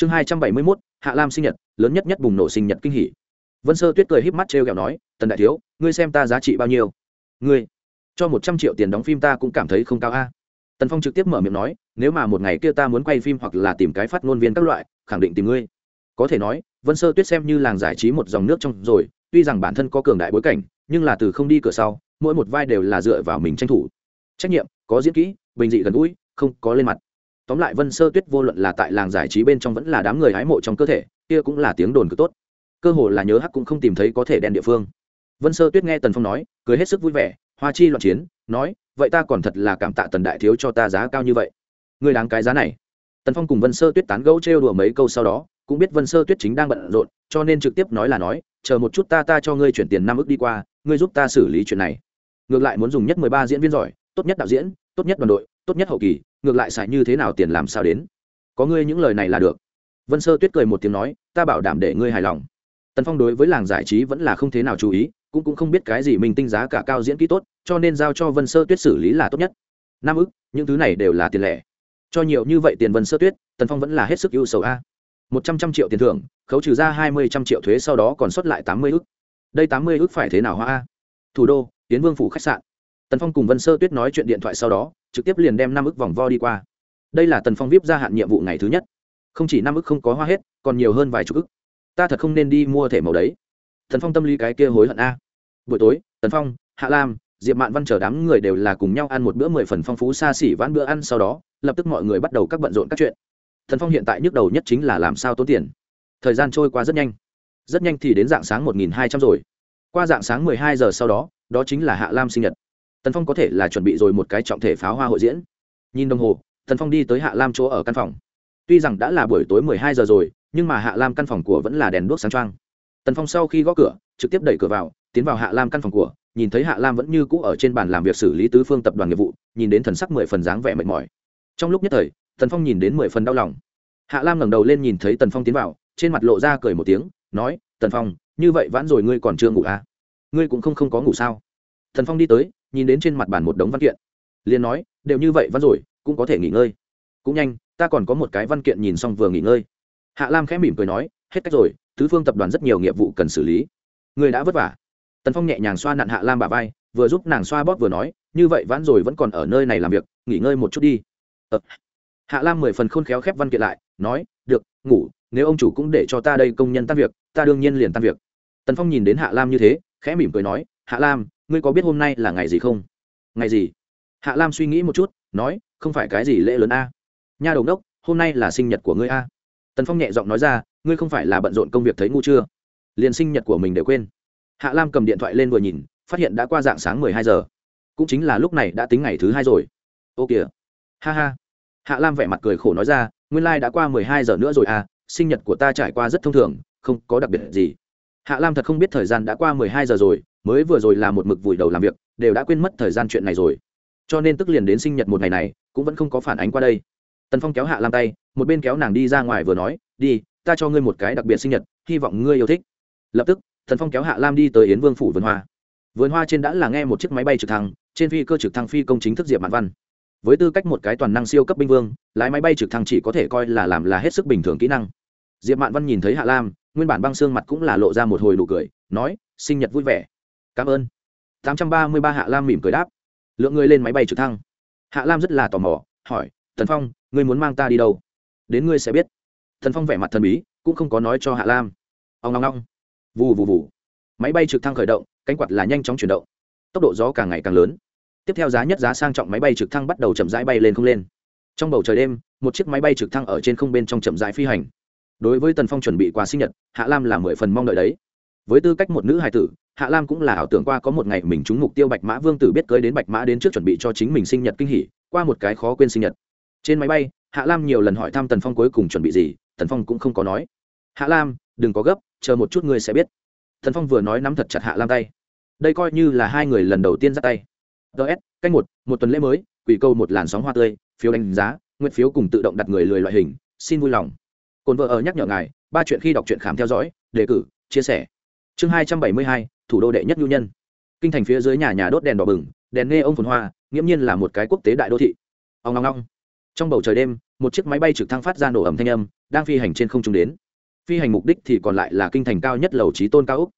chương hai trăm bảy mươi mốt, hạ lam sinh nhật, lớn nhất nhất bùng nổ sinh nhật kinh hỷ vân sơ tuyết cười híp mắt t r kẹo nói, tần đại thiếu, ngươi xem ta giá trị bao nhiêu? Ngươi, cho một trăm triệu tiền đóng phim ta cũng cảm thấy không cao a. Tần phong trực tiếp mở miệng nói, nếu mà một ngày kia ta muốn quay phim hoặc là tìm cái phát ngôn viên các loại, khẳng định tìm ngươi. Có thể nói, vân sơ tuyết xem như làng giải trí một dòng nước trong rồi, tuy rằng bản thân có cường đại bối cảnh, nhưng là từ không đi cửa sau, mỗi một vai đều là dựa vào mình tranh thủ. Trách nhiệm, có diễn kỹ, bình dị gần gũi, không có lên mặt tóm lại vân sơ tuyết vô luận là tại làng giải trí bên trong vẫn là đám người hái mộ trong cơ thể, kia cũng là tiếng đồn cực tốt. Cơ hồ là nhớ hắc cũng không tìm thấy có thể đen địa phương. Vân sơ tuyết nghe tần phong nói, cười hết sức vui vẻ, hoa chi loạn chiến, nói, vậy ta còn thật là cảm tạ tần đại thiếu cho ta giá cao như vậy. Người đáng cái giá này. Tần phong cùng vân sơ tuyết tán gẫu trêu đùa mấy câu sau đó, cũng biết vân sơ tuyết chính đang bận rộn, cho nên trực tiếp nói là nói, chờ một chút ta ta cho ngươi chuyển tiền năm ức đi qua, ngươi giúp ta xử lý chuyện này. Ngược lại muốn dùng nhất mười ba diễn viên giỏi, tốt nhất đạo diễn, tốt nhất đoàn đội tốt nhất hậu kỳ, ngược lại xài như thế nào tiền làm sao đến. Có ngươi những lời này là được. Vân sơ tuyết cười một tiếng nói, ta bảo đảm để ngươi hài lòng. Tần phong đối với làng giải trí vẫn là không thế nào chú ý, cũng cũng không biết cái gì mình tinh giá cả cao diễn kỹ tốt, cho nên giao cho vân sơ tuyết xử lý là tốt nhất. Năm ức, những thứ này đều là tiền lẻ. Cho nhiều như vậy tiền vân sơ tuyết, tần phong vẫn là hết sức ưu sầu a. Một trăm trăm triệu tiền thưởng, khấu trừ ra hai mươi trăm triệu thuế sau đó còn xuất lại tám mươi ức. Đây tám mươi ức phải thế nào hoa a? Thủ đô tiến vương phủ khách sạn tần phong cùng vân sơ tuyết nói chuyện điện thoại sau đó, trực tiếp liền đem năm ức vòng vo đi qua. Đây là tần phong vip gia hạn nhiệm vụ ngày thứ nhất. Không chỉ năm ức không có hoa hết, còn nhiều hơn vài chục ức. Ta thật không nên đi mua thể màu đấy. Tần phong tâm lý cái kia hối hận a. Buổi tối, tần phong, hạ lam, diệp mạn văn chờ đám người đều là cùng nhau ăn một bữa mười phần phong phú xa xỉ vãn bữa ăn sau đó, lập tức mọi người bắt đầu các bận rộn các chuyện. Thần phong hiện tại nhức đầu nhất chính là làm sao tốn tiền. Thời gian trôi qua rất nhanh. Rất nhanh thì đến dạng sáng một nghìn hai trăm rồi. Qua dạng sáng mười hai giờ sau đó đó chính là hạ lam sinh nhật tần phong có thể là chuẩn bị rồi một cái trọng thể pháo hoa hội diễn. Nhìn đồng hồ, tần phong đi tới hạ lam chỗ ở căn phòng. Tuy rằng đã là buổi tối mười hai giờ rồi, nhưng mà hạ lam căn phòng của vẫn là đèn đuốc sáng trăng tần phong sau khi gõ cửa, trực tiếp đẩy cửa vào, tiến vào hạ lam căn phòng của, nhìn thấy hạ lam vẫn như cũ ở trên bàn làm việc xử lý tứ phương tập đoàn nghiệp vụ, nhìn đến thần sắc mười phần dáng vẻ mệt mỏi. Trong lúc nhất thời, tần phong nhìn đến mười phần đau lòng. Hạ lam ngẩng đầu lên nhìn thấy tần phong tiến vào, trên mặt lộ ra cười một tiếng, nói, tần phong, như vậy vãn rồi ngươi còn chưa ngủ à? ngươi cũng không không có ngủ sao? Tần phong đi tới nhìn đến trên mặt bàn một đống văn kiện. Liền nói, đều như vậy văn rồi, cũng có thể nghỉ ngơi. Cũng nhanh, ta còn có một cái văn kiện nhìn xong vừa nghỉ ngơi. Hạ lam khẽ mỉm cười nói, hết cách rồi thứ phương tập đoàn rất nhiều nghiệp vụ cần xử lý. Người đã vất vả. Tần phong nhẹ nhàng xoa nặn hạ lam bà vai, vừa giúp nàng xoa bóp vừa nói, như vậy vãn rồi vẫn còn ở nơi này làm việc, nghỉ ngơi một chút đi. Ờ. hạ lam mười phần khôn khéo khép văn kiện lại, nói, được, ngủ, nếu ông chủ cũng để cho ta đây công nhân tan việc, ta đương nhiên liền tan việc. Tần phong nhìn đến hạ lam như thế, khẽ mỉm cười nói, hạ lam ngươi có biết hôm nay là ngày gì không? Ngày gì? Hạ lam suy nghĩ một chút, nói, không phải cái gì lễ lớn a. Nha đầu đốc, hôm nay là sinh nhật của ngươi a. Tần phong nhẹ giọng nói ra, ngươi không phải là bận rộn công việc thấy ngu chưa? Liền sinh nhật của mình để quên. Hạ lam cầm điện thoại lên vừa nhìn, phát hiện đã qua dạng sáng mười hai giờ. Cũng chính là lúc này đã tính ngày thứ hai rồi. Ô kìa. Ha ha. Hạ lam vẻ mặt cười khổ nói ra, nguyên lai、like、đã qua mười hai giờ nữa rồi à sinh nhật của ta trải qua rất thông thường, không có đặc biệt gì. Hạ lam thật không biết thời gian đã qua mười hai giờ rồi mới vừa rồi là một mực vùi đầu làm việc, đều đã quên mất thời gian chuyện này rồi. Cho nên tức liền đến sinh nhật một ngày này, cũng vẫn không có phản ánh qua đây. Tần phong kéo hạ lam tay, một bên kéo nàng đi ra ngoài vừa nói, đi, ta cho ngươi một cái đặc biệt sinh nhật, hy vọng ngươi yêu thích. Lập tức, Tần phong kéo hạ lam đi tới yến vương phủ vườn hoa. Vườn hoa trên đã là nghe một chiếc máy bay trực thăng, trên phi cơ trực thăng phi công chính thức diệp mạn văn. Với tư cách một cái toàn năng siêu cấp binh vương, lái máy bay trực thăng chỉ có thể coi là làm là hết sức bình thường kỹ năng. Diệp mạn văn nhìn thấy hạ lam, nguyên bản băng xương mặt cũng là lộ ra một hồi nụ cười, nói, sinh nhật vui vẻ cảm ơn. 833 hạ lam mỉm cười đáp. Lượng người lên máy bay trực thăng. Hạ lam rất là tò mò, hỏi thần phong, ngươi muốn mang ta đi đâu? Đến ngươi sẽ biết. Thần phong vẻ mặt thần bí, cũng không có nói cho hạ lam. Ông ngong ngong vù vù vù. Máy bay trực thăng khởi động, cánh quạt là nhanh chóng chuyển động. Tốc độ gió càng ngày càng lớn. Tiếp theo giá nhất giá sang trọng máy bay trực thăng bắt đầu chậm rãi bay lên không lên. Trong bầu trời đêm, một chiếc máy bay trực thăng ở trên không bên trong chậm rãi phi hành. Đối với tần phong chuẩn bị quà sinh nhật, hạ lam là mười phần mong đợi đấy. Với tư cách một nữ hài tử hạ lam cũng là ảo tưởng qua có một ngày mình trúng mục tiêu bạch mã vương tử biết cưới đến bạch mã đến trước chuẩn bị cho chính mình sinh nhật kinh hỉ, qua một cái khó quên sinh nhật. Trên máy bay, hạ lam nhiều lần hỏi thăm tần phong cuối cùng chuẩn bị gì, tần phong cũng không có nói. Hạ lam, đừng có gấp, chờ một chút ngươi sẽ biết. Tần phong vừa nói nắm thật chặt hạ lam tay. Đây coi như là hai người lần đầu tiên ra tay. Ts cách một một tuần lễ mới, quỷ câu một làn sóng hoa tươi, phiếu đánh giá, nguyện phiếu cùng tự động đặt người lười loại hình, xin vui lòng. Cồn vợ ở nhắc nhở ngài, ba chuyện khi đọc truyện khám theo dõi, đề cử, chia sẻ chương hai trăm bảy mươi hai, thủ đô đệ nhất nhu nhân. Kinh thành phía dưới nhà nhà đốt đèn đỏ bừng, đèn nghe ông phồn hoa, nghiễm nhiên là một cái quốc tế đại đô thị. Ông ngong ngong trong bầu trời đêm, một chiếc máy bay trực thăng phát ra nổ ẩm thanh âm, đang phi hành trên không trung đến. Phi hành mục đích thì còn lại là kinh thành cao nhất lầu trí tôn cao úc.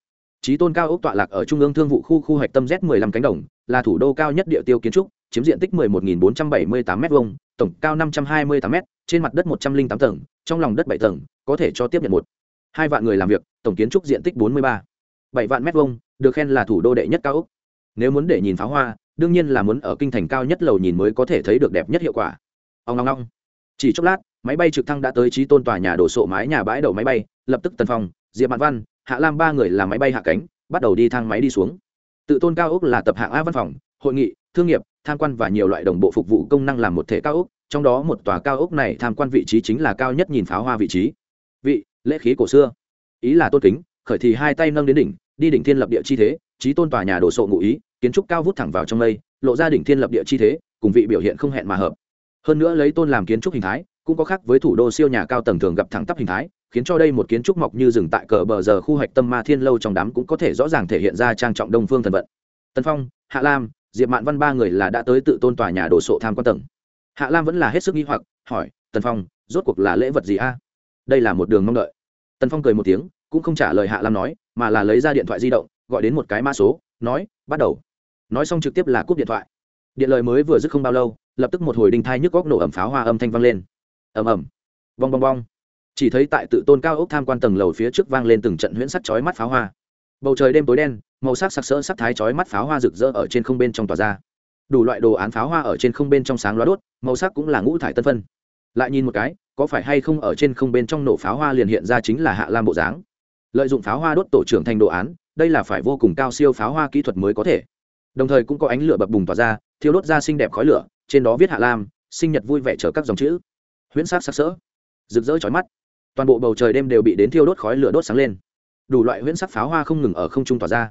Trí tôn cao úc tọa lạc ở trung ương thương vụ khu khu hạch tâm z 15 cánh đồng, là thủ đô cao nhất địa tiêu kiến trúc, chiếm diện tích 11.478 m hai tổng cao 528 m trên mặt đất 108 tầng, trong lòng đất bảy tầng, có thể cho tiếp nhận một hai vạn người làm việc tổng kiến trúc diện tích 43 7 vạn mét vuông, được khen là thủ đô đệ nhất cao ốc. Nếu muốn để nhìn pháo hoa, đương nhiên là muốn ở kinh thành cao nhất lầu nhìn mới có thể thấy được đẹp nhất hiệu quả. Ông long long chỉ chốc lát, máy bay trực thăng đã tới trí tôn tòa nhà đổ sộ mái nhà bãi đầu máy bay, lập tức tần phong diệp mạn văn, hạ lam ba người làm máy bay hạ cánh, bắt đầu đi thang máy đi xuống. Tự tôn cao ốc là tập hạng a văn phòng, hội nghị, thương nghiệp, tham quan và nhiều loại đồng bộ phục vụ công năng làm một thể cao ốc, trong đó một tòa cao ốc này tham quan vị trí chính là cao nhất nhìn pháo hoa vị trí. Vị, lễ khí cổ xưa ý là tôn kính khởi thì hai tay nâng đến đỉnh đi đỉnh thiên lập địa chi thế trí tôn tòa nhà đổ sộ ngụ ý kiến trúc cao vút thẳng vào trong lây, lộ ra đỉnh thiên lập địa chi thế cùng vị biểu hiện không hẹn mà hợp. Hơn nữa lấy tôn làm kiến trúc hình thái cũng có khác với thủ đô siêu nhà cao tầng thường gặp thẳng tắp hình thái khiến cho đây một kiến trúc mọc như rừng tại cờ bờ giờ khu hoạch tâm ma thiên lâu trong đám cũng có thể rõ ràng thể hiện ra trang trọng đông phương thần vận. Tân phong hạ lam diệp mạn văn ba người là đã tới tự tôn tòa nhà đồ sộ tham quan tầng. Hạ lam vẫn là hết sức nghi hoặc hỏi tần phong rốt cuộc là lễ vật gì a? Đây là một đường mong đợi tần phong cười một tiếng, cũng không trả lời hạ lam nói, mà là lấy ra điện thoại di động, gọi đến một cái mã số, nói, bắt đầu. Nói xong trực tiếp là cúp điện thoại. Điện lời mới vừa dứt không bao lâu, lập tức một hồi đinh thai nhức góc nổ ẩm pháo hoa âm thanh vang lên. Ầm ầm. Bong bong bong. Chỉ thấy tại tự tôn cao ốc tham quan tầng lầu phía trước vang lên từng trận huyễn sắt chói mắt pháo hoa. Bầu trời đêm tối đen, màu sắc sặc sỡ sắc thái chói mắt pháo hoa rực rỡ ở trên không bên trong tòa ra. Đủ loại đồ án pháo hoa ở trên không bên trong sáng loa đốt, màu sắc cũng là ngũ thải tân phân. Lại nhìn một cái có phải hay không ở trên không bên trong nổ pháo hoa liền hiện ra chính là hạ lam bộ dáng? Lợi dụng pháo hoa đốt tổ trưởng thành đồ án, đây là phải vô cùng cao siêu pháo hoa kỹ thuật mới có thể. Đồng thời cũng có ánh lửa bập bùng tỏa ra, thiêu đốt ra xinh đẹp khói lửa, trên đó viết hạ lam, sinh nhật vui vẻ chở các dòng chữ. Huyễn sắc sắc sỡ. Rực rỡ chói mắt. Toàn bộ bầu trời đêm đều bị đến thiêu đốt khói lửa đốt sáng lên. Đủ loại huyễn sắc pháo hoa không ngừng ở không trung tỏa ra.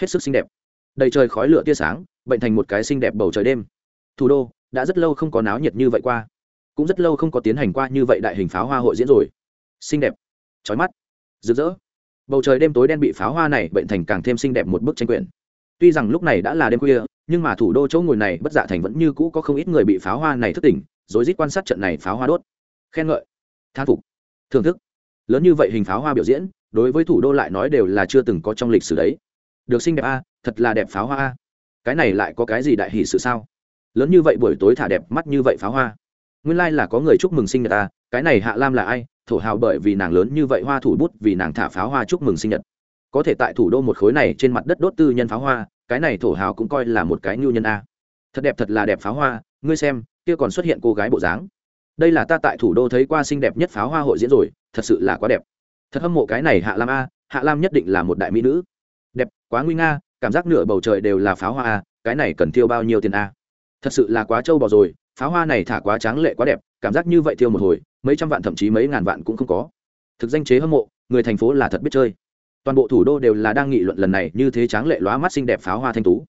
Hết sức xinh đẹp. Đầy trời khói lửa tia sáng, bệnh thành một cái xinh đẹp bầu trời đêm. Thủ đô, đã rất lâu không có náo nhiệt như vậy qua cũng rất lâu không có tiến hành qua như vậy đại hình pháo hoa hội diễn rồi. Xinh đẹp. Trói mắt. Rực rỡ. Bầu trời đêm tối đen bị pháo hoa này bệnh thành càng thêm xinh đẹp một bức tranh quyển. Tuy rằng lúc này đã là đêm khuya, nhưng mà thủ đô chỗ ngồi này bất dạ thành vẫn như cũ có không ít người bị pháo hoa này thức tỉnh rồi rít quan sát trận này pháo hoa đốt. Khen ngợi. Thán phục. Thưởng thức. Lớn như vậy hình pháo hoa biểu diễn, đối với thủ đô lại nói đều là chưa từng có trong lịch sử đấy. Được xinh đẹp a, thật là đẹp pháo hoa a. Cái này lại có cái gì đại hỷ sự sao? Lớn như vậy buổi tối thả đẹp mắt như vậy pháo hoa nguyên lai là có người chúc mừng sinh nhật ta, cái này hạ lam là ai? Thổ hào bởi vì nàng lớn như vậy hoa thủ bút vì nàng thả pháo hoa chúc mừng sinh nhật. Có thể tại thủ đô một khối này trên mặt đất đốt tư nhân pháo hoa, cái này thổ hào cũng coi là một cái nhu nhân a. Thật đẹp thật là đẹp pháo hoa, ngươi xem, kia còn xuất hiện cô gái bộ dáng. Đây là ta tại thủ đô thấy qua xinh đẹp nhất pháo hoa hội diễn rồi, thật sự là quá đẹp. Thật hâm mộ cái này hạ lam a, hạ lam nhất định là một đại mỹ nữ. Đẹp, quá nguy nga, cảm giác nửa bầu trời đều là pháo hoa a, cái này cần tiêu bao nhiêu tiền a? Thật sự là quá trâu bò rồi pháo hoa này thả quá tráng lệ quá đẹp, cảm giác như vậy thiêu một hồi, mấy trăm vạn thậm chí mấy ngàn vạn cũng không có. Thực danh chế hâm mộ, người thành phố là thật biết chơi. Toàn bộ thủ đô đều là đang nghị luận lần này như thế tráng lệ lóa mắt xinh đẹp pháo hoa thanh tú.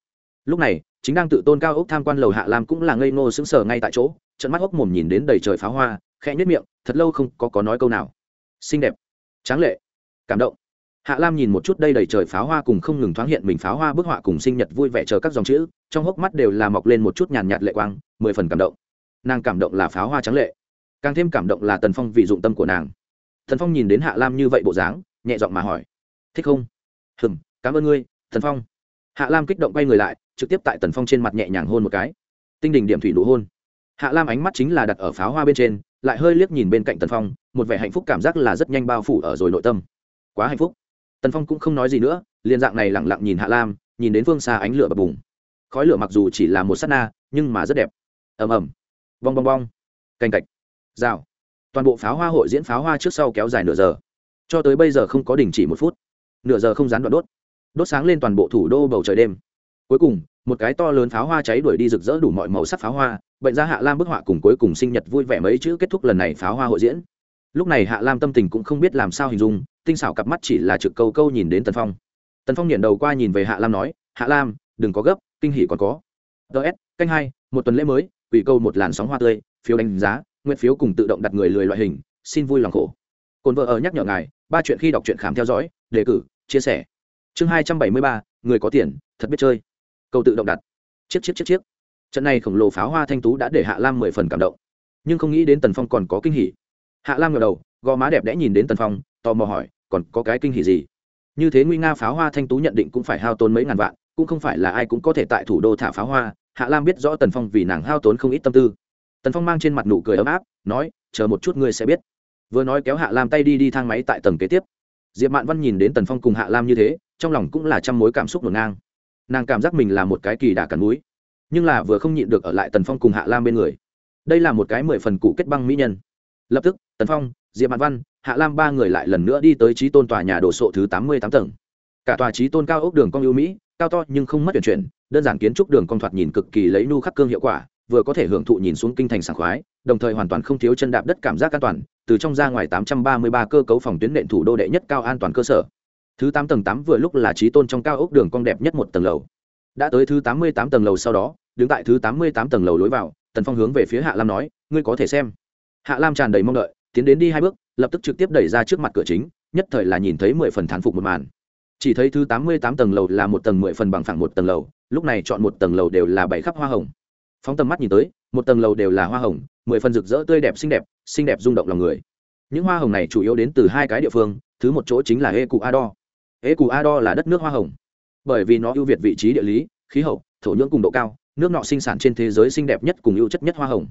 Lúc này, chính đang tự tôn cao ốc tham quan lầu hạ lam cũng là ngây ngô sững sờ ngay tại chỗ trận mắt ốc mồm nhìn đến đầy trời pháo hoa, khẽ nhất miệng, thật lâu không có có nói câu nào. Xinh đẹp, tráng lệ, cảm động. Hạ lam nhìn một chút đây đầy trời pháo hoa cùng không ngừng thoáng hiện mình pháo hoa bức họa cùng sinh nhật vui vẻ chờ các dòng chữ, trong hốc mắt đều là mọc lên một chút nhàn nhạt lệ quang, mười phần cảm động nàng cảm động là pháo hoa trắng lệ, càng thêm cảm động là tần phong vì dụng tâm của nàng. Thần phong nhìn đến hạ lam như vậy bộ dáng, nhẹ giọng mà hỏi, thích không? Hừm, cảm ơn ngươi thần phong. Hạ lam kích động quay người lại, trực tiếp tại tần phong trên mặt nhẹ nhàng hôn một cái. Tinh đình điểm thủy nụ hôn. Hạ lam ánh mắt chính là đặt ở pháo hoa bên trên, lại hơi liếc nhìn bên cạnh tần phong, một vẻ hạnh phúc cảm giác là rất nhanh bao phủ ở rồi nội tâm. Quá hạnh phúc. Tần phong cũng không nói gì nữa, liền dạng này lẳng lặng nhìn hạ lam, nhìn đến phương xa ánh lửa bập bùng. Khói lửa mặc dù chỉ là một s á t na, nhưng mà rất đẹp. Ầm ầm bong bong bong. Canh cạch. Rào. Toàn bộ pháo hoa hội diễn pháo hoa trước sau kéo dài nửa giờ. Cho tới bây giờ không có đình chỉ một phút. Nửa giờ không gián đoạn đốt. Đốt sáng lên toàn bộ thủ đô bầu trời đêm. Cuối cùng, một cái to lớn pháo hoa cháy đuổi đi rực rỡ đủ mọi màu sắc pháo hoa, bệnh ra hạ lam bức họa cùng cuối cùng sinh nhật vui vẻ mấy chữ kết thúc lần này pháo hoa hội diễn. Lúc này hạ lam tâm tình cũng không biết làm sao hình dung, tinh xảo cặp mắt chỉ là trực câu câu nhìn đến tần phong. Tần phong nhìn đầu qua nhìn về hạ lam nói, hạ lam, đừng có gấp, kinh hỉ còn có. Ts canh hai, một tuần lễ mới quỷ câu một làn sóng hoa tươi, phiếu đánh giá, nguyện phiếu cùng tự động đặt người lười loại hình, xin vui lòng khổ. Cồn vợ ở nhắc nhở ngài, ba chuyện khi đọc truyện khám theo dõi, đề cử, chia sẻ. Chương hai trăm bảy mươi ba, người có tiền, thật biết chơi. Câu tự động đặt. Chiếc chiếc chiếc chiếc. Trận này khổng lồ pháo hoa thanh tú đã để hạ lam mười phần cảm động. Nhưng không nghĩ đến tần phong còn có kinh hỉ. Hạ lam ngờ đầu, gò má đẹp đẽ nhìn đến tần phong, tò mò hỏi, còn có cái kinh hỉ gì? Như thế nguy nga pháo hoa thanh tú nhận định cũng phải hao tốn mấy ngàn vạn, cũng không phải là ai cũng có thể tại thủ đô thả pháo hoa hạ lam biết rõ tần phong vì nàng hao tốn không ít tâm tư. Tần phong mang trên mặt nụ cười ấm áp, nói, chờ một chút ngươi sẽ biết. Vừa nói kéo hạ lam tay đi đi thang máy tại tầng kế tiếp. Diệp mạn văn nhìn đến tần phong cùng hạ lam như thế, trong lòng cũng là trăm mối cảm xúc ngổn ngang. Nàng cảm giác mình là một cái kỳ đà cắn núi nhưng là vừa không nhịn được ở lại tần phong cùng hạ lam bên người. Đây là một cái mười phần cụ kết băng mỹ nhân. Lập tức, tần phong, diệp mạn văn, hạ lam ba người lại lần nữa đi tới trí tôn tòa nhà đồ sộ thứ tám mươi tám tầng. Cả tòa trí tôn cao ốc đường cong ưu mỹ, cao to nhưng không mất tuyển chuyển đơn giản kiến trúc đường cong thoạt nhìn cực kỳ lấy nu khắc cương hiệu quả, vừa có thể hưởng thụ nhìn xuống kinh thành sảng khoái, đồng thời hoàn toàn không thiếu chân đạp đất cảm giác an toàn, từ trong ra ngoài 833 cơ cấu phòng tuyến nện thủ đô đệ nhất cao an toàn cơ sở. Thứ tám tầng tám vừa lúc là trí tôn trong cao ốc đường cong đẹp nhất một tầng lầu. Đã tới thứ tám mươi tám tầng lầu sau đó, đứng tại thứ tám mươi tám tầng lầu lối vào, tần phong hướng về phía hạ lam nói, ngươi có thể xem. Hạ lam tràn đầy mong đợi, tiến đến đi hai bước, lập tức trực tiếp đẩy ra trước mặt cửa chính, nhất thời là nhìn thấy mười phần thán phục một màn. Chỉ thấy thứ tám mươi tám tầng lầu là một tầng mười phần bằng phẳng một tầng lầu lúc này chọn một tầng lầu đều là bảy khắp hoa hồng. Phóng tầm mắt nhìn tới, một tầng lầu đều là hoa hồng, mười phần rực rỡ tươi đẹp xinh đẹp xinh đẹp rung động lòng người. Những hoa hồng này chủ yếu đến từ hai cái địa phương, thứ một chỗ chính là e cụ a đo cụ a là đất nước hoa hồng. Bởi vì nó ưu việt vị trí địa lý, khí hậu, thổ nhưỡng cùng độ cao, nước nọ sinh sản trên thế giới xinh đẹp nhất cùng ưu chất nhất hoa hồng.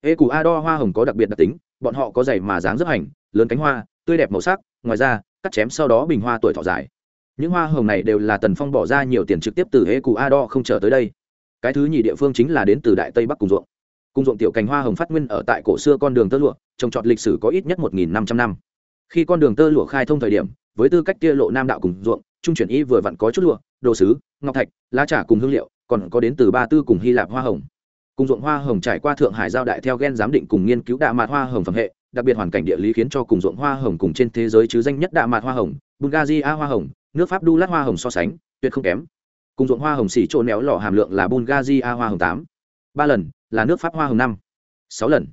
E cụ a hoa hồng có đặc biệt đặc tính, bọn họ có dày mà dáng rất hành, lớn cánh hoa, tươi đẹp màu sắc, ngoài ra, cắt chém sau đó bình hoa tuổi thọ dài những hoa hồng này đều là tần phong bỏ ra nhiều tiền trực tiếp từ ê cụ a đo không trở tới đây. Cái thứ nhì địa phương chính là đến từ đại tây bắc cùng ruộng. Cùng ruộng tiểu cành hoa hồng phát nguyên ở tại cổ xưa con đường tơ lụa, trồng trọt lịch sử có ít nhất một nghìn năm trăm năm. Khi con đường tơ lụa khai thông thời điểm, với tư cách kia lộ nam đạo cùng ruộng, trung chuyển y vừa vặn có chút lụa, đồ sứ, ngọc thạch, lá trà cùng hương liệu, còn có đến từ ba tư cùng hy lạp hoa hồng. Cùng ruộng hoa hồng trải qua thượng hải giao đại theo gen giám định cùng nghiên cứu đạ mạt hoa hồng phẩm hệ, đặc biệt hoàn cảnh địa lý khiến cho cùng ruộng hoa hồng cùng trên thế giới chứ danh nhất đạ mạt hoa hồng bungazi a hoa hồng nước pháp đu lát hoa hồng so sánh, tuyệt không kém. Cùng ruộng hoa hồng xỉ trộn néo lò hàm lượng là bungazi a hoa hồng tám. Ba lần, là nước pháp hoa hồng năm. Sáu lần.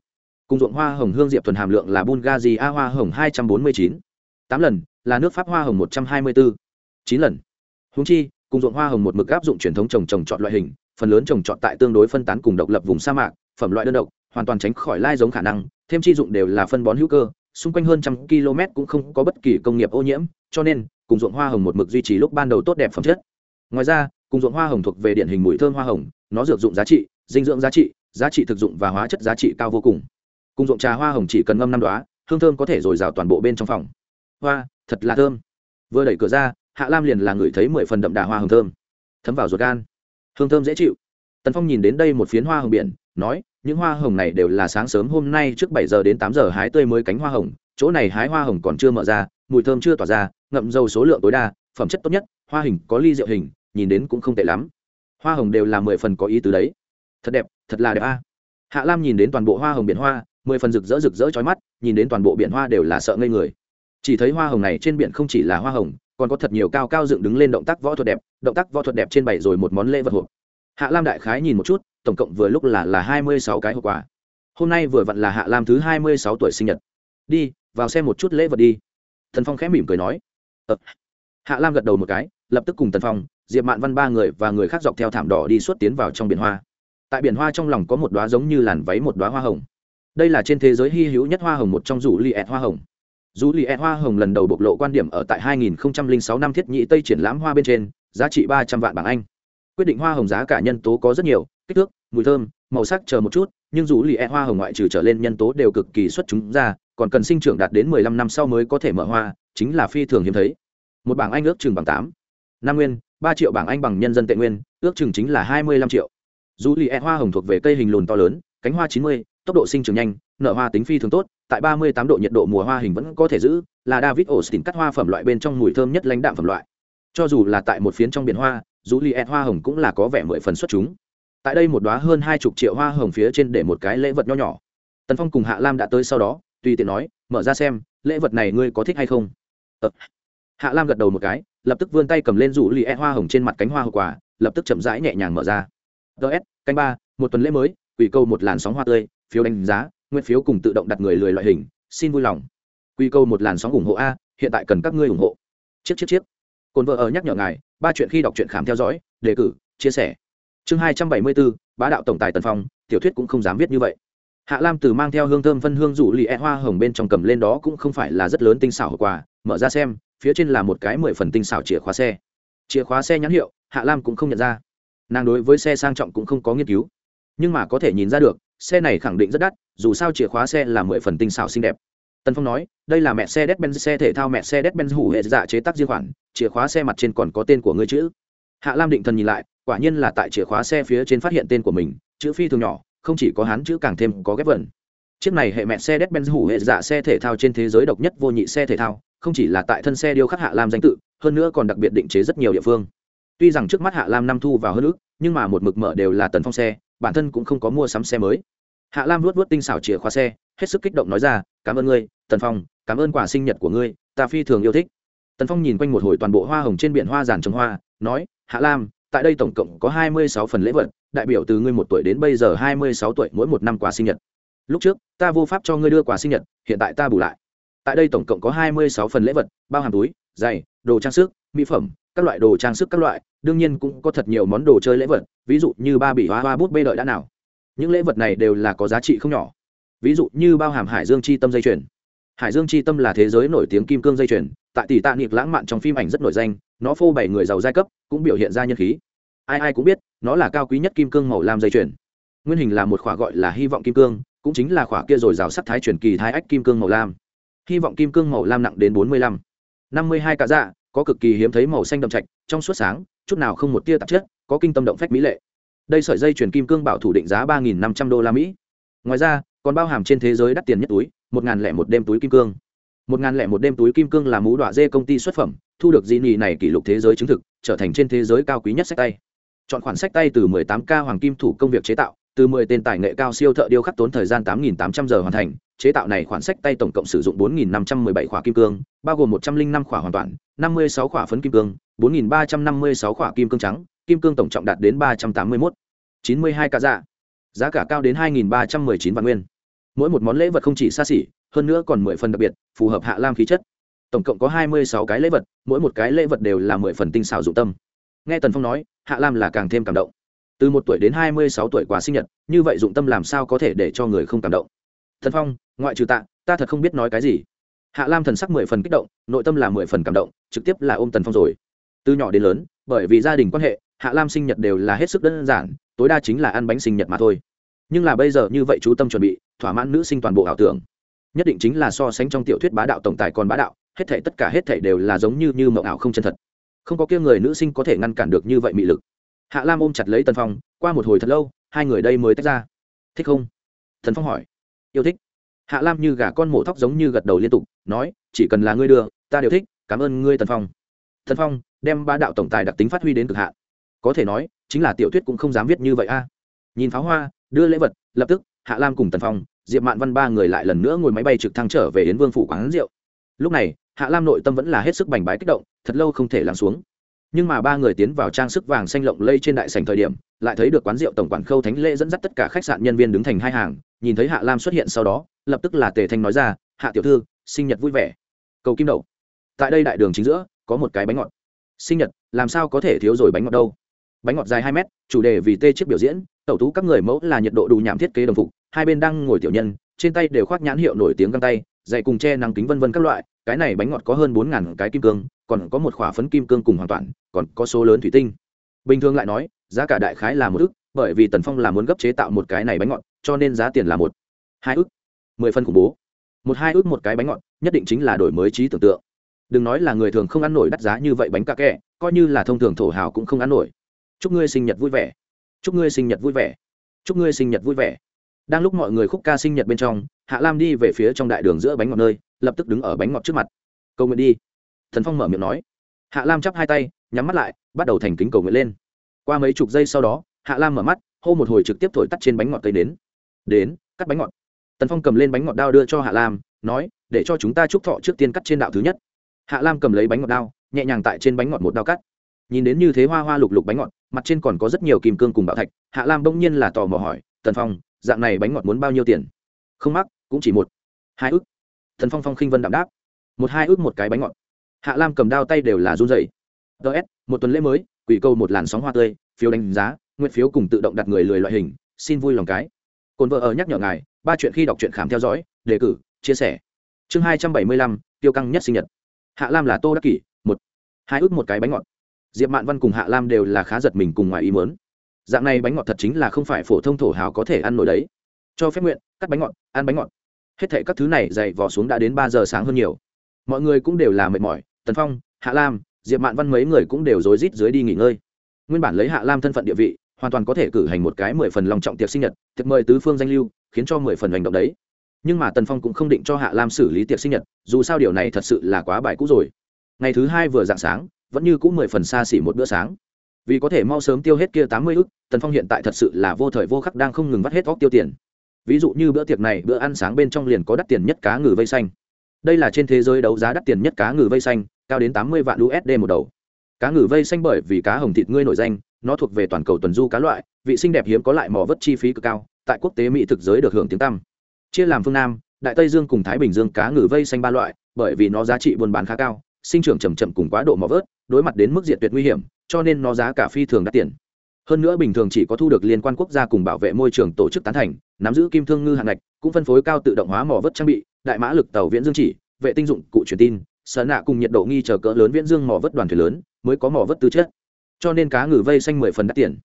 Cùng ruộng hoa hồng hương diệp thuần hàm lượng là bungazi a hoa hồng hai trăm bốn mươi chín. Tám lần, là nước pháp hoa hồng một trăm hai mươi bốn chín lần. Húng chi, cùng ruộng hoa hồng một mực áp dụng truyền thống trồng trồng trọt loại hình, phần lớn trồng trọt tại tương đối phân tán cùng độc lập vùng sa mạc, phẩm loại đơn độc, hoàn toàn tránh khỏi lai giống khả năng, thêm chi dụng đều là phân bón hữu cơ xung quanh hơn trăm km cũng không có bất kỳ công nghiệp ô nhiễm, cho nên, cùng ruộng hoa hồng một mực duy trì lúc ban đầu tốt đẹp phẩm chất. Ngoài ra, cùng ruộng hoa hồng thuộc về điển hình mùi thơm hoa hồng, nó dược dụng giá trị, dinh dưỡng giá trị giá trị thực dụng và hóa chất giá trị cao vô cùng. Cùng ruộng trà hoa hồng chỉ cần ngâm năm đoá hương thơm có thể dồi dào toàn bộ bên trong phòng. Hoa, thật là thơm. Vừa đẩy cửa ra, hạ lam liền là người thấy mười phần đậm đà hoa hồng thơm. Thấm vào ruột gan. Hương thơm dễ chịu. Tần phong nhìn đến đây một phiến hoa hồng biển, nói những hoa hồng này đều là sáng sớm hôm nay trước bảy giờ đến tám giờ hái tươi mới cánh hoa hồng, chỗ này hái hoa hồng còn chưa mở ra, mùi thơm chưa tỏa ra, ngậm dầu số lượng tối đa, phẩm chất tốt nhất, hoa hình có ly rượu hình, nhìn đến cũng không tệ lắm. Hoa hồng đều là mười phần có ý tứ đấy. Thật đẹp, thật là đẹp a. Hạ lam nhìn đến toàn bộ hoa hồng biển hoa, mười phần rực rỡ rực rỡ chói mắt, nhìn đến toàn bộ biển hoa đều là sợ ngây người. Chỉ thấy hoa hồng này trên biển không chỉ là hoa hồng, còn có thật nhiều cao cao dựng đứng lên động tác võ thuật đẹp, động tác võ thuật đẹp trên bảy rồi một món lễ vật hộp. Hạ lam đại khái nhìn một chút tổng cộng vừa lúc là là hai mươi sáu cái hộp quà. Hôm nay vừa vặn là hạ lam thứ hai mươi sáu tuổi sinh nhật. Đi, vào xem một chút lễ vật đi. Thần phong khẽ mỉm cười nói. Ờ. hạ lam gật đầu một cái, lập tức cùng tần phong, diệp mạn văn ba người và người khác dọc theo thảm đỏ đi suốt tiến vào trong biển hoa. Tại biển hoa trong lòng có một đoá giống như làn váy một đoá hoa hồng. Đây là trên thế giới hy hữu nhất hoa hồng một trong rủ li ẹt hoa hồng. Rủ li ẹt hoa hồng lần đầu bộc lộ quan điểm ở tại 2006 năm thiết nhị tây triển lãm hoa bên trên, giá trị 300 vạn bảng anh. Quyết định hoa hồng giá cả nhân tố có rất nhiều kích thước mùi thơm màu sắc chờ một chút nhưng dù li e hoa hồng ngoại trừ trở lên nhân tố đều cực kỳ xuất chúng ra còn cần sinh trưởng đạt đến 15 năm sau mới có thể mở hoa chính là phi thường hiếm thấy. Một bảng anh ước chừng bằng tám. Năm nguyên ba triệu bảng anh bằng nhân dân tệ nguyên ước chừng chính là 25 triệu. Dù li e hoa hồng thuộc về cây hình lùn to lớn cánh hoa 90, tốc độ sinh trưởng nhanh nở hoa tính phi thường tốt tại 38 độ nhiệt độ mùa hoa hình vẫn có thể giữ là david austin cắt hoa phẩm loại bên trong mùi thơm nhất lãnh đạm phẩm loại. Cho dù là tại một phiến trong biển hoa dù li e hoa hồng cũng là có vẻ mười phần xuất chúng tại đây một đóa hơn hai chục triệu hoa hồng phía trên để một cái lễ vật nho nhỏ. Tần phong cùng hạ lam đã tới sau đó, tùy tiện nói, mở ra xem, lễ vật này ngươi có thích hay không? Ờ. hạ lam gật đầu một cái, lập tức vươn tay cầm lên rủ li e hoa hồng trên mặt cánh hoa hậu quả, lập tức chậm rãi nhẹ nhàng mở ra. Ts canh ba, một tuần lễ mới, quỷ câu một làn sóng hoa tươi, phiếu đánh giá, nguyên phiếu cùng tự động đặt người lười loại hình, xin vui lòng. Quy câu một làn sóng ủng hộ a, hiện tại cần các ngươi ủng hộ. Chiếc chiếc chiếc. Cồn vợ ở nhắc nhở ngài, ba chuyện khi đọc truyện khám theo dõi, đề cử, chia sẻ chương hai trăm bảy mươi bốn bá đạo tổng tài tần phong tiểu thuyết cũng không dám viết như vậy. Hạ lam từ mang theo hương thơm phân hương rủ lì e hoa hồng bên trong cầm lên đó cũng không phải là rất lớn tinh xảo quà mở ra xem phía trên là một cái mười phần tinh xảo chìa khóa xe. Chìa khóa xe nhãn hiệu hạ lam cũng không nhận ra. Nàng đối với xe sang trọng cũng không có nghiên cứu. Nhưng mà có thể nhìn ra được xe này khẳng định rất đắt dù sao chìa khóa xe là mười phần tinh xảo xinh đẹp. Tần Phong nói, đây là mẹ xe Mercedes-Benz xe thể thao mẹ xe Mercedes-Benz hủ hệ dạ chế tác riêng khoản, chìa khóa xe mặt trên còn có tên của người chữ. Hạ Lam định thần nhìn lại, quả nhiên là tại chìa khóa xe phía trên phát hiện tên của mình, chữ phi thường nhỏ, không chỉ có hắn chữ càng thêm có ghép vẩn. Chiếc này hệ mẹ xe Mercedes-Benz hủ hệ giả xe thể thao trên thế giới độc nhất vô nhị xe thể thao, không chỉ là tại thân xe điêu khắc Hạ Lam danh tự, hơn nữa còn đặc biệt định chế rất nhiều địa phương. Tuy rằng trước mắt Hạ Lam năm thu vào hơn ước, nhưng mà một mực mở đều là Tần Phong xe, bản thân cũng không có mua sắm xe mới. Hạ Lam luốt luốt tinh xảo chìa khóa xe, hết sức kích động nói ra, "Cảm ơn ngươi, Tần Phong, cảm ơn quả sinh nhật của ngươi ta phi thường yêu thích tần phong nhìn quanh một hồi toàn bộ hoa hồng trên biển hoa giàn trồng hoa nói, hạ lam, tại đây tổng cộng có hai mươi sáu phần lễ vật, đại biểu từ ngươi một tuổi đến bây giờ hai mươi sáu tuổi mỗi một năm quà sinh nhật. Lúc trước, ta vô pháp cho ngươi đưa quà sinh nhật, hiện tại ta bù lại. Tại đây tổng cộng có hai mươi sáu phần lễ vật, bao hàm túi, giày, đồ trang sức, mỹ phẩm, các loại đồ trang sức các loại, đương nhiên cũng có thật nhiều món đồ chơi lễ vật, ví dụ như ba bỉ hoa hoa bút bê đợi đã nào. Những lễ vật này đều là có giá trị không nhỏ. Ví dụ như bao hàm hải dương chi tâm dây chuyền. Hải dương chi tâm là thế giới nổi tiếng kim cương dây chuyền, tại tỷ tạ niệm lãng mạn trong phim ảnh rất nổi danh nó phô bày người giàu giai cấp, cũng biểu hiện ra nhân khí. Ai ai cũng biết, nó là cao quý nhất kim cương màu lam dây chuyền. Nguyên hình là một khỏa gọi là hy vọng kim cương, cũng chính là khỏa kia rồi rào sắc thái truyền kỳ thái ách kim cương màu lam. Hy vọng kim cương màu lam nặng đến bốn mươi lăm. năm mươi hai cả dạ có cực kỳ hiếm thấy màu xanh đậm trạch, trong suốt sáng, chút nào không một tia tạp chất, có kinh tâm động phách mỹ lệ. Đây sợi dây chuyền kim cương bảo thủ định giá ba năm trăm đô la mỹ. Ngoài ra, còn bao hàm trên thế giới đắt tiền nhất túi, một ngàn lẻ một đêm túi kim cương. Một ngàn lẻ một đêm túi kim cương là mũ đọa dê công ty xuất phẩm thu được di nhì này kỷ lục thế giới chứng thực, trở thành trên thế giới cao quý nhất sách tay. Chọn khoản sách tay từ 18 k hoàng kim thủ công việc chế tạo, từ 10 tên tài nghệ cao siêu thợ điêu khắc tốn thời gian 8.800 giờ hoàn thành, chế tạo này khoản sách tay tổng cộng sử dụng 4.517 khỏa kim cương, bao gồm 105 khỏa hoàn toàn 56 khỏa phấn kim cương 4.356 khỏa kim cương trắng, kim cương tổng trọng đạt đến 381 92 cả dạ. Giá cả cao đến 2.319 vạn nguyên. Mỗi một món lễ vật không chỉ xa xỉ, hơn nữa còn mười phần đặc biệt, phù hợp hạ lam khí chất tổng cộng có hai mươi sáu cái lễ vật, mỗi một cái lễ vật đều là mười phần tinh xảo dụng tâm. Nghe tần phong nói, hạ lam là càng thêm cảm động. Từ một tuổi đến hai mươi sáu tuổi quà sinh nhật, như vậy dụng tâm làm sao có thể để cho người không cảm động? Thần phong, ngoại trừ tạ, ta thật không biết nói cái gì. Hạ lam thần sắc mười phần kích động, nội tâm là mười phần cảm động, trực tiếp là ôm tần phong rồi. Từ nhỏ đến lớn, bởi vì gia đình quan hệ, hạ lam sinh nhật đều là hết sức đơn giản, tối đa chính là ăn bánh sinh nhật mà thôi. Nhưng là bây giờ như vậy chú tâm chuẩn bị, thỏa mãn nữ sinh toàn bộ ảo tưởng nhất định chính là so sánh trong tiểu thuyết bá đạo tổng tài còn bá đạo, hết thảy tất cả hết thảy đều là giống như như mộng ảo không chân thật. Không có kia người nữ sinh có thể ngăn cản được như vậy mị lực. Hạ lam ôm chặt lấy tần phong, qua một hồi thật lâu, hai người đây mới tách ra. Thích không? Thần phong hỏi. Yêu thích. Hạ lam như gà con mổ thóc giống như gật đầu liên tục, nói, chỉ cần là ngươi đưa, ta đều thích, cảm ơn ngươi tần phong. Thần phong đem bá đạo tổng tài đặc tính phát huy đến cực hạn. Có thể nói, chính là tiểu thuyết cũng không dám viết như vậy a. Nhìn pháo hoa, đưa lễ vật, lập tức, hạ lam cùng tần phong diệp mạn văn ba người lại lần nữa ngồi máy bay trực thăng trở về yến vương phủ quán rượu. Lúc này, hạ lam nội tâm vẫn là hết sức bành bái kích động, thật lâu không thể lắng xuống. Nhưng mà ba người tiến vào trang sức vàng xanh lộng lây trên đại sành thời điểm, lại thấy được quán rượu tổng quản khâu thánh lễ dẫn dắt tất cả khách sạn nhân viên đứng thành hai hàng, nhìn thấy hạ lam xuất hiện sau đó, lập tức là tề thanh nói ra, hạ tiểu thư, sinh nhật vui vẻ. Cầu kim đậu. Tại đây đại đường chính giữa, có một cái bánh ngọt. Sinh nhật, làm sao có thể thiếu rồi bánh ngọt đâu? Bánh ngọt dài hai mét, chủ đề vì tê chiếc biểu diễn, tẩu tú các người mẫu là nhiệt độ đủ nhảm thiết kế đồng phục hai bên đang ngồi tiểu nhân, trên tay đều khoác nhãn hiệu nổi tiếng găng tay, dày cùng che nắng kính vân vân các loại, cái này bánh ngọt có hơn bốn ngàn cái kim cương, còn có một khỏa phấn kim cương cùng hoàn toàn, còn có số lớn thủy tinh. Bình thường lại nói, giá cả đại khái là một ức, bởi vì tần phong là muốn gấp chế tạo một cái này bánh ngọt, cho nên giá tiền là một, hai ức, mười phân khủng bố. Một hai ức một cái bánh ngọt, nhất định chính là đổi mới trí tưởng tượng. Đừng nói là người thường không ăn nổi đắt giá như vậy bánh cà kẹ coi như là thông thường thổ hào cũng không ăn nổi. Chúc ngươi sinh nhật vui vẻ. Chúc ngươi sinh nhật vui vẻ. Chúc ngươi sinh nhật vui vẻ đang lúc mọi người khúc ca sinh nhật bên trong, hạ lam đi về phía trong đại đường giữa bánh ngọt nơi, lập tức đứng ở bánh ngọt trước mặt. Cầu nguyện đi. Thần phong mở miệng nói. Hạ lam chắp hai tay, nhắm mắt lại, bắt đầu thành kính cầu nguyện lên. Qua mấy chục giây sau đó, hạ lam mở mắt, hô một hồi trực tiếp thổi tắt trên bánh ngọt tây đến. Đến, cắt bánh ngọt. Tần phong cầm lên bánh ngọt đao đưa cho hạ lam, nói, để cho chúng ta chúc thọ trước tiên cắt trên đạo thứ nhất. Hạ lam cầm lấy bánh ngọt đao, nhẹ nhàng tại trên bánh ngọt một đao cắt. Nhìn đến như thế hoa hoa lục lục bánh ngọt, mặt trên còn có rất nhiều kim cương cùng bạo thạch, hạ lam bỗng nhiên là tò mò hỏi, tần phong dạng này bánh ngọt muốn bao nhiêu tiền? Không mắc, cũng chỉ một. Hai ức. Thần phong phong khinh vân đạm đáp. Một hai ức một cái bánh ngọt. Hạ lam cầm đao tay đều là run dày ts một tuần lễ mới, quỷ câu một làn sóng hoa tươi, phiếu đánh giá, nguyện phiếu cùng tự động đặt người lười loại hình, xin vui lòng cái. Cồn vợ ở nhắc nhở ngài, ba chuyện khi đọc truyện khám theo dõi, đề cử, chia sẻ. Chương hai trăm bảy mươi lăm, tiêu căng nhất sinh nhật. Hạ lam là tô đắc kỷ, một. Hai ước một cái bánh ngọt. Diệp mạn văn cùng hạ lam đều là khá giật mình cùng ngoài ý mớn dạng này bánh ngọt thật chính là không phải phổ thông thổ hào có thể ăn nổi đấy. Cho phép nguyện, cắt bánh ngọt, ăn bánh ngọt. Hết thệ các thứ này dày vò xuống đã đến ba giờ sáng hơn nhiều. Mọi người cũng đều là mệt mỏi, tần phong, hạ lam, diệp mạn văn mấy người cũng đều rối rít dưới đi nghỉ ngơi. Nguyên bản lấy hạ lam thân phận địa vị, hoàn toàn có thể cử hành một cái mười phần lòng trọng tiệc sinh nhật, tiệc mời tứ phương danh lưu, khiến cho mười phần hành động đấy. Nhưng mà tần phong cũng không định cho hạ lam xử lý tiệc sinh nhật, dù sao điều này thật sự là quá bài cũ rồi. Ngày thứ hai vừa dạng sáng, vẫn như cũng mười phần xa xỉ một bữa sáng vì có thể mau sớm tiêu hết kia tám mươi ức, tần phong hiện tại thật sự là vô thời vô khắc đang không ngừng vắt hết góc tiêu tiền. Ví dụ như bữa tiệc này, bữa ăn sáng bên trong liền có đắt tiền nhất cá ngừ vây xanh. Đây là trên thế giới đấu giá đắt tiền nhất cá ngừ vây xanh, cao đến tám mươi vạn usd một đầu. Cá ngừ vây xanh bởi vì cá hồng thịt ngươi nổi danh, nó thuộc về toàn cầu tuần du cá loại, vị xinh đẹp hiếm có lại mỏ vất chi phí cực cao, tại quốc tế mỹ thực giới được hưởng tiếng tăm. Chia làm phương nam, đại tây dương cùng thái bình dương cá ngừ vây xanh ba loại, bởi vì nó giá trị buôn bán khá cao sinh trưởng chầm chậm cùng quá độ mỏ vớt, đối mặt đến mức diệt tuyệt nguy hiểm, cho nên nó giá cả phi thường đắt tiền. Hơn nữa bình thường chỉ có thu được liên quan quốc gia cùng bảo vệ môi trường tổ chức tán thành, nắm giữ kim thương ngư hạng ngạch, cũng phân phối cao tự động hóa mỏ vớt trang bị, đại mã lực tàu viễn dương chỉ, vệ tinh dụng cụ truyền tin, sở nạ cùng nhiệt độ nghi chờ cỡ lớn viễn dương mỏ vớt đoàn thuyền lớn mới có mỏ vớt tư chất. Cho nên cá ngừ vây xanh mười phần đắt tiền.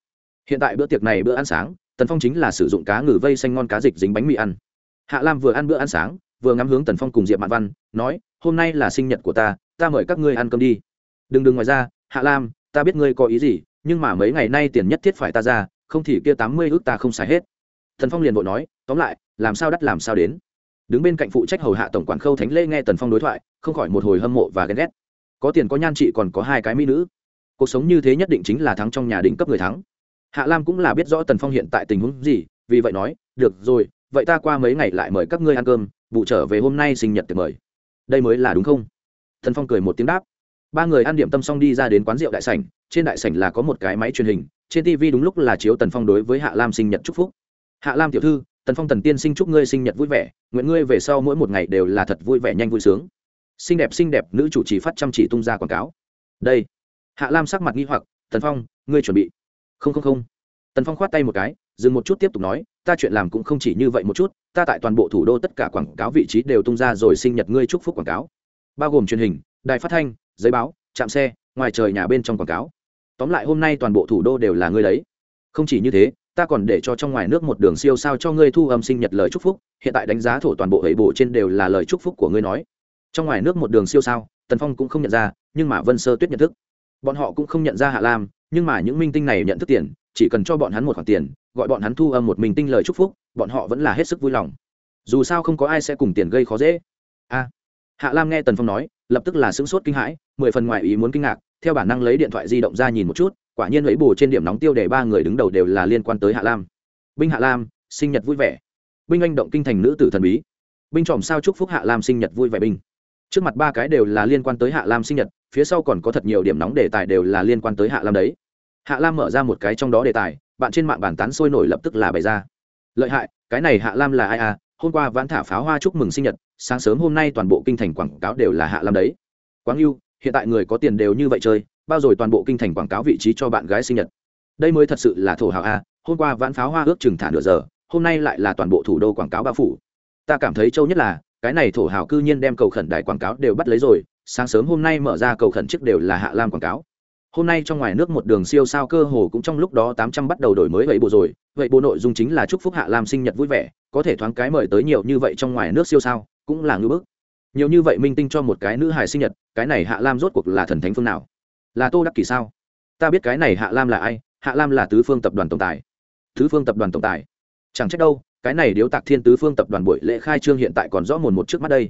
Hiện tại bữa tiệc này bữa ăn sáng, tần phong chính là sử dụng cá ngừ vây xanh ngon cá dịch dính bánh mì ăn. Hạ lam vừa ăn bữa ăn sáng, vừa ngắm hướng tần phong cùng diệp mạn văn, nói hôm nay là sinh nhật của ta ta mời các ngươi ăn cơm đi. Đừng đừng ngoài ra, hạ lam, ta biết ngươi có ý gì, nhưng mà mấy ngày nay tiền nhất thiết phải ta ra, không thì kia tám mươi ước ta không xài hết. Thần phong liền vội nói, tóm lại, làm sao đắt làm sao đến. Đứng bên cạnh phụ trách hầu hạ tổng quản khâu thánh lê nghe tần phong đối thoại, không khỏi một hồi hâm mộ và ghen ghét. Có tiền có nhan trị còn có hai cái mỹ nữ. Cuộc sống như thế nhất định chính là thắng trong nhà đỉnh cấp người thắng. Hạ lam cũng là biết rõ tần phong hiện tại tình huống gì, vì vậy nói, được rồi, vậy ta qua mấy ngày lại mời các ngươi ăn cơm vụ trở về hôm nay sinh nhật tiệc mời đây mới là đúng không? Thần phong cười một tiếng đáp. Ba người ăn điểm tâm xong đi ra đến quán rượu đại sảnh, trên đại sảnh là có một cái máy truyền hình, trên tv đúng lúc là chiếu tần phong đối với hạ lam sinh nhật chúc phúc. Hạ lam tiểu thư, tần phong tần tiên sinh chúc ngươi sinh nhật vui vẻ, nguyện ngươi về sau mỗi một ngày đều là thật vui vẻ nhanh vui sướng. Xinh đẹp xinh đẹp, nữ chủ trì phát chăm chỉ tung ra quảng cáo. Đây. Hạ lam sắc mặt nghi hoặc, tần phong, ngươi chuẩn bị? Không không không. Tần phong khoát tay một cái, dừng một chút tiếp tục nói ta chuyện làm cũng không chỉ như vậy một chút, ta tại toàn bộ thủ đô tất cả quảng cáo vị trí đều tung ra rồi sinh nhật ngươi chúc phúc quảng cáo. Bao gồm truyền hình, đài phát thanh, giấy báo, trạm xe, ngoài trời nhà bên trong quảng cáo. Tóm lại hôm nay toàn bộ thủ đô đều là ngươi đấy. Không chỉ như thế, ta còn để cho trong ngoài nước một đường siêu sao cho ngươi thu âm sinh nhật lời chúc phúc, hiện tại đánh giá thổ toàn bộ hệ bộ trên đều là lời chúc phúc của ngươi nói. Trong ngoài nước một đường siêu sao, tần phong cũng không nhận ra, nhưng mà vân sơ tuyết nhận thức. Bọn họ cũng không nhận ra hạ lam, nhưng mà những minh tinh này nhận thức tiền, chỉ cần cho bọn hắn một khoản tiền gọi bọn hắn thu âm một mình tinh lời chúc phúc, bọn họ vẫn là hết sức vui lòng. Dù sao không có ai sẽ cùng tiền gây khó dễ. A. Hạ lam nghe tần phong nói, lập tức là sững sốt kinh hãi, mười phần ngoài ý muốn kinh ngạc, theo bản năng lấy điện thoại di động ra nhìn một chút, quả nhiên lấy bù trên điểm nóng tiêu để ba người đứng đầu đều là liên quan tới hạ lam. Binh hạ lam, sinh nhật vui vẻ. Binh anh động kinh thành nữ tử thần bí. Binh tròm sao chúc phúc hạ lam sinh nhật vui vẻ binh. Trước mặt ba cái đều là liên quan tới hạ lam sinh nhật, phía sau còn có thật nhiều điểm nóng đề tài đều là liên quan tới hạ lam đấy. Hạ lam mở ra một cái trong đó đề tài bạn trên mạng bàn tán sôi nổi lập tức là bày ra. Lợi hại, cái này hạ lam là ai à? Hôm qua vãn thả pháo hoa chúc mừng sinh nhật, sáng sớm hôm nay toàn bộ kinh thành quảng cáo đều là hạ lam đấy. Quáng yêu, hiện tại người có tiền đều như vậy chơi, bao rồi toàn bộ kinh thành quảng cáo vị trí cho bạn gái sinh nhật. Đây mới thật sự là thổ hào a hôm qua vãn pháo hoa ước chừng thả nửa giờ, hôm nay lại là toàn bộ thủ đô quảng cáo bao phủ. Ta cảm thấy châu nhất là, cái này thổ hào cư nhiên đem cầu khẩn đài quảng cáo đều bắt lấy rồi, sáng sớm hôm nay mở ra cầu khẩn trước đều là hạ lam quảng cáo hôm nay trong ngoài nước một đường siêu sao cơ hồ cũng trong lúc đó tám trăm bắt đầu đổi mới vậy bộ rồi. Vậy bộ nội dung chính là chúc phúc hạ lam sinh nhật vui vẻ, có thể thoáng cái mời tới nhiều như vậy trong ngoài nước siêu sao, cũng là ngưỡng bức. Nhiều như vậy minh tinh cho một cái nữ hài sinh nhật, cái này hạ lam rốt cuộc là thần thánh phương nào? Là tô đắc kỷ sao? Ta biết cái này hạ lam là ai, hạ lam là tứ phương tập đoàn tổng tài. Tứ phương tập đoàn tổng tài? Chẳng trách đâu, cái này điếu tạc thiên tứ phương tập đoàn buổi lễ khai trương hiện tại còn rõ mồn một trước mắt đây.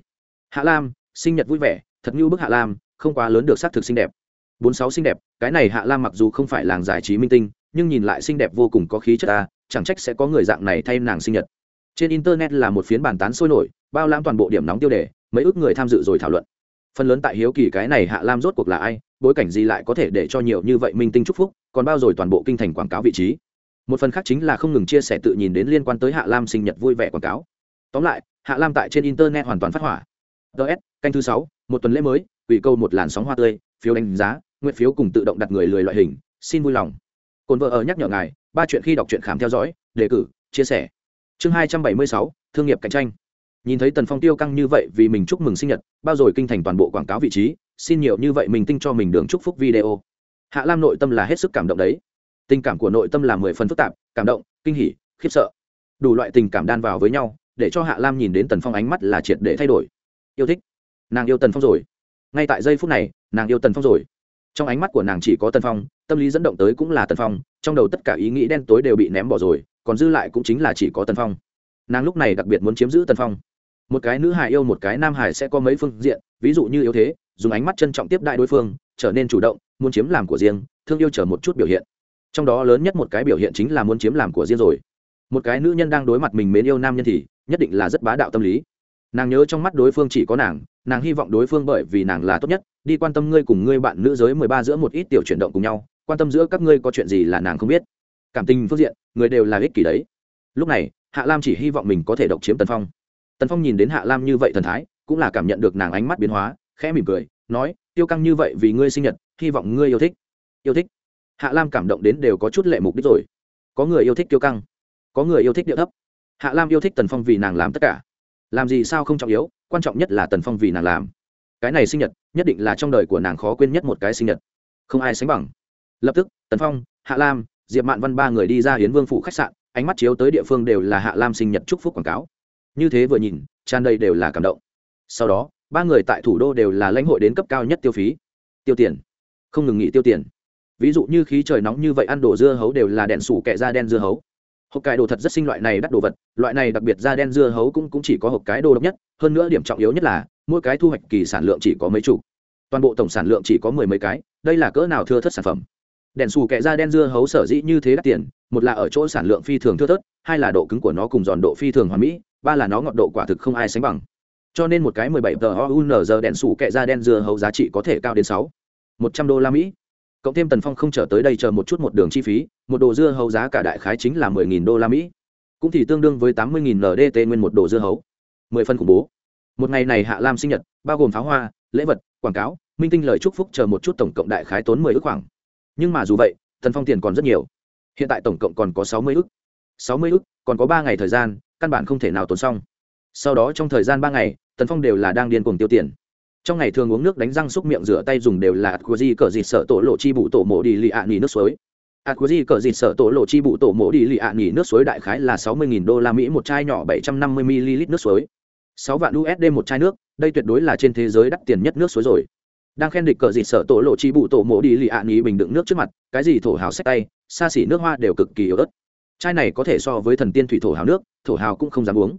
Hạ lam, sinh nhật vui vẻ, thật như bức hạ lam, không quá lớn được xác thực xinh đẹp bốn sáu xinh đẹp, cái này hạ lam mặc dù không phải làng giải trí minh tinh, nhưng nhìn lại xinh đẹp vô cùng có khí chất ta, chẳng trách sẽ có người dạng này thay nàng sinh nhật. Trên internet là một phiến bàn tán sôi nổi, bao lam toàn bộ điểm nóng tiêu đề, mấy ước người tham dự rồi thảo luận. Phần lớn tại hiếu kỳ cái này hạ lam rốt cuộc là ai, bối cảnh gì lại có thể để cho nhiều như vậy minh tinh chúc phúc, còn bao rồi toàn bộ kinh thành quảng cáo vị trí. Một phần khác chính là không ngừng chia sẻ tự nhìn đến liên quan tới hạ lam sinh nhật vui vẻ quảng cáo. Tóm lại, hạ lam tại trên internet hoàn toàn phát hỏa. Ts canh thứ sáu, một tuần lễ mới, ủy câu một làn sóng hoa tươi, phiếu đánh giá nguyện phiếu cùng tự động đặt người lười loại hình, xin vui lòng. Cồn vợ ở nhắc nhở ngài, ba chuyện khi đọc truyện khám theo dõi, đề cử, chia sẻ. Chương hai trăm bảy mươi sáu, thương nghiệp cạnh tranh. Nhìn thấy tần phong tiêu căng như vậy vì mình chúc mừng sinh nhật, bao rồi kinh thành toàn bộ quảng cáo vị trí, xin nhiều như vậy mình tinh cho mình đường chúc phúc video. Hạ lam nội tâm là hết sức cảm động đấy. Tình cảm của nội tâm là mười phần phức tạp, cảm động, kinh hỉ, khiếp sợ. Đủ loại tình cảm đan vào với nhau, để cho hạ lam nhìn đến tần phong ánh mắt là triệt để thay đổi. Yêu thích. Nàng yêu tần phong rồi. Ngay tại giây phút này, nàng yêu tần phong rồi trong ánh mắt của nàng chỉ có tần phong, tâm lý dẫn động tới cũng là tần phong, trong đầu tất cả ý nghĩ đen tối đều bị ném bỏ rồi, còn dư lại cũng chính là chỉ có tần phong. Nàng lúc này đặc biệt muốn chiếm giữ tần phong. Một cái nữ hài yêu, một cái nam hài sẽ có mấy phương diện, ví dụ như yếu thế, dùng ánh mắt trân trọng tiếp đại đối phương, trở nên chủ động, muốn chiếm làm của riêng, thương yêu chờ một chút biểu hiện. Trong đó lớn nhất một cái biểu hiện chính là muốn chiếm làm của riêng rồi. Một cái nữ nhân đang đối mặt mình mến yêu nam nhân thì nhất định là rất bá đạo tâm lý. Nàng nhớ trong mắt đối phương chỉ có nàng nàng hy vọng đối phương bởi vì nàng là tốt nhất, đi quan tâm ngươi cùng ngươi bạn nữ giới mười ba giữa một ít tiểu chuyển động cùng nhau, quan tâm giữa các ngươi có chuyện gì là nàng không biết. Cảm tình phương diện, người đều là ích kỷ đấy. Lúc này, hạ lam chỉ hy vọng mình có thể độc chiếm tần phong. Tần phong nhìn đến hạ lam như vậy thần thái, cũng là cảm nhận được nàng ánh mắt biến hóa, khẽ mỉm cười, nói, tiêu căng như vậy vì ngươi sinh nhật, hy vọng ngươi yêu thích. Yêu thích? Hạ lam cảm động đến đều có chút lệ mục đích rồi. Có người yêu thích tiêu căng. Có người yêu thích điệu thấp. Hạ lam yêu thích tần phong vì nàng làm tất cả làm gì sao không trọng yếu, quan trọng nhất là tần phong vì nàng làm. Cái này sinh nhật, nhất định là trong đời của nàng khó quên nhất một cái sinh nhật. Không ai sánh bằng. Lập tức, tần phong, hạ lam, diệp mạn văn ba người đi ra hiến vương phủ khách sạn, ánh mắt chiếu tới địa phương đều là hạ lam sinh nhật chúc phúc quảng cáo. Như thế vừa nhìn, tràn đầy đều là cảm động. Sau đó, ba người tại thủ đô đều là lãnh hội đến cấp cao nhất tiêu phí. Tiêu tiền. Không ngừng nghỉ tiêu tiền. Ví dụ như khí trời nóng như vậy ăn đồ dưa hấu đều là đèn sủ kẹ ra đen dưa hấu hộp cái đồ thật rất sinh loại này đắt đồ vật loại này đặc biệt da đen dưa hấu cũng, cũng chỉ có hộp cái đồ độc nhất hơn nữa điểm trọng yếu nhất là mỗi cái thu hoạch kỳ sản lượng chỉ có mấy chục. Toàn bộ tổng sản lượng chỉ có mười mấy cái đây là cỡ nào thưa thất sản phẩm? Đèn xù kẹ da đen dưa hấu sở dĩ như thế đắt tiền một là ở chỗ sản lượng phi thường thưa thớt hai là độ cứng của nó cùng giòn độ phi thường hoàn mỹ ba là nó ngọt độ quả thực không ai sánh bằng. Cho nên một cái mười bảy tờ giờ đèn xù kẹ da đen dưa hấu giá trị có thể cao đến sáu một trăm đô la mỹ cộng thêm tần phong không trở tới đây chờ một chút một đường chi phí, một đồ dưa hấu giá cả đại khái chính là mười nghìn đô la mỹ. Cũng thì tương đương với tám mươi nghìn ndt nguyên một đồ dưa hấu. Mười phân khủng bố. Một ngày này hạ lam sinh nhật, bao gồm pháo hoa, lễ vật, quảng cáo, minh tinh lời chúc phúc chờ một chút tổng cộng đại khái tốn mười ước khoảng. Nhưng mà dù vậy, tần phong tiền còn rất nhiều. Hiện tại tổng cộng còn có sáu mươi ước sáu mươi ước còn có ba ngày thời gian, căn bản không thể nào tốn xong. Sau đó trong thời gian ba ngày, tần phong đều là đang điên cuồng tiêu tiền trong ngày thường uống nước đánh răng xúc miệng rửa tay dùng đều là ạt di cờ dịt sợ tổ lộ chi bụ tổ mộ đi lì ạ nỉ nước suối. Ạt di cờ dịt sợ tổ lộ chi bụ tổ mộ đi lì ạ nỉ nước suối đại khái là sáu mươi nghìn đô la mỹ một chai nhỏ bảy trăm năm mươi ml nước suối. sáu vạn usd một chai nước, đây tuyệt đối là trên thế giới đắt tiền nhất nước suối rồi. Đang khen địch cờ dịt sợ tổ lộ chi bụ tổ mộ đi lì ạ nỉ bình đựng nước trước mặt, cái gì thổ hào sách tay, xa xỉ nước hoa đều cực kỳ yếu ớt. Chai này có thể so với thần tiên thủy thổ hào nước, thổ hào cũng không dám uống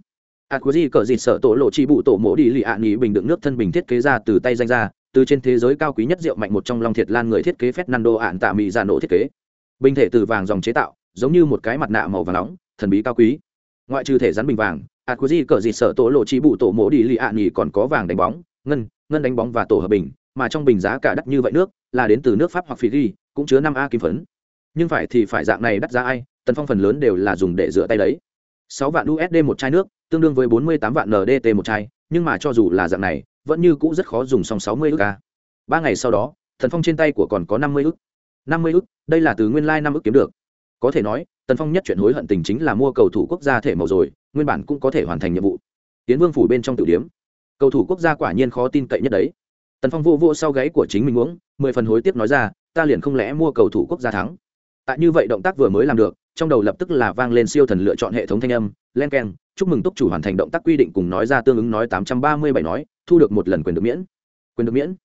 ạt cỡ cờ dịt sợ tổ lộ chi bụ tổ mổ đi lì ạ nghỉ bình đựng nước thân bình thiết kế ra từ tay danh ra từ trên thế giới cao quý nhất rượu mạnh một trong long thiệt lan người thiết kế Fernando ạn tạ mỹ ra nổ thiết kế. Bình thể từ vàng dòng chế tạo, giống như một cái mặt nạ màu vàng nóng, thần bí cao quý. Ngoại trừ thể rắn bình vàng ạt cỡ cờ dịt sợ tổ lộ chi bụ tổ mổ đi lì ạ nghỉ còn có vàng đánh bóng, ngân ngân đánh bóng và tổ hợp bình, mà trong bình giá cả đắt như vậy nước, là đến từ nước pháp hoặc phi ghi, cũng chứa năm a kim phấn. Nhưng phải thì phải dạng này đắt giá ai? Tần phong phần lớn đều là dùng để rửa tay đấy sáu vạn usd một chai nước, tương đương với bốn mươi tám vạn ndt một chai, nhưng mà cho dù là dạng này, vẫn như cũ rất khó dùng xong sáu mươi ức ca ba ngày sau đó thần phong trên tay của còn có năm mươi ức. năm mươi ức, đây là từ nguyên lai năm ức kiếm được. Có thể nói, tần phong nhất chuyện hối hận tình chính là mua cầu thủ quốc gia thể màu rồi, nguyên bản cũng có thể hoàn thành nhiệm vụ. Tiến vương phủ bên trong tử điếm. Cầu thủ quốc gia quả nhiên khó tin cậy nhất đấy. Tần phong vô vô sau gáy của chính mình uống, mười phần hối tiếc nói ra, ta liền không lẽ mua cầu thủ quốc gia thắng? Tại như vậy động tác vừa mới làm được trong đầu lập tức là vang lên siêu thần lựa chọn hệ thống thanh âm, len k e n chúc mừng túc chủ hoàn thành động tác quy định cùng nói ra tương ứng nói tám trăm ba mươi bảy nói, thu được một lần quyền được miễn. Quyền được miễn?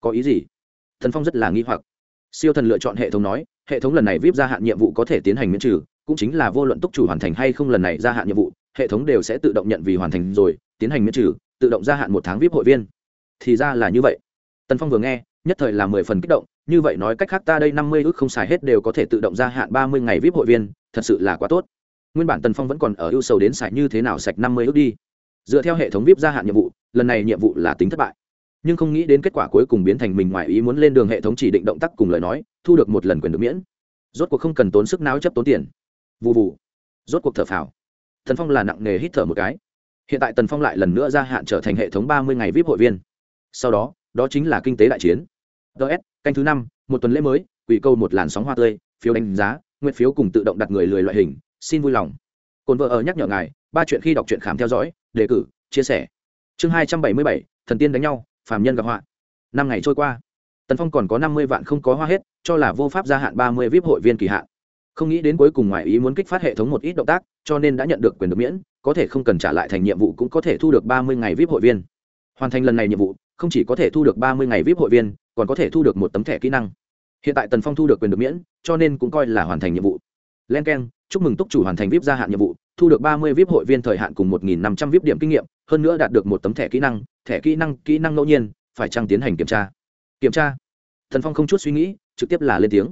Có ý gì? Thần phong rất là nghi hoặc. Siêu thần lựa chọn hệ thống nói, hệ thống lần này vip gia hạn nhiệm vụ có thể tiến hành miễn trừ, cũng chính là vô luận túc chủ hoàn thành hay không lần này gia hạn nhiệm vụ, hệ thống đều sẽ tự động nhận vì hoàn thành rồi, tiến hành miễn trừ, tự động gia hạn một tháng vip hội viên. Thì ra là như vậy. Tần phong vừa nghe nhất thời là mười phần kích động, như vậy nói cách khác ta đây năm mươi ước không xài hết đều có thể tự động gia hạn ba mươi ngày vip hội viên, thật sự là quá tốt. Nguyên bản tần phong vẫn còn ở ưu sầu đến xài như thế nào sạch năm mươi ước đi. Dựa theo hệ thống vip gia hạn nhiệm vụ, lần này nhiệm vụ là tính thất bại. Nhưng không nghĩ đến kết quả cuối cùng biến thành mình ngoài ý muốn lên đường hệ thống chỉ định động tác cùng lời nói, thu được một lần quyền được miễn. Rốt cuộc không cần tốn sức não chấp tốn tiền. Vụ vụ rốt cuộc thở phào. Thần phong là nặng nghề hít thở một cái. Hiện tại tần phong lại lần nữa gia hạn trở thành hệ thống ba mươi ngày vip hội viên. Sau đó đó chính là kinh tế đại chiến ts canh thứ năm, một tuần lễ mới, quỷ câu một làn sóng hoa tươi, phiếu đánh giá, nguyện phiếu cùng tự động đặt người lười loại hình, xin vui lòng. Cồn vợ ở nhắc nhở ngài, ba chuyện khi đọc truyện khám theo dõi, đề cử, chia sẻ. Chương hai trăm bảy mươi bảy, thần tiên đánh nhau, phàm nhân gặp họa. Năm ngày trôi qua, tần phong còn có năm mươi vạn không có hoa hết, cho là vô pháp gia hạn ba mươi vip hội viên kỳ hạn. Không nghĩ đến cuối cùng ngoài ý muốn kích phát hệ thống một ít động tác, cho nên đã nhận được quyền được miễn, có thể không cần trả lại thành nhiệm vụ cũng có thể thu được ba mươi ngày vip hội viên. Hoàn thành lần này nhiệm vụ, không chỉ có thể thu được ba mươi ngày vip hội viên còn có thể thu được một tấm thẻ kỹ năng. Hiện tại tần phong thu được quyền được miễn, cho nên cũng coi là hoàn thành nhiệm vụ. Len k e n chúc mừng túc chủ hoàn thành vip gia hạn nhiệm vụ, thu được ba mươi vip hội viên thời hạn cùng một nghìn năm trăm vip điểm kinh nghiệm, hơn nữa đạt được một tấm thẻ kỹ năng, thẻ kỹ năng kỹ năng ngẫu nhiên, phải trăng tiến hành kiểm tra? Kiểm tra. Thần phong không chút suy nghĩ, trực tiếp là lên tiếng.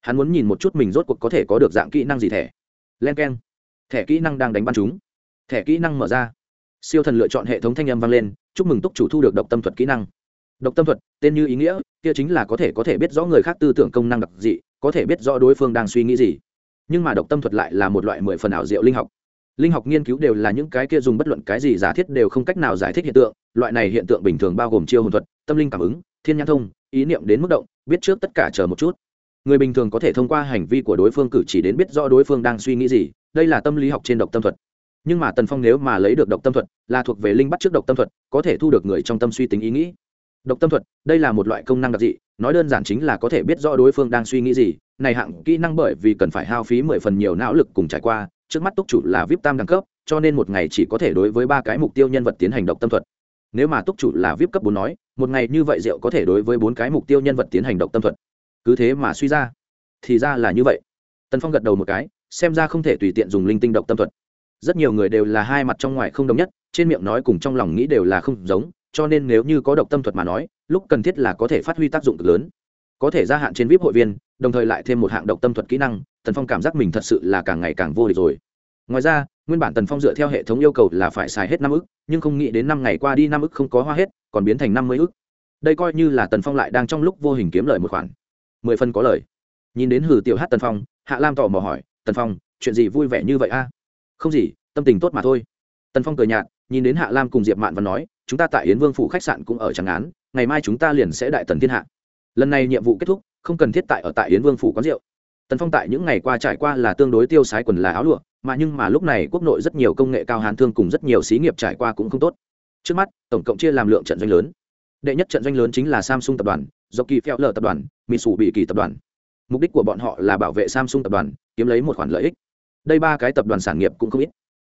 Hắn muốn nhìn một chút mình rốt cuộc có thể có được dạng kỹ năng gì thẻ. Len k e n thẻ kỹ năng đang đánh bắn chúng. Thẻ kỹ năng mở ra. Siêu thần lựa chọn hệ thống thanh âm vang lên, chúc mừng túc chủ thu được độc tâm thuật kỹ năng độc tâm thuật, tên như ý nghĩa, kia chính là có thể có thể biết rõ người khác tư tưởng công năng đặc dị, có thể biết rõ đối phương đang suy nghĩ gì. Nhưng mà độc tâm thuật lại là một loại mười phần ảo diệu linh học. Linh học nghiên cứu đều là những cái kia dùng bất luận cái gì giả thiết đều không cách nào giải thích hiện tượng, loại này hiện tượng bình thường bao gồm chiêu hồn thuật, tâm linh cảm ứng, thiên nhãn thông, ý niệm đến mức động, biết trước tất cả chờ một chút. Người bình thường có thể thông qua hành vi của đối phương cử chỉ đến biết rõ đối phương đang suy nghĩ gì, đây là tâm lý học trên độc tâm thuật. Nhưng mà tần phong nếu mà lấy được độc tâm thuật, là thuộc về linh bắt trước độc tâm thuật, có thể thu được người trong tâm suy tính ý nghĩ độc tâm thuật, đây là một loại công năng đặc dị, nói đơn giản chính là có thể biết rõ đối phương đang suy nghĩ gì. Này hạng kỹ năng bởi vì cần phải hao phí mười phần nhiều não lực cùng trải qua, trước mắt túc chủ là vip tam đẳng cấp, cho nên một ngày chỉ có thể đối với ba cái mục tiêu nhân vật tiến hành độc tâm thuật. Nếu mà túc chủ là vip cấp bốn nói, một ngày như vậy rượu có thể đối với bốn cái mục tiêu nhân vật tiến hành độc tâm thuật. Cứ thế mà suy ra, thì ra là như vậy. Tần phong gật đầu một cái, xem ra không thể tùy tiện dùng linh tinh độc tâm thuật. Rất nhiều người đều là hai mặt trong ngoài không đồng nhất, trên miệng nói cùng trong lòng nghĩ đều là không giống cho nên nếu như có độc tâm thuật mà nói, lúc cần thiết là có thể phát huy tác dụng cực lớn. Có thể gia hạn trên vip hội viên, đồng thời lại thêm một hạng độc tâm thuật kỹ năng, tần phong cảm giác mình thật sự là càng ngày càng vô địch rồi. Ngoài ra, nguyên bản tần phong dựa theo hệ thống yêu cầu là phải xài hết năm ức, nhưng không nghĩ đến năm ngày qua đi năm ức không có hoa hết, còn biến thành năm mươi ức. Đây coi như là tần phong lại đang trong lúc vô hình kiếm lời một khoản. Mười phân có lời. Nhìn đến hử tiểu hát tần phong, hạ lam tỏ mò hỏi, tần phong, chuyện gì vui vẻ như vậy a? Không gì, tâm tình tốt mà thôi. Tần phong cười nhạt, nhìn đến hạ lam cùng diệp mạn và nói chúng ta tại yến vương phủ khách sạn cũng ở tràng án, ngày mai chúng ta liền sẽ đại tần thiên hạ. Lần này nhiệm vụ kết thúc, không cần thiết tại ở tại yến vương phủ quán rượu. Tần phong tại những ngày qua trải qua là tương đối tiêu sái quần là áo lụa, mà nhưng mà lúc này quốc nội rất nhiều công nghệ cao hán thương cùng rất nhiều xí nghiệp trải qua cũng không tốt. Trước mắt, tổng cộng chia làm lượng trận doanh lớn. Đệ nhất trận doanh lớn chính là samsung tập đoàn do kỳ phèo lờ tập đoàn mỹ sủ bị kỳ tập đoàn. Mục đích của bọn họ là bảo vệ samsung tập đoàn, kiếm lấy một khoản lợi ích. Đây ba cái tập đoàn sản nghiệp cũng không ít.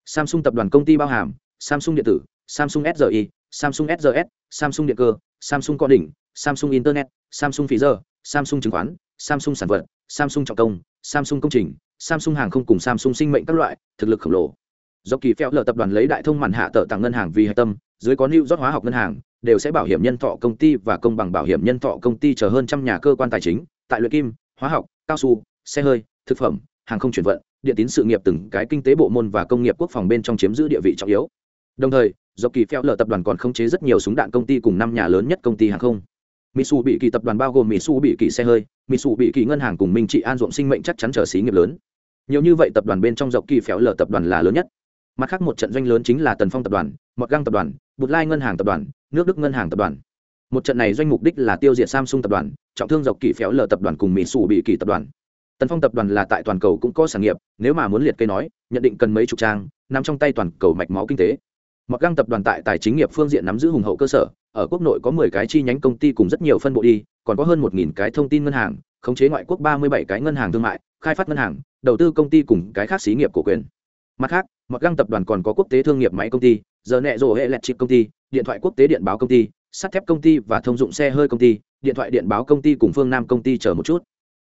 Samsung tập đoàn công ty bao hàm, samsung điện tử, samsung sri samsung srs samsung điện cơ, samsung con đỉnh, samsung internet, samsung phí giờ samsung chứng khoán, samsung sản vật, samsung trọng công, samsung công trình, samsung hàng không cùng samsung sinh mệnh các loại, thực lực khổng lồ. Do kỳ phèo lờ tập đoàn lấy đại thông màn hạ tờ tặng ngân hàng vì hạch tâm, dưới có new rót hóa học ngân hàng, đều sẽ bảo hiểm nhân thọ công ty và công bằng bảo hiểm nhân thọ công ty chờ hơn trăm nhà cơ quan tài chính, tại luyện kim, hóa học, cao su, xe hơi, thực phẩm, hàng không chuyển vận điện tín sự nghiệp từng cái kinh tế bộ môn và công nghiệp quốc phòng bên trong chiếm giữ địa vị trọng yếu đồng thời do kỳ phèo lở tập đoàn còn khống chế rất nhiều súng đạn công ty cùng năm nhà lớn nhất công ty hàng không Mitsu bị kỳ tập đoàn bao gồm Mitsu bị kỳ xe hơi, Mitsu bị kỳ ngân hàng cùng Minh Trị An ruộng sinh mệnh chắc chắn trở xí nghiệp lớn. Nhiều như vậy tập đoàn bên trong dọc kỳ phéo lở tập đoàn là lớn nhất. Mặt khác một trận doanh lớn chính là Tần Phong tập đoàn, Mọt Găng tập đoàn, Bụt Lai ngân hàng tập đoàn, Nước Đức ngân hàng tập đoàn. Một trận này doanh mục đích là tiêu diệt Samsung tập đoàn, trọng thương dọc kỳ phéo lở tập đoàn cùng Mitsu bị kỳ tập đoàn. Tần Phong tập đoàn là tại toàn cầu cũng có sản nghiệp, nếu mà muốn liệt kê nói, nhận định cần mấy chục trang, nằm trong tay toàn cầu mạch máu kinh tế mặc Găng tập đoàn tại tài chính nghiệp phương diện nắm giữ hùng hậu cơ sở, ở quốc nội có 10 cái chi nhánh công ty cùng rất nhiều phân bộ đi, còn có hơn 1000 cái thông tin ngân hàng, khống chế ngoại quốc 37 cái ngân hàng thương mại, khai phát ngân hàng, đầu tư công ty cùng cái khác xí nghiệp của quyền. Mặt khác, mặc Găng tập đoàn còn có quốc tế thương nghiệp máy công ty, giờ nẹ rồ hệ lẹt chip công ty, điện thoại quốc tế điện báo công ty, sắt thép công ty và thông dụng xe hơi công ty, điện thoại điện báo công ty cùng Phương Nam công ty chờ một chút.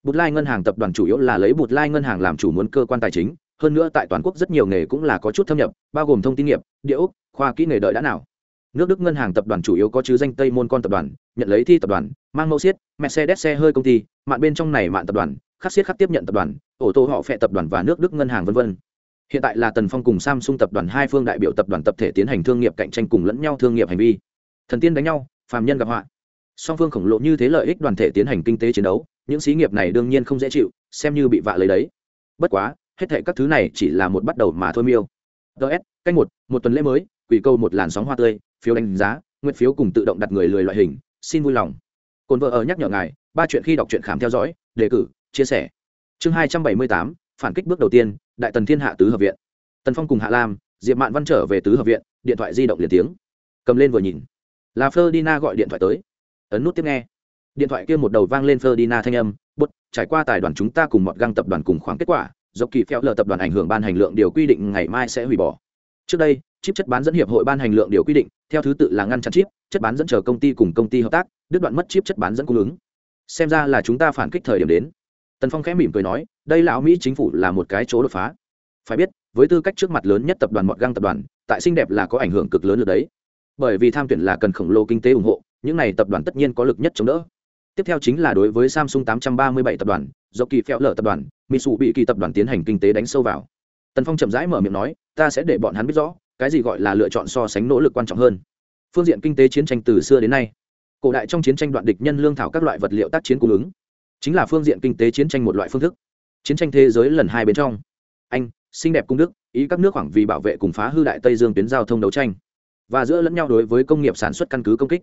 Bụt Lai ngân hàng tập đoàn chủ yếu là lấy Bụt Lai ngân hàng làm chủ muốn cơ quan tài chính, hơn nữa tại toàn quốc rất nhiều nghề cũng là có chút thâm nhập, bao gồm thông tin nghiệp, địa ốc, khoa kỹ nghề đợi đã nào. Nước đức ngân hàng tập đoàn chủ yếu có chứ danh tây môn con tập đoàn, nhận lấy thi tập đoàn, mang mẫu xiết, mercedes xe hơi công ty, mạn bên trong này mạn tập đoàn, khắc xiết khắc tiếp nhận tập đoàn, ô tô họ phẹ tập đoàn và nước đức ngân hàng v v hiện tại là tần phong cùng samsung tập đoàn hai phương đại biểu tập đoàn tập thể tiến hành thương nghiệp cạnh tranh cùng lẫn nhau thương nghiệp hành vi. Thần tiên đánh nhau, phàm nhân gặp họa. Song phương khổng lồ như thế lợi ích đoàn thể tiến hành kinh tế chiến đấu, những xí nghiệp này đương nhiên không dễ chịu, xem như bị vạ lấy đấy. Bất quá, hết thệ các thứ này chỉ là một bắt đầu mà thôi miêu. Ts canh một một tuần lễ mới quỷ câu một làn sóng hoa tươi, phiếu đánh giá, nguyện phiếu cùng tự động đặt người lười loại hình, xin vui lòng. Cồn vợ ở nhắc nhở ngài, ba chuyện khi đọc truyện khám theo dõi, đề cử, chia sẻ. Chương hai trăm bảy mươi tám, phản kích bước đầu tiên, đại tần thiên hạ tứ hợp viện. Tần phong cùng hạ lam, diệp mạn văn trở về tứ hợp viện, điện thoại di động liền tiếng. Cầm lên vừa nhìn. Là ferdina gọi điện thoại tới. Ấn nút tiếp nghe. Điện thoại kia một đầu vang lên ferdina thanh âm, bút, trải qua tài đoàn chúng ta cùng một găng tập đoàn cùng khoảng kết quả do kỳ phèo lờ tập đoàn ảnh hưởng ban hành lượng điều quy định ngày mai sẽ hủy bỏ. Trước đây chip chất bán dẫn hiệp hội ban hành lượng điều quy định, theo thứ tự là ngăn chặn chip, chất bán dẫn chờ công ty cùng công ty hợp tác, đứt đoạn mất chip chất bán dẫn cung ứng. Xem ra là chúng ta phản kích thời điểm đến. Tần phong khẽ mỉm cười nói, đây lão mỹ chính phủ là một cái chỗ đột phá. Phải biết, với tư cách trước mặt lớn nhất tập đoàn mọt găng tập đoàn, tại xinh đẹp là có ảnh hưởng cực lớn được đấy. Bởi vì tham tuyển là cần khổng lồ kinh tế ủng hộ, những này tập đoàn tất nhiên có lực nhất chống đỡ. Tiếp theo chính là đối với samsung 837 tập đoàn do kỳ phèo lở tập đoàn mỹ sụ bị kỳ tập đoàn tiến hành kinh tế đánh sâu vào. Tần phong chậm rãi mở miệng nói, ta sẽ để bọn hắn biết rõ cái gì gọi là lựa chọn so sánh nỗ lực quan trọng hơn? Phương diện kinh tế chiến tranh từ xưa đến nay, cổ đại trong chiến tranh đoạn địch nhân lương thảo các loại vật liệu tác chiến cung ứng, chính là phương diện kinh tế chiến tranh một loại phương thức. Chiến tranh thế giới lần hai bên trong, anh, xinh đẹp cung đức, ý các nước khoảng vì bảo vệ cùng phá hư đại tây dương tuyến giao thông đấu tranh. Và giữa lẫn nhau đối với công nghiệp sản xuất căn cứ công kích,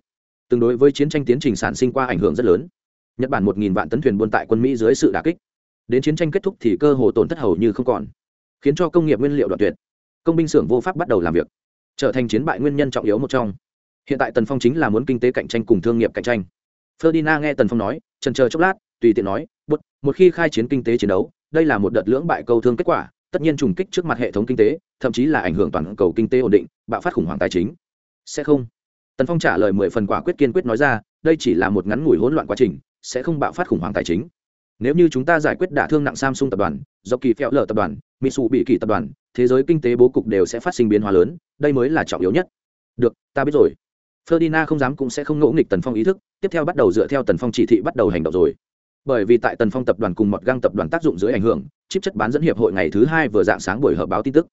tương đối với chiến tranh tiến trình sản sinh qua ảnh hưởng rất lớn. Nhật bản một nghìn vạn tấn thuyền buôn tại quân mỹ dưới sự đà kích. Đến chiến tranh kết thúc thì cơ hồ tổn thất hầu như không còn, khiến cho công nghiệp nguyên liệu đoạn tuyệt công binh xưởng vô pháp bắt đầu làm việc. Trở thành chiến bại nguyên nhân trọng yếu một trong. Hiện tại tần phong chính là muốn kinh tế cạnh tranh cùng thương nghiệp cạnh tranh. Ferdinand nghe tần phong nói trần chờ chốc lát tùy tiện nói một, một khi khai chiến kinh tế chiến đấu đây là một đợt lưỡng bại câu thương kết quả tất nhiên trùng kích trước mặt hệ thống kinh tế thậm chí là ảnh hưởng toàn cầu kinh tế ổn định bạo phát khủng hoảng tài chính. Sẽ không. Tần phong trả lời mười phần quả quyết kiên quyết nói ra đây chỉ là một ngắn ngủi hỗn loạn quá trình sẽ không bạo phát khủng hoảng tài chính. Nếu như chúng ta giải quyết đả thương nặng samsung tập đoàn do kỳ phèo lờ tập đoàn mitsu bị kỳ tập đoàn thế giới kinh tế bố cục đều sẽ phát sinh biến hóa lớn, đây mới là trọng yếu nhất. Được, ta biết rồi. Ferdinand không dám cũng sẽ không ngỗ nghịch tần phong ý thức, tiếp theo bắt đầu dựa theo tần phong chỉ thị bắt đầu hành động rồi. Bởi vì tại tần phong tập đoàn cùng một găng tập đoàn tác dụng dưới ảnh hưởng, chip chất bán dẫn hiệp hội ngày thứ hai vừa dạng sáng buổi họp báo tin tức.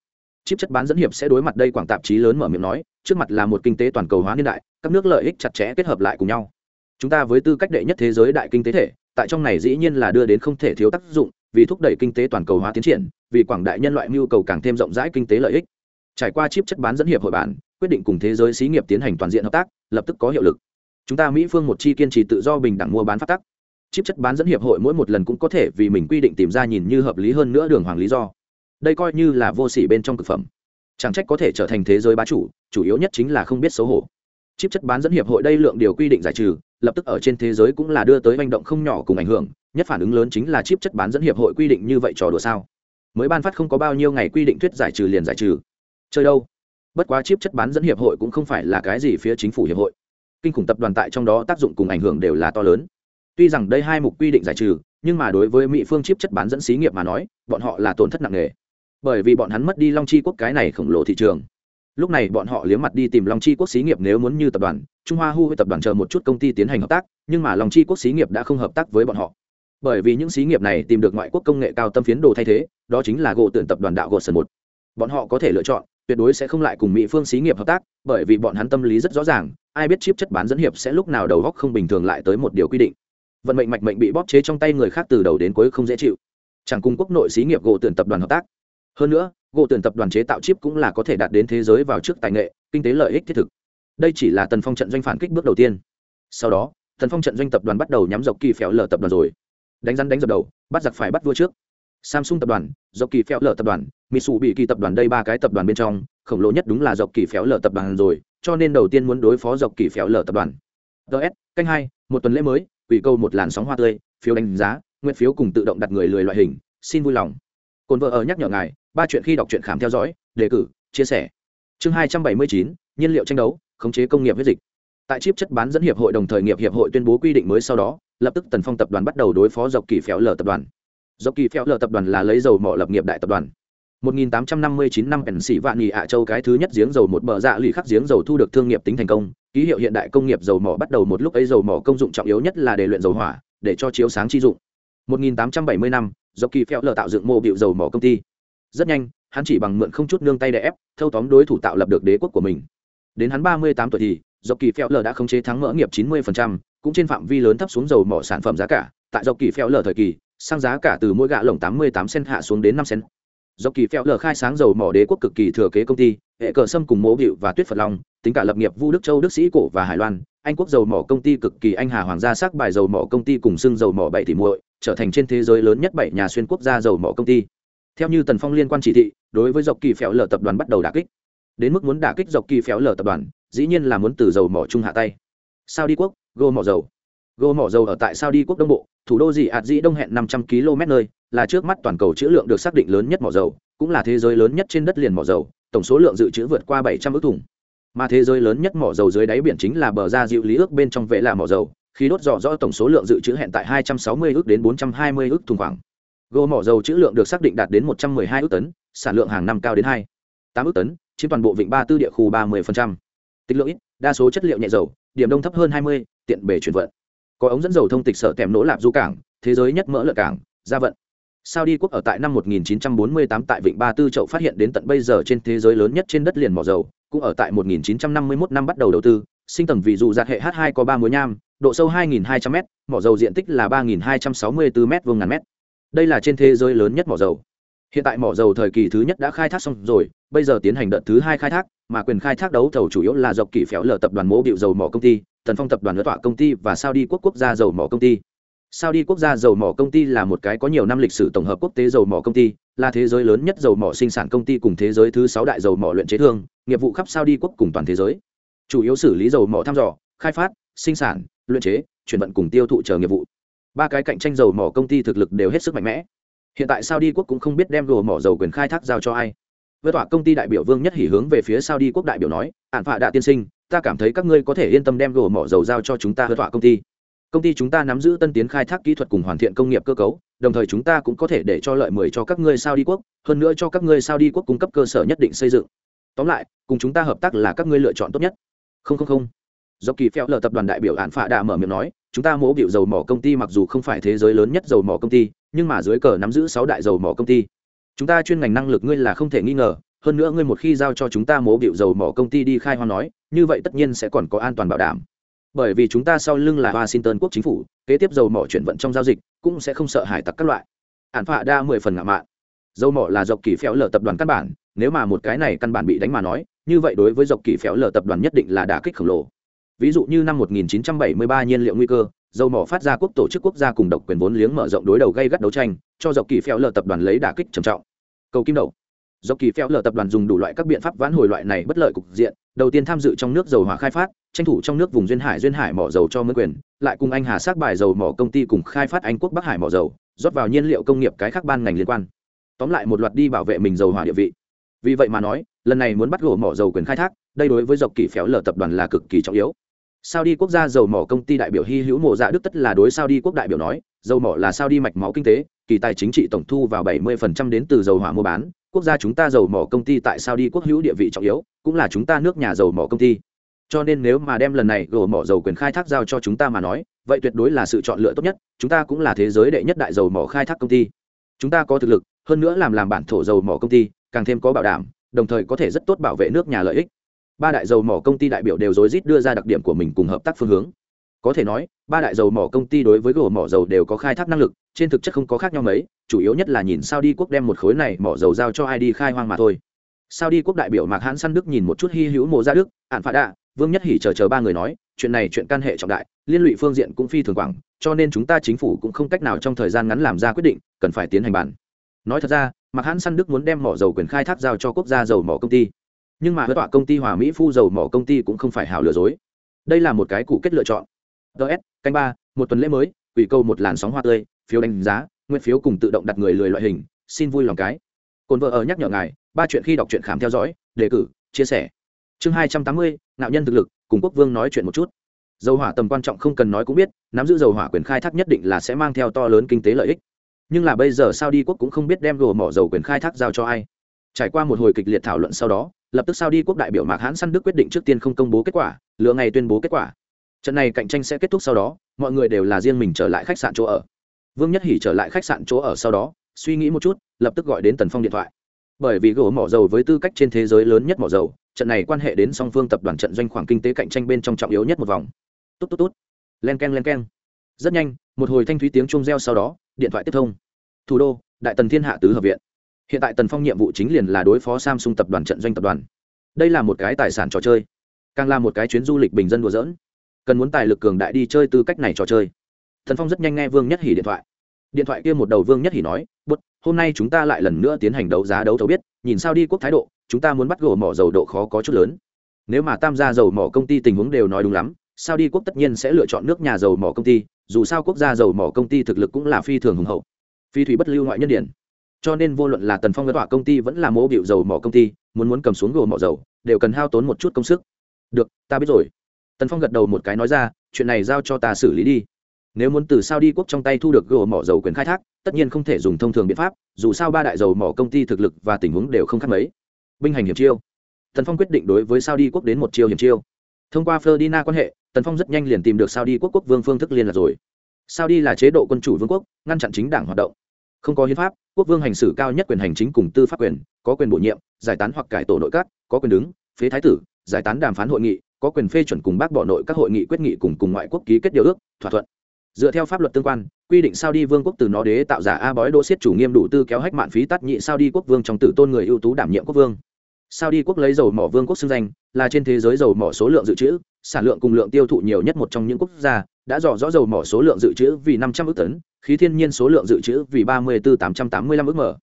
Chip chất bán dẫn hiệp sẽ đối mặt đây quảng tạp chí lớn mở miệng nói, trước mặt là một kinh tế toàn cầu hóa niên đại, các nước lợi ích chặt chẽ kết hợp lại cùng nhau. Chúng ta với tư cách đệ nhất thế giới đại kinh tế thể, tại trong này dĩ nhiên là đưa đến không thể thiếu tác dụng, vì thúc đẩy kinh tế toàn cầu hóa tiến triển vì quảng đại nhân loại nhu cầu càng thêm rộng rãi kinh tế lợi ích. Trải qua chip chất bán dẫn hiệp hội bản, quyết định cùng thế giới xí nghiệp tiến hành toàn diện hợp tác, lập tức có hiệu lực. Chúng ta mỹ phương một chi kiên trì tự do bình đẳng mua bán phát tắc. Chip chất bán dẫn hiệp hội mỗi một lần cũng có thể vì mình quy định tìm ra nhìn như hợp lý hơn nữa đường hoàng lý do. Đây coi như là vô sỉ bên trong thực phẩm. Chẳng trách có thể trở thành thế giới bá chủ chủ yếu nhất chính là không biết xấu hổ. Chip chất bán dẫn hiệp hội đây lượng điều quy định giải trừ, lập tức ở trên thế giới cũng là đưa tới manh động không nhỏ cùng ảnh hưởng, nhất phản ứng lớn chính là chip chất bán dẫn hiệp hội quy định như vậy trò đùa sao? Mới ban phát không có bao nhiêu ngày quy định thuyết giải trừ liền giải trừ. Chơi đâu? Bất quá chip chất bán dẫn hiệp hội cũng không phải là cái gì phía chính phủ hiệp hội. Kinh khủng tập đoàn tại trong đó tác dụng cùng ảnh hưởng đều là to lớn. Tuy rằng đây hai mục quy định giải trừ, nhưng mà đối với mỹ phương chip chất bán dẫn xí nghiệp mà nói, bọn họ là tổn thất nặng nề. Bởi vì bọn hắn mất đi long chi quốc cái này khổng lồ thị trường. Lúc này bọn họ liếm mặt đi tìm long chi quốc xí nghiệp nếu muốn như tập đoàn, trung hoa hu với tập đoàn chờ một chút công ty tiến hành hợp tác, nhưng mà long chi quốc xí nghiệp đã không hợp tác với bọn họ. Bởi vì những xí nghiệp này tìm được ngoại quốc công nghệ cao tâm phiến đồ thay thế đó chính là gỗ tuyển tập đoàn đạo gỗ sơn một. Bọn họ có thể lựa chọn, tuyệt đối sẽ không lại cùng mỹ phương xí nghiệp hợp tác, bởi vì bọn hắn tâm lý rất rõ ràng, ai biết chip chất bán dẫn hiệp sẽ lúc nào đầu góc không bình thường lại tới một điều quy định. Vận mệnh mạch mệnh bị bóp chế trong tay người khác từ đầu đến cuối không dễ chịu. Chẳng cùng quốc nội xí nghiệp gỗ tuyển tập đoàn hợp tác. Hơn nữa, gỗ tuyển tập đoàn chế tạo chip cũng là có thể đạt đến thế giới vào trước tài nghệ, kinh tế lợi ích thiết thực. Đây chỉ là tần phong trận doanh phản kích bước đầu tiên. Sau đó, tần phong trận doanh tập đoàn bắt đầu nhắm dọc kỳ phèo lở tập đoàn rồi. Đánh rắn đánh dập đầu, bắt giặc phải bắt vua trước samsung tập đoàn, dọc kỳ phéo lở tập đoàn mitsu bị kỳ tập đoàn đây ba cái tập đoàn bên trong, khổng lồ nhất đúng là dọc kỳ phéo lở tập đoàn rồi, cho nên đầu tiên muốn đối phó dọc kỳ phéo lở tập đoàn. Ts canh hai, một tuần lễ mới ủy câu một làn sóng hoa tươi, phiếu đánh giá, nguyện phiếu cùng tự động đặt người lười loại hình, xin vui lòng. Cồn vợ ở nhắc nhở ngài, ba chuyện khi đọc truyện khám theo dõi, đề cử, chia sẻ. Chương hai trăm bảy mươi chín, nhiên liệu tranh đấu, khống chế công nghiệp huyết dịch. Tại chip chất bán dẫn hiệp hội đồng thời nghiệp hiệp hội tuyên bố quy định mới sau đó, lập tức tần phong tập đoàn bắt đầu đối phó dọc kỳ phéo lở tập đoàn do kỳ phèo lờ tập đoàn là lấy dầu mỏ lập nghiệp đại tập đoàn. 1859 năm ẩn sĩ vạn nhị ạ châu cái thứ nhất giếng dầu một bờ dạ lì khắc giếng dầu thu được thương nghiệp tính thành công. Ký hiệu hiện đại công nghiệp dầu mỏ bắt đầu một lúc ấy dầu mỏ công dụng trọng yếu nhất là để luyện dầu hỏa để cho chiếu sáng chi dụng. 1870 năm do kỳ phèo lờ tạo dựng mô biểu dầu mỏ công ty. Rất nhanh hắn chỉ bằng mượn không chút nương tay để ép thâu tóm đối thủ tạo lập được đế quốc của mình. Đến hắn 38 tuổi thì do kỳ phèo lờ đã khống chế thắng mỡ nghiệp 90%, cũng trên phạm vi lớn thấp xuống dầu mỏ sản phẩm giá cả. Tại do kỳ phèo lờ thời kỳ sang giá cả từ mỗi gạ lồng 88 cent hạ xuống đến 5 cent. Do kỳ phèo lờ khai sáng dầu mỏ đế quốc cực kỳ thừa kế công ty, hệ cờ sâm cùng mố bịu và tuyết phật long, tính cả lập nghiệp vu đức châu, đức sĩ cổ và hải loan, anh quốc dầu mỏ công ty cực kỳ anh hà hoàng gia sắc bài dầu mỏ công ty cùng xưng dầu mỏ bảy tỷ muội, trở thành trên thế giới lớn nhất bảy nhà xuyên quốc gia dầu mỏ công ty. Theo như tần phong liên quan chỉ thị, đối với dọc kỳ phèo lờ tập đoàn bắt đầu đả kích. Đến mức muốn đả kích dọc kỳ phèo lờ tập đoàn, dĩ nhiên là muốn từ dầu mỏ trung hạ tay. Sao đi quốc, gô mỏ dầu. Gô mỏ dầu ở tại sao đi quốc đông bộ thủ đô dị ạt dĩ đông hẹn năm trăm km nơi, là trước mắt toàn cầu chữ lượng được xác định lớn nhất mỏ dầu, cũng là thế giới lớn nhất trên đất liền mỏ dầu, tổng số lượng dự trữ vượt qua bảy trăm ước thùng. Mà thế giới lớn nhất mỏ dầu dưới đáy biển chính là bờ ra dịu lý ước bên trong vệ là mỏ dầu khi đốt dò rõ tổng số lượng dự trữ hẹn tại hai trăm sáu mươi ước đến bốn trăm hai mươi ước thùng khoảng. Gô mỏ dầu chữ lượng được xác định đạt đến một trăm hai ước tấn, sản lượng hàng năm cao đến hai, tám ước tấn, chiếm toàn bộ vịnh ba tư địa khu ba 30%. tích lượng ít đa số chất liệu nhẹ dầu, điểm đông thấp hơn hai mươi, tiện bể chuyển vận có ống dẫn dầu thông tịch sở tèm nỗ lạp du cảng thế giới nhất mỡ lợn cảng gia vận Saudi quốc ở tại năm 1948 tại Vịnh Ba Tư Chậu phát hiện đến tận bây giờ trên thế giới lớn nhất trên đất liền mỏ dầu, cũng ở tại 1951 năm bắt đầu đầu tư, sinh tầng vị dụ giạt hệ H2 có 3 muối nham, độ sâu 2.200m, mỏ dầu diện tích là 3.264m vuông ngàn mét. Đây là trên thế giới lớn nhất mỏ dầu. Hiện tại mỏ dầu thời kỳ thứ nhất đã khai thác xong rồi, bây giờ tiến hành đợt thứ hai khai thác, mà quyền khai thác đấu thầu chủ yếu là dọc kỳ phéo lở tập đoàn mỗ biểu dầu mỏ công ty, Tần Phong tập đoàn lựa tọa công ty và Saudi quốc quốc gia dầu mỏ công ty. Saudi quốc gia dầu mỏ công ty là một cái có nhiều năm lịch sử tổng hợp quốc tế dầu mỏ công ty, là thế giới lớn nhất dầu mỏ sinh sản công ty cùng thế giới thứ sáu đại dầu mỏ luyện chế thương, nghiệp vụ khắp Saudi quốc cùng toàn thế giới. Chủ yếu xử lý dầu mỏ thăm dò, khai phát, sinh sản, luyện chế, chuyển vận cùng tiêu thụ chờ nghiệp vụ. Ba cái cạnh tranh dầu mỏ công ty thực lực đều hết sức mạnh mẽ. Hiện tại Saudi quốc cũng không biết đem dầu mỏ dầu quyền khai thác giao cho ai. Với tọa công ty đại biểu Vương Nhất Hỉ hướng về phía Saudi quốc đại biểu nói, "Ản phạ đại tiên sinh, ta cảm thấy các ngươi có thể yên tâm đem dầu mỏ dầu giao cho chúng ta với tọa công ty." công ty chúng ta nắm giữ tân tiến khai thác kỹ thuật cùng hoàn thiện công nghiệp cơ cấu đồng thời chúng ta cũng có thể để cho lợi mười cho các ngươi sao đi quốc hơn nữa cho các ngươi sao đi quốc cung cấp cơ sở nhất định xây dựng. Tóm lại cùng chúng ta hợp tác là các ngươi lựa chọn tốt nhất. Không không không. Do kỳ phèo lờ tập đoàn đại biểu hạn phạ đã mở miệng nói chúng ta mỗ biểu dầu mỏ công ty mặc dù không phải thế giới lớn nhất dầu mỏ công ty nhưng mà dưới cờ nắm giữ sáu đại dầu mỏ công ty chúng ta chuyên ngành năng lực ngươi là không thể nghi ngờ, hơn nữa ngươi một khi giao cho chúng ta mố bịu dầu mỏ công ty đi khai hoang nói, như vậy tất nhiên sẽ còn có an toàn bảo đảm. Bởi vì chúng ta sau lưng là washington quốc chính phủ, kế tiếp dầu mỏ chuyển vận trong giao dịch cũng sẽ không sợ hải tặc các loại. Ản phạ đa mười phần ngạo mạn. Dầu mỏ là dọc kỳ phéo lở tập đoàn căn bản, nếu mà một cái này căn bản bị đánh mà nói, như vậy đối với dọc kỳ phéo lở tập đoàn nhất định là đả kích khổng lồ. Ví dụ như năm 1973 nhiên liệu nguy cơ dầu mỏ phát ra quốc tổ chức quốc gia cùng độc quyền vốn liếng mở rộng đối đầu gây gắt đấu tranh, cho dọc kỳ phèo lở tập đoàn lấy đả kích trầm trọng. Cầu kim đầu. Dọc kỳ phèo lở tập đoàn dùng đủ loại các biện pháp vãn hồi loại này bất lợi cục diện, đầu tiên tham dự trong nước dầu hỏa khai phát, tranh thủ trong nước vùng duyên hải duyên hải mỏ dầu cho mướn quyền, lại cùng anh hà sát bài dầu mỏ công ty cùng khai phát anh quốc bắc hải mỏ dầu, rót vào nhiên liệu công nghiệp cái khác ban ngành liên quan. Tóm lại một loạt đi bảo vệ mình dầu hỏa địa vị. Vì vậy mà nói, lần này muốn bắt gỗ mỏ dầu quyền khai thác, đây đối với dọc kỳ phéo lở tập đoàn là cực kỳ trọng yếu sao đi quốc gia dầu mỏ công ty đại biểu hy hữu mộ dạ đức tất là đối sao đi quốc đại biểu nói, dầu mỏ là sao đi mạch máu kinh tế, kỳ tài chính trị tổng thu vào 70% đến từ dầu hỏa mua bán. Quốc gia chúng ta dầu mỏ công ty tại sao đi quốc hữu địa vị trọng yếu, cũng là chúng ta nước nhà dầu mỏ công ty. Cho nên nếu mà đem lần này gồ mỏ dầu quyền khai thác giao cho chúng ta mà nói, vậy tuyệt đối là sự chọn lựa tốt nhất, chúng ta cũng là thế giới đệ nhất đại dầu mỏ khai thác công ty. Chúng ta có thực lực, hơn nữa làm làm bản thổ dầu mỏ công ty, càng thêm có bảo đảm, đồng thời có thể rất tốt bảo vệ nước nhà lợi ích ba đại dầu mỏ công ty đại biểu đều rối rít đưa ra đặc điểm của mình cùng hợp tác phương hướng. Có thể nói, ba đại dầu mỏ công ty đối với gỗ mỏ dầu đều có khai thác năng lực, trên thực chất không có khác nhau mấy, chủ yếu nhất là nhìn sao đi quốc đem một khối này mỏ dầu giao cho ai đi khai hoang mà thôi. Sao đi quốc đại biểu mạc hãn săn đức nhìn một chút hy hữu mộ ra đức ạn phạ đạ, vương nhất hỉ chờ chờ ba người nói, chuyện này chuyện can hệ trọng đại, liên lụy phương diện cũng phi thường quảng, cho nên chúng ta chính phủ cũng không cách nào trong thời gian ngắn làm ra quyết định, cần phải tiến hành bản nói thật ra, mạc hãn săn đức muốn đem mỏ dầu quyền khai thác giao cho quốc gia dầu mỏ công ty nhưng mà hứa tọa công ty hòa mỹ phu dầu mỏ công ty cũng không phải hảo lừa dối. Đây là một cái cụ kết lựa chọn. Ts canh ba, một tuần lễ mới ủy câu một làn sóng hoa tươi, phiếu đánh giá nguyên phiếu cùng tự động đặt người lười loại hình, xin vui lòng cái. Cồn vợ ở nhắc nhở ngài, ba chuyện khi đọc truyện khám theo dõi, đề cử, chia sẻ. Chương hai trăm tám mươi nạo nhân thực lực, cùng quốc vương nói chuyện một chút. Dầu hỏa tầm quan trọng không cần nói cũng biết, nắm giữ dầu hỏa quyền khai thác nhất định là sẽ mang theo to lớn kinh tế lợi ích. Nhưng là bây giờ sao đi quốc cũng không biết đem gồ mỏ dầu quyền khai thác giao cho ai trải qua một hồi kịch liệt thảo luận sau đó, lập tức sao đi quốc đại biểu mạc hãn săn đức quyết định trước tiên không công bố kết quả, lựa ngày tuyên bố kết quả. Trận này cạnh tranh sẽ kết thúc sau đó, mọi người đều là riêng mình trở lại khách sạn chỗ ở. Vương nhất hỉ trở lại khách sạn chỗ ở sau đó, suy nghĩ một chút, lập tức gọi đến tần phong điện thoại. Bởi vì gỗ mỏ dầu với tư cách trên thế giới lớn nhất mỏ dầu, trận này quan hệ đến song phương tập đoàn trận doanh khoảng kinh tế cạnh tranh bên trong trọng yếu nhất một vòng. Tốt tốt tốt len k e n len k e n rất nhanh, một hồi thanh thúy tiếng chung reo sau đó, điện thoại tiếp thông. Thủ đô, đại tần thiên hạ tứ hợp viện hiện tại tần phong nhiệm vụ chính liền là đối phó samsung tập đoàn trận doanh tập đoàn. Đây là một cái tài sản trò chơi, càng là một cái chuyến du lịch bình dân đùa dỡn cần muốn tài lực cường đại đi chơi tư cách này trò chơi. Thần phong rất nhanh nghe vương nhất hỉ điện thoại. Điện thoại kia một đầu vương nhất hỉ nói, bút, hôm nay chúng ta lại lần nữa tiến hành đấu giá đấu thầu biết, nhìn sao đi quốc thái độ, chúng ta muốn bắt gỗ mỏ dầu độ khó có chút lớn. Nếu mà tam gia dầu mỏ công ty tình huống đều nói đúng lắm, sao đi quốc tất nhiên sẽ lựa chọn nước nhà dầu mỏ công ty, dù sao quốc gia dầu mỏ công ty thực lực cũng là phi thường hùng hậu. Phi thủy bất lưu ngoại nhân điển cho nên vô luận là tần phong vấn tỏa công ty vẫn là mô biểu dầu mỏ công ty, muốn muốn cầm xuống gồ mỏ dầu, đều cần hao tốn một chút công sức. Được, ta biết rồi. Tần phong gật đầu một cái nói ra, chuyện này giao cho ta xử lý đi. Nếu muốn từ sao đi quốc trong tay thu được gồ mỏ dầu quyền khai thác, tất nhiên không thể dùng thông thường biện pháp, dù sao ba đại dầu mỏ công ty thực lực và tình huống đều không khác mấy. Binh hành hiểm chiêu. Tần phong quyết định đối với sao đi quốc đến một chiêu hiểm chiêu. Thông qua ferdinand quan hệ, tần phong rất nhanh liền tìm được sao đi quốc quốc vương phương thức liên lạc rồi. Sao đi là chế độ quân chủ vương quốc, ngăn chặn chính đảng hoạt động không có hiến pháp, quốc vương hành xử cao nhất quyền hành chính cùng tư pháp quyền, có quyền bổ nhiệm, giải tán hoặc cải tổ nội các, có quyền đứng, phế thái tử, giải tán đàm phán hội nghị, có quyền phê chuẩn cùng bác bỏ nội các hội nghị quyết nghị cùng cùng ngoại quốc ký kết điều ước, thỏa thuận. Dựa theo pháp luật tương quan, quy định sao đi vương quốc từ nó đế tạo giả a bói đỗ xiết chủ nghiêm đủ tư kéo hách mạn phí tắt nhị sao đi quốc vương trong tử tôn người ưu tú đảm nhiệm quốc vương. Sao đi quốc lấy dầu mỏ vương quốc xưng danh, là trên thế giới dầu mỏ số lượng dự trữ, sản lượng cùng lượng tiêu thụ nhiều nhất một trong những quốc gia, đã dò rõ dầu mỏ số lượng dự trữ vì năm trăm ước tấn khí thiên nhiên số lượng dự trữ vì ba mươi bốn tám trăm tám mươi lăm ước mở.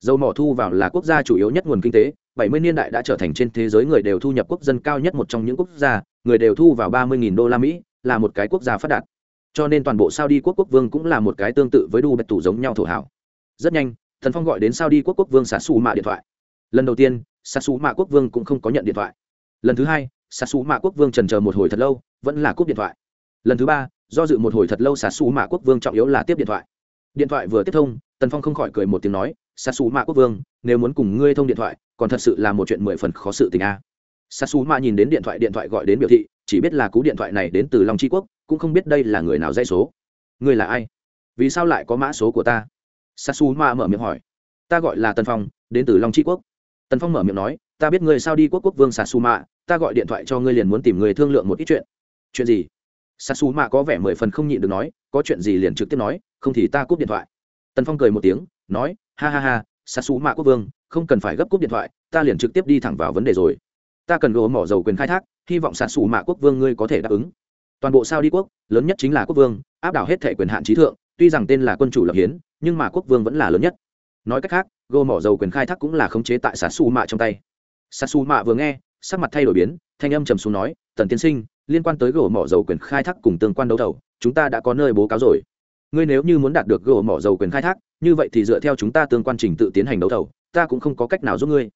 Dầu mỏ thu vào là quốc gia chủ yếu nhất nguồn kinh tế, bảy mươi niên đại đã trở thành trên thế giới người đều thu nhập quốc dân cao nhất một trong những quốc gia, người đều thu vào ba mươi đô la mỹ, là một cái quốc gia phát đạt. Cho nên toàn bộ sao đi quốc quốc vương cũng là một cái tương tự với đu bạch tủ giống nhau thổ hảo rất nhanh, thần phong gọi đến sao đi quốc quốc vương xả xù mạ điện thoại. Lần đầu tiên xả xù mạ quốc vương cũng không có nhận điện thoại. Lần thứ hai xả xù mạ quốc vương trần chờ một hồi thật lâu, vẫn là cúp điện thoại. Lần thứ ba do dự một hồi thật lâu xà xù mạ quốc vương trọng yếu là tiếp điện thoại. Điện thoại vừa tiếp thông, tần phong không khỏi cười một tiếng nói xà xù mạ quốc vương, nếu muốn cùng ngươi thông điện thoại, còn thật sự là một chuyện mười phần khó sự tình a. Xà xù mạ nhìn đến điện thoại điện thoại gọi đến biểu thị, chỉ biết là cú điện thoại này đến từ long tri quốc, cũng không biết đây là người nào dây số. Ngươi là ai? Vì sao lại có mã số của ta? Xà xù mạ mở miệng hỏi. Ta gọi là tần phong, đến từ long tri quốc. Tần phong mở miệng nói, ta biết ngươi sao đi quốc quốc vương xà xù mạ, ta gọi điện thoại cho ngươi liền muốn tìm người thương lượng một ít chuyện. Chuyện gì? Sasu Mạ có vẻ mười phần không nhịn được nói, có chuyện gì liền trực tiếp nói, không thì ta cúp điện thoại. Tần phong cười một tiếng, nói, ha ha ha, sasu Mạ quốc vương, không cần phải gấp cúp điện thoại, ta liền trực tiếp đi thẳng vào vấn đề rồi. Ta cần gỗ mỏ dầu quyền khai thác, hy vọng sasu Mạ quốc vương ngươi có thể đáp ứng. Toàn bộ sao đi quốc, lớn nhất chính là quốc vương, áp đảo hết thể quyền hạn trí thượng, tuy rằng tên là quân chủ lập hiến, nhưng mà quốc vương vẫn là lớn nhất. Nói cách khác gô mỏ dầu quyền khai thác cũng là khống chế tại sát su mạ trong tay. Sát su mạ vừa nghe, sắc mặt thay đổi biến, thanh âm trầm xuống nói, tần tiên sinh liên quan tới gỗ mỏ dầu quyền khai thác cùng tương quan đấu thầu, chúng ta đã có nơi bố cáo rồi. Ngươi nếu như muốn đạt được gỗ mỏ dầu quyền khai thác, như vậy thì dựa theo chúng ta tương quan trình tự tiến hành đấu thầu, ta cũng không có cách nào giúp ngươi.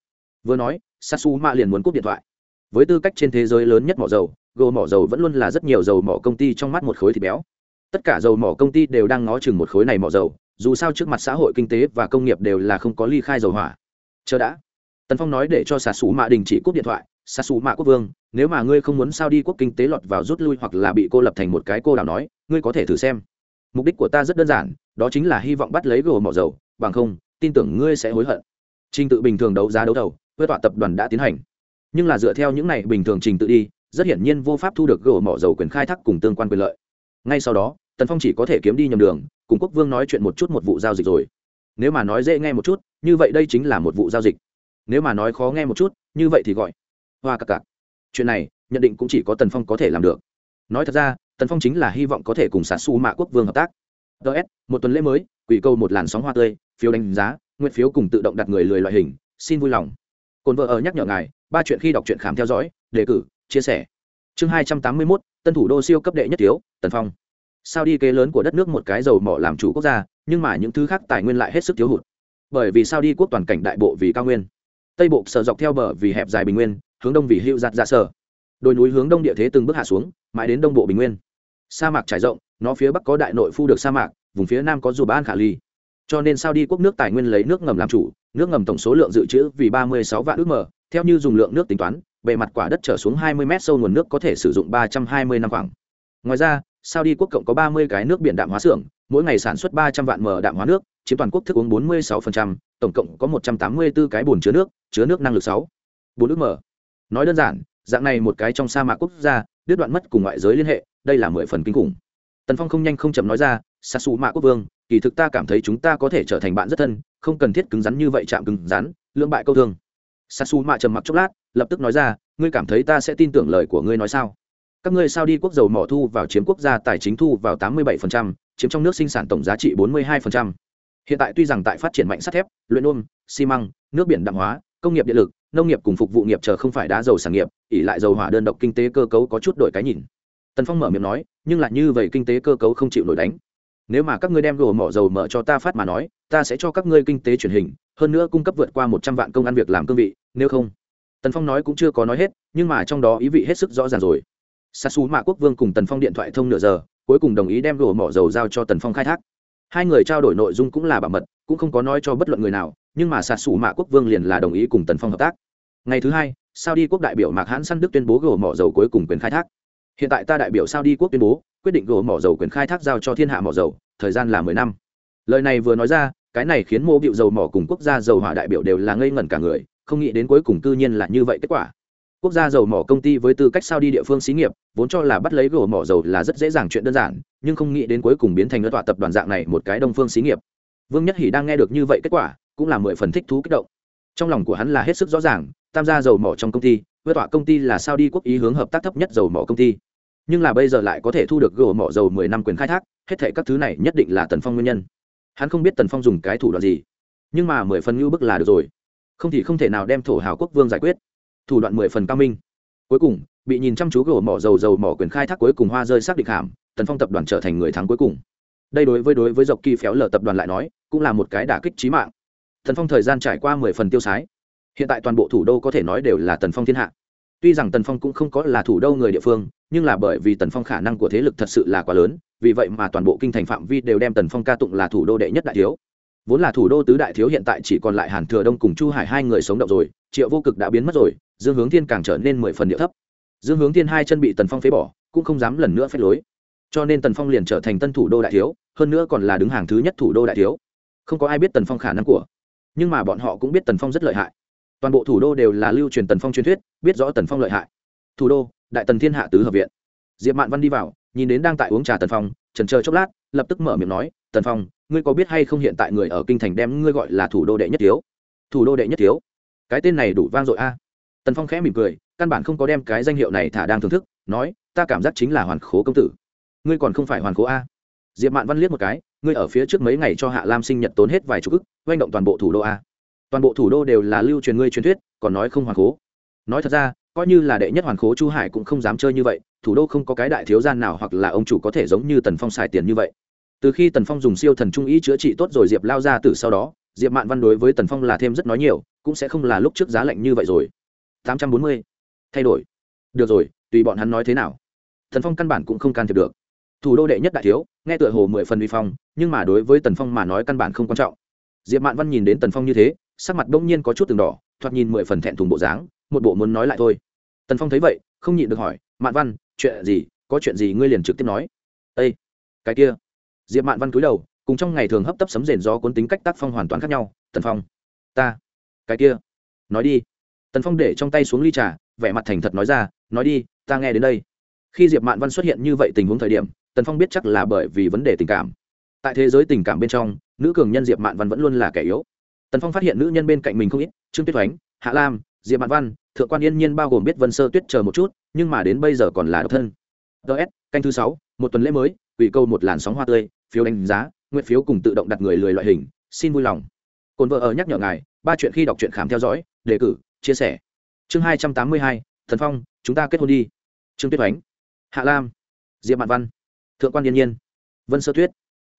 Vừa nói sasu mạ liền muốn cúp điện thoại. Với tư cách trên thế giới lớn nhất mỏ dầu, gỗ mỏ dầu vẫn luôn là rất nhiều dầu mỏ công ty trong mắt một khối thịt béo. Tất cả dầu mỏ công ty đều đang ngó chừng một khối này mỏ dầu, dù sao trước mặt xã hội kinh tế và công nghiệp đều là không có ly khai dầu hỏa. Chờ đã. Tần phong nói để cho xà xù mạ đình chỉ cúp điện thoại xa xù mạ quốc vương, nếu mà ngươi không muốn sao đi quốc kinh tế lọt vào rút lui hoặc là bị cô lập thành một cái cô đảo nói, ngươi có thể thử xem. Mục đích của ta rất đơn giản, đó chính là hy vọng bắt lấy gồ mỏ dầu, bằng không, tin tưởng ngươi sẽ hối hận. Trình tự bình thường đấu giá đấu thầu quyết tọa tập đoàn đã tiến hành. Nhưng là dựa theo những này bình thường trình tự đi, rất hiển nhiên vô pháp thu được gồ mỏ dầu quyền khai thác cùng tương quan quyền lợi. Ngay sau đó, tần phong chỉ có thể kiếm đi nhầm đường, cùng quốc vương nói chuyện một chút một vụ giao dịch rồi. Nếu mà nói dễ nghe một chút, như vậy đây chính là một vụ giao dịch. Nếu mà nói khó nghe một chút, như vậy thì gọi hoa cặp cặp chuyện này nhận định cũng chỉ có tần phong có thể làm được. Nói thật ra tần phong chính là hy vọng có thể cùng sản su mạ quốc vương hợp tác. Ts một tuần lễ mới quỷ câu một làn sóng hoa tươi phiếu đánh giá nguyện phiếu cùng tự động đặt người lười loại hình xin vui lòng. Cồn vợ ở nhắc nhở ngài ba chuyện khi đọc truyện khám theo dõi đề cử chia sẻ. Chương hai trăm tám mươi mốt tân thủ đô siêu cấp đệ nhất thiếu, tần phong. Sao đi kế lớn của đất nước một cái dầu mỏ làm chủ quốc gia nhưng mà những thứ khác tài nguyên lại hết sức thiếu hụt. Bởi vì sao đi quốc toàn cảnh đại bộ vì cao nguyên. Tây bộ sở dọc theo bờ vì hẹp dài bình nguyên hướng đông vì hữu giặt ra sở đồi núi hướng đông địa thế từng bước hạ xuống mãi đến đông bộ bình nguyên sa mạc trải rộng nó phía bắc có đại nội phu được sa mạc vùng phía nam có dù ban khả ly cho nên sao đi quốc nước tài nguyên lấy nước ngầm làm chủ nước ngầm tổng số lượng dự trữ vì ba mươi sáu vạn ước mở theo như dùng lượng nước tính toán bề mặt quả đất trở xuống 20 mét sâu nguồn nước có thể sử dụng 320 năm khoảng. Ngoài ra, Saudi quốc cộng có 30 cái nước biển đạm hóa xưởng, mỗi ngày sản xuất 300 vạn mờ đạm hóa nước, chiếm toàn quốc thức uống 46%, tổng cộng có 184 cái bồn chứa nước, chứa nước năng lực 6. 4 ước mở. Nói đơn giản, dạng này một cái trong sa mạc quốc gia, đứt đoạn mất cùng ngoại giới liên hệ, đây là 10 phần kinh khủng. Tần Phong không nhanh không chậm nói ra, Sasu Mạ quốc vương, kỳ thực ta cảm thấy chúng ta có thể trở thành bạn rất thân, không cần thiết cứng rắn như vậy chạm cứng rắn, lưỡng bại câu thương sasu mạ trầm mặc chốc lát lập tức nói ra ngươi cảm thấy ta sẽ tin tưởng lời của ngươi nói sao các ngươi sao đi quốc dầu mỏ thu vào chiếm quốc gia tài chính thu vào tám mươi 87%, chiếm trong nước sinh sản tổng giá trị bốn mươi 42%. hiện tại tuy rằng tại phát triển mạnh sắt thép luyện ôm xi măng nước biển đạm hóa công nghiệp điện lực nông nghiệp cùng phục vụ nghiệp chờ không phải đá dầu sản nghiệp ỉ lại dầu hỏa đơn độc kinh tế cơ cấu có chút đổi cái nhìn. Tần phong mở miệng nói, nhưng lại như vậy kinh tế cơ cấu không chịu nổi đánh. Nếu mà các ngươi đem đồ mỏ dầu mở cho ta phát mà nói, ta sẽ cho các ngươi kinh tế truyền hình, hơn nữa cung cấp vượt qua một trăm vạn công ăn việc làm cương vị, nếu không. Tần phong nói cũng chưa có nói hết, nhưng mà trong đó ý vị hết sức rõ ràng rồi. S a xú mạ quốc vương cùng tần phong điện thoại thông nửa giờ, cuối cùng đồng ý đem đồ mỏ dầu giao cho tần phong khai thác. Hai người trao đổi nội dung cũng là bảo mật, cũng không có nói cho bất luận người nào nhưng mà sạt sủ mạ quốc vương liền là đồng ý cùng tần phong hợp tác. Ngày thứ hai sao đi quốc đại biểu mạc hãn săn đức tuyên bố gồ mỏ dầu cuối cùng quyền khai thác. Hiện tại ta đại biểu sao đi quốc tuyên bố, quyết định gồ mỏ dầu quyền khai thác giao cho thiên hạ mỏ dầu, thời gian là mười năm. Lời này vừa nói ra, cái này khiến mô bịu dầu mỏ cùng quốc gia dầu hỏa đại biểu đều là ngây ngẩn cả người, không nghĩ đến cuối cùng tư nhiên là như vậy kết quả. Quốc gia dầu mỏ công ty với tư cách sao đi địa phương xí nghiệp, vốn cho là bắt lấy gỗ mỏ dầu là rất dễ dàng chuyện đơn giản, nhưng không nghĩ đến cuối cùng biến thành ấn tọa tập đoàn dạng này một cái đông phương xí nghiệp. Vương nhất hỷ đang nghe được như vậy kết quả cũng là mười phần thích thú kích động. Trong lòng của hắn là hết sức rõ ràng, tham gia dầu mỏ trong công ty vượt tọa công ty là sao đi quốc ý hướng hợp tác thấp nhất dầu mỏ công ty. Nhưng là bây giờ lại có thể thu được gỗ mỏ dầu mười năm quyền khai thác, hết thệ các thứ này nhất định là tần phong nguyên nhân. Hắn không biết tần phong dùng cái thủ đoạn gì, nhưng mà mười phần ngưu bức là được rồi. Không thì không thể nào đem thổ hào quốc vương giải quyết. Thủ đoạn mười phần cao minh. Cuối cùng, bị nhìn chăm chú gỗ mỏ dầu dầu mỏ quyền khai thác cuối cùng hoa rơi xác định hàm, tần phong tập đoàn trở thành người thắng cuối cùng. Đây đối với đối với dọc kỳ phéo lở tập đoàn lại nói, cũng là một cái đả kích trí mạng tần phong thời gian trải qua mười phần tiêu sái. Hiện tại toàn bộ thủ đô có thể nói đều là tần phong thiên hạ. Tuy rằng tần phong cũng không có là thủ đô người địa phương, nhưng là bởi vì tần phong khả năng của thế lực thật sự là quá lớn, vì vậy mà toàn bộ kinh thành phạm vi đều đem tần phong ca tụng là thủ đô đệ nhất đại thiếu. Vốn là thủ đô tứ đại thiếu hiện tại chỉ còn lại hàn thừa đông cùng chu hải hai người sống động rồi, triệu vô cực đã biến mất rồi, dương hướng thiên càng trở nên mười phần địa thấp. Dương hướng thiên hai chân bị tần phong phế bỏ, cũng không dám lần nữa phép lối. Cho nên tần phong liền trở thành tân thủ đô đại thiếu, hơn nữa còn là đứng hàng thứ nhất thủ đô đại thiếu. Không có ai biết tần phong khả năng của nhưng mà bọn họ cũng biết tần phong rất lợi hại. Toàn bộ thủ đô đều là lưu truyền tần phong truyền thuyết, biết rõ tần phong lợi hại. Thủ đô, đại tần thiên hạ tứ hợp viện. Diệp mạn văn đi vào, nhìn đến đang tại uống trà tần phong trần chờ chốc lát, lập tức mở miệng nói, tần phong, ngươi có biết hay không hiện tại người ở kinh thành đem ngươi gọi là thủ đô đệ nhất thiếu? Thủ đô đệ nhất thiếu? Cái tên này đủ vang dội a. Tần phong khẽ mỉm cười, căn bản không có đem cái danh hiệu này thả đang thưởng thức, nói, ta cảm giác chính là hoàn khố công tử. Ngươi còn không phải hoàn khố a? Diệp mạn văn liếc một cái, ngươi ở phía trước mấy ngày cho hạ lam sinh nhật tốn hết vài chục ức, oanh động toàn bộ thủ đô a. Toàn bộ thủ đô đều là lưu truyền ngươi truyền thuyết, còn nói không hoàn khố nói thật ra, coi như là đệ nhất hoàn khố chu hải cũng không dám chơi như vậy, thủ đô không có cái đại thiếu gian nào hoặc là ông chủ có thể giống như tần phong xài tiền như vậy. Từ khi tần phong dùng siêu thần trung ý chữa trị tốt rồi diệp lao ra từ sau đó, diệp mạn văn đối với tần phong là thêm rất nói nhiều, cũng sẽ không là lúc trước giá lạnh như vậy rồi. Tám trăm bốn mươi. Thay đổi. Được rồi, tùy bọn hắn nói thế nào. Tần phong căn bản cũng không can thiệp được. Thủ đô đệ nhất đại thiếu nghe tựa hồ mười phần uy phong, nhưng mà đối với tần phong mà nói căn bản không quan trọng. Diệp mạn văn nhìn đến tần phong như thế, sắc mặt bỗng nhiên có chút từng đỏ, thoạt nhìn mười phần thẹn thùng bộ dáng, một bộ muốn nói lại thôi. Tần phong thấy vậy, không nhịn được hỏi, mạn văn, chuyện gì? Có chuyện gì ngươi liền trực tiếp nói. Ây cái kia. Diệp mạn văn cúi đầu, cùng trong ngày thường hấp tấp sấm rền do cuốn tính cách tác phong hoàn toàn khác nhau. Tần phong, ta, cái kia, nói đi. Tần phong để trong tay xuống ly trà, vẻ mặt thành thật nói ra, nói đi, ta nghe đến đây. Khi diệp mạn văn xuất hiện như vậy tình huống thời điểm tần phong biết chắc là bởi vì vấn đề tình cảm tại thế giới tình cảm bên trong nữ cường nhân diệp mạn văn vẫn luôn là kẻ yếu tần phong phát hiện nữ nhân bên cạnh mình không ít trương tuyết oánh hạ lam diệp mạn văn thượng quan yên nhiên bao gồm biết vân sơ tuyết chờ một chút nhưng mà đến bây giờ còn là độc thân ts canh thứ sáu, một tuần lễ mới, ủy câu một làn sóng hoa tươi, phiếu đánh giá, nguyện phiếu cùng tự động đặt người lười loại hình, xin vui lòng. Cồn vợ ở nhắc nhở ngài, ba chuyện khi đọc truyện khám theo dõi, đề cử, chia sẻ. Chương hai trăm tám mươi hai, thần phong, chúng ta kết hôn đi. Trương tuyết oánh hạ lam, diệp mạn văn thượng quan yên nhiên. Vân sơ tuyết.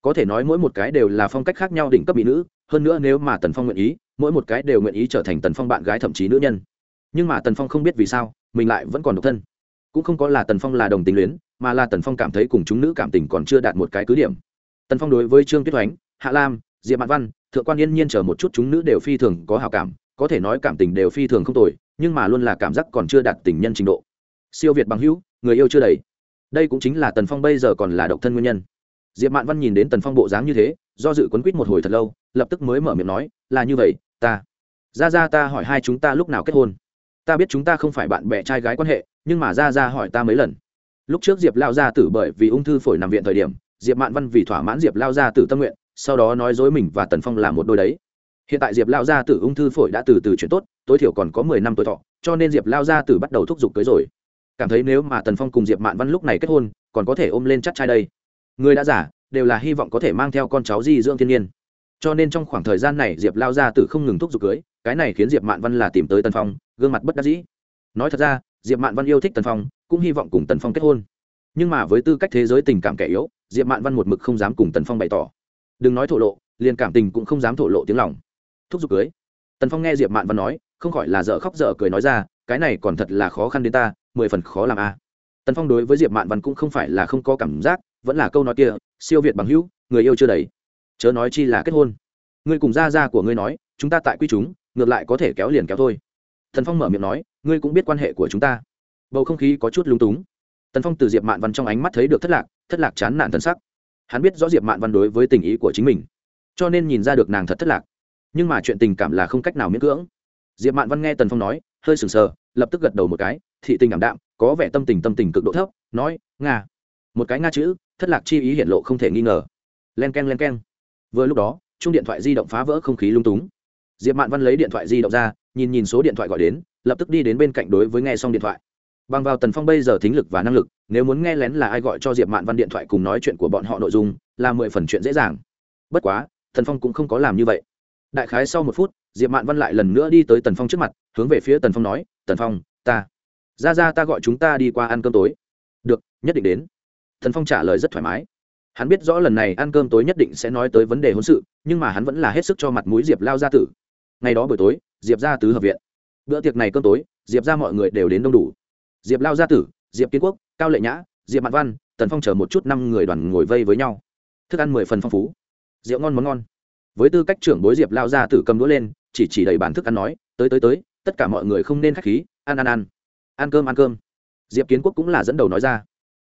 Có thể nói mỗi một cái đều là phong cách khác nhau đỉnh cấp mỹ nữ, hơn nữa nếu mà tần phong nguyện ý, mỗi một cái đều nguyện ý trở thành tần phong bạn gái thậm chí nữ nhân. Nhưng mà tần phong không biết vì sao, mình lại vẫn còn độc thân. Cũng không có là tần phong là đồng tình luyến, mà là tần phong cảm thấy cùng chúng nữ cảm tình còn chưa đạt một cái cứ điểm. Tần phong đối với trương tuyết oánh hạ lam, diệp mạn văn, thượng quan yên nhiên chờ một chút chúng nữ đều phi thường có hào cảm, có thể nói cảm tình đều phi thường không tồi, nhưng mà luôn là cảm giác còn chưa đạt tình nhân trình độ. Siêu việt bằng hữu, người yêu chưa đầy đây cũng chính là tần phong bây giờ còn là độc thân nguyên nhân. Diệp mạn văn nhìn đến tần phong bộ dáng như thế, do dự quấn quýt một hồi thật lâu, lập tức mới mở miệng nói, là như vậy, ta ra ra ta hỏi hai chúng ta lúc nào kết hôn? Ta biết chúng ta không phải bạn bè trai gái quan hệ, nhưng mà ra ra hỏi ta mấy lần. Lúc trước diệp lao ra tử bởi vì ung thư phổi nằm viện thời điểm, diệp mạn văn vì thỏa mãn diệp lao ra tử tâm nguyện, sau đó nói dối mình và tần phong là một đôi đấy. Hiện tại diệp lao gia tử ung thư phổi đã từ từ chuyển tốt, tối thiểu còn có mười năm tuổi thọ, cho nên diệp lao gia tử bắt đầu thúc giục cưới rồi cảm thấy nếu mà tần phong cùng diệp mạn văn lúc này kết hôn, còn có thể ôm lên chắc trai đây. Người đã giả, đều là hy vọng có thể mang theo con cháu di dưỡng thiên nhiên. Cho nên trong khoảng thời gian này diệp lao ra từ không ngừng thúc giục cưới, cái này khiến diệp mạn văn là tìm tới tần phong, gương mặt bất đắc dĩ. Nói thật ra, diệp mạn văn yêu thích tần phong, cũng hy vọng cùng tần phong kết hôn. Nhưng mà với tư cách thế giới tình cảm kẻ yếu, diệp mạn văn một mực không dám cùng tần phong bày tỏ. Đừng nói thổ lộ, liền cảm tình cũng không dám thổ lộ tiếng lòng. Thúc giục cưới. Tần phong nghe diệp mạn văn nói, không khỏi là dở khóc dở cười nói ra, cái này còn thật là khó khăn đến ta mười phần khó làm a. Tần phong đối với diệp mạn văn cũng không phải là không có cảm giác, vẫn là câu nói kia, siêu việt bằng hữu, người yêu chưa đầy. Chớ nói chi là kết hôn. Ngươi cùng gia gia của ngươi nói, chúng ta tại quy chúng, ngược lại có thể kéo liền kéo thôi. Thần phong mở miệng nói, ngươi cũng biết quan hệ của chúng ta. Bầu không khí có chút lúng túng. Tần phong từ diệp mạn văn trong ánh mắt thấy được thất lạc thất lạc chán nản thân sắc. Hắn biết rõ diệp mạn văn đối với tình ý của chính mình, cho nên nhìn ra được nàng thật thất lạc. Nhưng mà chuyện tình cảm là không cách nào miễn cưỡng. Diệp mạn văn nghe tần phong nói, hơi sừng sờ, lập tức gật đầu một cái thị tình ảm đạm, có vẻ tâm tình tâm tình cực độ thấp, nói, nga. Một cái nga chữ, thất lạc chi ý hiện lộ không thể nghi ngờ. Len k e n len k e n vừa lúc đó chung điện thoại di động phá vỡ không khí lung túng. Diệp mạn văn lấy điện thoại di động ra, nhìn nhìn số điện thoại gọi đến, lập tức đi đến bên cạnh đối với nghe xong điện thoại. Bằng vào tần phong bây giờ thính lực và năng lực, nếu muốn nghe lén là ai gọi cho diệp mạn văn điện thoại cùng nói chuyện của bọn họ nội dung, là mười phần chuyện dễ dàng. Bất quá, tần phong cũng không có làm như vậy. Đại khái sau một phút, diệp mạn văn lại lần nữa đi tới tần phong trước mặt, hướng về phía tần phong nói, tần phong, ta ra ra ta gọi chúng ta đi qua ăn cơm tối. Được, nhất định đến. Thần phong trả lời rất thoải mái. Hắn biết rõ lần này ăn cơm tối nhất định sẽ nói tới vấn đề hôn sự, nhưng mà hắn vẫn là hết sức cho mặt mũi diệp lao gia tử. Ngày đó buổi tối, diệp ra tứ hợp viện. Bữa tiệc này cơm tối, diệp ra mọi người đều đến đông đủ. Diệp lao gia tử, diệp kiến quốc, cao lệ nhã, diệp mạn văn, tần phong chờ một chút năm người đoàn ngồi vây với nhau. Thức ăn mười phần phong phú. Rượu ngon món ngon. Với tư cách trưởng bối diệp lao gia tử cầm đũa lên, chỉ chỉ đầy bản thức ăn nói, tới tới tới, tất cả mọi người không nên k h á c h khí, ăn ăn ăn ăn cơm ăn cơm. Diệp kiến quốc cũng là dẫn đầu nói ra.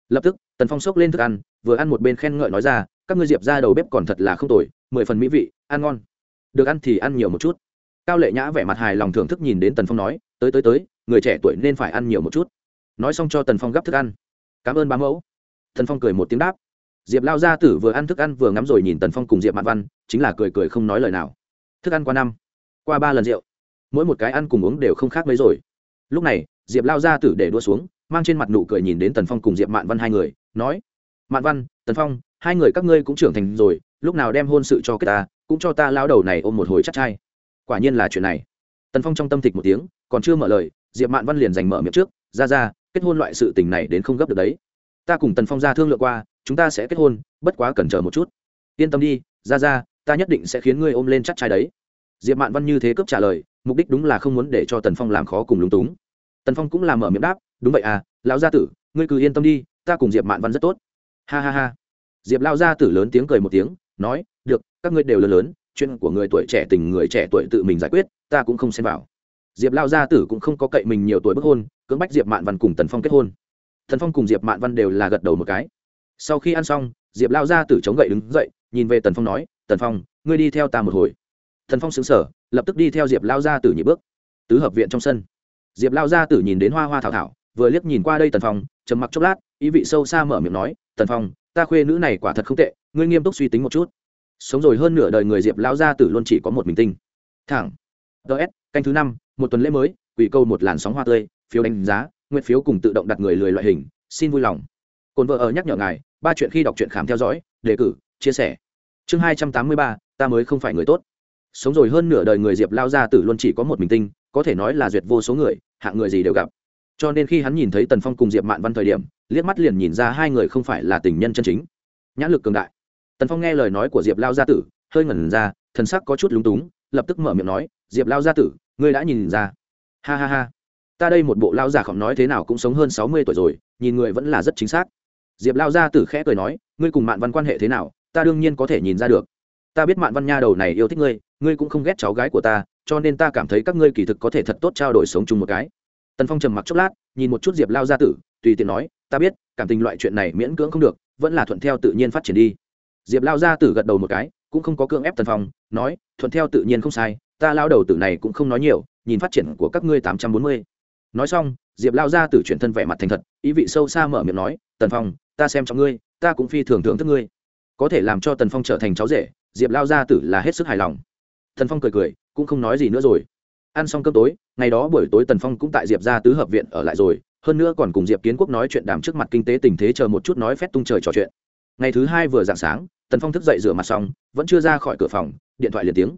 Lập tức, tần phong xốc lên thức ăn, vừa ăn một bên khen ngợi nói ra, các ngươi diệp ra đầu bếp còn thật là không tồi, mười phần mỹ vị, ăn ngon. Được ăn thì ăn nhiều một chút. Cao lệ nhã vẻ mặt hài lòng thưởng thức nhìn đến tần phong nói, tới tới tới, người trẻ tuổi nên phải ăn nhiều một chút. Nói xong cho tần phong gắp thức ăn. Cảm ơn bá mẫu. Tần phong cười một tiếng đáp. Diệp lao gia tử vừa ăn thức ăn vừa ngắm rồi nhìn tần phong cùng diệp mạn văn, chính là cười cười không nói lời nào. Thức ăn qua năm, qua ba lần rượu. Mỗi một cái ăn cùng uống đều không khác mấy rồi. Lúc này diệp lao Ra tử để đua xuống, mang trên mặt nụ cười nhìn đến tần phong cùng diệp mạn văn hai người, nói, mạn văn, tần phong, hai người các ngươi cũng trưởng thành rồi, lúc nào đem hôn sự cho kết ta, cũng cho ta lao đầu này ôm một hồi chắc chai quả nhiên là chuyện này. Tần phong trong tâm thịch một tiếng, còn chưa mở lời, diệp mạn văn liền giành mở miệng trước, ra ra, kết hôn loại sự tình này đến không gấp được đấy. Ta cùng tần phong ra thương lượng qua, chúng ta sẽ kết hôn, bất quá cần chờ một chút. Yên tâm đi, ra ra, ta nhất định sẽ khiến ngươi ôm lên chắc chai đấy. Diệp mạn văn như thế cướp trả lời, mục đích đúng là không muốn để cho tần phong làm khó cùng lúng túng tần phong cũng làm mở miệng đáp, đúng vậy à lão gia tử, ngươi cứ yên tâm đi, ta cùng diệp mạn văn rất tốt. Ha ha ha. Diệp lao gia tử lớn tiếng cười một tiếng, nói, được, các ngươi đều lớn lớn, chuyện của người tuổi trẻ tình người trẻ tuổi tự mình giải quyết, ta cũng không xem vào. Diệp lao gia tử cũng không có cậy mình nhiều tuổi bức hôn, cưỡng bách diệp mạn văn cùng tần phong kết hôn. Tần phong cùng diệp mạn văn đều là gật đầu một cái. Sau khi ăn xong, diệp lao gia tử chống gậy đứng dậy, nhìn về tần phong nói, tần phong, ngươi đi theo ta một hồi. Tần phong xứng sở lập tức đi theo diệp lao gia tử nhị bước, tứ hợp viện trong sân diệp lao gia tử nhìn đến hoa hoa thảo thảo, vừa liếc nhìn qua đây tần phong, trầm mặc chốc lát, ý vị sâu xa mở miệng nói, tần phong, ta khuê nữ này quả thật không tệ, ngươi nghiêm túc suy tính một chút. Sống rồi hơn nửa đời người diệp lao gia tử luôn chỉ có một mình tinh. Thẳng. Ts canh thứ năm, một tuần lễ mới, quỷ câu một làn sóng hoa tươi, phiếu đánh giá, nguyện phiếu cùng tự động đặt người lười loại hình, xin vui lòng. Cồn vợ ở nhắc nhở ngài, ba chuyện khi đọc truyện khám theo dõi, đề cử, chia sẻ. Chương hai trăm tám mươi ba, ta mới không phải người tốt. Sống rồi hơn nửa đời người diệp lao gia tử luôn chỉ có một mình tinh, có thể nói là duyệt vô số người hạng người gì đều gặp. Cho nên khi hắn nhìn thấy tần phong cùng diệp mạn văn thời điểm, liếc mắt liền nhìn ra hai người không phải là tình nhân chân chính. Nhãn lực cường đại. Tần phong nghe lời nói của diệp lao gia tử, hơi ngẩn ra, thần sắc có chút lúng túng, lập tức mở miệng nói, diệp lao gia tử, ngươi đã nhìn ra. Ha ha ha. Ta đây một bộ lao giả khổng nói thế nào cũng sống hơn sáu mươi tuổi rồi, nhìn người vẫn là rất chính xác. Diệp lao gia tử khẽ cười nói, ngươi cùng mạn văn quan hệ thế nào, ta đương nhiên có thể nhìn ra được. Ta biết mạn văn nha đầu này yêu thích ngươi ngươi cũng không ghét cháu gái của ta cho nên ta cảm thấy các ngươi kỳ thực có thể thật tốt trao đổi sống chung một cái. Tần phong trầm mặc chốc lát, nhìn một chút diệp lao gia tử, tùy tiện nói, ta biết, cảm tình loại chuyện này miễn cưỡng không được, vẫn là thuận theo tự nhiên phát triển đi. Diệp lao gia tử gật đầu một cái, cũng không có cưỡng ép tần phong, nói, thuận theo tự nhiên không sai, ta lao đầu tử này cũng không nói nhiều, nhìn phát triển của các ngươi tám trăm bốn mươi. Nói xong, diệp lao gia tử chuyển thân vẻ mặt thành thật, ý vị sâu xa mở miệng nói, tần phong, ta xem trong ngươi, ta cũng phi thường thưởng thức ngươi. Có thể làm cho tần phong trở thành cháu rể, diệp lao gia tử là hết sức hài lòng. Tần phong cười cười cũng không nói gì nữa rồi. Ăn xong cơm tối, ngày đó buổi tối tần phong cũng tại diệp ra tứ hợp viện ở lại rồi, hơn nữa còn cùng diệp kiến quốc nói chuyện đàm trước mặt kinh tế tình thế chờ một chút nói phép tung trời trò chuyện. Ngày thứ hai vừa dạng sáng, tần phong thức dậy rửa mặt xong, vẫn chưa ra khỏi cửa phòng, điện thoại liền tiếng.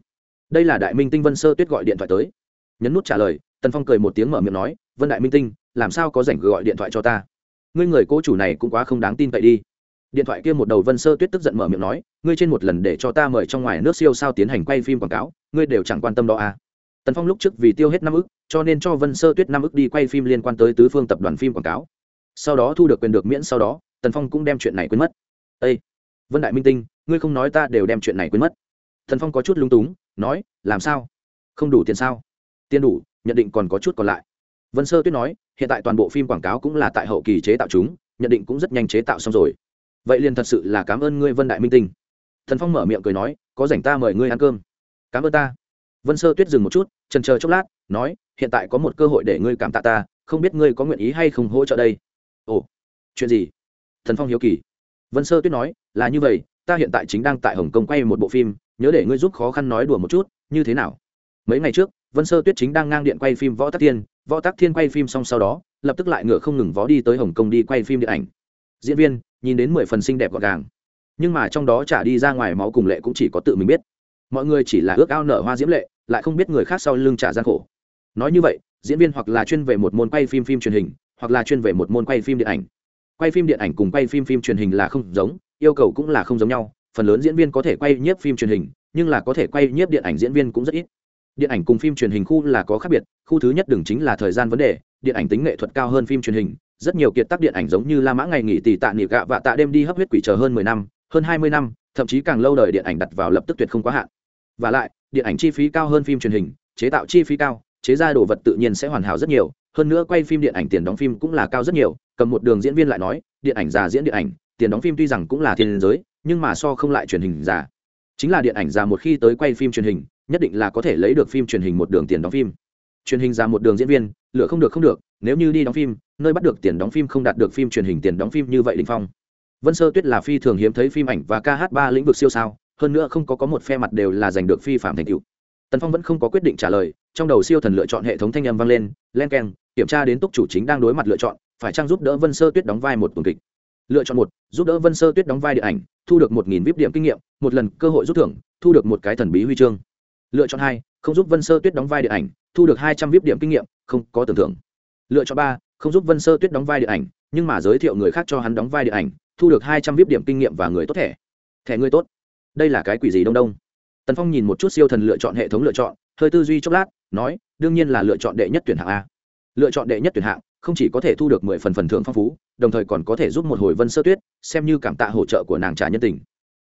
Đây là đại minh tinh vân sơ tuyết gọi điện thoại tới. Nhấn nút trả lời, tần phong cười một tiếng mở miệng nói, vân đại minh tinh, làm sao có rảnh gọi điện thoại cho ta? Ngươi người cô chủ này cũng quá không đáng tin cậy đi điện thoại kia một đầu vân sơ tuyết tức giận mở miệng nói, ngươi trên một lần để cho ta mời trong ngoài nước siêu sao tiến hành quay phim quảng cáo, ngươi đều chẳng quan tâm đó à? Tần phong lúc trước vì tiêu hết năm ức, cho nên cho vân sơ tuyết năm ức đi quay phim liên quan tới tứ phương tập đoàn phim quảng cáo. Sau đó thu được quyền được miễn sau đó, tần phong cũng đem chuyện này quên mất. Â vân đại minh tinh, ngươi không nói ta đều đem chuyện này quên mất. Tần phong có chút lung túng, nói, làm sao? Không đủ tiền sao? Tiền đủ, nhận định còn có chút còn lại. Vân sơ tuyết nói, hiện tại toàn bộ phim quảng cáo cũng là tại hậu kỳ chế tạo chúng, nhận định cũng rất nhanh chế tạo xong rồi vậy liền thật sự là cảm ơn ngươi, vân đại minh tinh. Thần phong mở miệng cười nói, có rảnh ta mời ngươi ăn cơm. Cảm ơn ta. Vân sơ tuyết dừng một chút trần chờ chốc lát, nói, hiện tại có một cơ hội để ngươi cảm tạ ta, không biết ngươi có nguyện ý hay không hỗ trợ đây? Ồ, chuyện gì? Thần phong hiếu kỳ. Vân sơ tuyết nói, là như vậy, ta hiện tại chính đang tại hồng kông quay một bộ phim, nhớ để ngươi giúp khó khăn nói đùa một chút, như thế nào? Mấy ngày trước, vân sơ tuyết chính đang ngang điện quay phim võ tắc thiên, võ tắc thiên quay phim xong sau đó, lập tức lại ngựa không ngừng vó đi tới hồng kông đi quay phim điện ảnh diễn viên, nhìn đến mười phần xinh đẹp gọn gàng. Nhưng mà trong đó trả đi ra ngoài máu cùng lệ cũng chỉ có tự mình biết. Mọi người chỉ là ước ao nở hoa diễm lệ, lại không biết người khác sau lưng trả gian khổ. Nói như vậy, diễn viên hoặc là chuyên về một môn quay phim phim truyền hình, hoặc là chuyên về một môn quay phim điện ảnh. Quay phim điện ảnh cùng quay phim phim truyền hình là không giống, yêu cầu cũng là không giống nhau. Phần lớn diễn viên có thể quay nhiếp phim truyền hình, nhưng là có thể quay nhiếp điện ảnh diễn viên cũng rất ít. Điện ảnh cùng phim truyền hình khu là có khác biệt, khu thứ nhất đừng chính là thời gian vấn đề, điện ảnh tính nghệ thuật cao hơn phim truyền hình rất nhiều kiệt tác điện ảnh giống như la mã ngày nghỉ tỷ tạ nị gạ và tạ đêm đi hấp huyết quỷ chờ hơn mười năm, hơn hai mươi năm, thậm chí càng lâu đời điện ảnh đặt vào lập tức tuyệt không quá hạn. Và lại, điện ảnh chi phí cao hơn phim truyền hình, chế tạo chi phí cao, chế ra đồ vật tự nhiên sẽ hoàn hảo rất nhiều, hơn nữa quay phim điện ảnh tiền đóng phim cũng là cao rất nhiều, cầm một đường diễn viên lại nói, điện ảnh già diễn điện ảnh, tiền đóng phim tuy rằng cũng là thiên giới, nhưng mà so không lại truyền hình già. Chính là điện ảnh già một khi tới quay phim truyền hình, nhất định là có thể lấy được phim truyền hình một đường tiền đóng phim. Truyền hình già một đường diễn viên, lựa không được không được nếu như đi đóng phim, nơi bắt được tiền đóng phim không đạt được phim truyền hình tiền đóng phim như vậy đình phong. Vân sơ tuyết là phi thường hiếm thấy phim ảnh và ca hát ba lĩnh vực siêu sao, hơn nữa không có có một phe mặt đều là giành được phi phạm thành tựu. Tần phong vẫn không có quyết định trả lời, trong đầu siêu thần lựa chọn hệ thống thanh âm vang lên, len k e n kiểm tra đến túc chủ chính đang đối mặt lựa chọn, phải trang giúp đỡ vân sơ tuyết đóng vai một tuần kịch? Lựa chọn một, giúp đỡ vân sơ tuyết đóng vai điện ảnh, thu được một nghìn vip điểm kinh nghiệm, một lần cơ hội rút thưởng, thu được một cái thần bí huy chương. Lựa chọn hai, không giúp vân sơ tuyết đóng vai điện ảnh, thu được hai trăm vip điểm kinh nghiệm, không có tưởng thưởng lựa chọn ba, không giúp vân sơ tuyết đóng vai điện ảnh, nhưng mà giới thiệu người khác cho hắn đóng vai điện ảnh, thu được hai trăm vip điểm kinh nghiệm và người tốt thẻ. Thẻ người tốt. Đây là cái quỷ gì đông đông? Tần phong nhìn một chút siêu thần lựa chọn hệ thống lựa chọn, hơi tư duy chốc lát, nói, đương nhiên là lựa chọn đệ nhất tuyển hạng a. Lựa chọn đệ nhất tuyển hạng, không chỉ có thể thu được mười phần phần thưởng phong phú, đồng thời còn có thể giúp một hồi vân sơ tuyết, xem như cảm tạ hỗ trợ của nàng trả nhân tình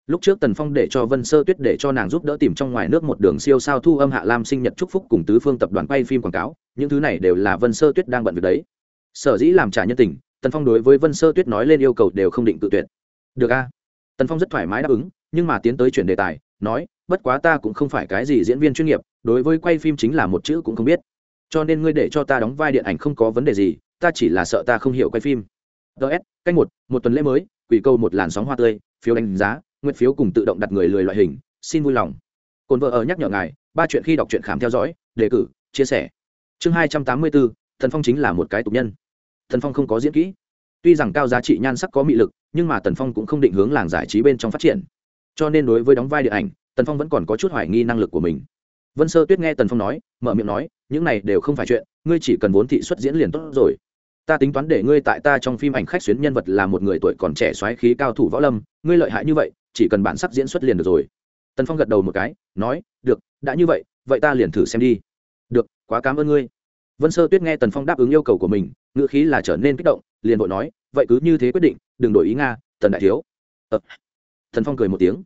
lúc trước tần phong để cho vân sơ tuyết để cho nàng giúp đỡ tìm trong ngoài nước một đường siêu sao thu âm hạ lam sinh nhật chúc phúc cùng tứ phương tập đoàn quay phim quảng cáo, những thứ này đều là vân sơ tuyết đang bận việc đấy. Sở dĩ làm trả nhân tình, tần phong đối với vân sơ tuyết nói lên yêu cầu đều không định tự tuyệt. Được a. Tần phong rất thoải mái đáp ứng, nhưng mà tiến tới chuyển đề tài, nói, bất quá ta cũng không phải cái gì diễn viên chuyên nghiệp, đối với quay phim chính là một chữ cũng không biết. Cho nên ngươi để cho ta đóng vai điện ảnh không có vấn đề gì, ta chỉ là sợ ta không hiểu quay phim. Ts canh một một tuần lễ mới, quỷ câu một làn sóng hoa tươi, phiếu đánh giá nguyện phiếu cùng tự động đặt người lười loại hình, xin vui lòng. Cồn vợ ở nhắc nhở ngài, ba chuyện khi đọc truyện khám theo dõi, đề cử, chia sẻ. Chương hai trăm tám mươi bốn, thần phong chính là một cái tục nhân. Thần phong không có diễn kỹ. Tuy rằng cao giá trị nhan sắc có mị lực, nhưng mà tần phong cũng không định hướng làng giải trí bên trong phát triển. Cho nên đối với đóng vai điện ảnh, tần phong vẫn còn có chút hoài nghi năng lực của mình. Vân sơ tuyết nghe tần phong nói, mở miệng nói, những này đều không phải chuyện, ngươi chỉ cần vốn thị xuất diễn liền tốt rồi ta tính toán để ngươi tại ta trong phim ảnh khách xuyến nhân vật là một người tuổi còn trẻ xoáy khí cao thủ võ lâm, ngươi lợi hại như vậy, chỉ cần bản sắc diễn xuất liền được rồi. Tần phong gật đầu một cái, nói, được, đã như vậy vậy ta liền thử xem đi. Được, quá cảm ơn ngươi. Vân sơ tuyết nghe tần phong đáp ứng yêu cầu của mình, ngữ khí là trở nên kích động, liền vội nói, vậy cứ như thế quyết định, đừng đổi ý nga, tần đại thiếu. Ờ. tần phong cười một tiếng.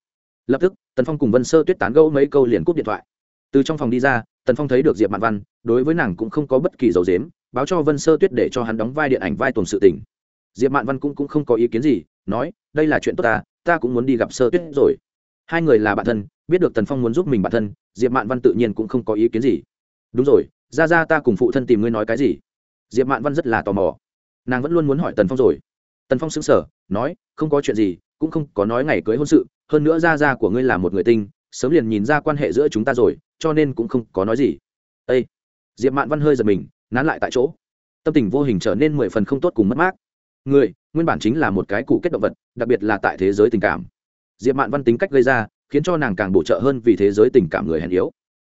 Lập tức, tần phong cùng vân sơ tuyết tán gẫu mấy câu liền cúp điện thoại từ trong phòng đi ra tần phong thấy được diệp mạn văn đối với nàng cũng không có bất kỳ dấu dếm báo cho vân sơ tuyết để cho hắn đóng vai điện ảnh vai tuần sự tình. Diệp mạn văn cũng, cũng không có ý kiến gì nói đây là chuyện tốt ta ta cũng muốn đi gặp sơ tuyết rồi. Hai người là bạn thân biết được tần phong muốn giúp mình bạn thân diệp mạn văn tự nhiên cũng không có ý kiến gì. Đúng rồi ra ra ta cùng phụ thân tìm ngươi nói cái gì? Diệp mạn văn rất là tò mò. Nàng vẫn luôn muốn hỏi tần phong rồi. Tần phong xứng sở nói không có chuyện gì cũng không có nói ngày cưới hôn sự hơn nữa ra ra của ngươi là một người tinh sớm liền nhìn ra quan hệ giữa chúng ta rồi cho nên cũng không có nói gì. Â diệp mạn văn hơi giật mình, nán lại tại chỗ. Tâm tình vô hình trở nên mười phần không tốt cùng mất mát. Người, nguyên bản chính là một cái cụ kết động vật, đặc biệt là tại thế giới tình cảm. Diệp mạn văn tính cách gây ra, khiến cho nàng càng bổ trợ hơn vì thế giới tình cảm người hèn yếu.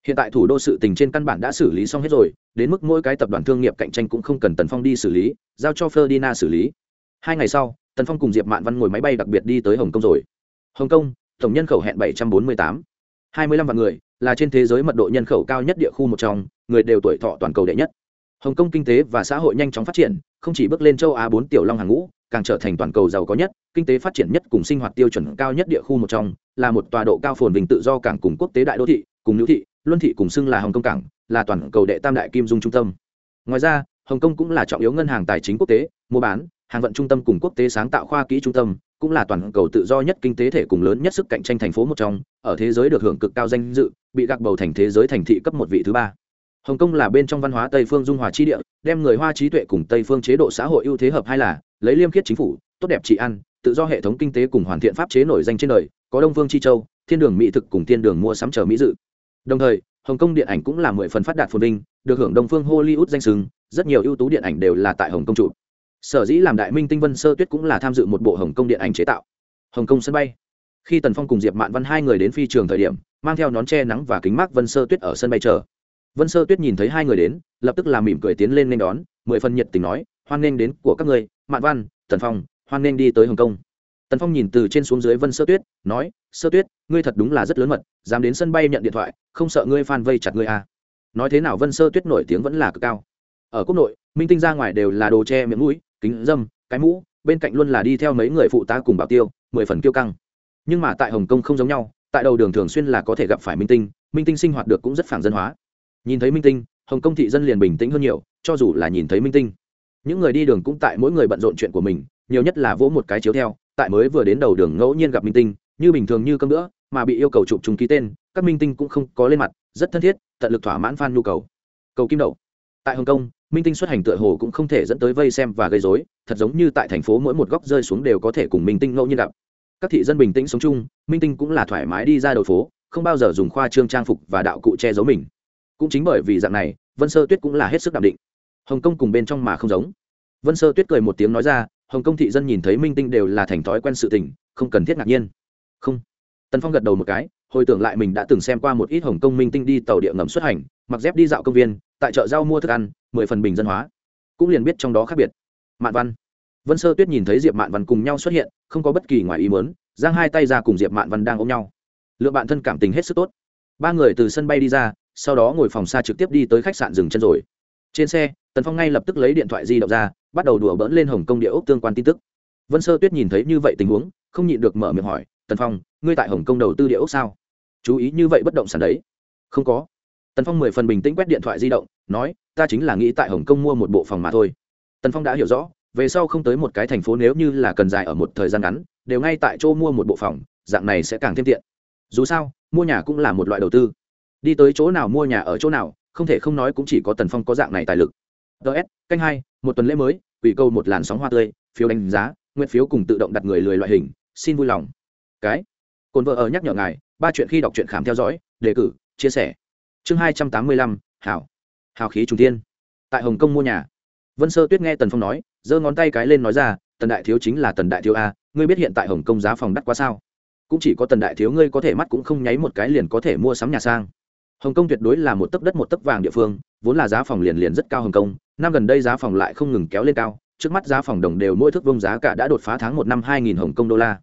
Hiện tại thủ đô sự tình trên căn bản đã xử lý xong hết rồi, đến mức mỗi cái tập đoàn thương nghiệp cạnh tranh cũng không cần tần phong đi xử lý, giao cho ferdinand xử lý. Hai ngày sau, tần phong cùng diệp mạn văn ngồi máy bay đặc biệt đi tới hồng kông rồi. Hồng kông, tổng nhân khẩu hẹn bảy trăm bốn mươi tám. Hai mươi lăm vạn người là trên thế giới mật độ nhân khẩu cao nhất địa khu một trong, người đều tuổi thọ toàn cầu đệ nhất. Hồng kông kinh tế và xã hội nhanh chóng phát triển, không chỉ bước lên châu á bốn tiểu long hàng ngũ, càng trở thành toàn cầu giàu có nhất, kinh tế phát triển nhất cùng sinh hoạt tiêu chuẩn cao nhất địa khu một trong, là một tòa độ cao phồn vinh tự do cảng cùng quốc tế đại đô thị, cùng nữ thị, luân thị cùng xưng là hồng kông cảng, là toàn cầu đệ tam đại kim dung trung tâm. Ngoài ra, hồng kông cũng là trọng yếu ngân hàng tài chính quốc tế, mua bán, hàng vận trung tâm cùng quốc tế sáng tạo khoa kỹ trung tâm cũng là toàn cầu tự do nhất kinh tế thể cùng lớn nhất sức cạnh tranh thành phố một trong ở thế giới được hưởng cực cao danh dự bị gạc bầu thành thế giới thành thị cấp một vị thứ ba. Hồng kông là bên trong văn hóa tây phương dung hòa chi địa đem người hoa trí tuệ cùng tây phương chế độ xã hội ưu thế hợp hai là lấy liêm khiết chính phủ tốt đẹp trị ăn tự do hệ thống kinh tế cùng hoàn thiện pháp chế nổi danh trên đời có đông phương chi châu thiên đường mỹ thực cùng thiên đường mua sắm chờ mỹ dự. Đồng thời hồng kông điện ảnh cũng là mười phần phát đạt phồn vinh được hưởng đông phương hollywood danh xưng, rất nhiều ưu tú điện ảnh đều là tại hồng kông trụ sở dĩ làm đại minh tinh vân sơ tuyết cũng là tham dự một bộ hồng kông điện ảnh chế tạo. Hồng kông sân bay. Khi tần phong cùng diệp mạn văn hai người đến phi trường thời điểm, mang theo nón che nắng và kính mát vân sơ tuyết ở sân bay chờ. Vân sơ tuyết nhìn thấy hai người đến, lập tức làm mỉm cười tiến lên nên đón, mười phần nhiệt tình nói, hoan nghênh đến của các người, mạn văn, tần phong, hoan nghênh đi tới hồng kông. Tần phong nhìn từ trên xuống dưới vân sơ tuyết, nói, sơ tuyết, ngươi thật đúng là rất lớn mật, dám đến sân bay nhận điện thoại, không sợ ngươi phan vây chặt ngươi à. nói thế nào vân sơ tuyết nổi tiếng vẫn là cực cao. Ở quốc nội, minh tinh ra ngoài đều là đồ che miệng mũi kính dâm, cái mũ, bên cạnh luôn là đi theo mấy người phụ tá cùng bảo tiêu, mười phần kiêu căng. Nhưng mà tại hồng kông không giống nhau, tại đầu đường thường xuyên là có thể gặp phải minh tinh minh tinh sinh hoạt được cũng rất phản dân hóa. Nhìn thấy minh tinh, hồng kông thị dân liền bình tĩnh hơn nhiều, cho dù là nhìn thấy minh tinh. Những người đi đường cũng tại mỗi người bận rộn chuyện của mình, nhiều nhất là vỗ một cái chiếu theo, tại mới vừa đến đầu đường ngẫu nhiên gặp minh tinh, như bình thường như cơm nữa mà bị yêu cầu chụp chúng ký tên, các minh tinh cũng không có lên mặt, rất thân thiết, tận lực thỏa mãn fan nhu cầu. Cầu kim đậu. Tại hồng kông minh tinh xuất hành tựa hồ cũng không thể dẫn tới vây xem và gây dối thật giống như tại thành phố mỗi một góc rơi xuống đều có thể cùng minh tinh ngẫu nhiên gặp. Các thị dân bình tĩnh sống chung, minh tinh cũng là thoải mái đi ra đầu phố, không bao giờ dùng khoa trương trang phục và đạo cụ che giấu mình. Cũng chính bởi vì dạng này, vân sơ tuyết cũng là hết sức đạm định. Hồng kông cùng bên trong mà không giống. Vân sơ tuyết cười một tiếng nói ra, hồng kông thị dân nhìn thấy minh tinh đều là thành thói quen sự tình, không cần thiết ngạc nhiên. Không. Tần phong gật đầu một cái, hồi tưởng lại mình đã từng xem qua một ít hồng kông minh tinh đi tàu địa ngầm xuất hành mặc dép đi dạo công viên, tại chợ rau mua thức ăn, mười phần bình dân hóa. Cũng liền biết trong đó khác biệt. Mạn văn. Vân sơ tuyết nhìn thấy diệp mạn văn cùng nhau xuất hiện, không có bất kỳ ngoài ý mớn giang hai tay ra cùng diệp mạn văn đang ôm nhau. Lượng bạn thân cảm tình hết sức tốt. Ba người từ sân bay đi ra, sau đó ngồi phòng xa trực tiếp đi tới khách sạn dừng chân rồi. Trên xe, tần phong ngay lập tức lấy điện thoại di động ra, bắt đầu đùa bỡn lên hồng kông địa ốc tương quan tin tức. Vân sơ tuyết nhìn thấy như vậy tình huống, không nhịn được mở miệng hỏi, tần phong, ngươi tại hồng kông đầu tư địa ốc sao? Chú ý như vậy bất động sản đấy. Không có tần phong mười phần bình tĩnh quét điện thoại di động, nói, ta chính là nghĩ tại hồng kông mua một bộ phòng mà thôi. Tần phong đã hiểu rõ, về sau không tới một cái thành phố nếu như là cần dài ở một thời gian ngắn, đều ngay tại chỗ mua một bộ phòng, dạng này sẽ càng thêm tiện. Dù sao, mua nhà cũng là một loại đầu tư. Đi tới chỗ nào mua nhà ở chỗ nào, không thể không nói cũng chỉ có tần phong có dạng này tài lực. Ts canh hai, một tuần lễ mới ủy câu một làn sóng hoa tươi, phiếu đánh giá, nguyện phiếu cùng tự động đặt người lười loại hình, xin vui lòng. Cái cồn vợ ở nhắc nhở ngài, ba chuyện khi đọc truyện khám theo dõi, đề cử, chia sẻ chương hai trăm tám mươi lăm, hảo. Hào khí trung tiên tại hồng kông mua nhà. Vân sơ tuyết nghe tần phong nói, giơ ngón tay cái lên nói ra, tần đại thiếu chính là tần đại thiếu a, ngươi biết hiện tại hồng kông giá phòng đắt quá sao? Cũng chỉ có tần đại thiếu ngươi có thể mắt cũng không nháy một cái liền có thể mua sắm nhà sang. Hồng kông tuyệt đối là một tấc đất một tấc vàng địa phương, vốn là giá phòng liền liền rất cao hồng kông, năm gần đây giá phòng lại không ngừng kéo lên cao, trước mắt giá phòng đồng đều mỗi thước vông giá cả đã đột phá tháng một năm hai nghìn hồng kông đô la.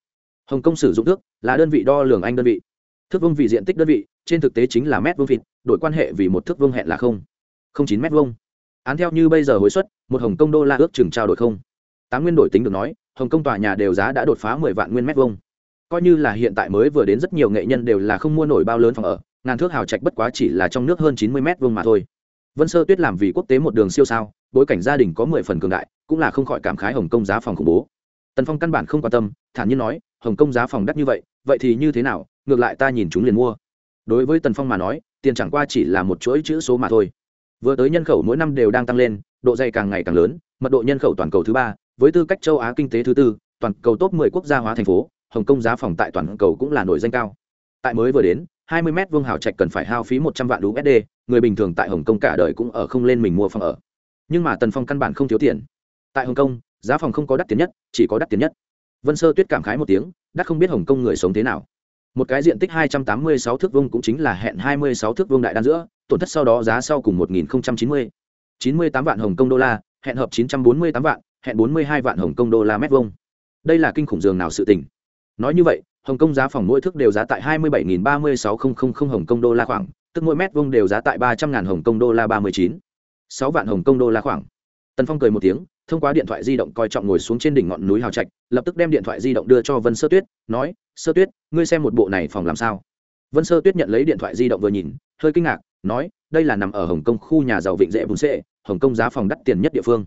Hồng kông sử dụng thước là đơn vị đo lường anh đơn vị. Thước vông vì diện tích đơn vị trên thực tế chính là mét vuông vịt, đổi quan hệ vì một thước vuông hẹn là không. Không chín mét vuông. Án theo như bây giờ hối suất, một hồng kông đô la ước chừng trao đổi không. Tám nguyên đổi tính được nói, hồng kông tòa nhà đều giá đã đột phá mười vạn nguyên mét vuông. Coi như là hiện tại mới vừa đến rất nhiều nghệ nhân đều là không mua nổi bao lớn phòng ở, ngàn thước hào trạch bất quá chỉ là trong nước hơn chín mươi mét vuông mà thôi. Vân sơ tuyết làm vì quốc tế một đường siêu sao, bối cảnh gia đình có mười phần cường đại, cũng là không khỏi cảm khái hồng kông giá phòng khủng bố. Tần phong căn bản không quan tâm, thản nhiên nói, hồng kông giá phòng đắt như vậy vậy thì như thế nào? Ngược lại ta nhìn chúng liền mua đối với tần phong mà nói tiền chẳng qua chỉ là một chuỗi chữ số mà thôi vừa tới nhân khẩu mỗi năm đều đang tăng lên độ dày càng ngày càng lớn mật độ nhân khẩu toàn cầu thứ ba với tư cách châu á kinh tế thứ tư toàn cầu top 10 quốc gia hóa thành phố hồng kông giá phòng tại toàn cầu cũng là nổi danh cao tại mới vừa đến 20 mét vuông hào trạch cần phải hao phí 100 vạn USD, người bình thường tại Hồng Kông cả đời cũng ở không lên mình mua phòng ở. Nhưng mà Tần Phong căn bản không thiếu tiền. Tại Hồng Kông, giá phòng không có đắt tiền nhất, chỉ có đắt tiền nhất. vân sơ tuyết cảm khái một tiếng đắt không biết hồng kông người sống thế nào một cái diện tích 286 thước vuông cũng chính là hẹn 26 thước vuông đại đan giữa, tổn thất sau đó giá sau cùng 1090 98 vạn hồng kông đô la, hẹn hợp 948 vạn, hẹn 42 vạn hồng kông đô la mét vuông. Đây là kinh khủng dường nào sự tình. Nói như vậy, hồng kông giá phòng mỗi thước đều giá tại 27.36000 hồng kông đô la khoảng, tức mỗi mét vuông đều giá tại 300.000 hồng kông đô la 39 6 vạn hồng kông đô la khoảng. Tần phong cười một tiếng thông qua điện thoại di động coi trọng ngồi xuống trên đỉnh ngọn núi hào trạch lập tức đem điện thoại di động đưa cho vân sơ tuyết nói sơ tuyết ngươi xem một bộ này phòng làm sao? Vân sơ tuyết nhận lấy điện thoại di động vừa nhìn hơi kinh ngạc nói đây là nằm ở hồng kông khu nhà giàu vịnh dễ bùn sệ, hồng kông giá phòng đắt tiền nhất địa phương.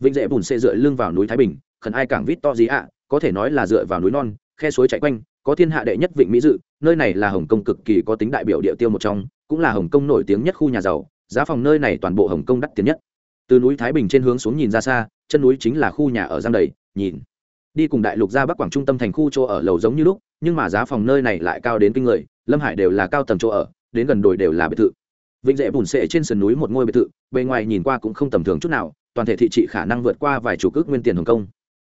Vịnh dễ bùn sệ dựa lưng vào núi thái bình khẩn ai cảng vít to gì ạ có thể nói là dựa vào núi non khe suối chạy quanh có thiên hạ đệ nhất vịnh mỹ dự nơi này là hồng kông cực kỳ có tính đại biểu địa tiêu một trong cũng là hồng kông nổi tiếng nhất khu nhà giàu giá phòng nơi này toàn bộ hồng kông đắt tiền nhất. Từ núi thái bình trên hướng xuống nhìn ra xa chân núi chính là khu nhà ở giang đầy, nhìn. Đi cùng đại lục ra bắc quảng trung tâm thành khu chỗ ở lầu giống như lúc, nhưng mà giá phòng nơi này lại cao đến kinh người, lâm hải đều là cao tầng chỗ ở, đến gần đồi đều là biệt thự. Vịnh dễ bùn sệ trên sườn núi một ngôi biệt thự, bề ngoài nhìn qua cũng không tầm thường chút nào, toàn thể thị trị khả năng vượt qua vài chủ cước nguyên tiền hồng kông.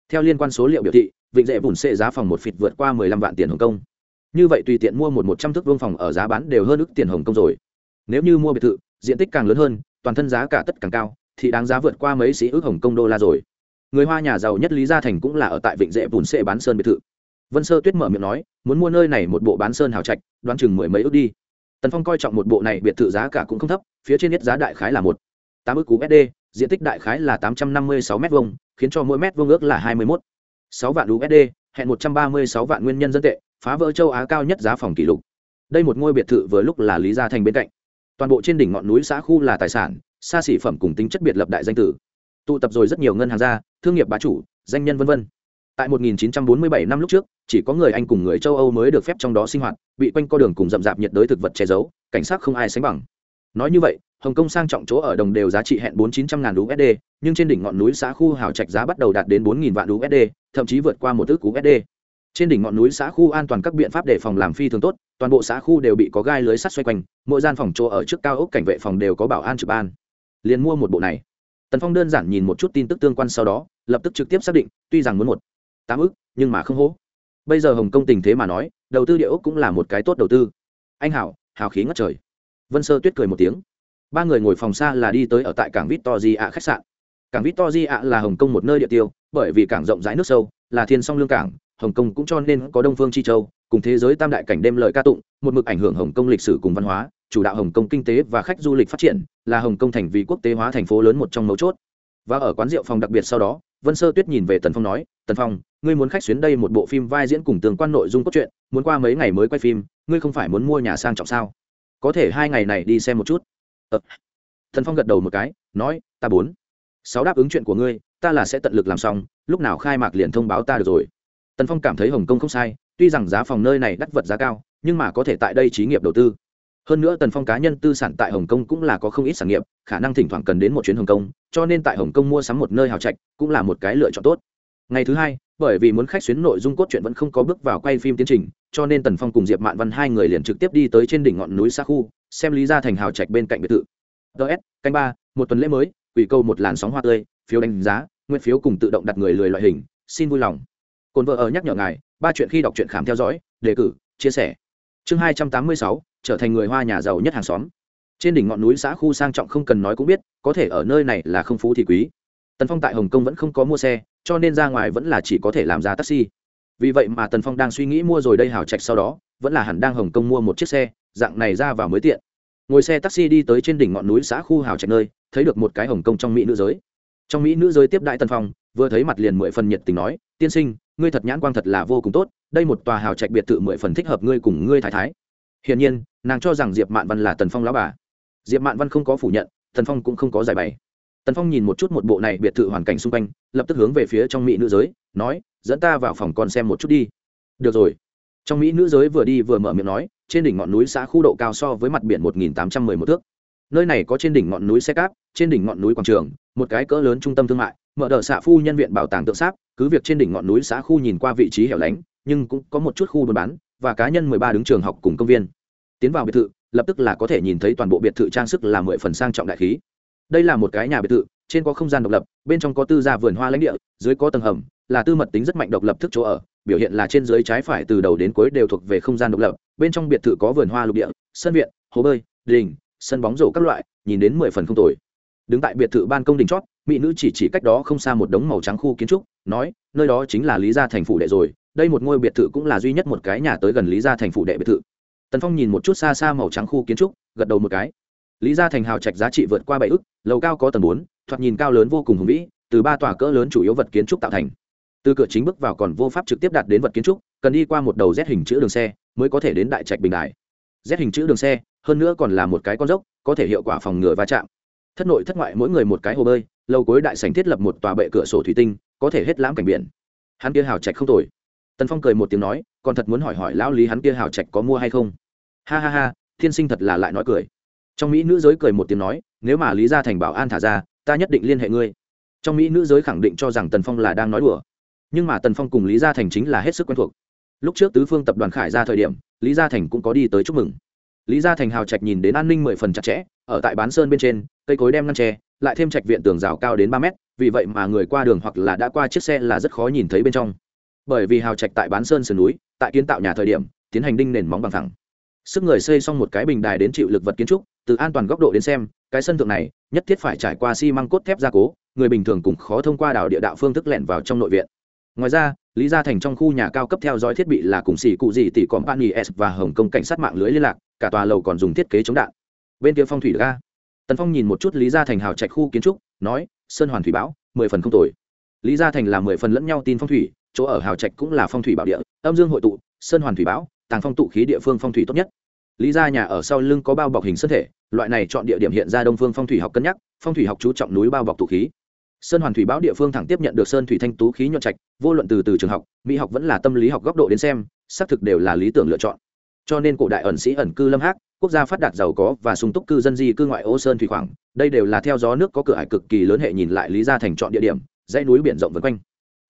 Theo liên quan số liệu biểu thị, vịnh dễ bùn sệ giá phòng một phịt vượt qua mười lăm vạn tiền hồng kông. Như vậy tùy tiện mua một một trăm thước vương phòng ở giá bán đều hơn ước tiền hồng kông rồi. Nếu như mua biệt thự, diện tích càng lớn hơn, toàn thân giá cả tất càng cao thì đáng giá vượt qua mấy sĩ ước hồng công đô la rồi. Người hoa nhà giàu nhất lý gia thành cũng là ở tại vịnh dễ bùn sệ bán sơn biệt thự. Vân sơ tuyết mở miệng nói, muốn mua nơi này một bộ bán sơn hào trạch, đoán chừng mười mấy ước đi. Tần phong coi trọng một bộ này biệt thự giá cả cũng không thấp, phía trên nhất giá đại khái là một tám ước cú sd diện tích đại khái là tám trăm năm mươi sáu m hai khiến cho mỗi mét vuông ước là hai mươi một sáu vạn usd hẹn một trăm ba mươi sáu vạn nguyên nhân dân tệ, phá vỡ châu á cao nhất giá phòng kỷ lục. Đây một ngôi biệt thự vừa lúc là lý gia thành bên cạnh. Toàn bộ trên đỉnh ngọn núi xã khu là tài sản xa xỉ phẩm cùng tính chất biệt lập đại danh tử. Tụ tập rồi rất nhiều ngân hàng gia, thương nghiệp bá chủ, danh nhân v v tại 1947 năm lúc trước, chỉ có người anh cùng người châu âu mới được phép trong đó sinh hoạt, bị quanh co đường cùng rậm rạp nhiệt đới thực vật che giấu, cảnh sát không ai sánh bằng. Nói như vậy, hồng kông sang trọng chỗ ở đồng đều giá trị hẹn bốn chín trăm ngàn usd nhưng trên đỉnh ngọn núi xã khu hào trạch giá bắt đầu đạt đến bốn nghìn vạn usd thậm chí vượt qua một ước usd trên đỉnh ngọn núi xã khu an toàn các biện pháp đề phòng làm phi thường tốt, toàn bộ xã khu đều bị có gai lưới sắt xoay quanh, mỗi gian phòng chỗ ở trước cao ốc cảnh vệ phòng đều có bảo an trực ban liền mua một bộ này. Tần phong đơn giản nhìn một chút tin tức tương quan sau đó, lập tức trực tiếp xác định, tuy rằng muốn một tám ức, nhưng mà không hố. Bây giờ hồng kông tình thế mà nói, đầu tư địa ốc cũng là một cái tốt đầu tư. Anh hảo, hào khí ngất trời. Vân sơ tuyết cười một tiếng. Ba người ngồi phòng xa là đi tới ở tại cảng victory ạ khách sạn. Cảng victory ạ là hồng kông một nơi địa tiêu, bởi vì cảng rộng rãi nước sâu, là thiên song lương cảng, hồng kông cũng cho nên có đông phương chi châu, cùng thế giới tam đại cảnh đêm lời ca tụng, một mực ảnh hưởng hồng kông lịch sử cùng văn hóa chủ đạo hồng kông kinh tế và khách du lịch phát triển, là hồng kông thành vì quốc tế hóa thành phố lớn một trong mấu chốt. Và ở quán rượu phòng đặc biệt sau đó, vân sơ tuyết nhìn về tần phong nói, tần phong, ngươi muốn khách xuyến đây một bộ phim vai diễn cùng tương quan nội dung cốt truyện, muốn qua mấy ngày mới quay phim, ngươi không phải muốn mua nhà sang trọng sao? Có thể hai ngày này đi xem một chút. Ờ. Tần phong gật đầu một cái, nói, ta muốn. sáu đáp ứng chuyện của ngươi, ta là sẽ tận lực làm xong, lúc nào khai mạc liền thông báo ta được rồi. Tần phong cảm thấy hồng kông không sai, tuy rằng giá phòng nơi này đắt vật giá cao, nhưng mà có thể tại đây trí nghiệp đầu tư hơn nữa tần phong cá nhân tư sản tại hồng kông cũng là có không ít sản nghiệp, khả năng thỉnh thoảng cần đến một chuyến hồng kông, cho nên tại hồng kông mua sắm một nơi hào trạch cũng là một cái lựa chọn tốt. Ngày thứ hai, bởi vì muốn khách xuyến nội dung cốt truyện vẫn không có bước vào quay phim tiến trình, cho nên tần phong cùng diệp mạn văn hai người liền trực tiếp đi tới trên đỉnh ngọn núi xa khu, xem lý ra thành hào trạch bên cạnh biệt thự. Ts canh ba, một tuần lễ mới ủy câu một làn sóng hoa tươi, phiếu đánh giá, nguyên phiếu cùng tự động đặt người lười loại hình, xin vui lòng. Cồn vợ ở nhắc nhở ngài, ba chuyện khi đọc truyện khám theo dõi, đề cử, chia sẻ. Chương hai trăm tám mươi sáu trở thành người hoa nhà giàu nhất hàng xóm. Trên đỉnh ngọn núi xã khu sang trọng không cần nói cũng biết, có thể ở nơi này là không phú thì quý. Tần phong tại hồng kông vẫn không có mua xe, cho nên ra ngoài vẫn là chỉ có thể làm ra taxi. Vì vậy mà tần phong đang suy nghĩ mua rồi đây hào trạch sau đó, vẫn là hẳn đang hồng kông mua một chiếc xe, dạng này ra vào mới tiện. Ngồi xe taxi đi tới trên đỉnh ngọn núi xã khu hào trạch nơi, thấy được một cái hồng kông trong mỹ nữ giới. Trong mỹ nữ giới tiếp đại tần phong, vừa thấy mặt liền mười phần nhiệt tình nói, tiên sinh, ngươi thật nhãn quang thật là vô cùng tốt, đây một tòa hào trạch biệt thự mười phần thích hợp ngươi cùng ngươi thái thái hiển nhiên, nàng cho rằng diệp mạn văn là tần phong lão bà. Diệp mạn văn không có phủ nhận, tần phong cũng không có giải bày. Tần phong nhìn một chút một bộ này biệt thự hoàn cảnh xung quanh, lập tức hướng về phía trong mỹ nữ giới, nói, dẫn ta vào phòng con xem một chút đi. Được rồi. Trong mỹ nữ giới vừa đi vừa mở miệng nói, trên đỉnh ngọn núi xã khu độ cao so với mặt biển một nghìn tám trăm mười một thước. Nơi này có trên đỉnh ngọn núi xe cáp, trên đỉnh ngọn núi quảng trường, một cái cỡ lớn trung tâm thương mại, mở đờ xạ phu nhân viện bảo tàng tượng sáp, cứ việc trên đỉnh ngọn núi xã khu nhìn qua vị trí hẻo lánh, nhưng cũng có một chút khu buôn bán và cá nhân mười ba đứng trường học cùng công viên. Tiến vào biệt thự, lập tức là có thể nhìn thấy toàn bộ biệt thự trang sức là mười phần sang trọng đại khí. Đây là một cái nhà biệt thự, trên có không gian độc lập, bên trong có tư gia vườn hoa lãnh địa, dưới có tầng hầm, là tư mật tính rất mạnh độc lập thức chỗ ở, biểu hiện là trên dưới trái phải từ đầu đến cuối đều thuộc về không gian độc lập, bên trong biệt thự có vườn hoa lục địa, sân viện, hồ bơi, đình, sân bóng rổ các loại, nhìn đến mười phần không tồi. Đứng tại biệt thự ban công đình chót, mỹ nữ chỉ chỉ cách đó không xa một đống màu trắng khu kiến trúc, nói, nơi đó chính là lý gia thành phủ đệ rồi đây một ngôi biệt thự cũng là duy nhất một cái nhà tới gần lý gia thành phủ đệ biệt thự. Tần phong nhìn một chút xa xa màu trắng khu kiến trúc, gật đầu một cái. Lý gia thành hào trạch giá trị vượt qua bảy ức, lầu cao có tầng bốn, thoạt nhìn cao lớn vô cùng hùng vĩ, từ ba tòa cỡ lớn chủ yếu vật kiến trúc tạo thành. Từ cửa chính bước vào còn vô pháp trực tiếp đạt đến vật kiến trúc, cần đi qua một đầu z hình chữ đường xe mới có thể đến đại trạch bình đại z hình chữ đường xe, hơn nữa còn là một cái con dốc, có thể hiệu quả phòng ngừa va chạm. Thất nội thất ngoại mỗi người một cái hồ bơi lâu cuối đại sành thiết lập một tòa bệ cửa sổ thủy tinh, có thể hết lãm cảnh biển. Hắn kia hào trạch không tồi tần phong cười một tiếng nói, còn thật muốn hỏi hỏi lão lý hắn kia hào trạch có mua hay không? Ha ha ha, thiên sinh thật là lại nói cười. Trong mỹ nữ giới cười một tiếng nói, nếu mà lý gia thành bảo an thả ra, ta nhất định liên hệ ngươi. Trong mỹ nữ giới khẳng định cho rằng tần phong là đang nói đùa. Nhưng mà tần phong cùng lý gia thành chính là hết sức quen thuộc. Lúc trước tứ phương tập đoàn khải ra thời điểm, lý gia thành cũng có đi tới chúc mừng. Lý gia thành hào trạch nhìn đến an ninh mười phần chặt chẽ, ở tại bán sơn bên trên, cây cối đem ngăn tre, lại thêm trạch viện tường rào cao đến ba mét, vì vậy mà người qua đường hoặc là đã qua chiếc xe là rất khó nhìn thấy bên trong bởi vì hào trạch tại bán sơn sườn núi, tại kiến tạo nhà thời điểm, tiến hành đinh nền móng bằng thẳng sức người xây xong một cái bình đài đến chịu lực vật kiến trúc, từ an toàn góc độ đến xem, cái sân thượng này, nhất thiết phải trải qua xi măng cốt thép gia cố, người bình thường cũng khó thông qua đảo địa đạo phương thức lẻn vào trong nội viện. Ngoài ra, lý gia thành trong khu nhà cao cấp theo dõi thiết bị là cùng xỉ cụ gì tỷ company s và hồng kông cảnh sát mạng lưới liên lạc, cả tòa lầu còn dùng thiết kế chống đạn. Bên kia phong thủy ga tần phong nhìn một chút lý gia thành hào trạch khu kiến trúc, nói, sơn hoàn thủy bão mười phần không tồi. Lý gia thành là mười phần lẫn nhau tin phong thủy chỗ ở hào trạch cũng là phong thủy bảo địa, âm dương hội tụ, sơn hoàn thủy bão, tàng phong tụ khí địa phương phong thủy tốt nhất. Lý gia nhà ở sau lưng có bao bọc hình sân thể, loại này chọn địa điểm hiện ra đông phương phong thủy học cân nhắc, phong thủy học chú trọng núi bao bọc tụ khí. Sơn hoàn thủy bão địa phương thẳng tiếp nhận được sơn thủy thanh tú khí nhuận trạch, vô luận từ từ trường học, mỹ học vẫn là tâm lý học góc độ đến xem, xác thực đều là lý tưởng lựa chọn. Cho nên cổ đại ẩn sĩ ẩn cư lâm hác quốc gia phát đạt giàu có và sung túc cư dân di cư ngoại ô sơn thủy khoảng, đây đều là theo gió nước có cửa hải cực kỳ lớn hệ nhìn lại lý gia thành chọn địa điểm, dãy núi biển rộng vân quanh.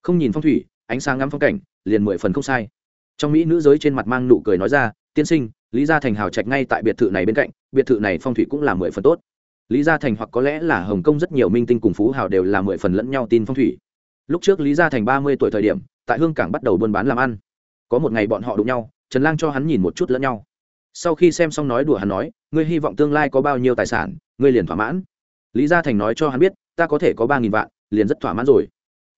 Không nhìn phong thủy ánh sáng ngắm phong cảnh, liền mười phần không sai. Trong mỹ nữ giới trên mặt mang nụ cười nói ra, tiên sinh, lý gia thành hào trạch ngay tại biệt thự này bên cạnh, biệt thự này phong thủy cũng là mười phần tốt. Lý gia thành hoặc có lẽ là hồng kông rất nhiều minh tinh cùng phú hào đều là mười phần lẫn nhau tin phong thủy. Lúc trước lý gia thành ba mươi tuổi thời điểm, tại hương cảng bắt đầu buôn bán làm ăn. Có một ngày bọn họ đụng nhau, trần lang cho hắn nhìn một chút lẫn nhau. Sau khi xem xong nói đùa hắn nói, ngươi hy vọng tương lai có bao nhiêu tài sản, ngươi liền thỏa mãn. Lý gia thành nói cho hắn biết, ta có thể có ba nghìn vạn, liền rất thỏa mãn rồi.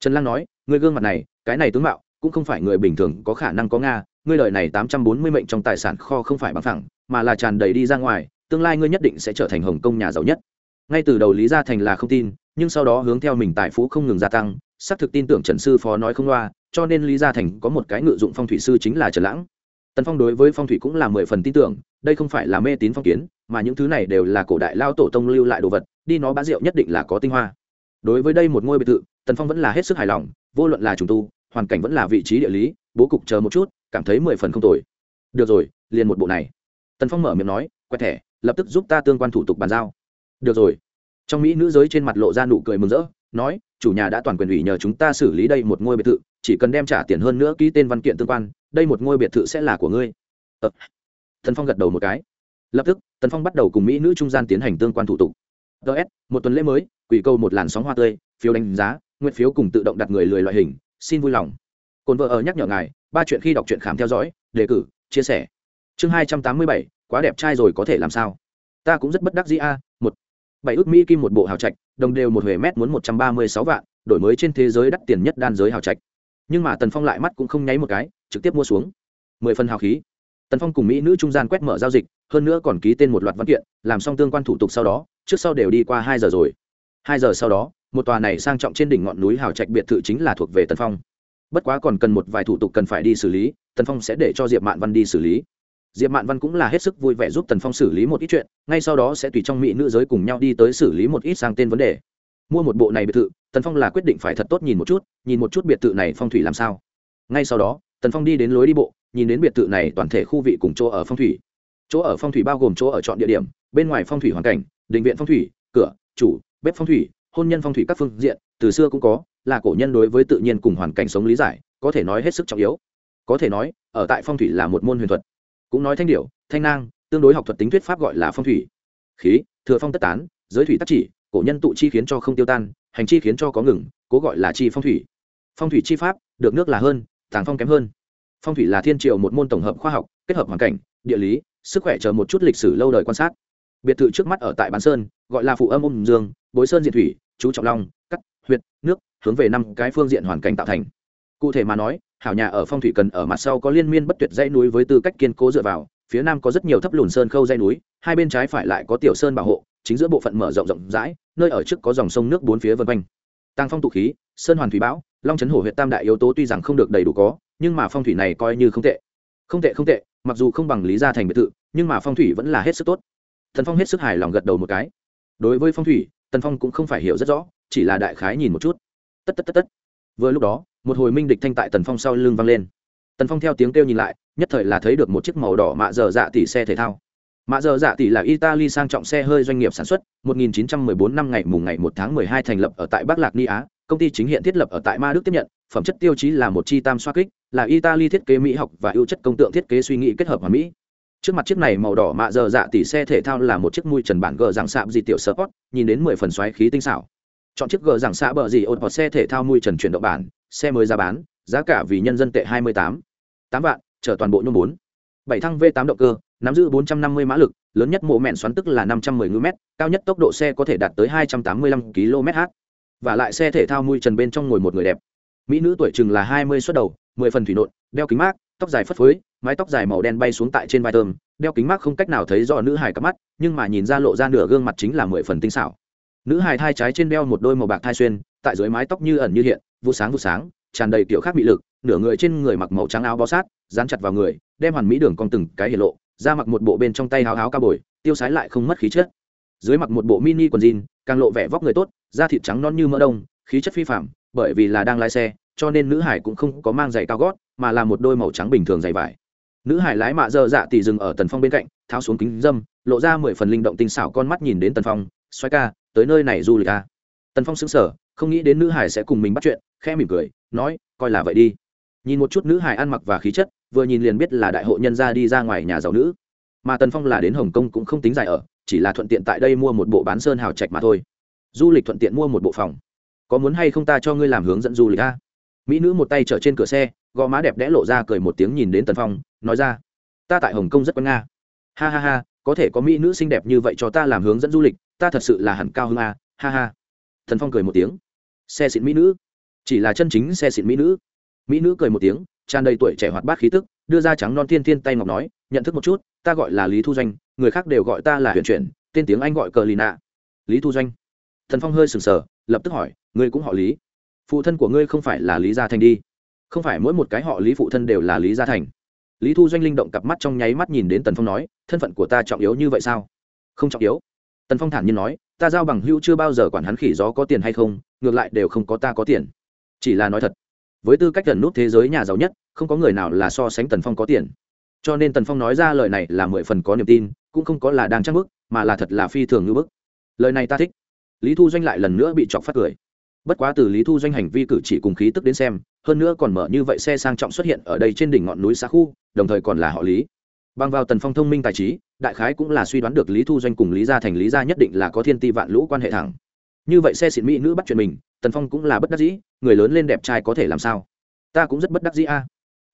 Trần lang nói, ngươi gương mặt này cái này tướng mạo cũng không phải người bình thường có khả năng có nga, ngươi lời này tám trăm bốn mươi mệnh trong tài sản kho không phải bằng phẳng, mà là tràn đầy đi ra ngoài, tương lai ngươi nhất định sẽ trở thành hồng kông nhà giàu nhất. Ngay từ đầu lý gia thành là không tin, nhưng sau đó hướng theo mình tài phú không ngừng gia tăng, xác thực tin tưởng trần sư phó nói không loa, cho nên lý gia thành có một cái ngự dụng phong thủy sư chính là trần lãng. Tần phong đối với phong thủy cũng là mười phần tin tưởng, đây không phải là mê tín phong kiến, mà những thứ này đều là cổ đại lao tổ tông lưu lại đồ vật, đi nó bá rượu nhất định là có tinh hoa. Đối với đây một ngôi biệt thự, tần phong vẫn là hết sức hài lòng vô luận là trùng tu, hoàn cảnh vẫn là vị trí địa lý, bố cục chờ một chút, cảm thấy mười phần không tồi. Được rồi, liền một bộ này. Tần phong mở miệng nói quẹt thẻ, lập tức giúp ta tương quan thủ tục bàn giao. Được rồi. Trong mỹ nữ giới trên mặt lộ ra nụ cười mừng rỡ, nói, chủ nhà đã toàn quyền ủy nhờ chúng ta xử lý đây một ngôi biệt thự, chỉ cần đem trả tiền hơn nữa ký tên văn kiện tương quan, đây một ngôi biệt thự sẽ là của ngươi. Ờ. thần phong gật đầu một cái. Lập tức, tần phong bắt đầu cùng mỹ nữ trung gian tiến hành tương quan thủ tục. Ts một tuần lễ mới, quỷ câu một làn sóng hoa tươi, phiếu đánh giá nguyện phiếu cùng tự động đặt người lười loại hình, xin vui lòng. Cồn vợ ở nhắc nhở ngài, ba chuyện khi đọc truyện khám theo dõi, đề cử, chia sẻ. Chương hai trăm tám mươi bảy, quá đẹp trai rồi có thể làm sao? Ta cũng rất bất đắc dĩ a, một. Bảy ước mỹ kim một bộ hào trạch, đồng đều một huề mét muốn một trăm ba mươi sáu vạn, đổi mới trên thế giới đắt tiền nhất đan giới hào trạch. Nhưng mà tần phong lại mắt cũng không nháy một cái, trực tiếp mua xuống. Mười phần hào khí. Tần phong cùng mỹ nữ trung gian quét mở giao dịch, hơn nữa còn ký tên một loạt văn kiện, làm xong tương quan thủ tục sau đó, trước sau đều đi qua hai giờ rồi. Hai giờ sau đó một tòa này sang trọng trên đỉnh ngọn núi hào trạch biệt thự chính là thuộc về tần phong. Bất quá còn cần một vài thủ tục cần phải đi xử lý, tần phong sẽ để cho diệp mạn văn đi xử lý. Diệp mạn văn cũng là hết sức vui vẻ giúp tần phong xử lý một ít chuyện, ngay sau đó sẽ tùy trong mỹ nữ giới cùng nhau đi tới xử lý một ít sang tên vấn đề. Mua một bộ này biệt thự, tần phong là quyết định phải thật tốt nhìn một chút, nhìn một chút biệt thự này phong thủy làm sao. Ngay sau đó, tần phong đi đến lối đi bộ, nhìn đến biệt thự này toàn thể khu vị cùng chỗ ở phong thủy. Chỗ ở phong thủy bao gồm chỗ ở chọn địa điểm, bên ngoài phong thủy hoàn cảnh, định viện phong thủy, cửa, chủ, bếp phong thủy hôn nhân phong thủy các phương diện, từ xưa cũng có, là cổ nhân đối với tự nhiên cùng hoàn cảnh sống lý giải, có thể nói hết sức trọng yếu. Có thể nói, ở tại phong thủy là một môn huyền thuật. Cũng nói thanh điệu thanh nang, tương đối học thuật tính thuyết pháp gọi là phong thủy. Khí, thừa phong tất tán, giới thủy tác chỉ, cổ nhân tụ chi khiến cho không tiêu tan, hành chi khiến cho có ngừng, cố gọi là chi phong thủy. Phong thủy chi pháp, được nước là hơn, tàng phong kém hơn. Phong thủy là thiên triều một môn tổng hợp khoa học, kết hợp hoàn cảnh, địa lý, sức khỏe chờ một chút lịch sử lâu đời quan sát. Biệt thự trước mắt ở tại bán sơn gọi là phụ âm ôm dương, bối sơn diện thủy, chú trọng long, cắt, huyệt, nước, hướng về năm cái phương diện hoàn cảnh tạo thành. Cụ thể mà nói, hảo nhà ở phong thủy cần ở mặt sau có liên miên bất tuyệt dãy núi với tư cách kiên cố dựa vào, phía nam có rất nhiều thấp lùn sơn khâu dãy núi, hai bên trái phải lại có tiểu sơn bảo hộ, chính giữa bộ phận mở rộng rộng rãi, nơi ở trước có dòng sông nước bốn phía vân quanh. Tăng phong tụ khí, sơn hoàn thủy bão, long trấn hổ huyện tam đại yếu tố tuy rằng không được đầy đủ có, nhưng mà phong thủy này coi như không tệ. Không tệ không tệ, mặc dù không bằng lý gia thành biệt thự, nhưng mà phong thủy vẫn là hết sức tốt. Thần phong hết sức hài lòng gật đầu một cái đối với phong thủy, tần phong cũng không phải hiểu rất rõ, chỉ là đại khái nhìn một chút. Tất tất tất tất. Vừa lúc đó, một hồi minh địch thanh tại tần phong sau lưng vang lên. Tần phong theo tiếng kêu nhìn lại, nhất thời là thấy được một chiếc màu đỏ mạ dở dạ tỷ xe thể thao. Mạ dở dạ tỷ là italy sang trọng xe hơi doanh nghiệp sản xuất 1914 năm ngày mùng ngày 1 tháng 12 thành lập ở tại bắc lạc ni á, công ty chính hiện thiết lập ở tại ma đức tiếp nhận, phẩm chất tiêu chí là một chi tam xoa kích, là italy thiết kế mỹ học và ưu chất công tượng thiết kế suy nghĩ kết hợp hòa mỹ trước mặt chiếc này màu đỏ mạ dở dạ tỉ xe thể thao là một chiếc mui trần bản gờ dạng sạm gì tiểu sport, nhìn đến mười phần xoáy khí tinh xảo. Chọn chiếc gờ dạng xạ bờ gì ột hoặc xe thể thao mui trần chuyển động bản, xe mới ra bán, giá cả vì nhân dân tệ hai mươi tám. Tám vạn, chở toàn bộ nhôm bốn. Bảy thăng v tám động cơ, nắm giữ bốn trăm năm mươi mã lực, lớn nhất mộ mẹn xoắn tức là năm trăm 510 ngm cao nhất tốc độ xe có thể đạt tới hai trăm tám mươi lăm km/h và lại xe thể thao mui trần bên trong ngồi một người đẹp. Mỹ nữ tuổi chừng là hai mươi xuất đầu, mười phần thủy nộn, đeo kính mát tóc dài phất phới, mái tóc dài màu đen bay xuống tại trên vai thơm đeo kính mát không cách nào thấy rõ nữ hài cắp mắt, nhưng mà nhìn ra lộ ra nửa gương mặt chính là mười phần tinh xảo. Nữ hài thai trái trên đeo một đôi màu bạc thai xuyên, tại dưới mái tóc như ẩn như hiện, vụ sáng vụ sáng, tràn đầy kiểu khác bị lực, nửa người trên người mặc màu trắng áo bó sát, dán chặt vào người, đem hoàn mỹ đường cong từng cái hiện lộ ra mặc một bộ bên trong tay háo háo cao bồi, tiêu sái lại không mất khí chất. Dưới mặc một bộ mini quần jean, càng lộ vẻ vóc người tốt, da thịt trắng non như mỡ đông, khí chất phi phạm bởi vì là đang lái xe, cho nên nữ hải cũng không có mang giày cao gót mà là một đôi màu trắng bình thường dày vải. Nữ hải lái mạ dơ dạ tỉ dừng ở tần phong bên cạnh, tháo xuống kính dâm, lộ ra mười phần linh động tinh xảo con mắt nhìn đến tần phong xoay ca, tới nơi này du lịch ca tần phong xứng sở không nghĩ đến nữ hải sẽ cùng mình bắt chuyện, khẽ mỉm cười, nói, coi là vậy đi. Nhìn một chút nữ hải ăn mặc và khí chất, vừa nhìn liền biết là đại hội nhân gia đi ra ngoài nhà giàu nữ. Mà tần phong là đến hồng kông cũng không tính dài ở, chỉ là thuận tiện tại đây mua một bộ bán sơn hào trạch mà thôi. Du lịch thuận tiện mua một bộ phòng. Có muốn hay không ta cho ngươi làm hướng dẫn du lịch a mỹ nữ một tay chở trên cửa xe, gò má đẹp đẽ lộ ra cười một tiếng nhìn đến tần phong, nói ra, ta tại hồng kông rất quen nga. Ha ha ha, có thể có mỹ nữ xinh đẹp như vậy cho ta làm hướng dẫn du lịch, ta thật sự là hẳn cao hơn a à, ha ha. Thần phong cười một tiếng, xe xịn mỹ nữ. Chỉ là chân chính xe xịn mỹ nữ. Mỹ nữ cười một tiếng, tràn đầy tuổi trẻ hoạt bát khí tức, đưa ra trắng non thiên thiên tay ngọc nói, nhận thức một chút, ta gọi là lý thu doanh, người khác đều gọi ta là huyền chuyển, tên tiếng anh gọi cờ lì nạ. Lý thu doanh? Thần phong hơi sừng sờ, lập tức hỏi, ngươi cũng họ lý? Phụ thân của ngươi không phải là lý gia thành đi. Không phải mỗi một cái họ lý phụ thân đều là lý gia thành. Lý thu doanh linh động cặp mắt trong nháy mắt nhìn đến tần phong nói, thân phận của ta trọng yếu như vậy sao? Không trọng yếu. Tần phong thản nhiên nói, ta giao bằng hữu chưa bao giờ quản hắn khỉ gió có tiền hay không, ngược lại đều không có ta có tiền. Chỉ là nói thật, với tư cách gần nút thế giới nhà giàu nhất, không có người nào là so sánh tần phong có tiền. Cho nên tần phong nói ra lời này là mười phần có niềm tin, cũng không có là đang trang bức, mà là thật là phi thường ngưỡng bức. Lời này ta thích. Lý thu doanh lại lần nữa bị chọc phát cười bất quá từ lý thu doanh hành vi cử chỉ cùng khí tức đến xem, hơn nữa còn mở như vậy xe sang trọng xuất hiện ở đây trên đỉnh ngọn núi xa khu, đồng thời còn là họ lý. Bằng vào tần phong thông minh tài trí, đại khái cũng là suy đoán được lý thu doanh cùng lý gia thành lý gia nhất định là có thiên ti vạn lũ quan hệ thẳng. Như vậy xe xịn mỹ nữ bắt chuyện mình, tần phong cũng là bất đắc dĩ, người lớn lên đẹp trai có thể làm sao? Ta cũng rất bất đắc dĩ a.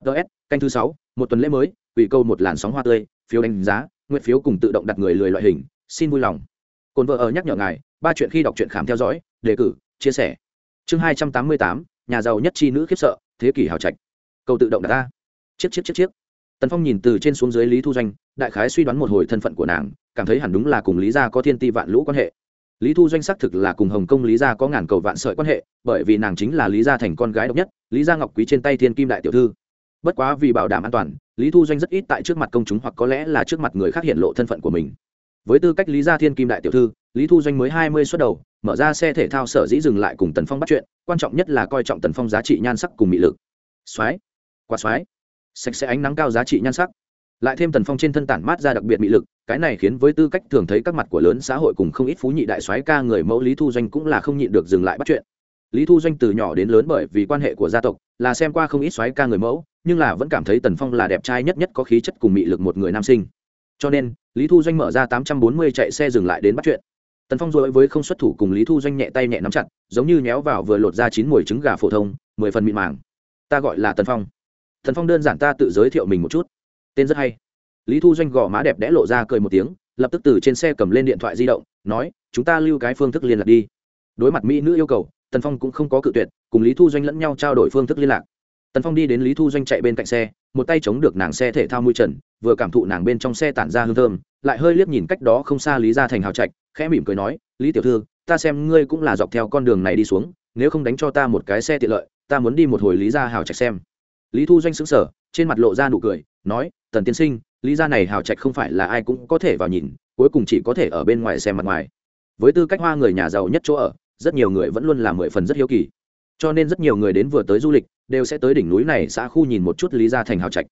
Ts canh thứ sáu, một tuần lễ mới, ủy câu một làn sóng hoa tươi, phiếu đánh giá, nguyện phiếu cùng tự động đặt người lười loại hình, xin vui lòng. Cồn vợ ở nhắc nhở ngài, ba chuyện khi đọc truyện khám theo dõi, đề cử chia sẻ. Chương hai trăm tám mươi tám, nhà giàu nhất chi nữ khiếp sợ, thế kỷ hào trạch. Câu tự động đặt ta chiếc chiếc chiếc chiếc. Tần phong nhìn từ trên xuống dưới lý thu doanh, đại khái suy đoán một hồi thân phận của nàng, cảm thấy hẳn đúng là cùng lý gia có thiên ti vạn lũ quan hệ. Lý thu doanh xác thực là cùng hồng kông lý gia có ngàn cầu vạn sợi quan hệ, bởi vì nàng chính là lý gia thành con gái độc nhất, lý gia ngọc quý trên tay thiên kim đại tiểu thư. Bất quá vì bảo đảm an toàn, lý thu doanh rất ít tại trước mặt công chúng hoặc có lẽ là trước mặt người khác hiện lộ thân phận của mình. Với tư cách lý gia thiên kim đại tiểu thư, lý thu doanh mới hai mươi suất đầu mở ra xe thể thao sở dĩ dừng lại cùng tần phong bắt chuyện, quan trọng nhất là coi trọng tần phong giá trị nhan sắc cùng mị lực. Soái quạt soái sạch sẽ ánh nắng cao giá trị nhan sắc. Lại thêm tần phong trên thân tản mát ra đặc biệt mị lực, cái này khiến với tư cách thường thấy các mặt của lớn xã hội cùng không ít phú nhị đại soái ca người mẫu lý thu doanh cũng là không nhịn được dừng lại bắt chuyện. Lý thu doanh từ nhỏ đến lớn bởi vì quan hệ của gia tộc, là xem qua không ít soái ca người mẫu, nhưng là vẫn cảm thấy tần phong là đẹp trai nhất nhất có khí chất cùng mị lực một người nam sinh. Cho nên, lý thu doanh mở ra tám trăm bốn mươi chạy xe dừng lại đến bắt chuyện tần phong dối với không xuất thủ cùng lý thu doanh nhẹ tay nhẹ nắm chặt, giống như nhéo vào vừa lột ra chín mùi trứng gà phổ thông, mười phần mịn màng. Ta gọi là tần phong. Tần phong đơn giản ta tự giới thiệu mình một chút. Tên rất hay. Lý thu doanh gò má đẹp đẽ lộ ra cười một tiếng, lập tức từ trên xe cầm lên điện thoại di động, nói, chúng ta lưu cái phương thức liên lạc đi. Đối mặt mỹ nữ yêu cầu, tần phong cũng không có cự tuyệt, cùng lý thu doanh lẫn nhau trao đổi phương thức liên lạc. Tần phong đi đến lý thu doanh chạy bên cạnh xe, một tay chống được nàng xe thể thao mui trần, vừa cảm thụ nàng bên trong xe tản ra hương thơm lại hơi liếc nhìn cách đó không xa lý Gia thành hào trạch, khẽ mỉm cười nói, lý tiểu thư, ta xem ngươi cũng là dọc theo con đường này đi xuống, nếu không đánh cho ta một cái xe tiện lợi, ta muốn đi một hồi lý Gia hào trạch xem. Lý thu doanh xứng sở trên mặt lộ ra nụ cười, nói, tần tiên sinh, lý Gia này hào trạch không phải là ai cũng có thể vào nhìn, cuối cùng chỉ có thể ở bên ngoài xem mặt ngoài. Với tư cách hoa người nhà giàu nhất chỗ ở, rất nhiều người vẫn luôn là mười phần rất hiếu kỳ. Cho nên rất nhiều người đến vừa tới du lịch, đều sẽ tới đỉnh núi này xã khu nhìn một chút lý gia thành hào trạch.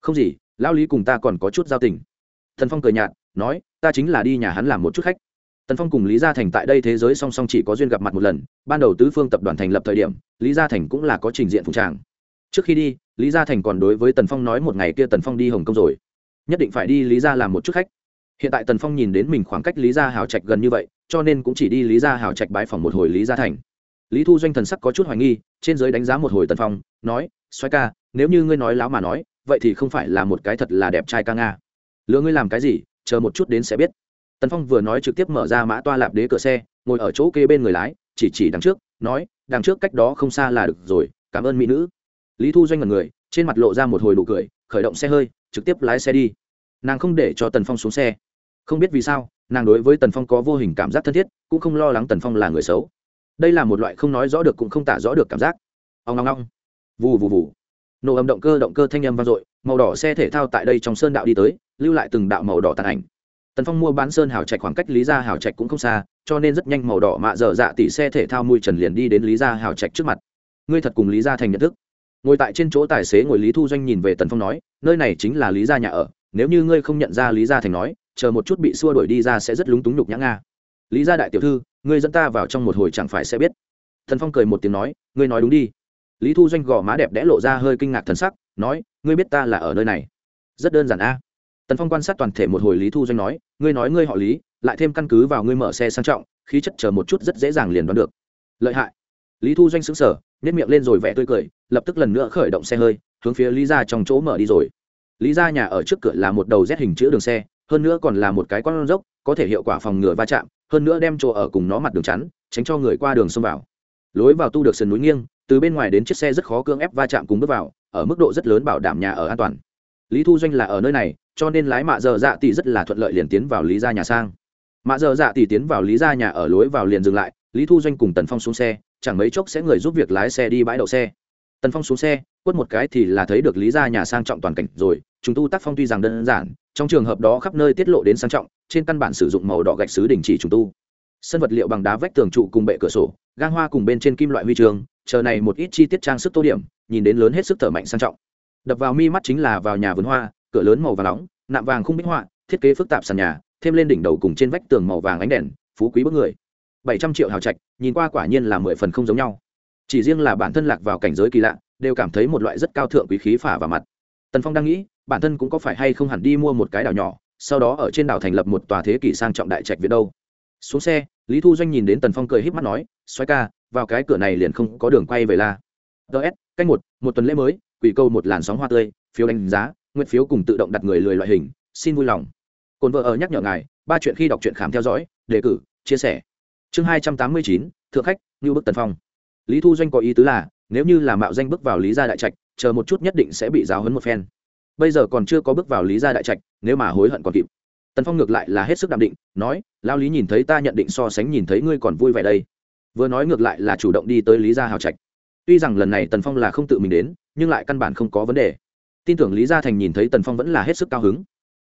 Không gì, lão lý cùng ta còn có chút giao tình. Thần phong cười nhạt nói, ta chính là đi nhà hắn làm một chút khách. Tần phong cùng lý gia thành tại đây thế giới song song chỉ có duyên gặp mặt một lần, ban đầu tứ phương tập đoàn thành lập thời điểm, lý gia thành cũng là có trình diện phụ tràng. Trước khi đi, lý gia thành còn đối với tần phong nói một ngày kia tần phong đi hồng kông rồi. Nhất định phải đi lý gia làm một chút khách. Hiện tại tần phong nhìn đến mình khoảng cách lý gia hào trạch gần như vậy, cho nên cũng chỉ đi lý gia hào trạch bái phòng một hồi lý gia thành. Lý thu doanh thần sắc có chút hoài nghi, trên giới đánh giá một hồi tần phong, nói xoay ca, nếu như ngươi nói láo mà nói, vậy thì không phải là một cái thật là đẹp trai ca nga. Lừa ngươi làm cái gì chờ một chút đến sẽ biết. Tần phong vừa nói trực tiếp mở ra mã toa lạp đế cửa xe, ngồi ở chỗ kê bên người lái, chỉ chỉ đằng trước, nói, đằng trước cách đó không xa là được rồi, cảm ơn mỹ nữ. Lý thu doanh ngần người, trên mặt lộ ra một hồi nụ cười, khởi động xe hơi, trực tiếp lái xe đi. Nàng không để cho tần phong xuống xe. Không biết vì sao, nàng đối với tần phong có vô hình cảm giác thân thiết, cũng không lo lắng tần phong là người xấu. Đây là một loại không nói rõ được cũng không tả rõ được cảm giác. Ông ngong ngong vù vù vù. Nổ ầm động cơ động cơ thanh â m vang dội, màu đỏ xe thể thao tại đây trong sơn đạo đi tới lưu lại từng đạo màu đỏ tàn ảnh. Tần phong mua bán sơn hào trạch khoảng cách lý gia hào trạch cũng không xa, cho nên rất nhanh màu đỏ mạ dở dạ tỉ xe thể thao mùi trần liền đi đến lý gia hào trạch trước mặt. Ngươi thật cùng lý gia thành nhận thức. Ngồi tại trên chỗ tài xế ngồi lý thu doanh nhìn về tần phong nói, nơi này chính là lý gia nhà ở, nếu như ngươi không nhận ra lý gia thành nói, chờ một chút bị xua đuổi đi ra sẽ rất lúng túng nhục nhã nga. Lý gia đại tiểu thư, ngươi dẫn ta vào trong một hồi chẳng phải sẽ biết. Tần phong cười một tiếng nói, ngươi nói đúng đi. Lý thu doanh gò má đẹp đẽ lộ ra hơi kinh ngạc thần sắc, nói, ngươi biết ta là ở nơi này. Rất đơn giản a tần phong quan sát toàn thể một hồi lý thu doanh nói, ngươi nói ngươi họ lý, lại thêm căn cứ vào ngươi mở xe sang trọng, khí chất chờ một chút rất dễ dàng liền đoán được. Lợi hại. Lý thu doanh xứng sở nhét miệng lên rồi vẻ tươi cười, lập tức lần nữa khởi động xe hơi, hướng phía lý ra trong chỗ mở đi rồi. Lý ra nhà ở trước cửa là một đầu rét hình chữ đường xe, hơn nữa còn là một cái con dốc, có thể hiệu quả phòng ngừa va chạm, hơn nữa đem chỗ ở cùng nó mặt đường chắn, tránh cho người qua đường xông vào. Lối vào tu được sườn núi nghiêng, từ bên ngoài đến chiếc xe rất khó cưỡng ép va chạm cùng bước vào, ở mức độ rất lớn bảo đảm nhà ở an toàn. Lý thu doanh là ở nơi này cho nên lái mạ dở dạ tỷ rất là thuận lợi liền tiến vào lý gia nhà sang. Mạ dở dạ tỷ tiến vào lý gia nhà ở lối vào liền dừng lại, lý thu doanh cùng tần phong xuống xe, chẳng mấy chốc sẽ người giúp việc lái xe đi bãi đậu xe. Tần phong xuống xe, quất một cái thì là thấy được lý gia nhà sang trọng toàn cảnh rồi chúng tu tác phong tuy rằng đơn giản, trong trường hợp đó khắp nơi tiết lộ đến sang trọng, trên căn bản sử dụng màu đỏ gạch sứ đình chỉ trùng tu. Sân vật liệu bằng đá vách tường trụ cùng bệ cửa sổ, gang hoa cùng bên trên kim loại huy trường chờ này một ít chi tiết trang sức tô điểm, nhìn đến lớn hết sức thở mạnh sang trọng. Đập vào mi mắt chính là vào nhà vườn hoa cửa lớn màu vàng nóng, nạm vàng không bích họa, thiết kế phức tạp sàn nhà, thêm lên đỉnh đầu cùng trên vách tường màu vàng ánh đèn, phú quý bức người. Bảy trăm triệu hào trạch, nhìn qua quả nhiên là mười phần không giống nhau. Chỉ riêng là bản thân lạc vào cảnh giới kỳ lạ, đều cảm thấy một loại rất cao thượng quý khí phả vào mặt. Tần phong đang nghĩ, bản thân cũng có phải hay không hẳn đi mua một cái đảo nhỏ, sau đó ở trên đảo thành lập một tòa thế kỷ sang trọng đại trạch việt đâu. Xuống xe, lý thu doanh nhìn đến tần phong cười híp mắt nói xoay ca, vào cái cửa này liền không có đường quay về la. Ts cách một một tuần lễ mới, quỷ câu một làn sóng hoa tươi, phiếu đánh giá nguyện phiếu cùng tự động đặt người lười loại hình, xin vui lòng. Cồn vợ ở nhắc nhở ngài, ba chuyện khi đọc truyện khám theo dõi, đề cử, chia sẻ. Chương hai trăm tám mươi chín, thượng khách như bức tần phong. Lý thu doanh có ý tứ là, nếu như là mạo danh bước vào lý gia đại trạch, chờ một chút nhất định sẽ bị giáo hấn một phen. Bây giờ còn chưa có bước vào lý gia đại trạch, nếu mà hối hận còn kịp. Tần phong ngược lại là hết sức đạm định, nói lao lý nhìn thấy ta nhận định so sánh nhìn thấy ngươi còn vui vẻ đây. Vừa nói ngược lại là chủ động đi tới lý gia hào trạch. Tuy rằng lần này tần phong là không tự mình đến, nhưng lại căn bản không có vấn đề tin tưởng lý gia thành nhìn thấy tần phong vẫn là hết sức cao hứng.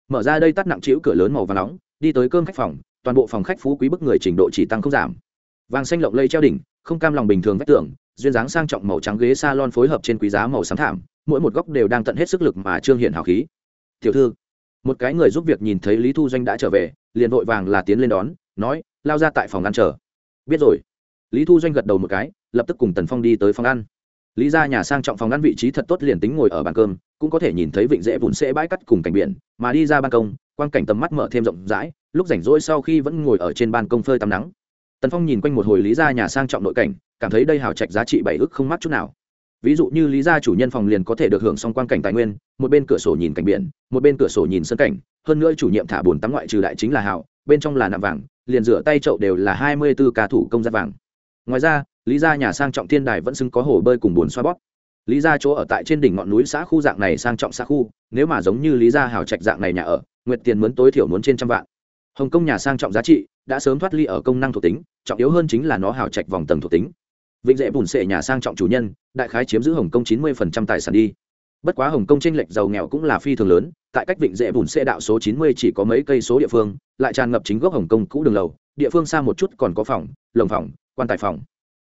Mở ra đây tắt nặng chịu cửa lớn màu và nóng, đi tới cơm khách phòng, toàn bộ phòng khách phú quý bức người trình độ chỉ tăng không giảm. Vàng xanh lộng lây treo đỉnh, không cam lòng bình thường vách tường, duyên dáng sang trọng màu trắng ghế salon phối hợp trên quý giá màu xám thảm, mỗi một góc đều đang tận hết sức lực mà trương hiện hào khí. Tiểu thư. Một cái người giúp việc nhìn thấy lý thu doanh đã trở về, liền vội vàng là tiến lên đón, nói, lao ra tại phòng ăn chờ. Biết rồi. Lý thu doanh gật đầu một cái, lập tức cùng tần phong đi tới phòng ăn lý ra nhà sang trọng phòng ngăn vị trí thật tốt liền tính ngồi ở bàn cơm cũng có thể nhìn thấy vịnh dễ vụn sẽ bãi cắt cùng cảnh biển mà đi ra ban công quang cảnh tầm mắt mở thêm rộng rãi lúc rảnh rỗi sau khi vẫn ngồi ở trên ban công phơi tắm nắng. Tần phong nhìn quanh một hồi lý ra nhà sang trọng nội cảnh cảm thấy đây hào trạch giá trị bảy ức không mắc chút nào. Ví dụ như lý gia chủ nhân phòng liền có thể được hưởng xong quan cảnh tài nguyên một bên cửa sổ nhìn cảnh biển một bên cửa sổ nhìn sân cảnh hơn nữa chủ nhiệm thả bồn tắm ngoại trừ đại chính là hào, bên trong là nạm vàng liền rửa tay chậu đều là hai mươi 24 ca thủ công gia vàng. Ngoài ra lý gia nhà sang trọng thiên đài vẫn xứng có hồ bơi cùng bồn xoa bóp. Lý gia chỗ ở tại trên đỉnh ngọn núi xã khu dạng này sang trọng xã khu, nếu mà giống như lý gia hào trạch dạng này nhà ở, nguyệt tiền muốn tối thiểu muốn trên trăm vạn. Hồng kông nhà sang trọng giá trị đã sớm thoát ly ở công năng thuộc tính, trọng yếu hơn chính là nó hào trạch vòng tầng thuộc tính. Vịnh dễ bùn sệ nhà sang trọng chủ nhân, đại khái chiếm giữ hồng kông chín mươi tài sản đi. Bất quá hồng kông tranh lệch giàu nghèo cũng là phi thường lớn, tại cách vịnh dễ bùn sệ đạo số chín mươi chỉ có mấy cây số địa phương, lại tràn ngập chính gốc hồng kông cũ đường lầu, địa phương xa một chút còn có phòng, lồng phòng, quan tài phòng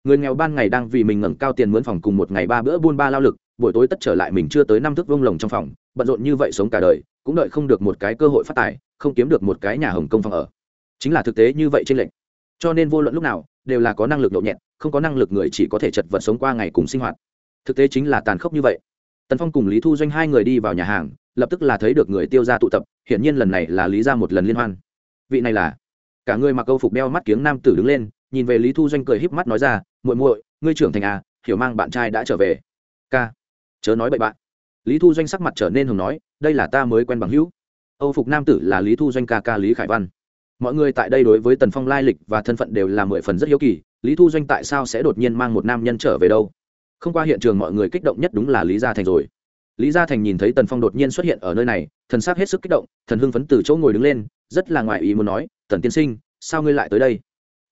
người nghèo ban ngày đang vì mình ngẩng cao tiền mướn phòng cùng một ngày ba bữa buôn ba lao lực, buổi tối tất trở lại mình chưa tới năm thước vông lồng trong phòng, bận rộn như vậy sống cả đời, cũng đợi không được một cái cơ hội phát tài, không kiếm được một cái nhà hồng công phòng ở. Chính là thực tế như vậy trên lệnh cho nên vô luận lúc nào, đều là có năng lực nhậu nhẹt, không có năng lực người chỉ có thể chật vật sống qua ngày cùng sinh hoạt. Thực tế chính là tàn khốc như vậy. Tần phong cùng lý thu doanh hai người đi vào nhà hàng, lập tức là thấy được người tiêu ra tụ tập, hiển nhiên lần này là lý ra một lần liên hoan. Vị này là? Cả người mặc câu phục đeo mắt kiếng nam tử đứng lên nhìn về lý thu doanh cười híp mắt nói ra, muội muội, ngươi trưởng thành à hiểu mang bạn trai đã trở về. Ca, chớ nói bậy bạn. Lý thu doanh sắc mặt trở nên hùng nói, đây là ta mới quen bằng hữu. Âu phục nam tử là lý thu doanh ca ca lý khải văn. Mọi người tại đây đối với tần phong lai lịch và thân phận đều là mười phần rất hiếu kỳ, lý thu doanh tại sao sẽ đột nhiên mang một nam nhân trở về đâu? Không qua hiện trường mọi người kích động nhất đúng là lý gia thành rồi. Lý gia thành nhìn thấy tần phong đột nhiên xuất hiện ở nơi này, thần s ắ c hết sức kích động, thần hưng phấn từ chỗ ngồi đứng lên, rất là ngoại ý muốn nói, tần tiên sinh, sao ngươi lại tới đây?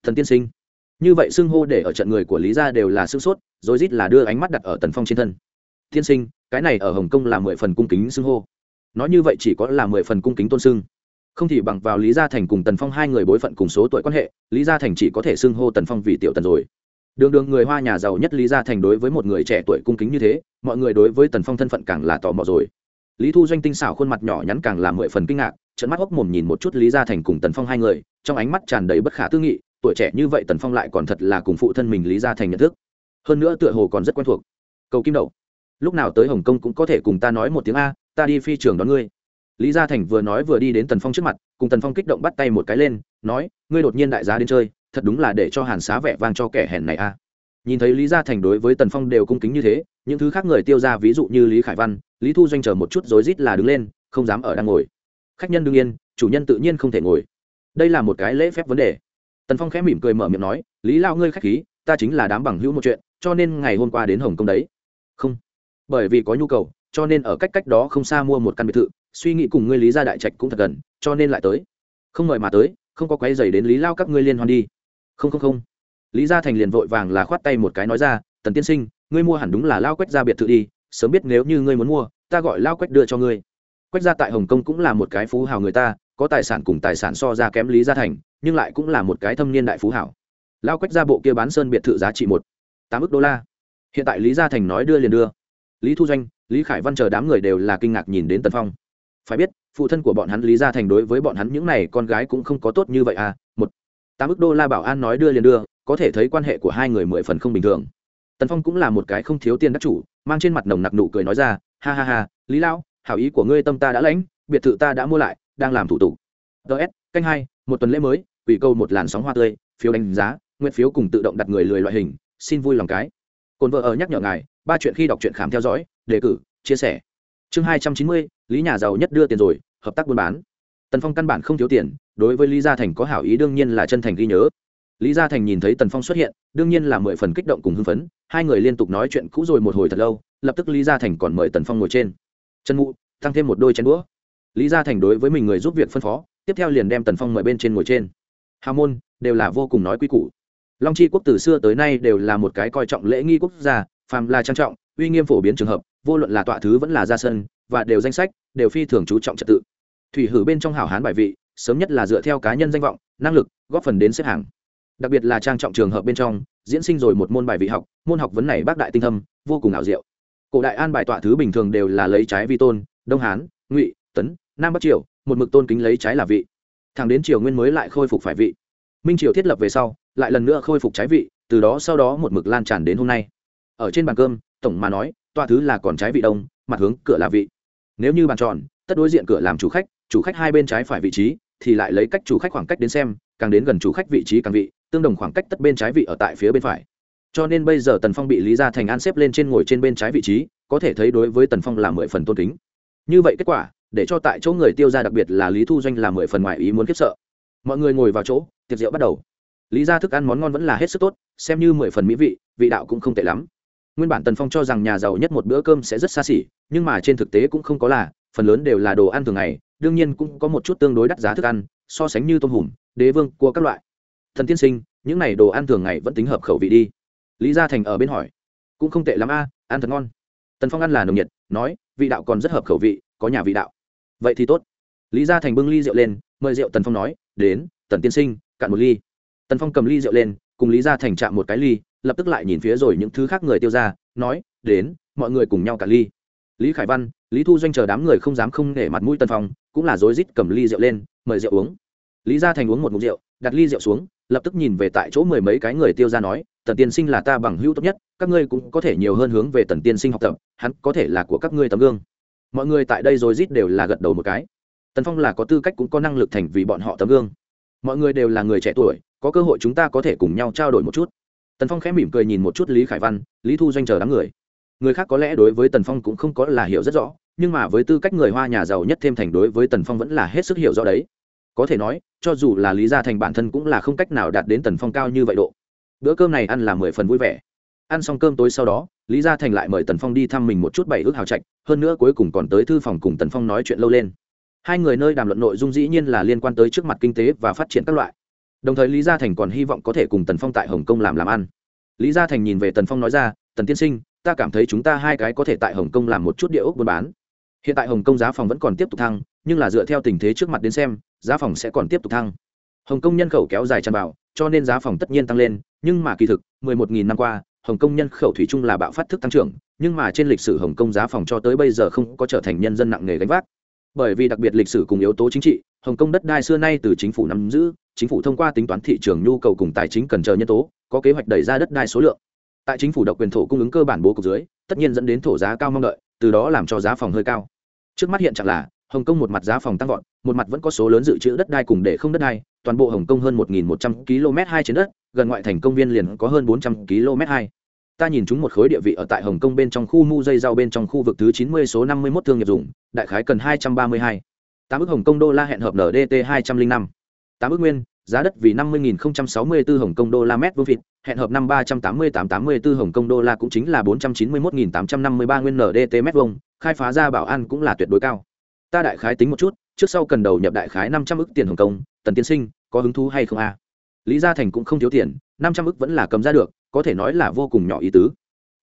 Thần tiên sinh. Như vậy xưng hô để ở trận người của lý gia đều là sưng sốt, rồi rít là đưa ánh mắt đặt ở tần phong trên thân. Tiên sinh, cái này ở hồng kông là mười phần cung kính xưng hô. Nói như vậy chỉ có là mười phần cung kính tôn xưng. Không thì bằng vào lý gia thành cùng tần phong hai người bối phận cùng số tuổi quan hệ, lý gia thành chỉ có thể xưng hô tần phong vì tiểu tần rồi. Đường đường người hoa nhà giàu nhất lý gia thành đối với một người trẻ tuổi cung kính như thế, mọi người đối với tần phong thân phận càng là tò mò rồi. Lý thu doanh tinh xảo khuôn mặt nhỏ nhắn càng là mười phần kinh ngạc trận mắt hốc mồm nhìn một chút lý gia thành cùng tần phong hai người, trong ánh mắt tràn đầy bất khả tư nghị tuổi trẻ như vậy tần phong lại còn thật là cùng phụ thân mình lý gia thành nhận thức. Hơn nữa tựa hồ còn rất quen thuộc. Cầu kim đậu, lúc nào tới hồng kông cũng có thể cùng ta nói một tiếng a, ta đi phi trường đón ngươi. Lý gia thành vừa nói vừa đi đến tần phong trước mặt, cùng tần phong kích động bắt tay một cái lên, nói, ngươi đột nhiên đại giá đến chơi, thật đúng là để cho hàn xá vẻ vang cho kẻ hèn này a. Nhìn thấy lý gia thành đối với tần phong đều cung kính như thế, những thứ khác người tiêu ra ví dụ như lý khải văn, lý thu doanh chờ một chút rối rít là đứng lên, không dám ở đang ngồi. Khách nhân đương nhiên, chủ nhân tự nhiên không thể ngồi. Đây là một cái lễ phép vấn đề tần phong khẽ mỉm cười mở miệng nói, lý lao ngươi k h á c h khí, ta chính là đám bằng hữu một chuyện, cho nên ngày hôm qua đến hồng kông đấy. Không, bởi vì có nhu cầu, cho nên ở cách cách đó không xa mua một căn biệt thự, suy nghĩ cùng ngươi lý gia đại trạch cũng thật gần, cho nên lại tới. Không mời mà tới, không có quấy dày đến lý lao các ngươi liên hoan đi. Không không không. Lý gia thành liền vội vàng là khoát tay một cái nói ra, tần tiên sinh, ngươi mua hẳn đúng là lao quách ra biệt thự đi, sớm biết nếu như ngươi muốn mua, ta gọi lao quách đưa cho ngươi. Quách gia tại hồng kông cũng là một cái phú hào người ta có tài sản cùng tài sản so ra kém lý gia thành, nhưng lại cũng là một cái thâm niên đại phú hảo. Lao quách ra bộ kia bán sơn biệt thự giá trị một, tám ước đô la. Hiện tại lý gia thành nói đưa liền đưa. Lý thu doanh, lý khải văn chờ đám người đều là kinh ngạc nhìn đến tần phong. Phải biết, phụ thân của bọn hắn lý gia thành đối với bọn hắn những n à y con gái cũng không có tốt như vậy à một, tám ước đô la bảo an nói đưa liền đưa, có thể thấy quan hệ của hai người mười phần không bình thường. Tần phong cũng là một cái không thiếu tiền đắc chủ, mang trên mặt nồng nặc nụ cười nói ra, ha ha ha, lý lão hảo ý của ngươi tâm ta đã lãnh, biệt thự ta đã mua lại đang làm thủ tục. Ts canh hai, một tuần lễ mới, quỷ câu một làn sóng hoa tươi, phiếu đánh giá, nguyện phiếu cùng tự động đặt người lười loại hình, xin vui lòng cái. Cồn vợ ở nhắc nhở ngài, ba chuyện khi đọc truyện khám theo dõi, đề cử, chia sẻ. Chương hai trăm chín mươi, lý nhà giàu nhất đưa tiền rồi, hợp tác buôn bán. Tần phong căn bản không thiếu tiền, đối với lý gia thành có hảo ý đương nhiên là chân thành ghi nhớ. Lý gia thành nhìn thấy tần phong xuất hiện, đương nhiên là mười phần kích động cùng hưng phấn, hai người liên tục nói chuyện cũ rồi một hồi thật lâu, lập tức lý gia thành còn mời tần phong ngồi trên. Chân mụ tăng thêm một đôi chén đũa lý gia thành đối với mình người giúp việc phân phó, tiếp theo liền đem tần phong mời bên trên ngồi trên. Hào môn, đều là vô cùng nói quy củ. Long chi quốc từ xưa tới nay đều là một cái coi trọng lễ nghi quốc gia, phàm là trang trọng, uy nghiêm phổ biến trường hợp, vô luận là tọa thứ vẫn là ra sân, và đều danh sách, đều phi thường chú trọng trật tự. Thủy hử bên trong hảo hán bài vị, sớm nhất là dựa theo cá nhân danh vọng, năng lực, góp phần đến xếp hàng đặc biệt là trang trọng trường hợp bên trong, diễn sinh rồi một môn bài vị học, môn học vấn này bác đại tinh thâm, vô cùng ảo diệu. Cổ đại an bài tọa thứ bình thường đều là lấy trái vi tôn, đông hán, ngụy, tấn nam bắc triều, một mực tôn kính lấy trái là vị. Thẳng đến triều nguyên mới lại khôi phục phải vị. Minh triều thiết lập về sau, lại lần nữa khôi phục trái vị, từ đó sau đó một mực lan tràn đến hôm nay. Ở trên bàn cơm, tổng mà nói tọa thứ là còn trái vị đông, mặt hướng cửa là vị. Nếu như bàn tròn, tất đối diện cửa làm chủ khách chủ khách hai bên trái phải vị trí, thì lại lấy cách chủ khách khoảng cách đến xem, càng đến gần chủ khách vị trí càng vị, tương đồng khoảng cách tất bên trái vị ở tại phía bên phải. Cho nên bây giờ tần phong bị lý gia thành an xếp lên trên ngồi trên bên trái vị trí, có thể thấy đối với tần phong là mười phần tôn kính. Như vậy kết quả để cho tại chỗ người tiêu ra đặc biệt là lý thu doanh làm mười phần ngoài ý muốn khiếp sợ. Mọi người ngồi vào chỗ, tiệc rượu bắt đầu. Lý ra thức ăn món ngon vẫn là hết sức tốt, xem như mười phần mỹ vị vị đạo cũng không tệ lắm. Nguyên bản tần phong cho rằng nhà giàu nhất một bữa cơm sẽ rất xa xỉ, nhưng mà trên thực tế cũng không có là, phần lớn đều là đồ ăn thường ngày, đương nhiên cũng có một chút tương đối đắt giá thức ăn, so sánh như tôm hùm, đế vương, cua các loại. Thần tiên sinh, những này đồ ăn thường ngày vẫn tính hợp khẩu vị đi. Lý gia thành ở bên hỏi. Cũng không tệ lắm a, ăn thật ngon. Tần phong ăn là nồng nhiệt, nói, vị đạo còn rất hợp khẩu vị, có nhà vị đạo vậy thì tốt. Lý gia thành bưng ly rượu lên, mời rượu tần phong nói, đến, tần tiên sinh, cạn một ly. Tần phong cầm ly rượu lên, cùng lý gia thành chạm một cái ly, lập tức lại nhìn phía rồi những thứ khác người tiêu ra nói, đến, mọi người cùng nhau cả ly. Lý khải văn, lý thu doanh chờ đám người không dám không để mặt mũi tần phong, cũng là rối rít cầm ly rượu lên, mời rượu uống. Lý gia thành uống một mục rượu, đặt ly rượu xuống, lập tức nhìn về tại chỗ mười mấy cái người tiêu ra nói, tần tiên sinh là ta bằng hữu tốt nhất, các ngươi cũng có thể nhiều hơn hướng về tần tiên sinh học tập, hắn có thể là của các ngươi tấm gương mọi người tại đây rồi rít đều là gật đầu một cái. Tần phong là có tư cách cũng có năng lực thành vì bọn họ tấm gương. Mọi người đều là người trẻ tuổi, có cơ hội chúng ta có thể cùng nhau trao đổi một chút. Tần phong khẽ mỉm cười nhìn một chút lý khải văn, lý thu doanh chờ đám người. Người khác có lẽ đối với tần phong cũng không có là hiểu rất rõ, nhưng mà với tư cách người hoa nhà giàu nhất thêm thành đối với tần phong vẫn là hết sức hiểu rõ đấy. Có thể nói, cho dù là lý gia thành bản thân cũng là không cách nào đạt đến tần phong cao như vậy độ. Bữa cơm này ăn là mười phần vui vẻ. Ăn xong cơm tối sau đó lý gia thành lại mời tần phong đi thăm mình một chút bảy ước hào trạch, hơn nữa cuối cùng còn tới thư phòng cùng tần phong nói chuyện lâu lên. Hai người nơi đàm luận nội dung dĩ nhiên là liên quan tới trước mặt kinh tế và phát triển các loại. Đồng thời lý gia thành còn hy vọng có thể cùng tần phong tại hồng kông làm làm ăn. Lý gia thành nhìn về tần phong nói ra, tần tiên sinh, ta cảm thấy chúng ta hai cái có thể tại hồng kông làm một chút địa ốc buôn bán. Hiện tại hồng kông giá phòng vẫn còn tiếp tục thăng, nhưng là dựa theo tình thế trước mặt đến xem, giá phòng sẽ còn tiếp tục thăng. Hồng kông nhân khẩu kéo dài tràn vào, cho nên giá phòng tất nhiên tăng lên, nhưng mà kỳ thực 11.000 năm qua hồng kông nhân khẩu thủy chung là bạo phát thức tăng trưởng, nhưng mà trên lịch sử hồng kông giá phòng cho tới bây giờ không có trở thành nhân dân nặng nề gánh vác. Bởi vì đặc biệt lịch sử cùng yếu tố chính trị, hồng kông đất đai xưa nay từ chính phủ nắm giữ, chính phủ thông qua tính toán thị trường nhu cầu cùng tài chính cần chờ nhân tố, có kế hoạch đẩy ra đất đai số lượng. Tại chính phủ độc quyền thổ cung ứng cơ bản bố cục dưới, tất nhiên dẫn đến thổ giá cao mong đợi, từ đó làm cho giá phòng hơi cao. Trước mắt hiện trạng là, hồng kông một mặt giá phòng tăng vọt, một mặt vẫn có số lớn dự trữ đất đai cùng để không đất đai toàn bộ Hồng Kông hơn 1.100 km2 trên đất, gần ngoại thành công viên liền có hơn 400 km2. Ta nhìn chúng một khối địa vị ở tại Hồng Kông bên trong khu mu dây rau bên trong khu vực thứ 90 số 51 thương nghiệp dụng, đại khái cần 232. Tám ức Hồng Kông đô la hẹn hợp NDT 205. Tám ức nguyên, giá đất vì 50.064 Hồng Kông đô la mét vuông vịt, hẹn hợp năm 388 Hồng Kông đô la cũng chính là 491.853 nguyên NDT mét vuông, khai phá ra bảo an cũng là tuyệt đối cao. Ta đại khái tính một chút, trước sau cần đầu nhập đại khái 500 ức tiền Hồng Kông, tần tiên sinh, có hứng thú hay không a lý gia thành cũng không thiếu tiền, năm trăm ức vẫn là cầm ra được, có thể nói là vô cùng nhỏ ý tứ.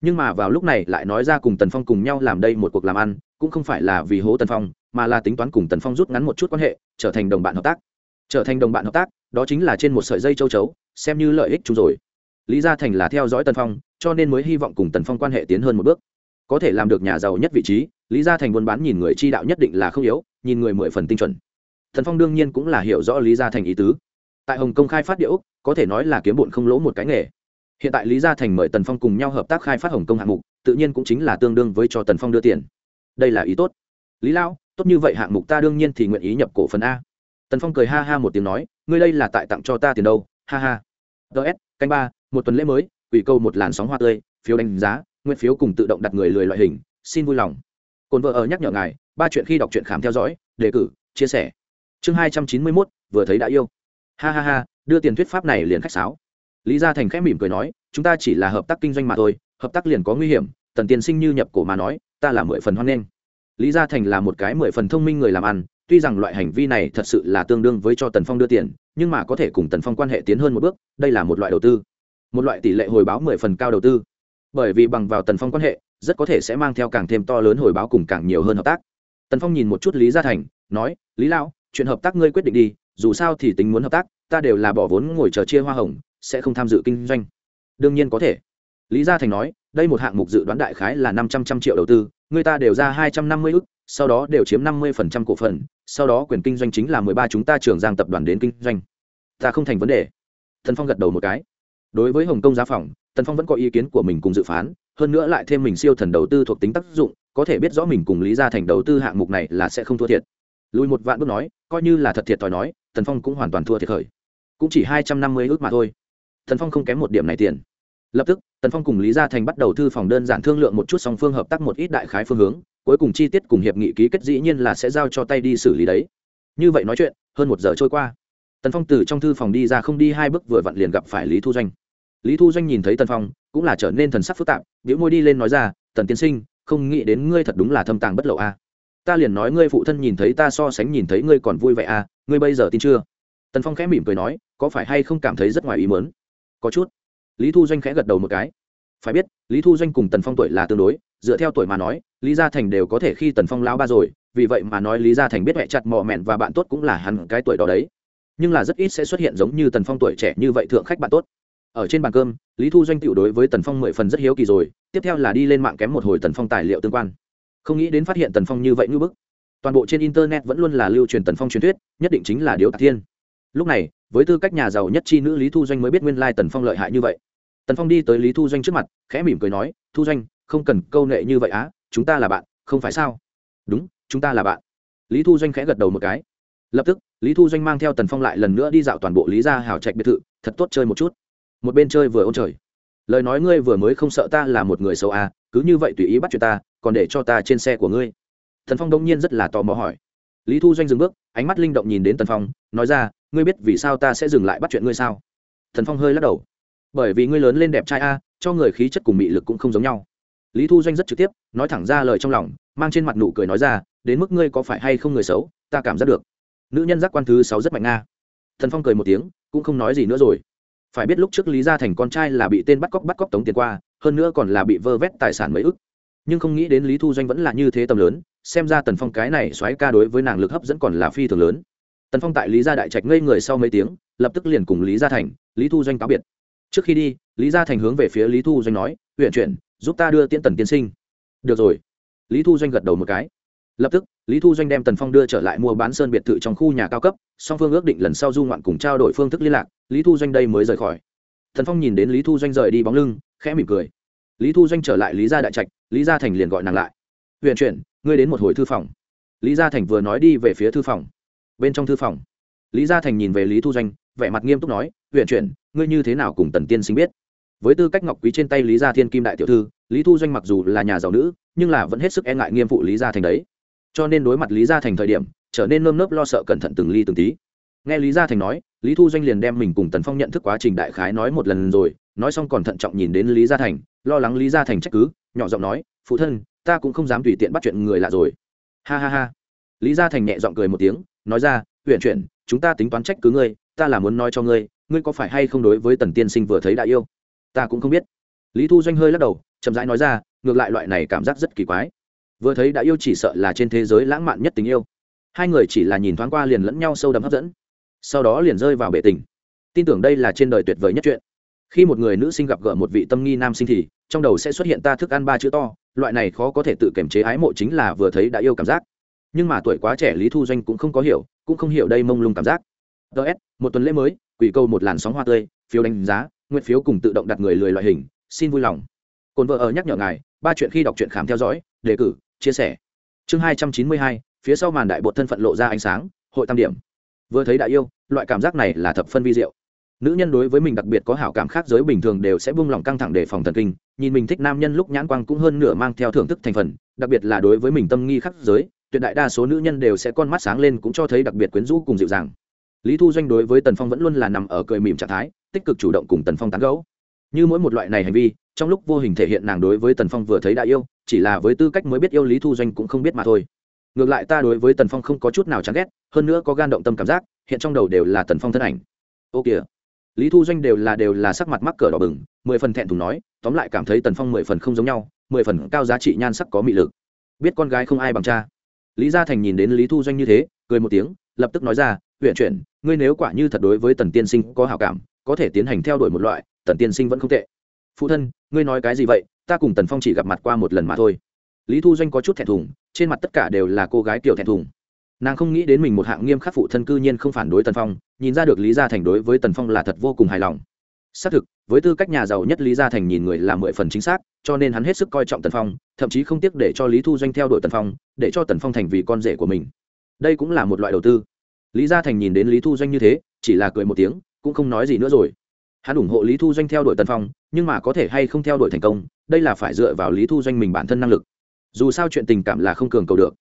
Nhưng mà vào lúc này lại nói ra cùng tần phong cùng nhau làm đây một cuộc làm ăn, cũng không phải là vì hố tần phong, mà là tính toán cùng tần phong rút ngắn một chút quan hệ, trở thành đồng bạn hợp tác. Trở thành đồng bạn hợp tác, đó chính là trên một sợi dây châu chấu, xem như lợi ích chung rồi. Lý gia thành là theo dõi tần phong, cho nên mới hy vọng cùng tần phong quan hệ tiến hơn một bước. Có thể làm được nhà giàu nhất vị trí, lý gia thành buôn bán nhìn người chi đạo nhất định là không yếu, nhìn người mười phần tinh chuẩn thần phong đương nhiên cũng là hiểu rõ lý gia thành ý tứ. Tại hồng kông khai phát địa úc có thể nói là kiếm bụn không lỗ một cái nghề. Hiện tại lý gia thành mời tần phong cùng nhau hợp tác khai phát hồng kông hạng mục, tự nhiên cũng chính là tương đương với cho tần phong đưa tiền. Đây là ý tốt. Lý lao tốt như vậy hạng mục ta đương nhiên thì nguyện ý nhập cổ phần a. Tần phong cười ha ha một tiếng nói, ngươi đây là tại tặng cho ta tiền đâu, ha ha. Ts canh ba, một tuần lễ mới ủy câu một làn sóng hoa tươi, phiếu đánh giá, nguyện phiếu cùng tự động đặt người lười loại hình, xin vui lòng. Cồn vợ ở nhắc nhở ngài, ba chuyện khi đọc truyện khám theo dõi, đề cử, chia sẻ chương hai trăm chín mươi mốt, vừa thấy đã yêu. Ha ha ha, đưa tiền thuyết pháp này liền khách sáo. Lý gia thành khẽ mỉm cười nói, chúng ta chỉ là hợp tác kinh doanh mà thôi, hợp tác liền có nguy hiểm, tần tiên sinh như nhập cổ mà nói, ta là mười phần hoan nghênh. Lý gia thành là một cái mười phần thông minh người làm ăn, tuy rằng loại hành vi này thật sự là tương đương với cho tần phong đưa tiền, nhưng mà có thể cùng tần phong quan hệ tiến hơn một bước, đây là một loại đầu tư. Một loại tỷ lệ hồi báo mười phần cao đầu tư. Bởi vì bằng vào tần phong quan hệ, rất có thể sẽ mang theo càng thêm to lớn hồi báo cùng càng nhiều hơn hợp tác. Tần phong nhìn một chút lý gia thành, nói, lý lão chuyện hợp tác ngươi quyết định đi, dù sao thì tính muốn hợp tác, ta đều là bỏ vốn ngồi chờ chia hoa hồng, sẽ không tham dự kinh doanh. Đương nhiên có thể. Lý gia thành nói, đây một hạng mục dự đoán đại khái là năm trăm trăm triệu đầu tư, người ta đều ra hai trăm năm mươi ức sau đó đều chiếm năm mươi phần trăm cổ phần, sau đó quyền kinh doanh chính là mười ba chúng ta trường giang tập đoàn đến kinh doanh. Ta không thành vấn đề. Thần phong gật đầu một cái. Đối với hồng kông giá phòng, tần phong vẫn có ý kiến của mình cùng dự phán, hơn nữa lại thêm mình siêu thần đầu tư thuộc tính tác dụng, có thể biết rõ mình cùng lý gia thành đầu tư hạng mục này là sẽ không thua thiệt lùi một vạn bước nói, coi như là thật thiệt thòi nói, tần phong cũng hoàn toàn thua thiệt khởi. Cũng chỉ hai trăm năm mươi ước mà thôi. Tần phong không kém một điểm này tiền. Lập tức, tần phong cùng lý gia thành bắt đầu thư phòng đơn giản thương lượng một chút song phương hợp tác một ít đại khái phương hướng, cuối cùng chi tiết cùng hiệp nghị ký kết dĩ nhiên là sẽ giao cho tay đi xử lý đấy. Như vậy nói chuyện, hơn một giờ trôi qua. Tần phong từ trong thư phòng đi ra không đi hai bước vừa vặn liền gặp phải lý thu doanh. Lý thu doanh nhìn thấy tần phong, cũng là trở nên thần sắc phức tạp biểu môi đi lên nói ra, tần tiên sinh, không nghĩ đến ngươi thật đúng là thâm tàng bất lộ a ta liền nói ngươi phụ thân nhìn thấy ta so sánh nhìn thấy ngươi còn vui vẻ à? ngươi bây giờ tin chưa? Tần phong khẽ mỉm cười nói, có phải hay không cảm thấy rất ngoài ý mớn có chút. Lý thu doanh khẽ gật đầu một cái. Phải biết, lý thu doanh cùng tần phong tuổi là tương đối, dựa theo tuổi mà nói, lý gia thành đều có thể khi tần phong lao ba rồi, vì vậy mà nói lý gia thành biết mẹ chặt mò mẹn và bạn tốt cũng là hẳn cái tuổi đó đấy. Nhưng là rất ít sẽ xuất hiện giống như tần phong tuổi trẻ như vậy thượng khách bạn tốt. Ở trên bàn cơm, lý thu doanh tiểu đối với tần phong mười phần rất hiếu kỳ rồi, tiếp theo là đi lên mạng kém một hồi tần phong tài liệu tương quan không nghĩ đến phát hiện tần phong như vậy như bức. Toàn bộ trên internet vẫn luôn là lưu truyền tần phong truyền thuyết, nhất định chính là điếu tạc thiên. Lúc này, với tư cách nhà giàu nhất chi nữ lý thu doanh mới biết nguyên lai tần phong lợi hại như vậy. Tần phong đi tới lý thu doanh trước mặt, khẽ mỉm cười nói, thu doanh, không cần câu nệ như vậy á, chúng ta là bạn, không phải sao? Đúng, chúng ta là bạn. Lý thu doanh khẽ gật đầu một cái. Lập tức, lý thu doanh mang theo tần phong lại lần nữa đi dạo toàn bộ lý gia hào trạch biệt thự, thật tốt chơi một chút. Một bên chơi vừa ôn trời lời nói ngươi vừa mới không sợ ta là một người xấu à cứ như vậy tùy ý bắt chuyện ta, còn để cho ta trên xe của ngươi. Thần phong đông nhiên rất là tò mò hỏi. Lý thu doanh dừng bước, ánh mắt linh động nhìn đến tần phong, nói ra, ngươi biết vì sao ta sẽ dừng lại bắt chuyện ngươi sao? Thần phong hơi lắc đầu. Bởi vì ngươi lớn lên đẹp trai a, cho người khí chất cùng mị lực cũng không giống nhau. Lý thu doanh rất trực tiếp, nói thẳng ra lời trong lòng, mang trên mặt nụ cười nói ra, đến mức ngươi có phải hay không người xấu, ta cảm giác được. Nữ nhân giác quan thứ sáu rất mạnh nga. Thần phong cười một tiếng, cũng không nói gì nữa rồi phải biết lúc trước lý gia thành con trai là bị tên bắt cóc bắt cóc tống tiền qua, hơn nữa còn là bị vơ vét tài sản mấy ức. Nhưng không nghĩ đến lý thu doanh vẫn là như thế tầm lớn, xem ra tần phong cái này xoáy ca đối với nàng lực hấp dẫn còn là phi thường lớn. Tần phong tại lý gia đại trạch ngây người sau mấy tiếng, lập tức liền cùng lý gia thành, lý thu doanh cáo biệt. Trước khi đi, lý gia thành hướng về phía lý thu doanh nói huyện chuyển, giúp ta đưa tiễn tần tiên sinh. Được rồi. Lý thu doanh gật đầu một cái. Lập tức lý thu doanh đem tần phong đưa trở lại mua bán sơn biệt thự trong khu nhà cao cấp, song phương ước định lần sau du ngoạn cùng trao đổi phương thức liên lạc, lý thu doanh đây mới rời khỏi. Tần phong nhìn đến lý thu doanh rời đi bóng lưng, khẽ mỉm cười. Lý thu doanh trở lại lý gia đại trạch, lý gia thành liền gọi nàng lại. Huyện chuyển, ngươi đến một hồi thư phòng. Lý gia thành vừa nói đi về phía thư phòng. Bên trong thư phòng, lý gia thành nhìn về lý thu doanh, vẻ mặt nghiêm túc nói huyện chuyển, ngươi như thế nào cùng tần tiên sinh biết? Với tư cách ngọc quý trên tay lý gia thiên kim đại tiểu thư, lý thu doanh mặc dù là nhà giàu nữ, nhưng là vẫn hết sức e ngại nghiêm phụ lý gia thành đấy cho nên đối mặt lý gia thành thời điểm, trở nên nơm nớp lo sợ cẩn thận từng ly từng tí. Nghe lý gia thành nói, lý thu doanh liền đem mình cùng tần phong nhận thức quá trình đại khái nói một lần rồi, nói xong còn thận trọng nhìn đến lý gia thành, lo lắng lý gia thành trách cứ, nhỏ giọng nói, phụ thân, ta cũng không dám tùy tiện bắt chuyện người lạ rồi. Ha ha ha. Lý gia thành nhẹ giọng cười một tiếng, nói ra huyện chuyển, chúng ta tính toán trách cứ ngươi, ta là muốn nói cho ngươi ngươi có phải hay không đối với tần tiên sinh vừa thấy đã yêu? Ta cũng không biết. Lý thu doanh hơi lắc đầu, chậm rãi nói ra, ngược lại loại này cảm giác rất kỳ quái vừa thấy đã yêu chỉ sợ là trên thế giới lãng mạn nhất tình yêu. Hai người chỉ là nhìn thoáng qua liền lẫn nhau sâu đậm hấp dẫn. Sau đó liền rơi vào bể tình. Tin tưởng đây là trên đời tuyệt vời nhất chuyện. Khi một người nữ sinh gặp gỡ một vị tâm nghi nam sinh thì, trong đầu sẽ xuất hiện ta thức ăn ba chữ to, loại này khó có thể tự kiềm chế ái mộ chính là vừa thấy đã yêu cảm giác. Nhưng mà tuổi quá trẻ lý thu doanh cũng không có hiểu, cũng không hiểu đây mông lung cảm giác. Ts một tuần lễ mới, quỷ câu một làn sóng hoa tươi, phiếu đánh giá, nguyện phiếu cùng tự động đặt người lười loại hình, xin vui lòng. Cồn vợ ở nhắc nhở ngài, ba chuyện khi đọc truyện khám theo dõi, đề cử chia sẻ. Chương hai trăm chín mươi hai, phía sau màn đại bột thân phận lộ ra ánh sáng, hội tam điểm. Vừa thấy đại yêu, loại cảm giác này là thập phân vi diệu. Nữ nhân đối với mình đặc biệt có hảo cảm khác giới bình thường đều sẽ buông lỏng căng thẳng để phòng thần kinh, nhìn mình thích nam nhân lúc nhãn quang cũng hơn nửa mang theo thưởng thức thành phần, đặc biệt là đối với mình tâm nghi khắc giới, tuyệt đại đa số nữ nhân đều sẽ con mắt sáng lên cũng cho thấy đặc biệt quyến rũ cùng dịu dàng. Lý thu doanh đối với tần phong vẫn luôn là nằm ở cười mỉm trạng thái, tích cực chủ động cùng tần phong tán gẫu. Như mỗi một loại này hành vi, trong lúc vô hình thể hiện nàng đối với tần phong vừa thấy đại yêu chỉ là với tư cách mới biết yêu lý thu doanh cũng không biết mà thôi. Ngược lại ta đối với tần phong không có chút nào chán ghét, hơn nữa có gan động tâm cảm giác, hiện trong đầu đều là tần phong thân ảnh. Ô kìa. Lý thu doanh đều là đều là sắc mặt mắc cờ đỏ bừng, mười phần thẹn thùng nói, tóm lại cảm thấy tần phong mười phần không giống nhau, mười phần cao giá trị nhan sắc có mị lực. Biết con gái không ai bằng cha. Lý gia thành nhìn đến lý thu doanh như thế, cười một tiếng, lập tức nói ra huyện chuyển, ngươi nếu quả như thật đối với tần tiên sinh có hảo cảm, có thể tiến hành theo đuổi một loại, tần tiên sinh vẫn không tệ. Phụ thân, ngươi nói cái gì vậy? Ta cùng tần phong chỉ gặp mặt qua một lần mà thôi. Lý thu doanh có chút thẹn thùng, trên mặt tất cả đều là cô gái kiểu thẹn thùng. Nàng không nghĩ đến mình một hạng nghiêm khắc phụ thân cư nhiên không phản đối tần phong, nhìn ra được lý gia thành đối với tần phong là thật vô cùng hài lòng. Xác thực, với tư cách nhà giàu nhất lý gia thành nhìn người là mười phần chính xác, cho nên hắn hết sức coi trọng tần phong, thậm chí không tiếc để cho lý thu doanh theo đuổi tần phong, để cho tần phong thành vì con rể của mình. Đây cũng là một loại đầu tư. Lý gia thành nhìn đến lý thu doanh như thế, chỉ là cười một tiếng, cũng không nói gì nữa rồi. Hắn ủng hộ lý thu doanh theo đuổi tần phong, nhưng mà có thể hay không theo đuổi thành công đây là phải dựa vào lý thu doanh mình bản thân năng lực. Dù sao chuyện tình cảm là không cường cầu được.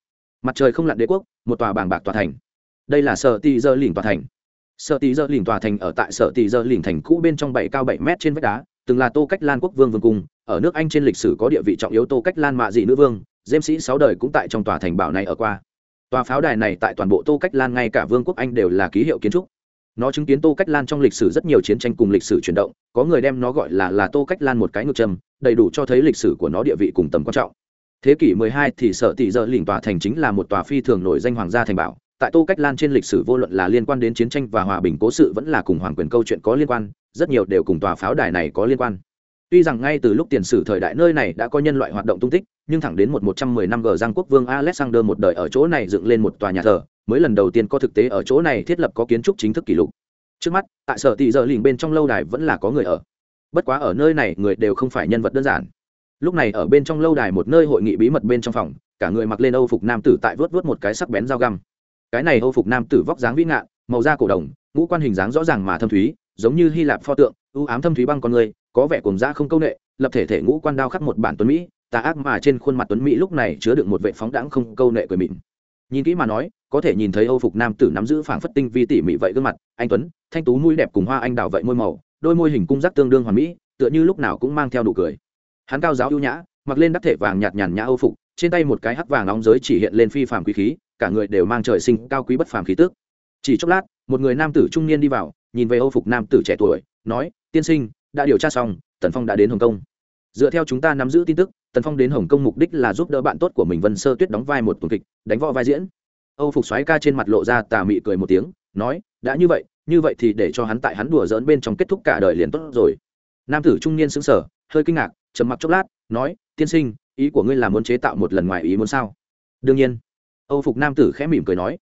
Mặt trời không lặn đế quốc, một tòa bảng bạc tòa thành. Đây là sở tỷ dơ lỉnh tòa thành. Sở tỷ dơ lỉnh tòa thành ở tại sở tỷ dơ lỉnh thành cũ bên trong bảy cao bảy mét trên vách đá, từng là tô cách lan quốc vương vương cung, ở nước anh trên lịch sử có địa vị trọng yếu tô cách lan mạ dị nữ vương dêm sĩ sáu đời cũng tại trong tòa thành bảo này ở qua. Tòa pháo đài này tại toàn bộ tô cách lan ngay cả vương quốc anh đều là ký hiệu kiến trúc nó chứng kiến tô cách lan trong lịch sử rất nhiều chiến tranh cùng lịch sử chuyển động, có người đem nó gọi là là tô cách lan một cái ngược châm, đầy đủ cho thấy lịch sử của nó địa vị cùng tầm quan trọng. Thế kỷ 12 thì sở tỷ giờ lỉnh tòa thành chính là một tòa phi thường nổi danh hoàng gia thành bảo. Tại tô cách lan trên lịch sử vô luận là liên quan đến chiến tranh và hòa bình cố sự vẫn là cùng hoàng quyền câu chuyện có liên quan, rất nhiều đều cùng tòa pháo đài này có liên quan tuy rằng ngay từ lúc tiền sử thời đại nơi này đã có nhân loại hoạt động tung tích, nhưng thẳng đến một một trăm mười năm gờ giang quốc vương alexander một đời ở chỗ này dựng lên một tòa nhà thờ, mới lần đầu tiên có thực tế ở chỗ này thiết lập có kiến trúc chính thức kỷ lục. Trước mắt, tại sở tỷ giờ lình bên trong lâu đài vẫn là có người ở. Bất quá ở nơi này, người đều không phải nhân vật đơn giản. Lúc này ở bên trong lâu đài một nơi hội nghị bí mật bên trong phòng, cả người mặc lên âu phục nam tử tại vớt vớt một cái sắc bén dao găm. Cái này âu phục nam tử vóc dáng vĩ ngạn, màu da cổ đồng, ngũ quan hình dáng rõ ràng mà thâm thúy, giống như hy lạp pho tượng, u ám thâm thúy băng con người có vẻ cùng dã không câu nệ, lập thể thể ngũ quan đao khắc một bản tuấn mỹ, tà ác mà trên khuôn mặt tuấn mỹ lúc này chứa đựng một vẻ phóng đãng không câu nệ cười mịn. Nhìn kỹ mà nói, có thể nhìn thấy âu phục nam tử nắm giữ phảng phất tinh vi tỉ mỉ vậy gương mặt, anh tuấn, thanh tú mũi đẹp cùng hoa anh đào vậy môi màu, đôi môi hình cung giác tương đương hoàn mỹ, tựa như lúc nào cũng mang theo đủ cười. Hắn cao giáo ưu nhã, mặc lên đắc thể vàng nhạt nhàn nhã âu phục, trên tay một cái hắc vàng nóng giới chỉ hiện lên phi phàm quý khí, cả người đều mang trời sinh cao quý bất phàm khí tức. Chỉ chốc lát, một người nam tử trung niên đi vào, nhìn về âu phục nam tử trẻ tuổi, nói, tiên sinh đã điều tra xong, tần phong đã đến hồng kông. Dựa theo chúng ta nắm giữ tin tức, tần phong đến hồng kông mục đích là giúp đỡ bạn tốt của mình vân sơ tuyết đóng vai một tuần kịch, đánh võ vai diễn. Âu phục xoáy ca trên mặt lộ ra tà mị cười một tiếng, nói, đã như vậy như vậy thì để cho hắn tại hắn đùa dỡn bên trong kết thúc cả đời liền tốt rồi. Nam tử trung niên xứng sở hơi kinh ngạc, trầm mặc chốc lát, nói, tiên sinh, ý của ngươi là muốn chế tạo một lần ngoài ý muốn sao? Đương nhiên. Âu phục nam tử khẽ mỉm cười nói,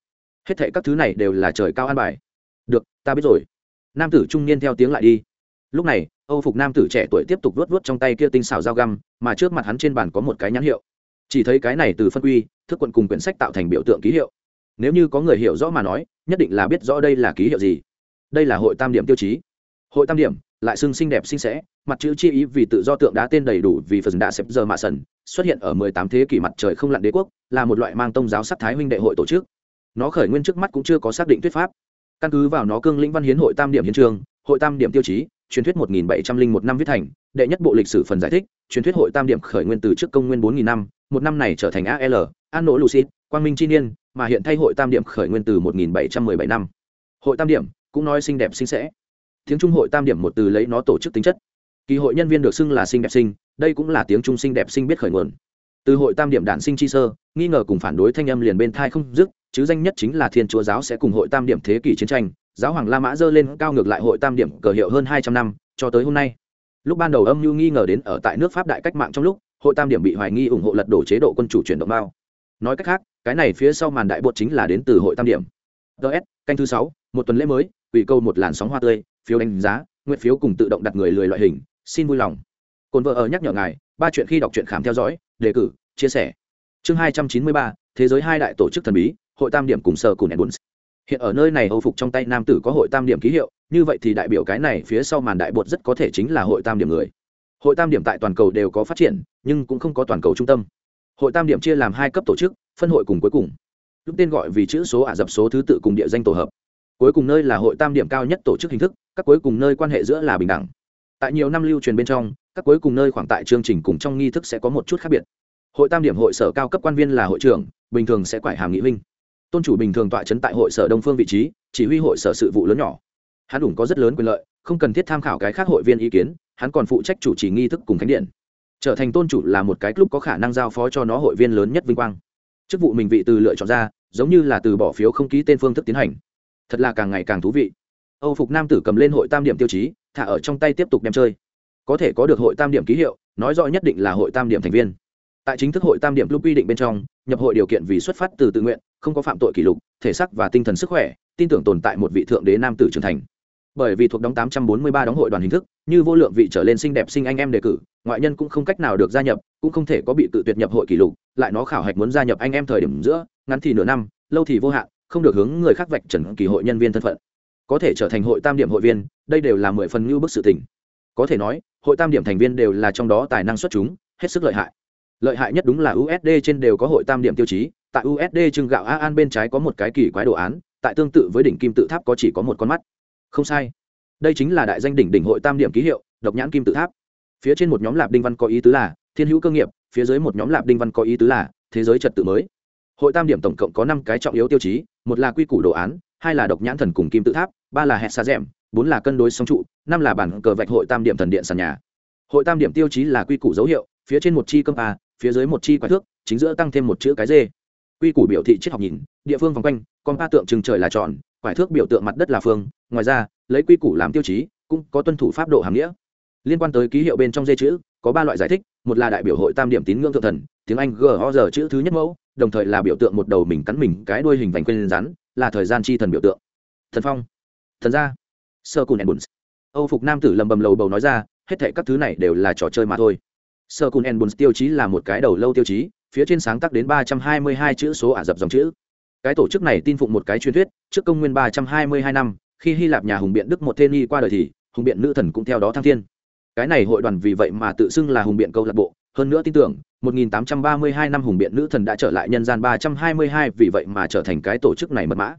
hết thệ các thứ này đều là trời cao an bài. Được, ta biết rồi. Nam tử trung niên theo tiếng lại đi. Lúc này âu phục nam tử trẻ tuổi tiếp tục luốt luốt trong tay kia tinh xảo dao găm mà trước mặt hắn trên bàn có một cái nhãn hiệu. Chỉ thấy cái này từ phân quy thức quận cùng quyển sách tạo thành biểu tượng ký hiệu. Nếu như có người hiểu rõ mà nói nhất định là biết rõ đây là ký hiệu gì. Đây là hội tam điểm tiêu chí. Hội tam điểm lại xưng xinh đẹp xinh xẻ, mặt chữ chi ý vì tự do tượng đá tên đầy đủ vì phần đạ xếp giờ mạ sần xuất hiện ở 18 thế kỷ mặt trời không lặn đế quốc là một loại mang tông giáo sắc thái huynh đệ hội tổ chức. Nó khởi nguyên trước mắt cũng chưa có xác định thuyết pháp. Căn cứ vào nó cương lĩnh văn hiến hội tam điểm hiến trường hội tam điểm tiêu chí truyền thuyết 1701 năm viết thành, đệ nhất bộ lịch sử phần giải thích, truyền thuyết hội tam điểm khởi nguyên từ trước công nguyên 4000 năm, một năm này trở thành al an nỗ lucid quang minh chi niên, mà hiện thay hội tam điểm khởi nguyên từ 1717 năm. Hội tam điểm cũng nói xinh đẹp xinh sẽ tiếng trung hội tam điểm một từ lấy nó tổ chức tính chất. Kỳ hội nhân viên được xưng là xinh đẹp sinh đây cũng là tiếng trung sinh đẹp sinh biết khởi nguồn. Từ hội tam điểm đản sinh chi sơ, nghi ngờ cùng phản đối thanh âm liền bên thai không dứt, chứ danh nhất chính là thiên chúa giáo sẽ cùng hội tam điểm thế kỷ chiến tranh giáo hoàng la mã dơ lên cao ngược lại hội tam điểm cờ hiệu hơn hai trăm năm, cho tới hôm nay. Lúc ban đầu âm mưu nghi ngờ đến ở tại nước pháp đại cách mạng trong lúc, hội tam điểm bị hoài nghi ủng hộ lật đổ chế độ quân chủ chuyển động bao. Nói cách khác, cái này phía sau màn đại bột chính là đến từ hội tam điểm. Ts canh thứ sáu, một tuần lễ mới, ủy câu một làn sóng hoa tươi, phiếu đánh giá, nguyện phiếu cùng tự động đặt người lười loại hình, xin vui lòng. Cồn vợ ở nhắc nhở ngài, ba chuyện khi đọc truyện khám theo dõi, đề cử, chia sẻ. Chương hai trăm chín mươi ba, thế giới hai đại tổ chức thần bí, hội tam điểm cùng sở cùng edmunds hiện ở nơi này âu phục trong tay nam tử có hội tam điểm ký hiệu, như vậy thì đại biểu cái này phía sau màn đại bột rất có thể chính là hội tam điểm người. Hội tam điểm tại toàn cầu đều có phát triển, nhưng cũng không có toàn cầu trung tâm. Hội tam điểm chia làm hai cấp tổ chức, phân hội cùng cuối cùng. Lúc tên gọi vì chữ số ả rập số thứ tự cùng địa danh tổ hợp. Cuối cùng nơi là hội tam điểm cao nhất tổ chức hình thức, các cuối cùng nơi quan hệ giữa là bình đẳng. Tại nhiều năm lưu truyền bên trong, các cuối cùng nơi khoảng tại chương trình cùng trong nghi thức sẽ có một chút khác biệt. Hội tam điểm hội sở cao cấp quan viên là hội trưởng, bình thường sẽ quải hàm nghị vinh tôn chủ bình thường tọa chấn tại hội sở đông phương vị trí, chỉ huy hội sở sự vụ lớn nhỏ. Hắn đủng có rất lớn quyền lợi, không cần thiết tham khảo cái khác hội viên ý kiến, hắn còn phụ trách chủ trì nghi thức cùng khánh điện. Trở thành tôn chủ là một cái club có khả năng giao phó cho nó hội viên lớn nhất vinh quang. Chức vụ mình vị từ lựa chọn ra, giống như là từ bỏ phiếu không ký tên phương thức tiến hành. Thật là càng ngày càng thú vị. Âu phục nam tử cầm lên hội tam điểm tiêu chí, thả ở trong tay tiếp tục đem chơi. Có thể có được hội tam điểm ký hiệu, nói rõ nhất định là hội tam điểm thành viên. Tại chính thức hội tam điểm lúc quy định bên trong nhập hội điều kiện vì xuất phát từ tự nguyện, không có phạm tội kỷ lục, thể sắc và tinh thần sức khỏe, tin tưởng tồn tại một vị thượng đế nam tử trưởng thành. Bởi vì thuộc đóng 843 đóng hội đoàn hình thức, như vô lượng vị trở lên xinh đẹp sinh anh em đề cử, ngoại nhân cũng không cách nào được gia nhập, cũng không thể có bị tự tuyệt nhập hội kỷ lục, lại nó khảo hạch muốn gia nhập anh em thời điểm giữa, ngắn thì nửa năm, lâu thì vô hạn, không được hướng người khác vạch trần kỳ hội nhân viên thân phận. Có thể trở thành hội tam điểm hội viên, đây đều là mười phần như bức sự tình. Có thể nói, hội tam điểm thành viên đều là trong đó tài năng xuất chúng, hết sức lợi hại lợi hại nhất đúng là usd trên đều có hội tam điểm tiêu chí, tại usd trưng gạo a an bên trái có một cái kỳ quái đồ án, tại tương tự với đỉnh kim tự tháp có chỉ có một con mắt. Không sai. Đây chính là đại danh đỉnh đỉnh hội tam điểm ký hiệu, độc nhãn kim tự tháp. Phía trên một nhóm lạp đinh văn có ý tứ là, thiên hữu cơ nghiệp, phía dưới một nhóm lạp đinh văn có ý tứ là, thế giới trật tự mới. Hội tam điểm tổng cộng có năm cái trọng yếu tiêu chí, một là quy củ đồ án, hai là độc nhãn thần cùng kim tự tháp, ba là hẹn xa rẽm bốn là cân đối song trụ, năm là bản cờ vạch hội tam điểm thần điện sàn nhà. Hội tam điểm tiêu chí là quy củ dấu hiệu, phía trên một chi cơm a phía dưới một chi quái thước, chính giữa tăng thêm một chữ cái dê. Quy củ biểu thị triết học nhìn, địa phương vòng quanh, con ba tượng trừng trời là tròn quải thước biểu tượng mặt đất là phương, ngoài ra, lấy quy củ làm tiêu chí, cũng có tuân thủ pháp độ hàm nghĩa. Liên quan tới ký hiệu bên trong dây chữ, có ba loại giải thích, một là đại biểu hội tam điểm tín ngưỡng thượng thần, tiếng anh g giờ chữ thứ nhất mẫu, đồng thời là biểu tượng một đầu mình cắn mình cái đuôi hình vành quên rắn, là thời gian chi thần biểu tượng. Thần phong, thần gia, sơ cùn âu phục nam tử lầm bầm lầu bầu nói ra, hết thệ các thứ này đều là trò chơi mà thôi sơ cùn enbuns tiêu chí là một cái đầu lâu tiêu chí, phía trên sáng tác đến ba trăm hai mươi hai chữ số ả rập dòng chữ. Cái tổ chức này tin phụng một cái truyền thuyết, trước công nguyên ba trăm hai mươi hai năm, khi hy lạp nhà hùng biện đức một tên y qua đời thì, hùng biện nữ thần cũng theo đó thăng thiên. Cái này hội đoàn vì vậy mà tự xưng là hùng biện câu lạc bộ, hơn nữa tin tưởng 1832 năm hùng biện nữ thần đã trở lại nhân gian 322 vì vậy mà trở thành cái tổ chức này mật mã.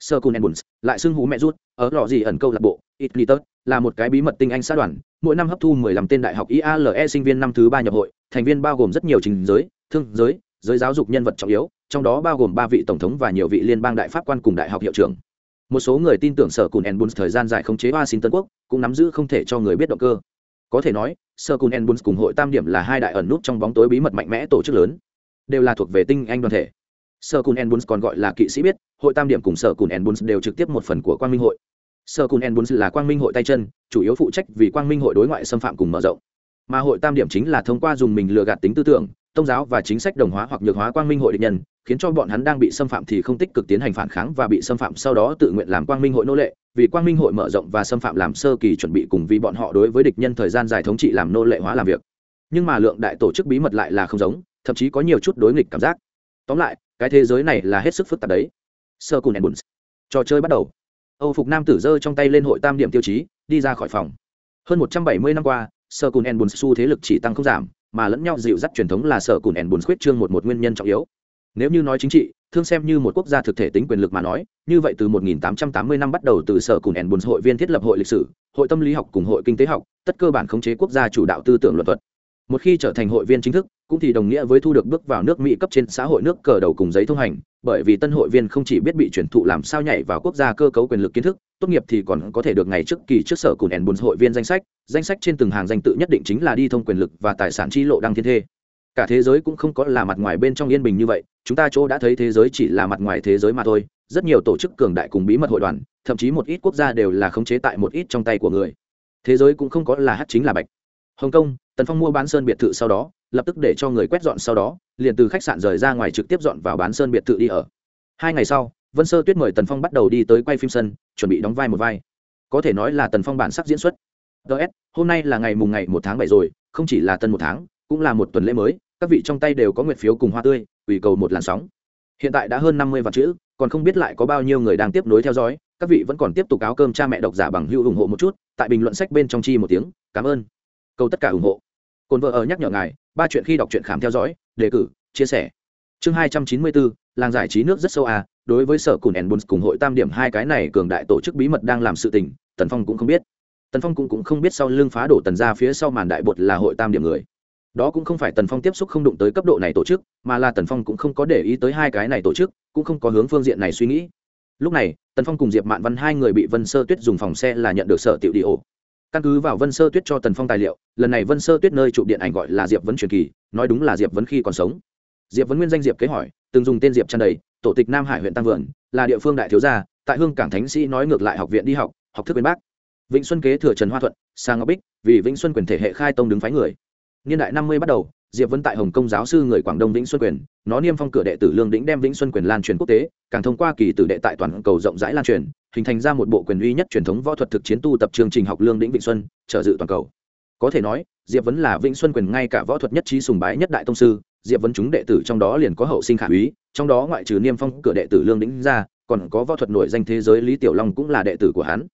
Sơ cun enbuns lại xưng hú mẹ rút ở lò gì ẩn câu lạc bộ itlitus là một cái bí mật tinh anh xã đoàn mỗi năm hấp thu 15 tên đại học iale sinh viên năm thứ ba nhập hội, thành viên bao gồm rất nhiều trình giới, thương giới giới giáo dục nhân vật trọng yếu, trong đó bao gồm ba vị tổng thống và nhiều vị liên bang đại pháp quan cùng đại học hiệu trưởng. Một số người tin tưởng sở cùn enbuns thời gian dài khống chế washington quốc, cũng nắm giữ không thể cho người biết động cơ. Có thể nói, Sở cùn enbuns cùng hội tam điểm là hai đại ẩn nút trong bóng tối bí mật mạnh mẽ tổ chức lớn, đều là thuộc về tinh anh đoàn thể. Sở cùn enbuns còn gọi là kỵ sĩ biết, hội tam điểm cùng sở cùn enbuns đều trực tiếp một phần của quang minh hội sơ cun en bốn là quang minh hội tay chân, chủ yếu phụ trách vì quang minh hội đối ngoại xâm phạm cùng mở rộng. Mà hội tam điểm chính là thông qua dùng mình lừa gạt tính tư tưởng, tôn giáo và chính sách đồng hóa hoặc nhược hóa quang minh hội địch nhân, khiến cho bọn hắn đang bị xâm phạm thì không tích cực tiến hành phản kháng và bị xâm phạm sau đó tự nguyện làm quang minh hội nô lệ. Vì quang minh hội mở rộng và xâm phạm làm sơ kỳ chuẩn bị cùng vì bọn họ đối với địch nhân thời gian dài thống trị làm nô lệ hóa làm việc. Nhưng mà lượng đại tổ chức bí mật lại là không giống, thậm chí có nhiều chút đối nghịch cảm giác. Tóm lại, cái thế giới này là hết sức phức tạp đấy. Sơ cùn buns trò chơi bắt đầu âu phục nam tử giơ trong tay lên hội tam điểm tiêu chí, đi ra khỏi phòng. Hơn một trăm bảy mươi năm qua, sở cùn en bùn su thế lực chỉ tăng không giảm, mà lẫn nhau dịu dắt truyền thống là sở cùn en bùn khuyết trương một một nguyên nhân trọng yếu. Nếu như nói chính trị, thương xem như một quốc gia thực thể tính quyền lực mà nói, như vậy từ 1880 năm bắt đầu từ sở cùn en bùn hội viên thiết lập hội lịch sử, hội tâm lý học cùng hội kinh tế học, tất cơ bản khống chế quốc gia chủ đạo tư tưởng luật thuật một khi trở thành hội viên chính thức, cũng thì đồng nghĩa với thu được bước vào nước mỹ cấp trên xã hội nước cờ đầu cùng giấy thông hành, bởi vì tân hội viên không chỉ biết bị chuyển thụ làm sao nhảy vào quốc gia cơ cấu quyền lực kiến thức, tốt nghiệp thì còn có thể được ngày trước kỳ trước sở cùng ẻn buồn hội viên danh sách danh sách trên từng hàng danh tự nhất định chính là đi thông quyền lực và tài sản chi lộ đăng thiên thê. Cả thế giới cũng không có là mặt ngoài bên trong yên bình như vậy, chúng ta chỗ đã thấy thế giới chỉ là mặt ngoài thế giới mà thôi, rất nhiều tổ chức cường đại cùng bí mật hội đoàn, thậm chí một ít quốc gia đều là khống chế tại một ít trong tay của người. Thế giới cũng không có là hát chính là bạch hồng kông, tần phong mua bán sơn biệt thự sau đó, lập tức để cho người quét dọn sau đó, liền từ khách sạn rời ra ngoài trực tiếp dọn vào bán sơn biệt thự đi ở. Hai ngày sau, vân sơ tuyết mời tần phong bắt đầu đi tới quay phim sân, chuẩn bị đóng vai một vai. Có thể nói là tần phong bản sắc diễn xuất. Ts hôm nay là ngày mùng ngày một tháng bảy rồi, không chỉ là tân một tháng, cũng là một tuần lễ mới, các vị trong tay đều có nguyện phiếu cùng hoa tươi, ủy cầu một làn sóng. Hiện tại đã hơn năm mươi vạn chữ, còn không biết lại có bao nhiêu người đang tiếp nối theo dõi, các vị vẫn còn tiếp tục áo cơm cha mẹ độc giả bằng hữu ủng hộ một chút, tại bình luận sách bên trong chi một tiếng, cảm ơn cầu tất cả ủng hộ. Cồn vợ ở nhắc nhở ngài ba chuyện khi đọc truyện khám theo dõi đề cử chia sẻ. Chương hai trăm chín mươi bốn làng giải trí nước rất sâu à đối với sở cùn enbuns cùng hội tam điểm hai cái này cường đại tổ chức bí mật đang làm sự tình tần phong cũng không biết. Tần phong cũng, cũng không biết sau lưng phá đổ tần ra phía sau màn đại bột là hội tam điểm người. Đó cũng không phải tần phong tiếp xúc không đụng tới cấp độ này tổ chức mà là tần phong cũng không có để ý tới hai cái này tổ chức cũng không có hướng phương diện này suy nghĩ. Lúc này tần phong cùng diệp mạn văn hai người bị vân sơ tuyết dùng phòng xe là nhận được sở tiểu đi ổ căn cứ vào vân sơ tuyết cho tần phong tài liệu, lần này vân sơ tuyết nơi chụp điện ảnh gọi là diệp vấn truyền kỳ, nói đúng là diệp vấn khi còn sống. Diệp vấn nguyên danh diệp kế hỏi, từng dùng tên diệp tràn đầy, tổ tịch nam hải huyện tam vườn, là địa phương đại thiếu gia, tại hương cảng thánh sĩ nói ngược lại học viện đi học học thức bên bác vĩnh xuân kế thừa trần hoa thuận sang ngọc bích, vì vĩnh xuân quyền thể hệ khai tông đứng phái người. Niên đại năm mươi bắt đầu diệp vân tại hồng kông giáo sư người quảng đông vĩnh xuân quyền, nó niêm phong cửa đệ tử lương đĩnh đem vĩnh xuân quyền lan truyền quốc tế, càng thông qua kỳ tử đệ tại toàn cầu rộng rãi lan truyền, hình thành ra một bộ quyền uy nhất truyền thống võ thuật thực chiến tu tập chương trình học lương đĩnh vĩnh xuân trở dự toàn cầu. Có thể nói, diệp vấn là vĩnh xuân quyền ngay cả võ thuật nhất trí sùng bái nhất đại tông sư, diệp vấn chúng đệ tử trong đó liền có hậu sinh khả úy, trong đó ngoại trừ niêm phong cửa đệ tử lương đĩnh ra, còn có võ thuật nổi danh thế giới lý tiểu long cũng là đệ tử của hắn.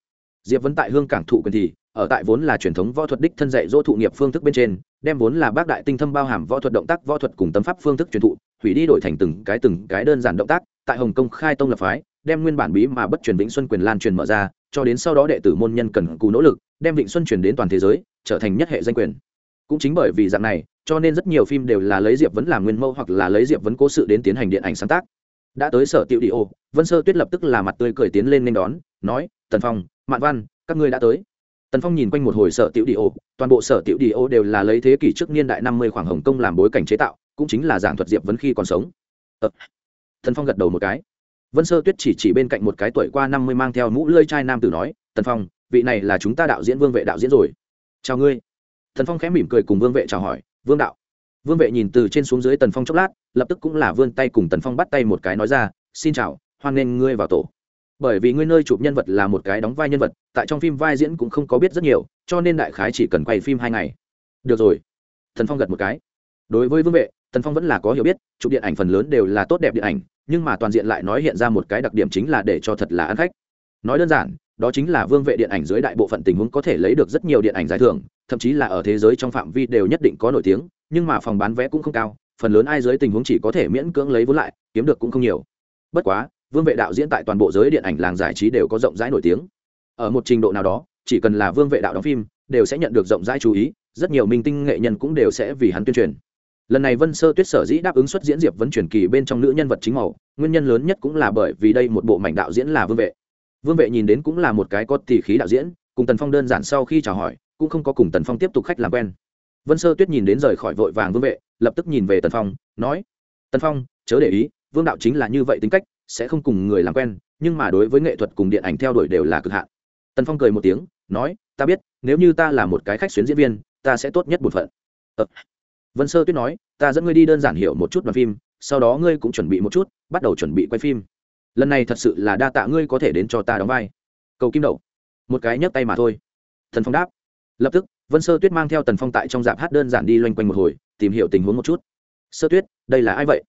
Diệp vấn tại hương cảng thụ quyền thì, ở tại vốn là truyền thống võ thuật đích thân dạy dỗ thụ nghiệp phương thức bên trên đem vốn là bác đại tinh thâm bao hàm võ thuật động tác, võ thuật cùng tâm pháp phương thức truyền thụ, hủy đi đổi thành từng cái từng cái đơn giản động tác, tại hồng kông khai tông lập phái, đem nguyên bản bí mà bất truyền vĩnh xuân quyền lan truyền mở ra, cho đến sau đó đệ tử môn nhân cần cù nỗ lực, đem vĩnh xuân truyền đến toàn thế giới, trở thành nhất hệ danh quyền. Cũng chính bởi vì dạng này, cho nên rất nhiều phim đều là lấy diệp vấn làm nguyên mẫu hoặc là lấy diệp vấn cố sự đến tiến hành điện ảnh sáng tác. Đã tới sở tiệu đi ô, vân sơ tuyết lập tức là mặt tươi cười tiến lên nên đón, nói, tần phong, mạn văn, các ngươi đã tới tần phong nhìn quanh một hồi sở tiểu đi ô, toàn bộ sở tiểu đi ô đều là lấy thế kỷ trước niên đại năm mươi khoảng hồng kông làm bối cảnh chế tạo, cũng chính là giảng thuật diệp vấn khi còn sống. Ờ. tần phong gật đầu một cái. Vân sơ tuyết chỉ chỉ bên cạnh một cái tuổi qua năm mươi mang theo mũ lơi trai nam tử nói, tần phong, vị này là chúng ta đạo diễn vương vệ đạo diễn rồi. Chào ngươi. Tần phong khẽ mỉm cười cùng vương vệ chào hỏi, vương đạo. Vương vệ nhìn từ trên xuống dưới tần phong chốc lát, lập tức cũng là vươn tay cùng tần phong bắt tay một cái nói ra, xin chào, hoan nghênh ngươi vào tổ bởi vì ngươi nơi chụp nhân vật là một cái đóng vai nhân vật, tại trong phim vai diễn cũng không có biết rất nhiều, cho nên đại khái chỉ cần quay phim hai ngày. Được rồi. Thần phong gật một cái. Đối với vương vệ tần phong vẫn là có hiểu biết, chụp điện ảnh phần lớn đều là tốt đẹp điện ảnh, nhưng mà toàn diện lại nói hiện ra một cái đặc điểm chính là để cho thật là ăn khách. Nói đơn giản, đó chính là vương vệ điện ảnh dưới đại bộ phận tình huống có thể lấy được rất nhiều điện ảnh giải thưởng, thậm chí là ở thế giới trong phạm vi đều nhất định có nổi tiếng, nhưng mà phòng bán vé cũng không cao, phần lớn ai dưới tình huống chỉ có thể miễn cưỡng lấy vốn lại, kiếm được cũng không nhiều. Bất quá vương vệ đạo diễn tại toàn bộ giới điện ảnh làng giải trí đều có rộng rãi nổi tiếng. Ở một trình độ nào đó, chỉ cần là vương vệ đạo đóng phim, đều sẽ nhận được rộng rãi chú ý, rất nhiều minh tinh nghệ nhân cũng đều sẽ vì hắn tuyên truyền. Lần này vân sơ tuyết sở dĩ đáp ứng xuất diễn diệp vấn truyền kỳ bên trong nữ nhân vật chính màu, nguyên nhân lớn nhất cũng là bởi vì đây một bộ mảnh đạo diễn là vương vệ. Vương vệ nhìn đến cũng là một cái có tỷ khí đạo diễn, cùng tần phong đơn giản sau khi chào hỏi, cũng không có cùng tần phong tiếp tục khách làm quen. Vân sơ tuyết nhìn đến rời khỏi vội vàng vương vệ, lập tức nhìn về tần phong, nói, tần phong, chớ để ý, vương đạo chính là như vậy tính cách sẽ không cùng người làm quen, nhưng mà đối với nghệ thuật cùng điện ảnh theo đuổi đều là cực hạn. Tần phong cười một tiếng, nói, ta biết, nếu như ta là một cái khách xuyến diễn viên, ta sẽ tốt nhất một phận. Ờ. vân sơ tuyết nói, ta dẫn ngươi đi đơn giản hiểu một chút đoàn phim, sau đó ngươi cũng chuẩn bị một chút, bắt đầu chuẩn bị quay phim. Lần này thật sự là đa tạ ngươi có thể đến cho ta đóng vai. Cầu kim đậu. Một cái nhấc tay mà thôi. Thần phong đáp. Lập tức, vân sơ tuyết mang theo tần phong tại trong dạp hát đơn giản đi loanh quanh một hồi, tìm hiểu tình huống một chút. Sơ tuyết, đây là ai vậy?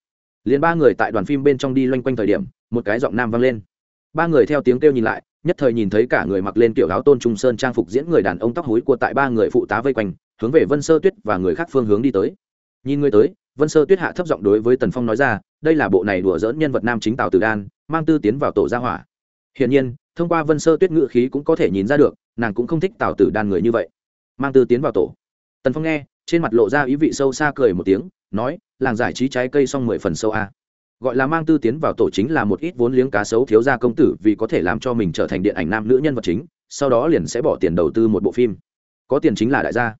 Liền ba người tại đoàn phim bên trong đi loanh quanh thời điểm, một cái giọng nam vang lên. Ba người theo tiếng kêu nhìn lại, nhất thời nhìn thấy cả người mặc lên kiểu áo tôn trung sơn trang phục diễn người đàn ông tóc hối của tại ba người phụ tá vây quanh, hướng về vân sơ tuyết và người khác phương hướng đi tới. Nhìn người tới, vân sơ tuyết hạ thấp giọng đối với tần phong nói ra, đây là bộ này đùa dỡn nhân vật nam chính tào tử đan, mang tư tiến vào tổ gia hỏa. Hiển nhiên, thông qua vân sơ tuyết ngự khí cũng có thể nhìn ra được, nàng cũng không thích tào tử đan người như vậy. Mang tư tiến vào tổ. Tần phong nghe, trên mặt lộ ra ý vị sâu xa cười một tiếng, nói làng giải trí trái cây xong mười phần sâu a. Gọi là mang tư tiến vào tổ chính là một ít vốn liếng cá sấu thiếu gia công tử vì có thể làm cho mình trở thành điện ảnh nam nữ nhân vật chính, sau đó liền sẽ bỏ tiền đầu tư một bộ phim. Có tiền chính là đại gia.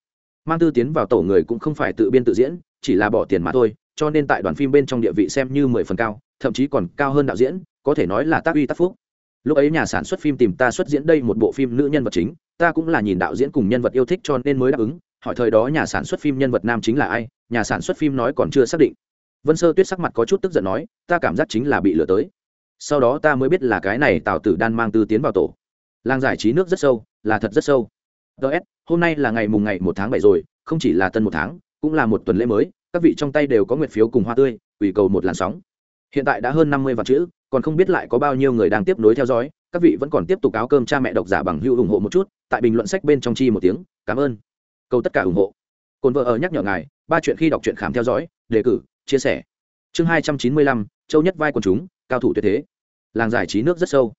Mang tư tiến vào tổ người cũng không phải tự biên tự diễn, chỉ là bỏ tiền mà thôi, cho nên tại đoàn phim bên trong địa vị xem như mười phần cao, thậm chí còn cao hơn đạo diễn, có thể nói là tác uy tác phúc. Lúc ấy nhà sản xuất phim tìm ta xuất diễn đây một bộ phim nữ nhân vật chính, ta cũng là nhìn đạo diễn cùng nhân vật yêu thích cho nên mới đáp ứng hỏi thời đó nhà sản xuất phim nhân vật nam chính là ai, nhà sản xuất phim nói còn chưa xác định. Vân sơ tuyết sắc mặt có chút tức giận nói, ta cảm giác chính là bị lừa tới. Sau đó ta mới biết là cái này tào tử đan mang tư tiến vào tổ. Làng giải trí nước rất sâu, là thật rất sâu. Ts hôm nay là ngày mùng ngày một tháng bảy rồi, không chỉ là tân một tháng, cũng là một tuần lễ mới, các vị trong tay đều có nguyện phiếu cùng hoa tươi, ủy cầu một làn sóng. Hiện tại đã hơn năm mươi vạn chữ, còn không biết lại có bao nhiêu người đang tiếp nối theo dõi, các vị vẫn còn tiếp tục áo cơm cha mẹ độc giả bằng hữu ủng hộ một chút, tại bình luận sách bên trong chi một tiếng, cảm ơn cầu tất cả ủng hộ. Cồn vợ ở nhắc nhở ngài, ba chuyện khi đọc truyện khám theo dõi, đề cử, chia sẻ. Chương hai trăm chín mươi lăm, châu nhất vai quần chúng, cao thủ tuyệt thế. Làng giải trí nước rất sâu.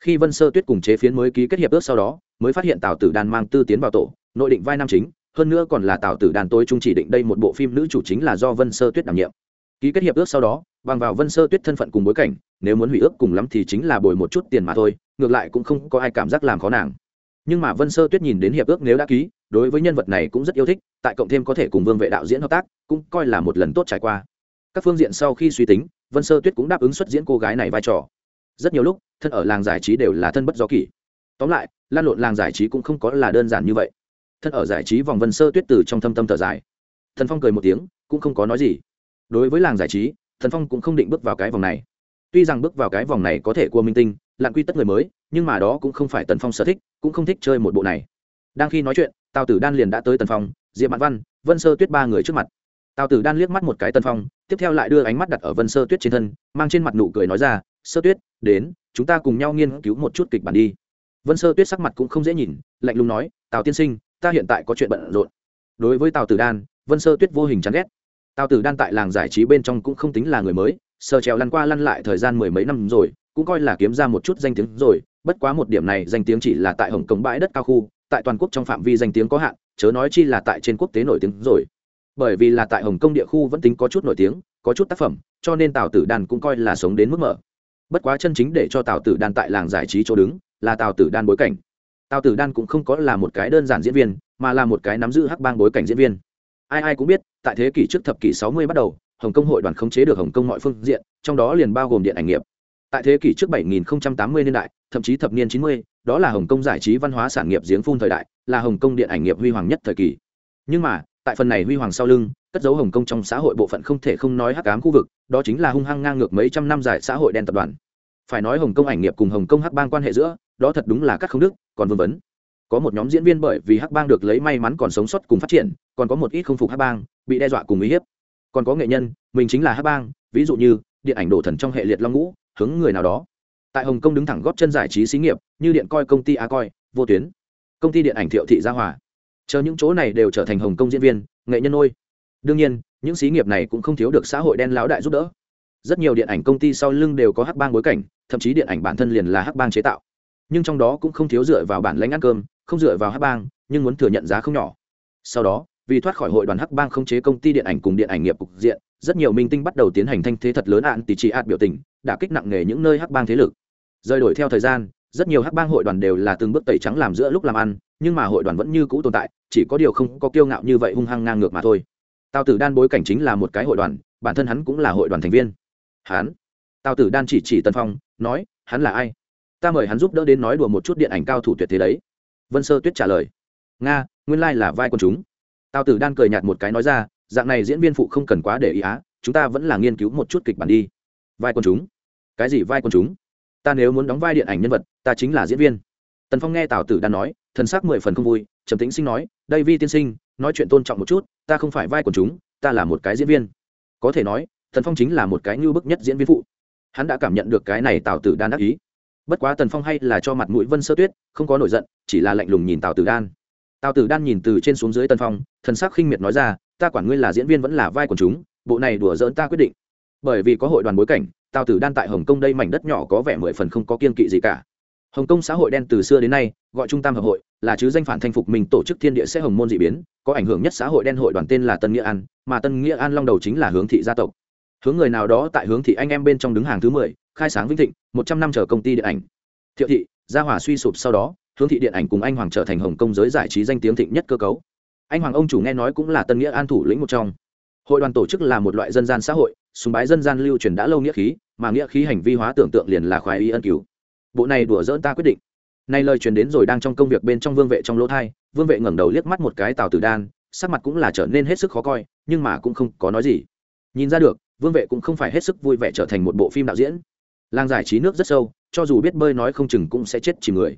Khi vân sơ tuyết cùng chế phiến mới ký kết hiệp ước sau đó, mới phát hiện tào tử đàn mang tư tiến vào tổ, nội định vai nam chính, hơn nữa còn là tào tử đàn tôi trung chỉ định đây một bộ phim nữ chủ chính là do vân sơ tuyết đảm nhiệm. Ký kết hiệp ước sau đó, bằng vào vân sơ tuyết thân phận cùng bối cảnh, nếu muốn hủy ước cùng lắm thì chính là bồi một chút tiền mà thôi, ngược lại cũng không có ai cảm giác làm khó nàng. Nhưng mà vân sơ tuyết nhìn đến hiệp ước nếu đã ký đối với nhân vật này cũng rất yêu thích, tại cộng thêm có thể cùng vương vệ đạo diễn hợp tác, cũng coi là một lần tốt trải qua. Các phương diện sau khi suy tính, vân sơ tuyết cũng đáp ứng xuất diễn cô gái này vai trò. Rất nhiều lúc, thân ở làng giải trí đều là thân bất do kỷ. Tóm lại, lan lộn làng giải trí cũng không có là đơn giản như vậy. Thân ở giải trí vòng vân sơ tuyết từ trong thâm tâm thở dài. Thần phong cười một tiếng, cũng không có nói gì. Đối với làng giải trí, thần phong cũng không định bước vào cái vòng này. Tuy rằng bước vào cái vòng này có thể cua minh tinh lặn quy tất người mới, nhưng mà đó cũng không phải tần phong sở thích, cũng không thích chơi một bộ này. Đang khi nói chuyện tào tử đan liền đã tới tần phong, diệp mạn văn, vân sơ tuyết ba người trước mặt. tào tử đan liếc mắt một cái tần phong, tiếp theo lại đưa ánh mắt đặt ở vân sơ tuyết trên thân, mang trên mặt nụ cười nói ra, sơ tuyết, đến, chúng ta cùng nhau nghiên cứu một chút kịch bản đi. vân sơ tuyết sắc mặt cũng không dễ nhìn, lạnh lùng nói, tào tiên sinh, ta hiện tại có chuyện bận rộn. đối với tào tử đan, vân sơ tuyết vô hình chán ghét. tào tử đan tại làng giải trí bên trong cũng không tính là người mới sờ trèo lăn qua lăn lại thời gian mười mấy năm rồi, cũng coi là kiếm ra một chút danh tiếng rồi, bất quá một điểm này danh tiếng chỉ là tại hồng cống bãi đất cao khu tại toàn quốc trong phạm vi danh tiếng có hạn chớ nói chi là tại trên quốc tế nổi tiếng rồi. Bởi vì là tại hồng kông địa khu vẫn tính có chút nổi tiếng có chút tác phẩm cho nên tào tử đan cũng coi là sống đến mức mở. Bất quá chân chính để cho tào tử đan tại làng giải trí chỗ đứng là tào tử đan bối cảnh. Tào tử đan cũng không có là một cái đơn giản diễn viên mà là một cái nắm giữ hắc bang bối cảnh diễn viên. Ai ai cũng biết tại thế kỷ trước thập kỷ sáu mươi bắt đầu hồng kông hội đoàn khống chế được hồng kông mọi phương diện trong đó liền bao gồm điện ảnh nghiệp. Tại thế kỷ trước 7080 niên đại thậm chí thập niên 90, đó là hồng kông giải trí văn hóa sản nghiệp giếng phun thời đại, là hồng kông điện ảnh nghiệp huy hoàng nhất thời kỳ. Nhưng mà, tại phần này huy hoàng sau lưng, cất dấu hồng kông trong xã hội bộ phận không thể không nói hắc ám khu vực, đó chính là hung hăng ngang ngược mấy trăm năm dài xã hội đen tập đoàn. Phải nói hồng kông ảnh nghiệp cùng hồng kông hắc bang quan hệ giữa, đó thật đúng là các không đức, còn vương vấn. Có một nhóm diễn viên bởi vì hắc bang được lấy may mắn còn sống sót cùng phát triển, còn có một ít không phục hắc bang, bị đe dọa cùng uy hiếp. Còn có nghệ nhân, mình chính là hắc bang, ví dụ như, điện ảnh đổ thần trong hệ liệt long ngũ, hướng người nào đó tại hồng kông đứng thẳng góp chân giải trí xí nghiệp, như điện coi công ty a coi, vô tuyến. Công ty điện ảnh thiệu thị gia hòa. Chờ những chỗ này đều trở thành hồng kông diễn viên, nghệ nhân ôi. Đương nhiên, những xí nghiệp này cũng không thiếu được xã hội đen lão đại giúp đỡ. Rất nhiều điện ảnh công ty sau lưng đều có hắc bang bối cảnh, thậm chí điện ảnh bản thân liền là hắc bang chế tạo. Nhưng trong đó cũng không thiếu dựa vào bản lãnh ăn cơm, không dựa vào hắc bang, nhưng muốn thừa nhận giá không nhỏ. Sau đó, vì thoát khỏi hội đoàn hắc bang không chế công ty điện ảnh cùng điện ảnh nghiệp cục diện, rất nhiều minh tinh bắt đầu tiến hành thanh thế thật lớn ạn tỷ trị ạt biểu tình đã kích nặng nề những nơi hắc bang thế lực rời đổi theo thời gian, rất nhiều hắc bang hội đoàn đều là từng bước tẩy trắng làm giữa lúc làm ăn, nhưng mà hội đoàn vẫn như cũ tồn tại, chỉ có điều không có kiêu ngạo như vậy hung hăng ngang ngược mà thôi. Tào tử đan bối cảnh chính là một cái hội đoàn, bản thân hắn cũng là hội đoàn thành viên. Hắn, tào tử đan chỉ chỉ tân phong, nói, hắn là ai? Ta mời hắn giúp đỡ đến nói đùa một chút điện ảnh cao thủ tuyệt thế đấy. Vân sơ tuyết trả lời, nga, nguyên lai là vai quân chúng. Tào tử đan cười nhạt một cái nói ra, dạng này diễn viên phụ không cần quá để ý á, chúng ta vẫn là nghiên cứu một chút kịch bản đi. Vai quân chúng? Cái gì vai quân chúng? Ta nếu muốn đóng vai điện ảnh nhân vật, ta chính là diễn viên. Tần phong nghe tào tử đan nói, thần sắc mười phần không vui, trầm tĩnh sinh nói, đây vi tiên sinh, nói chuyện tôn trọng một chút, ta không phải vai của chúng, ta là một cái diễn viên. Có thể nói, tần phong chính là một cái ngưu bức nhất diễn viên phụ. Hắn đã cảm nhận được cái này tào tử đan đắc ý. Bất quá tần phong hay là cho mặt mũi vân sơ tuyết, không có nổi giận, chỉ là lạnh lùng nhìn tào tử đan. Tào tử đan nhìn từ trên xuống dưới tần phong, thần sắc khinh miệt nói ra, ta quản ngươi là diễn viên vẫn là vai của chúng, bộ này đùa dỡn ta quyết định. Bởi vì có hội đoàn bối cảnh tào tử đan tại hồng kông đây mảnh đất nhỏ có vẻ mười phần không có kiên kỵ gì cả. Hồng kông xã hội đen từ xưa đến nay, gọi trung tam hợp hội, là chứ danh phản thanh phục mình tổ chức thiên địa sẽ hồng môn d ị biến, có ảnh hưởng nhất xã hội đen hội đoàn tên là tân nghĩa an, mà tân nghĩa an long đầu chính là hướng thị gia tộc. Hướng người nào đó tại hướng thị anh em bên trong đứng hàng thứ mười, khai sáng vĩnh thịnh, một trăm năm chờ công ty điện ảnh. Thiệu thị, gia hòa suy sụp sau đó, hướng thị điện ảnh cùng anh hoàng trở thành hồng kông giới giải trí danh tiếng thịnh nhất cơ cấu. Anh hoàng ông chủ nghe nói cũng là tân nghĩa an thủ lĩnh một trong hội đoàn tổ chức là một loại dân gian xã hội súng bái dân gian lưu truyền đã lâu nghĩa khí, mà nghĩa khí hành vi hóa tưởng tượng liền là khoái y ân cứu. Bộ này đùa dỡn ta quyết định. Nay lời truyền đến rồi đang trong công việc bên trong vương vệ trong lỗ thai, vương vệ ngẩng đầu liếc mắt một cái tào tử đan, sắc mặt cũng là trở nên hết sức khó coi, nhưng mà cũng không có nói gì. Nhìn ra được, vương vệ cũng không phải hết sức vui vẻ trở thành một bộ phim đạo diễn. Làng giải trí nước rất sâu, cho dù biết bơi nói không chừng cũng sẽ chết chìm người.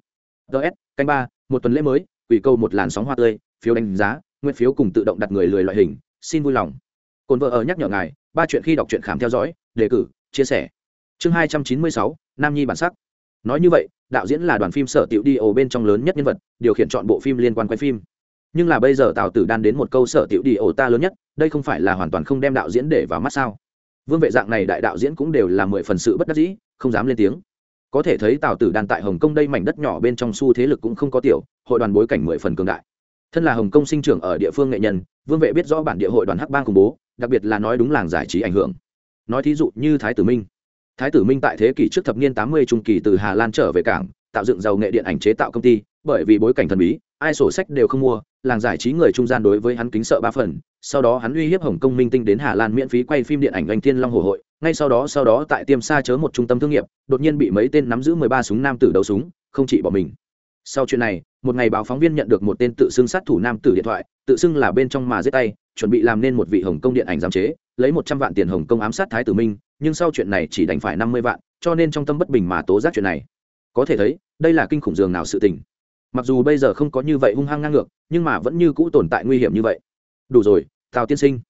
Ts canh ba, một tuần lễ mới ủy câu một làn sóng hoa tươi, phiếu đánh giá, nguyên phiếu cùng tự động đặt người lười loại hình, xin vui lòng cồn vợ ở nhắc nhở ngài, ba chuyện khi đọc truyện khám theo dõi, đề cử, chia sẻ. Chương hai trăm chín mươi sáu, nam nhi bản sắc. Nói như vậy, đạo diễn là đoàn phim sở tiểu đi ổ bên trong lớn nhất nhân vật, điều khiển chọn bộ phim liên quan quay phim. Nhưng là bây giờ tào tử đan đến một câu sở tiểu đi ổ ta lớn nhất, đây không phải là hoàn toàn không đem đạo diễn để vào mắt sao? Vương vệ dạng này đại đạo diễn cũng đều là mười phần sự bất đắc dĩ, không dám lên tiếng. Có thể thấy tào tử đan tại hồng kông đây mảnh đất nhỏ bên trong xu thế lực cũng không có tiểu, hội đoàn bối cảnh mười phần cường đại. Thân là hồng kông sinh trưởng ở địa phương nghệ nhân vương vệ biết rõ bản địa hội đoàn hắc bang khủng bố, đặc biệt là nói đúng làng giải trí ảnh hưởng. Nói thí dụ như thái tử minh. Thái tử minh tại thế kỷ trước thập niên tám mươi trung kỳ từ hà lan trở về cảng, tạo dựng giàu nghệ điện ảnh chế tạo công ty, bởi vì bối cảnh thần bí, ai sổ sách đều không mua, làng giải trí người trung gian đối với hắn kính sợ ba phần. Sau đó hắn uy hiếp hồng kông minh tinh đến hà lan miễn phí quay phim điện ảnh anh thiên long hồ hội. Ngay sau đó sau đó tại tiêm xa chớ một trung tâm thương nghiệp, đột nhiên bị mấy tên nắm giữ mười ba súng nam tử đầu súng, không chỉ bỏ mình sau chuyện này, một ngày báo phóng viên nhận được một tên tự xưng sát thủ nam tử điện thoại, tự xưng là bên trong mà giết tay, chuẩn bị làm nên một vị hồng kông điện ảnh giám chế, lấy một trăm vạn tiền hồng kông ám sát thái tử minh, nhưng sau chuyện này chỉ đành phải năm mươi vạn, cho nên trong tâm bất bình mà tố giác chuyện này. Có thể thấy, đây là kinh khủng dường nào sự tình. Mặc dù bây giờ không có như vậy hung hăng ngang ngược, nhưng mà vẫn như cũ tồn tại nguy hiểm như vậy. Đủ rồi, tào tiên sinh.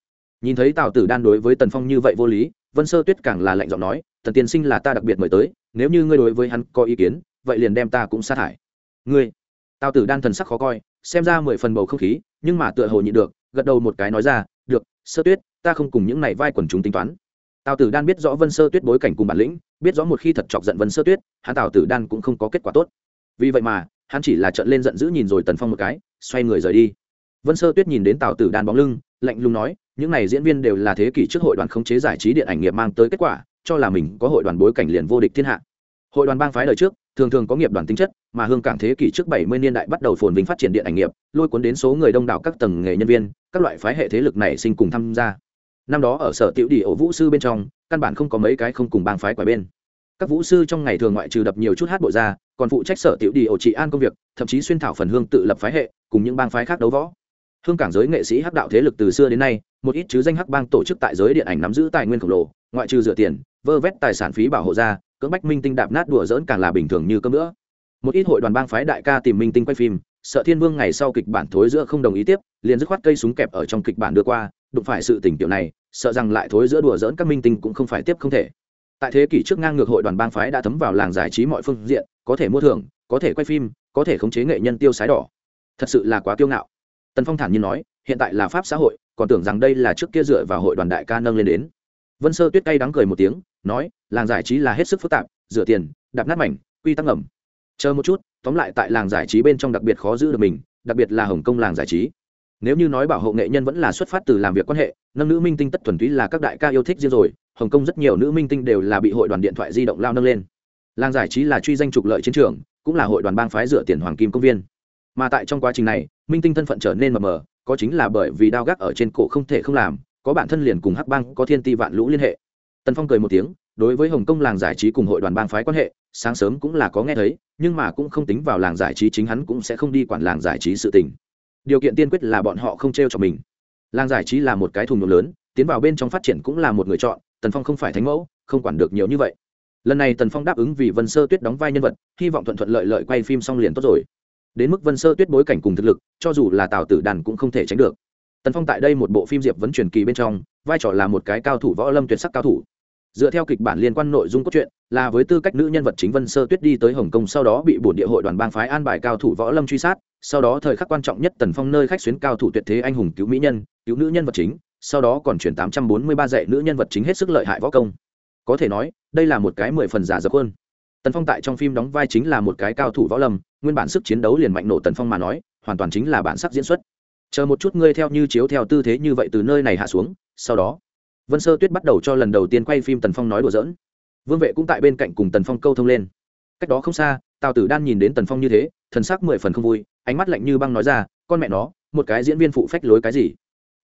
Nhìn thấy tào tử đan đối với tần phong như vậy vô lý, vân sơ tuyết càng là lạnh giọng nói, tần tiên sinh là ta đặc biệt mời tới, nếu như ngươi đối với hắn có ý kiến, vậy liền đem ta cũng sát hại ngươi tào tử đan thần sắc khó coi, xem ra mười phần bầu không khí, nhưng mà tựa hồ nhịn được, gật đầu một cái nói ra, được, sơ tuyết, ta không cùng những này vai quần chúng tính toán. Tào tử đan biết rõ vân sơ tuyết bối cảnh cùng bản lĩnh, biết rõ một khi thật chọc giận vân sơ tuyết, hắn tào tử đan cũng không có kết quả tốt. Vì vậy mà, hắn chỉ là trận lên giận dữ nhìn rồi tần phong một cái, xoay người rời đi. Vân sơ tuyết nhìn đến tào tử đan bóng lưng, lạnh lùng nói, những này diễn viên đều là thế kỷ trước hội đoàn khống chế giải trí điện ảnh nghiệp mang tới kết quả, cho là mình có hội đoàn bối cảnh liền vô địch thiên hạ. Hội đoàn bang phái đời trước thường thường có nghiệp đoàn tính chất, mà hương cảng thế kỷ trước bảy mươi niên đại bắt đầu phồn vinh phát triển điện ảnh nghiệp, lôi cuốn đến số người đông đảo các tầng nghề nhân viên, các loại phái hệ thế lực này sinh cùng tham gia. Năm đó ở sở tiểu đi ổ vũ sư bên trong, căn bản không có mấy cái không cùng bang phái quả bên. Các vũ sư trong ngày thường ngoại trừ đập nhiều chút hát bộ ra, còn phụ trách sở tiểu đi ổ trị an công việc, thậm chí xuyên thảo phần hương tự lập phái hệ, cùng những bang phái khác đấu võ. Hương cảng giới nghệ sĩ hắc đạo thế lực từ xưa đến nay, một ít chứ danh hắc bang tổ chức tại giới điện ảnh nắm giữ tài nguyên khổng lồ ngoại trừ dựa tiền, vơ vét tài sản phí bảo hộ ra, cưỡng bách minh tinh đạp nát đùa dỡn càng là bình thường như cơm nữa. Một ít hội đoàn bang phái đại ca tìm minh tinh quay phim, sợ thiên vương ngày sau kịch bản thối giữa không đồng ý tiếp, liền dứt khoát cây súng kẹp ở trong kịch bản đưa qua, đụng phải sự tình kiểu này, sợ rằng lại thối giữa đùa dỡn các minh tinh cũng không phải tiếp không thể. Tại thế kỷ trước ngang ngược hội đoàn bang phái đã thấm vào làng giải trí mọi phương diện, có thể mua thưởng, có thể quay phim, có thể khống chế nghệ nhân tiêu sái đỏ. Thật sự là quá kiêu ngạo. Tần phong thản nhiên nói, hiện tại là pháp xã hội, còn tưởng rằng đây là trước kia dựa vào hội đoàn đại ca nâng lên đến vân sơ tuyết cay đắng cười một tiếng, nói, làng giải trí là hết sức phức tạp, rửa tiền, đạp nát mảnh, quy tắc ngầm. Chờ một chút, tóm lại tại làng giải trí bên trong đặc biệt khó giữ được mình, đặc biệt là hồng kông làng giải trí. Nếu như nói bảo hộ nghệ nhân vẫn là xuất phát từ làm việc quan hệ, nâng nữ minh tinh tất thuần túy là các đại ca yêu thích riêng rồi, hồng kông rất nhiều nữ minh tinh đều là bị hội đoàn điện thoại di động lao nâng lên. Làng giải trí là truy danh trục lợi chiến trường, cũng là hội đoàn bang phái dựa tiền hoàng kim công viên. Mà tại trong quá trình này, minh tinh thân phận trở nên mờ mờ, có chính là bởi vì đao gác ở trên cổ không thể không làm có bản thân liền cùng hắc bang, có thiên ti vạn lũ liên hệ. Tần phong cười một tiếng, đối với hồng kông làng giải trí cùng hội đoàn bang phái quan hệ, sáng sớm cũng là có nghe thấy, nhưng mà cũng không tính vào làng giải trí chính hắn cũng sẽ không đi quản làng giải trí sự tình. Điều kiện tiên quyết là bọn họ không t r e o cho mình. Làng giải trí là một cái thùng nhộn lớn, tiến vào bên trong phát triển cũng là một người chọn, tần phong không phải thánh mẫu, không quản được nhiều như vậy. Lần này tần phong đáp ứng vì vân sơ tuyết đóng vai nhân vật, hy vọng thuận thuận lợi lợi quay phim xong liền tốt rồi. Đến mức vân sơ tuyết bối cảnh cùng thực lực, cho dù là tào tử đàn cũng không thể tránh được tần phong tại đây một bộ phim diệp vẫn truyền kỳ bên trong, vai trò là một cái cao thủ võ lâm tuyệt sắc cao thủ. Dựa theo kịch bản liên quan nội dung cốt truyện, là với tư cách nữ nhân vật chính vân sơ tuyết đi tới hồng kông sau đó bị bổn địa hội đoàn bang phái an bài cao thủ võ lâm truy sát, sau đó thời khắc quan trọng nhất tần phong nơi khách xuyến cao thủ tuyệt thế anh hùng cứu mỹ nhân, cứu nữ nhân vật chính, sau đó còn chuyển tám trăm bốn mươi ba dạy nữ nhân vật chính hết sức lợi hại võ công. Có thể nói, đây là một cái mười phần giả dập hơn. Tần phong tại trong phim đóng vai chính là một cái cao thủ võ lâm, nguyên bản sức chiến đấu liền mạnh nổ tần phong mà nói, hoàn toàn chính là bản sắc diễn xuất chờ một chút ngươi theo như chiếu theo tư thế như vậy từ nơi này hạ xuống, sau đó, vân sơ tuyết bắt đầu cho lần đầu tiên quay phim tần phong nói đùa giỡn. Vương vệ cũng tại bên cạnh cùng tần phong câu thông lên. Cách đó không xa, tào tử đan nhìn đến tần phong như thế, thần sắc mười phần không vui, ánh mắt lạnh như băng nói ra, con mẹ nó, một cái diễn viên phụ phách lối cái gì?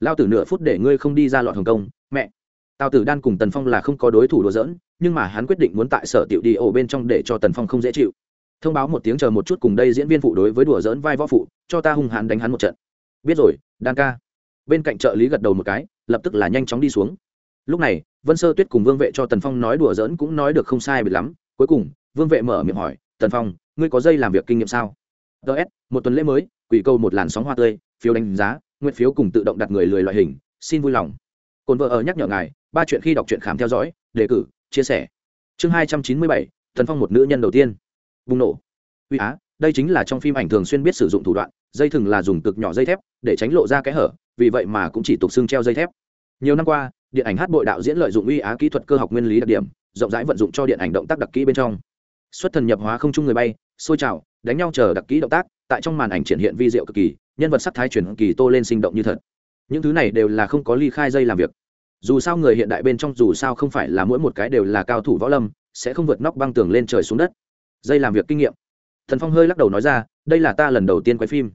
Lao tử nửa phút để ngươi không đi ra lọt hồng công mẹ. Tào tử đan cùng tần phong là không có đối thủ đùa giỡn, nhưng mà hắn quyết định muốn tại sở tiểu đi ổ bên trong để cho tần phong không dễ chịu. Thông báo một tiếng chờ một chút cùng đây diễn viên phụ đối với đùa dỡn vai võ phụ, cho ta hung hãn đánh hắn một trận biết rồi, đan ca. Bên cạnh trợ lý gật đầu một cái, lập tức là nhanh chóng đi xuống. Lúc này, vân sơ tuyết cùng vương vệ cho tần phong nói đùa dỡn cũng nói được không sai bị lắm. Cuối cùng, vương vệ mở miệng hỏi, tần phong, ngươi có dây làm việc kinh nghiệm sao? Ts một tuần lễ mới, quỷ câu một làn sóng hoa tươi, phiếu đánh giá, nguyện phiếu cùng tự động đặt người lười loại hình, xin vui lòng. Cồn vợ ở nhắc nhở ngài, ba chuyện khi đọc truyện khám theo dõi, đề cử, chia sẻ. Chương hai trăm chín mươi bảy, tần phong một nữ nhân đầu tiên. Bùng nổ. Uy á, đây chính là trong phim ảnh thường xuyên biết sử dụng thủ đoạn dây thừng là dùng cực nhỏ dây thép, để tránh lộ ra kẽ hở, vì vậy mà cũng chỉ tục xưng treo dây thép. Nhiều năm qua, điện ảnh hát bội đạo diễn lợi dụng uy á kỹ thuật cơ học nguyên lý đặc điểm, rộng rãi vận dụng cho điện ảnh động tác đặc kỹ bên trong. Xuất thần nhập hóa không chung người bay, xôi trào, đánh nhau chờ đặc kỹ động tác, tại trong màn ảnh triển hiện vi diệu cực kỳ, nhân vật sắc thái chuyển kỳ tô lên sinh động như thật. Những thứ này đều là không có ly khai dây làm việc. Dù sao người hiện đại bên trong dù sao không phải là mỗi một cái đều là cao thủ võ lâm, sẽ không vượt nóc băng tường lên trời xuống đất. Dây làm việc kinh nghiệm. Thần phong hơi lắc đầu nói ra, đây là ta lần đầu tiên quay phim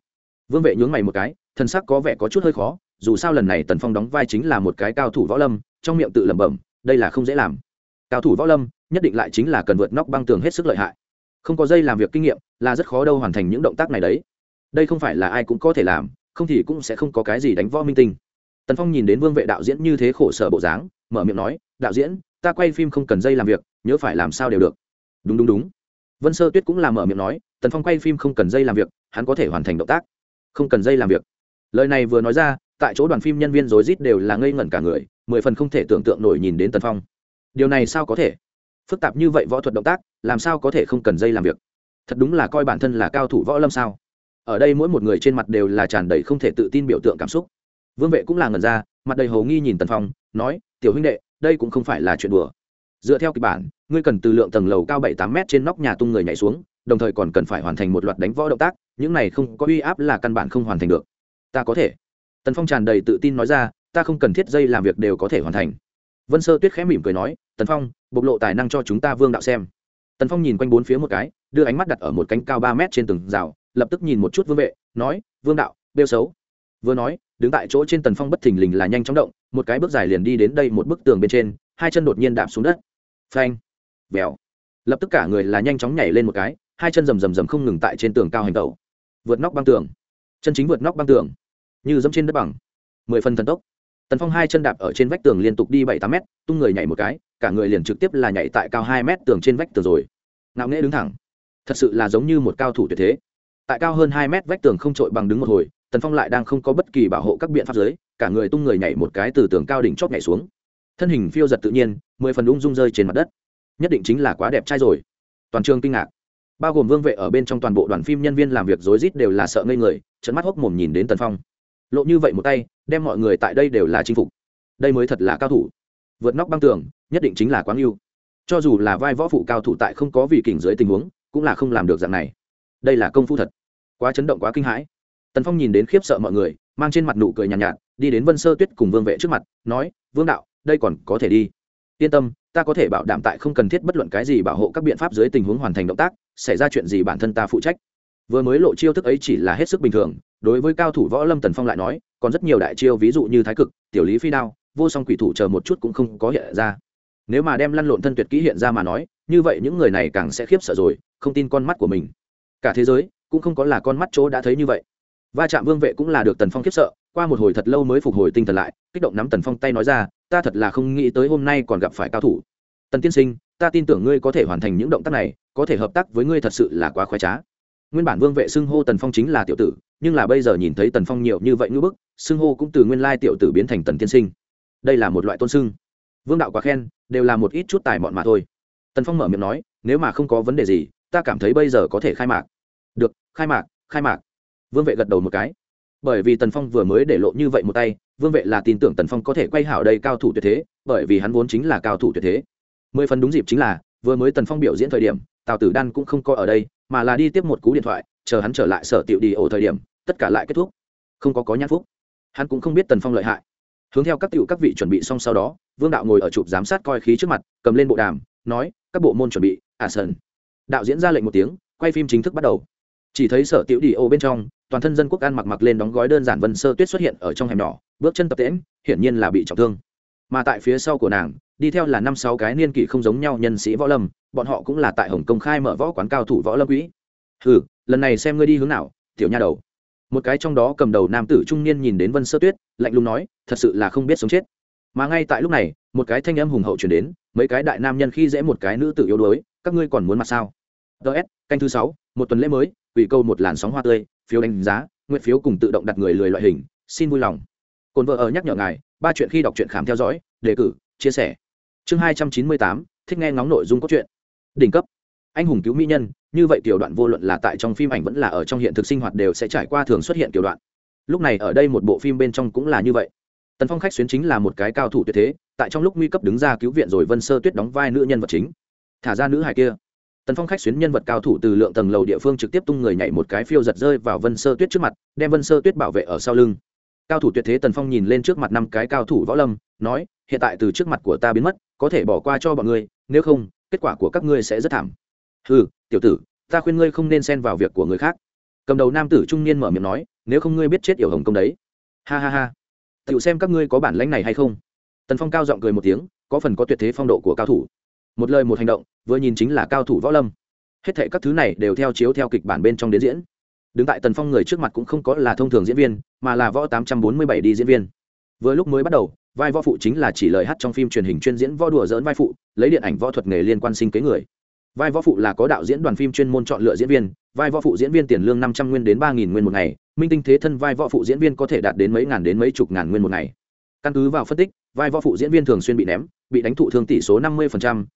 vương vệ nhướng mày một cái thân sắc có vẻ có chút hơi khó, dù sao lần này tần phong đóng vai chính là một cái cao thủ võ lâm, trong miệng tự lẩm bẩm, đây là không dễ làm. Cao thủ võ lâm, nhất định lại chính là cần vượt nóc băng tường hết sức lợi hại. Không có dây làm việc kinh nghiệm, là rất khó đâu hoàn thành những động tác này đấy. Đây không phải là ai cũng có thể làm, không thì cũng sẽ không có cái gì đánh võ minh tinh. Tần phong nhìn đến vương vệ đạo diễn như thế khổ sở bộ dáng, mở miệng nói, đạo diễn, ta quay phim không cần dây làm việc, nhớ phải làm sao đều được. Đúng đúng đúng. Vân sơ tuyết cũng làm mở miệng nói, tần phong quay phim không cần dây làm việc, hắn có thể hoàn thành động tác không cần dây làm việc. Lời này vừa nói ra, tại chỗ đoàn phim nhân viên rối rít đều là ngây ngẩn cả người, mười phần không thể tưởng tượng nổi nhìn đến tần phong. Điều này sao có thể? Phức tạp như vậy võ thuật động tác, làm sao có thể không cần dây làm việc? Thật đúng là coi bản thân là cao thủ võ lâm sao? Ở đây mỗi một người trên mặt đều là tràn đầy không thể tự tin biểu tượng cảm xúc. Vương vệ cũng là ngẩn ra, mặt đầy hầu nghi nhìn tần phong, nói, tiểu huynh đệ, đây cũng không phải là chuyện đùa. Dựa theo kịch bản, ngươi cần từ lượng tầng lầu cao bảy tám m trên nóc nhà tung người nhảy xuống đồng thời còn cần phải hoàn thành một loạt đánh võ động tác, những này không có uy áp là căn bản không hoàn thành được. Ta có thể. Tần phong tràn đầy tự tin nói ra, ta không cần thiết dây làm việc đều có thể hoàn thành. Vân sơ tuyết khẽ mỉm cười nói, tần phong, bộc lộ tài năng cho chúng ta vương đạo xem. Tần phong nhìn quanh bốn phía một cái, đưa ánh mắt đặt ở một cánh cao ba mét trên tường rào, lập tức nhìn một chút vương vệ, nói, vương đạo, bêu xấu. Vừa nói, đứng tại chỗ trên tần phong bất thình lình là nhanh chóng động, một cái bước dài liền đi đến đây một bức tường bên trên, hai chân đột nhiên đạp xuống đất. Phanh. Vèo. Lập tức cả người là nhanh chóng nhảy lên một cái hai chân rầm rầm rầm không ngừng tại trên tường cao hành tẩu. Vượt nóc băng tường. Chân chính vượt nóc băng tường. Như dẫm trên đất bằng. Mười phần thần tốc. Tần phong hai chân đạp ở trên vách tường liên tục đi bảy tám mét, tung người nhảy một cái, cả người liền trực tiếp là nhảy tại cao hai mét tường trên vách tường rồi. Ngạo nghễ đứng thẳng. Thật sự là giống như một cao thủ tuyệt thế. Tại cao hơn hai mét vách tường không trội bằng đứng một hồi, tần phong lại đang không có bất kỳ bảo hộ các biện pháp giới cả người tung người nhảy một cái từ tường cao đỉnh chót nhảy xuống. Thân hình phiêu giật tự nhiên, mười phần ung dung rơi trên mặt đất. Nhất định chính là quá đẹp trai rồi. Toàn trường kinh ngạc bao gồm vương vệ ở bên trong toàn bộ đoàn phim nhân viên làm việc rối rít đều là sợ ngây người trận mắt hốc mồm nhìn đến tần phong. Lộ như vậy một tay đem mọi người tại đây đều là chinh phục. Đây mới thật là cao thủ. Vượt nóc băng tường nhất định chính là quáng yêu cho dù là vai võ phụ cao thủ tại không có vị kỉnh dưới tình huống cũng là không làm được dạng này. Đây là công phu thật. Quá chấn động quá kinh hãi. Tần phong nhìn đến khiếp sợ mọi người mang trên mặt nụ cười nhàn nhạt, nhạt đi đến vân sơ tuyết cùng vương vệ trước mặt nói vương đạo đây còn có thể đi. Yên tâm ta có thể bảo đảm tại không cần thiết bất luận cái gì bảo hộ các biện pháp dưới tình huống hoàn thành động tác xảy ra chuyện gì bản thân ta phụ trách? Vừa mới lộ chiêu thức ấy chỉ là hết sức bình thường, đối với cao thủ võ lâm tần phong lại nói, còn rất nhiều đại chiêu ví dụ như thái cực, tiểu lý phi đao, vô song quỷ thủ chờ một chút cũng không có hiện ra. Nếu mà đem lăn lộn thân tuyệt kỹ hiện ra mà nói, như vậy những người này càng sẽ khiếp sợ rồi, không tin con mắt của mình. Cả thế giới cũng không có là con mắt chỗ đã thấy như vậy. Va chạm vương vệ cũng là được tần phong khiếp sợ, qua một hồi thật lâu mới phục hồi tinh thần lại, kích động nắm tần phong tay nói ra, ta thật là không nghĩ tới hôm nay còn gặp phải cao thủ. Tần tiên sinh ta tin tưởng ngươi có thể hoàn thành những động tác này, có thể hợp tác với ngươi thật sự là quá khoái trá. Nguyên bản vương vệ xưng hô tần phong chính là tiểu tử, nhưng là bây giờ nhìn thấy tần phong nhiều như vậy ngữ bức, xưng hô cũng từ nguyên lai tiểu tử biến thành tần tiên sinh. Đây là một loại tôn xưng. Vương đạo quá khen, đều là một ít chút tài mọn mà thôi. Tần phong mở miệng nói, nếu mà không có vấn đề gì, ta cảm thấy bây giờ có thể khai mạc. Được, khai mạc khai mạc. Vương vệ gật đầu một cái. Bởi vì tần phong vừa mới để lộ như vậy một tay, vương vệ là tin tưởng tần phong có thể quay hảo đây cao thủ tuyệt thế, bởi vì hắn vốn chính là cao thủ tuyệt thế mười phần đúng dịp chính là, vừa mới tần phong biểu diễn thời điểm, tào tử đan cũng không coi ở đây, mà là đi tiếp một cú điện thoại, chờ hắn trở lại sở tiệu đi ổ thời điểm, tất cả lại kết thúc. Không có có nhãn phúc. Hắn cũng không biết tần phong lợi hại. Hướng theo các tiệu các vị chuẩn bị xong sau đó, vương đạo ngồi ở chụp giám sát coi khí trước mặt, cầm lên bộ đàm, nói, các bộ môn chuẩn bị à sơn đạo diễn ra lệnh một tiếng, quay phim chính thức bắt đầu. Chỉ thấy sở tiểu đi ô bên trong, toàn thân dân quốc an mặc mặc lên đóng gói đơn giản vân sơ tuyết xuất hiện ở trong hẻm nhỏ, bước chân tập tễm hiển nhiên là bị trọng thương. Mà tại phía sau của nàng đi theo là năm sáu cái niên kỷ không giống nhau nhân sĩ võ lâm, bọn họ cũng là tại hồng công khai mở võ quán cao thủ võ lâm quỹ. Ừ lần này xem ngươi đi hướng nào, tiểu nha đầu. Một cái trong đó cầm đầu nam tử trung niên nhìn đến vân sơ tuyết, lạnh lùng nói, thật sự là không biết sống chết. Mà ngay tại lúc này, một cái thanh âm hùng hậu chuyển đến, mấy cái đại nam nhân khi dễ một cái nữ tử yếu đuối, các ngươi còn muốn mặt sao? Ts canh thứ sáu, một tuần lễ mới, ủy câu một làn sóng hoa tươi, phiếu đánh giá, nguyện phiếu cùng tự động đặt người lười loại hình, xin vui lòng. Cồn vợ ở nhắc nhở ngài, ba chuyện khi đọc truyện khám theo dõi, đề cử, chia sẻ chương hai trăm chín mươi tám, thích nghe ngóng nội dung cốt truyện. Đỉnh cấp. Anh hùng cứu mỹ nhân, như vậy tiểu đoạn vô luận là tại trong phim ảnh vẫn là ở trong hiện thực sinh hoạt đều sẽ trải qua thường xuất hiện tiểu đoạn. Lúc này ở đây một bộ phim bên trong cũng là như vậy. Tần phong khách xuyến chính là một cái cao thủ tuyệt thế, tại trong lúc nguy cấp đứng ra cứu viện rồi vân sơ tuyết đóng vai nữ nhân vật chính. Thả ra nữ hài kia. Tần phong khách xuyến nhân vật cao thủ từ lượng tầng lầu địa phương trực tiếp tung người nhảy một cái phiêu giật rơi vào vân sơ tuyết trước mặt, đem vân sơ tuyết bảo vệ ở sau lưng cao thủ tuyệt thế tần phong nhìn lên trước mặt năm cái cao thủ võ lâm, nói, hiện tại từ trước mặt của ta biến mất, có thể bỏ qua cho bọn ngươi, nếu không, kết quả của các ngươi sẽ rất thảm. Ừ tiểu tử, ta khuyên ngươi không nên xen vào việc của người khác. Cầm đầu nam tử trung niên mở miệng nói, nếu không ngươi biết chết yểu hồng công đấy. Ha ha ha. Tự xem các ngươi có bản lãnh này hay không? Tần phong cao giọng cười một tiếng, có phần có tuyệt thế phong độ của cao thủ. Một lời một hành động, vừa nhìn chính là cao thủ võ lâm. Hết thệ các thứ này đều theo chiếu theo kịch bản bên trong đến diễn đứng tại tần phong người trước mặt cũng không có là thông thường diễn viên, mà là võ tám trăm bốn mươi bảy đi diễn viên. Vừa lúc mới bắt đầu, vai võ phụ chính là chỉ lời hát trong phim truyền hình chuyên diễn võ đùa dỡn vai phụ, lấy điện ảnh võ thuật nghề liên quan sinh kế người. Vai võ phụ là có đạo diễn đoàn phim chuyên môn chọn lựa diễn viên, vai võ phụ diễn viên tiền lương năm trăm nguyên đến ba nghìn nguyên một ngày, minh tinh thế thân vai võ phụ diễn viên có thể đạt đến mấy ngàn đến mấy chục ngàn nguyên một ngày. Căn cứ vào phân tích, vai võ phụ diễn viên thường xuyên bị ném, bị đánh thụ thương tỷ số năm mươi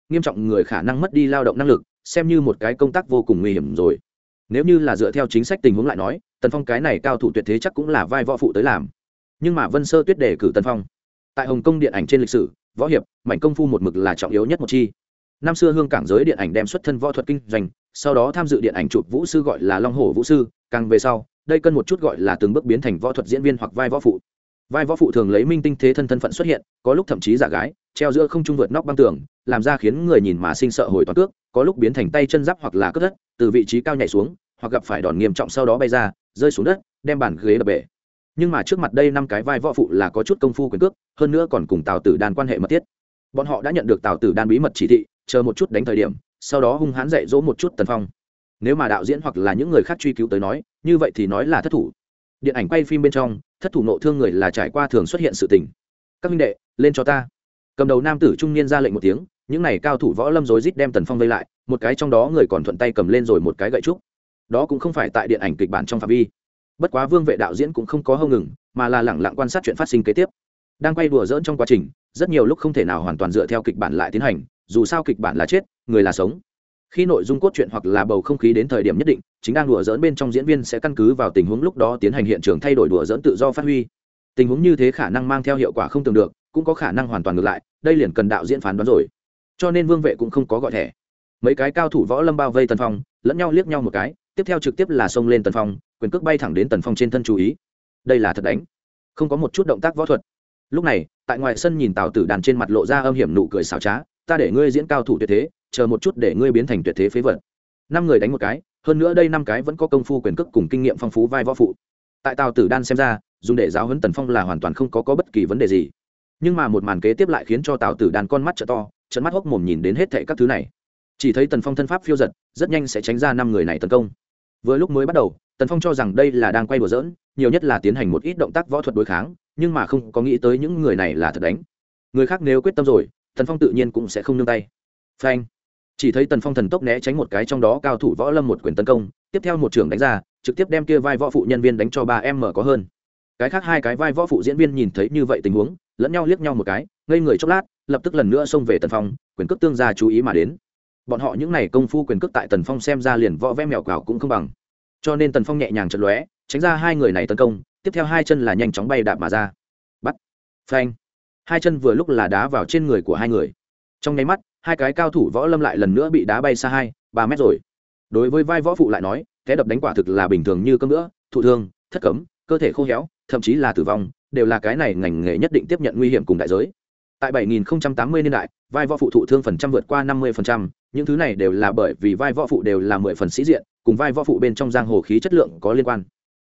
nghiêm trọng người khả năng mất đi lao động năng lực, xem như một cái công tác vô cùng nguy hiểm rồi nếu như là dựa theo chính sách tình huống lại nói, tần phong cái này cao thủ tuyệt thế chắc cũng là vai võ phụ tới làm. Nhưng mà vân sơ tuyết đề cử tần phong. Tại hồng kông điện ảnh trên lịch sử, võ hiệp, mảnh công phu một mực là trọng yếu nhất một chi. Năm xưa hương cảng giới điện ảnh đem xuất thân võ thuật kinh doanh, sau đó tham dự điện ảnh chụp vũ sư gọi là long hồ vũ sư, càng về sau, đây cân một chút gọi là từng bước biến thành võ thuật diễn viên hoặc vai võ phụ. Vai võ phụ thường lấy minh tinh thế thân thân phận xuất hiện, có lúc thậm chí giả gái, treo giữa không trung vượt nóc băng tường làm ra khiến người nhìn mà sinh sợ hồi toàn cước, có lúc biến thành tay chân giáp hoặc là cất đất, từ vị trí cao nhảy xuống, hoặc gặp phải đòn nghiêm trọng sau đó bay ra, rơi xuống đất, đem bàn ghế đập bể. Nhưng mà trước mặt đây năm cái vai võ phụ là có chút công phu quyền cước, hơn nữa còn cùng tào tử đan quan hệ mật thiết. Bọn họ đã nhận được tào tử đan bí mật chỉ thị, chờ một chút đánh thời điểm, sau đó hung hãn dạy dỗ một chút tần phong. Nếu mà đạo diễn hoặc là những người khác truy cứu tới nói, như vậy thì nói là thất thủ. Điện ảnh quay phim bên trong, thất thủ nộ thương người là trải qua thường xuất hiện sự tình. Các minh đệ, lên cho ta. Cầm đầu nam tử trung niên ra lệnh một tiếng những n à y cao thủ võ lâm rối rít đem tần phong vây lại, một cái trong đó người còn thuận tay cầm lên rồi một cái gậy trúc. Đó cũng không phải tại điện ảnh kịch bản trong phạm vi. Bất quá vương vệ đạo diễn cũng không có hâu ngừng, mà là lẳng lặng quan sát chuyện phát sinh kế tiếp. Đang quay đùa dỡn trong quá trình, rất nhiều lúc không thể nào hoàn toàn dựa theo kịch bản lại tiến hành, dù sao kịch bản là chết, người là sống. Khi nội dung cốt truyện hoặc là bầu không khí đến thời điểm nhất định, chính đang đùa dỡn bên trong diễn viên sẽ căn cứ vào tình huống lúc đó tiến hành hiện trường thay đổi đùa dỡn tự do phát huy. Tình huống như thế khả năng mang theo hiệu quả không tưởng được, cũng có khả năng hoàn toàn ngược lại, đây liền cần đạo diễn phán đoán rồi cho nên vương vệ cũng không có gọi thẻ. Mấy cái cao thủ võ lâm bao vây tần phong lẫn nhau liếc nhau một cái tiếp theo trực tiếp là xông lên tần phong quyền cước bay thẳng đến tần phong trên thân chú ý. Đây là thật đánh. Không có một chút động tác võ thuật. Lúc này tại ngoài sân nhìn tào tử đàn trên mặt lộ ra âm hiểm nụ cười xảo trá ta để ngươi diễn cao thủ tuyệt thế chờ một chút để ngươi biến thành tuyệt thế phế vật. Năm người đánh một cái hơn nữa đây năm cái vẫn có công phu quyền cước cùng kinh nghiệm phong phú vai võ phụ. Tại tào tử đan xem ra dùng để giáo hấn tần phong là hoàn toàn không có, có bất kỳ vấn đề gì. Nhưng mà một màn kế tiếp lại khiến cho tào tử đan con mắt t to trận mắt hốc mồm nhìn đến hết thệ các thứ này. Chỉ thấy tần phong thân pháp phiêu giật, rất nhanh sẽ tránh ra năm người này tấn công. Vừa lúc mới bắt đầu, tần phong cho rằng đây là đang quay đùa dỡn nhiều nhất là tiến hành một ít động tác võ thuật đối kháng, nhưng mà không có nghĩ tới những người này là thật đánh. Người khác nếu quyết tâm rồi, tần phong tự nhiên cũng sẽ không nương tay. Phanh! Chỉ thấy tần phong thần tốc né tránh một cái trong đó cao thủ võ lâm một quyền tấn công, tiếp theo một trường đánh ra, trực tiếp đem kia vai võ phụ nhân viên đánh cho ba em mở có hơn. Cái khác hai cái vai võ phụ diễn viên nhìn thấy như vậy tình huống lẫn nhau liếc nhau một cái, ngây người chốc lát, lập tức lần nữa xông về tần phong, quyền cước tương gia chú ý mà đến. Bọn họ những n à y công phu quyền cước tại tần phong xem ra liền võ vẽ mèo cào cũng không bằng. Cho nên tần phong nhẹ nhàng chật lóe, tránh ra hai người này tấn công, tiếp theo hai chân là nhanh chóng bay đạp mà ra. Bắt. Phanh. Hai chân vừa lúc là đá vào trên người của hai người. Trong nháy mắt, hai cái cao thủ võ lâm lại lần nữa bị đá bay xa hai, ba mét rồi. Đối với vai võ phụ lại nói, thế đập đánh quả thực là bình thường như cơm nữa thụ thương, thất cấm, cơ thể khô héo, thậm chí là tử vong đều là cái này ngành nghề nhất định tiếp nhận nguy hiểm cùng đại giới. Tại 7080 niên đại vai võ phụ thụ thương phần trăm vượt qua 50%, những thứ này đều là bởi vì vai võ phụ đều là mười phần sĩ diện cùng vai võ phụ bên trong giang hồ khí chất lượng có liên quan.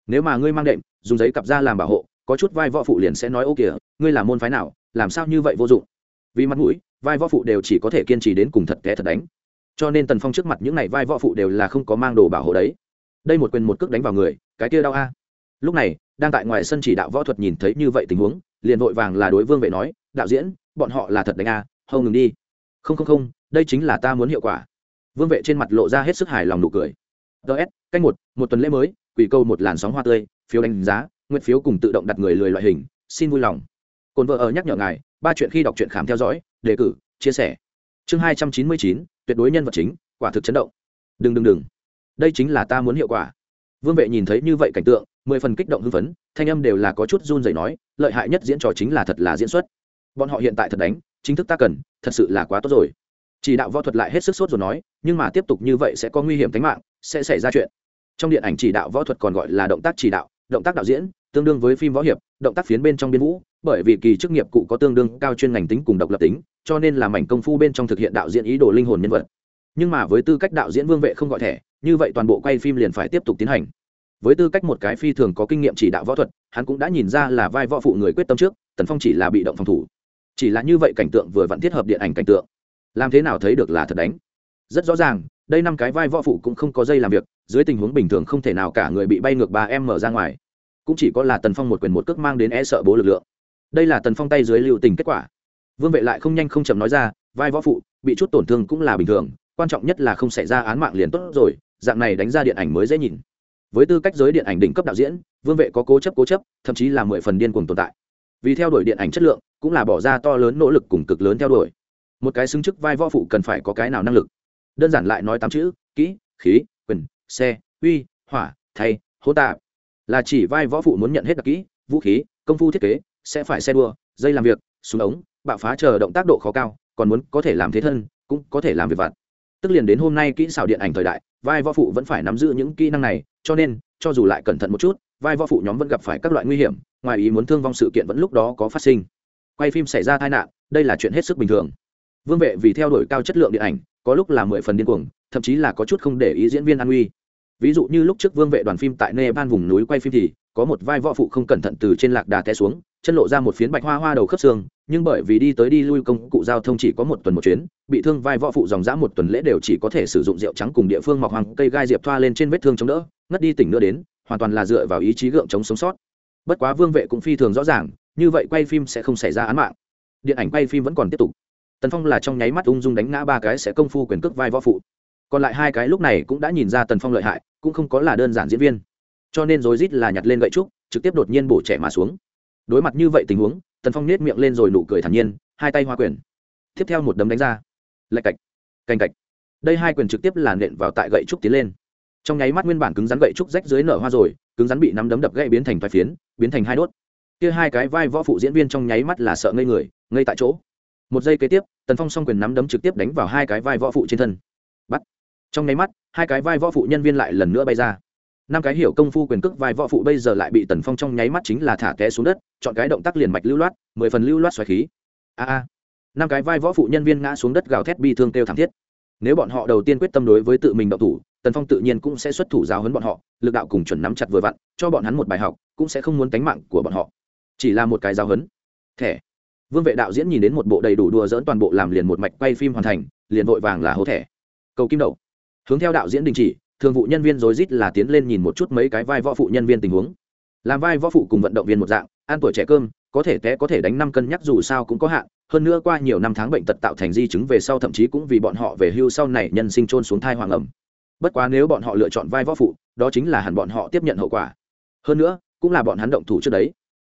Nếu mà ngươi mang đệm dùng giấy cặp ra làm bảo hộ có chút vai võ phụ liền sẽ nói ô kìa ngươi là môn phái nào làm sao như vậy vô dụng? Vì mặt mũi vai võ phụ đều chỉ có thể kiên trì đến cùng thật kẻ thật đánh. Cho nên tần phong trước mặt những này vai võ phụ đều là không có mang đồ bảo hộ đấy. Đây một quyền một cước đánh vào người cái kia đau a. Lúc này đang tại ngoài sân chỉ đạo võ thuật nhìn thấy như vậy tình huống, liền vội vàng là đối vương vệ nói, đạo diễn, bọn họ là thật đánh a hầu ngừng đi. Không không không, đây chính là ta muốn hiệu quả. Vương vệ trên mặt lộ ra hết sức hài lòng nụ cười. Ts cách một một tuần lễ mới, quỷ câu một làn sóng hoa tươi, phiếu đánh giá, nguyện phiếu cùng tự động đặt người lười loại hình, xin vui lòng. Cồn vợ ở nhắc nhở ngài, ba chuyện khi đọc truyện khám theo dõi, đề cử, chia sẻ. Chương hai trăm chín mươi chín, tuyệt đối nhân vật chính, quả thực chấn động. Đừng đừng đừng. Đây chính là ta muốn hiệu quả. Vương vệ nhìn thấy như vậy cảnh tượng mười phần kích động hưng phấn, thanh âm đều là có chút run rẩy nói, lợi hại nhất diễn trò chính là thật là diễn xuất. Bọn họ hiện tại thật đánh, chính thức ta cần, thật sự là quá tốt rồi. Chỉ đạo võ thuật lại hết sức sốt rồi nói, nhưng mà tiếp tục như vậy sẽ có nguy hiểm tính mạng, sẽ xảy ra chuyện. Trong điện ảnh chỉ đạo võ thuật còn gọi là động tác chỉ đạo, động tác đạo diễn, tương đương với phim võ hiệp, động tác phiến bên trong biên vũ, bởi vì kỳ chức nghiệp cụ có tương đương cao chuyên ngành tính cùng độc lập tính, cho nên là mảnh công phu bên trong thực hiện đạo diễn ý đồ linh hồn nhân vật. Nhưng mà với tư cách đạo diễn vương vệ không gọi thẻ, như vậy toàn bộ quay phim liền phải tiếp tục tiến hành với tư cách một cái phi thường có kinh nghiệm chỉ đạo võ thuật, hắn cũng đã nhìn ra là vai võ phụ người quyết tâm trước, tần phong chỉ là bị động phòng thủ. Chỉ là như vậy cảnh tượng vừa vặn thiết hợp điện ảnh cảnh tượng. Làm thế nào thấy được là thật đánh? Rất rõ ràng, đây năm cái vai võ phụ cũng không có dây làm việc, dưới tình huống bình thường không thể nào cả người bị bay ngược ba em mở ra ngoài. Cũng chỉ có là tần phong một quyền một cước mang đến e sợ bố lực lượng. Đây là tần phong tay dưới lưu tình kết quả. Vương vệ lại không nhanh không chậm nói ra, vai võ phụ, bị chút tổn thương cũng là bình thường, quan trọng nhất là không xảy ra án mạng liền tốt rồi, dạng này đánh ra điện ảnh mới dễ nhìn với tư cách giới điện ảnh đỉnh cấp đạo diễn, vương vệ có cố chấp cố chấp, thậm chí là mười phần điên cuồng tồn tại. Vì theo đuổi điện ảnh chất lượng, cũng là bỏ ra to lớn nỗ lực cùng cực lớn theo đuổi. Một cái xứng chức vai võ phụ cần phải có cái nào năng lực? Đơn giản lại nói tám chữ, kỹ, khí, quyền, xe, uy, hỏa, thay hô tạ là chỉ vai võ phụ muốn nhận hết đặc kỹ, vũ khí, công phu thiết kế, sẽ phải xe đua, dây làm việc, súng ống, bạo phá chờ động tác độ khó cao, còn muốn có thể làm thế thân, cũng có thể làm việc vặt tức liền đến hôm nay kỹ xảo điện ảnh thời đại, vai võ phụ vẫn phải nắm giữ những kỹ năng này, cho nên, cho dù lại cẩn thận một chút, vai võ phụ nhóm vẫn gặp phải các loại nguy hiểm, ngoài ý muốn thương vong sự kiện vẫn lúc đó có phát sinh. Quay phim xảy ra tai nạn, đây là chuyện hết sức bình thường. Vương vệ vì theo đuổi cao chất lượng điện ảnh, có lúc là mười phần điên cuồng, thậm chí là có chút không để ý diễn viên an nguy. Ví dụ như lúc trước vương vệ đoàn phim tại nepal vùng núi quay phim thì có một vai võ phụ không cẩn thận từ trên lạc đà té xuống, chân lộ ra một phiến bạch hoa hoa đầu khớp xương, nhưng bởi vì đi tới đi lui công cụ giao thông chỉ có một tuần một chuyến, bị thương vai võ phụ dòng dã một tuần lễ đều chỉ có thể sử dụng rượu trắng cùng địa phương mọc hoàng cây gai diệp thoa lên trên vết thương chống đỡ, ngất đi tỉnh nữa đến, hoàn toàn là dựa vào ý chí gượng chống sống sót. Bất quá vương vệ cũng phi thường rõ ràng, như vậy quay phim sẽ không xảy ra án mạng. Điện ảnh quay phim vẫn còn tiếp tục. Tần phong là trong nháy mắt ung dung đánh ngã ba cái sẽ công phu quyền cước vai võ phụ. Còn lại hai cái lúc này cũng đã nhìn ra tần phong lợi hại, cũng không có là đơn giản diễn viên cho nên rối rít là nhặt lên gậy trúc, trực tiếp đột nhiên bổ trẻ mà xuống. Đối mặt như vậy tình huống, tần phong nết miệng lên rồi nụ cười thản nhiên, hai tay hoa quyền. Tiếp theo một đấm đánh ra. Lạch cạch, cành cạch. Đây hai quyền trực tiếp là nện vào tại gậy trúc tiến lên. Trong nháy mắt nguyên bản cứng rắn gậy trúc rách dưới nở hoa rồi, cứng rắn bị nắm đấm đập gãy biến thành vài phiến, biến thành hai đốt. Kia hai cái vai võ phụ diễn viên trong nháy mắt là sợ ngây người, ngây tại chỗ. Một giây kế tiếp, tần phong s o n g quyền nắm đấm trực tiếp đánh vào hai cái vai võ phụ trên thân. Bắt. Trong nháy mắt, hai cái vai võ phụ nhân viên lại lần nữa bay ra năm cái hiểu công phu quyền cước vai võ phụ bây giờ lại bị tần phong trong nháy mắt chính là thả té xuống đất, chọn cái động tác liền mạch lưu loát, mười phần lưu loát xoáy khí. A a. Năm cái vai võ phụ nhân viên ngã xuống đất gào thét bi thương kêu thảm thiết. Nếu bọn họ đầu tiên quyết tâm đối với tự mình động thủ, tần phong tự nhiên cũng sẽ xuất thủ giáo hấn bọn họ, lực đạo cùng chuẩn nắm chặt vừa vặn, cho bọn hắn một bài học, cũng sẽ không muốn tánh mạng của bọn họ. Chỉ là một cái giáo hấn thẻ. Vương vệ đạo diễn nhìn đến một bộ đầy đủ đùa dỡn toàn bộ làm liền một mạch quay phim hoàn thành, liền vội vàng là hố thẻ. Cầu kim đậu. Hướng theo đạo diễn đình chỉ thường vụ nhân viên rối rít là tiến lên nhìn một chút mấy cái vai võ phụ nhân viên tình huống. Làm vai võ phụ cùng vận động viên một dạng, ăn tuổi trẻ cơm, có thể té có thể đánh năm cân nhắc dù sao cũng có hạn, hơn nữa qua nhiều năm tháng bệnh tật tạo thành di chứng về sau thậm chí cũng vì bọn họ về hưu sau này nhân sinh trôn xuống thai hoàng ẩm. Bất quá nếu bọn họ lựa chọn vai võ phụ, đó chính là hẳn bọn họ tiếp nhận hậu quả. Hơn nữa, cũng là bọn hắn động thủ trước đấy.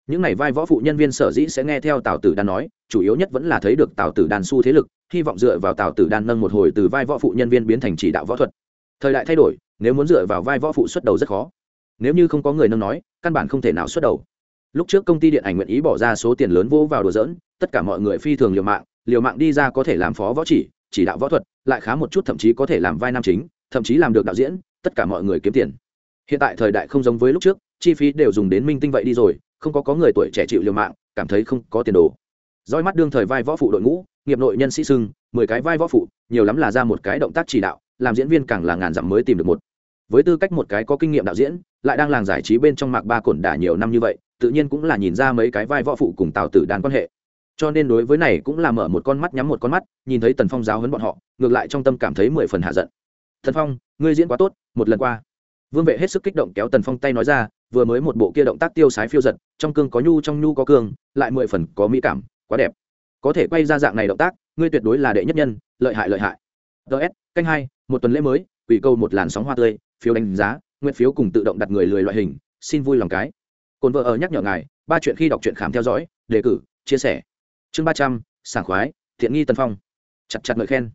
Những này vai võ phụ nhân viên sở dĩ sẽ nghe theo tào tử đan nói, chủ yếu nhất vẫn là thấy được tào tử đan su thế lực, hy vọng dựa vào tào tử đan nâng một hồi từ vai võ phụ nhân viên biến thành chỉ đạo võ thuật thời đại thay đổi, nếu muốn dựa vào vai võ phụ xuất đầu rất khó. Nếu như không có người nâng nói, căn bản không thể nào xuất đầu. Lúc trước công ty điện ảnh nguyện ý bỏ ra số tiền lớn vô vào đùa dỡn tất cả mọi người phi thường liều mạng liều mạng đi ra có thể làm phó võ chỉ chỉ đạo võ thuật, lại khá một chút thậm chí có thể làm vai nam chính, thậm chí làm được đạo diễn, tất cả mọi người kiếm tiền. Hiện tại thời đại không giống với lúc trước, chi phí đều dùng đến minh tinh vậy đi rồi, không có có người tuổi trẻ chịu liều mạng, cảm thấy không có tiền đồ. Roi mắt đương thời vai võ phụ đội ngũ nghiệp nội nhân sĩ sưng mười cái vai võ phụ, nhiều lắm là ra một cái động tác chỉ đạo, làm diễn viên càng là ngàn dặm mới tìm được một. Với tư cách một cái có kinh nghiệm đạo diễn, lại đang làng giải trí bên trong mạc ba cổn đả nhiều năm như vậy, tự nhiên cũng là nhìn ra mấy cái vai võ phụ cùng tào tử đàn quan hệ. Cho nên đối với này cũng là mở một con mắt nhắm một con mắt, nhìn thấy tần phong giáo hấn bọn họ, ngược lại trong tâm cảm thấy mười phần hạ giận. Thần phong, ngươi diễn quá tốt, một lần qua. Vương vệ hết sức kích động kéo tần phong tay nói ra, vừa mới một bộ kia động tác tiêu sái phiêu giật, trong cương có nhu, trong nhu có cương, lại mười phần có mỹ cảm, quá đẹp có thể quay ra dạng này động tác, ngươi tuyệt đối là đệ nhất nhân, lợi hại lợi hại. Ts canh hai, một tuần lễ mới, quỷ câu một làn sóng hoa tươi, phiếu đánh giá, nguyện phiếu cùng tự động đặt người lười loại hình, xin vui lòng cái. Cồn vợ ở nhắc nhở ngài, ba chuyện khi đọc truyện khám theo dõi, đề cử, chia sẻ. Chương ba trăm, sảng khoái, thiện nghi tân phong. Chặt chặt ngợi khen.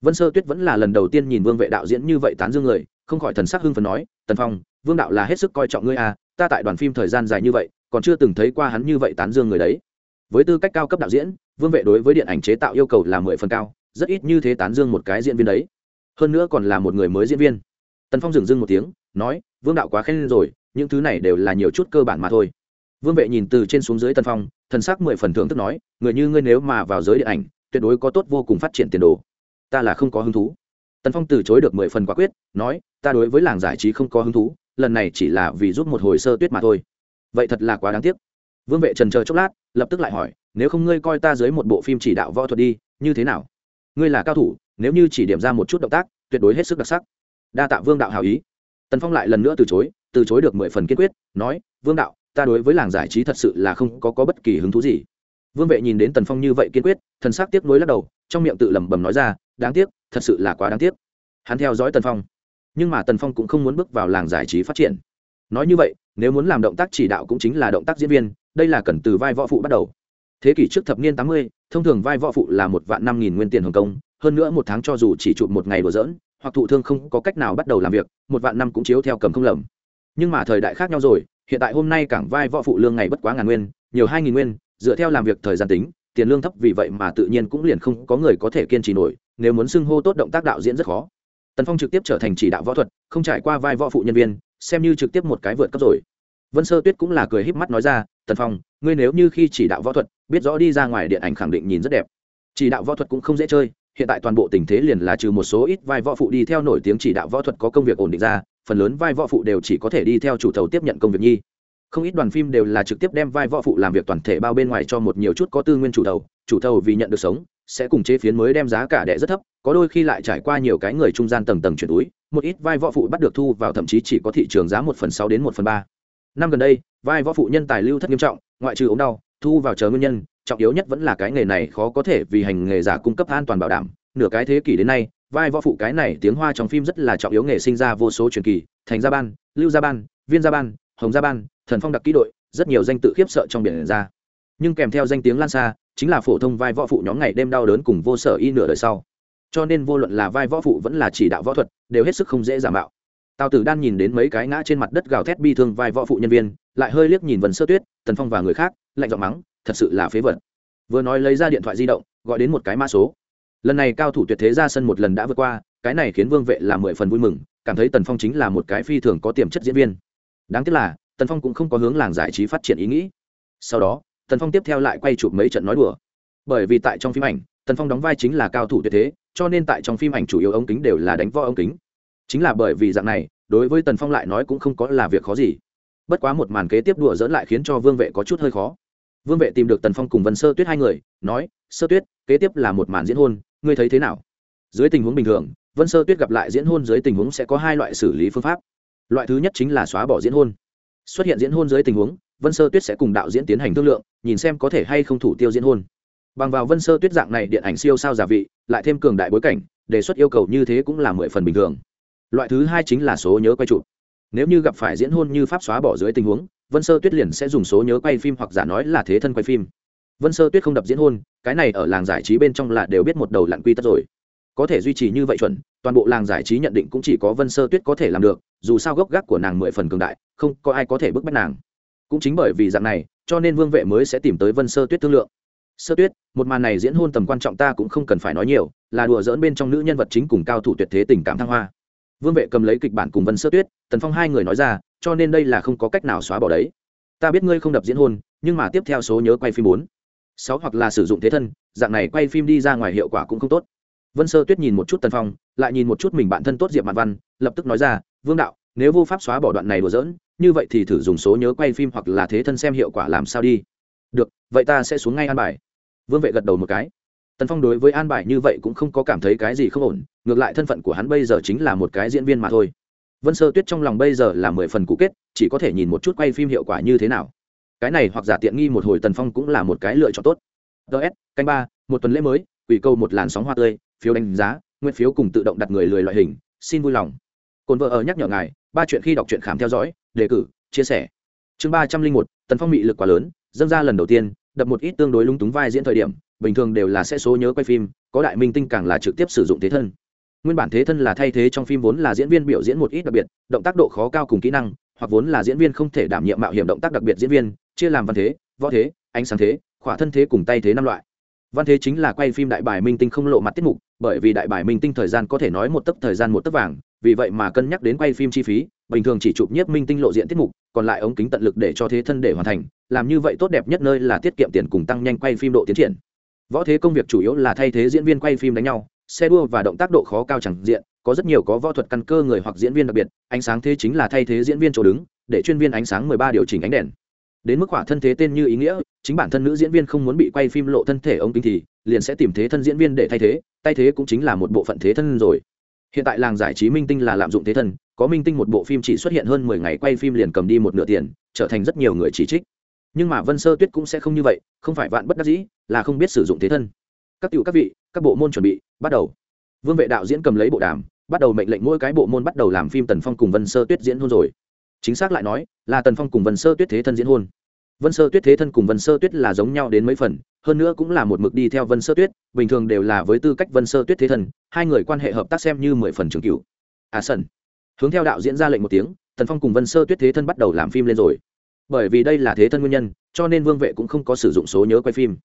Vân sơ tuyết vẫn là lần đầu tiên nhìn vương vệ đạo diễn như vậy tán dương người, không khỏi thần sắc hưng phần nói, tần phong, vương đạo là hết sức coi trọng ngươi à ta tại đoàn phim thời gian dài như vậy, còn chưa từng thấy qua hắn như vậy tán dương người đấy với tư cách cao cấp đạo diễn, vương vệ đối với điện ảnh chế tạo yêu cầu là mười phần cao, rất ít như thế tán dương một cái diễn viên đấy. Hơn nữa còn là một người mới diễn viên. Tần phong dừng dưng một tiếng, nói, vương đạo quá khen rồi, những thứ này đều là nhiều chút cơ bản mà thôi. Vương vệ nhìn từ trên xuống dưới tần phong, thần sắc mười phần thưởng thức nói, người như ngươi nếu mà vào giới điện ảnh, tuyệt đối có tốt vô cùng phát triển tiền đồ. Ta là không có hứng thú. Tần phong từ chối được mười phần quả quyết, nói, ta đối với làng giải trí không có hứng thú, lần này chỉ là vì giúp một hồi sơ tuyết mà thôi. Vậy thật là quá đáng tiếc vương vệ trần chờ chốc lát lập tức lại hỏi nếu không ngươi coi ta dưới một bộ phim chỉ đạo võ thuật đi như thế nào? Ngươi là cao thủ nếu như chỉ điểm ra một chút động tác tuyệt đối hết sức đặc sắc. Đa tạ vương đạo hào ý. Tần phong lại lần nữa từ chối từ chối được mười phần kiên quyết nói vương đạo ta đối với làng giải trí thật sự là không có, có bất kỳ hứng thú gì. Vương vệ nhìn đến tần phong như vậy kiên quyết thần sắc tiếc nuối lắc đầu trong miệng tự lẩm bẩm nói ra đáng tiếc thật sự là quá đáng tiếc. Hắn theo dõi tần phong. Nhưng mà tần phong cũng không muốn bước vào làng giải trí phát triển. Nói như vậy nếu muốn làm động tác chỉ đạo cũng chính là động tác diễn viên đây là cần từ vai võ phụ bắt đầu. Thế kỷ trước thập niên tám mươi, thông thường vai võ phụ là một vạn năm nghìn nguyên tiền hồng công, hơn nữa một tháng cho dù chỉ chụp một ngày đùa dỡn hoặc thụ thương không có cách nào bắt đầu làm việc, một vạn năm cũng chiếu theo cầm không lầm. Nhưng mà thời đại khác nhau rồi, hiện tại hôm nay cảng vai võ phụ lương ngày bất quá ngàn nguyên, nhiều hai nghìn nguyên, dựa theo làm việc thời gian tính, tiền lương thấp vì vậy mà tự nhiên cũng liền không có người có thể kiên trì nổi, nếu muốn xưng hô tốt động tác đạo diễn rất khó. Tần phong trực tiếp trở thành chỉ đạo võ thuật, không trải qua vai võ phụ nhân viên, xem như trực tiếp một cái vượt cấp rồi vân sơ tuyết cũng là cười híp mắt nói ra, tần phong, ngươi nếu như khi chỉ đạo võ thuật, biết rõ đi ra ngoài điện ảnh khẳng định nhìn rất đẹp. Chỉ đạo võ thuật cũng không dễ chơi, hiện tại toàn bộ tình thế liền là trừ một số ít vai võ phụ đi theo nổi tiếng chỉ đạo võ thuật có công việc ổn định ra, phần lớn vai võ phụ đều chỉ có thể đi theo chủ thầu tiếp nhận công việc nhi. Không ít đoàn phim đều là trực tiếp đem vai võ phụ làm việc toàn thể bao bên ngoài cho một nhiều chút có tư nguyên chủ thầu chủ thầu vì nhận được sống, sẽ cùng chế phiến mới đem giá cả đẻ rất thấp, có đôi khi lại trải qua nhiều cái người trung gian tầng tầng chuyển túi, một ít vai võ phụ bắt được thu vào thậm chí chỉ có thị trường giá một phần sáu đến một phần ba năm gần đây, vai võ phụ nhân tài lưu thất nghiêm trọng, ngoại trừ ốm đau, thu vào chờ nguyên nhân, trọng yếu nhất vẫn là cái nghề này khó có thể vì hành nghề giả cung cấp an toàn bảo đảm. Nửa cái thế kỷ đến nay, vai võ phụ cái này tiếng hoa trong phim rất là trọng yếu nghề sinh ra vô số truyền kỳ, thành gia ban, lưu gia ban, viên gia ban, hồng gia ban, thần phong đặc kỹ đội, rất nhiều danh tự khiếp sợ trong biển ra. Nhưng kèm theo danh tiếng lan xa, chính là phổ thông vai võ phụ nhóm ngày đêm đau đớn cùng vô sở y nửa đời sau. Cho nên vô luận là vai võ phụ vẫn là chỉ đạo võ thuật, đều hết sức không dễ giả mạo tào tử đan nhìn đến mấy cái ngã trên mặt đất gào thét bi thương vai võ phụ nhân viên, lại hơi liếc nhìn vần sơ tuyết, tần phong và người khác, lạnh giọng mắng, thật sự là phế vật. Vừa nói lấy ra điện thoại di động, gọi đến một cái mã số. Lần này cao thủ tuyệt thế ra sân một lần đã vượt qua, cái này khiến vương vệ là mười phần vui mừng, cảm thấy tần phong chính là một cái phi thường có tiềm chất diễn viên. Đáng tiếc là, tần phong cũng không có hướng làng giải trí phát triển ý nghĩ. Sau đó, tần phong tiếp theo lại quay chụp mấy trận nói đùa. Bởi vì tại trong phim ảnh, tần phong đóng vai chính là cao thủ tuyệt thế, cho nên tại trong phim ảnh chủ yếu ống kính đều là đánh võ ống kính chính là bởi vì dạng này, đối với tần phong lại nói cũng không có là việc khó gì. Bất quá một màn kế tiếp đùa dỡn lại khiến cho vương vệ có chút hơi khó. Vương vệ tìm được tần phong cùng vân sơ tuyết hai người, nói, sơ tuyết, kế tiếp là một màn diễn hôn, ngươi thấy thế nào? Dưới tình huống bình thường, vân sơ tuyết gặp lại diễn hôn dưới tình huống sẽ có hai loại xử lý phương pháp. Loại thứ nhất chính là xóa bỏ diễn hôn. Xuất hiện diễn hôn dưới tình huống, vân sơ tuyết sẽ cùng đạo diễn tiến hành thương lượng, nhìn xem có thể hay không thủ tiêu diễn hôn. Bằng vào vân sơ tuyết dạng này điện ảnh siêu sao giả vị, lại thêm cường đại bối cảnh, đề xuất yêu cầu như thế cũng là mười phần bình thường loại thứ hai chính là số nhớ quay chụp. Nếu như gặp phải diễn hôn như pháp xóa bỏ dưới tình huống, vân sơ tuyết liền sẽ dùng số nhớ quay phim hoặc giả nói là thế thân quay phim. Vân sơ tuyết không đập diễn hôn, cái này ở làng giải trí bên trong là đều biết một đầu lặn quy tất rồi. Có thể duy trì như vậy chuẩn, toàn bộ làng giải trí nhận định cũng chỉ có vân sơ tuyết có thể làm được, dù sao gốc gác của nàng mười phần cường đại, không có ai có thể bức bách nàng. Cũng chính bởi vì dạng này, cho nên vương vệ mới sẽ tìm tới vân sơ tuyết thương lượng. Sơ tuyết, một màn này diễn hôn tầm quan trọng ta cũng không cần phải nói nhiều, là đùa dỡn bên trong nữ nhân vật chính cùng cao thủ tuyệt thế tình cảm thăng hoa vương vệ cầm lấy kịch bản cùng vân sơ tuyết, tần phong hai người nói ra, cho nên đây là không có cách nào xóa bỏ đấy. Ta biết ngươi không đập diễn hôn, nhưng mà tiếp theo số nhớ quay phim bốn. Sáu hoặc là sử dụng thế thân, dạng này quay phim đi ra ngoài hiệu quả cũng không tốt. Vân sơ tuyết nhìn một chút tần phong, lại nhìn một chút mình bạn thân tốt diệp mạn văn, lập tức nói ra, vương đạo, nếu vô pháp xóa bỏ đoạn này đùa dỡn như vậy thì thử dùng số nhớ quay phim hoặc là thế thân xem hiệu quả làm sao đi. Được, vậy ta sẽ xuống ngay an bài. Vương vệ gật đầu một cái tần phong đối với an bài như vậy cũng không có cảm thấy cái gì không ổn, ngược lại thân phận của hắn bây giờ chính là một cái diễn viên mà thôi. Vân sơ tuyết trong lòng bây giờ là mười phần cũ kết, chỉ có thể nhìn một chút quay phim hiệu quả như thế nào. Cái này hoặc giả tiện nghi một hồi tần phong cũng là một cái lựa chọn tốt. Ts canh ba, một tuần lễ mới ủy câu một làn sóng hoa tươi, phiếu đánh giá, nguyên phiếu cùng tự động đặt người lười loại hình, xin vui lòng. Cồn vợ ở nhắc nhở ngài, ba chuyện khi đọc truyện khám theo dõi, đề cử, chia sẻ. Chương ba trăm linh một, tần phong bị lực quá lớn, dâng ra lần đầu tiên, đập một ít tương đối lung túng vai diễn thời điểm bình thường đều là sẽ số nhớ quay phim, có đại minh tinh càng là trực tiếp sử dụng thế thân. Nguyên bản thế thân là thay thế trong phim vốn là diễn viên biểu diễn một ít đặc biệt, động tác độ khó cao cùng kỹ năng, hoặc vốn là diễn viên không thể đảm nhiệm mạo hiểm động tác đặc biệt diễn viên, chia làm văn thế, võ thế, ánh sáng thế, khỏa thân thế cùng tay thế năm loại. Văn thế chính là quay phim đại bài minh tinh không lộ mặt tiết mục, bởi vì đại bài minh tinh thời gian có thể nói một tấc thời gian một tấc vàng, vì vậy mà cân nhắc đến quay phim chi phí, bình thường chỉ chụp nhiếp minh tinh lộ diện tiết mục, còn lại ống kính tận lực để cho thế thân để hoàn thành, làm như vậy tốt đẹp nhất nơi là tiết kiệm tiền cùng tăng nhanh quay phim độ tiến triển võ thế công việc chủ yếu là thay thế diễn viên quay phim đánh nhau, xe đua và động tác độ khó cao chẳng diện, có rất nhiều có võ thuật căn cơ người hoặc diễn viên đặc biệt, ánh sáng thế chính là thay thế diễn viên chỗ đứng, để chuyên viên ánh sáng mười ba điều chỉnh ánh đèn. Đến mức hỏa thân thế tên như ý nghĩa, chính bản thân nữ diễn viên không muốn bị quay phim lộ thân thể ống kính thì, liền sẽ tìm thế thân diễn viên để thay thế thay thế cũng chính là một bộ phận thế thân rồi. Hiện tại làng giải trí minh tinh là lạm dụng thế thân, có minh tinh một bộ phim chỉ xuất hiện hơn mười ngày quay phim liền cầm đi một nửa tiền, trở thành rất nhiều người chỉ trích nhưng mà vân sơ tuyết cũng sẽ không như vậy, không phải vạn bất đắc dĩ, là không biết sử dụng thế thân. Các tiểu các vị, các bộ môn chuẩn bị, bắt đầu. Vương vệ đạo diễn cầm lấy bộ đàm, bắt đầu mệnh lệnh mỗi cái bộ môn bắt đầu làm phim tần phong cùng vân sơ tuyết diễn hôn rồi. Chính xác lại nói, là tần phong cùng vân sơ tuyết thế thân diễn hôn. Vân sơ tuyết thế thân cùng vân sơ tuyết là giống nhau đến mấy phần, hơn nữa cũng là một mực đi theo vân sơ tuyết, bình thường đều là với tư cách vân sơ tuyết thế thân, hai người quan hệ hợp tác xem như mười phần trường cửu. À sân hướng theo đạo diễn ra lệnh một tiếng, tần phong cùng vân sơ tuyết thế thân bắt đầu làm phim lên rồi bởi vì đây là thế thân nguyên nhân, cho nên vương vệ cũng không có sử dụng số nhớ quay phim.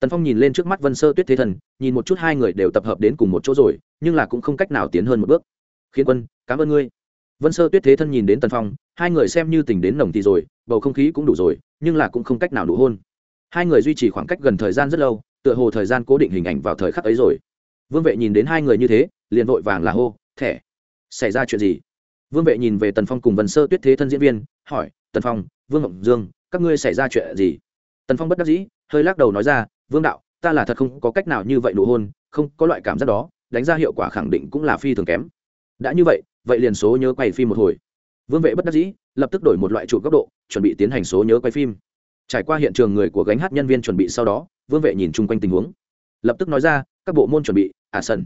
Tần phong nhìn lên trước mắt vân sơ tuyết thế thân nhìn một chút hai người đều tập hợp đến cùng một chỗ rồi, nhưng là cũng không cách nào tiến hơn một bước. Khiến quân, cảm ơn ngươi. Vân sơ tuyết thế thân nhìn đến tần phong, hai người xem như tình đến nồng thì rồi, bầu không khí cũng đủ rồi, nhưng là cũng không cách nào đủ hôn. Hai người duy trì khoảng cách gần thời gian rất lâu, tựa hồ thời gian cố định hình ảnh vào thời khắc ấy rồi. Vương vệ nhìn đến hai người như thế, liền vội vàng là hô, thẻ, xảy ra chuyện gì? Vương vệ nhìn về tần phong cùng vân sơ tuyết thế thân diễn viên, hỏi, tần phong vương ngọc dương, các ngươi xảy ra chuyện gì? Tần phong bất đắc dĩ, hơi lắc đầu nói ra, vương đạo, ta là thật không có cách nào như vậy nụ hôn, không có loại cảm giác đó, đánh ra hiệu quả khẳng định cũng là phi thường kém. Đã như vậy vậy liền số nhớ quay phim một hồi. Vương vệ bất đắc dĩ, lập tức đổi một loại trụ góc độ, chuẩn bị tiến hành số nhớ quay phim. Trải qua hiện trường người của gánh hát nhân viên chuẩn bị sau đó, vương vệ nhìn chung quanh tình huống. Lập tức nói ra, các bộ môn chuẩn bị à sân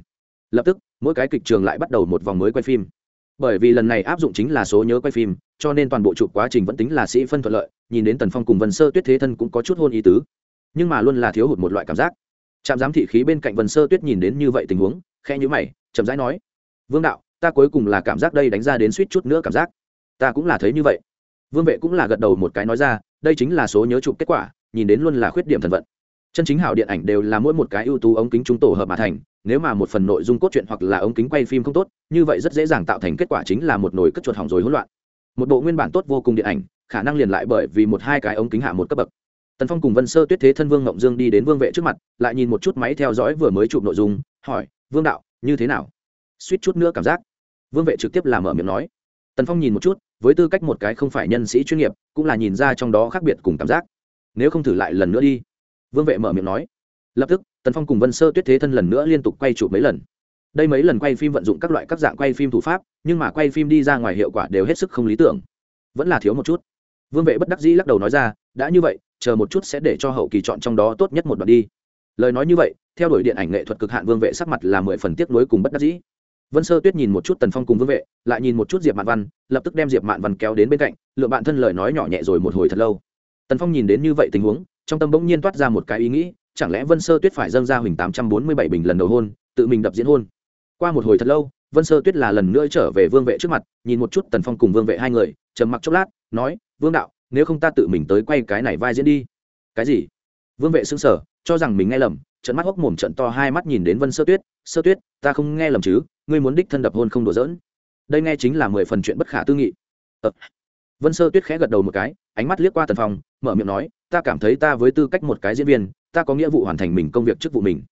lập tức, mỗi cái kịch trường lại bắt đầu một vòng mới quay phim bởi vì lần này áp dụng chính là số nhớ quay phim, cho nên toàn bộ chụp quá trình vẫn tính là sĩ phân thuận lợi, nhìn đến tần phong cùng vân sơ tuyết thế thân cũng có chút hôn ý tứ. Nhưng mà luôn là thiếu hụt một loại cảm giác. Trạm giám thị khí bên cạnh vân sơ tuyết nhìn đến như vậy tình huống khe nhữ mày, chậm rãi nói, vương đạo, ta cuối cùng là cảm giác đây đánh ra đến suýt chút nữa cảm giác. Ta cũng là thấy như vậy. Vương vệ cũng là gật đầu một cái nói ra, đây chính là số nhớ chụp kết quả, nhìn đến luôn là khuyết điểm thần vận. Chân chính hảo điện ảnh đều là mỗi một cái ưu tú ống kính chúng tổ hợp mà thành nếu mà một phần nội dung cốt truyện hoặc là ống kính quay phim không tốt, như vậy rất dễ dàng tạo thành kết quả chính là một nồi cất chuột hỏng rồi hỗn loạn. Một bộ nguyên bản tốt vô cùng điện ảnh, khả năng liền lại bởi vì một hai cái ống kính hạ một cấp bậc. Tần phong cùng vân sơ tuyết thế thân vương ngộng dương đi đến vương vệ trước mặt, lại nhìn một chút máy theo dõi vừa mới chụp nội dung, hỏi, vương đạo, như thế nào? Suýt chút nữa cảm giác, vương vệ trực tiếp làm mở miệng nói. Tần phong nhìn một chút, với tư cách một cái không phải nhân sĩ chuyên nghiệp, cũng là nhìn ra trong đó khác biệt cùng cảm giác. Nếu không thử lại lần nữa đi. Vương vệ mở miệng nói lập tức, tần phong cùng vân sơ tuyết thế thân lần nữa liên tục quay chụp mấy lần. Đây mấy lần quay phim vận dụng các loại các dạng quay phim thủ pháp, nhưng mà quay phim đi ra ngoài hiệu quả đều hết sức không lý tưởng. Vẫn là thiếu một chút. Vương vệ bất đắc dĩ lắc đầu nói ra, đã như vậy, chờ một chút sẽ để cho hậu kỳ chọn trong đó tốt nhất một đoạn đi. Lời nói như vậy, theo đuổi điện ảnh nghệ thuật cực hạn vương vệ sắc mặt là mười phần tiếc nuối cùng bất đắc dĩ. Vân sơ tuyết nhìn một chút tần phong cùng vương vệ, lại nhìn một chút diệp mạn văn, lập tức đem diệp mạn văn kéo đến bên cạnh lựa bạn thân lời nói nhỏ nhẹ rồi một hồi thật lâu. Tần phong nhìn đến như vậy tình huống, trong tâm bỗng nhiên toát ra một cái ý nghĩ chẳng lẽ vân sơ tuyết phải dâng ra huỳnh tám trăm bốn mươi bảy bình lần đầu hôn, tự mình đập diễn hôn? Qua một hồi thật lâu, vân sơ tuyết là lần nữa trở về vương vệ trước mặt, nhìn một chút tần phong cùng vương vệ hai người, trầm mặc chốc lát, nói, vương đạo, nếu không ta tự mình tới quay cái này vai diễn đi. Cái gì? Vương vệ xưng sở cho rằng mình nghe lầm trận mắt hốc mồm trận to hai mắt nhìn đến vân sơ tuyết sơ tuyết, ta không nghe lầm chứ, ngươi muốn đích thân đập hôn không đùa giỡn. Đây nghe chính là mười phần chuyện bất khả tư nghị. Ờ. vân sơ tuyết khẽ gật đầu một cái, ánh mắt liếc qua tần phong, mở miệng nói, ta cảm thấy ta với tư cách một cái diễn viên ta có nghĩa vụ hoàn thành mình công việc chức vụ mình.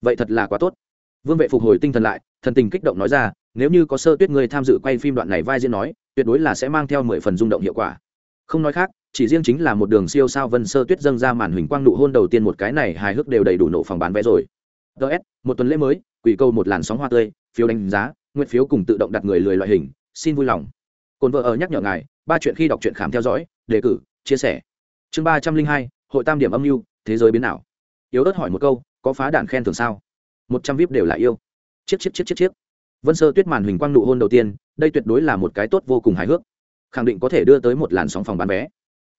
Vậy thật là quá tốt. Vương vệ phục hồi tinh thần lại, thần tình kích động nói ra, nếu như có sơ tuyết ngươi tham dự quay phim đoạn này vai diễn nói, tuyệt đối là sẽ mang theo mười phần rung động hiệu quả. Không nói khác, chỉ riêng chính là một đường siêu sao vân sơ tuyết dâng ra màn huỳnh quang nụ hôn đầu tiên một cái này hài hước đều đầy đủ nổ phòng bán vé rồi. Ts một tuần lễ mới, quỷ câu một làn sóng hoa tươi, phiếu đánh giá, nguyện phiếu cùng tự động đặt người lười loại hình, xin vui lòng. Cồn vợ ở nhắc nhở ngài, ba chuyện khi đọc truyện khám theo dõi, đề cử, chia sẻ. Chương ba trăm linh hai, hội tam điểm âm mưu thế giới biến nào yếu ớt hỏi một câu, có phá đạn khen thường sao? Một trăm vip đều là yêu. Chiếc chiếc chiếc chiếc chiếc. Vân sơ tuyết màn hình quang nụ hôn đầu tiên, đây tuyệt đối là một cái tốt vô cùng hài hước. Khẳng định có thể đưa tới một làn sóng phòng bán vé.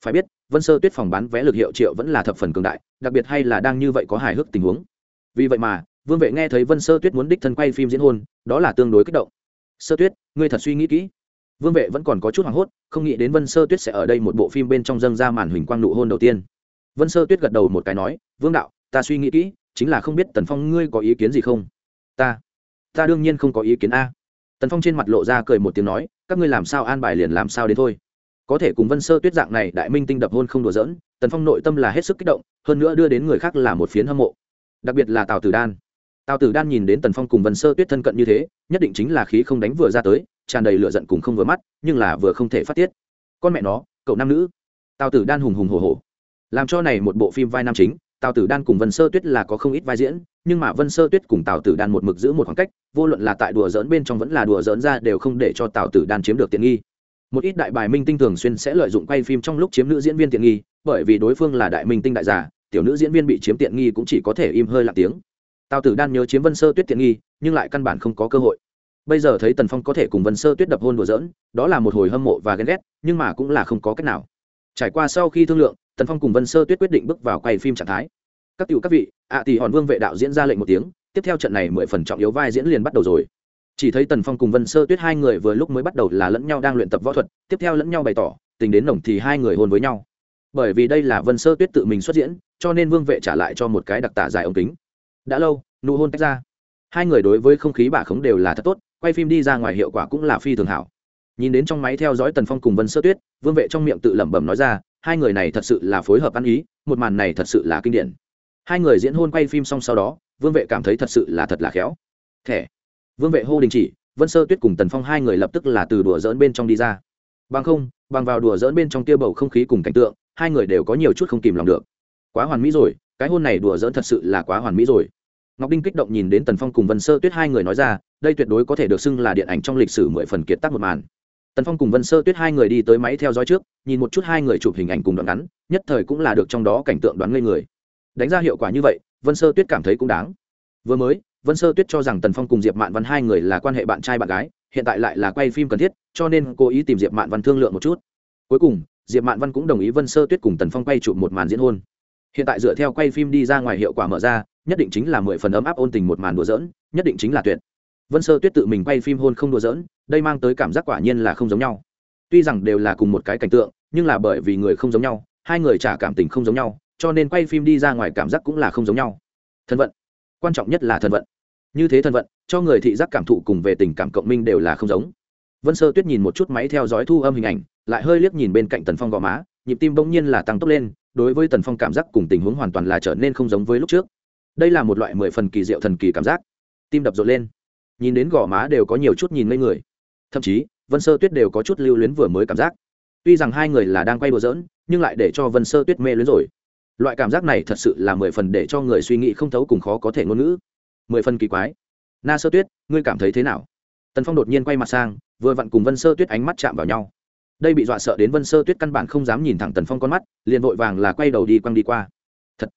Phải biết, vân sơ tuyết phòng bán vé lực hiệu triệu vẫn là thập phần cường đại, đặc biệt hay là đang như vậy có hài hước tình huống. Vì vậy mà, vương vệ nghe thấy vân sơ tuyết muốn đích thân quay phim diễn hôn, đó là tương đối kích động. Sơ tuyết, ngươi thật suy nghĩ kỹ. Vương vệ vẫn còn có chút hoảng hốt, không nghĩ đến vân sơ tuyết sẽ ở đây một bộ phim bên trong dâng ra màn hình quang nụ hôn đầu tiên vân sơ tuyết gật đầu một cái nói, vương đạo, ta suy nghĩ kỹ, chính là không biết tần phong ngươi có ý kiến gì không? Ta ta đương nhiên không có ý kiến a. Tần phong trên mặt lộ ra cười một tiếng nói, các ngươi làm sao an bài liền làm sao đến thôi. Có thể cùng vân sơ tuyết dạng này đại minh tinh đập hôn không đùa giỡn, tần phong nội tâm là hết sức kích động, hơn nữa đưa đến người khác là một phiến hâm mộ. Đặc biệt là tào tử đan. Tào tử đan nhìn đến tần phong cùng vân sơ tuyết thân cận như thế, nhất định chính là khí không đánh vừa ra tới, tràn đầy lửa giận cùng không vừa mắt, nhưng là vừa không thể phát tiết. Con mẹ nó, cậu nam nữ. Tào tử đan hùng hùng hồ hồ làm cho này một bộ phim vai nam chính, tào tử đan cùng vân sơ tuyết là có không ít vai diễn, nhưng mà vân sơ tuyết cùng tào tử đan một mực giữ một khoảng cách, vô luận là tại đùa dỡn bên trong vẫn là đùa dỡn ra đều không để cho tào tử đan chiếm được tiện nghi. Một ít đại bài minh tinh thường xuyên sẽ lợi dụng quay phim trong lúc chiếm nữ diễn viên tiện nghi, bởi vì đối phương là đại minh tinh đại giả tiểu nữ diễn viên bị chiếm tiện nghi cũng chỉ có thể im hơi lạc tiếng. Tào tử đan nhớ chiếm vân sơ tuyết tiện nghi, nhưng lại căn bản không có cơ hội. Bây giờ thấy tần phong có thể cùng vân sơ tuyết đập hôn đùa dỡn đó là một hồi hâm mộ và ghen ghét, nhưng mà cũng là không có cách nào. Trải qua sau khi thương lượng tần phong cùng vân sơ tuyết quyết định bước vào quay phim trạng thái các cựu các vị ạ tỷ hòn vương vệ đạo diễn ra lệnh một tiếng tiếp theo trận này mười phần trọng yếu vai diễn liền bắt đầu rồi chỉ thấy tần phong cùng vân sơ tuyết hai người vừa lúc mới bắt đầu là lẫn nhau đang luyện tập võ thuật tiếp theo lẫn nhau bày tỏ tình đến nồng thì hai người hôn với nhau bởi vì đây là vân sơ tuyết tự mình xuất diễn cho nên vương vệ trả lại cho một cái đặc tả dài ống kính đã lâu nụ hôn tách ra hai người đối với không khí bà khống đều là thật tốt quay phim đi ra ngoài hiệu quả cũng là phi thường hảo nhìn đến trong máy theo dõi tần phong cùng vân sơ tuyết vương vệ trong miệng tự lẩm bẩm nói ra hai người này thật sự là phối hợp ăn ý, một màn này thật sự là kinh điển. Hai người diễn hôn quay phim xong sau đó, vương vệ cảm thấy thật sự là thật là khéo. Thẻ. Vương vệ hô đình chỉ, vân sơ tuyết cùng tần phong hai người lập tức là từ đùa dỡn bên trong đi ra. Bằng không, bằng vào đùa dỡn bên trong tiêu bầu không khí cùng cảnh tượng, hai người đều có nhiều chút không kìm lòng được. Quá hoàn mỹ rồi, cái hôn này đùa dỡn thật sự là quá hoàn mỹ rồi. Ngọc đinh kích động nhìn đến tần phong cùng vân sơ tuyết hai người nói ra, đây tuyệt đối có thể được xưng là điện ảnh trong lịch sử mười phần kiệt tác một màn tần phong cùng vân sơ tuyết hai người đi tới máy theo dõi trước, nhìn một chút hai người chụp hình ảnh cùng đoạn ngắn, nhất thời cũng là được trong đó cảnh tượng đoán ngây người. Đánh ra hiệu quả như vậy, vân sơ tuyết cảm thấy cũng đáng. Vừa mới, vân sơ tuyết cho rằng tần phong cùng diệp mạn văn hai người là quan hệ bạn trai bạn gái, hiện tại lại là quay phim cần thiết, cho nên cố ý tìm diệp mạn văn thương lượng một chút. Cuối cùng, diệp mạn văn cũng đồng ý vân sơ tuyết cùng tần phong quay chụp một màn diễn hôn. Hiện tại dựa theo quay phim đi ra ngoài hiệu quả mở ra, nhất định chính là mười phần ấm áp ôn tình một màn đùa dỡn nhất định chính là tuyệt vân sơ tuyết tự mình quay phim hôn không đùa dỡn đây mang tới cảm giác quả nhiên là không giống nhau. Tuy rằng đều là cùng một cái cảnh tượng, nhưng là bởi vì người không giống nhau, hai người trả cảm tình không giống nhau, cho nên quay phim đi ra ngoài cảm giác cũng là không giống nhau. Thân vận quan trọng nhất là thân vận như thế thân vận cho người thị giác cảm thụ cùng về tình cảm cộng minh đều là không giống. Vân sơ tuyết nhìn một chút máy theo dõi thu âm hình ảnh, lại hơi liếc nhìn bên cạnh tần phong gò má, nhịp tim bỗng nhiên là tăng tốc lên, đối với tần phong cảm giác cùng tình huống hoàn toàn là trở nên không giống với lúc trước. Đây là một loại mười phần kỳ diệu thần kỳ cảm giác. Tim đập rộn lên nhìn đến gò má đều có nhiều chút nhìn ngây người. Thậm chí, vân sơ tuyết đều có chút lưu luyến vừa mới cảm giác. Tuy rằng hai người là đang quay đùa giỡn, nhưng lại để cho vân sơ tuyết mê luyến rồi. Loại cảm giác này thật sự là mười phần để cho người suy nghĩ không thấu cùng khó có thể ngôn ngữ. Mười phần kỳ quái. Na sơ tuyết, ngươi cảm thấy thế nào? Tần phong đột nhiên quay mặt sang, vừa vặn cùng vân sơ tuyết ánh mắt chạm vào nhau. Đây bị dọa sợ đến vân sơ tuyết căn bản không dám nhìn thẳng tần phong con mắt, liền vội vàng là quay đầu đi quăng đi qua. Thật,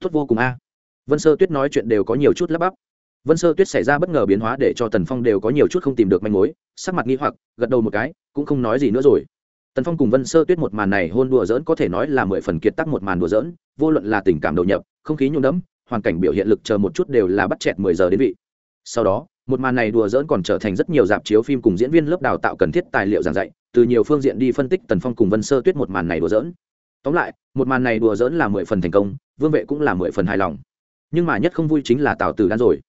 tốt vô cùng a. Vân sơ tuyết nói chuyện đều có nhiều chút lắp bắp vân sơ tuyết xảy ra bất ngờ biến hóa để cho tần phong đều có nhiều chút không tìm được manh mối, sắc mặt nghi hoặc, gật đầu một cái, cũng không nói gì nữa rồi. Tần phong cùng vân sơ tuyết một màn này hôn đùa dỡn có thể nói là mười phần kiệt tắc một màn đùa dỡn vô luận là tình cảm đầu nhập, không khí nhung đẫm, hoàn cảnh biểu hiện lực chờ một chút đều là bắt chẹt mười giờ đến vị. Sau đó, một màn này đùa dỡn còn trở thành rất nhiều dạp chiếu phim cùng diễn viên lớp đào tạo cần thiết tài liệu giảng dạy, từ nhiều phương diện đi phân tích tần phong cùng vân sơ tuyết một màn này đùa dỡn tóm lại, một màn này đùa dỡn là mười phần thành công, vương vệ cũng là mười phần hài lòng. Nhưng mà nhất không vui chính là tào tử đan rồi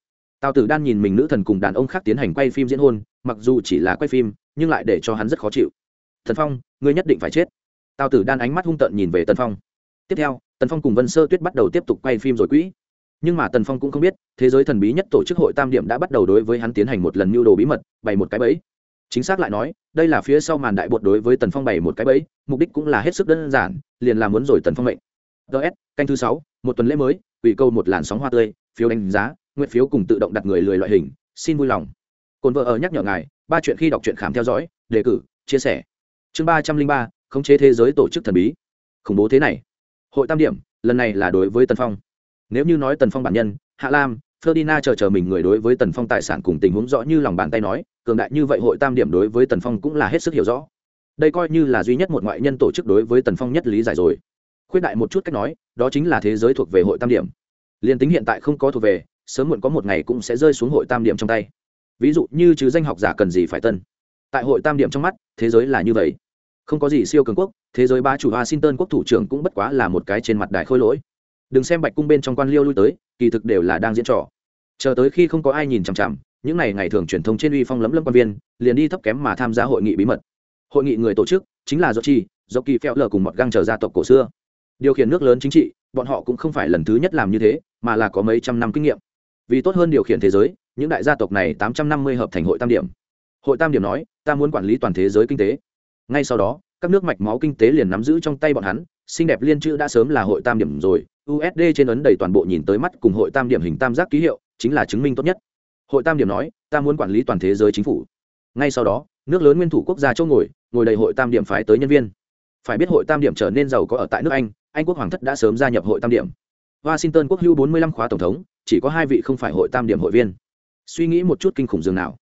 tào tử đan nhìn mình nữ thần cùng đàn ông khác tiến hành quay phim diễn hôn, mặc dù chỉ là quay phim, nhưng lại để cho hắn rất khó chịu. Thần phong, ngươi nhất định phải chết. Tào tử đan ánh mắt hung tợn nhìn về tần phong. Tiếp theo, tần phong cùng vân sơ tuyết bắt đầu tiếp tục quay phim rồi quỹ. Nhưng mà tần phong cũng không biết, thế giới thần bí nhất tổ chức hội tam điểm đã bắt đầu đối với hắn tiến hành một lần mưu đồ bí mật, bày một cái bẫy. Chính xác lại nói, đây là phía sau màn đại bột đối với tần phong bày một cái bẫy, mục đích cũng là hết sức đơn giản, liền là muốn rồi tần phong mệnh. Ts canh thứ sáu, một tuần lễ mới ủy câu một làn sóng hoa tươi, phiếu đánh giá nguyện phiếu cùng tự động đặt người lười loại hình xin vui lòng cồn vợ ở nhắc nhở ngài ba chuyện khi đọc truyện khám theo dõi đề cử chia sẻ chương ba trăm linh ba khống chế thế giới tổ chức thần bí khủng bố thế này hội tam điểm lần này là đối với tần phong nếu như nói tần phong bản nhân hạ lam Ferdinand chờ chờ mình người đối với Tần Phong tài sản cùng tình huống rõ như lòng bàn tay nói, cường đại như vậy hội tam điểm đối với Tần Phong cũng là hết sức hiểu rõ. Đây coi như là duy nhất một ngoại nhân tổ chức đối với Tần Phong nhất lý giải rồi. Khuyết đại một chút cách nói, đó chính là thế giới thuộc về hội tam điểm. Liên tính hiện tại không có thuộc về, sớm muộn có một ngày cũng sẽ rơi xuống hội tam điểm trong tay. Ví dụ như chứ danh học giả cần gì phải tân. Tại hội tam điểm trong mắt, thế giới là như vậy. Không có gì siêu cường quốc, thế giới ba chủ Washington quốc thủ trưởng cũng bất quá là một cái trên mặt đài khôi lỗi đừng xem bạch cung bên trong quan liêu lui tới kỳ thực đều là đang diễn trò chờ tới khi không có ai nhìn chằm chằm những ngày ngày thường truyền thông trên uy phong lấm lâm quan viên liền đi thấp kém mà tham gia hội nghị bí mật hội nghị người tổ chức chính là do chi do kỳ phèo lờ cùng một găng chờ gia tộc cổ xưa điều khiển nước lớn chính trị bọn họ cũng không phải lần thứ nhất làm như thế mà là có mấy trăm năm kinh nghiệm vì tốt hơn điều khiển thế giới, những đại gia tộc này tám trăm năm mươi hợp thành hội tam điểm. Hội tam điểm nói, ta muốn quản lý toàn thế giới kinh tế. Ngay sau đó, các nước mạch máu kinh tế liền nắm giữ trong tay bọn hắn, xinh đẹp liên chữ đã sớm là hội tam điểm rồi. Usd trên ấn đầy toàn bộ nhìn tới mắt cùng hội tam điểm hình tam giác ký hiệu, chính là chứng minh tốt nhất. Hội tam điểm nói, ta muốn quản lý toàn thế giới chính phủ. Ngay sau đó, nước lớn nguyên thủ quốc gia châu ngồi ngồi đầy hội tam điểm phái tới nhân viên. Phải biết hội tam điểm trở nên giàu có ở tại nước anh anh quốc hoàng thất đã sớm gia nhập hội tam điểm. Washington quốc hưu 45 khóa tổng thống chỉ có hai vị không phải hội tam điểm hội viên. Suy nghĩ một chút kinh khủng dường nào.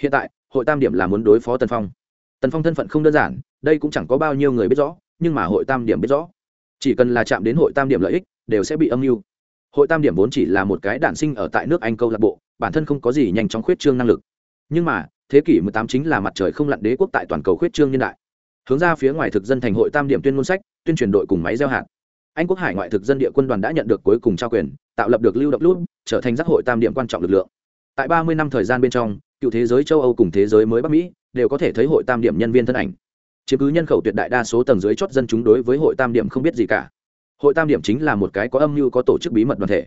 Hiện tại, hội tam điểm là muốn đối phó tần phong. Tần phong thân phận không đơn giản, đây cũng chẳng có bao nhiêu người biết rõ, nhưng mà hội tam điểm biết rõ. Chỉ cần là chạm đến hội tam điểm lợi ích, đều sẽ bị âm mưu. Hội tam điểm vốn chỉ là một cái đản sinh ở tại nước anh câu lạc bộ, bản thân không có gì nhanh chóng khuyết trương năng lực. Nhưng mà, thế kỷ 18 chính là mặt trời không lặn đế quốc tại toàn cầu khuyết trương nhân đại. Hướng ra phía ngoài thực dân thành hội tam điểm tuyên ngôn sách, tuyên truyền đội cùng máy gieo hạt. Anh quốc hải ngoại thực dân địa quân đoàn đã nhận được cuối cùng trao quyền tạo lập được lưu động lút trở thành giác hội tam điểm quan trọng lực lượng. Tại 30 năm thời gian bên trong, cựu thế giới châu âu cùng thế giới mới bắc mỹ đều có thể thấy hội tam điểm nhân viên thân ảnh. Chiếm cứ nhân khẩu tuyệt đại đa số tầng dưới chót dân chúng đối với hội tam điểm không biết gì cả. Hội tam điểm chính là một cái có âm mưu, có tổ chức bí mật đoàn thể.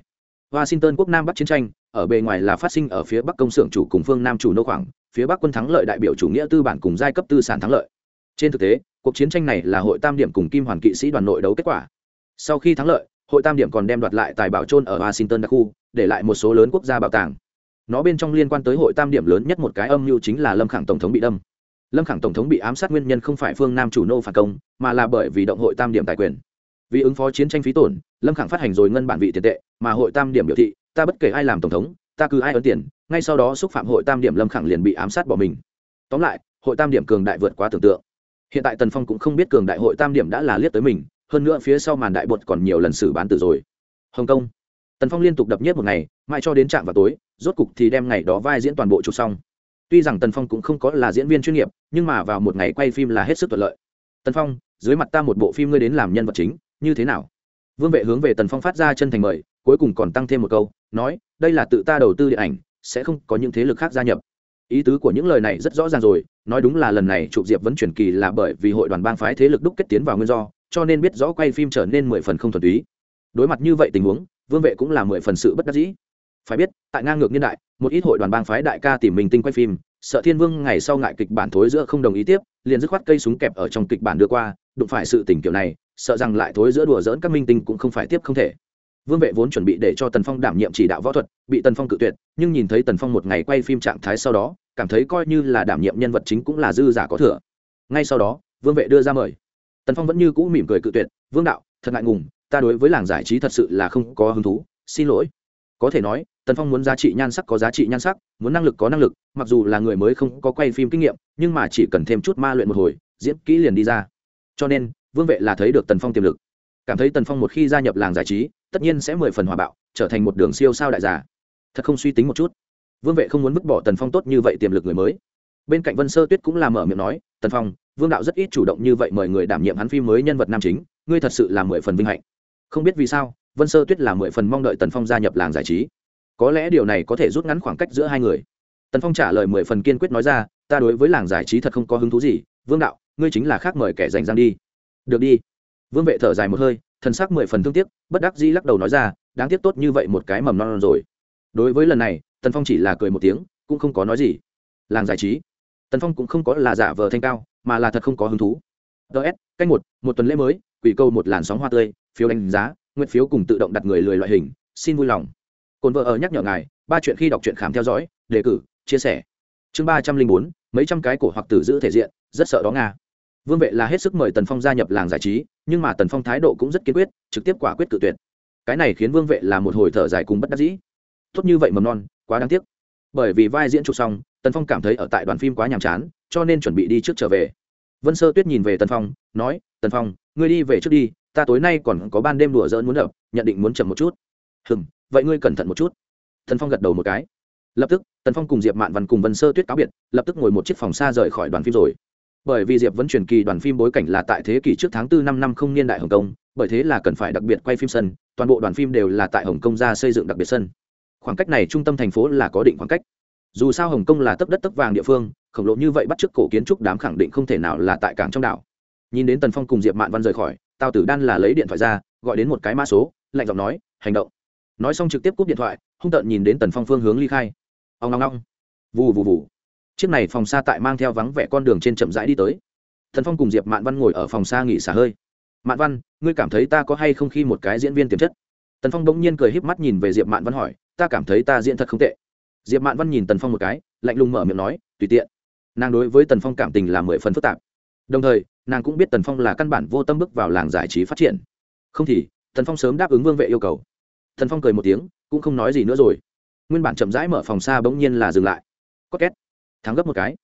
Washington quốc nam bắc chiến tranh, ở bề ngoài là phát sinh ở phía bắc công xưởng chủ cùng phương nam chủ nô khoảng, phía bắc quân thắng lợi đại biểu chủ nghĩa tư bản cùng giai cấp tư sản thắng lợi. Trên thực tế, cuộc chiến tranh này là hội tam điểm cùng kim hoàn kỵ sĩ đoàn nội đấu kết quả. Sau khi thắng lợi hội tam điểm còn đem đoạt lại tài bảo trôn ở washington đặc khu, để lại một số lớn quốc gia bảo tàng. Nó bên trong liên quan tới hội tam điểm lớn nhất một cái âm mưu chính là lâm khẳng tổng thống bị đâm. Lâm khẳng tổng thống bị ám sát nguyên nhân không phải phương nam chủ nô phản công, mà là bởi vì động hội tam điểm tài quyền. Vì ứng phó chiến tranh phí tổn, lâm khẳng phát hành rồi ngân bản vị tiền tệ, mà hội tam điểm biểu thị, ta bất kể ai làm tổng thống, ta cứ ai ấn tiền, ngay sau đó xúc phạm hội tam điểm lâm khẳng liền bị ám sát bỏ mình. Tóm lại, hội tam điểm cường đại vượt quá tưởng tượng. Hiện tại tần phong cũng không biết cường đại hội tam điểm đã là liếc tới mình hơn nữa phía sau màn đại bột còn nhiều lần xử bán tử rồi. Hồng kông. Tần phong liên tục đập nhất một ngày, mãi cho đến trạm vào tối, rốt cục thì đem ngày đó vai diễn toàn bộ chụp xong. Tuy rằng tần phong cũng không có là diễn viên chuyên nghiệp, nhưng mà vào một ngày quay phim là hết sức thuận lợi. Tần phong, dưới mặt ta một bộ phim ngươi đến làm nhân vật chính, như thế nào? Vương vệ hướng về tần phong phát ra chân thành mời, cuối cùng còn tăng thêm một câu, nói, đây là tự ta đầu tư điện ảnh, sẽ không có những thế lực khác gia nhập. Ý tứ của những lời này rất rõ ràng rồi, nói đúng là lần này chụp diệp vẫn chuyển kỳ là bởi vì hội đoàn bang phái thế lực đúc kết tiến vào nguyên do cho nên biết rõ quay phim trở nên mười phần không thuần túy. Đối mặt như vậy tình huống, vương vệ cũng là mười phần sự bất đắc dĩ. Phải biết, tại ngang ngược niên đại, một ít hội đoàn bang phái đại ca tìm mình tinh quay phim, sợ thiên vương ngày sau ngại kịch bản thối giữa không đồng ý tiếp, liền dứt khoát cây súng kẹp ở trong kịch bản đưa qua, đụng phải sự tình kiểu này, sợ rằng lại thối giữa đùa dỡn các minh tinh cũng không phải tiếp không thể. Vương vệ vốn chuẩn bị để cho tần phong đảm nhiệm chỉ đạo võ thuật, bị tần phong cự tuyệt, nhưng nhìn thấy tần phong một ngày quay phim trạng thái sau đó, cảm thấy coi như là đảm nhiệm nhân vật chính cũng là dư giả có thừa. Ngay sau đó, vương vệ đưa ra mời tần phong vẫn như cũ mỉm cười cự tuyệt, vương đạo, thật ngại ngùng, ta đối với làng giải trí thật sự là không có hứng thú, xin lỗi. Có thể nói, tần phong muốn giá trị nhan sắc có giá trị nhan sắc, muốn năng lực có năng lực, mặc dù là người mới không có quay phim kinh nghiệm, nhưng mà chỉ cần thêm chút ma luyện một hồi, diễn kỹ liền đi ra. Cho nên, vương vệ là thấy được tần phong tiềm lực. Cảm thấy tần phong một khi gia nhập làng giải trí, tất nhiên sẽ mười phần hòa bạo, trở thành một đường siêu sao đại giả. Thật không suy tính một chút. Vương vệ không muốn vứt bỏ tần phong tốt như vậy tiềm lực người mới. Bên cạnh vân sơ tuyết cũng là mở miệng nói, tần phong vương đạo rất ít chủ động như vậy mời người đảm nhiệm hắn phim mới nhân vật nam chính, ngươi thật sự là mười phần vinh hạnh. Không biết vì sao, vân sơ tuyết là mười phần mong đợi tần phong gia nhập làng giải trí. Có lẽ điều này có thể rút ngắn khoảng cách giữa hai người. Tần phong trả lời mười phần kiên quyết nói ra, ta đối với làng giải trí thật không có hứng thú gì, vương đạo, ngươi chính là khác mời kẻ dành răng đi. Được đi. Vương vệ thở dài một hơi, thần sắc mười phần thương tiếc, bất đắc dĩ lắc đầu nói ra, đáng tiếc tốt như vậy một cái mầm non rồi. Đối với lần này, tần phong chỉ là cười một tiếng, cũng không có nói gì. Làng giải trí tần phong cũng không có là giả vờ thanh cao, mà là thật không có hứng thú. Ts canh một một tuần lễ mới, quỷ câu một làn sóng hoa tươi, phiếu đánh giá, nguyện phiếu cùng tự động đặt người lười loại hình, xin vui lòng. Cồn vợ ở nhắc nhở ngài, ba chuyện khi đọc truyện khám theo dõi, đề cử, chia sẻ. Chương ba trăm linh bốn, mấy trăm cái cổ hoặc tử giữ thể diện, rất sợ đó nga. Vương vệ là hết sức mời tần phong gia nhập làng giải trí, nhưng mà tần phong thái độ cũng rất kiên quyết, trực tiếp quả quyết cự tuyệt. Cái này khiến vương vệ là một hồi thở dài cùng bất đắc dĩ. Tốt như vậy mầm non, quá đáng tiếc. Bởi vì vai diễn chụp xong tần phong cảm thấy ở tại đoàn phim quá nhàm chán, cho nên chuẩn bị đi trước trở về. Vân sơ tuyết nhìn về tần phong, nói, tần phong, ngươi đi về trước đi, ta tối nay còn có ban đêm đùa dỡn muốn đập, nhận định muốn chậm một chút. Hừm, vậy ngươi cẩn thận một chút. Tần phong gật đầu một cái. Lập tức, tần phong cùng diệp mạn văn cùng vân sơ tuyết cáo biệt, lập tức ngồi một chiếc phòng xa rời khỏi đoàn phim rồi. Bởi vì diệp vẫn truyền kỳ đoàn phim bối cảnh là tại thế kỷ trước tháng tư năm năm không niên đại hồng kông, bởi thế là cần phải đặc biệt quay phim sân, toàn bộ đoàn phim đều là tại hồng kông ra xây dựng đặc biệt sân. Khoảng cách này trung tâm thành phố là có định khoảng cách dù sao hồng kông là tấp đất tấp vàng địa phương, khổng lồ như vậy bắt t r ư ớ c cổ kiến trúc đám khẳng định không thể nào là tại cảng trong đảo. Nhìn đến tần phong cùng diệp mạn văn rời khỏi, tào tử đan là lấy điện thoại ra, gọi đến một cái mã số, lạnh giọng nói, hành động. Nói xong trực tiếp cúp điện thoại, hung tợn nhìn đến tần phong phương hướng ly khai. Ông ngong ngong vù vù vù. Chiếc này phòng xa tại mang theo vắng vẻ con đường trên chậm rãi đi tới. Tần phong cùng diệp mạn văn ngồi ở phòng xa nghỉ xả hơi. Mạn văn, ngươi cảm thấy ta có hay không khi một cái diễn viên tiềm chất? Tần phong bỗng nhiên cười híp mắt nhìn về diệp mạn văn hỏi, ta cảm thấy ta diễn thật không tệ diệp mạn văn nhìn tần phong một cái, lạnh lùng mở miệng nói, tùy tiện. Nàng đối với tần phong cảm tình là mười phần phức tạp. Đồng thời, nàng cũng biết tần phong là căn bản vô tâm bước vào làng giải trí phát triển. Không thì, tần phong sớm đáp ứng vương vệ yêu cầu. Tần phong cười một tiếng, cũng không nói gì nữa rồi. Nguyên bản chậm rãi mở phòng xa bỗng nhiên là dừng lại. Có két. Thắng gấp một cái.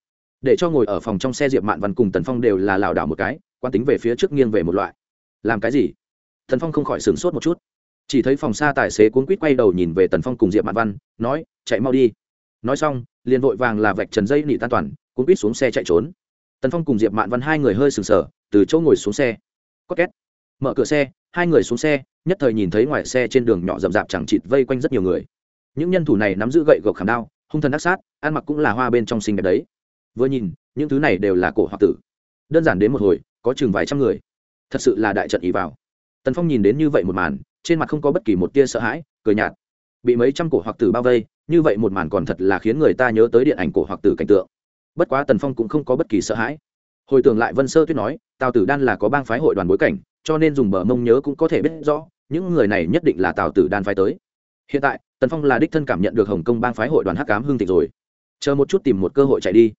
Để cho ngồi ở phòng trong xe diệp mạn văn cùng tần phong đều là lảo đảo một cái quan tính về phía trước nghiêng về một loại. Làm cái gì? Tần phong không khỏi sửng sốt một chút chỉ thấy phòng xa tài xế cuốn quýt quay đầu nhìn về tần phong cùng diệp mạn văn, nói, chạy mau đi. Nói xong, liền vội vàng là vạch trần dây nị tan toàn, cuốn quýt xuống xe chạy trốn. Tần phong cùng diệp mạn văn hai người hơi sừng sờ, từ chỗ ngồi xuống xe. Có két. Mở cửa xe, hai người xuống xe, nhất thời nhìn thấy ngoài xe trên đường nhỏ rậm rạp chẳng chịt vây quanh rất nhiều người. Những nhân thủ này nắm giữ gậy gộc khảm đao, hung thần ác sát, ăn mặc cũng là hoa bên trong xinh đẹp đấy. Vừa nhìn, những thứ này đều là cổ hoặc tử. Đơn giản đến một hồi, có chừng vài trăm người. Thật sự là đại trận ý vào. Tần phong nhìn đến như vậy một màn trên mặt không có bất kỳ một tia sợ hãi, cười nhạt. Bị mấy trăm cổ hoặc tử bao vây, như vậy một màn còn thật là khiến người ta nhớ tới điện ảnh cổ hoặc tử cảnh tượng. Bất quá tần phong cũng không có bất kỳ sợ hãi. Hồi tưởng lại vân sơ tuyết nói, tào tử đan là có bang phái hội đoàn bối cảnh, cho nên dùng bờ mông nhớ cũng có thể biết rõ, những người này nhất định là tào tử đan phái tới. Hiện tại, tần phong là đích thân cảm nhận được hồng kông bang phái hội đoàn hắc cám hương tịch rồi. Chờ một chút tìm một cơ hội chạy đi.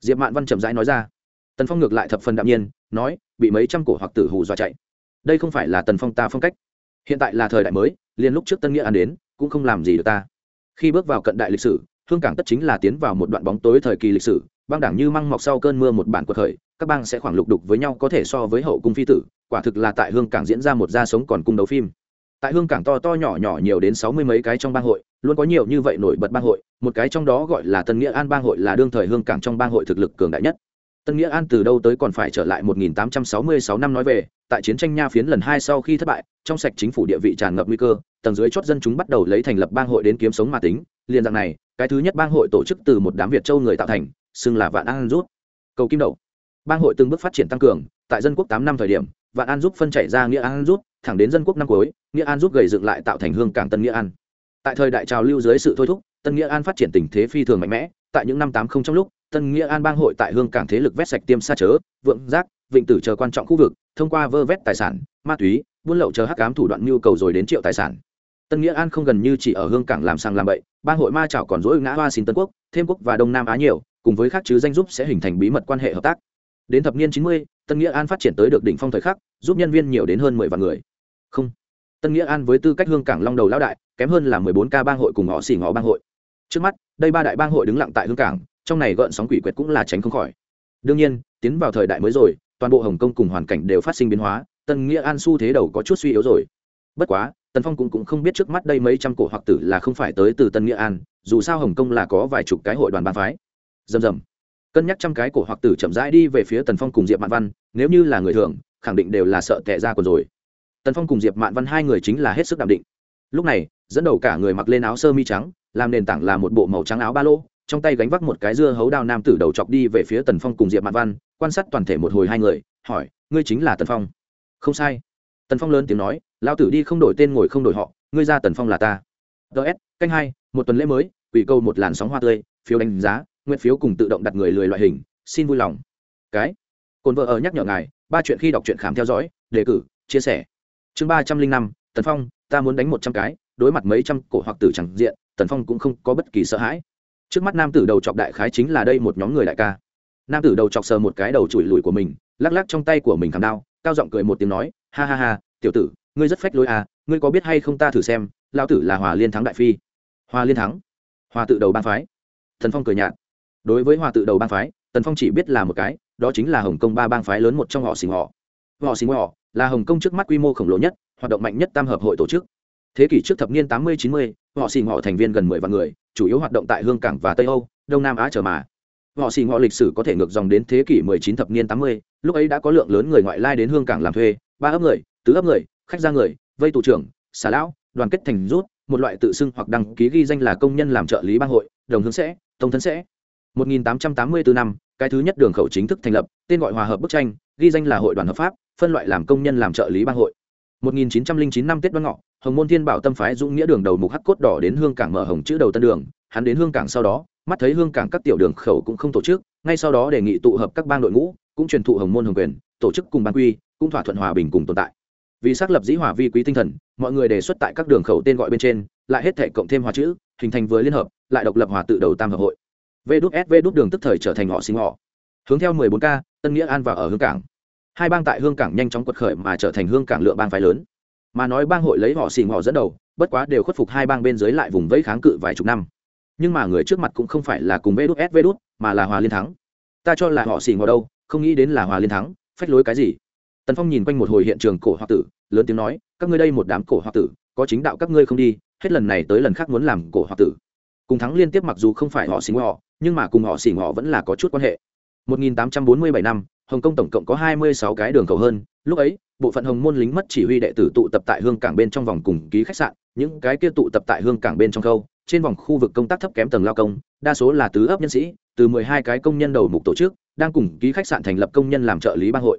Diệp mạn văn chậm rãi nói ra. Tần phong ngược lại thập phần đạm nhiên, nói, bị mấy trăm cổ hoặc tử hù dọa chạy. Đây không phải là tần phong ta phong cách hiện tại là thời đại mới, liền lúc trước tân nghĩa an đến, cũng không làm gì được ta. Khi bước vào cận đại lịch sử, hương cảng tất chính là tiến vào một đoạn bóng tối thời kỳ lịch sử, băng đảng như măng mọc sau cơn mưa một bản cuộc khởi, các bang sẽ khoảng lục đục với nhau có thể so với hậu cung phi tử, quả thực là tại hương cảng diễn ra một gia sống còn cung đấu phim. Tại hương cảng to to nhỏ nhỏ nhiều đến sáu mươi mấy cái trong bang hội, luôn có nhiều như vậy nổi bật bang hội, một cái trong đó gọi là tân nghĩa an bang hội là đương thời hương cảng trong bang hội thực lực cường đại nhất tân nghĩa an từ đâu tới còn phải trở lại 1866 năm nói về, tại chiến tranh nha phiến lần hai sau khi thất bại, trong sạch chính phủ địa vị tràn ngập nguy cơ, tầng dưới chót dân chúng bắt đầu lấy thành lập bang hội đến kiếm sống mà tính, liền dạng này, cái thứ nhất bang hội tổ chức từ một đám việt châu người tạo thành, xưng là vạn an rút. Cầu kim đậu bang hội từng bước phát triển tăng cường, tại dân quốc tám năm thời điểm, vạn an giúp phân chạy ra nghĩa an rút, thẳng đến dân quốc năm cuối, nghĩa an giúp gầy dựng lại tạo thành hương cảng tân nghĩa an. Tại thời đại trào lưu dưới sự thôi thúc, tân nghĩa an phát triển tình thế phi thường mạnh mẽ, tại những năm tám không trong lúc tân nghĩa an bang hội tại hương cảng thế lực vét sạch tiêm xa chớ, vượng giác, vịnh tử chờ quan trọng khu vực, thông qua vơ vét tài sản, ma túy, buôn lậu chờ hắc cám thủ đoạn nhu cầu rồi đến triệu tài sản. Tân nghĩa an không gần như chỉ ở hương cảng làm sang làm bậy, bang hội ma chảo còn dỗi ngã hoa xin tân quốc, thêm quốc và đông nam á nhiều, cùng với khác chứ danh giúp sẽ hình thành bí mật quan hệ hợp tác. Đến thập niên chín mươi, tân nghĩa an phát triển tới được đỉnh phong thời khắc, giúp nhân viên nhiều đến hơn mười vạn người. Không. Tân nghĩa an với tư cách hương cảng long đầu lão đại, kém hơn là mười bốn ca bang hội cùng họ xỉ ngõ bang hội. Trước mắt, đây ba đại bang hội đứng lặng tại hương cảng trong này gợn sóng quỷ quyệt cũng là tránh không khỏi. Đương nhiên tiến vào thời đại mới rồi toàn bộ hồng kông cùng hoàn cảnh đều phát sinh biến hóa tân nghĩa an xu thế đầu có chút suy yếu rồi. Bất quá tần phong cũng, cũng không biết trước mắt đây mấy trăm cổ hoặc tử là không phải tới từ tân nghĩa an dù sao hồng kông là có vài chục cái hội đoàn bàn phái. Dầm dầm cân nhắc trăm cái cổ hoặc tử chậm rãi đi về phía tần phong cùng diệp mạn văn nếu như là người thường khẳng định đều là sợ tệ ra còn rồi. Tần phong cùng diệp mạn văn hai người chính là hết sức đạm định. Lúc này dẫn đầu cả người mặc lên áo sơ mi trắng làm nền tảng là một bộ màu trắng áo ba lô trong tay gánh vác một cái dưa hấu đao nam tử đầu chọc đi về phía tần phong cùng diệp mạn văn, quan sát toàn thể một hồi hai người, hỏi, ngươi chính là tần phong? Không sai. Tần phong lớn tiếng nói lao tử đi không đổi tên ngồi không đổi họ, ngươi ra tần phong là ta. Ts canh hai, một tuần lễ mới, quỷ câu một làn sóng hoa tươi, phiếu đánh giá, nguyện phiếu cùng tự động đặt người lười loại hình, xin vui lòng. Cái, cồn vợ ở nhắc nhở ngài, ba chuyện khi đọc truyện khám theo dõi, đề cử, chia sẻ. Chương ba trăm linh năm, tần phong, ta muốn đánh một trăm cái, đối mặt mấy trăm cổ hoặc tử chẳng diện, tần phong cũng không có bất kỳ sợ hãi trước mắt nam tử đầu chọc đại khái chính là đây một nhóm người đại ca. Nam tử đầu chọc sờ một cái đầu chùi lùi của mình, lắc lắc trong tay của mình cầm đao, cao giọng cười một tiếng nói, ha ha ha, tiểu tử, ngươi rất phách lối à ngươi có biết hay không ta thử xem lao tử là hòa liên thắng đại phi. Hòa liên thắng? Hòa tự đầu bang phái. Thần phong cười nhạt. Đối với hòa tự đầu bang phái, tần phong chỉ biết là một cái, đó chính là hồng kông ba bang phái lớn một trong họ xình họ. Họ xình họ là hồng kông trước mắt quy mô khổng lồ nhất, hoạt động mạnh nhất tam hợp hội tổ chức. Thế kỷ trước thập niên tám mươi, chín mươi, họ xình họ thành viên gần mười vạn người chủ yếu hoạt động tại hương cảng và tây âu đông nam á trở mà. Họ xì ngọ lịch sử có thể ngược dòng đến thế kỷ 19 thập niên 80, lúc ấy đã có lượng lớn người ngoại lai đến hương cảng làm thuê ba ấp người tứ ấp người khách ra người vây tù trưởng xà lão đoàn kết thành rút một loại tự xưng hoặc đăng ký ghi danh là công nhân làm trợ lý bang hội đồng hướng sẽ tông thân sẽ. 1884 năm cái thứ nhất đường khẩu chính thức thành lập tên gọi hòa hợp bức tranh ghi danh là hội đoàn hợp pháp phân loại làm công nhân làm trợ lý bang hội. 1909 năm tết đoan ngọ hồng môn thiên bảo tâm phái dũng nghĩa đường đầu mục hắc cốt đỏ đến hương cảng mở hồng chữ đầu tân đường, hắn đến hương cảng sau đó, mắt thấy hương cảng các tiểu đường khẩu cũng không tổ chức, ngay sau đó đề nghị tụ hợp các bang đội ngũ, cũng truyền thụ hồng môn hồng quyền, tổ chức cùng ban quy, cũng thỏa thuận hòa bình cùng tồn tại. Vì xác lập dĩ hòa vi quý tinh thần, mọi người đề xuất tại các đường khẩu tên gọi bên trên, lại hết thể cộng thêm hòa chữ, hình thành vừa liên hợp, lại độc lập hòa tự đầu tam hợp hội. V đúc s v đúc đường tức thời trở thành họ sinh họ. Hướng theo 14 k tân nghĩa an và ở hương cảng. Hai bang tại hương cảng nhanh chóng quật khởi mà trở thành hương cảng lựa bang phái lớn mà nói bang hội lấy họ xì họ dẫn đầu, bất quá đều khuất phục hai bang bên dưới lại vùng vẫy kháng cự vài chục năm. Nhưng mà người trước mặt cũng không phải là cùng vê đút s vê đút mà là hòa liên thắng. Ta cho là họ xì ngò đâu, không nghĩ đến là hòa liên thắng, phách lối cái gì? Tần phong nhìn quanh một hồi hiện trường cổ hoa tử, lớn tiếng nói, các ngươi đây một đám cổ hoa tử, có chính đạo các ngươi không đi, hết lần này tới lần khác muốn làm cổ hoặc tử. Cùng thắng liên tiếp mặc dù không phải họ xì họ nhưng mà cùng họ xì họ vẫn là có chút quan hệ. 1847 năm, hồng kông tổng cộng có 26 cái đường cầu hơn, lúc ấy bộ phận hồng môn lính mất chỉ huy đệ tử tụ tập tại hương cảng bên trong vòng cùng ký khách sạn, những cái kia tụ tập tại hương cảng bên trong khâu, trên vòng khu vực công tác thấp kém tầng lao công, đa số là tứ ấp nhân sĩ, từ 12 cái công nhân đầu mục tổ chức, đang cùng ký khách sạn thành lập công nhân làm trợ lý bang hội.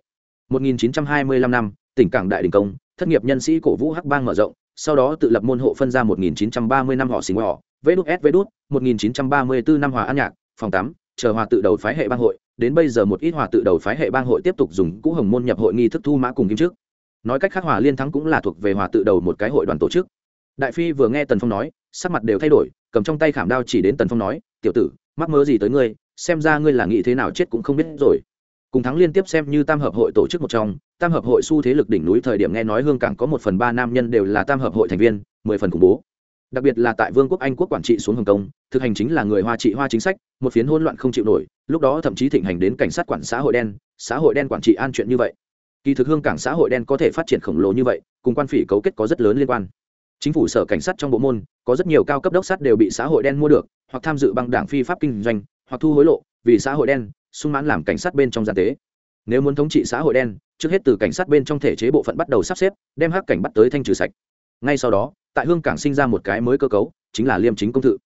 1925 năm, tỉnh cảng đại đình công, thất nghiệp nhân sĩ cổ vũ hắc bang mở rộng, sau đó tự lập môn hộ phân ra 1930 năm họ xình họ vê đút s vê đút 1934 năm hòa an nhạc, phòng tắm chờ hòa tự đầu phái hệ bang hội đến bây giờ một ít hòa tự đầu phái hệ bang hội tiếp tục dùng cũ hồng môn nhập hội nghi thức thu mã cùng kim trước nói cách khác, hòa liên thắng cũng là thuộc về hòa tự đầu một cái hội đoàn tổ chức. Đại phi vừa nghe tần phong nói, sắc mặt đều thay đổi, cầm trong tay khảm đao chỉ đến tần phong nói, tiểu tử, mắc mơ gì tới ngươi, xem ra ngươi là nghĩ thế nào chết cũng không biết rồi. Cùng thắng liên tiếp xem như tam hợp hội tổ chức một trong, tam hợp hội xu thế lực đỉnh núi thời điểm nghe nói hương cảng có một phần ba nam nhân đều là tam hợp hội thành viên, mười phần khủng bố đặc biệt là tại vương quốc anh quốc quản trị xuống hồng kông, thực hành chính là người hoa trị hoa chính sách, một phiến hỗn loạn không chịu nổi, lúc đó thậm chí thịnh hành đến cảnh sát quản xã hội đen, xã hội đen quản trị an chuyện như vậy. Kỳ thực hương cảng xã hội đen có thể phát triển khổng lồ như vậy, cùng quan phỉ cấu kết có rất lớn liên quan. Chính phủ sở cảnh sát trong bộ môn, có rất nhiều cao cấp đốc sát đều bị xã hội đen mua được, hoặc tham dự bằng đảng phi pháp kinh doanh, hoặc thu hối lộ, vì xã hội đen, sung mãn làm cảnh sát bên trong gian tế. Nếu muốn thống trị xã hội đen, trước hết từ cảnh sát bên trong thể chế bộ phận bắt đầu sắp xếp, đem hắc cảnh bắt tới thanh trừ sạch ngay sau đó, tại hương cảng sinh ra một cái mới cơ cấu, chính là liêm chính công thự.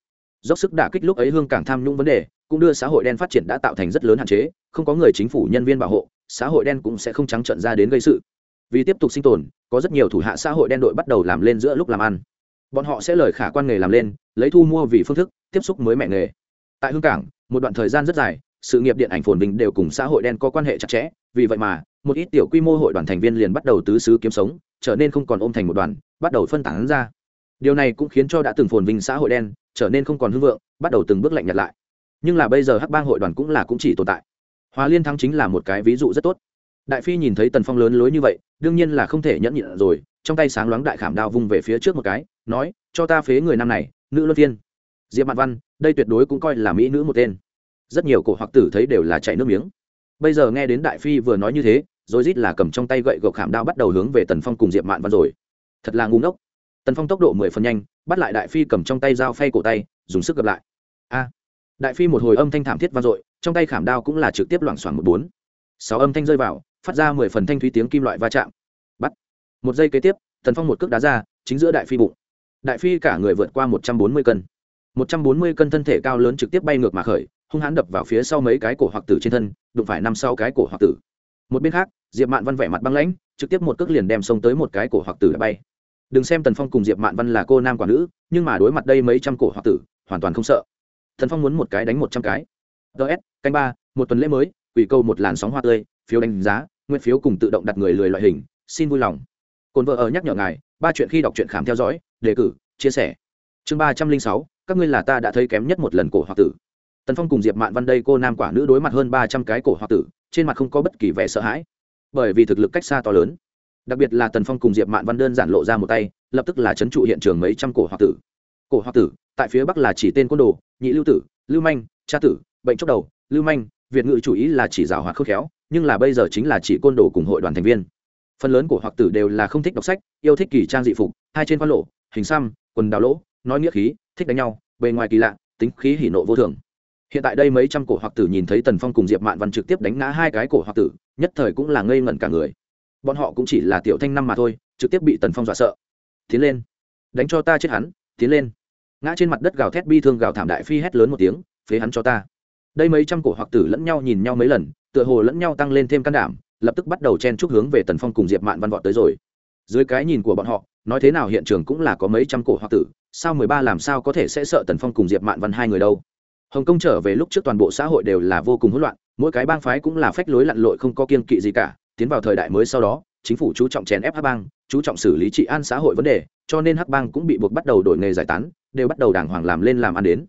Dốc sức đả kích lúc ấy hương cảng tham nhũng vấn đề, cũng đưa xã hội đen phát triển đã tạo thành rất lớn hạn chế, không có người chính phủ nhân viên bảo hộ, xã hội đen cũng sẽ không trắng trận ra đến gây sự. Vì tiếp tục sinh tồn, có rất nhiều thủ hạ xã hội đen đội bắt đầu làm lên giữa lúc làm ăn. Bọn họ sẽ lời khả quan nghề làm lên, lấy thu mua vì phương thức, tiếp xúc mới mẹ nghề. Tại hương cảng, một đoạn thời gian rất dài, sự nghiệp điện ảnh phồn vinh đều cùng xã hội đen có quan hệ chặt chẽ, vì vậy mà, một ít tiểu quy mô hội đoàn thành viên liền bắt đầu tứ xứ kiếm sống trở nên không còn ôm thành một đoàn, bắt đầu phân tán ra. Điều này cũng khiến cho đã từng phồn vinh xã hội đen trở nên không còn hưng vượng, bắt đầu từng bước lạnh nhạt lại. Nhưng là bây giờ hắc bang hội đoàn cũng là cũng chỉ tồn tại. Hòa liên thắng chính là một cái ví dụ rất tốt. Đại phi nhìn thấy tần phong lớn lối như vậy, đương nhiên là không thể nhẫn nhịn rồi, trong tay sáng loáng đại khảm đao vung về phía trước một cái, nói, cho ta phế người năm này, nữ luân phiên. Diệp mạn văn, đây tuyệt đối cũng coi là mỹ nữ một tên. Rất nhiều cổ hoặc tử thấy đều là chạy nước miếng. Bây giờ nghe đến đại phi vừa nói như thế rồi rít là cầm trong tay gậy gộc khảm đao bắt đầu hướng về tần phong cùng diệp mạn văn rồi. Thật là ngu ngốc. Tần phong tốc độ mười phần nhanh, bắt lại đại phi cầm trong tay dao phay cổ tay, dùng sức gặp lại. A! Đại phi một hồi âm thanh thảm thiết vang dội, trong tay khảm đao cũng là trực tiếp loảng xoảng một bốn. Sáu âm thanh rơi vào, phát ra mười phần thanh thúy tiếng kim loại va chạm. Bắt! Một giây kế tiếp, tần phong một cước đá ra, chính giữa đại phi bụng. Đại phi cả người vượt qua một trăm bốn mươi cân. Một trăm bốn mươi cân thân thể cao lớn trực tiếp bay ngược mà khởi, hung hãn đập vào phía sau mấy cái cổ hoặc tử trên thân, đụng phải năm sau cái cổ hoặc tử một bên khác, diệp mạn văn vẻ mặt băng lãnh, trực tiếp một cước liền đem xông tới một cái cổ hoặc tử đã bay. Đừng xem tần phong cùng diệp mạn văn là cô nam quả nữ, nhưng mà đối mặt đây mấy trăm cổ hoặc tử, hoàn toàn không sợ. Thần phong muốn một cái đánh một trăm cái. Ts canh ba, một tuần lễ mới, quỷ câu một làn sóng hoa tươi, phiếu đánh giá, nguyên phiếu cùng tự động đặt người lười loại hình, xin vui lòng. Cồn vợ ở nhắc nhở ngài, ba chuyện khi đọc truyện khám theo dõi, đề cử, chia sẻ. Chương ba trăm linh sáu, các ngươi là ta đã thấy kém nhất một lần cổ hoặc tử. Tần phong cùng diệp mạn văn đây cô nam quả nữ đối mặt hơn ba trăm cái cổ hoặc tử trên mặt không có bất kỳ vẻ sợ hãi. Bởi vì thực lực cách xa to lớn. Đặc biệt là tần phong cùng diệp mạn văn đơn giản lộ ra một tay, lập tức là c h ấ n trụ hiện trường mấy trăm cổ hoặc tử. Cổ hoặc tử, tại phía bắc là chỉ tên côn đồ, nhị lưu tử, lưu manh, cha tử, bệnh chốc đầu, lưu manh, việt ngữ chủ ý là chỉ rào hoạt khớp khéo, nhưng là bây giờ chính là chỉ côn đồ cùng hội đoàn thành viên. Phần lớn của hoặc tử đều là không thích đọc sách, yêu thích kỳ trang dị phục, hai trên khoan lộ, hình xăm, quần đào lỗ, nói nghĩa khí, thích đánh nhau, bề ngoài kỳ lạ, tính khí hỉ nộ vô thường hiện tại đây mấy trăm cổ hoặc tử nhìn thấy tần phong cùng diệp mạn văn trực tiếp đánh ngã hai cái cổ hoặc tử, nhất thời cũng là ngây ngẩn cả người. Bọn họ cũng chỉ là tiểu thanh năm mà thôi, trực tiếp bị tần phong dọa sợ. Tiến lên, đánh cho ta chết hắn, tiến lên. Ngã trên mặt đất gào thét bi thương gào thảm đại phi hét lớn một tiếng, phế hắn cho ta. Đây mấy trăm cổ hoặc tử lẫn nhau nhìn nhau mấy lần, tựa hồ lẫn nhau tăng lên thêm can đảm, lập tức bắt đầu chen chúc hướng về tần phong cùng diệp mạn văn vọt tới rồi. Dưới cái nhìn của bọn họ, nói thế nào hiện trường cũng là có mấy trăm cổ hoặc tử, sao mười ba làm sao có thể sẽ sợ tần phong cùng diệp mạn văn hai người đâu? Hồng kông trở về lúc trước toàn bộ xã hội đều là vô cùng hỗn loạn, mỗi cái bang phái cũng là phách lối lặn lội không có kiên kỵ gì cả, tiến vào thời đại mới sau đó, chính phủ chú trọng chèn ép hắc bang, chú trọng xử lý trị an xã hội vấn đề, cho nên hắc bang cũng bị buộc bắt đầu đổi nghề giải tán, đều bắt đầu đàng hoàng làm lên làm ăn đến.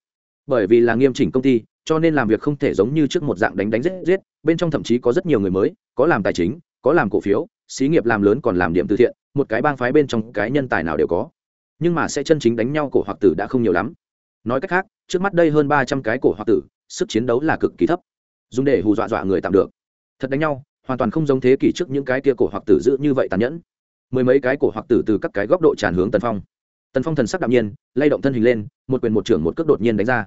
Bởi vì là nghiêm chỉnh công ty, cho nên làm việc không thể giống như trước một dạng đánh đánh giết giết, bên trong thậm chí có rất nhiều người mới, có làm tài chính, có làm cổ phiếu, xí nghiệp làm lớn còn làm điểm từ thiện, một cái bang phái bên trong cái nhân tài nào đều có. Nhưng mà sẽ chân chính đánh nhau cổ hoặc tử đã không nhiều lắm. Nói cách khác trước mắt đây hơn ba trăm cái cổ hoặc tử, sức chiến đấu là cực kỳ thấp. Dùng để hù dọa dọa người tạm được. Thật đánh nhau, hoàn toàn không giống thế kỷ trước những cái kia cổ hoặc tử giữ như vậy tàn nhẫn. Mười mấy cái cổ hoặc tử từ các cái góc độ tràn hướng tần phong. Tần phong thần sắc đạm nhiên, lay động thân hình lên, một quyền một trưởng một cước đột nhiên đánh ra.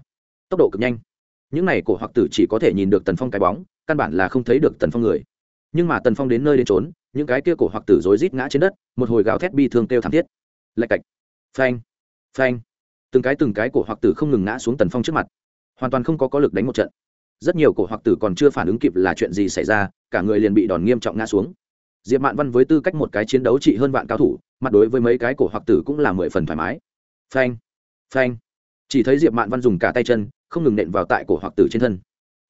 Tốc độ cực nhanh. Những này cổ hoặc tử chỉ có thể nhìn được tần phong cái bóng, căn bản là không thấy được tần phong người. Nhưng mà tần phong đến nơi đến trốn những cái kia cổ hoặc tử rối rít ngã trên đất, một hồi gào thét bi thương kêu thảm thiết. Lạch cạch. Phanh. Phanh từng cái từng cái cổ hoặc tử không ngừng ngã xuống tần phong trước mặt. Hoàn toàn không có có lực đánh một trận. Rất nhiều cổ hoặc tử còn chưa phản ứng kịp là chuyện gì xảy ra, cả người liền bị đòn nghiêm trọng ngã xuống. Diệp mạn văn với tư cách một cái chiến đấu trị hơn vạn cao thủ, mặt đối với mấy cái cổ hoặc tử cũng là mười phần thoải mái. Phanh phanh. Chỉ thấy diệp mạn văn dùng cả tay chân, không ngừng nện vào tại cổ hoặc tử trên thân.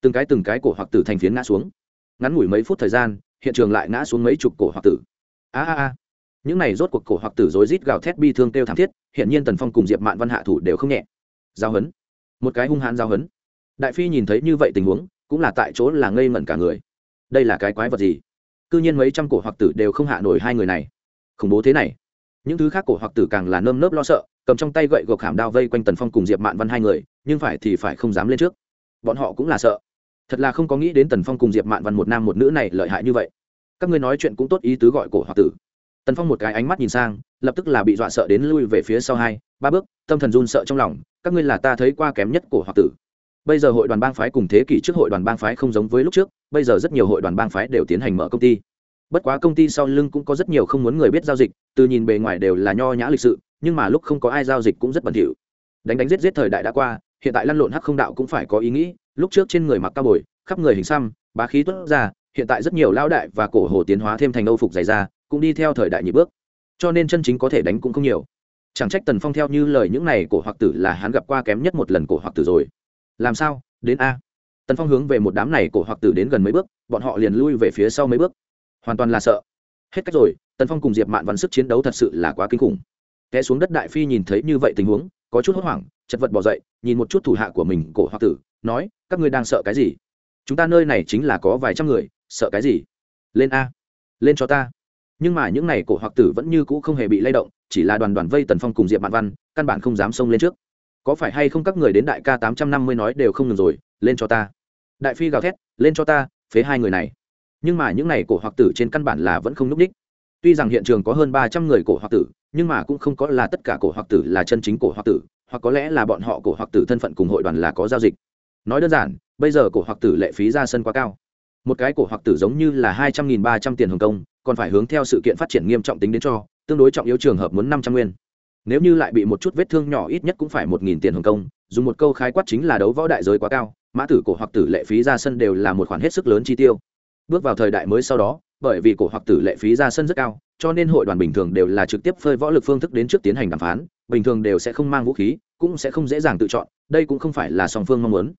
Từng cái từng cái cổ hoặc tử thành phiến ngã xuống. Ngắn ngủi mấy phút thời gian, hiện trường lại ngã xuống mấy chục cổ hoặc tử. A a a những này rốt cuộc cổ hoặc tử rối rít gào thét bi thương kêu thảm thiết hiện nhiên tần phong cùng diệp mạn văn hạ thủ đều không nhẹ. Giao hấn. Một cái hung hãn giao hấn. Đại phi nhìn thấy như vậy tình huống, cũng là tại chỗ là ngây ngẩn cả người. Đây là cái quái vật gì? C nhiên mấy trăm cổ hoặc tử đều không hạ nổi hai người này. Khủng bố thế này. Những thứ khác cổ hoặc tử càng là nơm nớp lo sợ, cầm trong tay gậy gộc hàm đao vây quanh tần phong cùng diệp mạn văn hai người, nhưng phải thì phải không dám lên trước. Bọn họ cũng là sợ. Thật là không có nghĩ đến tần phong cùng diệp mạn văn một nam một nữ này lợi hại như vậy. Các ngươi nói chuyện cũng tốt ý tứ gọi cổ hoặc tử tần phong một cái ánh mắt nhìn sang, lập tức là bị dọa sợ đến lui về phía sau hai, ba bước, tâm thần run sợ trong lòng, các ngươi là ta thấy qua kém nhất của hoặc tử. Bây giờ hội đoàn bang phái cùng thế kỷ trước hội đoàn bang phái không giống với lúc trước, bây giờ rất nhiều hội đoàn bang phái đều tiến hành mở công ty. Bất quá công ty sau lưng cũng có rất nhiều không muốn người biết giao dịch, từ nhìn bề ngoài đều là nho nhã lịch sự, nhưng mà lúc không có ai giao dịch cũng rất bẩn thỉu. Đánh đánh giết giết thời đại đã qua, hiện tại lăn lộn hắc không đạo cũng phải có ý nghĩ, lúc trước trên người mặc cao bồi, khắp người hình xăm, bá khí tuất ra, hiện tại rất nhiều lao đại và cổ hồ tiến hóa thêm thành âu phục dày ra cũng đi theo thời đại nhị bước. Cho nên chân chính có thể đánh cũng không nhiều. Chẳng trách tần phong theo như lời những này cổ hoặc tử là hắn gặp qua kém nhất một lần cổ hoặc tử rồi. Làm sao? Đến a. Tần phong hướng về một đám này cổ hoặc tử đến gần mấy bước, bọn họ liền lui về phía sau mấy bước. Hoàn toàn là sợ. Hết cách rồi, tần phong cùng diệp mạn văn sức chiến đấu thật sự là quá kinh khủng. Té xuống đất đại phi nhìn thấy như vậy tình huống, có chút hốt hoảng, chật vật bỏ dậy, nhìn một chút thủ hạ của mình, cổ hoặc tử, nói, các ngươi đang sợ cái gì? Chúng ta nơi này chính là có vài trăm người, sợ cái gì? Lên a. Lên cho ta nhưng mà những này cổ hoặc tử vẫn như cũ không hề bị lay động, chỉ là đoàn đoàn vây tần phong cùng diệp mạn văn, căn bản không dám xông lên trước. Có phải hay không các người đến đại ca tám trăm năm mươi nói đều không ngừng rồi, lên cho ta. Đại phi gào thét, lên cho ta, phế hai người này. Nhưng mà những này cổ hoặc tử trên căn bản là vẫn không núp đích. Tuy rằng hiện trường có hơn ba trăm người cổ hoặc tử, nhưng mà cũng không có là tất cả cổ hoặc tử là chân chính cổ hoặc tử, hoặc có lẽ là bọn họ cổ hoặc tử thân phận cùng hội đoàn là có giao dịch. Nói đơn giản, bây giờ cổ hoặc tử lệ phí ra sân quá cao. Một cái cổ hoặc tử giống như là hai trăm nghìn ba trăm tiền hồng công còn phải hướng theo sự kiện phát triển nghiêm trọng tính đến cho, tương đối trọng yếu trường hợp muốn năm trăm nguyên. Nếu như lại bị một chút vết thương nhỏ ít nhất cũng phải một nghìn tiền hồng công, dùng một câu khái quát chính là đấu võ đại giới quá cao, mã tử cổ hoặc tử lệ phí ra sân đều là một khoản hết sức lớn chi tiêu. Bước vào thời đại mới sau đó, bởi vì cổ hoặc tử lệ phí ra sân rất cao, cho nên hội đoàn bình thường đều là trực tiếp phơi võ lực phương thức đến trước tiến hành đàm phán, bình thường đều sẽ không mang vũ khí, cũng sẽ không dễ dàng tự chọn, đây cũng không phải là song phương mong muốn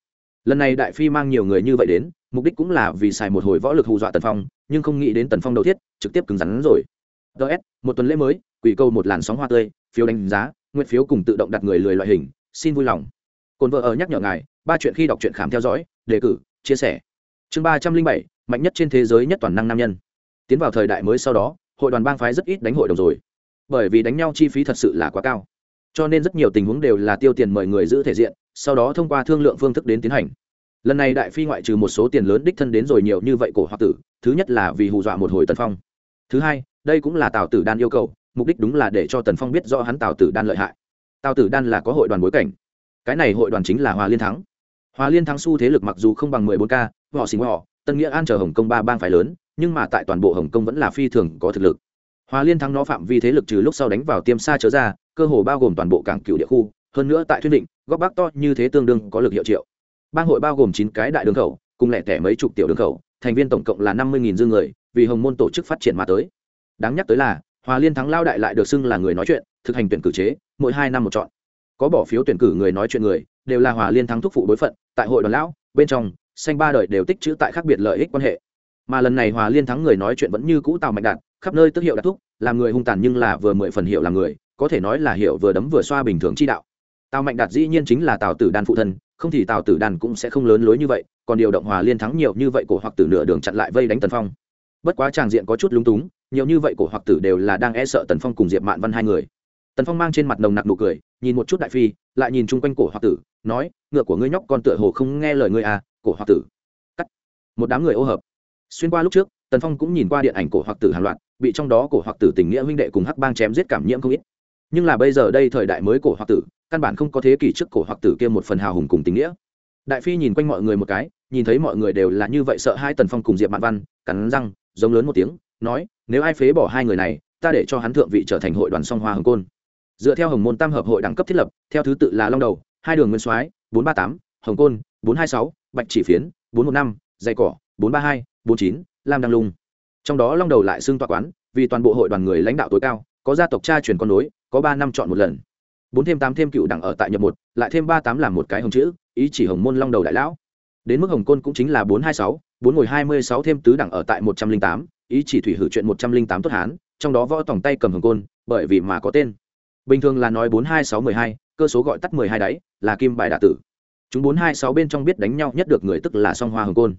lần này đại phi mang nhiều người như vậy đến, mục đích cũng là vì xài một hồi võ lực hù dọa tần phong, nhưng không nghĩ đến tần phong đầu thiết, trực tiếp cứng rắn rồi. Ts một tuần lễ mới, quỷ câu một làn sóng hoa tươi, phiếu đánh giá, nguyện phiếu cùng tự động đặt người lười loại hình, xin vui lòng. Cồn vợ ở nhắc nhở ngài, ba chuyện khi đọc truyện khám theo dõi, đề cử, chia sẻ. Chương ba trăm linh bảy, mạnh nhất trên thế giới nhất toàn năng nam nhân. Tiến vào thời đại mới sau đó, hội đoàn bang phái rất ít đánh hội đồng rồi. Bởi vì đánh nhau chi phí thật sự là quá cao cho nên rất nhiều tình huống đều là tiêu tiền mời người giữ thể diện, sau đó thông qua thương lượng phương thức đến tiến hành. Lần này đại phi ngoại trừ một số tiền lớn đích thân đến rồi nhiều như vậy cổ hoặc tử, thứ nhất là vì hù dọa một hồi tần phong. Thứ hai, đây cũng là tào tử đan yêu cầu, mục đích đúng là để cho tần phong biết rõ hắn tào tử đan lợi hại. Tào tử đan là có hội đoàn bối cảnh. Cái này hội đoàn chính là hòa liên thắng. Hòa liên thắng su thế lực mặc dù không bằng mười bốn k, họ xình họ, tân nghĩa an chờ hồng kông ba bang phải lớn, nhưng mà tại toàn bộ hồng kông vẫn là phi thường có thực lực. Hòa liên thắng nó phạm vi thế lực trừ lúc sau đánh vào tiêm xa trở ra cơ hồ bao gồm toàn bộ cảng cựu địa khu, hơn nữa tại thuyết định góc bắc to như thế tương đương có lực hiệu triệu. Bang hội bao gồm chín cái đại đường khẩu, cùng lẻ tẻ mấy chục tiểu đường khẩu, thành viên tổng cộng là năm mươi dương người, vì hồng môn tổ chức phát triển mà tới. Đáng nhắc tới là, hòa liên thắng lao đại lại được xưng là người nói chuyện, thực hành tuyển cử chế, mỗi hai năm một chọn. Có bỏ phiếu tuyển cử người nói chuyện người, đều là hòa liên thắng thúc phụ bối phận, tại hội đoàn lão, bên trong, xanh ba đời đều tích chữ tại khác biệt lợi ích quan hệ. Mà lần này hòa liên thắng người nói chuyện vẫn như cũ tào mạnh đạt khắp nơi tức hiệu đạt thúc, làm người hung tàn nhưng là vừa mười phần hiệu làm người có thể nói là hiệu vừa đấm vừa xoa bình thường chi đạo. Tào mạnh đạt dĩ nhiên chính là tào tử đan phụ thân, không thì tào tử đan cũng sẽ không lớn lối như vậy, còn điều động hòa liên thắng nhiều như vậy cổ hoặc tử nửa đường chặn lại vây đánh tần phong. Bất quá tràng diện có chút lúng túng, nhiều như vậy cổ hoặc tử đều là đang e sợ tần phong cùng diệp mạn văn hai người. Tần phong mang trên mặt nồng nặc nụ cười, nhìn một chút đại phi, lại nhìn chung quanh cổ hoặc tử, nói, ngựa của ngươi nhóc con tựa hồ không nghe lời ngươi à cổ hoặc tử. Cắt. Một đám người ô hợp. Xuyên qua lúc trước, tần phong cũng nhìn qua điện ảnh cổ hoặc tử hàng loạt, bị trong đó cổ hoặc tử tình nghĩa huynh đệ cùng hắc bang chém giết cảm nhiễm không ít nhưng là bây giờ đây thời đại mới cổ hoặc tử, căn bản không có thế kỷ trước cổ hoặc tử kia một phần hào hùng cùng tình nghĩa. Đại phi nhìn quanh mọi người một cái, nhìn thấy mọi người đều là như vậy sợ hai tần phong cùng diệp mạn văn, cắn răng, giống lớn một tiếng, nói, nếu ai phế bỏ hai người này, ta để cho hắn thượng vị trở thành hội đoàn song hoa hồng côn. Dựa theo hồng môn tam hợp hội đẳng cấp thiết lập, theo thứ tự là long đầu, hai đường nguyên soái, bốn ba tám, hồng côn, bốn hai sáu, bạch chỉ phiến, bốn một năm dây cỏ, bốn ba hai, bốn chín, lam đăng lung. Trong đó long đầu lại xưng tọa quán, vì toàn bộ hội đoàn người lãnh đạo tối cao, có gia tộc cha truyền con nối có ba năm chọn một lần. Bốn thêm tám thêm cựu đẳng ở tại nhập một, lại thêm ba tám làm một cái hồng chữ, ý chỉ hồng môn long đầu đại lão. Đến mức hồng côn cũng chính là bốn hai sáu, bốn ngồi hai mươi sáu thêm tứ đẳng ở tại một trăm linh tám, ý chỉ thủy hử chuyện một trăm linh tám tốt hán, trong đó võ tổng tay cầm hồng côn, bởi vì mà có tên. Bình thường là nói bốn hai sáu mười hai, cơ số gọi tắt mười hai đáy, là kim bài đạ tử. Chúng bốn hai sáu bên trong biết đánh nhau nhất được người tức là song hoa hồng côn.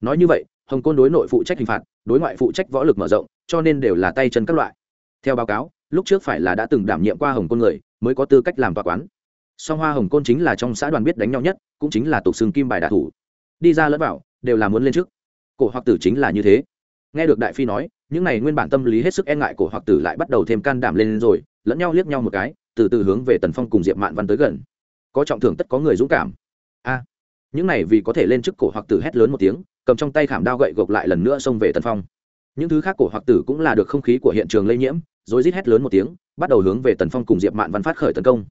Nói như vậy, hồng côn đối nội phụ trách hình phạt, đối ngoại phụ trách võ lực mở rộng, cho nên đều là tay chân các loại. Theo báo cáo lúc trước phải là đã từng đảm nhiệm qua hồng côn người, mới có tư cách làm tòa quán. Song hoa hồng côn chính là trong xã đoàn biết đánh nhau nhất, cũng chính là tục xương kim bài đạ thủ. Đi ra lẫn vào, đều là muốn lên trước. Cổ hoặc tử chính là như thế. Nghe được đại phi nói, những này nguyên bản tâm lý hết sức e ngại cổ hoặc tử lại bắt đầu thêm can đảm lên rồi, lẫn nhau liếc nhau một cái, từ từ hướng về tần phong cùng diệp mạn văn tới gần. Có trọng thưởng tất có người dũng cảm. A! Những này vì có thể lên trước cổ hoặc tử hét lớn một tiếng, cầm trong tay khảm đao gậy gộc lại lần nữa xông về tần phong. Những thứ khác cổ hoặc tử cũng là được không khí của hiện trường lây nhiễm rồi rít hét lớn một tiếng, bắt đầu hướng về tần phong cùng diệp mạn văn phát khởi tấn công.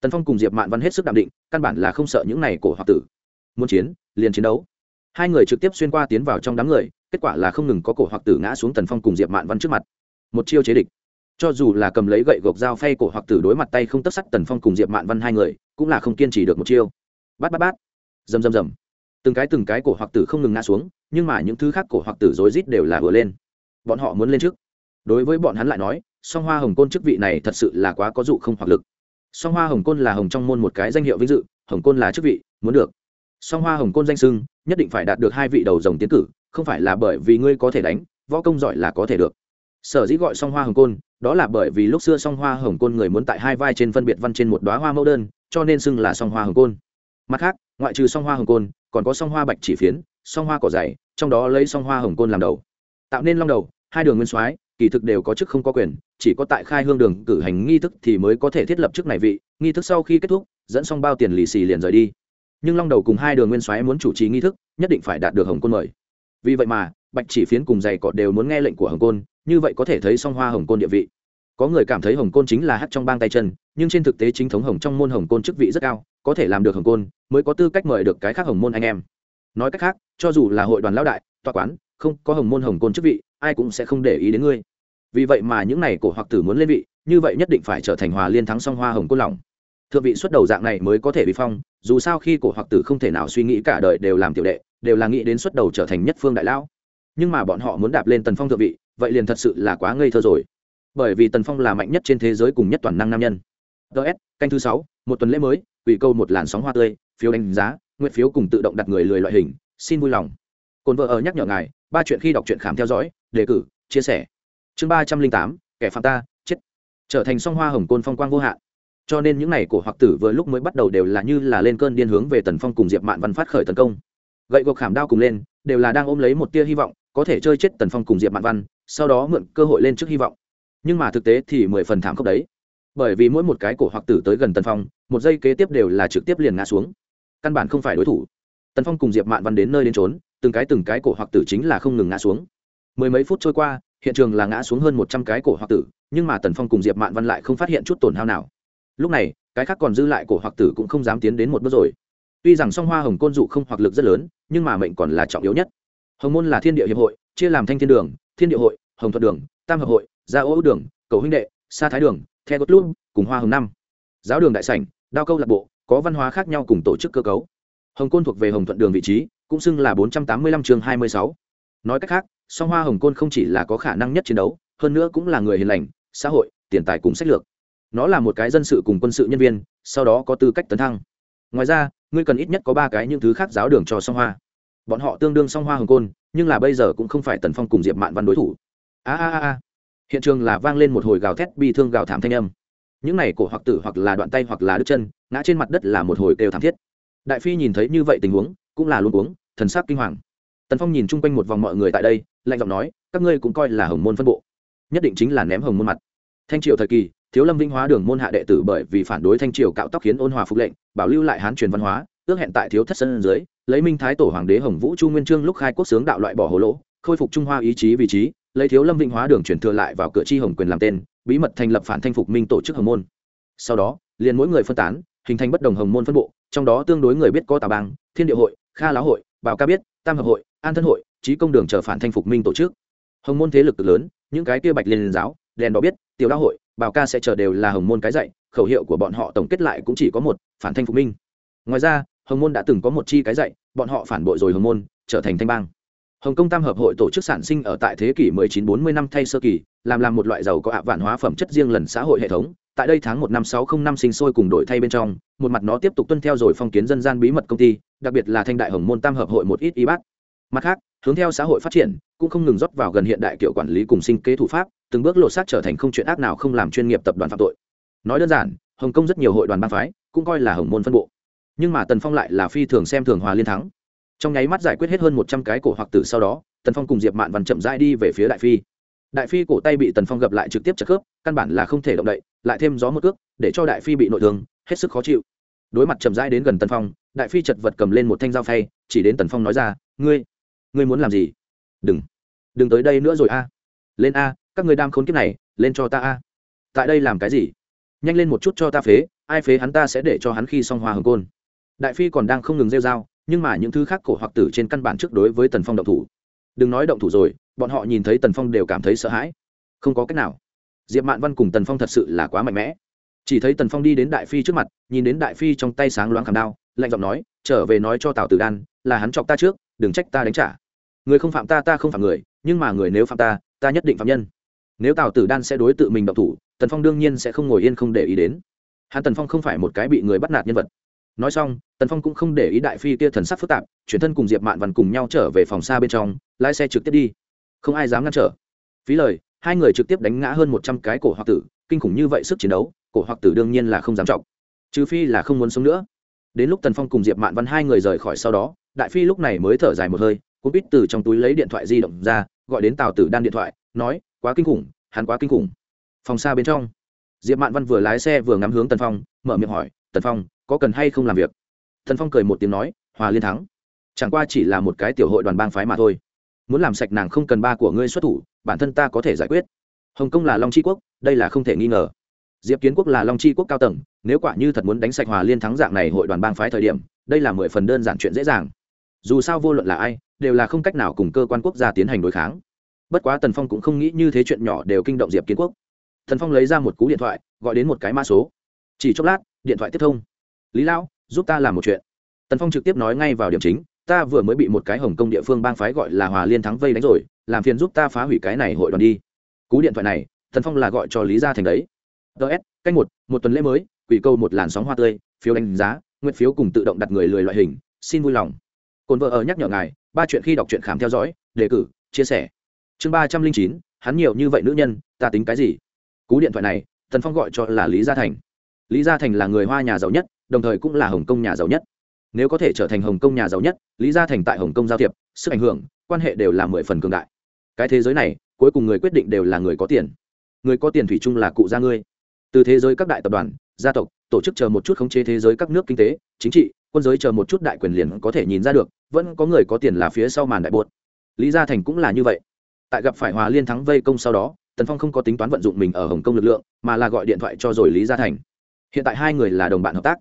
Tần phong cùng diệp mạn văn hết sức đ ạ m định, căn bản là không sợ những này cổ hoặc tử. Muốn chiến, liền chiến đấu. Hai người trực tiếp xuyên qua tiến vào trong đám người, kết quả là không ngừng có cổ hoặc tử ngã xuống tần phong cùng diệp mạn văn trước mặt. Một chiêu chế địch. Cho dù là cầm lấy gậy gộc dao phay cổ hoặc tử đối mặt tay không tất sắt tần phong cùng diệp mạn văn hai người, cũng là không kiên trì được một chiêu. Bát bát bát. Rầm rầm rầm. Từng cái từng cái cổ hoặc tử không ngừng ngã xuống, nhưng mà những thứ khác cổ hoặc tử rối rít đều là vừa lên. Bọn họ muốn lên trước. Đối với bọn hắn lại nói song hoa hồng côn chức vị này thật sự là quá có dụ không hoặc lực song hoa hồng côn là hồng trong môn một cái danh hiệu vinh dự hồng côn là chức vị muốn được song hoa hồng côn danh sưng nhất định phải đạt được hai vị đầu dòng tiến cử không phải là bởi vì ngươi có thể đánh võ công giỏi là có thể được sở dĩ gọi song hoa hồng côn đó là bởi vì lúc xưa song hoa hồng côn người muốn tại hai vai trên phân biệt văn trên một đoá hoa mẫu đơn cho nên xưng là song hoa hồng côn mặt khác ngoại trừ song hoa hồng côn còn có song hoa bạch chỉ phiến song hoa cỏ dày trong đó lấy song hoa hồng côn làm đầu tạo nên long đầu hai đường nguyên soái kỳ thực đều có chức không có quyền, chỉ có tại khai hương đường cử hành nghi thức thì mới có thể thiết lập chức này vị, nghi thức sau khi kết thúc, dẫn xong bao tiền lì xì liền rời đi. Nhưng long đầu cùng hai đường nguyên soái muốn chủ trì nghi thức, nhất định phải đạt được hồng côn mời. Vì vậy mà, bạch chỉ phiến cùng Dày cọt đều muốn nghe lệnh của hồng côn, như vậy có thể thấy song hoa hồng côn địa vị. Có người cảm thấy hồng côn chính là hát trong bang tay chân, nhưng trên thực tế chính thống hồng trong môn hồng côn chức vị rất cao, có thể làm được hồng côn, mới có tư cách mời được cái khác hồng môn anh em. Nói cách khác, cho dù là hội đoàn lão đại tòa quán không có hồng môn hồng côn chức vị, ai cũng sẽ không để ý đến ngươi. Vì vậy mà những n à y cổ hoặc tử muốn lên vị, như vậy nhất định phải trở thành hòa liên thắng song hoa hồng côn lòng. Thượng vị xuất đầu dạng này mới có thể bị phong, dù sao khi cổ hoặc tử không thể nào suy nghĩ cả đời đều làm tiểu đệ, đều là nghĩ đến xuất đầu trở thành nhất phương đại lão. Nhưng mà bọn họ muốn đạp lên tần phong thượng vị, vậy liền thật sự là quá ngây thơ rồi. Bởi vì tần phong là mạnh nhất trên thế giới cùng nhất toàn năng nam nhân. Ts canh thứ sáu, một tuần lễ mới, ủy câu một làn sóng hoa tươi, phiếu đánh giá, nguyện phiếu cùng tự động đặt người lười loại hình, xin vui lòng. Cồn vợ ở nhắc nhở ngài ba chuyện khi đọc truyện khám theo dõi, đề cử, chia sẻ. Chương ba trăm linh tám, kẻ phạm ta, chết. Trở thành song hoa hồng côn phong quang vô hạn. Cho nên những n à y cổ hoặc tử vừa lúc mới bắt đầu đều là như là lên cơn điên hướng về tần phong cùng diệp mạn văn phát khởi tấn công. Gậy gộc khảm đao cùng lên, đều là đang ôm lấy một tia hy vọng, có thể chơi chết tần phong cùng diệp mạn văn, sau đó mượn cơ hội lên trước hy vọng. Nhưng mà thực tế thì mười phần thảm khốc đấy. Bởi vì mỗi một cái cổ hoặc tử tới gần tần phong, một giây kế tiếp đều là trực tiếp liền ngã xuống. Căn bản không phải đối thủ. Tần phong cùng diệp mạn văn đến nơi đến trốn từng cái từng cái cổ hoặc tử chính là không ngừng ngã xuống. Mười mấy phút trôi qua, hiện trường là ngã xuống hơn một trăm cái cổ hoặc tử, nhưng mà tần phong cùng diệp mạn văn lại không phát hiện chút tổn hao nào. Lúc này, cái khác còn dư lại cổ hoặc tử cũng không dám tiến đến một bước rồi. Tuy rằng song hoa hồng côn dụ không hoặc lực rất lớn, nhưng mà mệnh còn là trọng yếu nhất. Hồng môn là thiên địa hiệp hội, chia làm thanh thiên đường, thiên địa hội, hồng thuật đường, tam hợp hội, gia ô đường, cầu huynh đệ, sa thái đường, the gốt luôn cùng hoa hồng năm. Giáo đường đại sảnh, đao câu lạc bộ, có văn hóa khác nhau cùng tổ chức cơ cấu. Hồng côn thuộc về hồng thuận đường vị trí cũng xưng là bốn trăm tám mươi lăm chương hai mươi sáu. Nói cách khác, song hoa hồng côn không chỉ là có khả năng nhất chiến đấu, hơn nữa cũng là người hiền lành, xã hội, tiền tài cùng sách lược. Nó là một cái dân sự cùng quân sự nhân viên, sau đó có tư cách tấn thăng. Ngoài ra, ngươi cần ít nhất có ba cái những thứ khác giáo đường cho song hoa. Bọn họ tương đương song hoa hồng côn, nhưng là bây giờ cũng không phải tần phong cùng diệp mạn văn đối thủ. A a a hiện trường là vang lên một hồi gào thét bi thương gào thảm thanh âm. Những này cổ hoặc tử hoặc là đoạn tay hoặc là đứt chân, ngã trên mặt đất là một hồi kêu thảm thiết. Đại phi nhìn thấy như vậy tình huống cũng là luôn uống thần sắc kinh hoàng. Tần phong nhìn chung quanh một vòng mọi người tại đây, lạnh giọng nói, các ngươi cũng coi là hồng môn phân bộ. Nhất định chính là ném hồng môn mặt. Thanh triều thời kỳ, thiếu lâm vĩnh hóa đường môn hạ đệ tử bởi vì phản đối thanh triều cạo tóc khiến ôn hòa phục lệnh, bảo lưu lại hán truyền văn hóa, ước hẹn tại thiếu thất sân dưới, lấy minh thái tổ hoàng đế hồng vũ chu nguyên trương lúc khai quốc sướng đạo loại bỏ hồ lỗ, khôi phục trung hoa ý chí vị trí, lấy thiếu lâm vĩnh hóa đường chuyển thừa lại vào cửa chi hồng quyền làm tên, bí mật thành lập phản thanh phục minh tổ chức hồng môn. Sau đó, liền mỗi người phân tán hình thành bất đồng hồng môn phân bộ, trong đó tương đối người biết có tà bang, thiên địa hội, kha lão hội, bảo ca biết, tam hợp hội, an thân hội trí công đường chờ phản thanh phục minh tổ chức. Hồng môn thế lực cực lớn, những cái kia bạch liên giáo, đèn đó biết, tiểu đao hội, bảo ca sẽ chờ đều là hồng môn cái dạy, khẩu hiệu của bọn họ tổng kết lại cũng chỉ có một, phản thanh phục minh. Ngoài ra, hồng môn đã từng có một chi cái dạy, bọn họ phản bội rồi hồng môn, trở thành thanh bang. Hồng công tam hợp hội tổ chức sản sinh ở tại thế kỷ 1940 năm thay sơ kỳ, làm làm một loại giàu có ạ vạn hóa phẩm chất riêng lần xã hội hệ thống tại đây tháng một năm sáu không năm sinh sôi cùng đổi thay bên trong, một mặt nó tiếp tục tuân theo rồi phong kiến dân gian bí mật công ty, đặc biệt là thanh đại hồng môn tam hợp hội một ít y bác. Mặt khác, hướng theo xã hội phát triển, cũng không ngừng rót vào gần hiện đại kiểu quản lý cùng sinh kế thủ pháp, từng bước lột xác trở thành không chuyện ác nào không làm chuyên nghiệp tập đoàn phạm tội. Nói đơn giản, hồng kông rất nhiều hội đoàn bang phái, cũng coi là hồng môn phân bộ. Nhưng mà tần phong lại là phi thường xem thường hòa liên thắng. Trong nháy mắt giải quyết hết hơn một trăm cái cổ hoặc tử sau đó, tần phong cùng diệp mạn văn chậm rãi đi về phía đại phi đại phi cổ tay bị tần phong gập lại trực tiếp chặt khớp, căn bản là không thể động đậy, lại thêm gió một cước, để cho đại phi bị nội thương, hết sức khó chịu. Đối mặt chậm rãi đến gần tần phong, đại phi chật vật cầm lên một thanh dao phay, chỉ đến tần phong nói ra, ngươi ngươi muốn làm gì? Đừng đừng tới đây nữa rồi a. Lên a, các người đam khốn kiếp này, lên cho ta a. Tại đây làm cái gì? Nhanh lên một chút cho ta phế, ai phế hắn ta sẽ để cho hắn khi xong hoa hồng côn. Đại phi còn đang không ngừng rêu dao nhưng mà những thứ khác cổ hoặc tử trên căn bản trước đối với tần phong độc thủ đừng nói động thủ rồi, bọn họ nhìn thấy tần phong đều cảm thấy sợ hãi. Không có cách nào. Diệp mạn văn cùng tần phong thật sự là quá mạnh mẽ. Chỉ thấy tần phong đi đến đại phi trước mặt, nhìn đến đại phi trong tay sáng loáng khảm đao, lạnh giọng nói, trở về nói cho tào tử đan, là hắn chọc ta trước, đừng trách ta đánh trả. Người không phạm ta ta không phạm người, nhưng mà người nếu phạm ta ta nhất định phạm nhân. Nếu tào tử đan sẽ đối tự mình động thủ, tần phong đương nhiên sẽ không ngồi yên không để ý đến. Hắn tần phong không phải một cái bị người bắt nạt nhân vật nói xong, tần phong cũng không để ý đại phi kia thần sắc phức tạp, chuyển thân cùng diệp mạn văn cùng nhau trở về phòng xa bên trong, lái xe trực tiếp đi. Không ai dám ngăn trở. Phí lời, hai người trực tiếp đánh ngã hơn một trăm cái cổ hoặc tử, kinh khủng như vậy sức chiến đấu, cổ hoặc tử đương nhiên là không dám trọng. Trừ phi là không muốn sống nữa. Đến lúc tần phong cùng diệp mạn văn hai người rời khỏi sau đó, đại phi lúc này mới thở dài một hơi cũng biết từ trong túi lấy điện thoại di động ra, gọi đến tào tử đan điện thoại, nói, quá kinh khủng, hắn quá kinh khủng. Phòng xa bên trong, diệp mạn văn vừa lái xe vừa ngắm hướng tần phong, mở miệng hỏi, tần phong có cần hay không làm việc? Thần phong cười một tiếng nói, hòa liên thắng. Chẳng qua chỉ là một cái tiểu hội đoàn bang phái mà thôi. Muốn làm sạch nàng không cần ba của ngươi xuất thủ, bản thân ta có thể giải quyết. Hồng kông là long tri quốc, đây là không thể nghi ngờ. Diệp kiến quốc là long tri quốc cao tầng, nếu quả như thật muốn đánh sạch hòa liên thắng dạng này hội đoàn bang phái thời điểm, đây là mười phần đơn giản chuyện dễ dàng. Dù sao vô luận là ai, đều là không cách nào cùng cơ quan quốc gia tiến hành đối kháng. Bất quá tần phong cũng không nghĩ như thế chuyện nhỏ đều kinh động diệp kiến quốc. Thần phong lấy ra một cú điện thoại, gọi đến một cái mã số. Chỉ chốc lát, điện thoại tiếp thông lý lão, giúp ta làm một chuyện. Tần phong trực tiếp nói ngay vào điểm chính, ta vừa mới bị một cái hồng kông địa phương bang phái gọi là hòa liên thắng vây đánh rồi, làm phiền giúp ta phá hủy cái này hội đoàn đi. Cú điện thoại này, tần phong là gọi cho lý gia thành đấy. Ts cách một một tuần lễ mới, quỷ câu một làn sóng hoa tươi, phiếu đánh giá, nguyện phiếu cùng tự động đặt người lười loại hình, xin vui lòng. Cồn vợ ở nhắc nhở ngài, ba chuyện khi đọc truyện khám theo dõi, đề cử, chia sẻ. Chương ba trăm linh chín, hắn nhiều như vậy nữ nhân, ta tính cái gì? Cú điện thoại này, tần phong gọi cho là lý gia thành. Lý gia thành là người hoa nhà giàu nhất đồng thời cũng là hồng kông nhà giàu nhất. Nếu có thể trở thành hồng kông nhà giàu nhất, lý gia thành tại hồng kông giao thiệp, sức ảnh hưởng, quan hệ đều là mười phần cường đại. Cái thế giới này, cuối cùng người quyết định đều là người có tiền. Người có tiền thủy chung là cụ gia ngươi. Từ thế giới các đại tập đoàn, gia tộc, tổ chức chờ một chút khống chế thế giới các nước kinh tế, chính trị, quân giới chờ một chút đại quyền liền có thể nhìn ra được, vẫn có người có tiền là phía sau màn đại bột lý gia thành cũng là như vậy. Tại gặp phải hòa liên thắng vây công sau đó, tần phong không có tính toán vận dụng mình ở hồng kông lực lượng, mà là gọi điện thoại cho rồi lý gia thành. Hiện tại hai người là đồng bạn hợp tác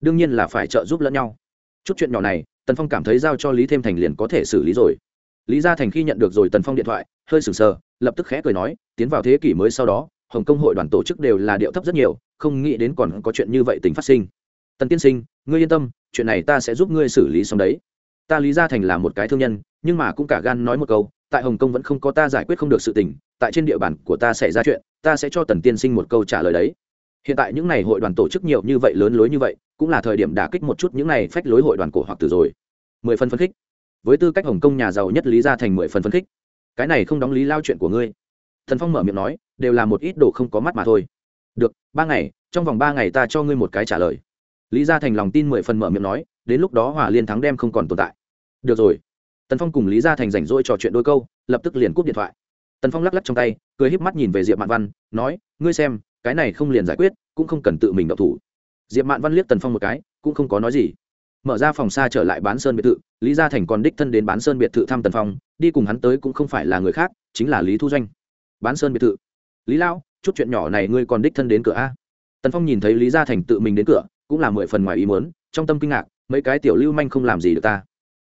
đương nhiên là phải trợ giúp lẫn nhau. Chút chuyện nhỏ này, tần phong cảm thấy giao cho lý thêm thành liền có thể xử lý rồi. Lý gia thành khi nhận được rồi tần phong điện thoại, hơi sừng sờ, lập tức khẽ cười nói, tiến vào thế kỷ mới sau đó, hồng kông hội đoàn tổ chức đều là điệu thấp rất nhiều, không nghĩ đến còn có chuyện như vậy tình phát sinh. Tần tiên sinh, ngươi yên tâm, chuyện này ta sẽ giúp ngươi xử lý xong đấy. Ta lý gia thành là một cái thương nhân, nhưng mà cũng cả gan nói một câu, tại hồng kông vẫn không có ta giải quyết không được sự tình, tại trên địa bàn của ta xảy ra chuyện, ta sẽ cho tần tiên sinh một câu trả lời đấy hiện tại những n à y hội đoàn tổ chức nhiều như vậy, lớn lối như vậy, cũng là thời điểm đả kích một chút những n à y phách lối hội đoàn cổ hoặc từ rồi. Mười phần phân khích. Với tư cách hồng kông nhà giàu nhất lý ra thành mười phần phân khích. Cái này không đóng lý lao chuyện của ngươi. Thần phong mở miệng nói, đều là một ít đồ không có mắt mà thôi. Được, ba ngày, trong vòng ba ngày ta cho ngươi một cái trả lời. Lý gia thành lòng tin mười phần mở miệng nói, đến lúc đó hòa liên thắng đem không còn tồn tại. Được rồi. Tần phong cùng lý gia thành rảnh rỗi trò chuyện đôi câu, lập tức liền cúp điện thoại. Tần phong lắc lắc trong tay, cười híp mắt nhìn về diệp mạn văn, nói, ngươi xem cái này không liền giải quyết, cũng không cần tự mình đậu thủ. Diệp mạn văn liếc tần phong một cái, cũng không có nói gì. Mở ra phòng xa trở lại bán sơn biệt thự, lý gia thành còn đích thân đến bán sơn biệt thự thăm tần phong, đi cùng hắn tới cũng không phải là người khác, chính là lý thu doanh. Bán sơn biệt thự. Lý lão, chút chuyện nhỏ này ngươi còn đích thân đến cửa a? Tần phong nhìn thấy lý gia thành tự mình đến cửa, cũng là mười phần ngoài ý muốn, trong tâm kinh ngạc, mấy cái tiểu lưu manh không làm gì được ta.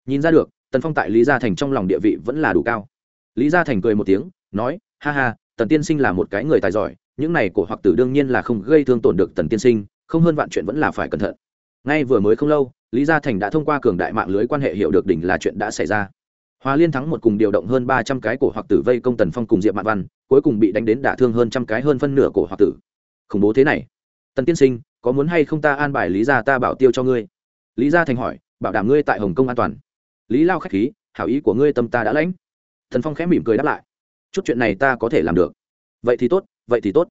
Nhìn ra được, tần phong tại lý gia thành trong lòng địa vị vẫn là đủ cao. Lý gia thành cười một tiếng, nói, ha ha, tần tiên sinh là một cái người tài giỏi những này cổ hoặc tử đương nhiên là không gây thương tổn được tần tiên sinh không hơn vạn chuyện vẫn là phải cẩn thận ngay vừa mới không lâu lý gia thành đã thông qua cường đại mạng lưới quan hệ hiểu được đỉnh là chuyện đã xảy ra Hoa Liên thắng một cùng điều động hơn ba trăm cái cổ hoặc tử vây công Tần Phong cùng Diệp Mạn Văn, cuối cùng bị đánh đến đả thương hơn trăm cái hơn phân nửa cổ hoặc tử. Khủng bố thế này. Tần tiên sinh, có muốn hay không ta an bài Lý gia ta bảo tiêu cho ngươi? Lý gia thành hỏi, bảo đảm ngươi tại Hồng Kông an toàn. Lý Lao khách khí, hảo ý của ngươi tâm ta đã lãnh. Thần Phong khẽ mỉm cười đáp lại, chút chuyện này ta có thể làm được. Vậy thì tốt, vậy thì tốt.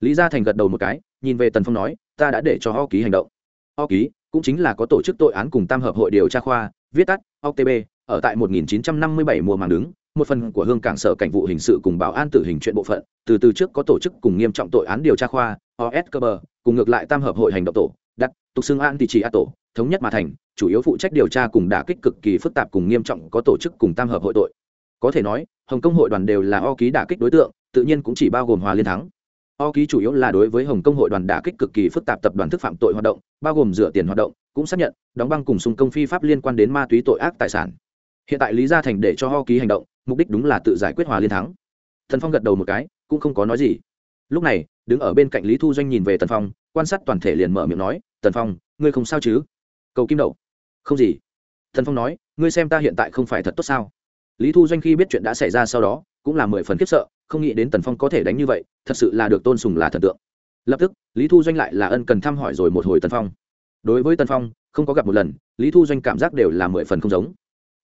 Lý gia thành gật đầu một cái, nhìn về Tần Phong nói, ta đã để cho ho ký hành động. Ho ký cũng chính là có tổ chức tội án cùng tam hợp hội điều tra khoa, viết tắt, OTB, ở tại 1957 mùa màng đứng, một phần của hương cảng sở cảnh vụ hình sự cùng bảo an tử hình chuyện bộ phận, từ từ trước có tổ chức cùng nghiêm trọng tội án điều tra khoa, OSKB, cùng ngược lại tam hợp hội hành động tổ, đặt, tục xưng an tỷ chỉ a tổ, thống nhất mà thành, chủ yếu phụ trách điều tra cùng đả kích cực kỳ phức tạp cùng nghiêm trọng có tổ chức cùng tam hợp hội tội. Có thể nói, Hồng Kông hội đoàn đều là o ký đả kích đối tượng, tự nhiên cũng chỉ bao gồm Hòa Liên thắng. O ký chủ yếu là đối với Hồng Kông hội đoàn đả kích cực kỳ phức tạp tập đoàn thức phạm tội hoạt động, bao gồm rửa tiền hoạt động, cũng xác nhận, đóng băng cùng xung công phi pháp liên quan đến ma túy tội ác tài sản. Hiện tại lý gia thành để cho ho ký hành động mục đích đúng là tự giải quyết hòa liên thắng. Thần phong gật đầu một cái cũng không có nói gì. Lúc này đứng ở bên cạnh lý thu doanh nhìn về tần phong quan sát toàn thể liền mở miệng nói tần phong ngươi không sao chứ? Cầu kim đậu. Không gì. Thần phong nói ngươi xem ta hiện tại không phải thật tốt sao? Lý thu doanh khi biết chuyện đã xảy ra sau đó cũng là mười phần khiếp sợ, không nghĩ đến tần phong có thể đánh như vậy, thật sự là được tôn sùng là thần tượng. Lập tức, lý thu doanh lại là ân cần thăm hỏi rồi một hồi tần phong. Đối với tần phong, không có gặp một lần, lý thu doanh cảm giác đều là mười phần không giống.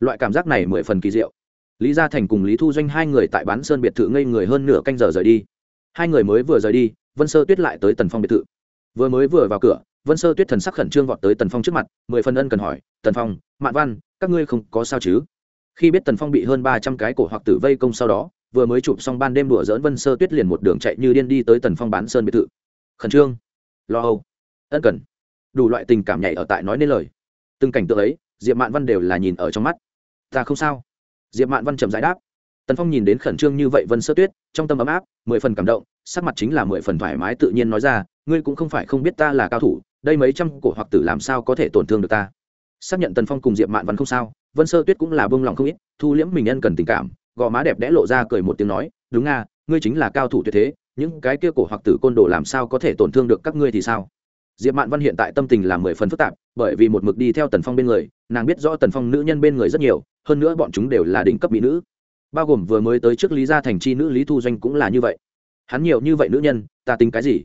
Loại cảm giác này mười phần kỳ diệu. Lý gia thành cùng lý thu doanh hai người tại bán sơn biệt thự ngây người hơn nửa canh giờ rời đi. Hai người mới vừa rời đi, vân sơ tuyết lại tới tần phong biệt thự. Vừa mới vừa vào cửa, vân sơ tuyết thần sắc khẩn trương vọt tới tần phong trước mặt, mười phần ân cần hỏi, tần phong, mạn văn, các ngươi không có sao chứ? Khi biết tần phong bị hơn ba trăm cái cổ hoặc tử vây công sau đó, vừa mới chụp xong ban đêm đùa dỡn vân sơ tuyết liền một đường chạy như điên đi tới tần phong bán sơn biệt thự. Khẩn trương. Lo âu. Ân cần. Đủ loại tình cảm nhảy ở tại nói nên lời. Từng cảnh tượng ấy, diệp mạn văn đều là nhìn ở trong mắt. Ta không sao. Diệp mạn văn trầm giải đáp. Tần phong nhìn đến khẩn trương như vậy vân sơ tuyết, trong tâm ấm áp, mười phần cảm động, sắc mặt chính là mười phần thoải mái tự nhiên nói ra, ngươi cũng không phải không biết ta là cao thủ, đây mấy trăm cổ hoặc tử làm sao có thể tổn thương được ta? Xác nhận tần phong cùng diệp mạn văn không sao vân sơ tuyết cũng là bông lòng không ít, thu liễm mình nhân cần tình cảm, gò má đẹp đẽ lộ ra cười một tiếng nói, đúng nga, ngươi chính là cao thủ tuyệt thế, những cái kia cổ hoặc tử côn đồ làm sao có thể tổn thương được các ngươi thì sao? Diệp mạn văn hiện tại tâm tình là mười phần phức tạp, bởi vì một mực đi theo tần phong bên người, nàng biết rõ tần phong nữ nhân bên người rất nhiều, hơn nữa bọn chúng đều là đỉnh cấp mỹ nữ. Bao gồm vừa mới tới trước lý gia thành chi nữ lý thu doanh cũng là như vậy. Hắn nhiều như vậy nữ nhân, ta tính cái gì?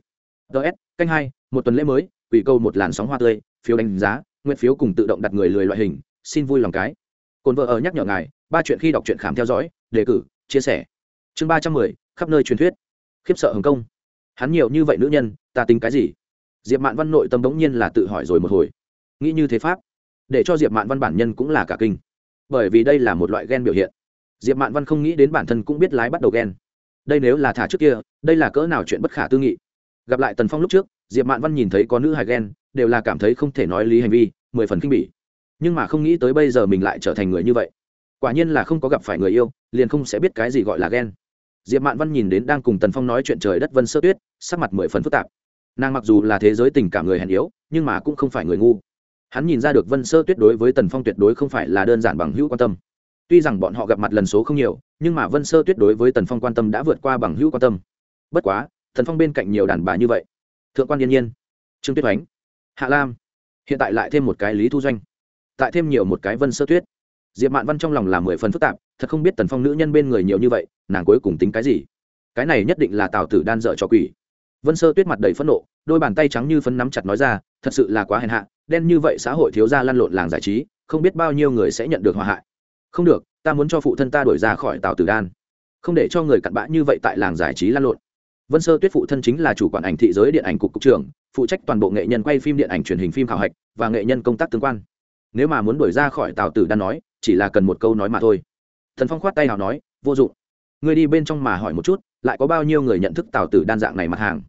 Ts canh hai, một tuần lễ mới, quỷ câu một làn sóng hoa tươi, phiếu đánh giá, nguyện phiếu cùng tự động đặt người lười loại hình xin vui lòng cái. Cồn vợ ở nhắc nhở ngài, ba chuyện khi đọc truyện khám theo dõi, đề cử, chia sẻ. Chương ba trăm mười, khắp nơi truyền thuyết. Khiếp sợ hồng kông. Hắn nhiều như vậy nữ nhân, ta tính cái gì? Diệp mạn văn nội tâm bỗng nhiên là tự hỏi rồi một hồi. Nghĩ như thế pháp, để cho diệp mạn văn bản nhân cũng là cả kinh. Bởi vì đây là một loại ghen biểu hiện. Diệp mạn văn không nghĩ đến bản thân cũng biết lái bắt đầu ghen đây nếu là thả trước kia, đây là cỡ nào chuyện bất khả tư nghị. Gặp lại tần phong lúc trước, diệp mạn văn nhìn thấy có nữ hài ghen đều là cảm thấy không thể nói lý hành vi, mười phần kinh bỉ nhưng mà không nghĩ tới bây giờ mình lại trở thành người như vậy. Quả nhiên là không có gặp phải người yêu, liền không sẽ biết cái gì gọi là ghen. Diệp mạn văn nhìn đến đang cùng tần phong nói chuyện trời đất vân sơ tuyết, sắc mặt mười phần phức tạp. Nàng mặc dù là thế giới tình cảm người hèn yếu, nhưng mà cũng không phải người ngu. Hắn nhìn ra được vân sơ tuyết đối với tần phong tuyệt đối không phải là đơn giản bằng hữu quan tâm. Tuy rằng bọn họ gặp mặt lần số không nhiều, nhưng mà vân sơ tuyết đối với tần phong quan tâm đã vượt qua bằng hữu quan tâm. Bất quá, tần phong bên cạnh nhiều đàn bà như vậy. Thượng quan yên nhiên, trương tuyết oánh hạ lam, hiện tại lại thêm một cái lý thu doanh tại thêm nhiều một cái vân sơ tuyết. Diệp mạn văn trong lòng là mười phần phức tạp, thật không biết tần phong nữ nhân bên người nhiều như vậy, nàng cuối cùng tính cái gì? Cái này nhất định là tào tử đan dợ cho quỷ. Vân sơ tuyết mặt đầy phẫn nộ, đôi bàn tay trắng như phấn nắm chặt nói ra, thật sự là quá hèn hạ, đen như vậy xã hội thiếu ra lăn lộn làng giải trí, không biết bao nhiêu người sẽ nhận được hòa hại. Không được, ta muốn cho phụ thân ta đổi ra khỏi Tào tử đan. Không để cho người cặn bã như vậy tại làng giải trí lăn lộn. Vân sơ tuyết phụ thân chính là chủ quản ảnh thị giới điện ảnh cục cục trưởng, phụ trách toàn bộ nghệ nhân quay phim điện ảnh truyền hình phim khảo hạch và nghệ nhân công tác tương quan nếu mà muốn đuổi ra khỏi Tào tử đan nói, chỉ là cần một câu nói mà thôi. Thần phong khoát tay nào nói, vô dụng. Người đi bên trong mà hỏi một chút, lại có bao nhiêu người nhận thức Tào tử đan dạng này mặt hàng?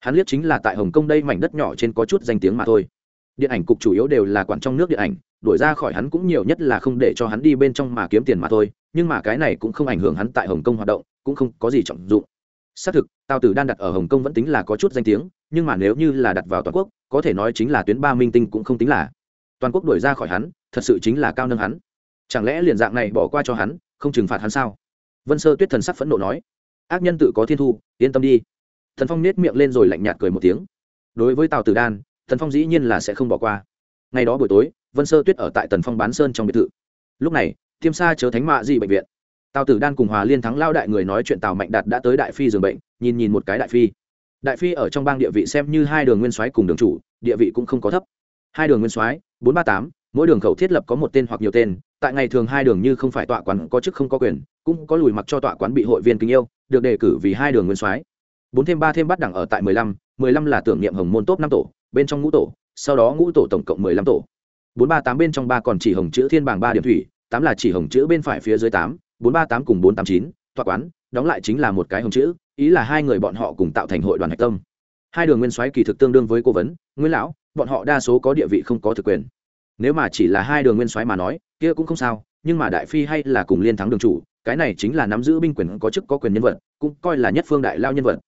Hắn liếc chính là tại hồng kông đây mảnh đất nhỏ trên có chút danh tiếng mà thôi. Điện ảnh cục chủ yếu đều là quản trong nước điện ảnh, đuổi ra khỏi hắn cũng nhiều nhất là không để cho hắn đi bên trong mà kiếm tiền mà thôi, nhưng mà cái này cũng không ảnh hưởng hắn tại hồng kông hoạt động, cũng không có gì trọng dụng. Xác thực, tào tử đan đặt ở hồng kông vẫn tính là có chút danh tiếng, nhưng mà nếu như là đặt vào toàn quốc, có thể nói chính là tuyến ba minh tinh cũng không tính là toàn quốc đuổi ra khỏi hắn, thật sự chính là cao nâng hắn. Chẳng lẽ liền dạng này bỏ qua cho hắn, không trừng phạt hắn sao? Vân sơ tuyết thần sắc phẫn nộ nói. Ác nhân tự có thiên thu, yên tâm đi. Thần phong nết miệng lên rồi lạnh nhạt cười một tiếng. Đối với tào tử đan, thần phong dĩ nhiên là sẽ không bỏ qua. Ngày đó buổi tối, vân sơ tuyết ở tại tần phong bán sơn trong biệt thự. Lúc này, tiêm sa chớ thánh mạ di bệnh viện. Tào tử đan cùng hòa liên thắng lao đại người nói chuyện tào mạnh đạt đã tới đại phi giường bệnh, nhìn nhìn một cái đại phi. Đại phi ở trong bang địa vị xem như hai đường nguyên soái cùng đường chủ, địa vị cũng không có thấp. Hai đường nguyên soái bốn ba tám, mỗi đường khẩu thiết lập có một tên hoặc nhiều tên, tại ngày thường hai đường như không phải tọa quán, có chức không có quyền, cũng có lùi mặc cho tọa quán bị hội viên kính yêu, được đề cử vì hai đường nguyên soái. Bốn thêm ba thêm bắt đẳng ở tại mười lăm mười lăm là tưởng niệm hồng môn top năm tổ, bên trong ngũ tổ, sau đó ngũ tổ tổng cộng mười lăm tổ. bốn ba tám bên trong ba còn chỉ hồng chữ thiên bảng ba điểm thủy, tám là chỉ hồng chữ bên phải phía dưới tám, bốn ba tám cùng bốn tám chín, tọa quán, đóng lại chính là một cái hồng chữ, ý là hai người bọn họ cùng tạo thành hội đoàn hạch tâm. Hai đường nguyên soái kỳ thực tương đương với cố vấn, nguyên lão bọn họ đa số có địa vị không có thực quyền. Nếu mà chỉ là hai đường nguyên soái mà nói, kia cũng không sao, nhưng mà đại phi hay là cùng liên thắng đường chủ, cái này chính là nắm giữ binh quyền có chức có quyền nhân vật, cũng coi là nhất phương đại lao nhân vật.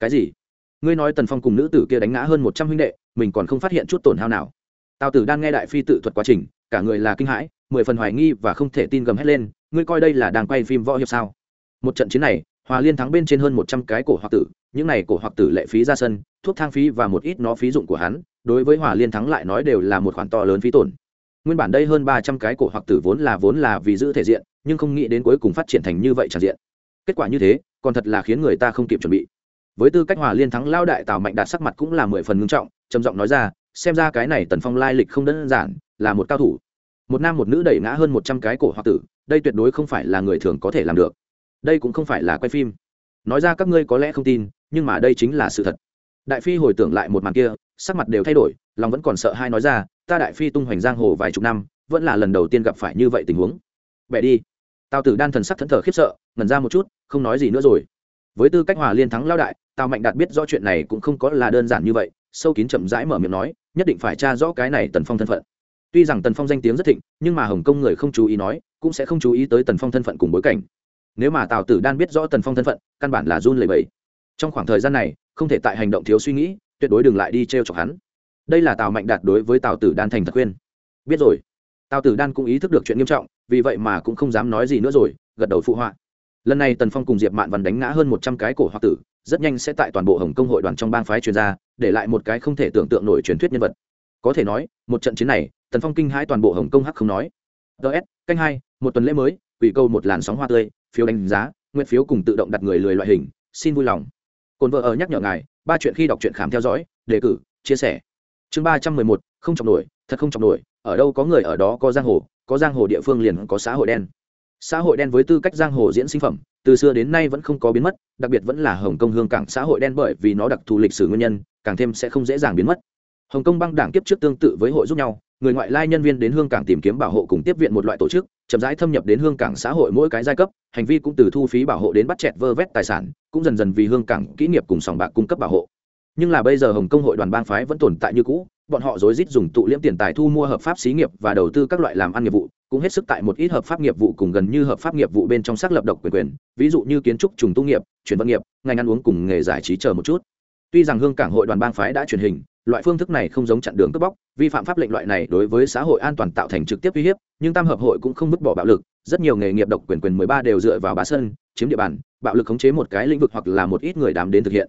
Cái gì? Ngươi nói tần phong cùng nữ tử kia đánh ngã hơn một trăm huynh đệ, mình còn không phát hiện chút tổn hao nào. Tào tử đang nghe đại phi tự thuật quá trình, cả người là kinh hãi, mười phần hoài nghi và không thể tin gầm hét lên, ngươi coi đây là đang quay phim võ hiệp sao? Một trận chiến này hòa liên thắng bên trên hơn một trăm cái cổ hoặc tử, những này cổ hoặc tử lệ phí ra sân, thuốc thang phí và một ít nó phí dụng của hắn, đối với hòa liên thắng lại nói đều là một khoản to lớn phí tổn. Nguyên bản đây hơn ba trăm cái cổ hoặc tử vốn là vốn là vì giữ thể diện, nhưng không nghĩ đến cuối cùng phát triển thành như vậy tràn diện. Kết quả như thế, còn thật là khiến người ta không kịp chuẩn bị. Với tư cách hòa liên thắng lao đại tào mạnh đạt sắc mặt cũng là mười phần ngưng trọng, trầm giọng nói ra, xem ra cái này tần phong lai lịch không đơn giản, là một cao thủ. Một nam một nữ đẩy ngã hơn một trăm cái cổ hoặc tử, đây tuyệt đối không phải là người thường có thể làm được đây cũng không phải là quay phim. Nói ra các ngươi có lẽ không tin, nhưng mà đây chính là sự thật. Đại phi hồi tưởng lại một màn kia, sắc mặt đều thay đổi, lòng vẫn còn sợ hai nói ra, ta đại phi tung hoành giang hồ vài chục năm, vẫn là lần đầu tiên gặp phải như vậy tình huống. Bẻ đi. Tào tử đan thần sắc thẫn thờ khiếp sợ, ngẩn ra một chút, không nói gì nữa rồi. Với tư cách hòa liên thắng lao đại, tào mạnh đạt biết rõ chuyện này cũng không có là đơn giản như vậy, sâu kín chậm rãi mở miệng nói, nhất định phải tra rõ cái này tần phong thân phận. Tuy rằng tần phong danh tiếng rất thịnh, nhưng mà hồng kông người không chú ý nói, cũng sẽ không chú ý tới tần phong thân phận cùng bối cảnh nếu mà tào tử đan biết rõ tần phong thân phận, căn bản là run lẩy bẩy. Trong khoảng thời gian này, không thể tại hành động thiếu suy nghĩ, tuyệt đối đừng lại đi t r e o chọc hắn. Đây là tào mạnh đạt đối với tào tử đan thành thật khuyên. Biết rồi. Tào tử đan cũng ý thức được chuyện nghiêm trọng, vì vậy mà cũng không dám nói gì nữa rồi, gật đầu phụ họa. Lần này tần phong cùng diệp mạn văn đánh ngã hơn một trăm cái cổ hoặc tử, rất nhanh sẽ tại toàn bộ hồng công hội đoàn trong bang phái chuyên gia để lại một cái không thể tưởng tượng nổi truyền thuyết nhân vật. Có thể nói, một trận chiến này, tần phong kinh hãi toàn bộ hồng công hắc không nói. Ts canh hai, một tuần lễ mới, quỷ câu một làn sóng hoa tươi phiếu đánh giá, nguyện phiếu cùng tự động đặt người lười loại hình, xin vui lòng. Cồn vợ ở nhắc nhở ngài, ba chuyện khi đọc truyện khám theo dõi, đề cử, chia sẻ. Chương ba trăm mười một, không chọc nổi, thật không chọc nổi, ở đâu có người ở đó có giang hồ, có giang hồ địa phương liền có xã hội đen. Xã hội đen với tư cách giang hồ diễn sinh phẩm, từ xưa đến nay vẫn không có biến mất, đặc biệt vẫn là hồng kông hương cảng xã hội đen bởi vì nó đặc thù lịch sử nguyên nhân, càng thêm sẽ không dễ dàng biến mất. Hồng kông băng đảng kiếp trước tương tự với hội giúp nhau người ngoại lai nhân viên đến hương cảng tìm kiếm bảo hộ cùng tiếp viện một loại tổ chức, chậm rãi thâm nhập đến hương cảng xã hội mỗi cái giai cấp, hành vi cũng từ thu phí bảo hộ đến bắt chẹt vơ vét tài sản, cũng dần dần vì hương cảng kỹ nghiệp cùng sòng bạc cung cấp bảo hộ. Nhưng là bây giờ hồng Công hội đoàn bang phái vẫn tồn tại như cũ, bọn họ rối rít dùng tụ liễm tiền tài thu mua hợp pháp xí nghiệp và đầu tư các loại làm ăn nghiệp vụ, cũng hết sức tại một ít hợp pháp nghiệp vụ cùng gần như hợp pháp nghiệp vụ bên trong xác lập độc quyền quyền, ví dụ như kiến trúc trùng tu nghiệp, chuyển văn nghiệp, ngành ăn uống cùng nghề giải trí chờ một chút. Tuy rằng hương cảng hội đoàn bang phái đã truyền hình, loại phương thức này không giống chặn đường cướp bóc vi phạm pháp lệnh loại này đối với xã hội an toàn tạo thành trực tiếp uy hiếp, nhưng tam hợp hội cũng không vứt bỏ bạo lực, rất nhiều nghề nghiệp độc quyền quyền mười ba đều dựa vào bá sân, chiếm địa bàn, bạo lực khống chế một cái lĩnh vực hoặc là một ít người đám đến thực hiện.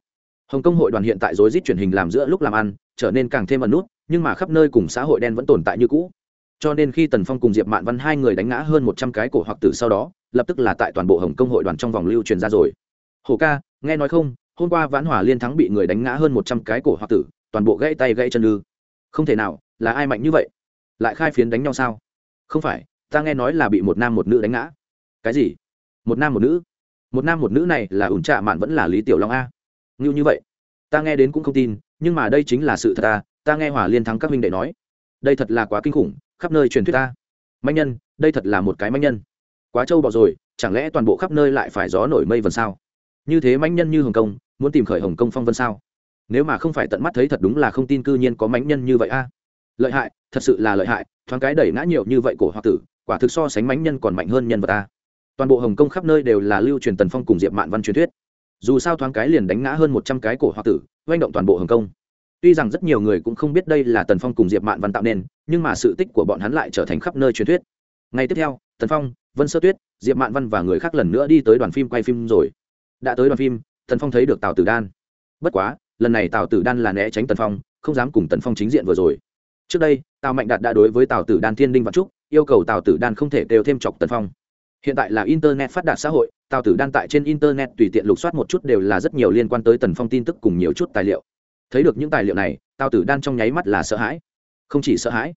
Hồng kông hội đoàn hiện tại rối rít truyền hình làm giữa lúc làm ăn, trở nên càng thêm ẩn nút, nhưng mà khắp nơi cùng xã hội đen vẫn tồn tại như cũ. Cho nên khi tần phong cùng diệp mạn văn hai người đánh ngã hơn một trăm cái cổ hoặc tử sau đó, lập tức là tại toàn bộ hồng kông hội đoàn trong vòng lưu truyền ra rồi. Hồ ca, nghe nói không, hôm qua vãn hỏa liên thắng bị người đánh ngã hơn một trăm cái cổ hoặc tử, toàn bộ gãy tay gãy chân ư không thể nào, là ai mạnh như vậy? Lại khai phiến đánh nhau sao? Không phải, ta nghe nói là bị một nam một nữ đánh ngã. Cái gì? Một nam một nữ? Một nam một nữ này là ủn trạ mạn vẫn là lý tiểu long a? Ngưu như vậy. Ta nghe đến cũng không tin, nhưng mà đây chính là sự thật ta ta nghe hòa liên thắng các minh đệ nói. Đây thật là quá kinh khủng, khắp nơi truyền thuyết ta. Manh nhân, đây thật là một cái manh nhân. Quá trâu bò rồi, chẳng lẽ toàn bộ khắp nơi lại phải gió nổi mây vần sao? Như thế manh nhân như hồng kông, muốn tìm khởi hồng kông phong vân sao? Nếu mà không phải tận mắt thấy thật đúng là không tin cư nhiên có mánh nhân như vậy a. Lợi hại, thật sự là lợi hại, thoáng cái đẩy ngã nhiều như vậy cổ hoặc tử, quả thực so sánh mánh nhân còn mạnh hơn nhân vật ta toàn bộ hồng kông khắp nơi đều là lưu truyền tần phong cùng diệp mạn văn truyền thuyết. Dù sao thoáng cái liền đánh ngã hơn một trăm cái cổ hoặc tử oanh động toàn bộ hồng kông. Tuy rằng rất nhiều người cũng không biết đây là tần phong cùng diệp mạn văn tạo nên, nhưng mà sự tích của bọn hắn lại trở thành khắp nơi truyền thuyết. Ngày tiếp theo, tần phong, vân sơ tuyết, diệp mạn văn và người khác lần nữa đi tới đoàn phim quay phim rồi. Đã tới đoàn phim, tần phong thấy được tào tử đan. Bất quá lần này tào tử đan là né tránh tần phong, không dám cùng tần phong chính diện vừa rồi. Trước đây, tào mạnh đạt đã đối với tào tử đan thiên đinh vạn trúc, yêu cầu tào tử đan không thể đều thêm chọc tần phong. Hiện tại là internet phát đạt xã hội, tào tử đan tại trên internet tùy tiện lục soát một chút đều là rất nhiều liên quan tới tần phong tin tức cùng nhiều chút tài liệu. Thấy được những tài liệu này, tào tử đan trong nháy mắt là sợ hãi. Không chỉ sợ hãi,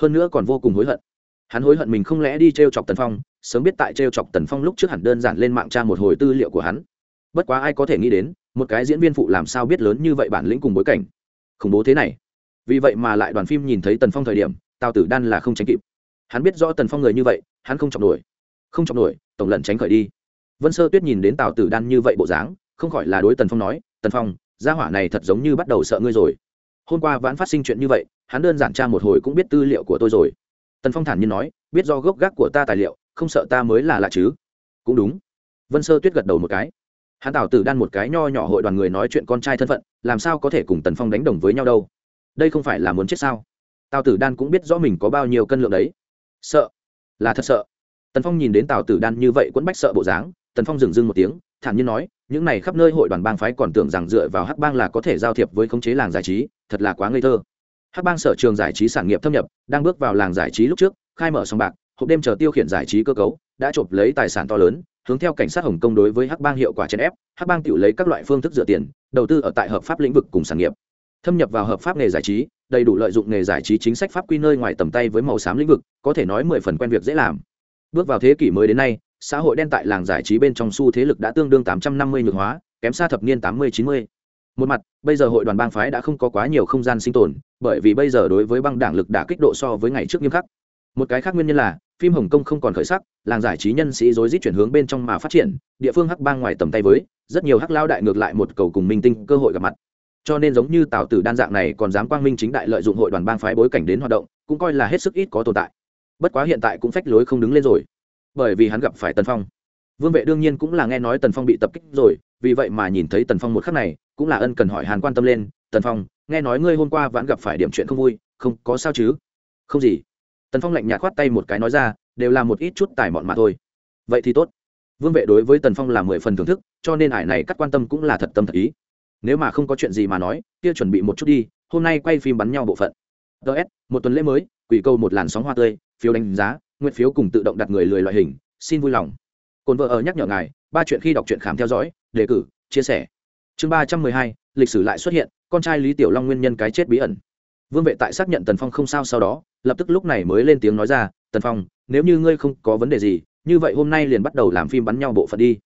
hơn nữa còn vô cùng hối hận. Hắn hối hận mình không lẽ đi t r e o chọc tần phong, sớm biết tại t r e o chọc tần phong lúc trước hẳn đơn giản lên mạng tra một hồi tư liệu của hắn. Bất quá ai có thể nghĩ đến một cái diễn viên phụ làm sao biết lớn như vậy bản lĩnh cùng bối cảnh? Khủng bố thế này. Vì vậy mà lại đoàn phim nhìn thấy tần phong thời điểm, tào tử đan là không tránh kịp. Hắn biết rõ tần phong người như vậy, hắn không chọc nổi. Không chọc nổi, tổng lận tránh khởi đi. Vân sơ tuyết nhìn đến tào tử đan như vậy bộ dáng, không khỏi là đối tần phong nói, tần phong, gia hỏa này thật giống như bắt đầu sợ ngươi rồi. Hôm qua vãn phát sinh chuyện như vậy, hắn đơn giản tra một hồi cũng biết tư liệu của tôi rồi. Tần phong thản nhiên nói, biết do gốc gác của ta tài liệu, không sợ ta mới là lạ chứ. Cũng đúng. Vân sơ tuyết gật đầu một cái hắn tào tử đan một cái nho nhỏ hội đoàn người nói chuyện con trai thân phận, làm sao có thể cùng tần phong đánh đồng với nhau đâu? Đây không phải là muốn chết sao? Tào tử đan cũng biết rõ mình có bao nhiêu cân lượng đấy. Sợ? Là thật sợ. Tần phong nhìn đến tào tử đan như vậy quẫn bách sợ bộ dáng, tần phong dừng dưng một tiếng, thản nhiên nói, những này khắp nơi hội đoàn bang phái còn tưởng rằng dựa vào hắc bang là có thể giao thiệp với khống chế làng giải trí, thật là quá ngây thơ. Hắc bang sở trường giải trí sản nghiệp thâm nhập, đang bước vào làng giải trí lúc trước, khai mở sòng bạc, hộp đêm chờ tiêu khiển giải trí cơ cấu, đã chộp lấy tài sản to lớn hướng theo cảnh sát hồng kông đối với hắc bang hiệu quả chèn ép, hắc bang tự lấy các loại phương thức dựa tiền, đầu tư ở tại hợp pháp lĩnh vực cùng sản nghiệp. Thâm nhập vào hợp pháp nghề giải trí, đầy đủ lợi dụng nghề giải trí chính sách pháp quy nơi ngoài tầm tay với màu xám lĩnh vực, có thể nói mười phần quen việc dễ làm. Bước vào thế kỷ mới đến nay, xã hội đen tại làng giải trí bên trong xu thế lực đã tương đương tám trăm năm mươi nhược hóa, kém xa thập niên tám mươi, chín mươi. Một mặt, bây giờ hội đoàn bang phái đã không có quá nhiều không gian sinh tồn, bởi vì bây giờ đối với băng đảng lực đã kích độ so với ngày trước nghiêm khắc một cái khác nguyên nhân là, phim hồng kông không còn khởi sắc, làng giải trí nhân sĩ rối rít chuyển hướng bên trong mà phát triển, địa phương hắc bang ngoài tầm tay với, rất nhiều hắc lao đại ngược lại một cầu cùng minh tinh cơ hội gặp mặt. Cho nên giống như tào tử đan dạng này còn dám quang minh chính đại lợi dụng hội đoàn bang phái bối cảnh đến hoạt động, cũng coi là hết sức ít có tồn tại. Bất quá hiện tại cũng phách lối không đứng lên rồi. Bởi vì hắn gặp phải tần phong. Vương vệ đương nhiên cũng là nghe nói tần phong bị tập kích rồi, vì vậy mà nhìn thấy tần phong một khắc này, cũng là ân cần hỏi hàn quan tâm lên, tần phong, nghe nói ngươi hôm qua vẫn gặp phải điểm chuyện không vui, không có sao chứ? Không gì tần phong lạnh nhạt khoát tay một cái nói ra, đều là một ít chút tài mọn mà thôi. Vậy thì tốt. Vương vệ đối với tần phong là mười phần thưởng thức, cho nên ải này cắt quan tâm cũng là thật tâm thật ý. Nếu mà không có chuyện gì mà nói, kia chuẩn bị một chút đi, hôm nay quay phim bắn nhau bộ phận. Ts một tuần lễ mới, quỷ câu một làn sóng hoa tươi, phiếu đánh giá, nguyện phiếu cùng tự động đặt người lười loại hình, xin vui lòng. Cồn vợ ở nhắc nhở ngài, ba chuyện khi đọc truyện khám theo dõi, đề cử, chia sẻ. Chương ba trăm mười hai, lịch sử lại xuất hiện, con trai lý tiểu long nguyên nhân cái chết bí ẩn vương vệ tại xác nhận tần phong không sao sau đó, lập tức lúc này mới lên tiếng nói ra, tần phong, nếu như ngươi không có vấn đề gì, như vậy hôm nay liền bắt đầu làm phim bắn nhau bộ phận đi.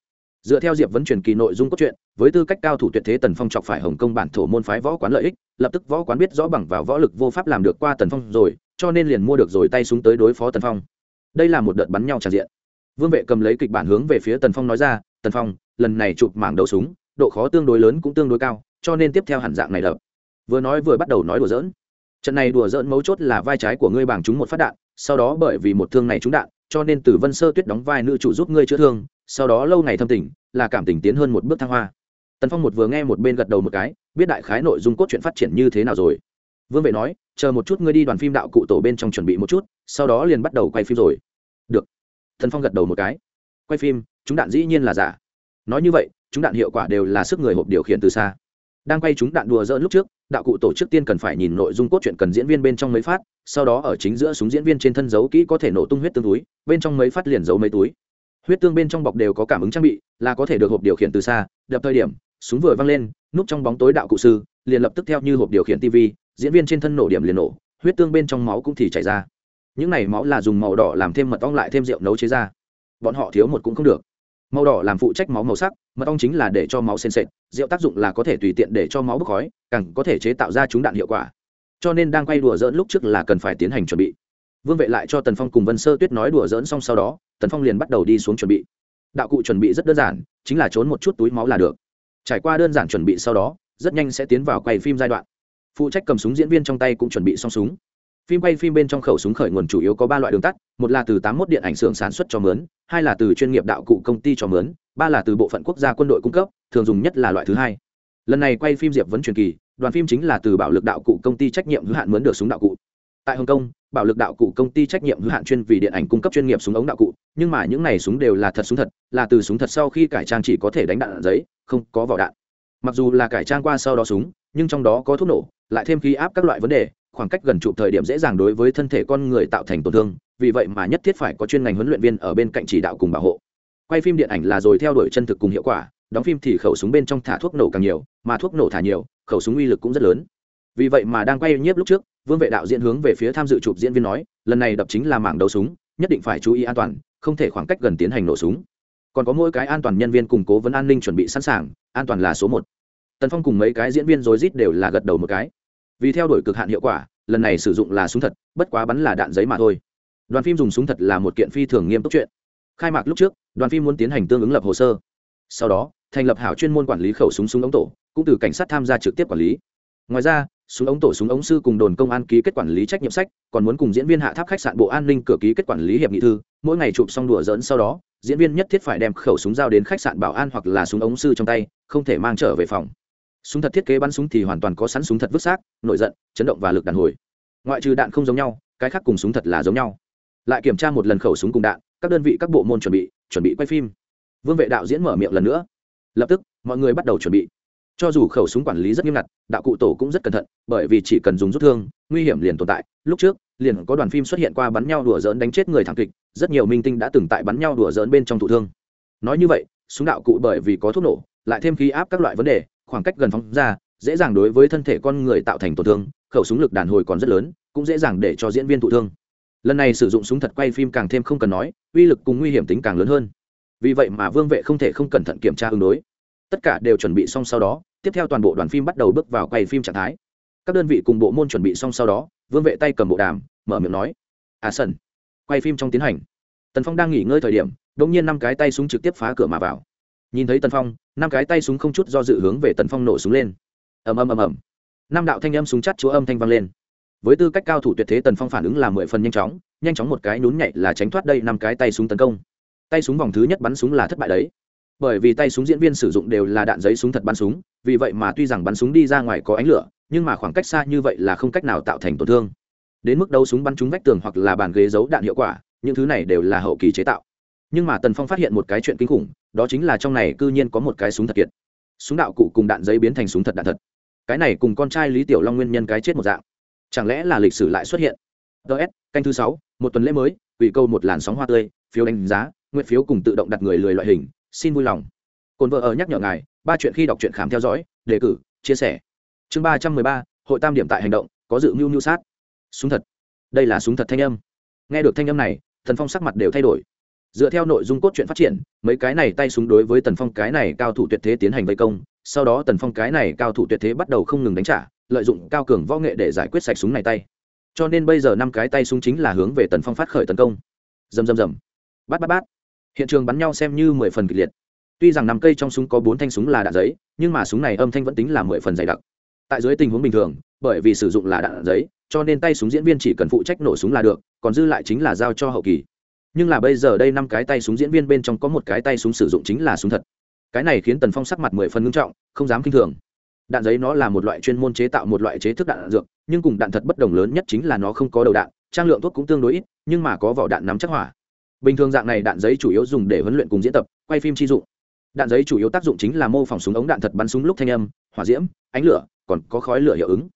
Dựa theo diệp vấn truyền kỳ nội dung cốt truyện, với tư cách cao thủ tuyệt thế tần phong chọc phải hồng công bản thổ môn phái võ quán lợi ích, lập tức võ quán biết rõ bằng vào võ lực vô pháp làm được qua tần phong rồi, cho nên liền mua được rồi tay súng tới đối phó tần phong. Đây là một đợt bắn nhau tràn diện. Vương vệ cầm lấy kịch bản hướng về phía tần phong nói ra, tần phong, lần này chụp mảng đầu súng, độ khó tương đối lớn cũng tương đối cao, cho nên tiếp theo hẳn dạng này lập. vừa nói vừa bắt đầu nói đùa giỡn trận này đùa dỡn mấu chốt là vai trái của ngươi bằng trúng một phát đạn, sau đó bởi vì một thương này trúng đạn, cho nên từ vân sơ tuyết đóng vai nữ chủ giúp ngươi chữa thương, sau đó lâu ngày thâm tình, là cảm tình tiến hơn một bước thăng hoa. Tần phong một vừa nghe một bên gật đầu một cái, biết đại khái nội dung cốt truyện phát triển như thế nào rồi. Vương vệ nói, chờ một chút ngươi đi đoàn phim đạo cụ tổ bên trong chuẩn bị một chút, sau đó liền bắt đầu quay phim rồi. Được. Thần phong gật đầu một cái. Quay phim, chúng đạn dĩ nhiên là giả. Nói như vậy, chúng đạn hiệu quả đều là sức người hộp điều khiển từ xa. Đang quay chúng đạn đùa dỡn lúc trước đạo cụ tổ chức tiên cần phải nhìn nội dung cốt truyện cần diễn viên bên trong mấy phát, sau đó ở chính giữa súng diễn viên trên thân giấu kỹ có thể nổ tung huyết tương túi, bên trong mấy phát liền giấu mấy túi. Huyết tương bên trong bọc đều có cảm ứng trang bị, là có thể được hộp điều khiển từ xa, đập thời điểm, súng vừa văng lên, núp trong bóng tối đạo cụ sư, liền lập tức theo như hộp điều khiển tv diễn viên trên thân nổ điểm liền nổ, huyết tương bên trong máu cũng thì chảy ra. Những này máu là dùng màu đỏ làm thêm mật ong lại thêm rượu nấu chế ra. Bọn họ thiếu một cũng không được màu đỏ làm phụ trách máu màu sắc, mật ong chính là để cho máu sền sệt, rượu tác dụng là có thể tùy tiện để cho máu bốc khói, càng có thể chế tạo ra chúng đạn hiệu quả. Cho nên đang quay đùa dỡn lúc trước là cần phải tiến hành chuẩn bị. Vương vệ lại cho tần phong cùng vân sơ tuyết nói đùa dỡn xong sau đó, tần phong liền bắt đầu đi xuống chuẩn bị. Đạo cụ chuẩn bị rất đơn giản, chính là trốn một chút túi máu là được. Trải qua đơn giản chuẩn bị sau đó, rất nhanh sẽ tiến vào quay phim giai đoạn. Phụ trách cầm súng diễn viên trong tay cũng chuẩn bị xong súng phim quay phim bên trong khẩu súng khởi nguồn chủ yếu có ba loại đường tắt, một là từ tám mốt điện ảnh xưởng sản xuất cho mướn, hai là từ chuyên nghiệp đạo cụ công ty cho mướn, ba là từ bộ phận quốc gia quân đội cung cấp, thường dùng nhất là loại thứ hai. Lần này quay phim diệp vấn truyền kỳ, đoàn phim chính là từ bảo lực đạo cụ công ty trách nhiệm hữu hạn mướn được súng đạo cụ. Tại hồng kông bảo lực đạo cụ công ty trách nhiệm hữu hạn chuyên vì điện ảnh cung cấp chuyên nghiệp súng ống đạo cụ, nhưng mà những này súng đều là thật súng thật, là từ súng thật sau khi cải trang chỉ có thể đánh đạn giấy, không có vỏ đạn. Mặc dù là cải trang qua sau đó súng, nhưng trong đó có thuốc nổ, lại thêm khí áp các loại vấn đề khoảng cách gần chụp thời điểm dễ dàng đối với thân thể con người tạo thành tổn thương, vì vậy mà nhất thiết phải có chuyên ngành huấn luyện viên ở bên cạnh chỉ đạo cùng bảo hộ. Quay phim điện ảnh là rồi theo đuổi chân thực cùng hiệu quả, đóng phim thì khẩu súng bên trong thả thuốc nổ càng nhiều, mà thuốc nổ thả nhiều, khẩu súng uy lực cũng rất lớn. Vì vậy mà đang quay nhiếp lúc trước, vương vệ đạo diễn hướng về phía tham dự chụp diễn viên nói, lần này đập chính là mảng đầu súng, nhất định phải chú ý an toàn, không thể khoảng cách gần tiến hành nổ súng. Còn có mỗi cái an toàn nhân viên củng cố vấn an ninh chuẩn bị sẵn sàng, an toàn là số một. Tần phong cùng mấy cái diễn viên rối rít đều là gật đầu một cái vì theo đuổi cực hạn hiệu quả, lần này sử dụng là súng thật, bất quá bắn là đạn giấy mà thôi. Đoàn phim dùng súng thật là một kiện phi thường nghiêm túc chuyện. Khai mạc lúc trước, đoàn phim muốn tiến hành tương ứng lập hồ sơ. Sau đó, thành lập hảo chuyên môn quản lý khẩu súng súng ống tổ, cũng từ cảnh sát tham gia trực tiếp quản lý. Ngoài ra, súng ống tổ súng ống sư cùng đồn công an ký kết quản lý trách nhiệm sách, còn muốn cùng diễn viên hạ tháp khách sạn bộ an ninh cửa ký kết quản lý hiệp nghị thư. Mỗi ngày chụp xong đùa dỡn sau đó, diễn viên nhất thiết phải đem khẩu súng giao đến khách sạn bảo an hoặc là súng ống sư trong tay, không thể mang trở về phòng súng thật thiết kế bắn súng thì hoàn toàn có sẵn súng thật vứt xác, nổi giận, chấn động và lực đàn hồi. Ngoại trừ đạn không giống nhau, cái khác cùng súng thật là giống nhau. Lại kiểm tra một lần khẩu súng cùng đạn, các đơn vị, các bộ môn chuẩn bị chuẩn bị quay phim. Vương vệ đạo diễn mở miệng lần nữa. Lập tức, mọi người bắt đầu chuẩn bị. Cho dù khẩu súng quản lý rất nghiêm ngặt, đạo cụ tổ cũng rất cẩn thận, bởi vì chỉ cần dùng rút thương, nguy hiểm liền tồn tại. Lúc trước, liền có đoàn phim xuất hiện qua bắn nhau đùa dỡn đánh chết người thảm kịch, rất nhiều minh tinh đã từng tại bắn nhau đùa dỡn bên trong thụ thương. Nói như vậy, súng đạo cụ bởi vì có thuốc nổ, lại thêm khí áp các loại vấn đề khoảng cách gần phóng ra, dễ dàng đối với thân thể con người tạo thành tổn thương, khẩu súng lực đàn hồi còn rất lớn, cũng dễ dàng để cho diễn viên thụ thương. Lần này sử dụng súng thật quay phim càng thêm không cần nói, uy lực cùng nguy hiểm tính càng lớn hơn. Vì vậy mà vương vệ không thể không cẩn thận kiểm tra ứng đối. Tất cả đều chuẩn bị xong sau đó, tiếp theo toàn bộ đoàn phim bắt đầu bước vào quay phim trạng thái. Các đơn vị cùng bộ môn chuẩn bị xong sau đó, vương vệ tay cầm bộ đàm, mở miệng nói à sân quay phim trong tiến hành. Tần phong đang nghỉ ngơi thời điểm đ ỗ n g nhiên năm cái tay súng trực tiếp phá cửa mà vào nhìn thấy tần phong, năm cái tay súng không chút do dự hướng về tần phong nổ súng lên. Ầm ầm ầm ầm. Năm đạo thanh âm súng chắt chúa âm thanh vang lên. Với tư cách cao thủ tuyệt thế, tần phong phản ứng là mười phần nhanh chóng nhanh chóng một cái nhún nhảy là tránh thoát đây năm cái tay súng tấn công. Tay súng vòng thứ nhất bắn súng là thất bại đấy. Bởi vì tay súng diễn viên sử dụng đều là đạn giấy súng thật bắn súng, vì vậy mà tuy rằng bắn súng đi ra ngoài có ánh lửa, nhưng mà khoảng cách xa như vậy là không cách nào tạo thành tổn thương. Đến mức đấu súng bắn trúng vách tường hoặc là bàn ghế giấu đạn hiệu quả, những thứ này đều là hậu kỳ chế tạo nhưng mà tần phong phát hiện một cái chuyện kinh khủng, đó chính là trong này cư nhiên có một cái súng thật kiệt. Súng đạo cụ cùng đạn giấy biến thành súng thật đạn thật. Cái này cùng con trai lý tiểu long nguyên nhân cái chết một dạng. Chẳng lẽ là lịch sử lại xuất hiện? Ts canh thứ sáu, một tuần lễ mới, ủy câu một làn sóng hoa tươi, phiếu đánh giá, nguyện phiếu cùng tự động đặt người lười loại hình, xin vui lòng. Cồn vợ ở nhắc nhở ngài, ba chuyện khi đọc truyện khám theo dõi, đề cử, chia sẻ. Chương ba trăm mười ba, hội tam điểm tại hành động, có dự mưu mưu sát. Súng thật. Đây là súng thật thanh âm. Nghe được thanh âm này thần phong sắc mặt đều thay đổi dựa theo nội dung cốt truyện phát triển, mấy cái này tay súng đối với tần phong cái này cao thủ tuyệt thế tiến hành vây công, sau đó tần phong cái này cao thủ tuyệt thế bắt đầu không ngừng đánh trả, lợi dụng cao cường võ nghệ để giải quyết sạch súng này tay. Cho nên bây giờ năm cái tay súng chính là hướng về tần phong phát khởi tấn công. Dầm dầm dầm bát bát bát. Hiện trường bắn nhau xem như mười phần kịch liệt. Tuy rằng năm cây trong súng có bốn thanh súng là đạn giấy, nhưng mà súng này âm thanh vẫn tính là mười phần dày đặc. Tại dưới tình huống bình thường, bởi vì sử dụng là đạn giấy, cho nên tay súng diễn viên chỉ cần phụ trách nổ súng là được, còn dư lại chính là giao cho hậu kỳ nhưng là bây giờ đây năm cái tay súng diễn viên bên trong có một cái tay súng sử dụng chính là súng thật. Cái này khiến tần phong sắc mặt mười phần ngưng trọng, không dám k i n h thường. Đạn giấy nó là một loại chuyên môn chế tạo một loại chế thức đạn dược, nhưng cùng đạn thật bất đồng lớn nhất chính là nó không có đầu đạn, trang lượng thuốc cũng tương đối ít, nhưng mà có vỏ đạn nắm chắc hỏa. Bình thường dạng này đạn giấy chủ yếu dùng để huấn luyện cùng diễn tập, quay phim chi dụng. Đạn giấy chủ yếu tác dụng chính là mô phỏng súng ống đạn thật bắn súng lúc thanh âm, hỏa diễm, ánh lửa, còn có khói lửa hiệu ứng.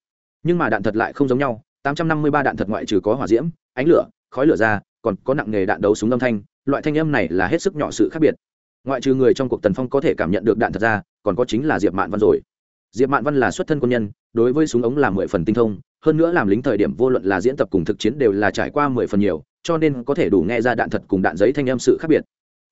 Nhưng mà đạn thật lại không giống nhau 853 đạn thật ngoại trừ có hỏa diễm, ánh lửa, khói lửa ra còn có nặng nghề đạn đấu súng âm thanh, loại thanh âm này là hết sức nhỏ sự khác biệt. Ngoại trừ người trong cuộc tần phong có thể cảm nhận được đạn thật ra, còn có chính là diệp mạn văn rồi. Diệp mạn văn là xuất thân quân nhân, đối với súng ống là mười phần tinh thông, hơn nữa làm lính thời điểm vô luận là diễn tập cùng thực chiến đều là trải qua mười phần nhiều, cho nên có thể đủ nghe ra đạn thật cùng đạn giấy thanh âm sự khác biệt.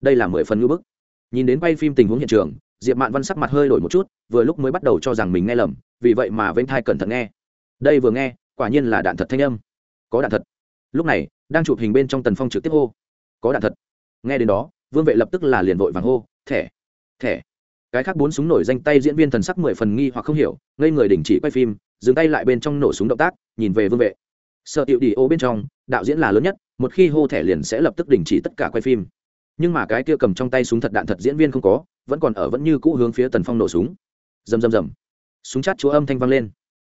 Đây là mười phần ngữ bức. Nhìn đến quay phim tình huống hiện trường, diệp mạn văn sắc mặt hơi đổi một chút, vừa lúc mới bắt đầu cho rằng mình nghe lầm, vì vậy mà vênh thai cẩn thận nghe. Đây vừa nghe, quả nhiên là đạn thật thanh âm. Có đạn thật. Lúc này đang chụp hình bên trong tần phong trực tiếp hô. Có đạn thật. Nghe đến đó, vương vệ lập tức là liền vội vàng hô, thẻ thẻ. Cái khác bốn súng nổi danh tay diễn viên thần sắc mười phần nghi hoặc không hiểu, ngây người đình chỉ quay phim, dừng tay lại bên trong nổ súng động tác, nhìn về vương vệ. Sợ tiệu đi ô bên trong, đạo diễn là lớn nhất, một khi hô thẻ liền sẽ lập tức đình chỉ tất cả quay phim. Nhưng mà cái kia cầm trong tay súng thật đạn thật diễn viên không có, vẫn còn ở vẫn như cũ hướng phía tần phong nổ súng. Rầm rầm rầm. Súng chát chúa âm thanh vang lên.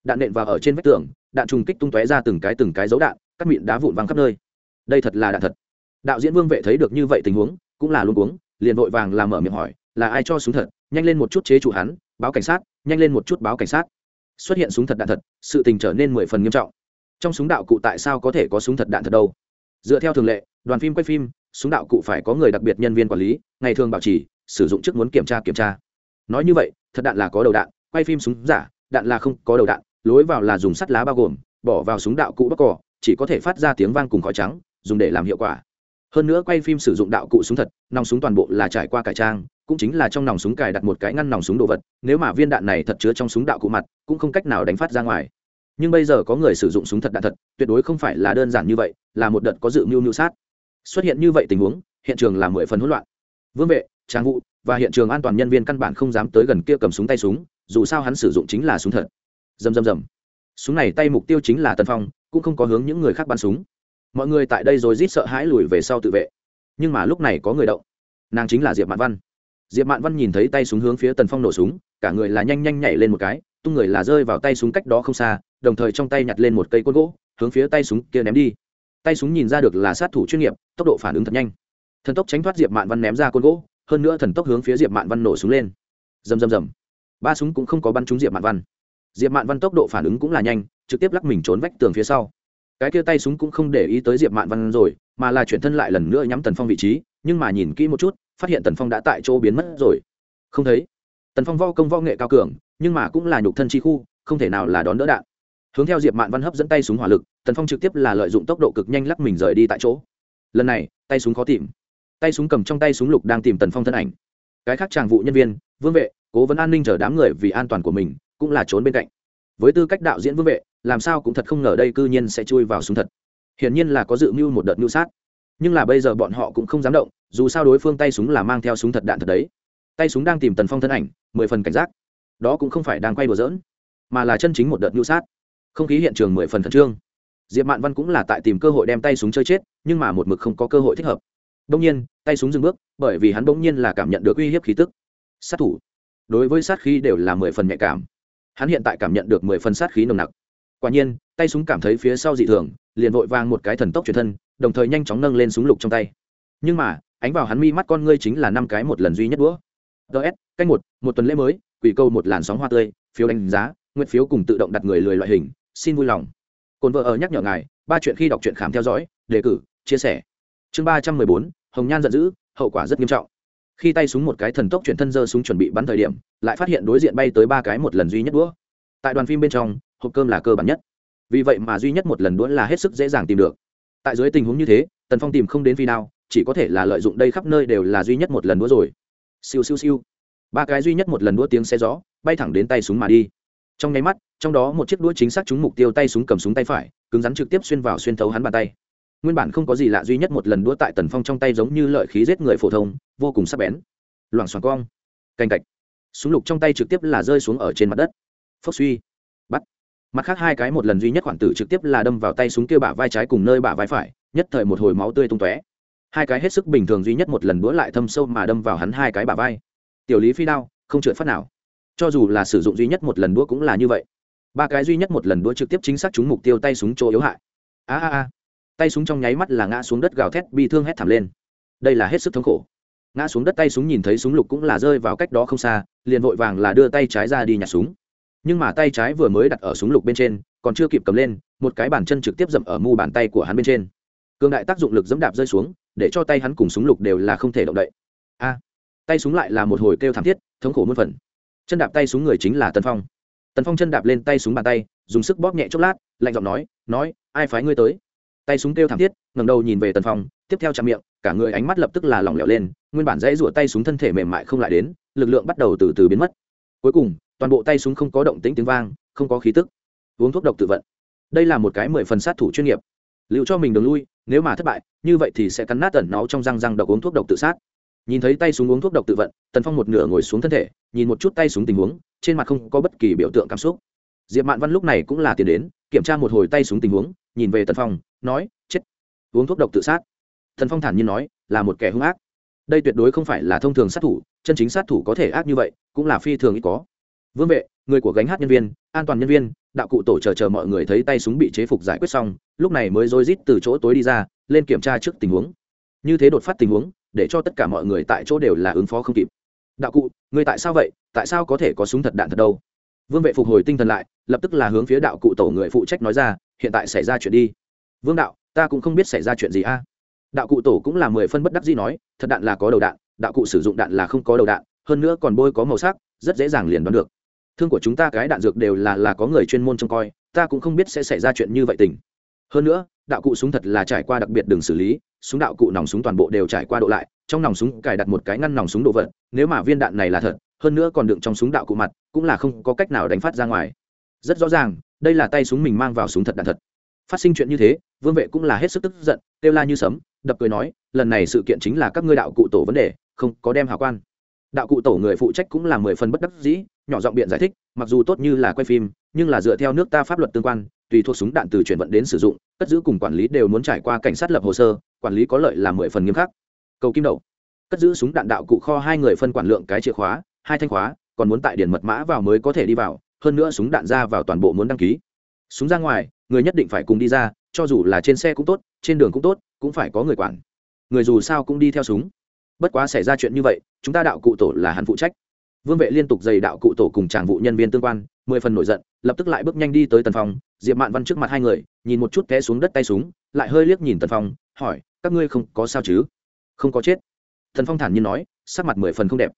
Đạn nện vào ở trên vách tường, đạn trùng kích tung tóe ra từng cái từng cái dấu đạn, cắt mịn đá vụn văng khắp nơi đây thật là đạn thật. Đạo diễn vương vệ thấy được như vậy tình huống, cũng là luôn uống liền vội vàng làm mở miệng hỏi, là ai cho súng thật? Nhanh lên một chút chế chủ hắn, báo cảnh sát, nhanh lên một chút báo cảnh sát. Xuất hiện súng thật đạn thật, sự tình trở nên mười phần nghiêm trọng. Trong súng đạo cụ tại sao có thể có súng thật đạn thật đâu? Dựa theo thường lệ, đoàn phim quay phim, súng đạo cụ phải có người đặc biệt nhân viên quản lý, ngày thường bảo trì, sử dụng trước muốn kiểm tra kiểm tra. Nói như vậy, thật đạn là có đầu đạn, quay phim súng giả, đạn là không có đầu đạn, lối vào là dùng sắt lá bao gồm, bỏ vào súng đạo cụ bắc cỏ, chỉ có thể phát ra tiếng vang cùng khói trắng dùng để làm hiệu quả. Hơn nữa quay phim sử dụng đạo cụ súng thật, nòng súng toàn bộ là trải qua cải trang, cũng chính là trong nòng súng cài đặt một cái ngăn nòng súng đồ vật, nếu mà viên đạn này thật chứa trong súng đạo cụ mặt, cũng không cách nào đánh phát ra ngoài. Nhưng bây giờ có người sử dụng súng thật đạn thật, tuyệt đối không phải là đơn giản như vậy, là một đợt có dự mưu mưu sát. Xuất hiện như vậy tình huống, hiện trường là mười phần hỗn loạn. Vương vệ, trang vụ và hiện trường an toàn nhân viên căn bản không dám tới gần kia cầm súng tay súng, dù sao hắn sử dụng chính là súng thật. Dầm dầm dầm súng này tay mục tiêu chính là tân phong, cũng không có hướng những người khác bắn súng mọi người tại đây rồi rít sợ hãi lùi về sau tự vệ. Nhưng mà lúc này có người động. Nàng chính là diệp mạn văn. Diệp mạn văn nhìn thấy tay súng hướng phía tần phong nổ súng, cả người là nhanh nhanh nhảy lên một cái, tung người là rơi vào tay súng cách đó không xa, đồng thời trong tay nhặt lên một cây côn gỗ, hướng phía tay súng kia ném đi. Tay súng nhìn ra được là sát thủ chuyên nghiệp, tốc độ phản ứng thật nhanh. Thần tốc tránh thoát diệp mạn văn ném ra côn gỗ, hơn nữa thần tốc hướng phía diệp mạn văn nổ súng lên. Rầm rầm rầm. Ba súng cũng không có bắn trúng diệp mạn văn. Diệp mạn văn tốc độ phản ứng cũng là nhanh, trực tiếp lắc mình trốn vách tường phía sau cái kia tay súng cũng không để ý tới diệp mạn văn rồi, mà là chuyển thân lại lần nữa nhắm tần phong vị trí, nhưng mà nhìn kỹ một chút, phát hiện tần phong đã tại chỗ biến mất rồi. Không thấy. Tần phong vo công vo nghệ cao cường, nhưng mà cũng là nhục thân chi khu, không thể nào là đón đỡ đạn. Hướng theo diệp mạn văn hấp dẫn tay súng hỏa lực, tần phong trực tiếp là lợi dụng tốc độ cực nhanh lắc mình rời đi tại chỗ. Lần này, tay súng khó tìm. Tay súng cầm trong tay súng lục đang tìm tần phong thân ảnh. Cái khác tràng vụ nhân viên, vương vệ, cố vấn an ninh chờ đám người vì an toàn của mình, cũng là trốn bên cạnh với tư cách đạo diễn vương vệ, làm sao cũng thật không ngờ đây cư nhiên sẽ chui vào súng thật. Hiển nhiên là có dự mưu một đợt mưu sát. Nhưng là bây giờ bọn họ cũng không dám động, dù sao đối phương tay súng là mang theo súng thật đạn thật đấy. Tay súng đang tìm tần phong thân ảnh, mười phần cảnh giác. Đó cũng không phải đang quay đùa dỡn mà là chân chính một đợt mưu sát. Không khí hiện trường mười phần khẩn trương. Diệp mạn văn cũng là tại tìm cơ hội đem tay súng chơi chết, nhưng mà một mực không có cơ hội thích hợp. Đông nhiên, tay súng dừng bước, bởi vì hắn bỗng nhiên là cảm nhận được uy hiếp khí tức. Sát thủ. Đối với sát khí đều là mười phần nhạy cảm hắn hiện tại cảm nhận được mười phần sát khí nồng nặc. Quả nhiên, tay súng cảm thấy phía sau dị thường, liền vội vang một cái thần tốc chuyển thân, đồng thời nhanh chóng nâng lên súng lục trong tay. Nhưng mà, ánh vào hắn mi mắt con ngươi chính là năm cái một lần duy nhất đũa. Ts cách một một tuần lễ mới, quỷ câu một làn sóng hoa tươi, phiếu đánh giá, nguyện phiếu cùng tự động đặt người lười loại hình, xin vui lòng. Cồn vợ ở nhắc nhở ngài, ba chuyện khi đọc truyện khám theo dõi, đề cử, chia sẻ. Chương ba trăm mười bốn, hồng nhan giận dữ, hậu quả rất nghiêm trọng khi tay súng một cái thần tốc chuyển thân dơ súng chuẩn bị bắn thời điểm, lại phát hiện đối diện bay tới ba cái một lần duy nhất đũa. Tại đoàn phim bên trong, hộp cơm là cơ bản nhất. Vì vậy mà duy nhất một lần đũa là hết sức dễ dàng tìm được. Tại dưới tình huống như thế, tần phong tìm không đến phi nào chỉ có thể là lợi dụng đây khắp nơi đều là duy nhất một lần đũa rồi. Siêu siêu siêu. Ba cái duy nhất một lần đũa tiếng xe gió, bay thẳng đến tay súng mà đi. Trong nháy mắt, trong đó một chiếc đũa chính xác trúng mục tiêu tay súng cầm súng tay phải, cứng rắn trực tiếp xuyên vào xuyên thấu hắn bàn tay nguyên bản không có gì lạ duy nhất một lần đũa tại tần phong trong tay giống như lợi khí giết người phổ thông, vô cùng sắc bén. Loảng xoảng cong. Canh cạch. Súng lục trong tay trực tiếp là rơi xuống ở trên mặt đất. Phốc suy. Bắt. Mặt khác hai cái một lần duy nhất khoản tử trực tiếp là đâm vào tay súng kia bả vai trái cùng nơi bả vai phải, nhất thời một hồi máu tươi tung tóe. Hai cái hết sức bình thường duy nhất một lần đũa lại thâm sâu mà đâm vào hắn hai cái bả vai. Tiểu lý phi đao, không trượt phát nào. Cho dù là sử dụng duy nhất một lần đũa cũng là như vậy. Ba cái duy nhất một lần đũa trực tiếp chính xác trúng mục tiêu tay súng chỗ yếu hại. A a a tay súng trong nháy mắt là ngã xuống đất gào thét bị thương hét thảm lên. Đây là hết sức thống khổ. Ngã xuống đất tay súng nhìn thấy súng lục cũng là rơi vào cách đó không xa, liền vội vàng là đưa tay trái ra đi nhặt súng. Nhưng mà tay trái vừa mới đặt ở súng lục bên trên, còn chưa kịp cầm lên, một cái bàn chân trực tiếp dậm ở mu bàn tay của hắn bên trên. Cường đại tác dụng lực dẫm đạp rơi xuống, để cho tay hắn cùng súng lục đều là không thể động đậy. A! Tay súng lại là một hồi kêu thảm thiết, thống khổ muôn phần. Chân đạp tay súng người chính là tần phong. Tần phong chân đạp lên tay súng bàn tay, dùng sức bóp nhẹ chốc lát, lạnh giọng nói nói, ai phái ngươi tới? Tay súng kêu thảm thiết ngầm đầu nhìn về tần phong, tiếp theo chạm miệng, cả người ánh mắt lập tức là lỏng lẻo lên, nguyên bản dãy rủa tay súng thân thể mềm mại không lại đến, lực lượng bắt đầu từ từ biến mất. Cuối cùng, toàn bộ tay súng không có động tĩnh tiếng vang, không có khí tức. Uống thuốc độc tự vận. Đây là một cái mười phần sát thủ chuyên nghiệp. Liệu cho mình đường lui, nếu mà thất bại, như vậy thì sẽ cắn nát tẩn nó trong răng răng độc uống thuốc độc tự sát. Nhìn thấy tay súng uống thuốc độc tự vận, tần phong một nửa ngồi xuống thân thể, nhìn một chút tay súng tình huống, trên mặt không có bất kỳ biểu tượng cảm xúc. Diệp mạn văn lúc này cũng là tiền đến, kiểm tra một hồi tay súng tình huống, nhìn về tần phong nói, chết. Uống thuốc độc tự sát. Thần phong thản nhiên nói, là một kẻ hung ác. Đây tuyệt đối không phải là thông thường sát thủ, chân chính sát thủ có thể ác như vậy, cũng là phi thường ít có. Vương vệ, người của gánh hát nhân viên, an toàn nhân viên, đạo cụ tổ chờ chờ mọi người thấy tay súng bị chế phục giải quyết xong, lúc này mới rối rít từ chỗ tối đi ra, lên kiểm tra trước tình huống. Như thế đột phát tình huống, để cho tất cả mọi người tại chỗ đều là ứng phó không kịp. Đạo cụ, người tại sao vậy? Tại sao có thể có súng thật đạn thật đâu? Vương vệ phục hồi tinh thần lại, lập tức là hướng phía đạo cụ tổ người phụ trách nói ra, hiện tại xảy ra chuyện đi vương đạo, ta cũng không biết xảy ra chuyện gì a. Đạo cụ tổ cũng là mười phân bất đắc gì nói, thật đạn là có đầu đạn, đạo cụ sử dụng đạn là không có đầu đạn, hơn nữa còn bôi có màu sắc, rất dễ dàng liền đoán được. Thương của chúng ta cái đạn dược đều là là có người chuyên môn trông coi, ta cũng không biết sẽ xảy ra chuyện như vậy tình. Hơn nữa, đạo cụ súng thật là trải qua đặc biệt đường xử lý, súng đạo cụ nòng súng toàn bộ đều trải qua độ lại, trong nòng súng cài đặt một cái ngăn nòng súng đồ vật, nếu mà viên đạn này là thật, hơn nữa còn đựng trong súng đạo cụ mặt, cũng là không có cách nào đánh phát ra ngoài. Rất rõ ràng, đây là tay súng mình mang vào súng thật đạn thật phát sinh chuyện như thế, vương vệ cũng là hết sức tức giận, kêu la như sấm, đập cười nói, lần này sự kiện chính là các ngươi đạo cụ tổ vấn đề, không có đem hào quan. Đạo cụ tổ người phụ trách cũng là mười phần bất đắc dĩ, nhỏ giọng biện giải thích, mặc dù tốt như là quay phim, nhưng là dựa theo nước ta pháp luật tương quan, tùy thuộc súng đạn từ chuyển vận đến sử dụng, cất giữ cùng quản lý đều muốn trải qua cảnh sát lập hồ sơ, quản lý có lợi là mười phần nghiêm khắc. Cầu kim đầu. Cất giữ súng đạn đạo cụ kho hai người phân quản lượng cái chìa khóa, hai thanh khóa, còn muốn tại điển mật mã vào mới có thể đi vào, hơn nữa súng đạn ra vào toàn bộ muốn đăng ký súng ra ngoài, người nhất định phải cùng đi ra, cho dù là trên xe cũng tốt, trên đường cũng tốt, cũng phải có người quản. Người dù sao cũng đi theo súng. Bất quá xảy ra chuyện như vậy, chúng ta đạo cụ tổ là hắn phụ trách. Vương vệ liên tục dày đạo cụ tổ cùng tràng vụ nhân viên tương quan, mười phần nổi giận, lập tức lại bước nhanh đi tới tần phong, diệp mạn văn trước mặt hai người, nhìn một chút té xuống đất tay súng, lại hơi liếc nhìn tần phong, hỏi, các ngươi không có sao chứ? Không có chết. Thần phong thản nhiên nói, sắc mặt mười phần không đẹp.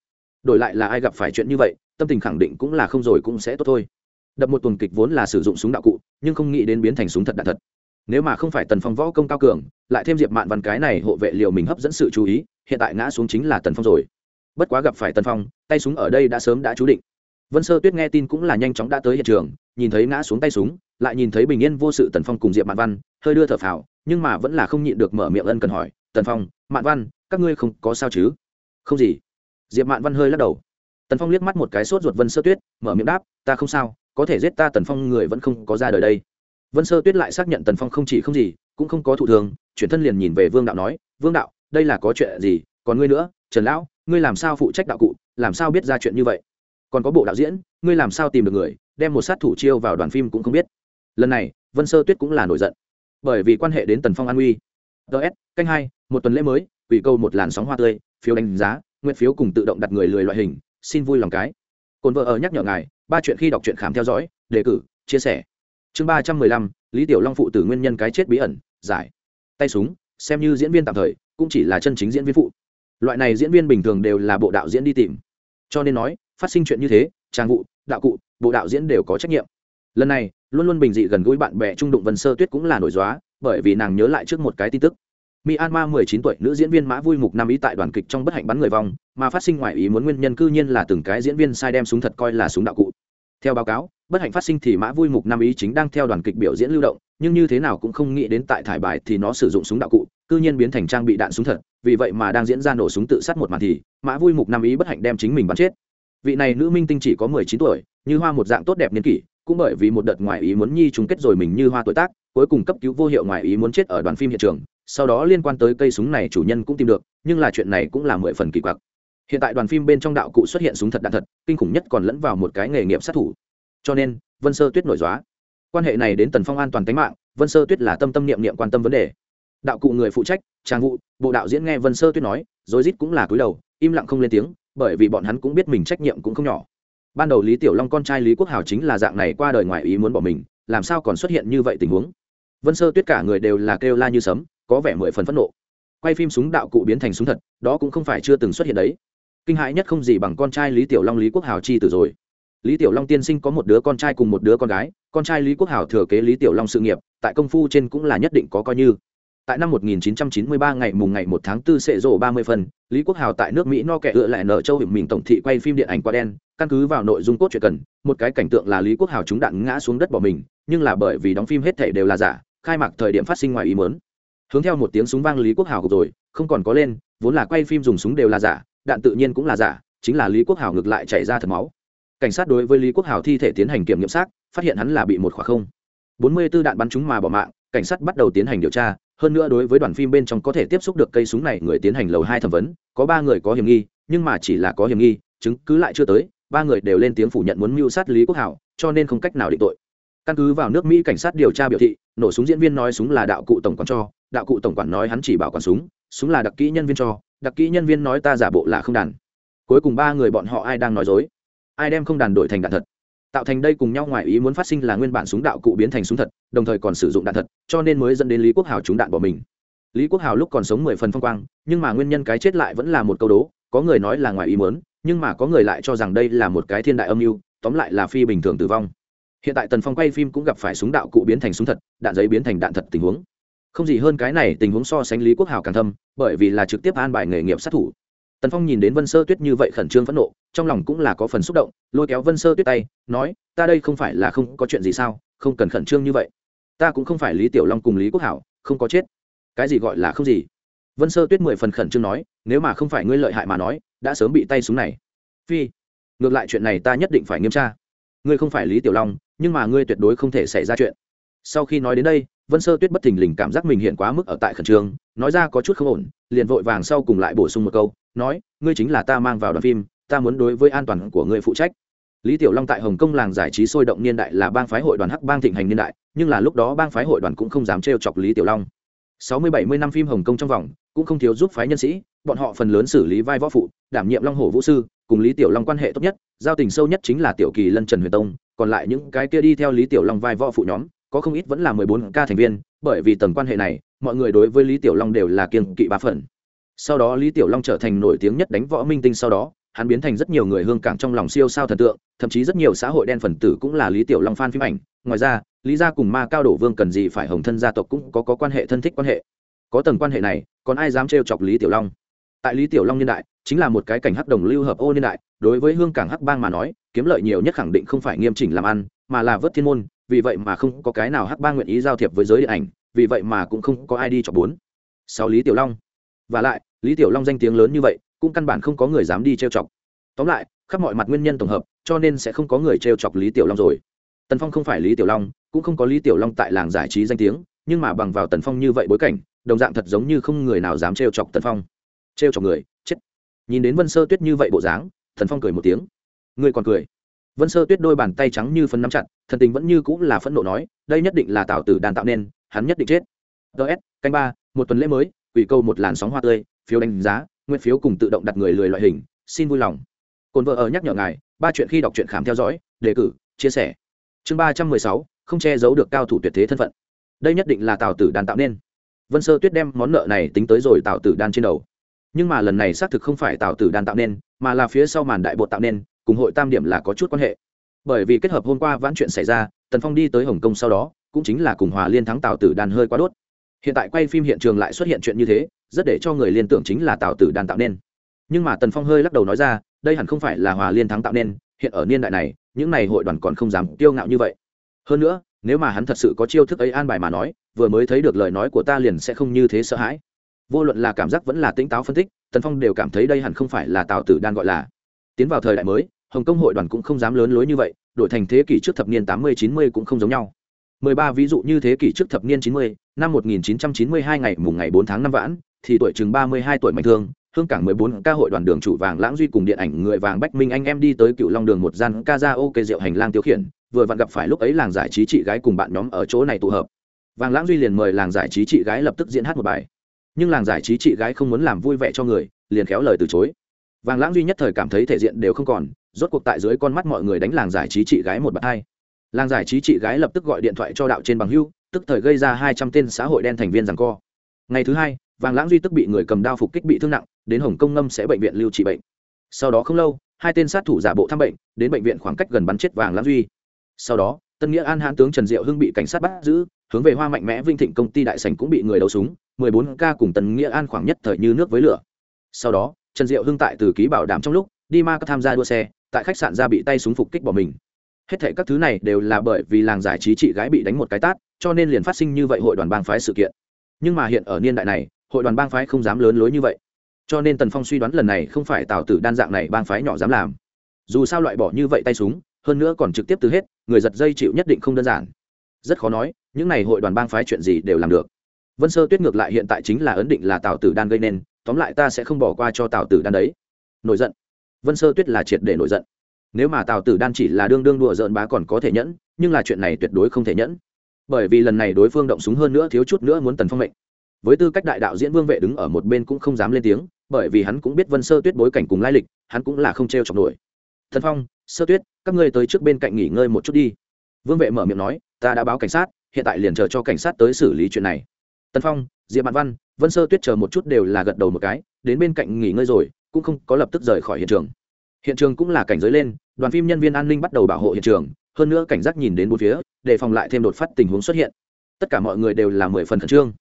Đổi lại là ai gặp phải chuyện như vậy, tâm tình khẳng định cũng là không rồi cũng sẽ tốt thôi đập một tuần kịch vốn là sử dụng súng đạo cụ, nhưng không nghĩ đến biến thành súng thật đạn thật. Nếu mà không phải tần phong võ công cao cường, lại thêm diệp mạn văn cái này hộ vệ liệu mình hấp dẫn sự chú ý, hiện tại ngã xuống chính là tần phong rồi. Bất quá gặp phải tần phong, tay súng ở đây đã sớm đã chú định. Vân sơ tuyết nghe tin cũng là nhanh chóng đã tới hiện trường, nhìn thấy ngã xuống tay súng, lại nhìn thấy bình yên vô sự tần phong cùng diệp mạn văn, hơi đưa thở phào, nhưng mà vẫn là không nhịn được mở miệng ân cần hỏi, tần phong, mạn văn, các ngươi không có sao chứ? Không gì. Diệp mạn văn hơi lắc đầu. Tần phong liếc mắt một cái sốt ruột vân sơ tuyết, mở miệng đáp, ta không sao có thể giết ta tần phong người vẫn không có ra đời đây. Vân sơ tuyết lại xác nhận tần phong không chỉ không gì, cũng không có thụ thường, chuyển thân liền nhìn về vương đạo nói, vương đạo, đây là có chuyện gì? Còn ngươi nữa, trần lão, ngươi làm sao phụ trách đạo cụ, làm sao biết ra chuyện như vậy? Còn có bộ đạo diễn, ngươi làm sao tìm được người, đem một sát thủ chiêu vào đoàn phim cũng không biết. Lần này, vân sơ tuyết cũng là nổi giận. Bởi vì quan hệ đến tần phong an uy ts canh hai, một tuần lễ mới ủy câu một làn sóng hoa tươi, phiếu đánh giá, nguyện phiếu cùng tự động đặt người lười loại hình, xin vui lòng cái cồn vợ ở nhắc nhở ngài, ba chuyện khi đọc truyện khám theo dõi, đề cử, chia sẻ. Chương ba trăm mười lăm, lý tiểu long phụ tử nguyên nhân cái chết bí ẩn, giải. Tay súng, xem như diễn viên tạm thời, cũng chỉ là chân chính diễn viên phụ. Loại này diễn viên bình thường đều là bộ đạo diễn đi tìm. Cho nên nói, phát sinh chuyện như thế trang vụ, đạo cụ, bộ đạo diễn đều có trách nhiệm. Lần này, luôn luôn bình dị gần gũi bạn bè trung đụng vân sơ tuyết cũng là nổi dóa bởi vì nàng nhớ lại trước một cái tin tức. Myanmar 19 tuổi nữ diễn viên Mã Vui Mục năm ý tại đoàn kịch trong bất hạnh bắn người vong, mà phát sinh ngoại ý muốn nguyên nhân cư nhiên là từng cái diễn viên sai đem súng thật coi là súng đạo cụ. Theo báo cáo, bất hạnh phát sinh thì Mã Vui Mục năm ý chính đang theo đoàn kịch biểu diễn lưu động, nhưng như thế nào cũng không nghĩ đến tại thải bài thì nó sử dụng súng đạo cụ, cư nhiên biến thành trang bị đạn súng thật, vì vậy mà đang diễn ra nổ súng tự sát một màn thì, Mã Vui Mục năm ý bất hạnh đem chính mình bắn chết. Vị này nữ minh tinh chỉ có 19 tuổi, như hoa một dạng tốt đẹp niên kỷ, cũng bởi vì một đợt ngoại ý muốn nhi trùng kết rồi mình như hoa tuổi tác, cuối cùng cấp cứu vô hiệu ngoài ý muốn chết ở đoàn phim hiện trường, sau đó liên quan tới cây súng này chủ nhân cũng tìm được, nhưng là chuyện này cũng là mười phần kỳ quặc. Hiện tại đoàn phim bên trong đạo cụ xuất hiện súng thật đạn thật, kinh khủng nhất còn lẫn vào một cái nghề nghiệp sát thủ. Cho nên, vân sơ tuyết nổi dóa. Quan hệ này đến tần phong an toàn tính mạng, vân sơ tuyết là tâm tâm niệm niệm quan tâm vấn đề. Đạo cụ người phụ trách, trang vụ bộ đạo diễn nghe vân sơ tuyết nói rồi rít cũng là cúi đầu, im lặng không lên tiếng, bởi vì bọn hắn cũng biết mình trách nhiệm cũng không nhỏ. Ban đầu lý tiểu long con trai lý quốc hào chính là dạng này qua đời ngoài ý muốn bỏ mình, làm sao còn xuất hiện như vậy tình huống? Vân sơ tuyết cả người đều là kêu la như sấm có vẻ mười phần phẫn nộ. Quay phim súng đạo cụ biến thành súng thật đó cũng không phải chưa từng xuất hiện đấy. Kinh hãi nhất không gì bằng con trai lý tiểu long lý quốc hào chi từ rồi. Lý tiểu long tiên sinh có một đứa con trai cùng một đứa con gái con trai lý quốc hào thừa kế lý tiểu long sự nghiệp tại công phu trên cũng là nhất định có coi như. Tại năm 1993 ngày mùng ngày 1 tháng 4 sẽ rổ 30 phần, Lý Quốc Hào tại nước Mỹ no kẻ ựa lại nở châu hiểm mình tổng thị quay phim điện ảnh qua đen, căn cứ vào nội dung cốt truyện cần, một cái cảnh tượng là Lý Quốc Hào trúng đạn ngã xuống đất bỏ mình, nhưng là bởi vì đóng phim hết thảy đều là giả, khai mạc thời điểm phát sinh ngoài ý muốn hướng theo một tiếng súng vang lý quốc hào gục rồi, không còn có lên, vốn là quay phim dùng súng đều là giả, đạn tự nhiên cũng là giả, chính là lý quốc hảo ngược lại chảy ra thật máu. Cảnh sát đối với lý quốc hảo thi thể tiến hành kiểm nghiệm xác, phát hiện hắn là bị một khỏa không. Bốn mươi 44 đạn bắn trúng mà bỏ mạng, cảnh sát bắt đầu tiến hành điều tra, hơn nữa đối với đoàn phim bên trong có thể tiếp xúc được cây súng này, người tiến hành lầu hai thẩm vấn, có ba người có hiểm nghi, nhưng mà chỉ là có hiểm nghi, chứng cứ lại chưa tới, ba người đều lên tiếng phủ nhận muốn mưu sát lý quốc hảo, cho nên không cách nào định tội. Căn cứ vào nước mỹ cảnh sát điều tra biểu thị, nổ súng diễn viên nói súng là đạo cụ tổng còn cho đạo cụ tổng quản nói hắn chỉ bảo quản súng súng là đặc kỹ nhân viên cho, đặc kỹ nhân viên nói ta giả bộ là không đàn. Cuối cùng ba người bọn họ ai đang nói dối? Ai đem không đàn đổi thành đạn thật? Tạo thành đây cùng nhau ngoài ý muốn phát sinh là nguyên bản súng đạo cụ biến thành súng thật, đồng thời còn sử dụng đạn thật, cho nên mới dẫn đến lý quốc hào trúng đạn bỏ mình. Lý quốc hào lúc còn sống mười phần phong quang, nhưng mà nguyên nhân cái chết lại vẫn là một câu đố, có người nói là ngoài ý muốn, nhưng mà có người lại cho rằng đây là một cái thiên đại âm mưu, tóm lại là phi bình thường tử vong. Hiện tại tần phong quay phim cũng gặp phải súng đạo cụ biến thành súng thật, đạn giấy biến thành đạn thật tình huống không gì hơn cái này tình huống so sánh lý quốc hào càng thâm, bởi vì là trực tiếp an bài nghề nghiệp sát thủ. Tần phong nhìn đến vân sơ tuyết như vậy khẩn trương phẫn nộ, trong lòng cũng là có phần xúc động, lôi kéo vân sơ tuyết tay, nói, ta đây không phải là không có chuyện gì sao, không cần khẩn trương như vậy. Ta cũng không phải lý tiểu long cùng lý quốc hảo không có chết. Cái gì gọi là không gì? Vân sơ tuyết mười phần khẩn trương nói, nếu mà không phải ngươi lợi hại mà nói, đã sớm bị tay súng này. Phi, ngược lại chuyện này ta nhất định phải nghiêm tra. Ngươi không phải lý tiểu long, nhưng mà ngươi tuyệt đối không thể xảy ra chuyện sau khi nói đến đây, vân sơ tuyết bất thình lình cảm giác mình hiện quá mức ở tại khẩn trương, nói ra có chút không ổn, liền vội vàng sau cùng lại bổ sung một câu, nói, ngươi chính là ta mang vào đoàn phim, ta muốn đối với an toàn của ngươi phụ trách. Lý tiểu long tại hồng kông làng giải trí sôi động niên đại là bang phái hội đoàn hắc bang thịnh hành niên đại, nhưng là lúc đó bang phái hội đoàn cũng không dám trêu chọc lý tiểu long. Sáu mươi bảy mươi năm phim hồng kông trong vòng, cũng không thiếu giúp phái nhân sĩ, bọn họ phần lớn xử lý vai võ phụ, đảm nhiệm long hổ vũ sư, cùng lý tiểu long quan hệ tốt nhất, giao tình sâu nhất chính là tiểu kỳ lân trần huyền tông, còn lại những cái kia đi theo lý tiểu long vai võ phụ nhóm có không ít vẫn là mười bốn ca thành viên bởi vì tầng quan hệ này mọi người đối với lý tiểu long đều là kiên kỵ ba phần. Sau đó lý tiểu long trở thành nổi tiếng nhất đánh võ minh tinh sau đó hắn biến thành rất nhiều người hương cảng trong lòng siêu sao thần tượng thậm chí rất nhiều xã hội đen phần tử cũng là lý tiểu long fan phim ảnh. Ngoài ra lý gia cùng ma cao đổ vương cần gì phải hồng thân gia tộc cũng có, có quan hệ thân thích quan hệ. Có tầng quan hệ này còn ai dám trêu chọc lý tiểu long? Tại lý tiểu long niên đại chính là một cái cảnh hắc đồng lưu hợp ô niên đại đối với hương cảng hắc bang mà nói kiếm lợi nhiều nhất khẳng định không phải nghiêm chỉnh làm ăn mà là vớt thiên môn vì vậy mà không có cái nào hắc bang nguyện ý giao thiệp với giới điện ảnh, vì vậy mà cũng không có ai đi chọc bốn. Sau lý tiểu long. Và lại, lý tiểu long danh tiếng lớn như vậy, cũng căn bản không có người dám đi trêu chọc. Tóm lại, khắp mọi mặt nguyên nhân tổng hợp, cho nên sẽ không có người trêu chọc lý tiểu long rồi. Tần phong không phải lý tiểu long, cũng không có lý tiểu long tại làng giải trí danh tiếng, nhưng mà bằng vào tần phong như vậy bối cảnh, đồng dạng thật giống như không người nào dám trêu chọc tần phong. Trêu chọc người, chết. Nhìn đến vân sơ tuyết như vậy bộ dáng, tần phong cười một tiếng. Người còn cười vân sơ tuyết đôi bàn tay trắng như phân nắm chặt, thần tình vẫn như cũng là phẫn nộ nói, đây nhất định là tào tử đàn tạo nên, hắn nhất định chết. Ts canh ba, một tuần lễ mới ủy câu một làn sóng hoa tươi, phiếu đánh giá nguyên phiếu cùng tự động đặt người lười loại hình, xin vui lòng. Cồn vợ ở nhắc nhở ngài, ba chuyện khi đọc truyện khám theo dõi, đề cử, chia sẻ. Chương ba trăm mười sáu, không che giấu được cao thủ tuyệt thế thân phận. Đây nhất định là tào tử đàn tạo nên. Vân sơ tuyết đem món nợ này tính tới rồi tào tử đan trên đầu. Nhưng mà lần này xác thực không phải tào tử đan tạo nên, mà là phía sau màn đại bột tạo nên cùng hội tam điểm là có chút quan hệ. Bởi vì kết hợp hôm qua vãn chuyện xảy ra, tần phong đi tới hồng kông sau đó, cũng chính là cùng hòa liên thắng tào tử đan hơi quá đốt. Hiện tại quay phim hiện trường lại xuất hiện chuyện như thế, rất để cho người liên tưởng chính là tào tử đan tạo nên. Nhưng mà tần phong hơi lắc đầu nói ra, đây hẳn không phải là hòa liên thắng tạo nên, hiện ở niên đại này, những n à y hội đoàn còn không dám kiêu ngạo như vậy. Hơn nữa, nếu mà hắn thật sự có chiêu thức ấy an bài mà nói, vừa mới thấy được lời nói của ta liền sẽ không như thế sợ hãi. Vô luận là cảm giác vẫn là tỉnh táo phân tích, tần phong đều cảm thấy đây hẳn không phải là tào tử đan gọi là. Tiến vào thời đại mới hồng kông hội đoàn cũng không dám lớn lối như vậy, đổi thành thế kỷ trước thập niên tám mươi, chín mươi cũng không giống nhau. Mười ba ví dụ như thế kỷ trước thập niên chín mươi, năm một nghìn chín trăm chín mươi hai ngày mùng ngày bốn tháng năm vãn, thì tuổi chừng ba mươi hai tuổi mạnh thương hương cảng mười bốn ca hội đoàn đường chủ vàng lãng duy cùng điện ảnh người vàng bách minh anh em đi tới cựu long đường một gian ca ra ok rượu hành lang tiêu khiển, vừa vặn gặp phải lúc ấy làng giải trí chị gái cùng bạn nhóm ở chỗ này tụ hợp. Vàng lãng duy liền mời làng giải trí chị gái lập tức diễn hát một bài. Nhưng làng giải trí chị gái không muốn làm vui vẻ cho người, liền khéo lời từ chối. Vàng lãng duy nhất thời cảm thấy thể diện đều không còn rốt cuộc tại dưới con mắt mọi người đánh làng giải trí chị gái một bậc hai. Làng giải trí chị gái lập tức gọi điện thoại cho đạo trên bằng hưu, tức thời gây ra hai trăm tên xã hội đen thành viên rằng co. Ngày thứ hai, vàng lãng duy tức bị người cầm đao phục kích bị thương nặng, đến hồng kông ngâm sẽ bệnh viện lưu trị bệnh. Sau đó không lâu, hai tên sát thủ giả bộ thăm bệnh, đến bệnh viện khoảng cách gần bắn chết vàng lãng duy. Sau đó, tân nghĩa an hãn tướng trần diệu hưng bị cảnh sát bắt giữ, hướng về hoa mạnh mẽ vinh thịnh công ty đại sành cũng bị người đấu súng, mười bốn ca cùng tần nghĩa an khoảng nhất thời như nước với lửa. Sau đó, trần diệu hưng tại từ ký bảo đảm trong lúc, đi ma các tham gia đua xe tại khách sạn ra bị tay súng phục kích bỏ mình. Hết thảy các thứ này đều là bởi vì làng giải trí chị gái bị đánh một cái tát, cho nên liền phát sinh như vậy hội đoàn bang phái sự kiện. Nhưng mà hiện ở niên đại này, hội đoàn bang phái không dám lớn lối như vậy. Cho nên tần phong suy đoán lần này không phải tào tử đan dạng này bang phái nhỏ dám làm. Dù sao loại bỏ như vậy tay súng, hơn nữa còn trực tiếp từ hết, người giật dây chịu nhất định không đơn giản. Rất khó nói, những n à y hội đoàn bang phái chuyện gì đều làm được. Vân sơ tuyết ngược lại hiện tại chính là ấn định là tào tử đan gây nên, tóm lại ta sẽ không bỏ qua cho tào tử đan đấy. Nổi giận vân sơ tuyết là triệt để nổi giận. Nếu mà tào tử đan chỉ là đương đương đùa giỡn bá còn có thể nhẫn, nhưng là chuyện này tuyệt đối không thể nhẫn. Bởi vì lần này đối phương động súng hơn nữa, thiếu chút nữa muốn tần phong mệnh. Với tư cách đại đạo diễn vương vệ đứng ở một bên cũng không dám lên tiếng, bởi vì hắn cũng biết vân sơ tuyết bối cảnh cùng lai lịch, hắn cũng là không t r e o chọc nổi. Thần phong, sơ tuyết, các ngươi tới trước bên cạnh nghỉ ngơi một chút đi. Vương vệ mở miệng nói, ta đã báo cảnh sát, hiện tại liền chờ cho cảnh sát tới xử lý chuyện này. Tần phong, diệp mạn văn, vân sơ tuyết chờ một chút đều là gật đầu một cái, đến bên cạnh nghỉ ngơi rồi cũng không có lập tức rời khỏi hiện trường. Hiện trường cũng là cảnh giới lên, đoàn phim nhân viên an ninh bắt đầu bảo hộ hiện trường, hơn nữa cảnh giác nhìn đến bốn phía, để phòng lại thêm đột phát tình huống xuất hiện. Tất cả mọi người đều là mười phần khẩn trương.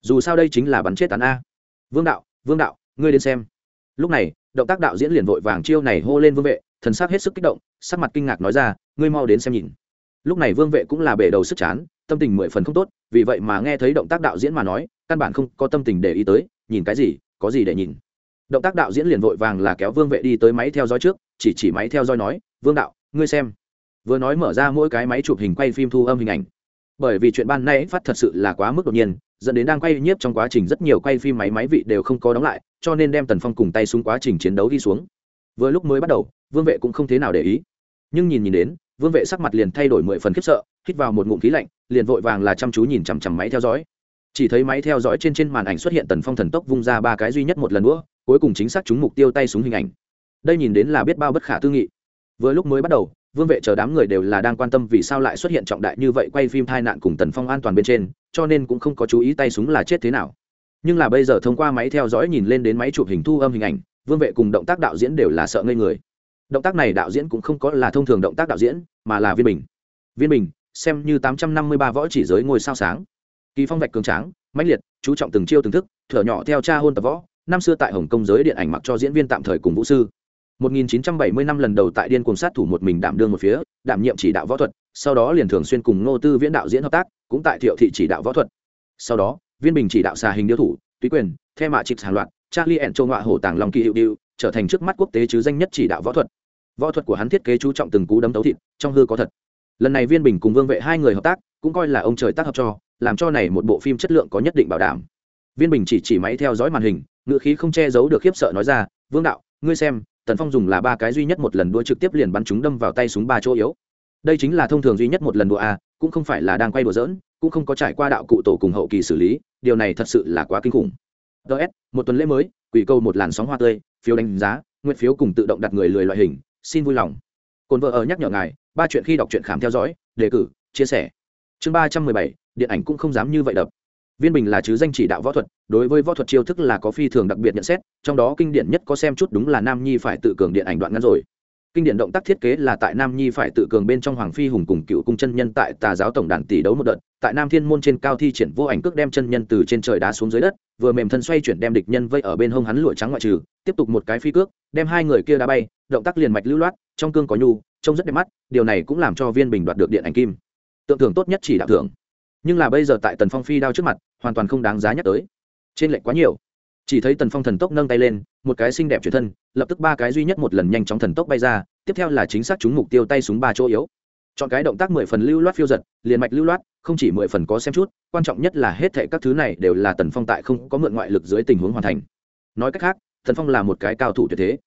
Dù sao đây chính là bắn chết tán a. Vương đạo vương đạo, ngươi đến xem. Lúc này, động tác đạo diễn liền vội vàng chiêu này hô lên vương vệ, thần sắc hết sức kích động, sắc mặt kinh ngạc nói ra, ngươi mau đến xem nhìn. Lúc này vương vệ cũng là bể đầu sức chán, tâm tình mười phần không tốt, vì vậy mà nghe thấy động tác đạo diễn mà nói, căn bản không có tâm tình để ý tới, nhìn cái gì, có gì để nhìn động tác đạo diễn liền vội vàng là kéo vương vệ đi tới máy theo dõi trước, chỉ chỉ máy theo dõi nói, vương đạo, ngươi xem. Vừa nói mở ra mỗi cái máy chụp hình quay phim thu âm hình ảnh. Bởi vì chuyện ban nay phát thật sự là quá mức đột nhiên, dẫn đến đang quay nhiếp trong quá trình rất nhiều quay phim máy máy vị đều không có đóng lại, cho nên đem tần phong cùng tay xuống quá trình chiến đấu đi xuống. Vừa lúc mới bắt đầu, vương vệ cũng không thế nào để ý. Nhưng nhìn nhìn đến, vương vệ sắc mặt liền thay đổi mười phần khiếp sợ, hít vào một ngụm khí lạnh, liền vội vàng là chăm chú nhìn chằm chằm máy theo dõi. Chỉ thấy máy theo dõi trên trên màn ảnh xuất hiện tần phong thần tốc vung ra ba cái duy nhất một lần nữa cuối cùng chính xác trúng mục tiêu tay súng hình ảnh. Đây nhìn đến là biết bao bất khả tư nghị. Vừa lúc mới bắt đầu, vương vệ chờ đám người đều là đang quan tâm vì sao lại xuất hiện trọng đại như vậy quay phim tai nạn cùng tần phong an toàn bên trên, cho nên cũng không có chú ý tay súng là chết thế nào. Nhưng là bây giờ thông qua máy theo dõi nhìn lên đến máy chụp hình thu âm hình ảnh, vương vệ cùng động tác đạo diễn đều là sợ ngây người. Động tác này đạo diễn cũng không có là thông thường động tác đạo diễn, mà là viên bình. Viên bình, xem như tám trăm năm mươi ba võ chỉ giới ngôi sao sáng. Kỳ phong vạch cường tráng, mãnh liệt, chú trọng từng chiêu từng thức, thở nhỏ theo cha hôn tập võ năm xưa tại hồng kông giới điện ảnh mặc cho diễn viên tạm thời cùng vũ sư. 1970 năm lần đầu tại điên cuồng sát thủ một mình đảm đương một phía, đảm nhiệm chỉ đạo võ thuật, sau đó liền thường xuyên cùng ngô tư viễn đạo diễn hợp tác, cũng tại thiệu thị chỉ đạo võ thuật. Sau đó, viên bình chỉ đạo xà hình điêu thủ, túy quyền the mạ trịch hàng loạt, charlie ẩn châu ngọa hổ tàng long kỳ hiệu điêu, trở thành trước mắt quốc tế chứ danh nhất chỉ đạo võ thuật. Võ thuật của hắn thiết kế chú trọng từng cú đấm đấu thịt, trong hư có thật. Lần này viên bình cùng vương vệ hai người hợp tác, cũng coi là ông trời tác hợp cho, làm cho này một bộ phim chất lượng có nhất định bảo đảm viên bình chỉ chỉ máy theo dõi màn hình ngựa khí không che giấu được khiếp sợ nói ra, vương đạo, ngươi xem, tần phong dùng là ba cái duy nhất một lần đua trực tiếp liền bắn chúng đâm vào tay súng ba chỗ yếu. Đây chính là thông thường duy nhất một lần đua a, cũng không phải là đang quay đùa dỡn cũng không có trải qua đạo cụ tổ cùng hậu kỳ xử lý, điều này thật sự là quá kinh khủng. Ts một tuần lễ mới, quỷ câu một làn sóng hoa tươi, phiếu đánh giá, nguyện phiếu cùng tự động đặt người lười loại hình, xin vui lòng. Cồn vợ ở nhắc nhở ngài, ba chuyện khi đọc truyện khám theo dõi, đề cử, chia sẻ. Chương ba trăm mười bảy, điện ảnh cũng không dám như vậy đập viên bình là chứ danh chỉ đạo võ thuật, đối với võ thuật chiêu thức là có phi thường đặc biệt nhận xét, trong đó kinh điển nhất có xem chút đúng là nam nhi phải tự cường điện ảnh đoạn ngắn rồi. Kinh điển động tác thiết kế là tại nam nhi phải tự cường bên trong hoàng phi hùng cùng cựu cung chân nhân tại tà giáo tổng đàn tỷ đấu một đợt, tại nam thiên môn trên cao thi triển vô ảnh cước đem chân nhân từ trên trời đá xuống dưới đất, vừa mềm thân xoay chuyển đem địch nhân vây ở bên hông hắn lụa trắng ngoại trừ, tiếp tục một cái phi cước, đem hai người kia đá bay, động tác liền mạch lưu loát, trong cương có nhu, trông rất đẹp mắt, điều này cũng làm cho viên bình đoạt được điện ảnh kim. Tượng thưởng tốt nhất chỉ đạo thưởng nhưng là bây giờ tại tần phong phi đao trước mặt, hoàn toàn không đáng giá nhắc tới. Trên lệnh quá nhiều. Chỉ thấy tần phong thần tốc nâng tay lên, một cái xinh đẹp chuyển thân, lập tức ba cái duy nhất một lần nhanh chóng thần tốc bay ra, tiếp theo là chính xác trúng mục tiêu tay súng ba chỗ yếu. Chọn cái động tác mười phần lưu loát phiêu giật, liền mạch lưu loát, không chỉ mười phần có xem chút, quan trọng nhất là hết thệ các thứ này đều là tần phong tại không có mượn ngoại lực dưới tình huống hoàn thành. Nói cách khác, tần phong là một cái cao thủ tuyệt thế.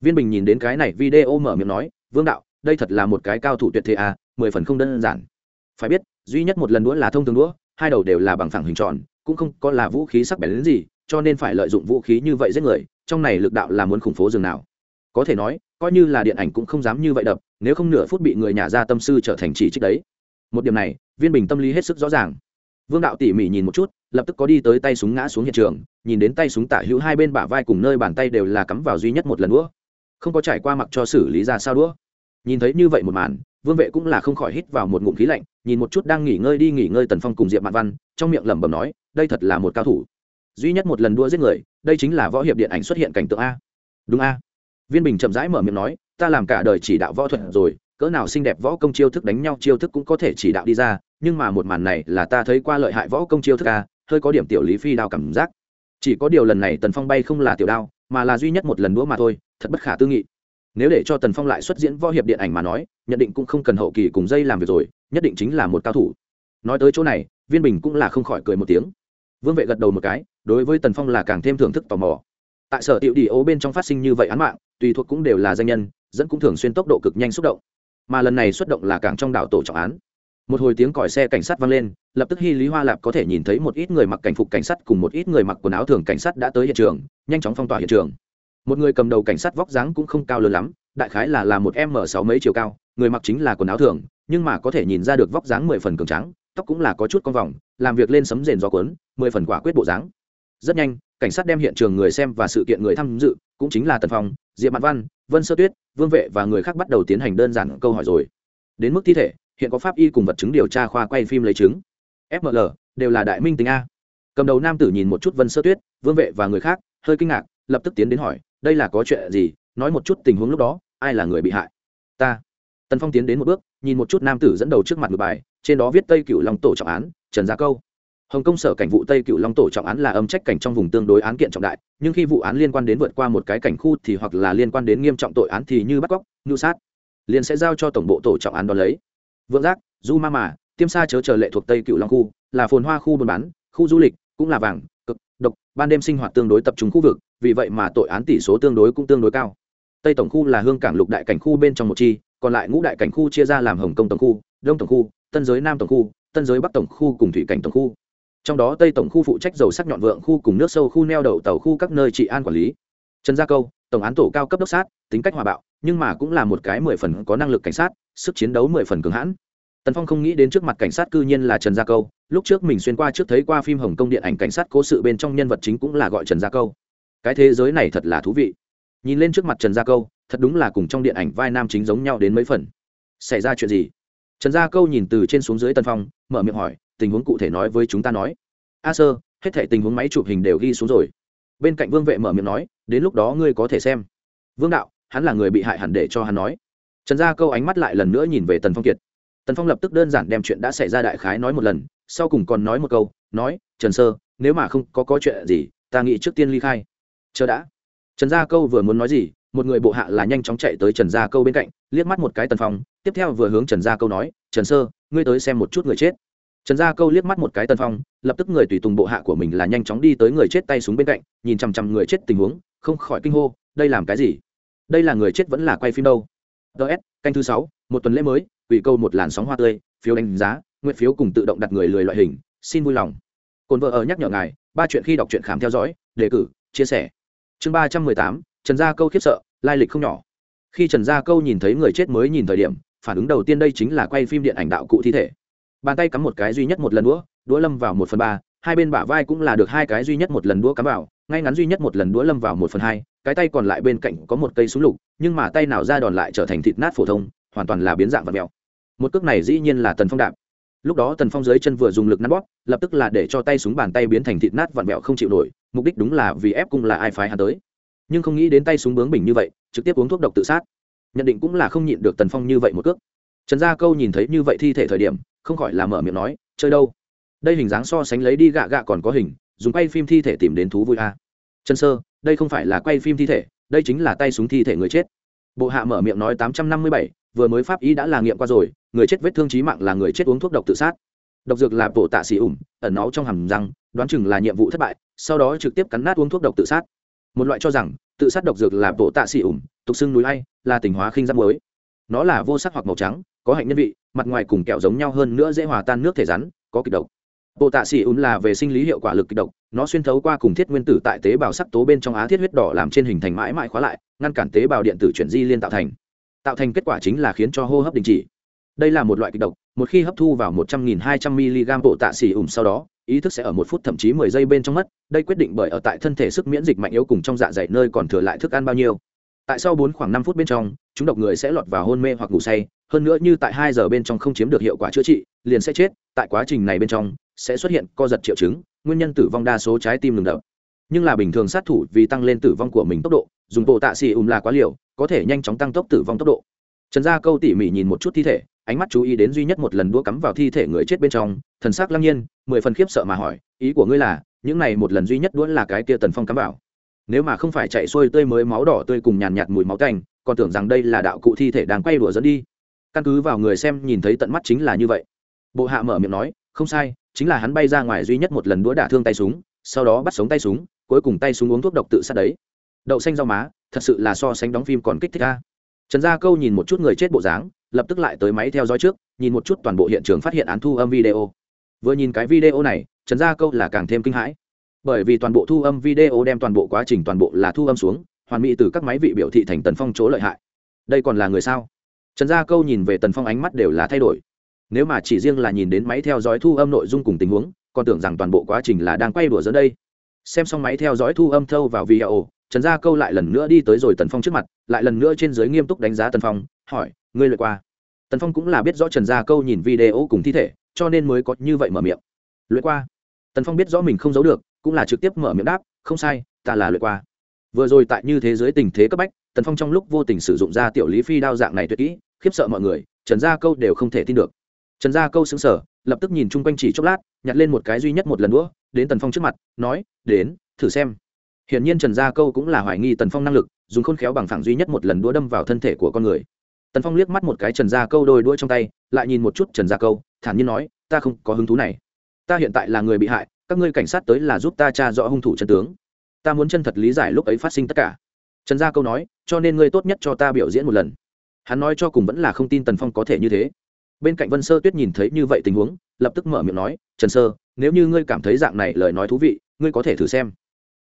Viên bình nhìn đến cái này video mở miệng nói, vương đạo, đây thật là một cái cao thủ tuyệt thế à mười phần không đơn giản. Phải biết duy nhất một lần đũa là thông thường đũa, hai đầu đều là bằng phẳng hình tròn, cũng không có là vũ khí sắc bén đến gì, cho nên phải lợi dụng vũ khí như vậy giết người, trong này lực đạo là muốn khủng phố dường nào. Có thể nói, coi như là điện ảnh cũng không dám như vậy đập, nếu không nửa phút bị người nhà ra tâm sư trở thành chỉ trích đấy. Một điểm này, viên bình tâm lý hết sức rõ ràng. Vương đạo tỉ mỉ nhìn một chút, lập tức có đi tới tay súng ngã xuống hiện trường, nhìn đến tay súng tả hữu hai bên bả vai cùng nơi bàn tay đều là cắm vào duy nhất một lần đũa. Không có trải qua mặc cho xử lý ra sao đũa nhìn thấy như vậy một màn, vương vệ cũng là không khỏi hít vào một ngụm khí lạnh, nhìn một chút đang nghỉ ngơi đi nghỉ ngơi tần phong cùng diệp mạn văn, trong miệng lẩm bẩm nói, đây thật là một cao thủ. Duy nhất một lần đua giết người, đây chính là võ hiệp điện ảnh xuất hiện cảnh tượng a. Đúng a. Viên bình chậm rãi mở miệng nói, ta làm cả đời chỉ đạo võ thuật rồi, cỡ nào xinh đẹp võ công chiêu thức đánh nhau chiêu thức cũng có thể chỉ đạo đi ra, nhưng mà một màn này là ta thấy qua lợi hại võ công chiêu thức a, hơi có điểm tiểu lý phi đao cảm giác. Chỉ có điều lần này tần phong bay không là tiểu đao, mà là duy nhất một lần đũa mà thôi, thật bất khả tư nghị nếu để cho tần phong lại xuất diễn võ hiệp điện ảnh mà nói, nhận định cũng không cần hậu kỳ cùng dây làm việc rồi, nhất định chính là một cao thủ. Nói tới chỗ này, viên bình cũng là không khỏi cười một tiếng. Vương vệ gật đầu một cái, đối với tần phong là càng thêm thưởng thức tò mò. Tại sở tiệu đi ố bên trong phát sinh như vậy án mạng, tùy thuộc cũng đều là danh nhân, dẫn cũng thường xuyên tốc độ cực nhanh xúc động. Mà lần này xuất động là càng trong đảo tổ trọng án. Một hồi tiếng còi xe cảnh sát vang lên, lập tức hy lý hoa lạp có thể nhìn thấy một ít người mặc cảnh phục cảnh sát cùng một ít người mặc quần áo thường cảnh sát đã tới hiện trường, nhanh chóng phong tỏa hiện trường một người cầm đầu cảnh sát vóc dáng cũng không cao lớn lắm, đại khái là là một m sáu mấy chiều cao, người mặc chính là quần áo thường, nhưng mà có thể nhìn ra được vóc dáng mười phần cường trắng tóc cũng là có chút con vòng, làm việc lên sấm rền gió cuốn, mười phần quả quyết bộ dáng. Rất nhanh, cảnh sát đem hiện trường người xem và sự kiện người tham dự, cũng chính là tần phong, diệp mạn văn, vân sơ tuyết, vương vệ và người khác bắt đầu tiến hành đơn giản câu hỏi rồi. Đến mức thi thể, hiện có pháp y cùng vật chứng điều tra khoa quay phim lấy chứng. Fml đều là đại minh tính a. Cầm đầu nam tử nhìn một chút vân sơ tuyết, vương vệ và người khác, hơi kinh ngạc, lập tức tiến đến hỏi đây là có chuyện gì, nói một chút tình huống lúc đó, ai là người bị hại? Ta. Tần phong tiến đến một bước, nhìn một chút nam tử dẫn đầu trước mặt ngược bài, trên đó viết tây cựu long tổ trọng án, trần gia câu. Hồng kông sở cảnh vụ tây cựu long tổ trọng án là âm trách cảnh trong vùng tương đối án kiện trọng đại, nhưng khi vụ án liên quan đến vượt qua một cái cảnh khu thì hoặc là liên quan đến nghiêm trọng tội án thì như bắt cóc ngưu sát, liền sẽ giao cho tổng bộ tổ trọng án đón lấy. Vượng giác, du ma mà tiêm sa chớ chờ lệ thuộc tây cựu long khu, là phồn hoa khu buôn bán, khu du lịch, cũng là vàng độc, ban đêm sinh hoạt tương đối tập trung khu vực, vì vậy mà tội án tỷ số tương đối cũng tương đối cao. Tây tổng khu là hương cảng lục đại cảnh khu bên trong một chi, còn lại ngũ đại cảnh khu chia ra làm hồng kông tổng khu, đông tổng khu, tân giới nam tổng khu, tân giới bắc tổng khu cùng thủy cảnh tổng khu. Trong đó tây tổng khu phụ trách dầu sắc nhọn vượng khu cùng nước sâu khu neo đậu tàu khu các nơi trị an quản lý. Trần gia câu, tổng án tổ cao cấp đốc sát, tính cách hòa bạo, nhưng mà cũng là một cái mười phần có năng lực cảnh sát, sức chiến đấu mười phần cường hãn tần phong không nghĩ đến trước mặt cảnh sát cư nhiên là trần gia câu, lúc trước mình xuyên qua trước thấy qua phim hồng kông điện ảnh cảnh sát cố sự bên trong nhân vật chính cũng là gọi trần gia câu. Cái thế giới này thật là thú vị. Nhìn lên trước mặt trần gia câu, thật đúng là cùng trong điện ảnh vai nam chính giống nhau đến mấy phần. Xảy ra chuyện gì? Trần gia câu nhìn từ trên xuống dưới tân phong, mở miệng hỏi, tình huống cụ thể nói với chúng ta nói. A sơ, hết thể tình huống máy chụp hình đều ghi xuống rồi. Bên cạnh vương vệ mở miệng nói, đến lúc đó ngươi có thể xem. Vương đạo, hắn là người bị hại hẳn để cho hắn nói. Trần gia câu ánh mắt lại lần nữa nhìn về tần phong kiệt tần phong lập tức đơn giản đem chuyện đã xảy ra đại khái nói một lần, sau cùng còn nói một câu, nói, trần sơ, nếu mà không có có chuyện gì, ta nghĩ trước tiên ly khai. Chờ đã. Trần gia câu vừa muốn nói gì, một người bộ hạ là nhanh chóng chạy tới trần gia câu bên cạnh, liếc mắt một cái tần phong, tiếp theo vừa hướng trần gia câu nói, trần sơ, ngươi tới xem một chút người chết. Trần gia câu liếc mắt một cái tần phong, lập tức người tùy tùng bộ hạ của mình là nhanh chóng đi tới người chết tay súng bên cạnh, nhìn chằm chằm người chết tình huống, không khỏi kinh hô, đây làm cái gì? Đây là người chết vẫn là quay phim đâu? Ts canh thứ sáu, một tuần lễ mới ủy câu một làn sóng hoa tươi, phiếu đánh giá, nguyện phiếu cùng tự động đặt người lười loại hình, xin vui lòng. Cồn vợ ở nhắc nhở ngài, ba chuyện khi đọc truyện khám theo dõi, đề cử, chia sẻ. Chương ba trăm mười tám, trần gia câu khiếp sợ, lai lịch không nhỏ. Khi trần gia câu nhìn thấy người chết mới nhìn thời điểm, phản ứng đầu tiên đây chính là quay phim điện ảnh đạo cụ thi thể. Bàn tay cắm một cái duy nhất một lần đũa đũa lâm vào một phần ba, hai bên bả vai cũng là được hai cái duy nhất một lần đũa cắm vào, ngay ngắn duy nhất một lần đũa lâm vào một phần hai, cái tay còn lại bên cạnh có một cây súng lục, nhưng mà tay nào ra đòn lại trở thành thịt nát phổ thông hoàn toàn là biến dạng và mèo. Một cước này dĩ nhiên là tần phong đạp. Lúc đó tần phong dưới chân vừa dùng lực nắn bóp, lập tức là để cho tay súng bàn tay biến thành thịt nát vặn vẹo không chịu nổi, mục đích đúng là vì ép cung là ai phái hắn tới. Nhưng không nghĩ đến tay súng bướng bỉnh như vậy, trực tiếp uống thuốc độc tự sát. Nhận định cũng là không nhịn được tần phong như vậy một cước. Trần gia câu nhìn thấy như vậy thi thể thời điểm, không khỏi là mở miệng nói, chơi đâu? Đây hình dáng so sánh lấy đi gạ gạ còn có hình, dùng quay phim thi thể tìm đến thú vui a. À. trần sơ, đây không phải là quay phim thi thể, đây chính là tay súng thi thể người chết. Bộ hạ mở miệng nói tám trăm năm mươi bảy vừa mới pháp ý đã là nghiệm qua rồi, người chết vết thương trí mạng là người chết uống thuốc độc tự sát. Độc dược là bộ tạ xì ủng ẩn náu trong hầm răng, đoán chừng là nhiệm vụ thất bại, sau đó trực tiếp cắn nát uống thuốc độc tự sát. Một loại cho rằng, tự sát độc dược là bộ tạ xì ủng tục xưng núi hay là tình hóa khinh giáp mới nó là vô sắc hoặc màu trắng, có hạnh nhân vị, mặt ngoài cùng kẹo giống nhau hơn nữa dễ hòa tan nước thể rắn, có kịch độc. Bộ tạ xì ủng là về sinh lý hiệu quả lực kịch độc, nó xuyên thấu qua cùng thiết nguyên tử tại tế bào sắc tố bên trong á thiết huyết đỏ làm trên hình thành mãi mãi khóa lại, ngăn cản tế bào điện tử chuyển di liên tạo thành tạo thành kết quả chính là khiến cho hô hấp đình chỉ. Đây là một loại kịch độc, một khi hấp thu vào một trăm nghìn hai trăm mg bộ tạ xỉ ủng sau đó, ý thức sẽ ở một phút thậm chí mười giây bên trong mất, đây quyết định bởi ở tại thân thể sức miễn dịch mạnh yếu cùng trong dạ dày nơi còn thừa lại thức ăn bao nhiêu. Tại sau bốn khoảng năm phút bên trong, chúng độc người sẽ lọt vào hôn mê hoặc ngủ say, hơn nữa như tại hai giờ bên trong không chiếm được hiệu quả chữa trị, liền sẽ chết, tại quá trình này bên trong, sẽ xuất hiện co giật triệu chứng, nguyên nhân tử vong đa số trái tim ngừng đập. Nhưng là bình thường sát thủ vì tăng lên tử vong của mình tốc độ, dùng bộ tạ xì ùm là quá liều có thể nhanh chóng tăng tốc tử vong tốc độ. Trần gia câu tỉ mỉ nhìn một chút thi thể, ánh mắt chú ý đến duy nhất một lần đũa cắm vào thi thể người chết bên trong, thần sắc lăng nhiên, mười phần khiếp sợ mà hỏi, ý của ngươi là, những này một lần duy nhất đũa là cái kia tần phong cắm vào. Nếu mà không phải chạy xuôi tươi mới máu đỏ tươi cùng nhàn nhạt mùi máu canh, còn tưởng rằng đây là đạo cụ thi thể đang quay đùa dẫn đi. Căn cứ vào người xem nhìn thấy tận mắt chính là như vậy. Bộ hạ mở miệng nói, không sai, chính là hắn bay ra ngoài duy nhất một lần đũa đả thương tay súng, sau đó bắt sống tay súng, cuối cùng tay súng uống thuốc độc tự sát đấy. Đậu xanh rau má thật sự là so sánh đóng phim còn kích thích a trần gia câu nhìn một chút người chết bộ dáng, lập tức lại tới máy theo dõi trước, nhìn một chút toàn bộ hiện trường phát hiện án thu âm video. Vừa nhìn cái video này, trần gia câu là càng thêm kinh hãi. Bởi vì toàn bộ thu âm video đem toàn bộ quá trình toàn bộ là thu âm xuống, hoàn mỹ từ các máy vị biểu thị thành tần phong chỗ lợi hại. Đây còn là người sao? Trần gia câu nhìn về tần phong ánh mắt đều là thay đổi. Nếu mà chỉ riêng là nhìn đến máy theo dõi thu âm nội dung cùng tình huống, còn tưởng rằng toàn bộ quá trình là đang quay đùa dẫn đây xem xong máy theo dõi thu âm thâu vào video, trần gia câu lại lần nữa đi tới rồi tần phong trước mặt, lại lần nữa trên giới nghiêm túc đánh giá tần phong, hỏi, ngươi lượt qua? Tần phong cũng là biết rõ trần gia câu nhìn video cùng thi thể, cho nên mới có như vậy mở miệng. Lượt qua? Tần phong biết rõ mình không giấu được, cũng là trực tiếp mở miệng đáp, không sai, ta là lượt qua. Vừa rồi tại như thế giới tình thế cấp bách, tần phong trong lúc vô tình sử dụng ra tiểu lý phi đao dạng này tuyệt kỹ, khiếp sợ mọi người, trần gia câu đều không thể tin được. Trần gia câu xứng sở lập tức nhìn chung quanh chỉ chốc lát, nhặt lên một cái duy nhất một lần nữa đến tần phong trước mặt, nói, đến, thử xem. Hiển nhiên trần gia câu cũng là hoài nghi tần phong năng lực, dùng khôn khéo bằng phẳng duy nhất một lần đũa đâm vào thân thể của con người. Tần phong liếc mắt một cái trần gia câu đôi đũa trong tay, lại nhìn một chút trần gia câu, thản nhiên nói, ta không có hứng thú này. Ta hiện tại là người bị hại, các ngươi cảnh sát tới là giúp ta tra rõ hung thủ chân tướng. Ta muốn chân thật lý giải lúc ấy phát sinh tất cả. Trần gia câu nói, cho nên ngươi tốt nhất cho ta biểu diễn một lần. Hắn nói cho cùng vẫn là không tin tần phong có thể như thế. Bên cạnh vân sơ tuyết nhìn thấy như vậy tình huống, lập tức mở miệng nói, trần sơ nếu như ngươi cảm thấy dạng này lời nói thú vị ngươi có thể thử xem.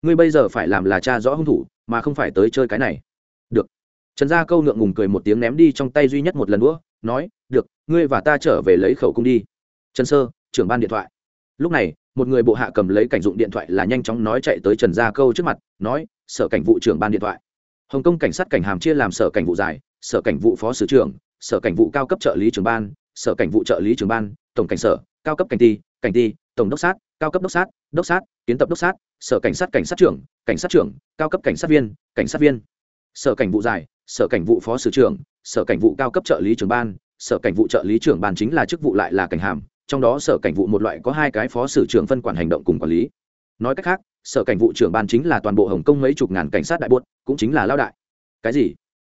Ngươi bây giờ phải làm là cha rõ hung thủ mà không phải tới chơi cái này. Được. Trần gia câu ngượng ngùng cười một tiếng ném đi trong tay duy nhất một lần nữa nói được ngươi và ta trở về lấy khẩu cung đi. Trần sơ trưởng ban điện thoại. Lúc này một người bộ hạ cầm lấy cảnh dụng điện thoại là nhanh chóng nói chạy tới trần gia câu trước mặt nói sở cảnh vụ trưởng ban điện thoại. Hồng kông cảnh sát cảnh hàm chia làm sở cảnh vụ dài, sở cảnh vụ phó sử trưởng sở cảnh vụ cao cấp trợ lý trưởng ban sở cảnh vụ trợ lý trưởng ban tổng cảnh sở cao cấp cảnh ty cảnh ty tổng đốc sát, cao cấp đốc sát đốc sát, kiến tập đốc sát, sở cảnh sát cảnh sát trưởng, cảnh sát trưởng, cao cấp cảnh sát viên, cảnh sát viên. Sở cảnh vụ giải, sở cảnh vụ phó sử trưởng, sở cảnh vụ cao cấp trợ lý trưởng ban, sở cảnh vụ trợ lý trưởng ban chính là chức vụ lại là cảnh hàm, trong đó sở cảnh vụ một loại có hai cái phó sử trưởng phân quản hành động cùng quản lý. Nói cách khác, sở cảnh vụ trưởng ban chính là toàn bộ hồng kông mấy chục ngàn cảnh sát đại buốt, cũng chính là lao đại. Cái gì?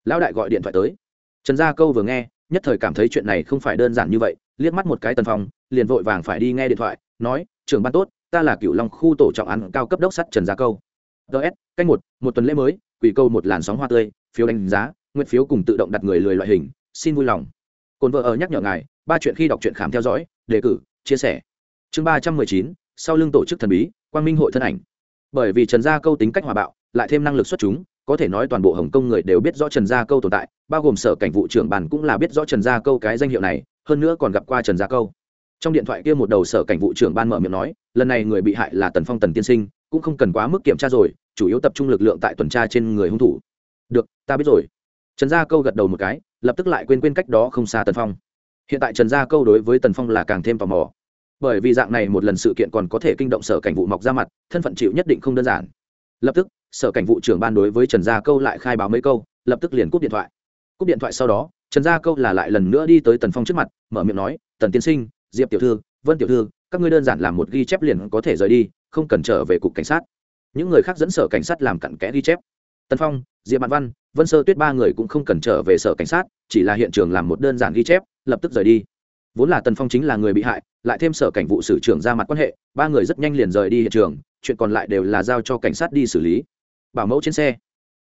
Lao đại gọi điện thoại tới. Trần gia câu vừa nghe, nhất thời cảm thấy chuyện này không phải đơn giản như vậy, liếc mắt một cái tần phong, liền vội vàng phải đi nghe điện thoại nói, trưởng ban tốt, ta là cựu long khu tổ trọng án cao cấp đốc sắt trần gia câu. Ts cách một một tuần lễ mới, quỷ câu một làn sóng hoa tươi, phiếu đánh giá, nguyện phiếu cùng tự động đặt người lười loại hình, xin vui lòng. Cồn vợ ở nhắc nhở ngài, ba chuyện khi đọc truyện khám theo dõi, đề cử, chia sẻ. Chương ba trăm mười chín, sau lưng tổ chức thần bí, quang minh hội thân ảnh. Bởi vì trần gia câu tính cách hòa bạo, lại thêm năng lực xuất chúng, có thể nói toàn bộ hồng kông người đều biết rõ trần gia câu tồn tại, bao gồm sở cảnh vụ trưởng bàn cũng là biết rõ trần gia câu cái danh hiệu này, hơn nữa còn gặp qua trần gia câu trong điện thoại kia một đầu sở cảnh vụ trưởng ban mở miệng nói, lần này người bị hại là tần phong tần tiên sinh, cũng không cần quá mức kiểm tra rồi, chủ yếu tập trung lực lượng tại tuần tra trên người hung thủ. Được, ta biết rồi. Trần gia câu gật đầu một cái, lập tức lại quên quên cách đó không xa tần phong. Hiện tại trần gia câu đối với tần phong là càng thêm tò mò. Bởi vì dạng này một lần sự kiện còn có thể kinh động sở cảnh vụ mọc ra mặt, thân phận chịu nhất định không đơn giản. Lập tức, sở cảnh vụ trưởng ban đối với trần gia câu lại khai báo mấy câu, lập tức liền cúp điện thoại. Cúp điện thoại sau đó, trần gia câu là lại lần nữa đi tới tần phong trước mặt, mở miệng nói, tần tiên sinh diệp tiểu thư, vân tiểu thư, các ngươi đơn giản làm một ghi chép liền có thể rời đi, không cần trở về cục cảnh sát. Những người khác dẫn sở cảnh sát làm cặn kẽ ghi chép. Tần phong, diệp mạn văn, vân sơ tuyết ba người cũng không cần trở về sở cảnh sát, chỉ là hiện trường làm một đơn giản ghi chép, lập tức rời đi. Vốn là tần phong chính là người bị hại, lại thêm sở cảnh vụ sử trưởng ra mặt quan hệ, ba người rất nhanh liền rời đi hiện trường, chuyện còn lại đều là giao cho cảnh sát đi xử lý. Bảo mẫu trên xe.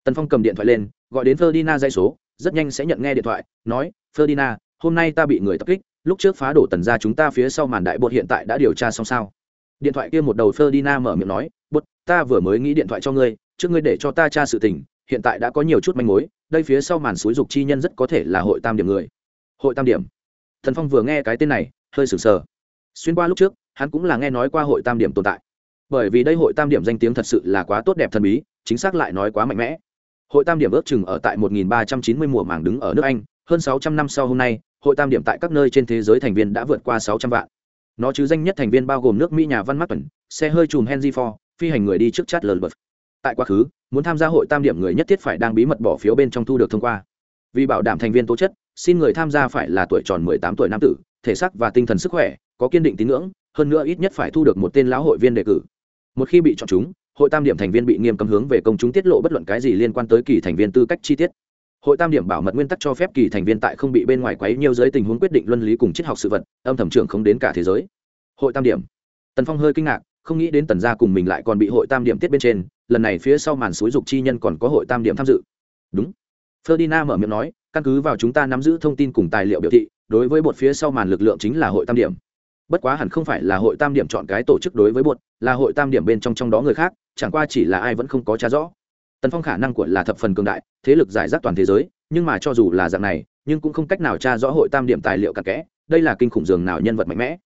Tần phong cầm điện thoại lên, gọi đến ferdina dây số, rất nhanh sẽ nhận nghe điện thoại, nói ferdina hôm nay ta bị người tập kích lúc trước phá đổ tần ra chúng ta phía sau màn đại bột hiện tại đã điều tra xong sao? Điện thoại kia một đầu Ferdinand mở miệng nói, bột, ta vừa mới nghĩ điện thoại cho ngươi, trước ngươi để cho ta tra sự tình, hiện tại đã có nhiều chút manh mối, đây phía sau màn xúi dục chi nhân rất có thể là hội tam điểm người. Hội tam điểm? Thần phong vừa nghe cái tên này, hơi sừng sờ. Xuyên qua lúc trước, hắn cũng là nghe nói qua hội tam điểm tồn tại. Bởi vì đây hội tam điểm danh tiếng thật sự là quá tốt đẹp thần bí, chính xác lại nói quá mạnh mẽ. Hội tam điểm ước chừng ở tại 1390 mùa màng đứng ở nước anh, hơn 600 năm sau hôm nay hội tam điểm tại các nơi trên thế giới thành viên đã vượt qua 600 vạn. Nó chứ danh nhất thành viên bao gồm nước mỹ nhà văn mắc tuần xe hơi chùm henry ford, phi hành người đi trước chat lờ bật tại quá khứ, muốn tham gia hội tam điểm người nhất thiết phải đang bí mật bỏ phiếu bên trong thu được thông qua. Vì bảo đảm thành viên tố chất, xin người tham gia phải là tuổi tròn 18 tuổi nam tử, thể xác và tinh thần sức khỏe, có kiên định tín ngưỡng, hơn nữa ít nhất phải thu được một tên lão hội viên đề cử. Một khi bị chọn chúng, hội tam điểm thành viên bị nghiêm cấm hướng về công chúng tiết lộ bất luận cái gì liên quan tới kỳ thành viên tư cách chi tiết hội tam điểm bảo mật nguyên tắc cho phép kỳ thành viên tại không bị bên ngoài quấy nhiều giới tình huống quyết định luân lý cùng triết học sự vật, âm thầm trưởng không đến cả thế giới. Hội tam điểm. Tần phong hơi kinh ngạc, không nghĩ đến tần gia cùng mình lại còn bị hội tam điểm tiết bên trên, lần này phía sau màn suối dục chi nhân còn có hội tam điểm tham dự. Đúng. Ferdinand mở miệng nói, căn cứ vào chúng ta nắm giữ thông tin cùng tài liệu biểu thị, đối với bột phía sau màn lực lượng chính là hội tam điểm. Bất quá hẳn không phải là hội tam điểm chọn cái tổ chức đối với bột, là hội tam điểm bên trong trong đó người khác, chẳng qua chỉ là ai vẫn không có trả rõ tần phong khả năng của là thập phần cường đại, thế lực giải rác toàn thế giới, nhưng mà cho dù là dạng này, nhưng cũng không cách nào tra rõ hội tam điểm tài liệu cặn kẽ, đây là kinh khủng dường nào nhân vật mạnh mẽ.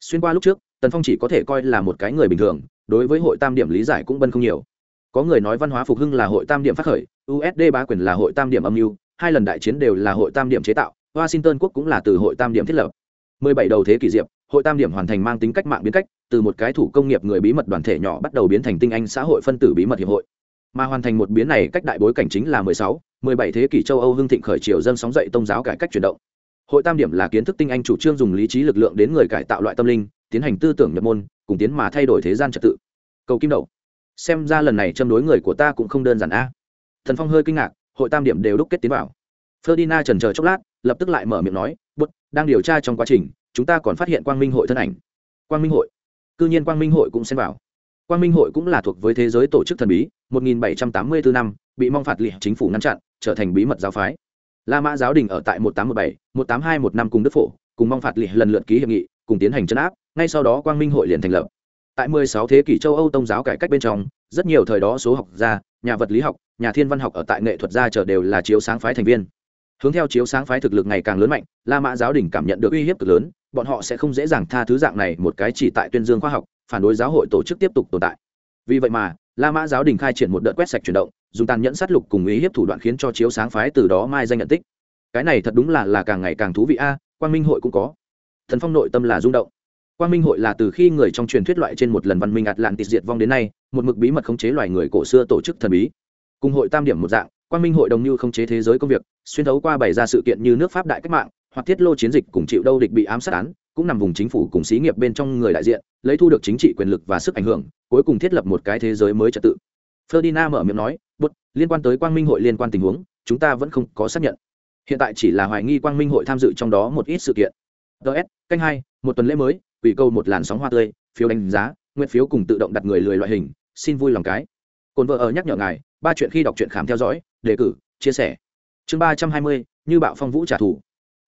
Xuyên qua lúc trước, tần phong chỉ có thể coi là một cái người bình thường, đối với hội tam điểm lý giải cũng bân không nhiều. Có người nói văn hóa phục hưng là hội tam điểm phát khởi usd bá quyền là hội tam điểm âm mưu, hai lần đại chiến đều là hội tam điểm chế tạo, washington quốc cũng là từ hội tam điểm thiết lập. 17 đầu thế kỷ diệp, hội tam điểm hoàn thành mang tính cách mạng biến cách, từ một cái thủ công nghiệp người bí mật đoàn thể nhỏ bắt đầu biến thành tinh anh xã hội phân tử bí mật hiệp hội mà hoàn thành một biến này cách đại bối cảnh chính là 16, 17 thế kỷ châu âu hưng thịnh khởi triều dân sóng dậy tôn giáo cải cách chuyển động. Hội tam điểm là kiến thức tinh anh chủ trương dùng lý trí lực lượng đến người cải tạo loại tâm linh tiến hành tư tưởng nhập môn cùng tiến mà thay đổi thế gian trật tự. Cầu kim đậu xem ra lần này châm đối người của ta cũng không đơn giản a. Thần phong hơi kinh ngạc hội tam điểm đều đúc kết tiến vào. Ferdinand chần chờ chốc lát lập tức lại mở miệng nói "Bất, đang điều tra trong quá trình chúng ta còn phát hiện quang minh hội thân ảnh. Quang minh hội. Cư nhiên quang minh hội cũng xem vào quang minh hội cũng là thuộc với thế giới tổ chức thần bí 1784 năm bị mong phạt liệt chính phủ ngăn chặn trở thành bí mật giáo phái. La mã giáo đình ở tại 1817, 1821 năm cùng đức phổ cùng mong phạt liệt lần lượt ký hiệp nghị cùng tiến hành chấn áp ngay sau đó quang minh hội liền thành lập. Tại 16 thế kỷ châu âu tông giáo cải cách bên trong rất nhiều thời đó số học gia nhà vật lý học nhà thiên văn học ở tại nghệ thuật gia trở đều là chiếu sáng phái thành viên. Hướng theo chiếu sáng phái thực lực ngày càng lớn mạnh la mã giáo đình cảm nhận được uy hiếp cực lớn bọn họ sẽ không dễ dàng tha thứ dạng này một cái chỉ tại tuyên dương khoa học phản đối giáo hội tổ chức tiếp tục tồn tại. Vì vậy mà la mã giáo đình khai triển một đợt quét sạch chuyển động dùng tàn nhẫn sát lục cùng ý hiếp thủ đoạn khiến cho chiếu sáng phái từ đó mai danh nhận tích. Cái này thật đúng là là càng ngày càng thú vị a à, quang minh hội cũng có. Thần phong nội tâm là rung động. Quang minh hội là từ khi người trong truyền thuyết loại trên một lần văn minh ạt lạn tịt diệt vong đến nay một mực bí mật khống chế loài người cổ xưa tổ chức thần bí. Cùng hội tam điểm một dạng quang minh hội đồng như khống chế thế giới công việc xuyên thấu qua bày ra sự kiện như nước pháp đại cách mạng hoặc tiết lô chiến dịch cùng chịu đâu địch bị ám sát án cũng nằm vùng chính phủ cùng xí nghiệp bên trong người đại diện, lấy thu được chính trị quyền lực và sức ảnh hưởng, cuối cùng thiết lập một cái thế giới mới trật tự. Ferdinand mở miệng nói, bút, liên quan tới quang minh hội liên quan tình huống, chúng ta vẫn không có xác nhận. Hiện tại chỉ là hoài nghi quang minh hội tham dự trong đó một ít sự kiện. Ts canh hai, một tuần lễ mới, quỷ câu một làn sóng hoa tươi, phiếu đánh giá, nguyện phiếu cùng tự động đặt người lười loại hình, xin vui lòng cái. Cồn vợ ở nhắc nhở ngài, ba chuyện khi đọc truyện khám theo dõi, đề cử, chia sẻ. Chương ba trăm hai mươi, như bạo phong vũ trả thù.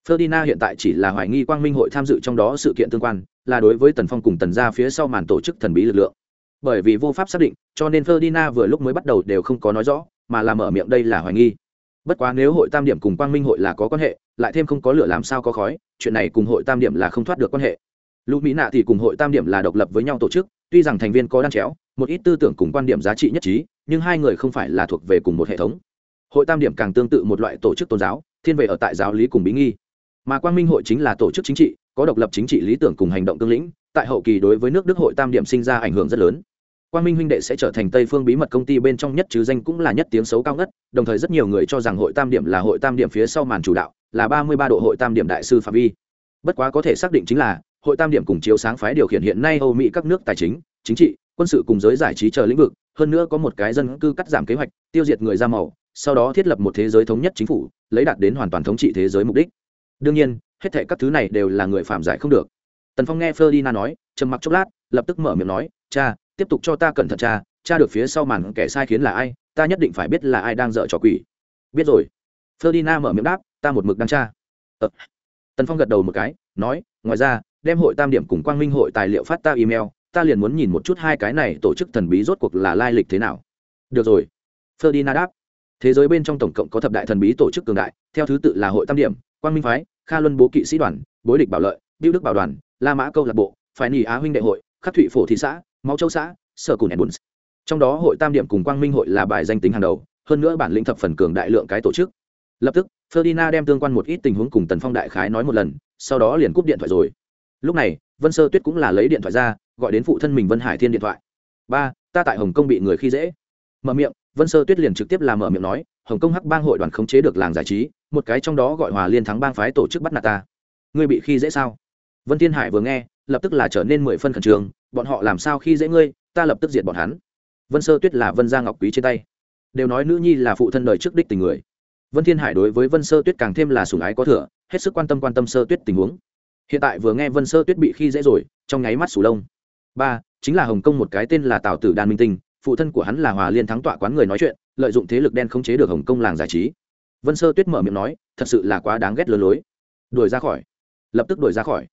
Ferdinand hiện tại chỉ là hoài nghi Quang Minh hội tham dự trong đó sự kiện tương quan, là đối với Tần Phong cùng Tần gia phía sau màn tổ chức thần bí lực lượng. Bởi vì vô pháp xác định, cho nên Ferdinand vừa lúc mới bắt đầu đều không có nói rõ, mà là mở miệng đây là hoài nghi. Bất quá nếu hội Tam điểm cùng Quang Minh hội là có quan hệ, lại thêm không có lửa làm sao có khói, chuyện này cùng hội Tam điểm là không thoát được quan hệ. Lục Mỹ Nạ thì cùng hội Tam điểm là độc lập với nhau tổ chức, tuy rằng thành viên có đan chéo, một ít tư tưởng cùng quan điểm giá trị nhất trí, nhưng hai người không phải là thuộc về cùng một hệ thống. Hội Tam điểm càng tương tự một loại tổ chức tôn giáo, thiên về ở tại giáo lý cùng bí nghi mà quang minh hội chính là tổ chức chính trị, có độc lập chính trị lý tưởng cùng hành động cương lĩnh, tại hậu kỳ đối với nước đức hội tam điểm sinh ra ảnh hưởng rất lớn. Quang minh huynh đệ sẽ trở thành tây phương bí mật công ty bên trong nhất chứ danh cũng là nhất tiếng xấu cao ngất, đồng thời rất nhiều người cho rằng hội tam điểm là hội tam điểm phía sau màn chủ đạo, là ba mươi ba độ hội tam điểm đại sư phạm vi. Bất quá có thể xác định chính là, hội tam điểm cùng chiếu sáng phái điều khiển hiện nay âu mỹ các nước tài chính chính trị, quân sự cùng giới giải trí chờ lĩnh vực, hơn nữa có một cái dân cư cắt giảm kế hoạch, tiêu diệt người da màu, sau đó thiết lập một thế giới thống nhất chính phủ, lấy đạt đến hoàn toàn thống trị thế giới mục đích đương nhiên, hết thệ các thứ này đều là người phạm giải không được. Tần phong nghe ferdinand nói, trầm mặc chốc lát, lập tức mở miệng nói, cha, tiếp tục cho ta cẩn thận cha cha được phía sau màn kẻ sai khiến là ai, ta nhất định phải biết là ai đang dở trò quỷ. Biết rồi. Ferdinand mở miệng đáp, ta một mực đang cha. ờ. tần phong gật đầu một cái, nói, ngoài ra, đem hội tam điểm cùng quang minh hội tài liệu phát ta email, ta liền muốn nhìn một chút hai cái này tổ chức thần bí rốt cuộc là lai lịch thế nào. Được rồi. Ferdinand đáp, thế giới bên trong tổng cộng có thập đại thần bí tổ chức cường đại, theo thứ tự là hội tam điểm quang minh phái, kha luân bố kỵ sĩ đoàn, bối địch bảo lợi biêu đức bảo đoàn, la mã câu lạc bộ phải nỉ á huynh đệ hội, khắc thụy phổ thị xã, máu châu xã, sở cùn edmunds. Trong đó hội tam điểm cùng quang minh hội là bài danh tính hàng đầu, hơn nữa bản lĩnh thập phần cường đại lượng cái tổ chức. Lập tức, ferdinand đem tương quan một ít tình huống cùng tần phong đại khái nói một lần, sau đó liền cúp điện thoại rồi. Lúc này, vân sơ tuyết cũng là lấy điện thoại ra, gọi đến phụ thân mình vân hải thiên điện thoại. Ba, ta tại hồng kông bị người khi dễ. Mở miệng, vân sơ tuyết liền trực tiếp làm mở miệng nói, hồng kông hắc bang hội đoàn khống chế được làng giải trí một cái trong đó gọi hòa liên thắng bang phái tổ chức bắt nạt ta. Ngươi bị khi dễ sao? Vân thiên hải vừa nghe, lập tức là trở nên mười phân khẩn trương, bọn họ làm sao khi dễ ngươi, ta lập tức diệt bọn hắn. Vân sơ tuyết là vân gia ngọc quý trên tay. Đều nói nữ nhi là phụ thân đời trước đích tình người. Vân thiên hải đối với vân sơ tuyết càng thêm là sủng ái có thừa, hết sức quan tâm quan tâm sơ tuyết tình huống. Hiện tại vừa nghe vân sơ tuyết bị khi dễ rồi, trong nháy mắt sủ lông. Ba, chính là hồng kông một cái tên là tào tử đan minh tinh, phụ thân của hắn là hòa liên thắng tọa quán người nói chuyện, lợi dụng thế lực đen khống chế được hồng kông làng giải trí vân sơ tuyết mở miệng nói, thật sự là quá đáng ghét lừa lối. Đuổi ra khỏi. Lập tức đuổi ra khỏi.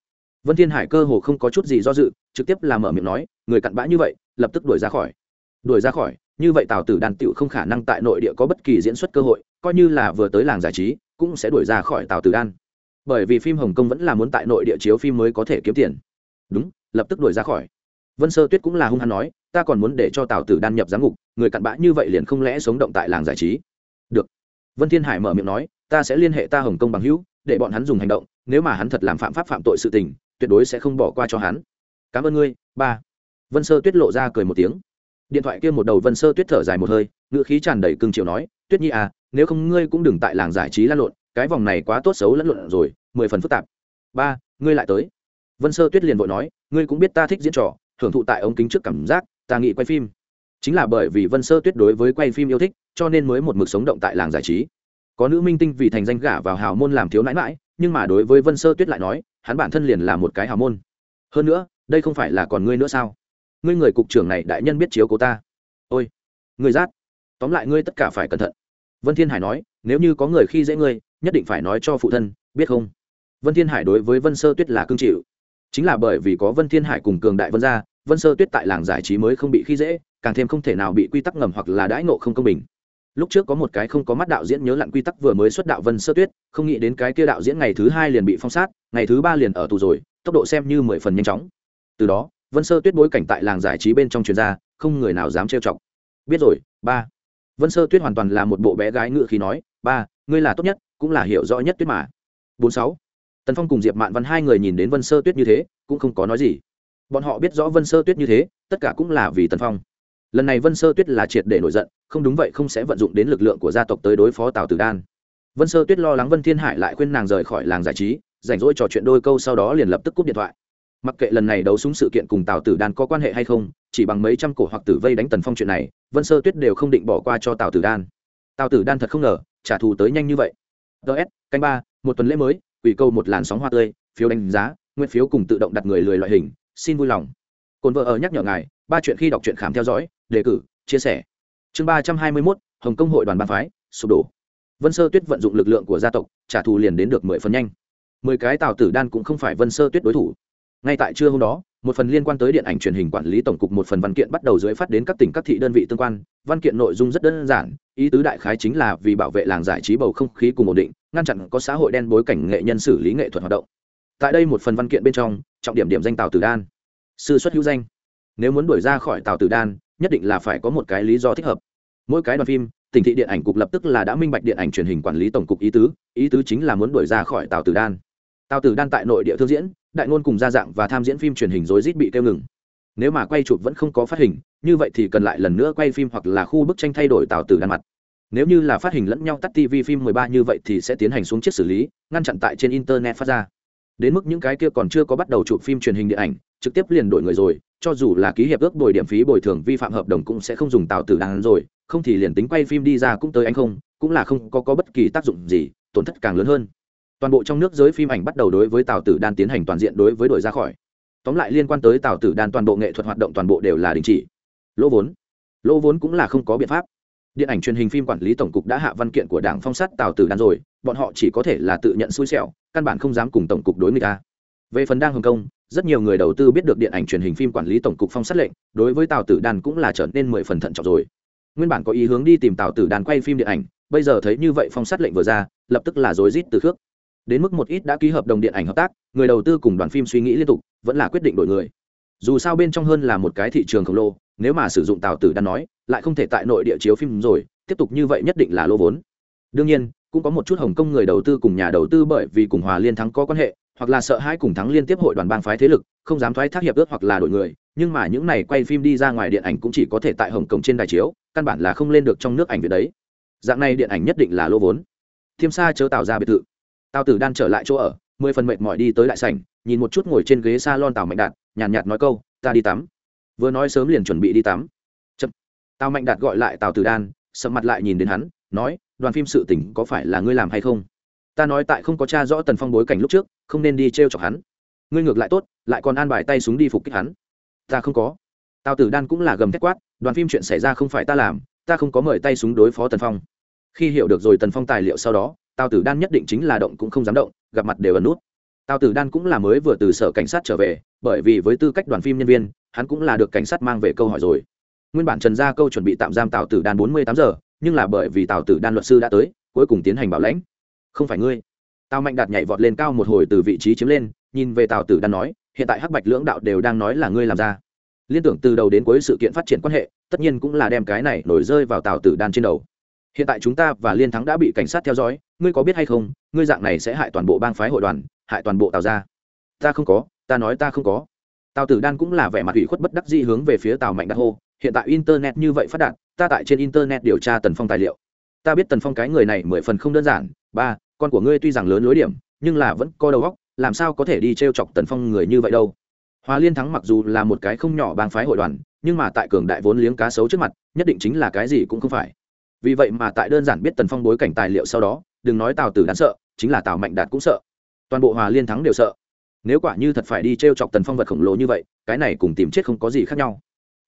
Vân thiên hải cơ hồ không có chút gì do dự, trực tiếp là mở miệng nói, người cặn bã như vậy, lập tức đuổi ra khỏi. Đuổi ra khỏi, như vậy tào tử đàn tiểu không khả năng tại nội địa có bất kỳ diễn xuất cơ hội, coi như là vừa tới làng giải trí, cũng sẽ đuổi ra khỏi tào tử đan. Bởi vì phim hồng kông vẫn là muốn tại nội địa chiếu phim mới có thể kiếm tiền. Đúng, lập tức đuổi ra khỏi. Vân sơ tuyết cũng là hung hăng nói, ta còn muốn để cho tào tử đan nhập giám ngục, người cặn bã như vậy liền không lẽ sống động tại làng giải trí. Được vân thiên hải mở miệng nói, ta sẽ liên hệ ta hồng kông bằng hữu, để bọn hắn dùng hành động, nếu mà hắn thật làm phạm pháp phạm tội sự tình, tuyệt đối sẽ không bỏ qua cho hắn. Cảm ơn ngươi, ba. Vân sơ tuyết lộ ra cười một tiếng. Điện thoại kia một đầu vân sơ tuyết thở dài một hơi, ngữ khí tràn đầy cương chiều nói, tuyết nhi à nếu không ngươi cũng đừng tại làng giải trí lăn lộn, cái vòng này quá tốt xấu lẫn lộn rồi, mười phần phức tạp. Ba, ngươi lại tới. Vân sơ tuyết liền vội nói, ngươi cũng biết ta thích diễn trò thưởng thụ tại ống kính trước cảm giác, ta nghĩ quay phim. Chính là bởi vì vân sơ tuyết đối với quay phim yêu thích cho nên mới một mực sống động tại làng giải trí. Có nữ minh tinh vì thành danh gả vào hào môn làm thiếu nãi mãi, nhưng mà đối với vân sơ tuyết lại nói, hắn bản thân liền là một cái hào môn. Hơn nữa, đây không phải là còn ngươi nữa sao? Ngươi người cục trưởng này đại nhân biết chiếu cố ta. Ôi ngươi rát. Tóm lại ngươi tất cả phải cẩn thận. Vân thiên hải nói, nếu như có người khi dễ ngươi, nhất định phải nói cho phụ thân, biết không? Vân thiên hải đối với vân sơ tuyết là cương chịu. Chính là bởi vì có vân thiên hải cùng cường đại vân gia, vân sơ tuyết tại làng giải trí mới không bị khi dễ, càng thêm không thể nào bị quy tắc ngầm hoặc là đãi ngộ không công bình lúc trước có một cái không có mắt đạo diễn nhớ lặn quy tắc vừa mới xuất đạo vân sơ tuyết, không nghĩ đến cái kia đạo diễn ngày thứ hai liền bị phong sát, ngày thứ ba liền ở tù rồi, tốc độ xem như mười phần nhanh chóng. Từ đó, vân sơ tuyết bối cảnh tại làng giải trí bên trong chuyên gia không người nào dám trêu chọc. Biết rồi, ba. Vân sơ tuyết hoàn toàn là một bộ bé gái ngựa khi nói, ba, ngươi là tốt nhất, cũng là hiểu rõ nhất tuyết mà. Bốn sáu. Tần phong cùng diệp mạn văn hai người nhìn đến vân sơ tuyết như thế, cũng không có nói gì. Bọn họ biết rõ vân sơ tuyết như thế, tất cả cũng là vì tần phong lần này vân sơ tuyết là triệt để nổi giận, không đúng vậy không sẽ vận dụng đến lực lượng của gia tộc tới đối phó tào tử đan. Vân sơ tuyết lo lắng vân thiên hải lại khuyên nàng rời khỏi làng giải trí, rảnh rỗi trò chuyện đôi câu sau đó liền lập tức cúp điện thoại. Mặc kệ lần này đấu súng sự kiện cùng tào tử đan có quan hệ hay không, chỉ bằng mấy trăm cổ hoặc tử vây đánh tần phong chuyện này, vân sơ tuyết đều không định bỏ qua cho tào tử đan. Tào tử đan thật không ngờ, trả thù tới nhanh như vậy. Ts canh ba, một tuần lễ mới ủy câu một làn sóng hoa tươi, phiếu đánh giá, nguyên phiếu cùng tự động đặt người lười loại hình, xin vui lòng. Cồn vợ ở nhắc nhở ngài, ba chuyện khi đọc truyện khám theo dõi đề cử, chia sẻ. Chương ba trăm hai mươi mốt, hồng công hội đoàn bàn phái, sụp đổ. Vân sơ tuyết vận dụng lực lượng của gia tộc, trả thù liền đến được mười phần nhanh. Mười cái tào tử đan cũng không phải vân sơ tuyết đối thủ. Ngay tại trưa hôm đó, một phần liên quan tới điện ảnh truyền hình quản lý tổng cục một phần văn kiện bắt đầu dưới phát đến các tỉnh các thị đơn vị tương quan. Văn kiện nội dung rất đơn giản, ý tứ đại khái chính là vì bảo vệ làng giải trí bầu không khí cùng ổn định, ngăn chặn có xã hội đen bối cảnh nghệ nhân xử lý nghệ thuật hoạt động. Tại đây một phần văn kiện bên trong, trọng điểm điểm danh tào tử đan. Sư xuất hữu danh. Nếu muốn đuổi ra khỏi tào tử đan nhất định là phải có một cái lý do thích hợp. Mỗi cái đoàn phim, tỉnh thị điện ảnh cục lập tức là đã minh bạch điện ảnh truyền hình quản lý tổng cục ý tứ ý tứ chính là muốn đuổi ra khỏi tào tử đan. Tào tử đan tại nội địa thương diễn, đại ngôn cùng gia dạng và tham diễn phim truyền hình rối rít bị kêu ngừng. Nếu mà quay chụp vẫn không có phát hình, như vậy thì cần lại lần nữa quay phim hoặc là khu bức tranh thay đổi tào tử đan mặt. Nếu như là phát hình lẫn nhau tắt tv phim 13 như vậy thì sẽ tiến hành xuống chiếc xử lý, ngăn chặn tại trên internet phát ra. Đến mức những cái kia còn chưa có bắt đầu chụp phim truyền hình điện ảnh, trực tiếp liền đổi người rồi cho dù là ký hiệp ước bồi điểm phí bồi thường vi phạm hợp đồng cũng sẽ không dùng tào tử đan rồi không thì liền tính quay phim đi ra cũng tới anh không cũng là không có, có bất kỳ tác dụng gì tổn thất càng lớn hơn. Toàn bộ trong nước giới phim ảnh bắt đầu đối với tào tử đan tiến hành toàn diện đối với đổi ra khỏi. Tóm lại liên quan tới tào tử đan toàn bộ nghệ thuật hoạt động toàn bộ đều là đình chỉ. Lỗ vốn. Lỗ vốn cũng là không có biện pháp. Điện ảnh truyền hình phim quản lý tổng cục đã hạ văn kiện của đảng phong sát tào tử đan rồi bọn họ chỉ có thể là tự nhận xui xẻo căn bản không dám cùng tổng cục đối người ta về phần đang hồng kông rất nhiều người đầu tư biết được điện ảnh truyền hình phim quản lý tổng cục phong sát lệnh, đối với tào tử đan cũng là trở nên mười phần thận trọng rồi. Nguyên bản có ý hướng đi tìm tào tử đan quay phim điện ảnh, bây giờ thấy như vậy phong sát lệnh vừa ra, lập tức là rối rít từ khước. Đến mức một ít đã ký hợp đồng điện ảnh hợp tác, người đầu tư cùng đoàn phim suy nghĩ liên tục, vẫn là quyết định đổi người. Dù sao bên trong hơn là một cái thị trường khổng lồ, nếu mà sử dụng tào tử đan nói, lại không thể tại nội địa chiếu phim rồi, tiếp tục như vậy nhất định là lô vốn. Đương nhiên, cũng có một chút hồng kông người đầu tư cùng nhà đầu tư bởi vì cùng hòa liên thắng có quan hệ hoặc là sợ hai cùng thắng liên tiếp hội đoàn bang phái thế lực, không dám thoái thác hiệp ước hoặc là đổi người, nhưng mà những này quay phim đi ra ngoài điện ảnh cũng chỉ có thể tại hồng kông trên đài chiếu, căn bản là không lên được trong nước ảnh việt đấy. Dạng này điện ảnh nhất định là lô vốn. Thiêm sa chớ tạo ra biệt thự. Tào tử đan trở lại chỗ ở, mười phần mệt mỏi đi tới đại sảnh, nhìn một chút ngồi trên ghế s a lon tào mạnh đạt, nhàn nhạt nói câu, ta đi tắm. Vừa nói sớm liền chuẩn bị đi tắm. Chậm. tào mạnh đạt gọi lại tào tử đan, sầm mặt lại nhìn đến hắn, nói, đoàn phim sự tỉnh có phải là ngươi làm hay không? Ta nói tại không có cha rõ tần phong bối cảnh lúc trước, không nên đi t r e o chọc hắn. Ngươi ngược lại tốt, lại còn an bài tay súng đi phục kích hắn. Ta không có. Tào tử đan cũng là gầm thét quát, đoàn phim chuyện xảy ra không phải ta làm, ta không có mời tay súng đối phó tần phong. Khi hiểu được rồi tần phong tài liệu sau đó, tào tử đan nhất định chính là động cũng không dám động, gặp mặt đều ẩn nút. Tào tử đan cũng là mới vừa từ sở cảnh sát trở về, bởi vì với tư cách đoàn phim nhân viên, hắn cũng là được cảnh sát mang về câu hỏi rồi. Nguyên bản trần gia câu chuẩn bị tạm giam tào tử đan bốn mươi tám giờ, nhưng là bởi vì tào tử đan luật sư đã tới, cuối cùng tiến hành bảo lãnh không phải ngươi. Tào mạnh đạt nhảy vọt lên cao một hồi từ vị trí chiếm lên, nhìn về tào tử đan nói, hiện tại hắc bạch lưỡng đạo đều đang nói là ngươi làm ra. Liên tưởng từ đầu đến cuối sự kiện phát triển quan hệ, tất nhiên cũng là đem cái này nổi rơi vào tào tử đan trên đầu. Hiện tại chúng ta và liên thắng đã bị cảnh sát theo dõi, ngươi có biết hay không, ngươi dạng này sẽ hại toàn bộ bang phái hội đoàn, hại toàn bộ tào gia? Ta không có, ta nói ta không có. Tào tử đan cũng là vẻ mặt ủy khuất bất đắc dĩ hướng về phía tào mạnh Đạt hô, hiện tại internet như vậy phát đạt, ta tại trên internet điều tra tần phong tài liệu. Ta biết tần phong cái người này mười phần không đơn giản ba, con của ngươi tuy rằng lớn lối điểm, nhưng là vẫn có đầu óc, làm sao có thể đi t r e o chọc tần phong người như vậy đâu? Hòa liên thắng mặc dù là một cái không nhỏ bang phái hội đoàn, nhưng mà tại cường đại vốn liếng cá sấu trước mặt, nhất định chính là cái gì cũng không phải. Vì vậy mà tại đơn giản biết tần phong bối cảnh tài liệu sau đó, đừng nói tào tử đáng sợ, chính là tào mạnh đạt cũng sợ. Toàn bộ hòa liên thắng đều sợ. Nếu quả như thật phải đi t r e o chọc tần phong vật khổng lồ như vậy, cái này cùng tìm chết không có gì khác nhau.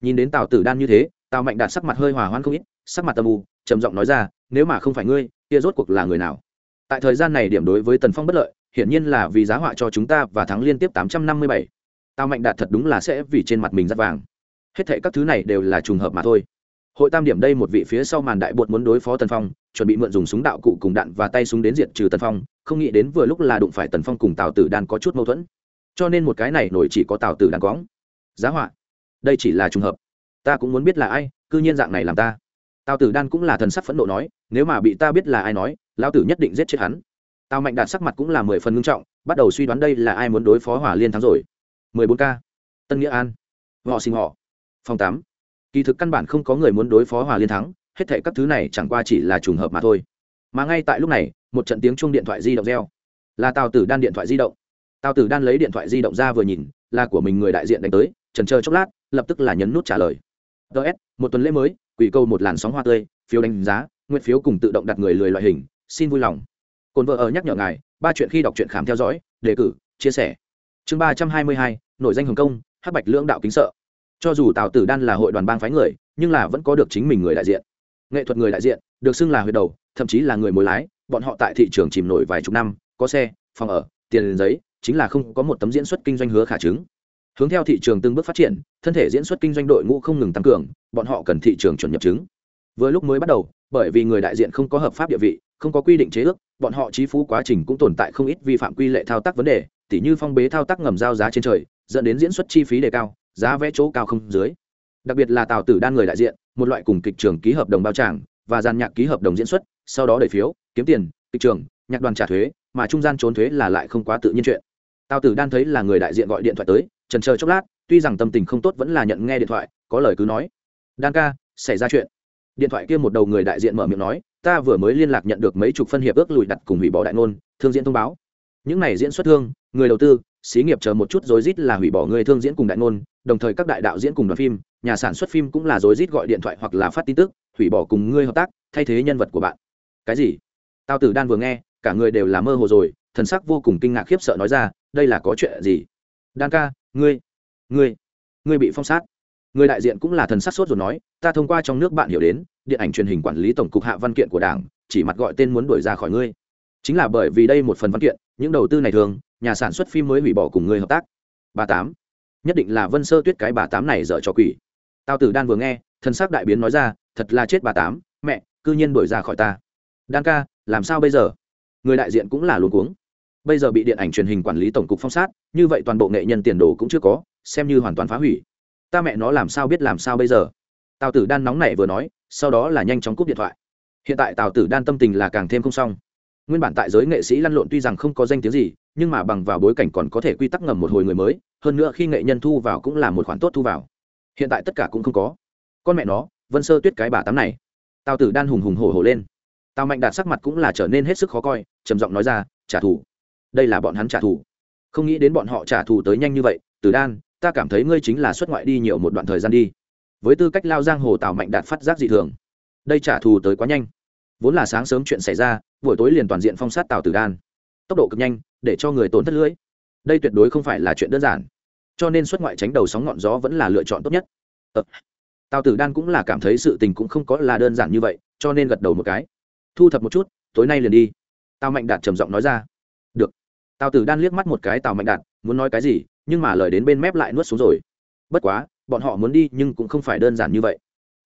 Nhìn đến tào tử đan như thế, tào mạnh đạt sắc mặt hơi hòa hoan không ít, sắc mặt tâm u, trầm giọng nói ra, nếu mà không phải ngươi, kia rốt cuộc là người nào? Tại thời gian này điểm đối với tần phong bất lợi, hiển nhiên là vì giá họa cho chúng ta và thắng liên tiếp tám trăm năm mươi bảy. Tao mạnh đạt thật đúng là sẽ vì trên mặt mình rất vàng. Hết thệ các thứ này đều là trùng hợp mà thôi. Hội tam điểm đây một vị phía sau màn đại bột muốn đối phó tần phong, chuẩn bị mượn dùng súng đạo cụ cùng đạn và tay súng đến diệt trừ tần phong, không nghĩ đến vừa lúc là đụng phải tần phong cùng tào tử đan có chút mâu thuẫn. Cho nên một cái này nổi chỉ có tào tử đan cóng giá họa, đây chỉ là trùng hợp. Ta cũng muốn biết là ai, cư nhiên dạng này làm ta. Tào tử đan cũng là thần sắc phẫn nộ nói, nếu mà bị ta biết là ai nói lão tử nhất định giết chết hắn. Tào mạnh đạt sắc mặt cũng là mười phần ngưng trọng, bắt đầu suy đoán đây là ai muốn đối phó hỏa liên thắng rồi. mười bốn k. Tân nghĩa an. Họ sinh họ. Phòng tám. Kỳ thực căn bản không có người muốn đối phó hòa liên thắng, hết thệ các thứ này chẳng qua chỉ là trùng hợp mà thôi. Mà ngay tại lúc này, một trận tiếng chung điện thoại di động reo. Là tào tử đan điện thoại di động. Tào tử đan lấy điện thoại di động ra vừa nhìn, là của mình người đại diện đánh tới, trần chờ chốc lát, lập tức là nhấn nút trả lời. Ts một tuần lễ mới, quỷ câu một làn sóng hoa tươi, phiếu đánh giá, nguyện phiếu cùng tự động đặt người lười loại hình xin vui lòng. Cồn vợ ở nhắc nhở ngài, ba chuyện khi đọc truyện khám theo dõi, đề cử, chia sẻ. Chương ba trăm hai mươi hai nội danh hồng công, hắc bạch lưỡng đạo kính sợ. Cho dù tào tử đan là hội đoàn bang phái người, nhưng là vẫn có được chính mình người đại diện. Nghệ thuật người đại diện, được xưng là huyệt đầu, thậm chí là người mối lái, bọn họ tại thị trường chìm nổi vài chục năm, có xe, phòng ở, tiền giấy, chính là không có một tấm diễn xuất kinh doanh hứa khả chứng. Hướng theo thị trường từng bước phát triển, thân thể diễn xuất kinh doanh đội ngũ không ngừng tăng cường, bọn họ cần thị trường chuẩn nhập chứng. Vừa lúc mới bắt đầu, bởi vì người đại diện không có hợp pháp địa vị không có quy định chế ước, bọn họ trí phú quá trình cũng tồn tại không ít vi phạm quy lệ thao tác vấn đề, tỉ như phong bế thao tác ngầm giao giá trên trời, dẫn đến diễn xuất chi phí đề cao, giá vé chỗ cao không dưới. Đặc biệt là tào tử đan người đại diện, một loại cùng kịch trường ký hợp đồng bao tràng, và giàn nhạc ký hợp đồng diễn xuất, sau đó đẩy phiếu, kiếm tiền, kịch trường, nhạc đoàn trả thuế, mà trung gian trốn thuế là lại không quá tự nhiên chuyện. Tào tử đan thấy là người đại diện gọi điện thoại tới, trần chờ chốc lát, tuy rằng tâm tình không tốt vẫn là nhận nghe điện thoại, có lời cứ nói. Đan ca, xảy ra chuyện. Điện thoại kia một đầu người đại diện mở miệng nói ta vừa mới liên lạc nhận được mấy chục phân hiệp ước lùi đặt cùng hủy bỏ đại ngôn, thương diễn thông báo. Những này diễn xuất thương, người đầu tư, xí nghiệp chờ một chút rối rít là hủy bỏ người thương diễn cùng đại ngôn, đồng thời các đại đạo diễn cùng đoàn phim, nhà sản xuất phim cũng là rối rít gọi điện thoại hoặc là phát tin tức, hủy bỏ cùng ngươi hợp tác, thay thế nhân vật của bạn. Cái gì? Tao tử đan vừa nghe, cả người đều là mơ hồ rồi, thần sắc vô cùng kinh ngạc khiếp sợ nói ra, đây là có chuyện gì? Đan ca, ngươi ngươi ngươi bị phong sát người đại diện cũng là thần sắc sốt rồi nói, ta thông qua trong nước bạn hiểu đến, điện ảnh truyền hình quản lý tổng cục hạ văn kiện của đảng, chỉ mặt gọi tên muốn đuổi ra khỏi ngươi. Chính là bởi vì đây một phần văn kiện, những đầu tư này thường, nhà sản xuất phim mới hủy bỏ cùng ngươi hợp tác. Bà tám. Nhất định là vân sơ tuyết cái bà tám này dở cho quỷ. Tao tử đan vừa nghe, thần sắc đại biến nói ra, thật là chết bà tám, mẹ, cư nhiên đuổi ra khỏi ta. Đan ca, làm sao bây giờ? Người đại diện cũng là luống cuống. Bây giờ bị điện ảnh truyền hình quản lý tổng cục phong sát, như vậy toàn bộ nghệ nhân tiền đồ cũng chưa có, xem như hoàn toàn phá hủy ta mẹ nó làm sao biết làm sao bây giờ? Tào tử đan nóng nảy vừa nói, sau đó là nhanh chóng cúp điện thoại. Hiện tại tào tử đan tâm tình là càng thêm không xong. Nguyên bản tại giới nghệ sĩ lăn lộn tuy rằng không có danh tiếng gì, nhưng mà bằng vào bối cảnh còn có thể quy tắc ngầm một hồi người mới, hơn nữa khi nghệ nhân thu vào cũng là một khoản tốt thu vào. Hiện tại tất cả cũng không có. Con mẹ nó, vân sơ tuyết cái bà tắm này. Tào tử đan hùng hùng hổ hổ lên. Tào mạnh đạt sắc mặt cũng là trở nên hết sức khó coi, trầm giọng nói ra, trả thù. Đây là bọn hắn trả thù. Không nghĩ đến bọn họ trả thù tới nhanh như vậy, tử đan ta cảm thấy ngươi chính là xuất ngoại đi nhiều một đoạn thời gian đi. Với tư cách lao giang hồ tào mạnh đạt phát giác dị thường, đây trả thù tới quá nhanh. Vốn là sáng sớm chuyện xảy ra, buổi tối liền toàn diện phong sát tào tử đan. Tốc độ cực nhanh, để cho người tốn thất lưỡi đây tuyệt đối không phải là chuyện đơn giản. Cho nên xuất ngoại tránh đầu sóng ngọn gió vẫn là lựa chọn tốt nhất. Ờ. tào tử đan cũng là cảm thấy sự tình cũng không có là đơn giản như vậy, cho nên gật đầu một cái. Thu thập một chút, tối nay liền đi. Tào mạnh đạt trầm giọng nói ra. Được. Tào tử đan liếc mắt một cái tào mạnh đạt, muốn nói cái gì? Nhưng mà lời đến bên mép lại nuốt xuống rồi. Bất quá, bọn họ muốn đi nhưng cũng không phải đơn giản như vậy.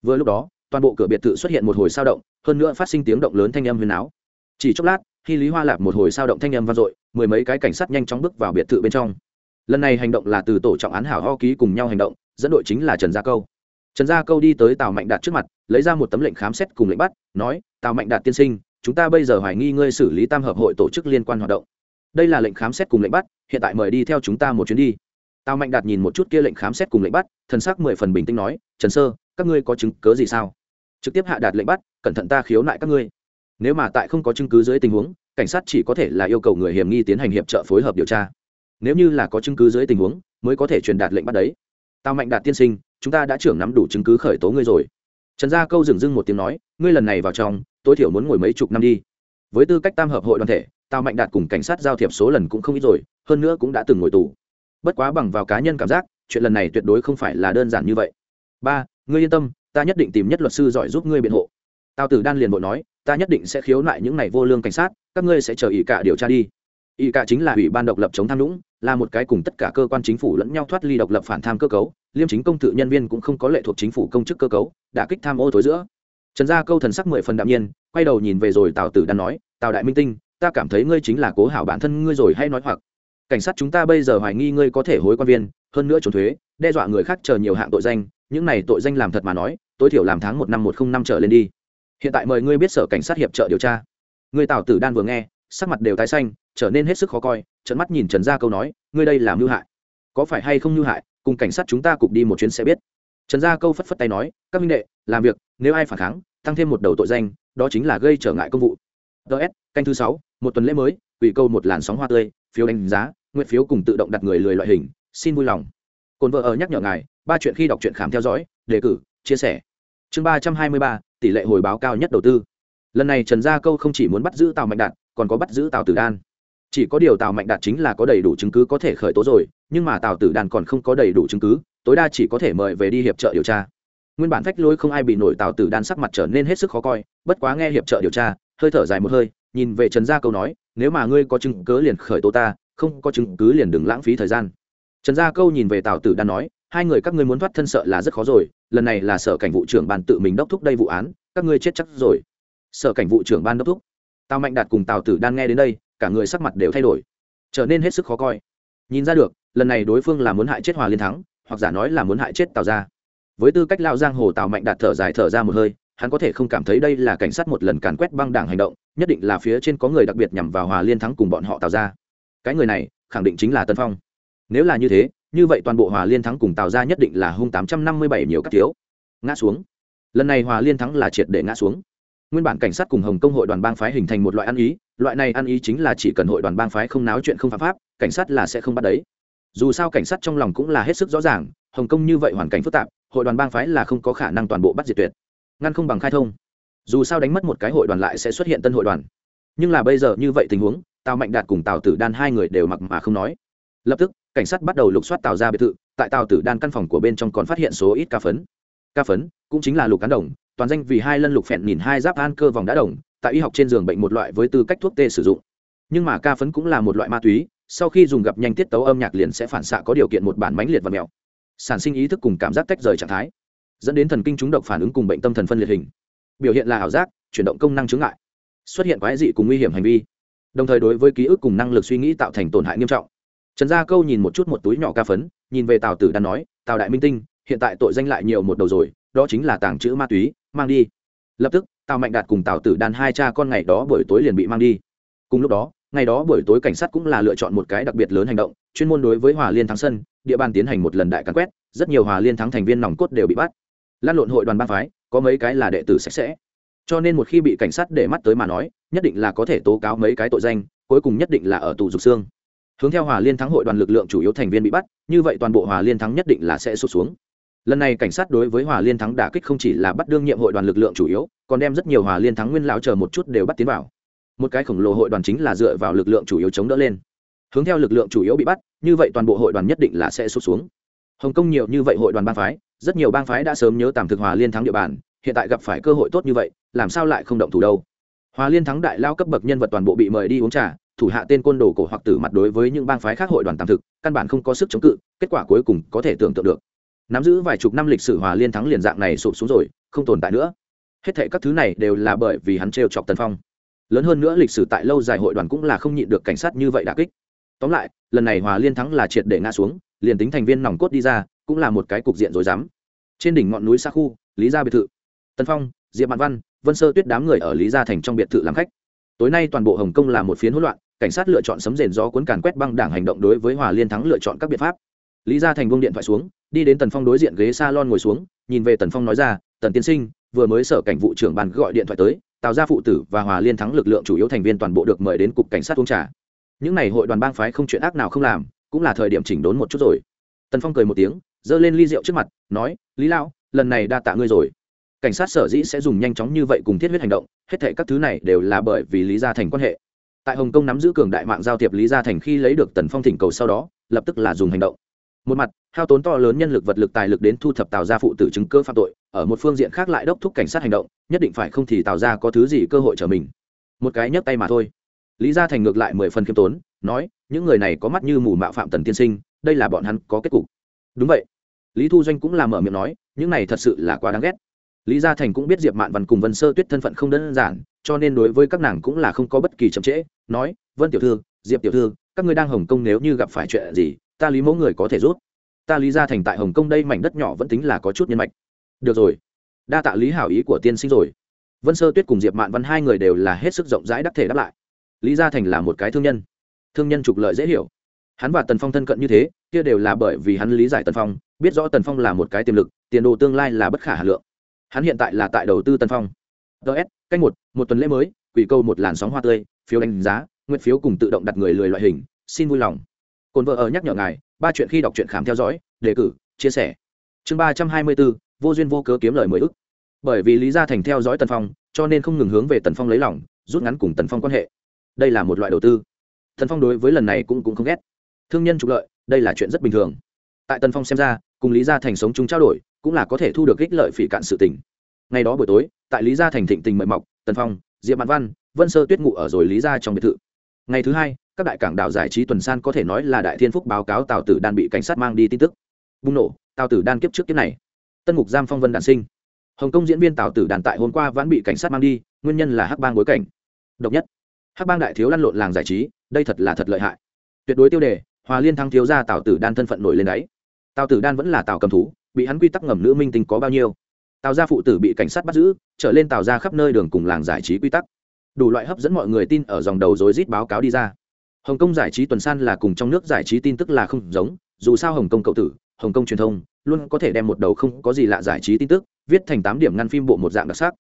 Vừa lúc đó, toàn bộ cửa biệt thự xuất hiện một hồi sao động, hơn nữa phát sinh tiếng động lớn thanh âm huyền áo. Chỉ chốc lát, khi lý hoa lạp một hồi sao động thanh âm vang dội, mười mấy cái cảnh sát nhanh chóng bước vào biệt thự bên trong. Lần này hành động là từ tổ trọng án hảo ho ký cùng nhau hành động, dẫn đội chính là trần gia câu. Trần gia câu đi tới tào mạnh đạt trước mặt, lấy ra một tấm lệnh khám xét cùng lệnh bắt, nói, tào mạnh đạt tiên sinh, chúng ta bây giờ hoài nghi ngươi xử lý tam hợp hội tổ chức liên quan hoạt động đây là lệnh khám xét cùng lệnh bắt, hiện tại mời đi theo chúng ta một chuyến đi. Tào mạnh đạt nhìn một chút kia lệnh khám xét cùng lệnh bắt, thần sắc mười phần bình tĩnh nói, trần sơ, các ngươi có chứng cớ gì sao? Trực tiếp hạ đạt lệnh bắt, cẩn thận ta khiếu nại các ngươi. Nếu mà tại không có chứng cứ dưới tình huống, cảnh sát chỉ có thể là yêu cầu người hiểm nghi tiến hành hiệp trợ phối hợp điều tra. Nếu như là có chứng cứ dưới tình huống, mới có thể truyền đạt lệnh bắt đấy. Tào mạnh đạt tiên sinh, chúng ta đã trưởng nắm đủ chứng cứ khởi tố ngươi rồi. Trần gia câu dừng dưng một tiếng nói, ngươi lần này vào trong, tối thiểu muốn ngồi mấy chục năm đi. Với tư cách tam hợp hội đoàn thể tào mạnh đạt cùng cảnh sát giao thiệp số lần cũng không ít rồi, hơn nữa cũng đã từng ngồi tù. Bất quá bằng vào cá nhân cảm giác, chuyện lần này tuyệt đối không phải là đơn giản như vậy. Ba, ngươi yên tâm, ta nhất định tìm nhất luật sư giỏi giúp ngươi biện hộ. Tào tử đan liền bộ nói, ta nhất định sẽ khiếu nại những này vô lương cảnh sát, các ngươi sẽ chờ ý cả điều tra đi. Ý cả chính là ủy ban độc lập chống tham nhũng, là một cái cùng tất cả cơ quan chính phủ lẫn nhau thoát ly độc lập phản tham cơ cấu, liêm chính công tự nhân viên cũng không có lệ thuộc chính phủ công chức cơ cấu đã kích tham ô tối giữa. Trần gia câu thần sắc mười phần đạm nhiên, quay đầu nhìn về rồi tào tử đan nói, tào đại minh tinh ta cảm thấy ngươi chính là cố hảo bản thân ngươi rồi hay nói hoặc. Cảnh sát chúng ta bây giờ hoài nghi ngươi có thể hối quan viên, hơn nữa trốn thuế, đe dọa người khác chờ nhiều hạng tội danh, những này tội danh làm thật mà nói, tối thiểu làm tháng một năm một không năm trở lên đi. Hiện tại mời ngươi biết sở cảnh sát hiệp trợ điều tra. Người tào tử đan vừa nghe, sắc mặt đều tái xanh, trở nên hết sức khó coi trận mắt nhìn trần gia câu nói, ngươi đây làm hư hại. Có phải hay không hư hại, cùng cảnh sát chúng ta cùng đi một chuyến sẽ biết. Trần gia câu phất phất tay nói, các minh đệ, làm việc, nếu ai phản kháng, tăng thêm một đầu tội danh, đó chính là gây trở ngại công vụ. Ts canh thứ sáu, một tuần lễ mới ủy câu một làn sóng hoa tươi, phiếu đánh giá, nguyện phiếu cùng tự động đặt người lười loại hình, xin vui lòng. Cồn vợ ở nhắc nhở ngài, ba chuyện khi đọc truyện khám theo dõi, đề cử, chia sẻ. Chương ba trăm hai mươi ba, tỷ lệ hồi báo cao nhất đầu tư. Lần này trần gia câu không chỉ muốn bắt giữ tàu mạnh đạt, còn có bắt giữ tàu tử đan. Chỉ có điều tàu mạnh đạt chính là có đầy đủ chứng cứ có thể khởi tố rồi, nhưng mà tàu tử đan còn không có đầy đủ chứng cứ, tối đa chỉ có thể mời về đi hiệp trợ điều tra. Nguyên bản phách lối không ai bị nổi tàu tử đan sắc mặt trở nên hết sức khó coi, bất quá nghe hiệp trợ điều tra, hơi thở dài một hơi nhìn về trần gia câu nói, nếu mà ngươi có chứng cứ liền khởi tố ta, không có chứng cứ liền đừng lãng phí thời gian. Trần gia câu nhìn về tào tử đan nói, hai người các ngươi muốn thoát thân sợ là rất khó rồi, lần này là sở cảnh vụ trưởng ban tự mình đốc thúc đây vụ án, các ngươi chết chắc rồi. Sở cảnh vụ trưởng ban đốc thúc. Tào mạnh đạt cùng tào tử đan nghe đến đây, cả người sắc mặt đều thay đổi, trở nên hết sức khó coi. Nhìn ra được, lần này đối phương là muốn hại chết hòa liên thắng, hoặc giả nói là muốn hại chết tào ra với tư cách lao giang hồ, tào mạnh đạt thở dài thở ra một hơi hắn có thể không cảm thấy đây là cảnh sát một lần càn quét băng đảng hành động, nhất định là phía trên có người đặc biệt nhằm vào hòa liên thắng cùng bọn họ tạo ra. Cái người này, khẳng định chính là tân phong. Nếu là như thế, như vậy toàn bộ hòa liên thắng cùng tạo ra nhất định là hung tám trăm năm mươi bảy nhiều các thiếu. Ngã xuống. Lần này hòa liên thắng là triệt để ngã xuống. Nguyên bản cảnh sát cùng hồng công hội đoàn bang phái hình thành một loại ăn ý, loại này ăn ý chính là chỉ cần hội đoàn bang phái không náo chuyện không phạm pháp, cảnh sát là sẽ không bắt đấy. Dù sao cảnh sát trong lòng cũng là hết sức rõ ràng, hồng kông như vậy hoàn cảnh phức tạp, hội đoàn bang phái là không có khả năng toàn bộ bắt diệt tuyệt ngăn không bằng khai thông. Dù sao đánh mất một cái hội đoàn lại sẽ xuất hiện tân hội đoàn. Nhưng là bây giờ như vậy tình huống, tào mạnh đạt cùng tào tử đan hai người đều mặc mà không nói. Lập tức, cảnh sát bắt đầu lục soát tào ra biệt thự, tại tào tử đan căn phòng của bên trong còn phát hiện số ít ca phấn. Ca phấn cũng chính là lục cán đồng, toàn danh vì hai lân lục phẹn nhìn hai giáp an cơ vòng đá đồng, tại y học trên giường bệnh một loại với tư cách thuốc tê sử dụng. Nhưng mà ca phấn cũng là một loại ma túy, sau khi dùng gặp nhanh tiết tấu âm nhạc liền sẽ phản xạ có điều kiện một bản mãnh liệt và mèo sản sinh ý thức cùng cảm giác tách rời trạng thái dẫn đến thần kinh chúng độc phản ứng cùng bệnh tâm thần phân liệt hình. Biểu hiện là ảo giác, chuyển động công năng chứng ngại, xuất hiện quái dị cùng nguy hiểm hành vi, đồng thời đối với ký ức cùng năng lực suy nghĩ tạo thành tổn hại nghiêm trọng. Trần gia câu nhìn một chút một túi nhỏ ca phấn, nhìn về tào tử đan nói, tào đại minh tinh, hiện tại tội danh lại nhiều một đầu rồi, đó chính là tàng trữ ma túy, mang đi. Lập tức, tào mạnh đạt cùng tào tử đan hai cha con ngày đó buổi tối liền bị mang đi. Cùng lúc đó, ngày đó buổi tối cảnh sát cũng là lựa chọn một cái đặc biệt lớn hành động, chuyên môn đối với hòa liên thắng sân, địa bàn tiến hành một lần đại cắn quét, rất nhiều hòa liên thắng thành viên nòng cốt đều bị bắt lan lộn hội đoàn ba phái, có mấy cái là đệ tử sạch sẽ. Cho nên một khi bị cảnh sát để mắt tới mà nói, nhất định là có thể tố cáo mấy cái tội danh, cuối cùng nhất định là ở tù dục xương. Hướng theo hòa liên thắng hội đoàn lực lượng chủ yếu thành viên bị bắt, như vậy toàn bộ hòa liên thắng nhất định là sẽ sụt xuống. Lần này cảnh sát đối với hòa liên thắng đả kích không chỉ là bắt đương nhiệm hội đoàn lực lượng chủ yếu, còn đem rất nhiều hòa liên thắng nguyên lão chờ một chút đều bắt tiến vào. Một cái khổng lồ hội đoàn chính là dựa vào lực lượng chủ yếu chống đỡ lên. Hướng theo lực lượng chủ yếu bị bắt, như vậy toàn bộ hội đoàn nhất định là sẽ sụt xuống. Hồng kông nhiều như vậy hội đoàn ba phái rất nhiều bang phái đã sớm nhớ tạm thực hòa liên thắng địa bàn, hiện tại gặp phải cơ hội tốt như vậy, làm sao lại không động thủ đâu? Hòa liên thắng đại lao cấp bậc nhân vật toàn bộ bị mời đi uống trà, thủ hạ tên côn đồ cổ hoặc tử mặt đối với những bang phái khác hội đoàn tạm thực, căn bản không có sức chống cự, kết quả cuối cùng có thể tưởng tượng được. Nắm giữ vài chục năm lịch sử hòa liên thắng liền dạng này sụp xuống rồi, không tồn tại nữa. Hết thệ các thứ này đều là bởi vì hắn trêu chọc tần phong. Lớn hơn nữa lịch sử tại lâu dài hội đoàn cũng là không nhịn được cảnh sát như vậy đà kích. Tóm lại, lần này hòa liên thắng là triệt để ngã xuống, liền tính thành viên nòng cốt đi ra cũng là một cái cục diện rồi dám trên đỉnh ngọn núi xa khu, lý gia biệt thự. Tân phong, diệp mạn văn, vân sơ tuyết đám người ở lý gia thành trong biệt thự làm khách. Tối nay toàn bộ hồng kông là một phiến hỗn loạn, cảnh sát lựa chọn sấm rền gió cuốn càn quét băng đảng hành động đối với hòa liên thắng lựa chọn các biện pháp. Lý gia thành buông điện thoại xuống, đi đến tần phong đối diện ghế s a lon ngồi xuống, nhìn về tần phong nói ra, tần tiên sinh, vừa mới sở cảnh vụ trưởng bàn gọi điện thoại tới tạo ra phụ tử và hòa liên thắng lực lượng chủ yếu thành viên toàn bộ được mời đến cục cảnh sát uống trà. Những n à y hội đoàn bang phái không chuyện ác nào không làm, cũng là thời điểm chỉnh đốn một chút rồi. Tần phong cười một tiếng giơ lên ly rượu trước mặt, nói, lý lão, lần này đa tạ ngươi rồi. Cảnh sát sở dĩ sẽ dùng nhanh chóng như vậy cùng thiết huyết hành động, hết thệ các thứ này đều là bởi vì lý gia thành quan hệ. Tại hồng kông nắm giữ cường đại mạng giao thiệp lý gia thành khi lấy được tần phong thỉnh cầu sau đó, lập tức là dùng hành động. Một mặt, hao tốn to lớn nhân lực vật lực tài lực đến thu thập tạo ra phụ tử chứng cơ phạm tội, ở một phương diện khác lại đốc thúc cảnh sát hành động, nhất định phải không thì tạo ra có thứ gì cơ hội trở mình. Một cái nhấc tay mà thôi. Lý gia thành ngược lại mười phần khiêm tốn, nói, những người này có mắt như mù mạo phạm tần tiên sinh, đây là bọn hắn có kết cục đúng vậy. Lý thu doanh cũng làm mở miệng nói, những này thật sự là quá đáng ghét. Lý gia thành cũng biết diệp mạn văn cùng vân sơ tuyết thân phận không đơn giản, cho nên đối với các nàng cũng là không có bất kỳ chậm trễ, nói, vân tiểu thư, diệp tiểu thư, các ngươi đang hồng kông nếu như gặp phải chuyện gì, ta lý mẫu người có thể rút ta lý gia thành tại hồng kông đây mảnh đất nhỏ vẫn tính là có chút nhân mạch. Được rồi. Đa tạ lý hảo ý của tiên sinh rồi. Vân sơ tuyết cùng diệp mạn văn hai người đều là hết sức rộng rãi đắc thể đáp lại. Lý gia thành là một cái thương nhân. Thương nhân trục lợi dễ hiểu. Hắn và tần phong thân cận như thế kia đều là bởi vì hắn lý giải tần phong biết rõ tần phong là một cái tiềm lực tiền đồ tương lai là bất khả hà lượng. Hắn hiện tại là tại đầu tư tần phong. Ts canh một một tuần lễ mới quỷ câu một làn sóng hoa tươi phiếu đánh giá nguyện phiếu cùng tự động đặt người lười loại hình xin vui lòng. Cồn vợ ở nhắc nhở ngài ba chuyện khi đọc truyện khám theo dõi đề cử chia sẻ. Chương ba trăm hai mươi bốn vô duyên vô cớ kiếm lời mười ức. Bởi vì lý gia thành theo dõi tần phong cho nên không ngừng hướng về tần phong lấy lòng rút ngắn cùng tần phong quan hệ. Đây là một loại đầu tư. Tần phong đối với lần này cũng, cũng không ghét. Thương nhân trục lợi đây là chuyện rất bình thường. Tại tần phong xem ra, cùng lý gia thành sống chung trao đổi, cũng là có thể thu được ích lợi phỉ cạn sự tình. Ngày đó buổi tối, tại lý gia thành thịnh tình mời mọc, tần phong, diệp mạn văn, vân sơ tuyết ngụ ở rồi lý gia trong biệt thự. Ngày thứ hai, các đại cảng đảo giải trí tuần san có thể nói là đại thiên phúc báo cáo tào tử đan bị cảnh sát mang đi tin tức. Bùng nổ, tào tử đan kiếp trước kiếp này. Tân ngục giam phong vân đản sinh. Hồng kông diễn viên tào tử đàn tại hôm qua vẫn bị cảnh sát mang đi, nguyên nhân là hắc bang bối cảnh. Độc nhất. Hắc bang đại thiếu lăn lộn làng giải trí, đây thật là thật lợi hại. Tuyệt đối tiêu đề hòa liên thắng thiếu gia tào tử đan thân phận nổi lên đáy tào tử đan vẫn là tào cầm thú, bị hắn quy tắc ngầm nữ minh tinh có bao nhiêu? Tào gia phụ tử bị cảnh sát bắt giữ, trở lên tào ra khắp nơi đường cùng làng giải trí quy tắc. Đủ loại hấp dẫn mọi người tin ở dòng đầu rối rít báo cáo đi ra. Hồng kông giải trí tuần san là cùng trong nước giải trí tin tức là không giống, dù sao hồng kông cậu tử, hồng kông truyền thông, luôn có thể đem một đầu không có gì lạ giải trí tin tức, viết thành tám điểm ngăn phim bộ một dạng đặc sắc.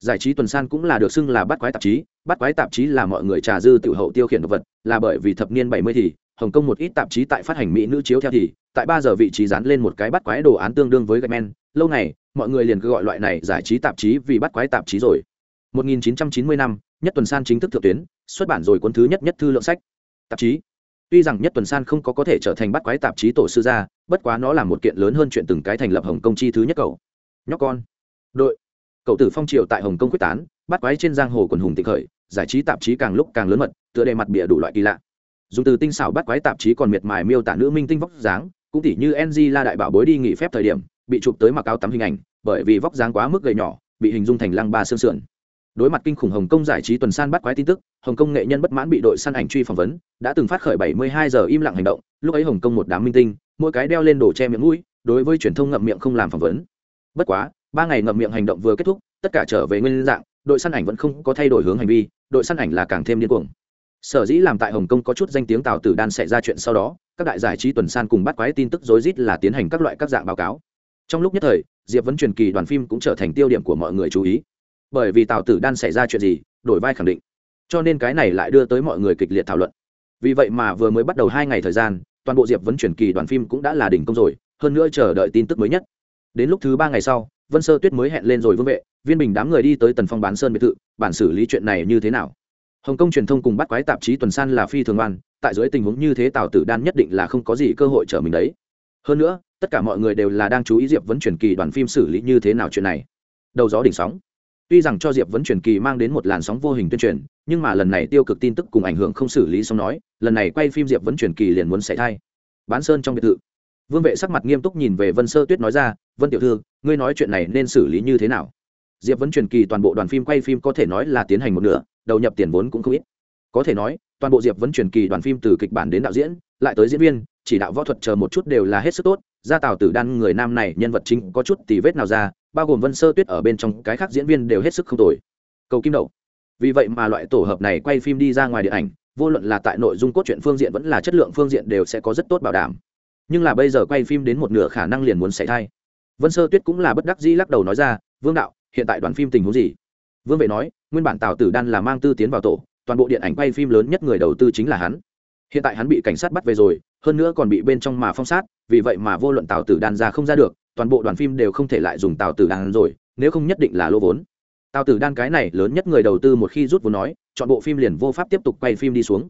Giải trí tuần san cũng là được xưng là bắt quái tạp chí, bắt quái tạp chí là mọi người trà dư tiểu hậu tiêu khiển đồ vật, là bởi vì thập niên bảy mươi thì hồng kông một ít tạp chí tại phát hành mỹ nữ chiếu theo thì, tại ba giờ vị trí dán lên một cái bắt quái đồ án tương đương với gạch men. Lâu này mọi người liền cứ gọi loại này giải trí tạp chí vì bắt quái tạp chí rồi. 1990 năm nhất tuần san chính thức thượng tuyến, xuất bản rồi cuốn thứ nhất nhất thư lượng sách. Tạp chí. Tuy rằng nhất tuần san không có có thể trở thành bắt quái tạp chí tổ sư gia, bất quá nó là một kiện lớn hơn chuyện từng cái thành lập hồng kông chi thứ nhất cậu. Nhóc con. Đội. Cậu tử phong triều tại hồng kông quyết tán, bắt quái trên giang hồ quần hùng tịnh khởi, giải trí tạp chí càng lúc càng lớn mật, tựa đề mặt bịa đủ loại kỳ lạ dùng từ tinh xảo bắt quái tạp chí còn miệt mài miêu tả nữ minh tinh vóc dáng, cũng tỉ như ng la đại bảo bối đi nghỉ phép thời điểm, bị chụp tới mặc áo tắm hình ảnh, bởi vì vóc dáng quá mức gầy nhỏ, bị hình dung thành lăng ba xương sườn. Đối mặt kinh khủng hồng kông giải trí tuần san bắt quái tin tức, hồng kông nghệ nhân bất mãn bị đội săn ảnh truy phỏng vấn, đã từng phát khởi 72 giờ im lặng hành động, lúc ấy hồng kông một đám minh tinh, mỗi cái đeo lên đồ che miệng mũi, đối với truyền thông ngậm miệng không làm phỏng vấn. Bất quá, ba ngày ngậm miệng hành động vừa kết thúc, tất cả trở về nguyên dạng, đội săn ảnh vẫn không có thay đổi hướng hành vi, đội săn ảnh là càng thêm điên cuồng sở dĩ làm tại hồng kông có chút danh tiếng tào tử đan xảy ra chuyện sau đó, các đại giải trí tuần san cùng bắt quái tin tức rối rít là tiến hành các loại các dạng báo cáo. Trong lúc nhất thời, diệp vấn truyền kỳ đoàn phim cũng trở thành tiêu điểm của mọi người chú ý. Bởi vì tào tử đan xảy ra chuyện gì, đổi vai khẳng định. Cho nên cái này lại đưa tới mọi người kịch liệt thảo luận. Vì vậy mà vừa mới bắt đầu hai ngày thời gian, toàn bộ diệp vấn truyền kỳ đoàn phim cũng đã là đỉnh công rồi, hơn nữa chờ đợi tin tức mới nhất. Đến lúc thứ ba ngày sau, vân sơ tuyết mới hẹn lên rồi vương vệ, viên bình đám người đi tới tần phong bán sơn biệt thự, bản xử lý chuyện này như thế nào? Hồng kông truyền thông cùng bắt quái tạp chí tuần san là phi thường oan, tại dưới tình huống như thế tào tử đan nhất định là không có gì cơ hội trở mình đấy. Hơn nữa, tất cả mọi người đều là đang chú ý diệp vấn truyền kỳ đoàn phim xử lý như thế nào chuyện này. Đầu gió đỉnh sóng. Tuy rằng cho diệp vấn truyền kỳ mang đến một làn sóng vô hình tuyên truyền, nhưng mà lần này tiêu cực tin tức cùng ảnh hưởng không xử lý xong nói, lần này quay phim diệp vấn truyền kỳ liền muốn xảy thai. Bán sơn trong biệt thự. Vương vệ sắc mặt nghiêm túc nhìn về vân sơ tuyết nói ra, vân tiểu thư, ngươi nói chuyện này nên xử lý như thế nào? Diệp vấn truyền kỳ toàn bộ đoàn phim quay phim có thể nói là tiến hành một nửa đầu nhập tiền vốn cũng không ít. Có thể nói, toàn bộ diệp vẫn truyền kỳ đoàn phim từ kịch bản đến đạo diễn, lại tới diễn viên, chỉ đạo võ thuật chờ một chút đều là hết sức tốt, gia tào tử đan người nam này nhân vật chính có chút tì vết nào ra, bao gồm vân sơ tuyết ở bên trong cái khác diễn viên đều hết sức không tồi. Cầu kim đậu. Vì vậy mà loại tổ hợp này quay phim đi ra ngoài điện ảnh, vô luận là tại nội dung cốt truyện phương diện vẫn là chất lượng phương diện đều sẽ có rất tốt bảo đảm. Nhưng là bây giờ quay phim đến một nửa khả năng liền muốn xảy thai. Vân sơ tuyết cũng là bất đắc dĩ lắc đầu nói ra, vương đạo, hiện tại đoàn phim tình huống gì? Vương vệ nói, nguyên bản tào tử đan là mang tư tiến vào tổ, toàn bộ điện ảnh quay phim lớn nhất người đầu tư chính là hắn. Hiện tại hắn bị cảnh sát bắt về rồi, hơn nữa còn bị bên trong mà phong sát, vì vậy mà vô luận tào tử đan ra không ra được, toàn bộ đoàn phim đều không thể lại dùng tào tử đan rồi, nếu không nhất định là lô vốn. Tào tử đan cái này lớn nhất người đầu tư một khi rút vốn nói, chọn bộ phim liền vô pháp tiếp tục quay phim đi xuống.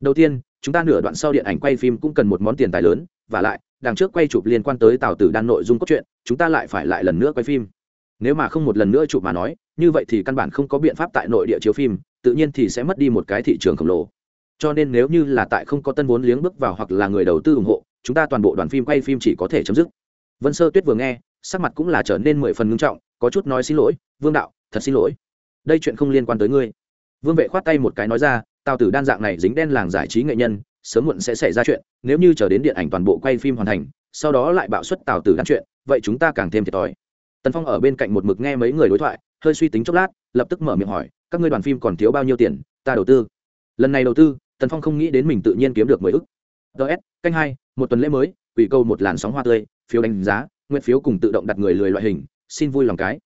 Đầu tiên, chúng ta nửa đoạn sau điện ảnh quay phim cũng cần một món tiền tài lớn, và lại, đằng trước quay chụp liên quan tới tào tử đan nội dung cốt truyện, chúng ta lại phải lại lần nữa quay phim. Nếu mà không một lần nữa chụp mà nói như vậy thì căn bản không có biện pháp tại nội địa chiếu phim, tự nhiên thì sẽ mất đi một cái thị trường khổng lồ. Cho nên nếu như là tại không có tân vốn liếng bước vào hoặc là người đầu tư ủng hộ, chúng ta toàn bộ đoàn phim quay phim chỉ có thể chấm dứt. Vân sơ tuyết vừa nghe, sắc mặt cũng là trở nên mười phần ngưng trọng, có chút nói xin lỗi, vương đạo, thật xin lỗi. Đây chuyện không liên quan tới ngươi. Vương vệ khoát tay một cái nói ra, tào tử đan dạng này dính đen làng giải trí nghệ nhân, sớm muộn sẽ xảy ra chuyện, nếu như chờ đến điện ảnh toàn bộ quay phim hoàn thành, sau đó lại bạo suất tào tử đan chuyện, vậy chúng ta càng thêm thiệt thòi. Tần phong ở bên cạnh một mực nghe mấy người đối thoại hơi suy tính chốc lát, lập tức mở miệng hỏi, các ngươi đoàn phim còn thiếu bao nhiêu tiền? Ta đầu tư. Lần này đầu tư, tần phong không nghĩ đến mình tự nhiên kiếm được mười ức. Ts canh hai, một tuần lễ mới ủy câu một làn sóng hoa tươi, phiếu đánh giá, nguyện phiếu cùng tự động đặt người lười loại hình, xin vui lòng cái.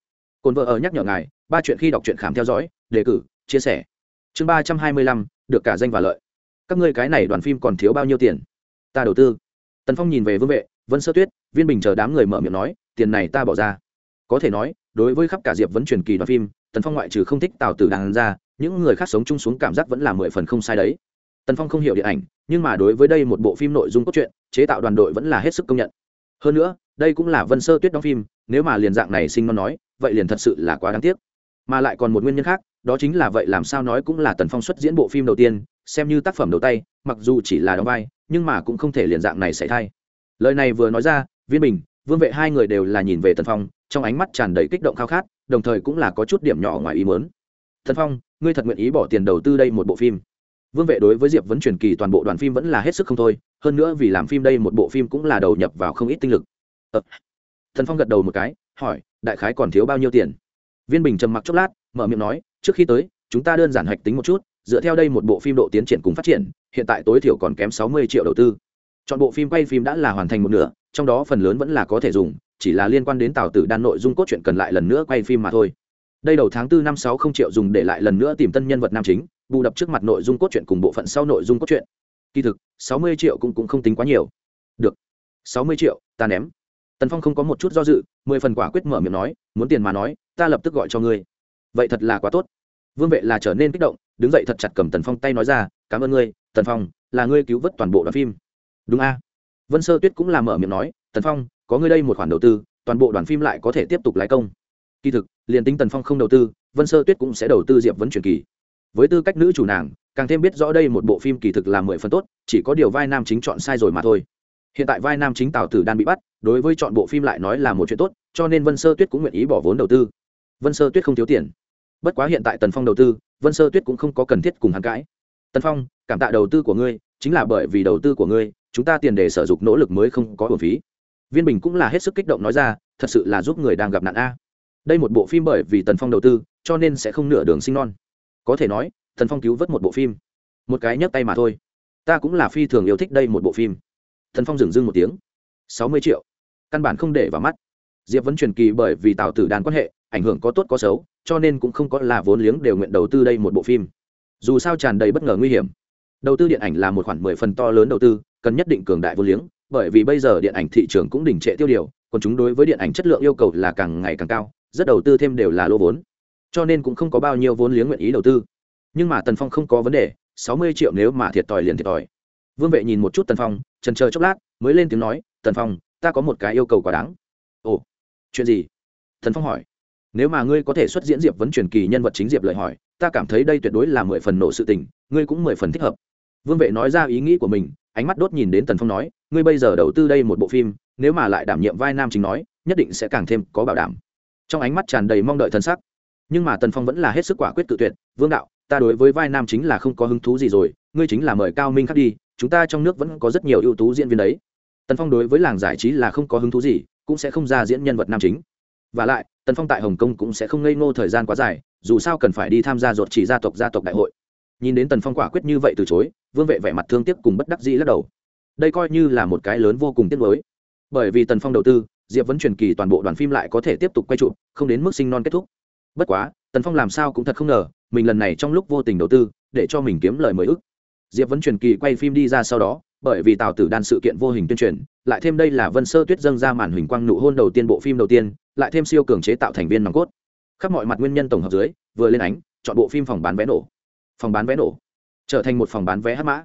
Cồn vợ ở nhắc nhở ngài, ba chuyện khi đọc truyện khám theo dõi, đề cử, chia sẻ. Chương ba trăm hai mươi lăm, được cả danh và lợi. Các ngươi cái này đoàn phim còn thiếu bao nhiêu tiền? Ta đầu tư. Tần phong nhìn về vương vệ, vân sơ tuyết, viên bình chờ đám người mở miệng nói, tiền này ta bỏ ra. Có thể nói đối với khắp cả diệp vẫn truyền kỳ đoàn phim, tần phong ngoại trừ không thích tào tử đàn ra, những người khác sống chung xuống cảm giác vẫn là mười phần không sai đấy. Tần phong không hiểu điện ảnh, nhưng mà đối với đây một bộ phim nội dung cốt truyện, chế tạo đoàn đội vẫn là hết sức công nhận. Hơn nữa, đây cũng là vân sơ tuyết đóng phim, nếu mà liền dạng này sinh non nói, vậy liền thật sự là quá đáng tiếc. Mà lại còn một nguyên nhân khác, đó chính là vậy làm sao nói cũng là tần phong xuất diễn bộ phim đầu tiên, xem như tác phẩm đầu tay, mặc dù chỉ là đóng vai, nhưng mà cũng không thể liền dạng này xảy thai. Lời này vừa nói ra, viên bình, vương vệ hai người đều là nhìn về tần phong trong ánh mắt tràn đầy kích động khao khát, đồng thời cũng là có chút điểm nhỏ ngoài ý mớn thần phong, ngươi thật nguyện ý bỏ tiền đầu tư đây một bộ phim? Vương vệ đối với diệp vấn truyền kỳ toàn bộ đoàn phim vẫn là hết sức không thôi, hơn nữa vì làm phim đây một bộ phim cũng là đầu nhập vào không ít tinh lực. Ờ. thần phong gật đầu một cái, hỏi, đại khái còn thiếu bao nhiêu tiền? Viên bình trầm mặc chốc lát, mở miệng nói, trước khi tới, chúng ta đơn giản hoạch tính một chút, dựa theo đây một bộ phim độ tiến triển cùng phát triển, hiện tại tối thiểu còn kém sáu mươi triệu đầu tư chọn bộ phim quay phim đã là hoàn thành một nửa trong đó phần lớn vẫn là có thể dùng chỉ là liên quan đến tào tử đan nội dung cốt truyện cần lại lần nữa quay phim mà thôi. Đây đầu tháng tư năm sáu không triệu dùng để lại lần nữa tìm tân nhân vật nam chính bù đắp trước mặt nội dung cốt truyện cùng bộ phận sau nội dung cốt truyện. Kỳ thực sáu mươi triệu cũng, cũng không tính quá nhiều. Được. Sáu mươi triệu ta ném. Tần phong không có một chút do dự mười phần quả quyết mở miệng nói muốn tiền mà nói ta lập tức gọi cho ngươi. Vậy thật là quá tốt. Vương vệ là trở nên kích động đứng dậy thật chặt cầm tần phong tay nói ra cảm ơn ngươi tần phong là ngươi cứu vớt toàn bộ đoàn phim đúng a. Vân sơ tuyết cũng làm mở miệng nói, tần phong, có ngươi đây một khoản đầu tư, toàn bộ đoàn phim lại có thể tiếp tục lái công. Kỳ thực, liền tính tần phong không đầu tư, vân sơ tuyết cũng sẽ đầu tư diệp vấn truyền kỳ. Với tư cách nữ chủ nàng, càng thêm biết rõ đây một bộ phim kỳ thực là mười phần tốt, chỉ có điều vai nam chính chọn sai rồi mà thôi. Hiện tại vai nam chính tào tử đan bị bắt, đối với chọn bộ phim lại nói là một chuyện tốt, cho nên vân sơ tuyết cũng nguyện ý bỏ vốn đầu tư. Vân sơ tuyết không thiếu tiền. Bất quá hiện tại tần phong đầu tư, vân sơ tuyết cũng không có cần thiết cùng hắn cãi. Tần phong, cảm tạ đầu tư của ngươi, chính là bởi vì đầu tư của ngươi chúng ta tiền đề sở dục nỗ lực mới không có hồn phí. Viên bình cũng là hết sức kích động nói ra, thật sự là giúp người đang gặp nạn a. Đây một bộ phim bởi vì tần phong đầu tư, cho nên sẽ không nửa đường sinh non. Có thể nói, tần phong cứu vớt một bộ phim. Một cái nhấc tay mà thôi. Ta cũng là phi thường yêu thích đây một bộ phim. Thần phong dừng dưng một tiếng. Sáu mươi triệu. Căn bản không để vào mắt. Diệp vẫn truyền kỳ bởi vì tạo tử đàn quan hệ, ảnh hưởng có tốt có xấu, cho nên cũng không có là vốn liếng đều nguyện đầu tư đây một bộ phim. Dù sao tràn đầy bất ngờ nguy hiểm. Đầu tư điện ảnh là một khoản mười phần to lớn đầu tư cần nhất định cường đại vô liếng, bởi vì bây giờ điện ảnh thị trường cũng đình trệ tiêu điều, còn chúng đối với điện ảnh chất lượng yêu cầu là càng ngày càng cao, rất đầu tư thêm đều là lô vốn. Cho nên cũng không có bao nhiêu vốn liếng nguyện ý đầu tư. Nhưng mà tần phong không có vấn đề, sáu mươi triệu nếu mà thiệt tòi liền thiệt tòi vương vệ nhìn một chút tần phong trần chờ chốc lát, mới lên tiếng nói, tần phong, ta có một cái yêu cầu quá đáng. Ồ, chuyện gì? Thần phong hỏi. Nếu mà ngươi có thể xuất diễn diệp vấn truyền kỳ nhân vật chính diệp lời hỏi, ta cảm thấy đây tuyệt đối là mười phần nổ sự tình, ngươi cũng mười phần thích hợp. Vương vệ nói ra ý nghĩ của mình ánh mắt đốt nhìn đến tần phong nói, ngươi bây giờ đầu tư đây một bộ phim, nếu mà lại đảm nhiệm vai nam chính nói, nhất định sẽ càng thêm có bảo đảm. Trong ánh mắt tràn đầy mong đợi thân sắc. Nhưng mà tần phong vẫn là hết sức quả quyết tự tuyệt, vương đạo, ta đối với vai nam chính là không có hứng thú gì rồi, ngươi chính là mời cao minh khắc đi, chúng ta trong nước vẫn có rất nhiều ưu tú diễn viên đấy. Tần phong đối với làng giải trí là không có hứng thú gì, cũng sẽ không ra diễn nhân vật nam chính. V à lại, tần phong tại hồng kông cũng sẽ không ngây ngô thời gian quá dài, dù sao cần phải đi tham gia ruột chỉ gia tộc gia tộc đại hội nhìn đến tần phong quả quyết như vậy từ chối, vương vệ vẻ mặt thương tiếc cùng bất đắc dĩ lắc đầu. Đây coi như là một cái lớn vô cùng tiếc mới bởi vì tần phong đầu tư, diệp vẫn truyền kỳ toàn bộ đoàn phim lại có thể tiếp tục quay trụ không đến mức sinh non kết thúc. Bất quá, tần phong làm sao cũng thật không ngờ, mình lần này trong lúc vô tình đầu tư, để cho mình kiếm lời mới ức. Diệp vẫn truyền kỳ quay phim đi ra sau đó, bởi vì tào tử đan sự kiện vô hình tuyên truyền, lại thêm đây là vân sơ tuyết dâng ra màn huỳnh quang nụ hôn đầu tiên bộ phim đầu tiên, lại thêm siêu cường chế tạo thành viên nòng cốt. Khắp mọi mặt nguyên nhân tổng hợp dưới, vừa lên ánh, chọn bộ phim phòng bán vé nổ phòng bán vé nổ, trở thành một phòng bán vé hát mã.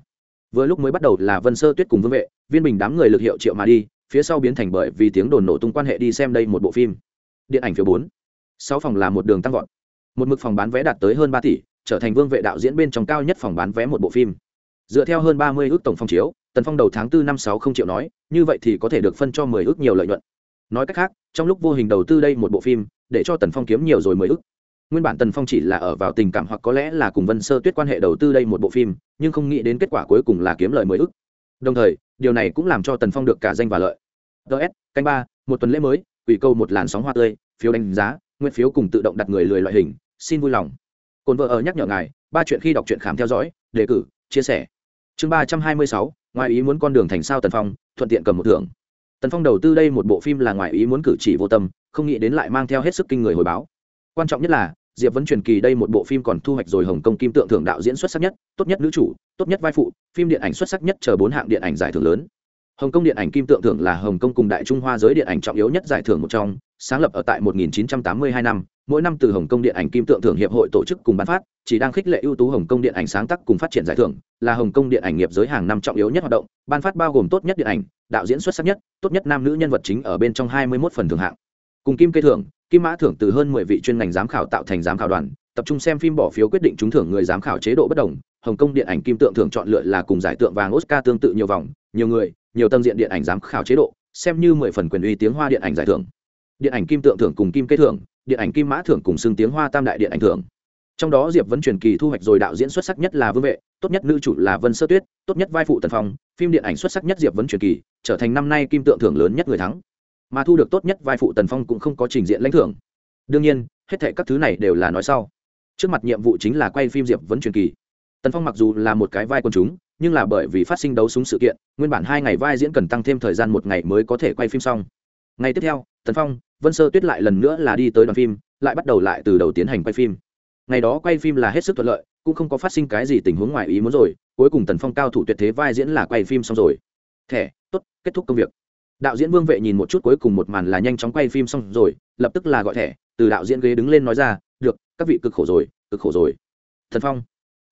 Vừa lúc mới bắt đầu là vân sơ tuyết cùng vương vệ, viên bình đám người lực hiệu triệu mà đi, phía sau biến thành bởi vì tiếng đồn nổ tung quan hệ đi xem đây một bộ phim. Điện ảnh phiếu bốn. Sáu phòng là một đường tăng vọt. Một mực phòng bán vé đạt tới hơn ba tỷ, trở thành vương vệ đạo diễn bên trong cao nhất phòng bán vé một bộ phim. Dựa theo hơn ba mươi ước tổng phòng chiếu, tần phong đầu tháng tư năm sáu không triệu nói, như vậy thì có thể được phân cho mười ước nhiều lợi nhuận. Nói cách khác, trong lúc vô hình đầu tư đây một bộ phim, để cho tần phong kiếm nhiều rồi mười ước nguyên bản tần phong chỉ là ở vào tình cảm hoặc có lẽ là cùng vân sơ tuyết quan hệ đầu tư đây một bộ phim, nhưng không nghĩ đến kết quả cuối cùng là kiếm lời mười ước đồng thời, điều này cũng làm cho tần phong được cả danh và lợi. Ts canh ba, một tuần lễ mới ủy câu một làn sóng hoa tươi, phiếu đánh giá, nguyên phiếu cùng tự động đặt người lười loại hình, xin vui lòng. Cồn vợ ở nhắc nhở ngài, ba chuyện khi đọc truyện khám theo dõi, đề cử, chia sẻ. Chương ba trăm hai mươi sáu, ngoài ý muốn con đường thành sao tần phong, thuận tiện cầm một thưởng. Tần phong đầu tư đây một bộ phim là ngoài ý muốn cử chỉ vô tâm, không nghĩ đến lại mang theo hết sức kinh người hồi báo quan trọng nhất là, diệp vẫn truyền kỳ đây một bộ phim còn thu hoạch rồi hồng kông kim tượng thưởng đạo diễn xuất sắc nhất, tốt nhất nữ chủ, tốt nhất vai phụ, phim điện ảnh xuất sắc nhất chờ bốn hạng điện ảnh giải thưởng lớn. Hồng kông điện ảnh kim tượng thưởng là hồng kông cùng đại trung hoa giới điện ảnh trọng yếu nhất giải thưởng một trong, sáng lập ở tại 1982 năm, mỗi năm từ hồng kông điện ảnh kim tượng thưởng hiệp hội tổ chức cùng bán phát, chỉ đang khích lệ ưu tú hồng kông điện ảnh sáng tác cùng phát triển giải thưởng, là hồng kông điện ảnh nghiệp giới hàng năm trọng yếu nhất hoạt động, ban phát bao gồm tốt nhất điện ảnh, đạo diễn xuất sắc nhất, tốt nhất nam nữ nhân vật chính ở bên trong 21 phần thưởng hạng. Cùng kim kê thưởng kim mã thưởng từ hơn 10 vị chuyên ngành giám khảo tạo thành giám khảo đoàn, tập trung xem phim bỏ phiếu quyết định trúng thưởng người giám khảo chế độ bất đồng. Hồng kông điện ảnh kim tượng thưởng chọn lựa là cùng giải tượng vàng oscar tương tự nhiều vòng, nhiều người, nhiều tầng diện điện ảnh giám khảo chế độ, xem như mười phần quyền uy tiếng hoa điện ảnh giải thưởng. Điện ảnh kim tượng thưởng cùng kim kế thưởng, điện ảnh kim mã thưởng cùng xưng tiếng hoa tam đại điện ảnh thưởng. Trong đó diệp vẫn truyền kỳ thu hoạch rồi đạo diễn xuất sắc nhất là vương vệ, tốt nhất nữ chủ là vân sơ tuyết, tốt nhất vai phụ tần phong, phim điện ảnh xuất sắc nhất diệp Vấn truyền kỳ, trở thành năm nay kim tượng thưởng lớn nhất người thắng mà thu được tốt nhất vai phụ tần phong cũng không có trình diện lãnh thưởng. Đương nhiên, hết thệ các thứ này đều là nói sau. Trước mặt nhiệm vụ chính là quay phim diệp Vấn truyền kỳ. Tần phong mặc dù là một cái vai quần chúng, nhưng là bởi vì phát sinh đấu súng sự kiện, nguyên bản hai ngày vai diễn cần tăng thêm thời gian một ngày mới có thể quay phim xong. Ngày tiếp theo, tần phong, vân sơ tuyết lại lần nữa là đi tới đoàn phim, lại bắt đầu lại từ đầu tiến hành quay phim. Ngày đó quay phim là hết sức thuận lợi, cũng không có phát sinh cái gì tình huống ngoài ý muốn rồi, cuối cùng tần phong cao thủ tuyệt thế vai diễn là quay phim xong rồi. Thẻ t ố t kết thúc công việc đạo diễn vương vệ nhìn một chút cuối cùng một màn là nhanh chóng quay phim xong rồi, lập tức là gọi thẻ, từ đạo diễn ghế đứng lên nói ra, được, các vị cực khổ rồi, cực khổ rồi. Thần phong.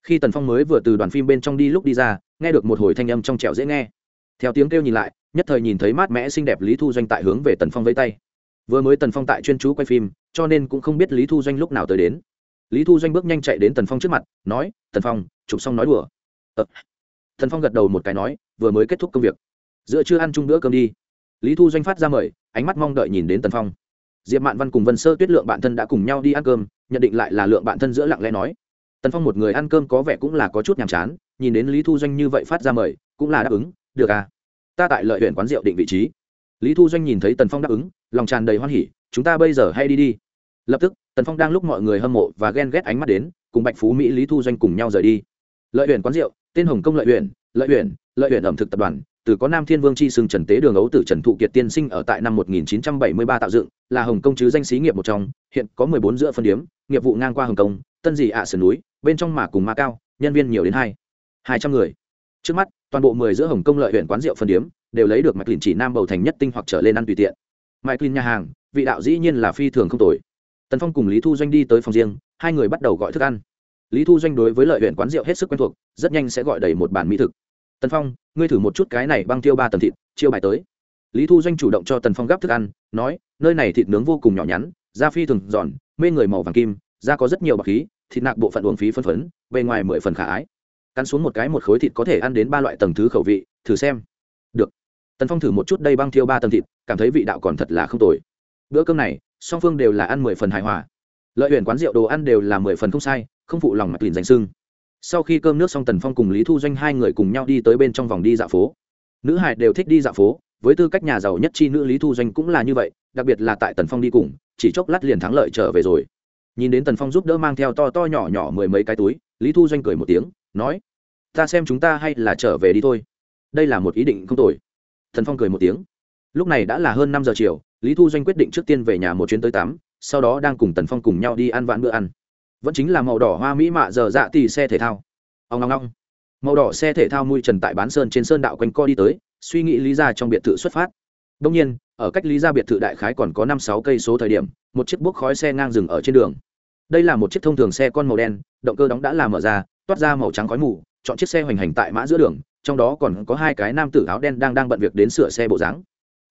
Khi tần phong mới vừa từ đoàn phim bên trong đi lúc đi ra, nghe được một hồi thanh âm trong trẻo dễ nghe. Theo tiếng kêu nhìn lại, nhất thời nhìn thấy mát mẽ xinh đẹp lý thu doanh tại hướng về tần phong vây tay. Vừa mới tần phong tại chuyên chú quay phim, cho nên cũng không biết lý thu doanh lúc nào tới đến. Lý thu doanh bước nhanh chạy đến tần phong trước mặt, nói, tần phong, chụp xong nói đùa. Ờ. tần phong gật đầu một cái nói, vừa mới kết thúc công việc. Giữa chưa ăn chung bữa cơm đi lý thu doanh phát ra mời, ánh mắt mong đợi nhìn đến tần phong. Diệp mạn văn cùng vân sơ tuyết lượng bạn thân đã cùng nhau đi ăn cơm, nhận định lại là lượng bạn thân giữa lặng lẽ nói. Tần phong một người ăn cơm có vẻ cũng là có chút nhàm chán, nhìn đến lý thu doanh như vậy phát ra mời, cũng là đáp ứng, được à ta tại lợi huyện quán rượu định vị trí. Lý thu doanh nhìn thấy tần phong đáp ứng, lòng tràn đầy hoan hỉ, chúng ta bây giờ hay đi đi. Lập tức, tần phong đang lúc mọi người hâm mộ và ghen ghét ánh mắt đến, cùng bạch phú mỹ, lý thu doanh cùng nhau rời đi. Lợi huyện quán rượu, tên hồng công lợi huyện lợi huyện lợi huyện ẩm thực tập đoàn từ có nam thiên vương chi xưng trần tế đường ấu tử trần thụ kiệt tiên sinh ở tại năm 1973 tạo dựng, là hồng công chứ danh xí nghiệp một trong, hiện có 14 giữa phân điếm, nghiệp vụ ngang qua hồng công, tân dị ạ à sườn núi, bên trong mà cùng ma cao, nhân viên nhiều đến hai hai trăm người. Trước mắt, toàn bộ mười giữa hồng công lợi huyện quán rượu phân điếm, đều lấy được mạch lìn chỉ nam bầu thành nhất tinh hoặc trở lên ăn tùy tiện. Mạch lìn nhà hàng, vị đạo dĩ nhiên là phi thường không tồi. Tần phong cùng lý thu doanh đi tới phòng riêng, hai người bắt đầu gọi thức ăn. Lý thu doanh đối với lợi huyện quán rượu hết sức quen thuộc, rất nhanh sẽ gọi đầy một bàn mỹ thực tần phong, ngươi thử một chút cái này băng tiêu ba tầng thịt, chiêu bài tới. Lý thu doanh chủ động cho tần phong gắp thức ăn, nói, nơi này thịt nướng vô cùng nhỏ nhắn, da phi thường giòn, mê người màu vàng kim, da có rất nhiều bọc khí, thịt nạc bộ phận uống phí phân phấn, bề ngoài mười phần khả ái. Cắn xuống một cái một khối thịt có thể ăn đến ba loại tầng thứ khẩu vị, thử xem. Được. Tần phong thử một chút đây băng thiêu ba tầng thịt, cảm thấy vị đạo còn thật là không tồi. Bữa cơm này, song phương đều là ăn mười phần hài hòa. Lợi huyện quán rượu đồ ăn đều là mười phần không sai, không phụ lòng mặt lìn danh sưng sau khi cơm nước xong tần phong cùng lý thu doanh hai người cùng nhau đi tới bên trong vòng đi dạo phố. Nữ hải đều thích đi dạo phố, với tư cách nhà giàu nhất chi nữ lý thu doanh cũng là như vậy, đặc biệt là tại tần phong đi cùng, chỉ chốc lát liền thắng lợi trở về rồi. Nhìn đến tần phong giúp đỡ mang theo to to nhỏ nhỏ mười mấy cái túi, lý thu doanh cười một tiếng, nói, ta xem chúng ta hay là trở về đi thôi. Đây là một ý định không tồi. Thần phong cười một tiếng, lúc này đã là hơn năm giờ chiều, lý thu doanh quyết định trước tiên về nhà một chuyến tới tắm, sau đó đang cùng tần phong cùng nhau đi ăn vãn bữa ăn vẫn chính là màu đỏ hoa mỹ mạ giờ dạ tì xe thể thao. Ông long long màu đỏ xe thể thao mui trần tại bán sơn trên sơn đạo quanh co đi tới, suy nghĩ lý ra trong biệt thự xuất phát. Đông nhiên, ở cách lý ra biệt thự đại khái còn có năm sáu cây số thời điểm, một chiếc bốc khói xe ngang dừng ở trên đường. Đây là một chiếc thông thường xe con màu đen, động cơ đóng đã làm mở ra, toát ra màu trắng khói mù, chọn chiếc xe hoành hành tại mã giữa đường, trong đó còn có hai cái nam tử áo đen đang đang bận việc đến sửa xe bộ dáng.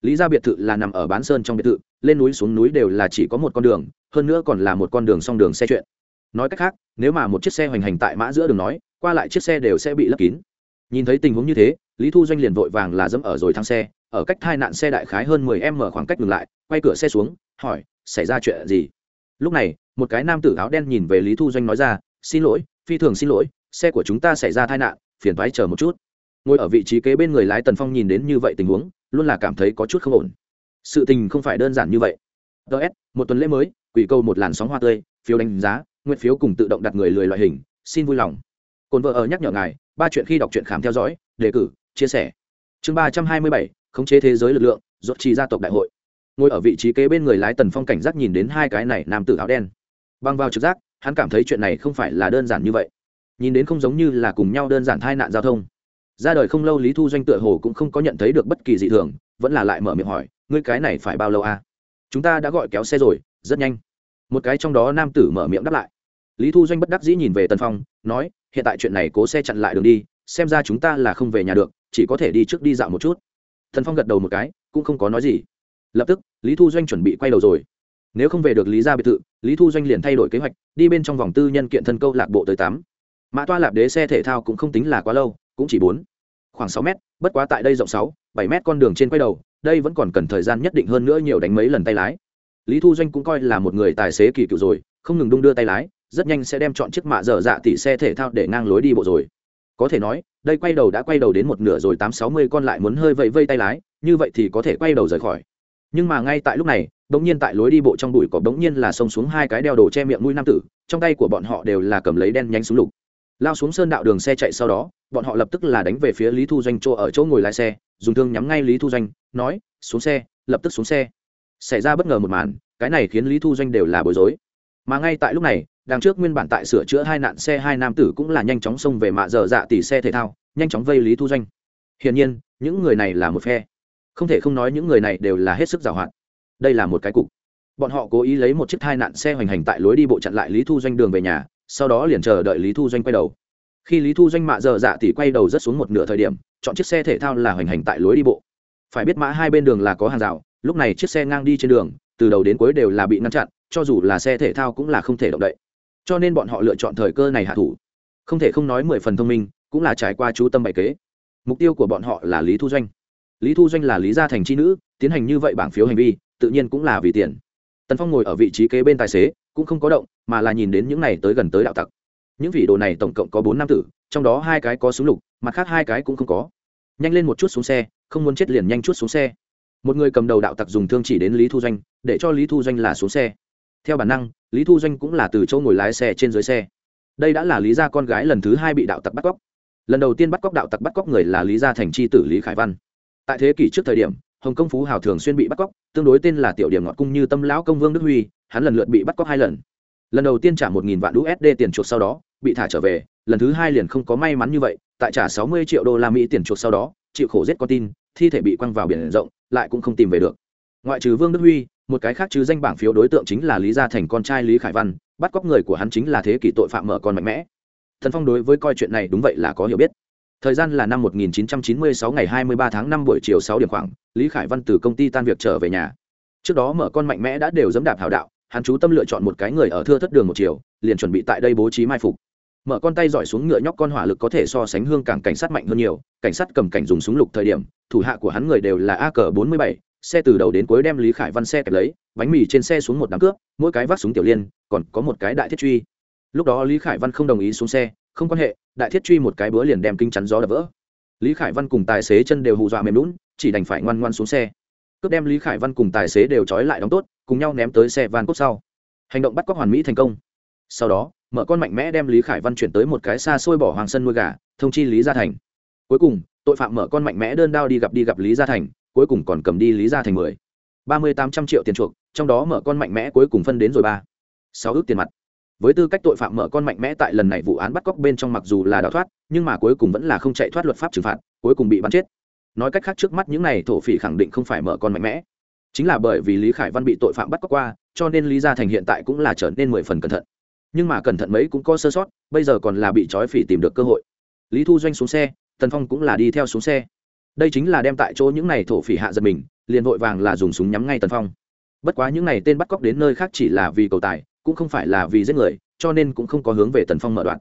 Lý ra biệt thự là nằm ở bán sơn trong biệt thự, lên núi xuống núi đều là chỉ có một con đường, hơn nữa còn là một con đường song đường xe chuyện nói cách khác, nếu mà một chiếc xe hoành hành tại mã giữa đường nói, qua lại chiếc xe đều sẽ bị lấp kín. Nhìn thấy tình huống như thế, lý thu doanh liền vội vàng là dẫm ở rồi thang xe, ở cách thai nạn xe đại khái hơn mười em mở khoảng cách ngừng lại, quay cửa xe xuống, hỏi, xảy ra chuyện gì? Lúc này, một cái nam tử áo đen nhìn về lý thu doanh nói ra, xin lỗi, phi thường xin lỗi, xe của chúng ta xảy ra tai nạn, phiền thoái chờ một chút. Ngồi ở vị trí kế bên người lái tần phong nhìn đến như vậy tình huống, luôn là cảm thấy có chút không ổn. Sự tình không phải đơn giản như vậy. Ts một tuần lễ mới, quỷ câu một làn sóng hoa tươi, phiếu đánh giá nguyện phiếu cùng tự động đặt người lười loại hình, xin vui lòng. Cồn vợ ở nhắc nhở ngài, ba chuyện khi đọc truyện khám theo dõi, đề cử, chia sẻ. Chương ba trăm hai mươi bảy, khống chế thế giới lực lượng dốt trì gia tộc đại hội. Ngồi ở vị trí kế bên người lái tần phong cảnh giác nhìn đến hai cái này nam tử áo đen. Băng vào trực giác, hắn cảm thấy chuyện này không phải là đơn giản như vậy. Nhìn đến không giống như là cùng nhau đơn giản tai nạn giao thông. Ra đời không lâu lý thu doanh tựa hồ cũng không có nhận thấy được bất kỳ dị thường, vẫn là lại mở miệng hỏi, ngươi cái này phải bao lâu à? Chúng ta đã gọi kéo xe rồi, rất nhanh một cái trong đó nam tử mở miệng đáp lại. Lý thu doanh bất đắc dĩ nhìn về tần phong, nói, hiện tại chuyện này cố xe chặn lại đường đi, xem ra chúng ta là không về nhà được, chỉ có thể đi trước đi dạo một chút. Thần phong gật đầu một cái, cũng không có nói gì. Lập tức, lý thu doanh chuẩn bị quay đầu rồi. Nếu không về được lý ra biệt thự, lý thu doanh liền thay đổi kế hoạch, đi bên trong vòng tư nhân kiện thân câu lạc bộ tới tám. Mã toa lạp đế xe thể thao cũng không tính là quá lâu, cũng chỉ bốn. Khoảng sáu mét, bất quá tại đây rộng sáu, bảy mét con đường trên quay đầu, đây vẫn còn cần thời gian nhất định hơn nữa nhiều đánh mấy lần tay lái lý thu doanh cũng coi là một người tài xế kỳ cựu rồi, không ngừng đung đưa tay lái, rất nhanh sẽ đem chọn chiếc mạ dở dạ tỷ xe thể thao để ngang lối đi bộ rồi. Có thể nói, đây quay đầu đã quay đầu đến một nửa rồi, tám sáu mươi con lại muốn hơi vẫy vây tay lái, như vậy thì có thể quay đầu rời khỏi. Nhưng mà ngay tại lúc này bỗng nhiên tại lối đi bộ trong bụi có bỗng nhiên là xông xuống hai cái đeo đồ che miệng mũi nam tử, trong tay của bọn họ đều là cầm lấy đen nhánh súng lục. Lao xuống sơn đạo đường xe chạy sau đó, bọn họ lập tức là đánh về phía lý thu doanh chỗ ở chỗ ngồi lái xe, dùng thương nhắm ngay lý thu doanh, nói, xuống xe, lập tức xuống xe xảy ra bất ngờ một màn, cái này khiến lý thu doanh đều là bối rối. Mà ngay tại lúc này, đằng trước nguyên bản tại sửa chữa hai nạn xe hai nam tử cũng là nhanh chóng xông về mạ dở dạ tỷ xe thể thao, nhanh chóng vây lý thu doanh. Hiển nhiên, những người này là một phe. Không thể không nói những người này đều là hết sức giàu hạn. Đây là một cái cục. Bọn họ cố ý lấy một chiếc thai nạn xe hoành hành tại lối đi bộ chặn lại lý thu doanh đường về nhà, sau đó liền chờ đợi lý thu doanh quay đầu. Khi lý thu doanh mạ dở dạ tỷ quay đầu rất xuống một nửa thời điểm, chọn chiếc xe thể thao là hoành hành tại lối đi bộ. Phải biết mã hai bên đường là có hàng rào lúc này chiếc xe ngang đi trên đường, từ đầu đến cuối đều là bị ngăn chặn, cho dù là xe thể thao cũng là không thể động đậy. Cho nên bọn họ lựa chọn thời cơ này hạ thủ. Không thể không nói mười phần thông minh, cũng là trải qua chú tâm bày kế. Mục tiêu của bọn họ là lý thu doanh. Lý thu doanh là lý gia thành c h i nữ, tiến hành như vậy bảng phiếu hành vi, tự nhiên cũng là vì tiền. Tần phong ngồi ở vị trí kế bên tài xế, cũng không có động, mà là nhìn đến những này tới gần tới đạo tặc. Những vị đồ này tổng cộng có bốn nam tử, trong đó hai cái có súng lục, mặt khác hai cái cũng không có. Nhanh lên một chút xuống xe, không muốn chết liền nhanh chút xuống xe một người cầm đầu đạo tặc dùng thương chỉ đến lý thu doanh, để cho lý thu doanh là xuống xe. Theo bản năng, lý thu doanh cũng là từ chỗ ngồi lái xe trên dưới xe. Đây đã là lý gia con gái lần thứ hai bị đạo tặc bắt cóc. Lần đầu tiên bắt cóc đạo tặc bắt cóc người là lý gia thành c h i tử lý khải văn. Tại thế kỷ trước thời điểm, hồng công phú hào thường xuyên bị bắt cóc, tương đối tên là tiểu điểm ngọt cung như tâm lão công vương đức huy, hắn lần lượt bị bắt cóc hai lần. Lần đầu tiên trả một nghìn vạn usd tiền chuộc sau đó, bị thả trở về, lần thứ hai liền không có may mắn như vậy, tại trả sáu mươi triệu đô la mỹ tiền chuộc sau đó, chịu khổ giết con tin thi thể bị quăng vào biển rộng, lại cũng không tìm về được. Ngoại trừ vương đức huy, một cái khác chứ danh bảng phiếu đối tượng chính là lý gia thành con trai lý khải văn, bắt cóc người của hắn chính là thế kỷ tội phạm mở con mạnh mẽ. Thần phong đối với coi chuyện này đúng vậy là có hiểu biết. Thời gian là năm 1996 ngày 23 tháng 5 buổi chiều 6 điểm khoảng, lý khải văn từ công ty tan việc trở về nhà. Trước đó mở con mạnh mẽ đã đều dẫm đạp hảo đạo, hắn chú tâm lựa chọn một cái người ở thưa thất đường một chiều, liền chuẩn bị tại đây bố trí mai phục mở con tay giỏi xuống ngựa nhóc con hỏa lực có thể so sánh hương cảng cảnh sát mạnh hơn nhiều cảnh sát cầm cảnh dùng súng lục thời điểm thủ hạ của hắn người đều là a cờ 47, xe từ đầu đến cuối đem lý khải văn xe kẹp lấy bánh mì trên xe xuống một đám cướp mỗi cái vác súng tiểu liên còn có một cái đại thiết truy. Lúc đó lý khải văn không đồng ý xuống xe không quan hệ đại thiết truy một cái bữa liền đem kinh chắn gió đập vỡ. Lý khải văn cùng tài xế chân đều hù dọa mềm lún chỉ đành phải ngoan ngoan xuống xe. Cướp đem lý khải văn cùng tài xế đều trói lại đóng tốt cùng nhau ném tới xe van cốt sau. Hành động bắt cóc hoàn mỹ thành công. Sau đó mở con mạnh mẽ đem lý khải văn chuyển tới một cái xa xôi bỏ hoàng sân nuôi gà, thông chi lý gia thành. Cuối cùng, tội phạm mở con mạnh mẽ đơn đao đi gặp đi gặp lý gia thành, cuối cùng còn cầm đi lý gia thành mười. Ba mươi tám trăm triệu tiền chuộc, trong đó mở con mạnh mẽ cuối cùng phân đến rồi ba. Sáu ước tiền mặt. Với tư cách tội phạm mở con mạnh mẽ tại lần này vụ án bắt cóc bên trong mặc dù là đào thoát, nhưng mà cuối cùng vẫn là không chạy thoát luật pháp trừng phạt, cuối cùng bị bắn chết. Nói cách khác trước mắt những này thổ phỉ khẳng định không phải mở con mạnh mẽ. Chính là bởi vì lý khải văn bị tội phạm bắt cóc qua, cho nên lý gia thành hiện tại cũng là trở nên mười phần cẩn thận nhưng mà cẩn thận mấy cũng có sơ sót, bây giờ còn là bị trói phỉ tìm được cơ hội. Lý thu doanh xuống xe, tần phong cũng là đi theo xuống xe. Đây chính là đem tại chỗ những này thổ phỉ hạ giật mình, liền vội vàng là dùng súng nhắm ngay tần phong. Bất quá những này tên bắt cóc đến nơi khác chỉ là vì cầu tài, cũng không phải là vì giết người, cho nên cũng không có hướng về tần phong mở đoạn.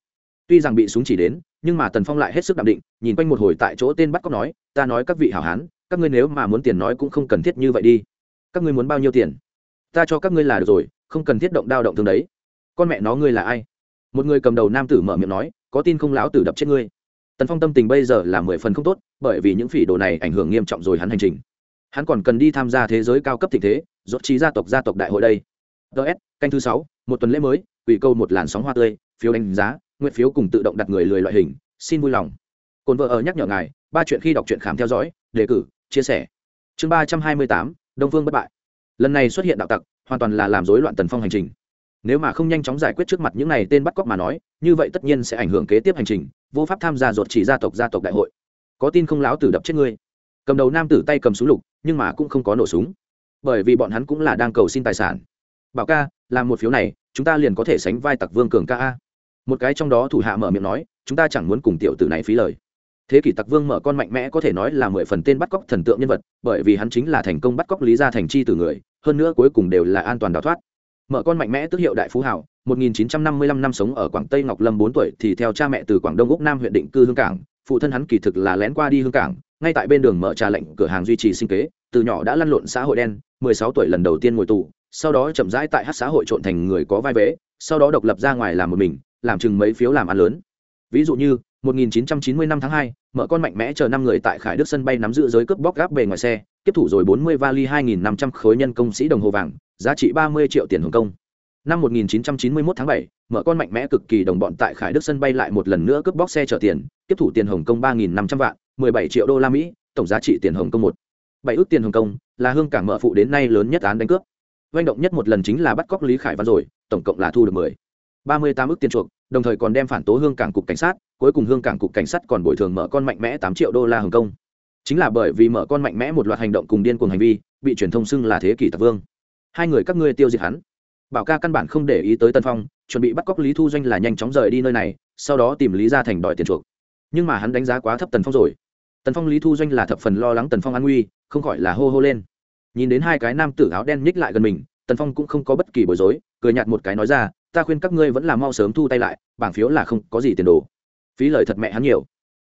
Tuy rằng bị súng chỉ đến, nhưng mà tần phong lại hết sức đ định, nhìn quanh một hồi tại chỗ tên bắt cóc nói, ta nói các vị hảo hán, các ngươi nếu mà muốn tiền nói cũng không cần thiết như vậy đi. Các ngươi muốn bao nhiêu tiền? Ta cho các ngươi là được rồi, không cần thiết động đao động thương đấy con mẹ nó ngươi là ai? Một người cầm đầu nam tử mở miệng nói, có tin không lão tử đập chết ngươi? Tần phong tâm tình bây giờ là mười phần không tốt, bởi vì những phỉ đồ này ảnh hưởng nghiêm trọng rồi hắn hành trình. Hắn còn cần đi tham gia thế giới cao cấp tình thế dốt trí gia tộc gia tộc đại hội đây. Ts canh thứ sáu, một tuần lễ mới ủy câu một làn sóng hoa tươi, phiếu đánh giá, nguyện phiếu cùng tự động đặt người lười loại hình, xin vui lòng. Cồn vợ ở nhắc nhở ngài, ba chuyện khi đọc truyện khám theo dõi, đề cử, chia sẻ. Chương ba trăm hai mươi tám, đông phương bất bại. Lần này xuất hiện đạo tặc, hoàn toàn là làm rối loạn tần phong hành trình nếu mà không nhanh chóng giải quyết trước mặt những này tên bắt cóc mà nói, như vậy tất nhiên sẽ ảnh hưởng kế tiếp hành trình, vô pháp tham gia ruột chỉ gia tộc gia tộc đại hội. Có tin không láo tử đập chết ngươi. Cầm đầu nam tử tay cầm súng lục, nhưng mà cũng không có nổ súng. Bởi vì bọn hắn cũng là đang cầu xin tài sản. Bảo ca, làm một phiếu này, chúng ta liền có thể sánh vai tặc vương cường ca a. Một cái trong đó thủ hạ mở miệng nói, chúng ta chẳng muốn cùng tiểu tử này phí lời. Thế kỷ tặc vương mở con mạnh mẽ có thể nói là mười phần tên bắt cóc thần tượng nhân vật, bởi vì hắn chính là thành công bắt cóc lý gia thành chi từ người, hơn nữa cuối cùng đều là an toàn đào thoát mở con mạnh mẽ tức hiệu đại phú hảo 1955 năm sống ở quảng tây ngọc lâm 4 tuổi thì theo cha mẹ từ quảng đông úc nam huyện định cư hương cảng phụ thân hắn kỳ thực là lén qua đi hương cảng ngay tại bên đường mở trà lệnh cửa hàng duy trì sinh kế từ nhỏ đã lăn lộn xã hội đen 16 tuổi lần đầu tiên ngồi tù sau đó chậm rãi tại hát xã hội trộn thành người có vai vế sau đó độc lập ra ngoài làm một mình làm chừng mấy phiếu làm ăn lớn. Ví dụ như 1990 năm tháng 2, mở con mạnh mẽ chờ năm người tại Khải Đức sân bay nắm giữ giới cướp bóc gáp bề ngoài xe, tiếp thủ rồi 40 vali 2500 khối nhân công sĩ đồng hồ vàng, giá trị 30 triệu tiền Hồng Kông. Năm 1991 tháng 7, mở con mạnh mẽ cực kỳ đồng bọn tại Khải Đức sân bay lại một lần nữa cướp bóc xe chở tiền, tiếp thủ tiền Hồng Kông 3500 vạn, 17 triệu đô la Mỹ, tổng giá trị tiền Hồng Kông 1. 7 ước tiền Hồng Kông, là hương cảng mở phụ đến nay lớn nhất án đánh cướp. Doanh động nhất một lần chính là bắt cóc Lý Khải Văn rồi, tổng cộng là thu được 10 38 ước tiền chuộc, đồng thời còn đem phản tố hương cảng cục cảnh sát, cuối cùng hương cảng cục cảnh sát còn bồi thường mở con mạnh mẽ 8 triệu đô la Hồng Kông. Chính là bởi vì mở con mạnh mẽ một loạt hành động cùng điên cuồng hành vi, bị truyền thông xưng là thế kỷ tặc vương. Hai người các ngươi tiêu diệt hắn. Bảo ca căn bản không để ý tới Tân Phong, chuẩn bị bắt cóc Lý Thu Doanh là nhanh chóng rời đi nơi này, sau đó tìm Lý Gia Thành đòi tiền chuộc. Nhưng mà hắn đánh giá quá thấp Tần Phong rồi. Tần Phong Lý Thu Doanh là thập phần lo lắng Tần Phong an nguy, không khỏi là hô hô lên. Nhìn đến hai cái nam tử áo đen nhích lại gần mình, Tần Phong cũng không có bất kỳ bối rối, cười nhạt một cái nói ra, ta khuyên các ngươi vẫn là mau sớm thu tay lại bảng phiếu là không có gì tiền đồ phí lời thật mẹ hắn nhiều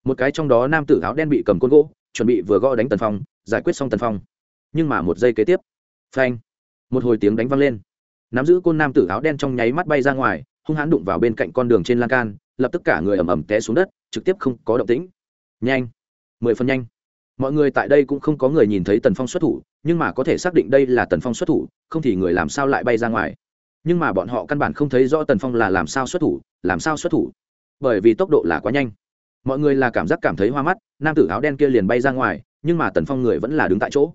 một cái trong đó nam tử áo đen bị cầm côn gỗ chuẩn bị vừa gõ đánh tần phong giải quyết xong tần phong nhưng mà một giây kế tiếp phanh một hồi tiếng đánh văng lên. Nắm giữ côn nam tử áo đen trong nháy mắt bay ra ngoài, hung hãn đụng vào bên cạnh con đường trên lan can, lập tức cả người ầm ầm té xuống đất, trực tiếp không có động tĩnh. Nhanh! Mười phân nhanh! Mọi người tại đây cũng không có người nhìn thấy tần phong xuất thủ, nhưng mà có thể xác định đây là tần phong xuất thủ, không thì người làm sao lại bay ra ngoài. Nhưng mà bọn họ căn bản không thấy rõ tần phong là làm sao xuất thủ, làm sao xuất thủ. Bởi vì tốc độ là quá nhanh. Mọi người là cảm giác cảm thấy hoa mắt, nam tử áo đen kia liền bay ra ngoài, nhưng mà tần phong người vẫn là đứng tại chỗ.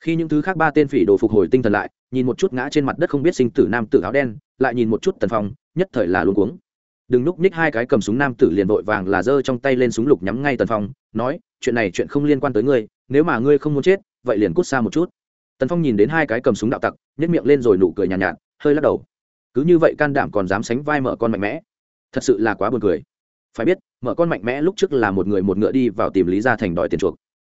Khi những thứ khác ba tên phỉ đồ phục hồi tinh thần lại nhìn một chút ngã trên mặt đất không biết sinh tử nam tử áo đen lại nhìn một chút tần phong nhất thời là luôn cuống. Đừng núp ních hai cái cầm súng nam tử liền vội vàng là giơ trong tay lên súng lục nhắm ngay tần phong nói chuyện này chuyện không liên quan tới ngươi nếu mà ngươi không muốn chết vậy liền cút xa một chút. Tần phong nhìn đến hai cái cầm súng đạo tặc nhét miệng lên rồi nụ cười nhàn nhạt, nhạt hơi lắc đầu. Cứ như vậy can đảm còn dám sánh vai mở con mạnh mẽ. Thật sự là quá buồn cười. Phải biết mở con mạnh mẽ lúc trước là một người một ngựa đi vào tìm lý gia thành đòi tiền chuộc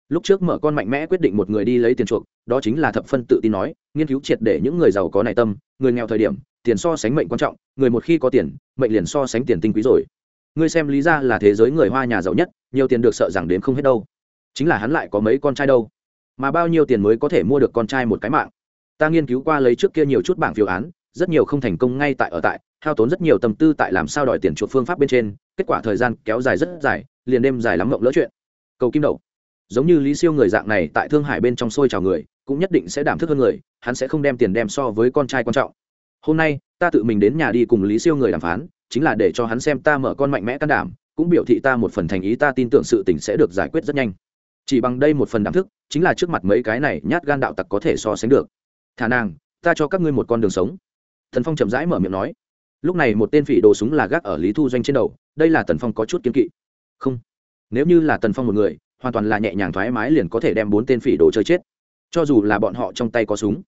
lúc trước mở con mạnh mẽ quyết định một người đi lấy tiền chuộc, đó chính là thập phân tự tin nói, nghiên cứu triệt để những người giàu có này tâm, người nghèo thời điểm, tiền so sánh mệnh quan trọng, người một khi có tiền, mệnh liền so sánh tiền tinh quý rồi. Ngươi xem lý ra là thế giới người hoa nhà giàu nhất, nhiều tiền được sợ rằng đến không hết đâu. Chính là hắn lại có mấy con trai đâu. Mà bao nhiêu tiền mới có thể mua được con trai một cái mạng? Ta nghiên cứu qua lấy trước kia nhiều chút bảng phiếu án, rất nhiều không thành công ngay tại ở tại, hao tốn rất nhiều tâm tư tại làm sao đòi tiền chuộc phương pháp bên trên, kết quả thời gian kéo dài rất dài, liền đêm dài lắm mộng lỡ chuyện. Cầu kim đầu giống như lý siêu người dạng này tại thương hải bên trong xôi trào người, cũng nhất định sẽ đảm thức hơn người, hắn sẽ không đem tiền đem so với con trai quan trọng. Hôm nay, ta tự mình đến nhà đi cùng lý siêu người đàm phán, chính là để cho hắn xem ta mở con mạnh mẽ can đảm, cũng biểu thị ta một phần thành ý ta tin tưởng sự tình sẽ được giải quyết rất nhanh. Chỉ bằng đây một phần đảm thức, chính là trước mặt mấy cái này nhát gan đạo tặc có thể so sánh được. Thả nàng, ta cho các ngươi một con đường sống. Thần phong chậm rãi mở miệng nói. Lúc này một tên phỉ đồ súng là gác ở lý thu doanh trên đầu, đây là tần phong có chút kiên kỵ. Không, nếu như là tần phong một người hoàn toàn là nhẹ nhàng thoải mái liền có thể đem bốn tên phỉ đồ chơi chết. Cho dù là bọn họ trong tay có súng.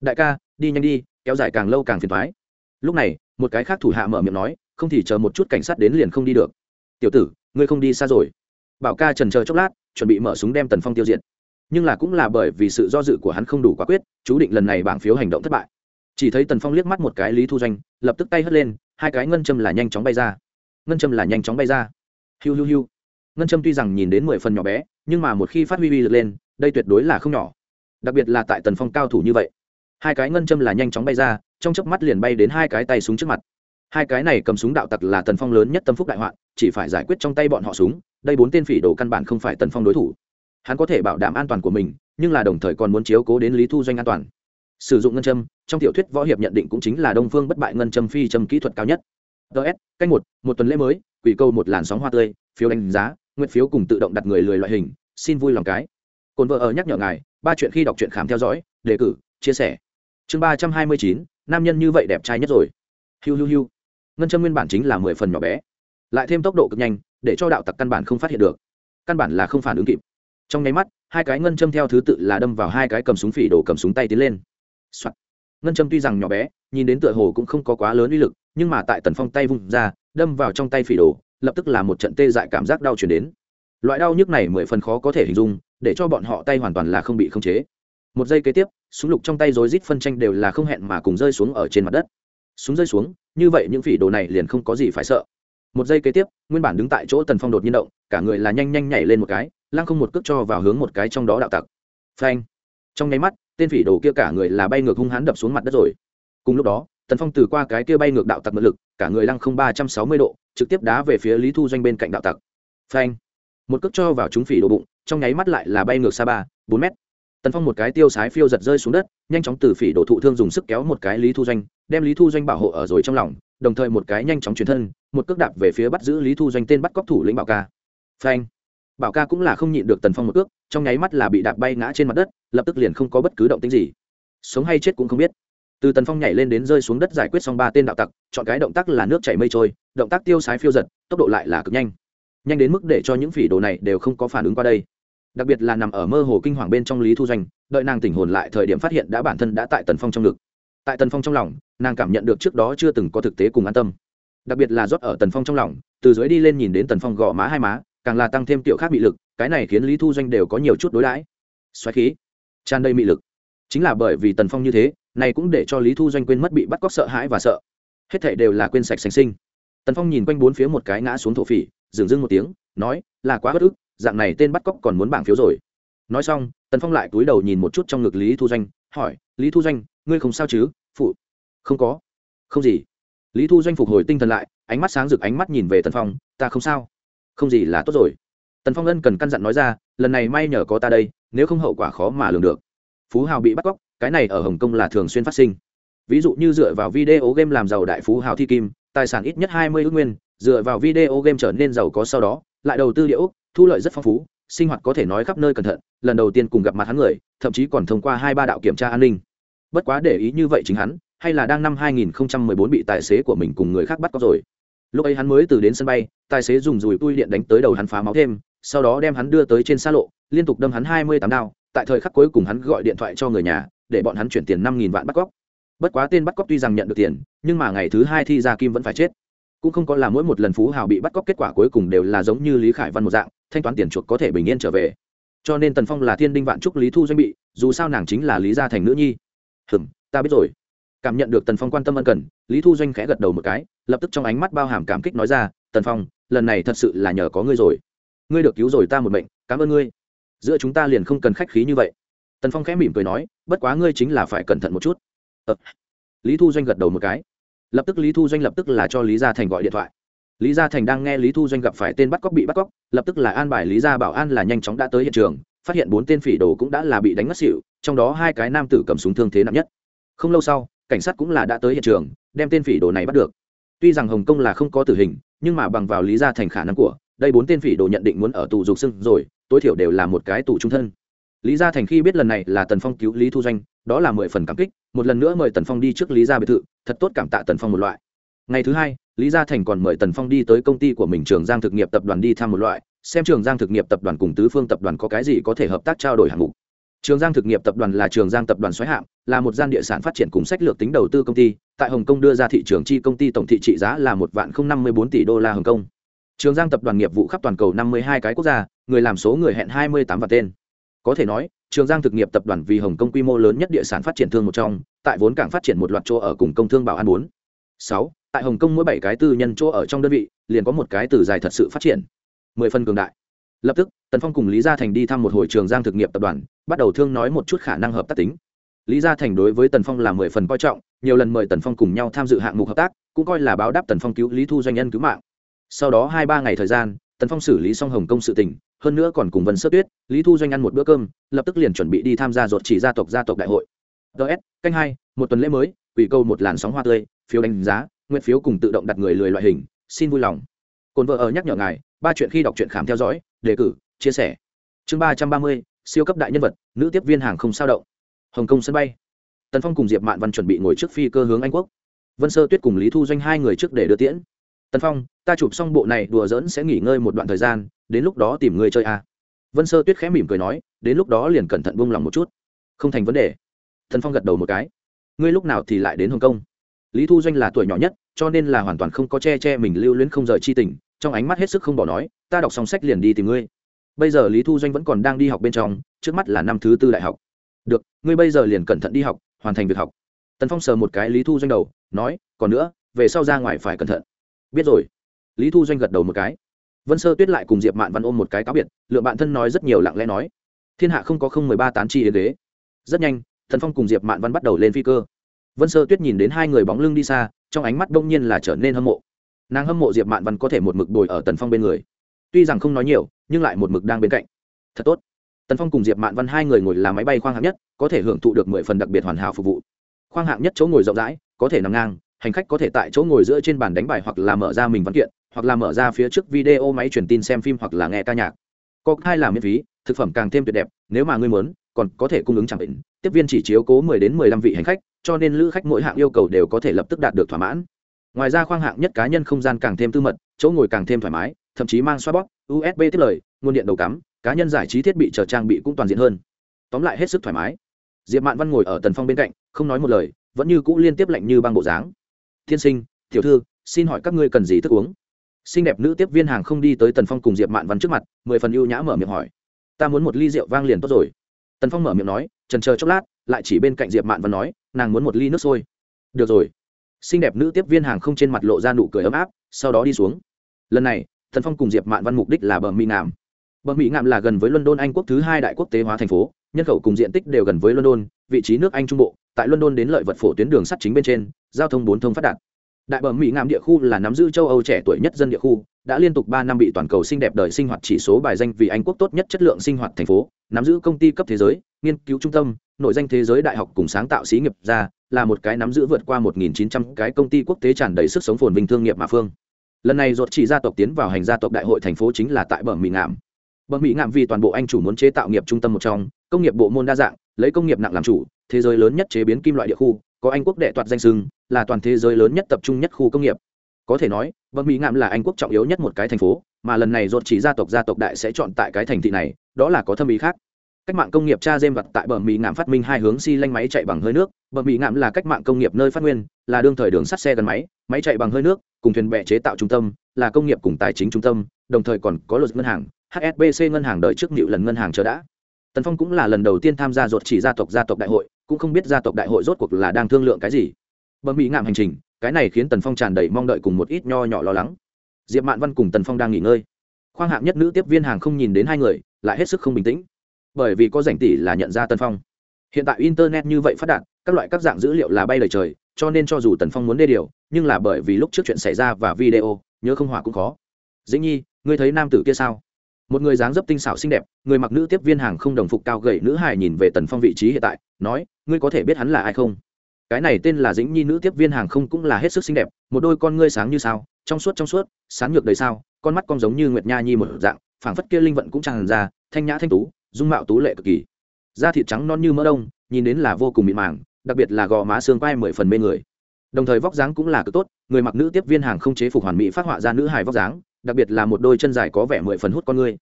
Đại ca, đi nhanh đi, kéo dài càng lâu càng phiền thoái lúc này, một cái khác thủ hạ mở miệng nói, không thì chờ một chút cảnh sát đến liền không đi được. Tiểu tử, ngươi không đi xa rồi. Bảo ca trần chờ chốc lát, chuẩn bị mở súng đem tần phong tiêu diệt. Nhưng là cũng là bởi vì sự do dự của hắn không đủ quả quyết, chú định lần này bảng phiếu hành động thất bại. Chỉ thấy tần phong liếc mắt một cái lý thu doanh, lập tức tay hất lên, hai cái ngân châm là nhanh chóng bay ra. Ngân châm là nhanh chóng bay ra. Hiu hiu hiu ngân châm tuy rằng nhìn đến mười phần nhỏ bé, nhưng mà một khi phát huy uy lực lên, đây tuyệt đối là không nhỏ. Đặc biệt là tại tần phong cao thủ như vậy. Hai cái ngân châm là nhanh chóng bay ra, trong chớp mắt liền bay đến hai cái tay súng trước mặt. Hai cái này cầm súng đạo tặc là tần phong lớn nhất tâm phúc đại hoạn chỉ phải giải quyết trong tay bọn họ súng, đây bốn tên phỉ đồ căn bản không phải tần phong đối thủ. Hắn có thể bảo đảm an toàn của mình, nhưng là đồng thời còn muốn chiếu cố đến lý thu doanh an toàn. Sử dụng ngân châm, trong tiểu thuyết võ hiệp nhận định cũng chính là đông phương bất bại ngân châm phi châm kỹ thuật cao nhất. Ts canh một một tuần lễ mới, quỷ câu một làn sóng hoa tươi, phiếu đánh giá nguyện phiếu cùng tự động đặt người lười loại hình, xin vui lòng cái. Cồn vợ ở nhắc nhở ngài, ba chuyện khi đọc truyện khám theo dõi, đề cử, chia sẻ. Chương ba trăm hai mươi chín, nam nhân như vậy đẹp trai nhất rồi. Hiu hiu hiu. Ngân châm nguyên bản chính là mười phần nhỏ bé. Lại thêm tốc độ cực nhanh, để cho đạo tặc căn bản không phát hiện được. Căn bản là không phản ứng kịp. Trong nháy mắt, hai cái ngân châm theo thứ tự là đâm vào hai cái cầm súng phỉ đổ cầm súng tay tiến lên、Soạn. ngân châm tuy rằng nhỏ bé, nhìn đến tựa hồ cũng không có quá lớn uy lực, nhưng mà tại tần phong tay vung ra, đâm vào trong tay phỉ đổ lập tức là một trận tê dại cảm giác đau chuyển đến. Loại đau nhức này mười phần khó có thể hình dung, để cho bọn họ tay hoàn toàn là không bị khống chế. Một giây kế tiếp, súng lục trong tay rối rít phân tranh đều là không hẹn mà cùng rơi xuống ở trên mặt đất. Súng rơi xuống, như vậy những phỉ đồ này liền không có gì phải sợ. Một giây kế tiếp, nguyên bản đứng tại chỗ tần phong đột nhiên động, cả người là nhanh nhanh nhảy lên một cái, lăng không một cước cho vào hướng một cái trong đó đạo tặc. Phanh! Trong nháy mắt, tên phỉ đồ kia cả người là bay ngược hung hãn đập xuống mặt đất rồi. Cùng lúc đó tần phong từ qua cái kia bay ngược đạo tặc mượn lực, cả người lăng không ba trăm sáu mươi độ, trực tiếp đá về phía lý thu doanh bên cạnh đạo tặc. Phanh! Một cước cho vào chúng phỉ đổ bụng, trong nháy mắt lại là bay ngược xa ba, bốn mét. Tần phong một cái tiêu sái phiêu giật rơi xuống đất, nhanh chóng từ phỉ đổ thụ thương dùng sức kéo một cái lý thu doanh, đem lý thu doanh bảo hộ ở rồi trong lòng, đồng thời một cái nhanh chóng chuyển thân, một cước đạp về phía bắt giữ lý thu doanh tên bắt cóc thủ lĩnh bảo ca. Phanh! Bảo ca cũng là không nhịn được tần phong một cước, trong nháy mắt là bị đạp bay ngã trên mặt đất, lập tức liền không có bất cứ động tính gì. Sống hay chết cũng không biết từ tần phong nhảy lên đến rơi xuống đất giải quyết xong ba tên đạo tặc, chọn cái động tác là nước chảy mây trôi, động tác tiêu sái phiêu giật, tốc độ lại là cực nhanh. Nhanh đến mức để cho những phỉ đồ này đều không có phản ứng qua đây. Đặc biệt là nằm ở mơ hồ kinh hoàng bên trong lý thu doanh, đợi nàng tỉnh hồn lại thời điểm phát hiện đã bản thân đã tại tần phong trong ngực. Tại tần phong trong lòng, nàng cảm nhận được trước đó chưa từng có thực tế cùng an tâm. Đặc biệt là rót ở tần phong trong lòng, từ dưới đi lên nhìn đến tần phong gõ má hai má, càng là tăng thêm tiểu khác bị lực, cái này khiến lý thu doanh đều có nhiều chút đối đãi. Xoáy khí, tràn đầy mị lực. Chính là bởi vì tần phong như thế này cũng để cho lý thu doanh quên mất bị bắt cóc sợ hãi và sợ. Hết thảy đều là quên sạch sành sinh. Tần phong nhìn quanh bốn phía một cái ngã xuống thổ phỉ, dừng dưng một tiếng, nói, là quá bất ức, dạng này tên bắt cóc còn muốn bảng phiếu rồi. Nói xong, tần phong lại cúi đầu nhìn một chút trong ngực lý thu doanh, hỏi, lý thu doanh, ngươi không sao chứ? Phụ. Không có. Không gì. Lý thu doanh phục hồi tinh thần lại, ánh mắt sáng rực ánh mắt nhìn về tần phong, ta không sao. Không gì là tốt rồi. Tần phong ân cần căn dặn nói ra, lần này may nhờ có ta đây, nếu không hậu quả khó mà lường được. Phú hào bị bắt cóc cái này ở hồng kông là thường xuyên phát sinh. Ví dụ như dựa vào video game làm giàu đại phú hào thi kim tài sản ít nhất hai mươi ước nguyên dựa vào video game trở nên giàu có sau đó lại đầu tư liễu, thu lợi rất phong phú sinh hoạt có thể nói khắp nơi cẩn thận lần đầu tiên cùng gặp mặt hắn người thậm chí còn thông qua hai ba đạo kiểm tra an ninh. Bất quá để ý như vậy chính hắn hay là đang năm 2014 bị tài xế của mình cùng người khác bắt cóc rồi. Lúc ấy hắn mới từ đến sân bay tài xế dùng dùi tui điện đánh tới đầu hắn phá máu thêm sau đó đem hắn đưa tới trên xa lộ liên tục đâm hắn hai mươi tám đao tại thời khắc cuối cùng hắn gọi điện thoại cho người nhà để bọn hắn chuyển tiền năm nghìn vạn bắt cóc. Bất quá tên bắt cóc tuy rằng nhận được tiền, nhưng mà ngày thứ hai thi ra kim vẫn phải chết. Cũng không có là mỗi một lần phú hào bị bắt cóc kết quả cuối cùng đều là giống như lý khải văn một dạng, thanh toán tiền chuộc có thể bình yên trở về. Cho nên tần phong là thiên đinh vạn trúc lý thu doanh bị, dù sao nàng chính là lý gia thành nữ nhi. Hừm, ta biết rồi. Cảm nhận được tần phong quan tâm ân cần, lý thu doanh khẽ gật đầu một cái, lập tức trong ánh mắt bao hàm cảm kích nói ra, tần phong, lần này thật sự là nhờ có ngươi rồi. Ngươi được cứu rồi ta một mệnh, cảm ơn ngươi. Giữa chúng ta liền không cần khách khí như vậy tần phong khẽ mỉm cười nói, bất quá ngươi chính là phải cẩn thận một chút. Ờ. lý thu doanh gật đầu một cái. Lập tức lý thu doanh lập tức là cho lý gia thành gọi điện thoại. Lý gia thành đang nghe lý thu doanh gặp phải tên bắt cóc bị bắt cóc, lập tức là an bài lý gia bảo an là nhanh chóng đã tới hiện trường, phát hiện bốn tên phỉ đồ cũng đã là bị đánh ngất xỉu, trong đó hai cái nam tử cầm súng thương thế nặng nhất. Không lâu sau, cảnh sát cũng là đã tới hiện trường, đem tên phỉ đồ này bắt được. Tuy rằng hồng kông là không có tử hình, nhưng mà bằng vào lý gia thành khả năng của, đây bốn tên phỉ đồ nhận định muốn ở tù dục sưng rồi, tối thiểu đều là một cái tù trung thân lý gia thành khi biết lần này là tần phong cứu lý thu doanh, đó là mười phần cảm kích, một lần nữa mời tần phong đi trước lý gia biệt thự, thật tốt cảm tạ tần phong một loại. Ngày thứ hai, lý gia thành còn mời tần phong đi tới công ty của mình trường giang thực nghiệp tập đoàn đi thăm một loại, xem trường giang thực nghiệp tập đoàn cùng tứ phương tập đoàn có cái gì có thể hợp tác trao đổi hạng mục. Trường giang thực nghiệp tập đoàn là trường giang tập đoàn xoáy hạng, là một gian địa sản phát triển cùng sách lược tính đầu tư công ty, tại hồng kông đưa ra thị trường chi công ty tổng thị trị giá là một vạn không năm mươi bốn tỷ đô la hồng kông. Trường giang tập đoàn nghiệp vụ khắp toàn cầu năm mươi hai cái quốc gia, người làm số người hẹn hai mươi tám vạn tên có thể nói, trường giang thực nghiệp tập đoàn vì hồng kông quy mô lớn nhất địa sản phát triển thương một trong, tại vốn cảng phát triển một loạt chỗ ở cùng công thương bảo an bốn. Sáu, tại hồng kông mỗi bảy cái tư nhân chỗ ở trong đơn vị, liền có một cái từ dài thật sự phát triển. Mười phân cường đại. Lập tức, tần phong cùng lý gia thành đi thăm một hồi trường giang thực nghiệp tập đoàn, bắt đầu thương nói một chút khả năng hợp tác tính. Lý gia thành đối với tần phong là mười phần coi trọng, nhiều lần mời tần phong cùng nhau tham dự hạng mục hợp tác, cũng coi là báo đáp tần phong cứu lý thu doanh nhân cứu mạng. Sau đó hai ba ngày thời gian, tần phong xử lý xong hồng kông sự tình hơn nữa còn cùng vân sơ tuyết, lý thu doanh ăn một bữa cơm, lập tức liền chuẩn bị đi tham gia ruột chỉ gia tộc gia tộc đại hội. Ts canh hai, một tuần lễ mới, quỷ câu một làn sóng hoa tươi, phiếu đánh giá, nguyện phiếu cùng tự động đặt người lười loại hình, xin vui lòng. Cồn vợ ở nhắc nhở ngài, ba chuyện khi đọc truyện khám theo dõi, đề cử, chia sẻ. Chương ba trăm ba mươi, siêu cấp đại nhân vật, nữ tiếp viên hàng không sao động. Hồng kông sân bay. Tần phong cùng diệp mạn văn chuẩn bị ngồi trước phi cơ hướng anh quốc. Vân sơ tuyết cùng lý thu doanh hai người trước để đưa tiễn. Tần phong, ta chụp xong bộ này đùa dỡn sẽ nghỉ ngơi một đoạn thời gian đến lúc đó tìm người chơi à. vân sơ tuyết khẽ mỉm cười nói, đến lúc đó liền cẩn thận buông lòng một chút. Không thành vấn đề. Thần phong gật đầu một cái. Ngươi lúc nào thì lại đến hồng kông? Lý thu doanh là tuổi nhỏ nhất, cho nên là hoàn toàn không có che che mình lưu luyến không rời chi tình, trong ánh mắt hết sức không bỏ nói, ta đọc xong sách liền đi tìm ngươi. Bây giờ lý thu doanh vẫn còn đang đi học bên trong, trước mắt là năm thứ tư đại học. Được, ngươi bây giờ liền cẩn thận đi học, hoàn thành việc học. Tần phong sờ một cái lý thu doanh đầu, nói, còn nữa, về sau ra ngoài phải cẩn thận. Biết rồi. Lý thu doanh gật đầu một cái vân sơ tuyết lại cùng diệp mạn văn ôm một cái cáo biệt, lựa bạn thân nói rất nhiều lặng lẽ nói, thiên hạ không có không mười ba tán chi đến đế rất nhanh thần phong cùng diệp mạn văn bắt đầu lên phi cơ. Vân sơ tuyết nhìn đến hai người bóng lưng đi xa, trong ánh mắt đông nhiên là trở nên hâm mộ. Nàng hâm mộ diệp mạn văn có thể một mực bồi ở tần phong bên người. Tuy rằng không nói nhiều, nhưng lại một mực đang bên cạnh. Thật tốt. Tần phong cùng diệp mạn văn hai người ngồi làm máy bay khoang hạng nhất, có thể hưởng thụ được mười phần đặc biệt hoàn hảo phục vụ. Khoang hạng nhất chỗ ngồi rộng rãi, có thể nằm ngang, hành khách có thể tại chỗ ngồi giữa trên bàn đánh bài hoặc là mở ra mình văn kiện hoặc là mở ra phía trước video máy truyền tin xem phim hoặc là nghe ca nhạc. Có hai là miễn phí, thực phẩm càng thêm tuyệt đẹp, nếu mà ngươi muốn, còn có thể cung ứng chẳng định tiếp viên chỉ chiếu cố 10 đến 15 vị hành khách, cho nên lữ khách mỗi hạng yêu cầu đều có thể lập tức đạt được thỏa mãn. Ngoài ra khoang hạng nhất cá nhân không gian càng thêm tư mật, chỗ ngồi càng thêm thoải mái, thậm chí mang xoa bóp usb tiếp lời, nguồn điện đầu cắm, cá nhân giải trí thiết bị chờ trang bị cũng toàn diện hơn. Tóm lại hết sức thoải mái. Diệp mạn văn ngồi ở tần phong bên cạnh, không nói một lời, vẫn như cũ liên tiếp lạnh như băng bộ dáng. Thiên sinh, tiểu thư, xin hỏi các ngươi cần gì thức uống? Xinh đẹp nữ tiếp viên hàng không đi tới tần phong cùng diệp mạn văn trước mặt, mười phần ưu nhã mở miệng hỏi. Ta muốn một ly rượu vang liền tốt rồi. Tần phong mở miệng nói, trần chờ chốc lát, lại chỉ bên cạnh diệp mạn văn nói, nàng muốn một ly nước sôi. Được rồi. Xinh đẹp nữ tiếp viên hàng không trên mặt lộ ra nụ cười ấm áp, sau đó đi xuống. Lần này, tần phong cùng diệp mạn văn mục đích là bờ mỹ ngạm. Bờ mỹ ngạm là gần với london, anh quốc thứ hai đại quốc tế hóa thành phố, nhân khẩu cùng diện tích đều gần với london, vị trí nước anh trung bộ, tại london đến lợi vật phổ tuyến đường sắt chính bên trên, giao thông bốn thông phát đạt đại bờ mỹ ngạm địa khu là nắm giữ châu âu trẻ tuổi nhất dân địa khu, đã liên tục ba năm bị toàn cầu xinh đẹp đời sinh hoạt chỉ số bài danh vì anh quốc tốt nhất chất lượng sinh hoạt thành phố, nắm giữ công ty cấp thế giới, nghiên cứu trung tâm, nội danh thế giới đại học cùng sáng tạo xí nghiệp ra, là một cái nắm giữ vượt qua 1.900 cái công ty quốc tế tràn đầy sức sống phồn vinh thương nghiệp mà phương. Lần này ruột chỉ gia tộc tiến vào hành gia tộc đại hội thành phố chính là tại bờ mỹ ngạm. Bờ mỹ ngạm vì toàn bộ anh chủ muốn chế tạo nghiệp trung tâm một trong, công nghiệp bộ môn đa dạng, lấy công nghiệp nặng làm chủ, thế giới lớn nhất chế biến kim loại địa khu có anh quốc đệ toạt danh sưng là toàn thế giới lớn nhất tập trung nhất khu công nghiệp. Có thể nói bờ mỹ ngạm là anh quốc trọng yếu nhất một cái thành phố, mà lần này ruột chỉ gia tộc gia tộc đại sẽ chọn tại cái thành thị này, đó là có thâm ý khác. Cách mạng công nghiệp cha dêm vật tại bờ mỹ ngạm phát minh hai hướng xi lanh máy chạy bằng hơi nước bờ mỹ ngạm là cách mạng công nghiệp nơi phát nguyên, là đương thời đường sắt xe gắn máy máy chạy bằng hơi nước, cùng thuyền bè chế tạo trung tâm, là công nghiệp cùng tài chính trung tâm, đồng thời còn có luật ngân hàng hsbc ngân hàng đợi trước nịu lần ngân hàng chờ đã. Tần phong cũng là lần đầu tiên tham gia ruột chỉ gia tộc gia tộc đại hội cũng không biết gia tộc đại hội rốt cuộc là đang thương lượng cái gì. Bẩm mỹ ngạm hành trình, cái này khiến tần phong tràn đầy mong đợi cùng một ít nho nhỏ lo lắng. Diệp mạn văn cùng tần phong đang nghỉ ngơi. Khoang hạng nhất nữ tiếp viên hàng không nhìn đến hai người, lại hết sức không bình tĩnh. Bởi vì có rảnh tỷ là nhận ra tần phong. Hiện tại internet như vậy phát đạt, các loại các dạng dữ liệu là bay lời trời, cho nên cho dù tần phong muốn đê điều, nhưng là bởi vì lúc trước chuyện xảy ra và video, nhớ không hỏa cũng khó. Dĩ nhi, ngươi thấy nam tử kia sao? Một người dáng dấp tinh xảo xinh đẹp, người mặc nữ tiếp viên hàng không đồng phục cao gầy nữ hài nhìn về tần phong vị trí hiện tại, nói ngươi có thể biết hắn là ai không? Cái này tên là dĩnh nhi nữ tiếp viên hàng không cũng là hết sức xinh đẹp, một đôi con ngươi sáng như sao, trong suốt trong suốt, sáng nhược đầy sao, con mắt con giống như nguyệt nha nhi một dạng, phảng phất kia linh vận cũng tràn ra, thanh nhã thanh tú, dung mạo tú lệ cực kỳ. Da thịt trắng non như mỡ đông, nhìn đến là vô cùng mịn màng, đặc biệt là gò má xương quai mười phần mê người. Đồng thời vóc dáng cũng là cực tốt, người mặc nữ tiếp viên hàng không chế phục hoàn mỹ phát họa ra nữ hài vóc dáng, đặc biệt là một đôi chân dài có vẻ mười phần hút con ngươi.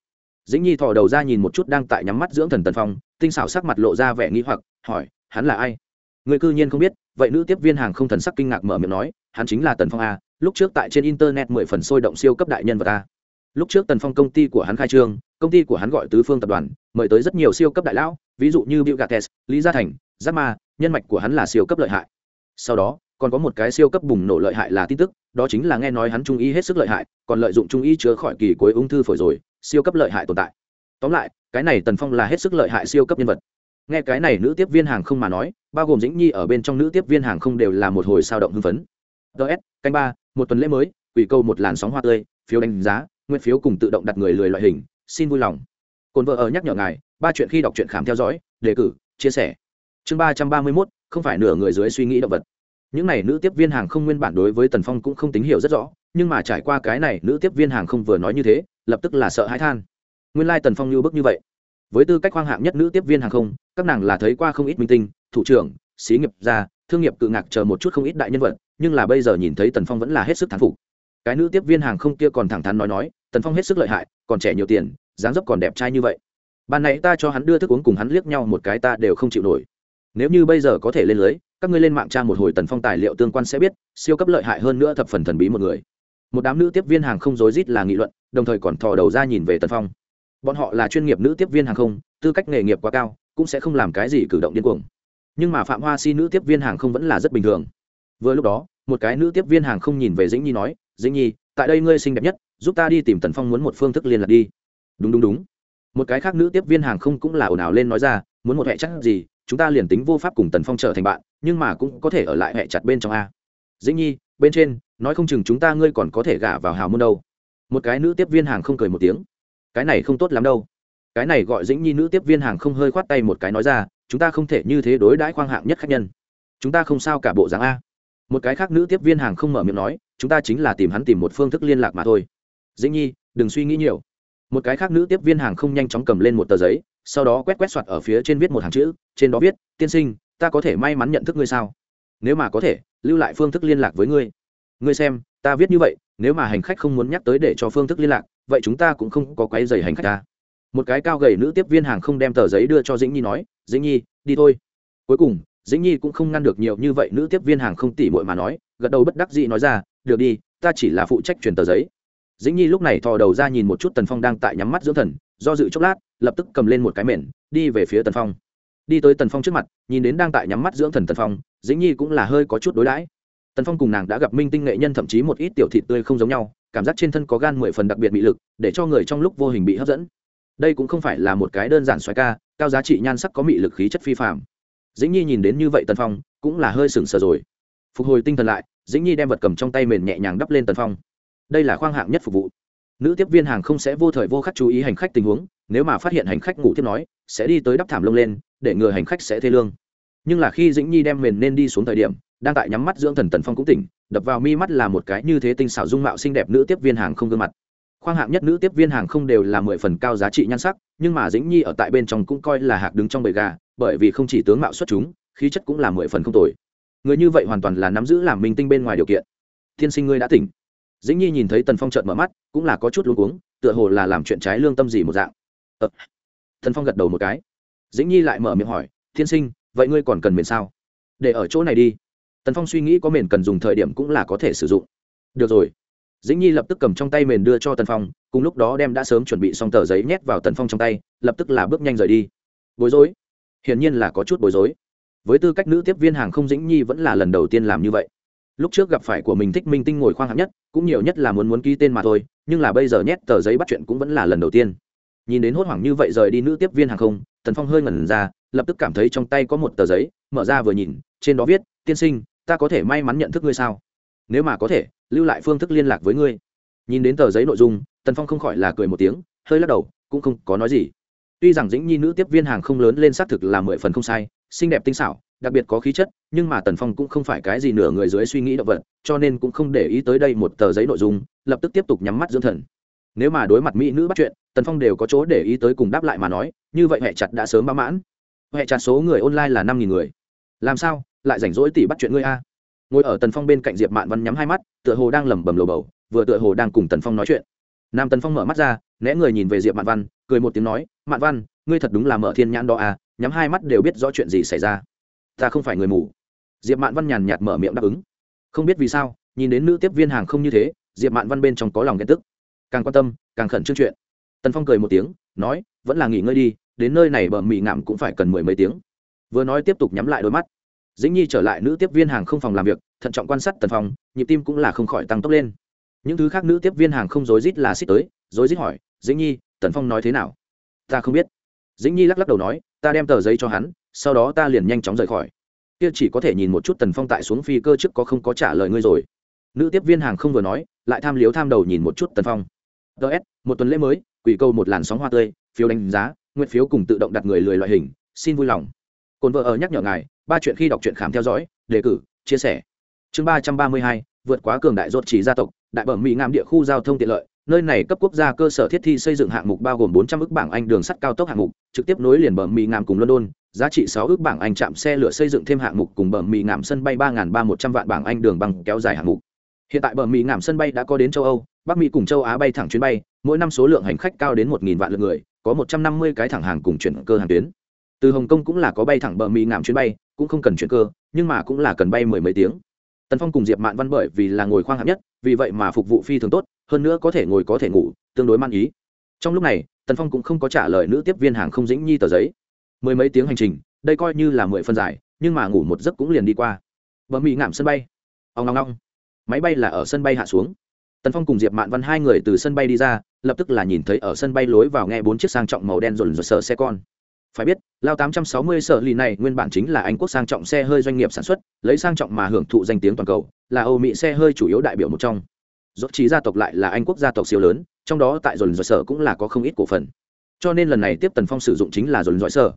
Dĩnh nhi thò đầu ra nhìn một chút đang tại nhắm mắt dưỡng thần tần phong, tinh xảo sắc mặt lộ ra vẻ nghi hoặc, hỏi hắn là ai? Người cư nhiên không biết, vậy nữ tiếp viên hàng không thần sắc kinh ngạc mở miệng nói, hắn chính là tần phong a, lúc trước tại trên internet mười phần sôi động siêu cấp đại nhân vật a. Lúc trước tần phong công ty của hắn khai trương, công ty của hắn gọi tứ phương tập đoàn, mời tới rất nhiều siêu cấp đại lão, ví dụ như bill gates, lý gia thành giáp ma, nhân mạch của hắn là siêu cấp lợi hại. Sau đó, còn có một cái siêu cấp bùng nổ lợi hại là tin tức, đó chính là nghe nói hắn trung y hết sức lợi hại, còn lợi dụng trung y chữa khỏi kỳ cuối ung thư phổi rồi, siêu cấp lợi hại tồn tại. Tóm lại, cái này tần phong là hết sức lợi hại siêu cấp nhân vật nghe cái này nữ tiếp viên hàng không mà nói, bao gồm dĩnh nhi ở bên trong nữ tiếp viên hàng không đều là một hồi sao động hưng phấn. Ts canh ba, một tuần lễ mới, quỷ câu một làn sóng hoa tươi, phiếu đánh giá nguyên phiếu cùng tự động đặt người lười loại hình, xin vui lòng. Cồn vợ ở nhắc nhở ngài, ba chuyện khi đọc truyện khám theo dõi, đề cử, chia sẻ. Chương ba trăm ba mươi mốt, không phải nửa người dưới suy nghĩ động vật. Những này nữ tiếp viên hàng không nguyên bản đối với tần phong cũng không tín hiểu rất rõ, nhưng mà trải qua cái này nữ tiếp viên hàng không vừa nói như thế, lập tức là sợ hãi than. Nguyên lai tần phong như bức như vậy. Với tư cách hoang hạng nhất nữ tiếp viên hàng không các nàng là thấy qua không ít minh tinh, thủ trưởng, xí nghiệp gia, thương nghiệp cự ngạc chờ một chút không ít đại nhân vật, nhưng là bây giờ nhìn thấy tần phong vẫn là hết sức thán phục. Cái nữ tiếp viên hàng không kia còn thẳng thắn nói nói, tần phong hết sức lợi hại, còn trẻ nhiều tiền, dáng dấp còn đẹp trai như vậy. Ban nãy ta cho hắn đưa thức uống cùng hắn liếc nhau một cái ta đều không chịu nổi. Nếu như bây giờ có thể lên lưới, các ngươi lên mạng tra một hồi tần phong tài liệu tương quan sẽ biết, siêu cấp lợi hại hơn nữa thập phần thần bí một người. Một đám nữ tiếp viên hàng không rối rít là nghị luận, đồng thời còn thò đầu ra nhìn về tần phong. Bọn họ là chuyên nghiệp nữ tiếp viên hàng không, tư cách nghề nghiệp quá cao cũng sẽ không làm cái gì cử động điên cuồng. Nhưng mà phạm hoa si nữ tiếp viên hàng không vẫn là rất bình thường. Vừa lúc đó, một cái nữ tiếp viên hàng không nhìn về dĩnh nhi nói, dĩnh nhi, tại đây ngươi xinh đẹp nhất, giúp ta đi tìm tần phong muốn một phương thức liên lạc đi. Đúng đúng đúng. Một cái khác nữ tiếp viên hàng không cũng là ồn ào lên nói ra, muốn một hệ chắc gì, chúng ta liền tính vô pháp cùng tần phong trở thành bạn, nhưng mà cũng có thể ở lại hệ chặt bên trong a. Dĩnh nhi, bên trên, nói không chừng chúng ta ngươi còn có thể gả vào hào môn đâu. Một cái nữ tiếp viên hàng không cười một tiếng. Cái này không tốt lắm đâu cái này gọi dĩnh nhi nữ tiếp viên hàng không hơi khoát tay một cái nói ra, chúng ta không thể như thế đối đãi khoang hạng nhất khách nhân. Chúng ta không sao cả bộ dáng a. Một cái khác nữ tiếp viên hàng không mở miệng nói, chúng ta chính là tìm hắn tìm một phương thức liên lạc mà thôi. Dĩnh nhi, đừng suy nghĩ nhiều. Một cái khác nữ tiếp viên hàng không nhanh chóng cầm lên một tờ giấy, sau đó quét quét soạt ở phía trên viết một hàng chữ, trên đó viết, tiên sinh, ta có thể may mắn nhận thức ngươi sao? Nếu mà có thể, lưu lại phương thức liên lạc với ngươi. Ngươi xem, ta viết như vậy, nếu mà hành khách không muốn nhắc tới để cho phương thức liên lạc, vậy chúng ta cũng không có quái dày hành khách ta một cái cao gầy nữ tiếp viên hàng không đem tờ giấy đưa cho dĩnh nhi nói, dĩnh nhi, đi thôi. Cuối cùng, dĩnh nhi cũng không ngăn được nhiều như vậy, nữ tiếp viên hàng không tỉ mội mà nói, gật đầu bất đắc dĩ nói ra, được đi, ta chỉ là phụ trách truyền tờ giấy. Dĩnh nhi lúc này thò đầu ra nhìn một chút tần phong đang tại nhắm mắt dưỡng thần, do dự chốc lát, lập tức cầm lên một cái mền, đi về phía tần phong. Đi tới tần phong trước mặt, nhìn đến đang tại nhắm mắt dưỡng thần tần phong, dĩnh nhi cũng là hơi có chút đối đãi. Tần phong cùng nàng đã gặp minh tinh nghệ nhân thậm chí một ít tiểu thịt tươi không giống nhau, cảm giác trên thân có gan mười phần đặc biệt bị lực, để cho người trong lúc vô hình bị hấp dẫn đây cũng không phải là một cái đơn giản xoáy ca, cao giá trị nhan sắc có mị lực khí chất phi phạm dĩnh nhi nhìn đến như vậy tần phong, cũng là hơi sừng sờ rồi. Phục hồi tinh thần lại, dĩnh nhi đem vật cầm trong tay mền nhẹ nhàng đắp lên tần phong. Đây là khoang hạng nhất phục vụ. Nữ tiếp viên hàng không sẽ vô thời vô khắc chú ý hành khách tình huống, nếu mà phát hiện hành khách ngủ tiếp nói, sẽ đi tới đắp thảm lông lên, để ngừa hành khách sẽ thê lương. Nhưng là khi dĩnh nhi đem mền nên đi xuống thời điểm, đang tại nhắm mắt dưỡng thần tần phong cũng tỉnh, đập vào mi mắt là một cái như thế tinh xảo dung mạo xinh đẹp nữ tiếp viên hàng không gương mặt khoang hạng nhất nữ tiếp viên hàng không đều là mười phần cao giá trị nhan sắc, nhưng mà dĩnh nhi ở tại bên trong cũng coi là hạc đứng trong bầy gà, bởi vì không chỉ tướng mạo xuất chúng, khí chất cũng là mười phần không tồi. Người như vậy hoàn toàn là nắm giữ làm minh tinh bên ngoài điều kiện. Tiên sinh ngươi đã tỉnh. Dĩnh nhi nhìn thấy tần phong trợn mở mắt, cũng là có chút luống cuống, tựa hồ là làm chuyện trái lương tâm gì một dạng. Ờ. tần phong gật đầu một cái. Dĩnh nhi lại mở miệng hỏi thiên sinh, vậy ngươi còn cần miền sao? Để ở chỗ này đi. Tần phong suy nghĩ có miền cần dùng thời điểm cũng là có thể sử dụng. Được rồi dĩnh nhi lập tức cầm trong tay mền đưa cho tần phong, cùng lúc đó đem đã sớm chuẩn bị xong tờ giấy nhét vào tần phong trong tay, lập tức là bước nhanh rời đi. Bối rối? Hiển nhiên là có chút bối rối. Với tư cách nữ tiếp viên hàng không, dĩnh nhi vẫn là lần đầu tiên làm như vậy. Lúc trước gặp phải của mình thích minh tinh ngồi khoang hạng nhất, cũng nhiều nhất là muốn muốn ký tên mà thôi, nhưng là bây giờ nhét tờ giấy bắt chuyện cũng vẫn là lần đầu tiên. Nhìn đến hốt hoảng như vậy rời đi nữ tiếp viên hàng không, tần phong hơi ngẩn ra, lập tức cảm thấy trong tay có một tờ giấy, mở ra vừa nhìn, trên đó viết, tiên sinh, ta có thể may mắn nhận thức ngươi sao? Nếu mà có thể, lưu lại phương thức liên lạc với ngươi. Nhìn đến tờ giấy nội dung, tần phong không khỏi là cười một tiếng, hơi lắc đầu, cũng không có nói gì. Tuy rằng dĩnh nhi nữ tiếp viên hàng không lớn lên xác thực là mười phần không sai, xinh đẹp tinh xảo, đặc biệt có khí chất, nhưng mà tần phong cũng không phải cái gì nửa người dưới suy nghĩ động vật, cho nên cũng không để ý tới đây một tờ giấy nội dung, lập tức tiếp tục nhắm mắt dưỡng thần. Nếu mà đối mặt mỹ nữ bắt chuyện, tần phong đều có chỗ để ý tới cùng đáp lại mà nói, như vậy hệ chặt đã sớm bá mãn. Hệ chặt số người online là năm nghìn người. Làm sao, lại rảnh rỗi tỷ bắt chuyện ngươi a? Ngồi ở tần phong bên cạnh diệp mạn văn nhắm hai mắt, tựa hồ đang lẩm bẩm lầu bầu, vừa tựa hồ đang cùng tần phong nói chuyện. Nam tần phong mở mắt ra, né người nhìn về diệp mạn văn, cười một tiếng nói, mạn văn, ngươi thật đúng là mở thiên nhãn đó à nhắm hai mắt đều biết rõ chuyện gì xảy ra. Ta không phải người mù. Diệp mạn văn nhàn nhạt mở miệng đáp ứng. Không biết vì sao, nhìn đến nữ tiếp viên hàng không như thế, diệp mạn văn bên trong có lòng ghen tức. Càng quan tâm, càng khẩn trương chuyện. Tần phong cười một tiếng, nói, vẫn là nghỉ ngơi đi, đến nơi này bờ mị ngạm cũng phải cần mười mấy tiếng. Vừa nói tiếp tục nhắm lại đôi mắt dĩnh nhi trở lại nữ tiếp viên hàng không phòng làm việc, thận trọng quan sát tần phong, nhịp tim cũng là không khỏi tăng tốc lên. Những thứ khác nữ tiếp viên hàng không rối rít là xích tới, rối rít hỏi, dĩnh nhi, tần phong nói thế nào? Ta không biết. Dĩnh nhi lắc lắc đầu nói, ta đem tờ giấy cho hắn, sau đó ta liền nhanh chóng rời khỏi. Kia chỉ có thể nhìn một chút tần phong tại xuống phi cơ trước có không có trả lời ngươi rồi. Nữ tiếp viên hàng không vừa nói, lại tham liếu tham đầu nhìn một chút tần phong. Ts một tuần lễ mới, quỷ câu một làn sóng hoa tươi, phiếu đánh giá, nguyện phiếu cùng tự động đặt người lười loại hình, xin vui lòng. Cồn vợ ở nhắc nhở ngài ba chuyện khi đọc truyện khám theo dõi đề cử chia sẻ chương ba trăm ba mươi hai vượt quá cường đại rốt chỉ gia tộc đại bẩm mỹ ngam địa khu giao thông tiện lợi nơi này cấp quốc gia cơ sở thiết thi xây dựng hạng mục bao gồm 400 ức bảng Anh đường sắt cao tốc hạng mục, trực tiếp nối liền bờ Mỹ ngàm cùng London, giá trị 6 ức bảng Anh chạm xe lửa xây dựng thêm hạng mục cùng bờ Mỹ ngàm sân bay 3300 vạn bảng Anh đường băng kéo dài hạng mục. Hiện tại bờ Mỹ ngàm sân bay đã có đến châu Âu, Bắc Mỹ cùng châu Á bay thẳng chuyến bay, mỗi năm số lượng hành khách cao đến 1000 vạn lượt người, có 150 cái thẳng hàng cùng chuyển cơ hàng tuyến. Từ Hồng Kông cũng là có bay thẳng bờ Mỹ ngàm chuyến bay, cũng không cần chuyển cơ, nhưng mà cũng là cần bay mười mấy tiếng. Tần Phong cùng Diệp Mạn Văn bởi vì là ngồi khoang hạng nhất, vì vậy mà phục vụ phi thường tốt, hơn nữa có thể ngồi có thể ngủ, tương đối man ý. Trong lúc này tần phong cũng không có trả lời nữ tiếp viên hàng không dĩnh nhi tờ giấy. Mười mấy tiếng hành trình đây coi như là mười phân giải nhưng mà ngủ một giấc cũng liền đi qua. Bờ mỹ ngảm sân bay. Ông long long máy bay là ở sân bay hạ xuống. Tần phong cùng diệp mạn văn hai người từ sân bay đi ra lập tức là nhìn thấy ở sân bay lối vào nghe bốn chiếc sang trọng màu đen rồn rồn sợ xe con phải biết, lao 860 sở lì này nguyên bản chính là anh quốc sang trọng xe hơi doanh nghiệp sản xuất, lấy sang trọng mà hưởng thụ danh tiếng toàn cầu, là âu mỹ xe hơi chủ yếu đại biểu một trong. Dốt trí gia tộc lại là anh quốc gia tộc siêu lớn, trong đó tại dồn dọi sở cũng là có không ít cổ phần. Cho nên lần này tiếp tần phong sử dụng chính là dồn dọi sở.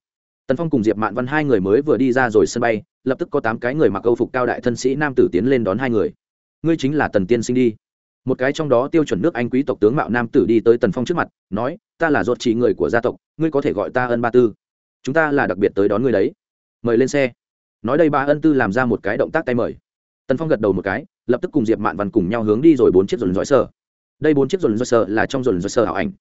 Tần phong cùng diệp mạn văn hai người mới vừa đi ra rồi sân bay, lập tức có tám cái người mặc âu phục cao đại thân sĩ nam tử tiến lên đón hai người. Ngươi chính là tần tiên sinh đi. Một cái trong đó tiêu chuẩn nước anh quý tộc tướng mạo nam tử đi tới tần phong trước mặt, nói, ta là dốt trí người của gia tộc, ngươi có thể gọi ta ân ba tư chúng ta là đặc biệt tới đón người đấy. Mời lên xe. Nói đây ba ân tư làm ra một cái động tác tay mời. Tần phong gật đầu một cái, lập tức cùng diệp mạn văn cùng nhau hướng đi rồi bốn chiếc dồn dõi sở đây bốn chiếc dồn dõi sở là trong dồn dõi sở ảo ảnh.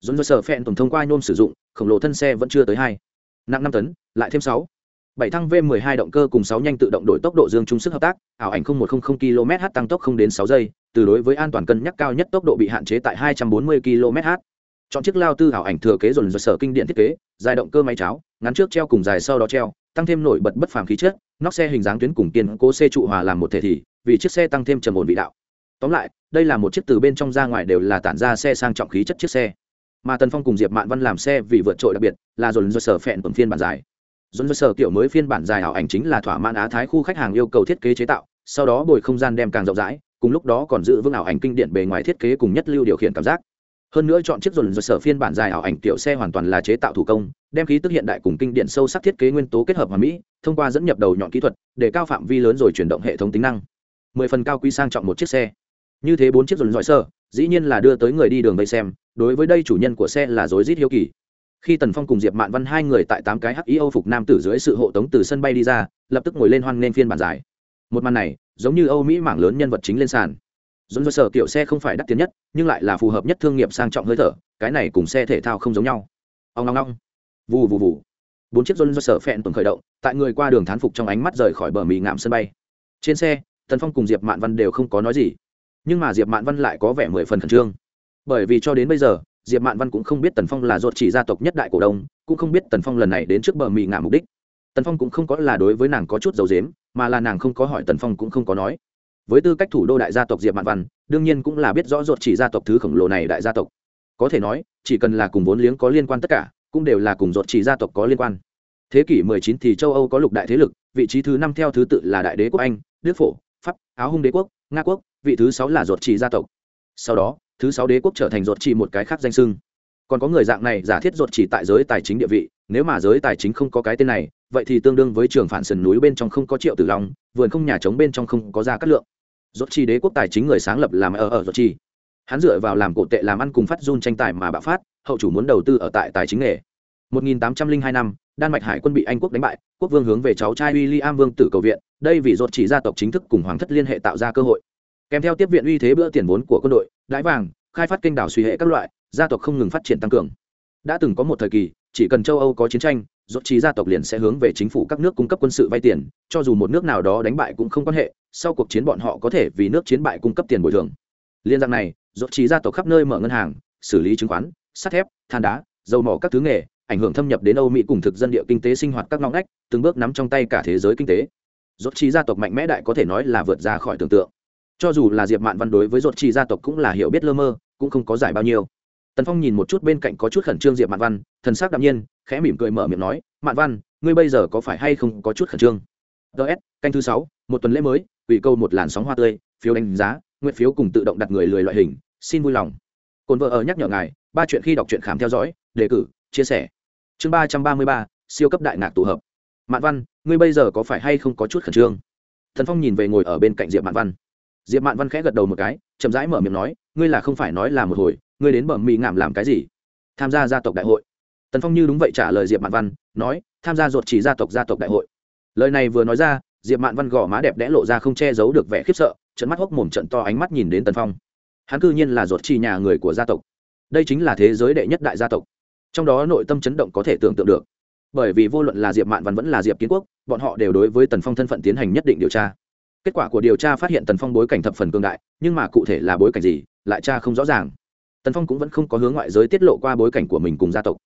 Dồn dõi sở phẹn tổng thông qua nhôm sử dụng, khổng lồ thân xe vẫn chưa tới hai. Nặng năm tấn, lại thêm sáu. Bảy thăng v 12 động cơ cùng sáu nhanh tự động đổi tốc độ dương trung sức hợp tác, ảo ảnh không một không không km h tăng tốc không đến sáu giây, từ đối với an toàn cân nhắc cao nhất tốc độ bị hạn chế tại hai trăm bốn mươi km h chọn chiếc lao tư ảo ảnh thừa kế dồn dồn sở kinh điện thiết kế, dài động cơ máy cháo, ngắn trước treo cùng dài sau đó treo, tăng thêm nổi bật bất phàm khí chất, nóc xe hình dáng tuyến cùng kiên cố xe trụ hòa làm một thể thì, vì chiếc xe tăng thêm trầm ổn vị đạo. Tóm lại, đây là một chiếc từ bên trong ra ngoài đều là tản ra xe sang trọng khí chất chiếc xe. Mà tần phong cùng diệp mạn văn làm xe vì vượt trội đặc biệt, là dồn dồn sở phẹn tuần phiên bản dài. Dồn dồn sở kiểu mới phiên bản dài ảo ảnh chính là thỏa mãn á thái khu khách hàng yêu cầu thiết kế chế tạo, sau đó bồi không gian đem càng rộng rãi, cùng lúc đó còn giữ vững ảo ảnh kinh điển bề ngoài thiết kế cùng nhất lưu điều khiển cảm giác hơn nữa chọn chiếc dồn dồn sở phiên bản dài ảo ảnh tiểu xe hoàn toàn là chế tạo thủ công, đem khí tức hiện đại cùng kinh điển sâu sắc thiết kế nguyên tố kết hợp hòa mỹ, thông qua dẫn nhập đầu nhọn kỹ thuật, để cao phạm vi lớn rồi chuyển động hệ thống tính năng. Mười phần cao quý sang trọng một chiếc xe. Như thế bốn chiếc dồn dọi sơ dĩ nhiên là đưa tới người đi đường vây xem, đối với đây chủ nhân của xe là rối rít hiếu kỳ. Khi tần phong cùng diệp mạn văn hai người tại tám cái hắc y âu phục nam tử dưới sự hộ tống từ sân bay đi ra, lập tức ngồi lên hoan nên phiên bản dài. Một màn này, giống như âu mỹ mảng lớn nhân vật chính lên sàn dồn dơ sở kiểu xe không phải đắt tiền nhất, nhưng lại là phù hợp nhất thương nghiệp sang trọng hơi thở, cái này cùng xe thể thao không giống nhau. Ông long long vù vù vù. Bốn chiếc dồn dơ sở phẹn tuần khởi động, tại người qua đường thán phục trong ánh mắt rời khỏi bờ mì ngạm sân bay. Trên xe, tần phong cùng diệp mạn văn đều không có nói gì. Nhưng mà diệp mạn văn lại có vẻ mười phần khẩn trương. Bởi vì cho đến bây giờ, diệp mạn văn cũng không biết tần phong là ruột chỉ gia tộc nhất đại cổ đông, cũng không biết tần phong lần này đến trước bờ mì ngạ mục đích. Tần phong cũng không có là đối với nàng có chút dầu dếm, mà là nàng không có hỏi tần phong cũng không có nói với tư cách thủ đô đại gia tộc diệp mạn văn, đương nhiên cũng là biết rõ ruột chỉ gia tộc thứ khổng lồ này đại gia tộc. Có thể nói, chỉ cần là cùng vốn liếng có liên quan tất cả, cũng đều là cùng ruột chỉ gia tộc có liên quan. Thế kỷ 19 thì châu âu có lục đại thế lực, vị trí thứ năm theo thứ tự là đại đế quốc anh, đức phổ, pháp, áo hung đế quốc, nga quốc, vị thứ sáu là ruột chỉ gia tộc. Sau đó, thứ sáu đế quốc trở thành ruột chỉ một cái khác danh sưng còn có người dạng này giả thiết ruột chỉ tại giới tài chính địa vị, nếu mà giới tài chính không có cái tên này, vậy thì tương đương với trường phản sườn núi bên trong không có triệu tử long vườn không nhà trống bên trong không có ra cắt lượng. Rốt chỉ đế quốc tài chính người sáng lập làm ở ở Rốt chỉ hắn dựa vào làm cổ tệ làm ăn cùng phát run tranh tài mà bạo phát, hậu chủ muốn đầu tư ở tại tài chính nghề. 1802 năm, đan mạch hải quân bị anh quốc đánh bại, quốc vương hướng về cháu trai William vương tử cầu viện, đây vì Rốt chỉ gia tộc chính thức cùng hoàng thất liên hệ tạo ra cơ hội. Kèm theo tiếp viện uy thế bữa tiền vốn của quân đội, đãi vàng, khai phát kênh đảo suy hệ các loại, gia tộc không ngừng phát triển tăng cường. Đã từng có một thời kỳ, chỉ cần châu âu có chiến tranh rốt trí gia tộc liền sẽ hướng về chính phủ các nước cung cấp quân sự vay tiền, cho dù một nước nào đó đánh bại cũng không quan hệ, sau cuộc chiến bọn họ có thể vì nước chiến bại cung cấp tiền bồi thường. Liên dạng này rốt trí gia tộc khắp nơi mở ngân hàng, xử lý chứng khoán, sắt thép, than đá, dầu mỏ các thứ nghề, ảnh hưởng thâm nhập đến âu mỹ cùng thực dân địa kinh tế sinh hoạt các ngóc ngách, từng bước nắm trong tay cả thế giới kinh tế. Rốt trí gia tộc mạnh mẽ đại có thể nói là vượt ra khỏi tưởng tượng. Cho dù là diệp mạn văn đối với rốt trí gia tộc cũng là hiểu biết lơ mơ, cũng không có giải bao nhiêu. Tần phong nhìn một chút bên cạnh có chút khẩn trương diệp mạn văn, thần sắc đạm nhiên khẽ mỉm cười mở miệng nói, mạn văn, ngươi bây giờ có phải hay không có chút khẩn trương? Ts canh thứ sáu, một tuần lễ mới, ủy câu một làn sóng hoa tươi, phiếu đánh giá, nguyện phiếu cùng tự động đặt người lười loại hình, xin vui lòng. Cồn vợ ở nhắc nhở ngài, ba chuyện khi đọc truyện khám theo dõi, đề cử, chia sẻ. Chương ba trăm ba mươi ba, siêu cấp đại ngạc tụ hợp. Mạn văn, ngươi bây giờ có phải hay không có chút khẩn trương? Thần phong nhìn về ngồi ở bên cạnh diệp mạn văn. Diệp mạn văn khẽ gật đầu một cái, chậm rãi mở miệng nói, ngươi là không phải nói là một hồi, ngươi đến bờ mỹ ngảm làm cái gì? Tham gia gia tộc đại hội tần phong như đúng vậy trả lời diệp mạn văn nói tham gia ruột chỉ gia tộc gia tộc đại hội lời này vừa nói ra diệp mạn văn gõ má đẹp đẽ lộ ra không che giấu được vẻ khiếp sợ trận mắt hốc mồm trận to ánh mắt nhìn đến tần phong hắn cư nhiên là ruột chỉ nhà người của gia tộc đây chính là thế giới đệ nhất đại gia tộc trong đó nội tâm chấn động có thể tưởng tượng được bởi vì vô luận là diệp mạn văn vẫn là diệp kiến quốc bọn họ đều đối với tần phong thân phận tiến hành nhất định điều tra kết quả của điều tra phát hiện tần phong bối cảnh thập phần cương đại nhưng mà cụ thể là bối cảnh gì lại cha không rõ ràng tần phong cũng vẫn không có hướng ngoại giới tiết lộ qua bối cảnh của mình cùng gia tộc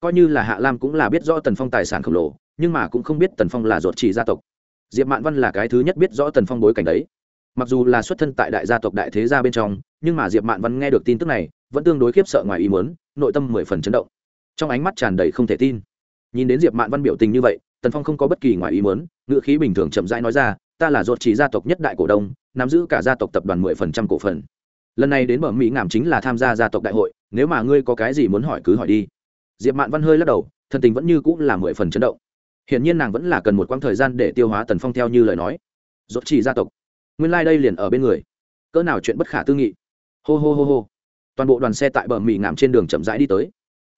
coi như là hạ lam cũng là biết rõ tần phong tài sản khổng lồ, nhưng mà cũng không biết tần phong là ruột chỉ gia tộc. Diệp mạn văn là cái thứ nhất biết rõ tần phong bối cảnh đấy. Mặc dù là xuất thân tại đại gia tộc đại thế gia bên trong, nhưng mà diệp mạn văn nghe được tin tức này, vẫn tương đối khiếp sợ ngoài ý muốn, nội tâm mười phần chấn động. Trong ánh mắt tràn đầy không thể tin. Nhìn đến diệp mạn văn biểu tình như vậy, tần phong không có bất kỳ ngoài ý muốn, ngữ khí bình thường chậm rãi nói ra, ta là ruột chỉ gia tộc nhất đại cổ đông, nắm giữ cả gia tộc tập đoàn mười phần trăm cổ phần. Lần này đến bờ mỹ ngảm chính là tham gia gia tộc đại hội, nếu mà ngươi có cái gì muốn hỏi cứ hỏi đi diệp mạn văn hơi lắc đầu thần tình vẫn như cũng là mười phần chấn động. Hiển nhiên nàng vẫn là cần một quãng thời gian để tiêu hóa tần phong theo như lời nói. Rốt chỉ gia tộc. Nguyên lai、like、đây liền ở bên người. Cỡ nào chuyện bất khả tư nghị. Hô hô hô hô. Toàn bộ đoàn xe tại bờ mì ngảm trên đường chậm rãi đi tới.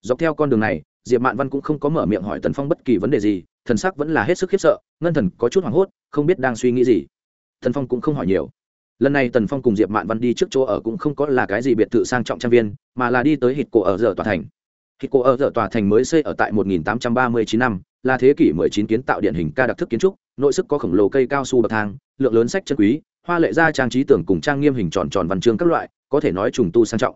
Dọc theo con đường này, diệp mạn văn cũng không có mở miệng hỏi tần phong bất kỳ vấn đề gì, thần sắc vẫn là hết sức khiếp sợ, ngân thần có chút hoảng hốt, không biết đang suy nghĩ gì. Thần phong cũng không hỏi nhiều. Lần này tần phong cùng diệp mạn văn đi trước chỗ ở cũng không có là cái gì biệt thự sang trọng trang viên, mà là đi tới hít cổ ở dở tòa thành. Khi cô ở dở tòa thành mới xây ở tại 1839 năm, là thế kỷ 19 kiến tạo điện hình ca đặc thức kiến trúc, nội sức có khổng lồ cây cao su bậc thang, lượng lớn sách chân quý, hoa lệ ra trang trí tưởng cùng trang nghiêm hình tròn tròn văn chương các loại, có thể nói trùng tu sang trọng.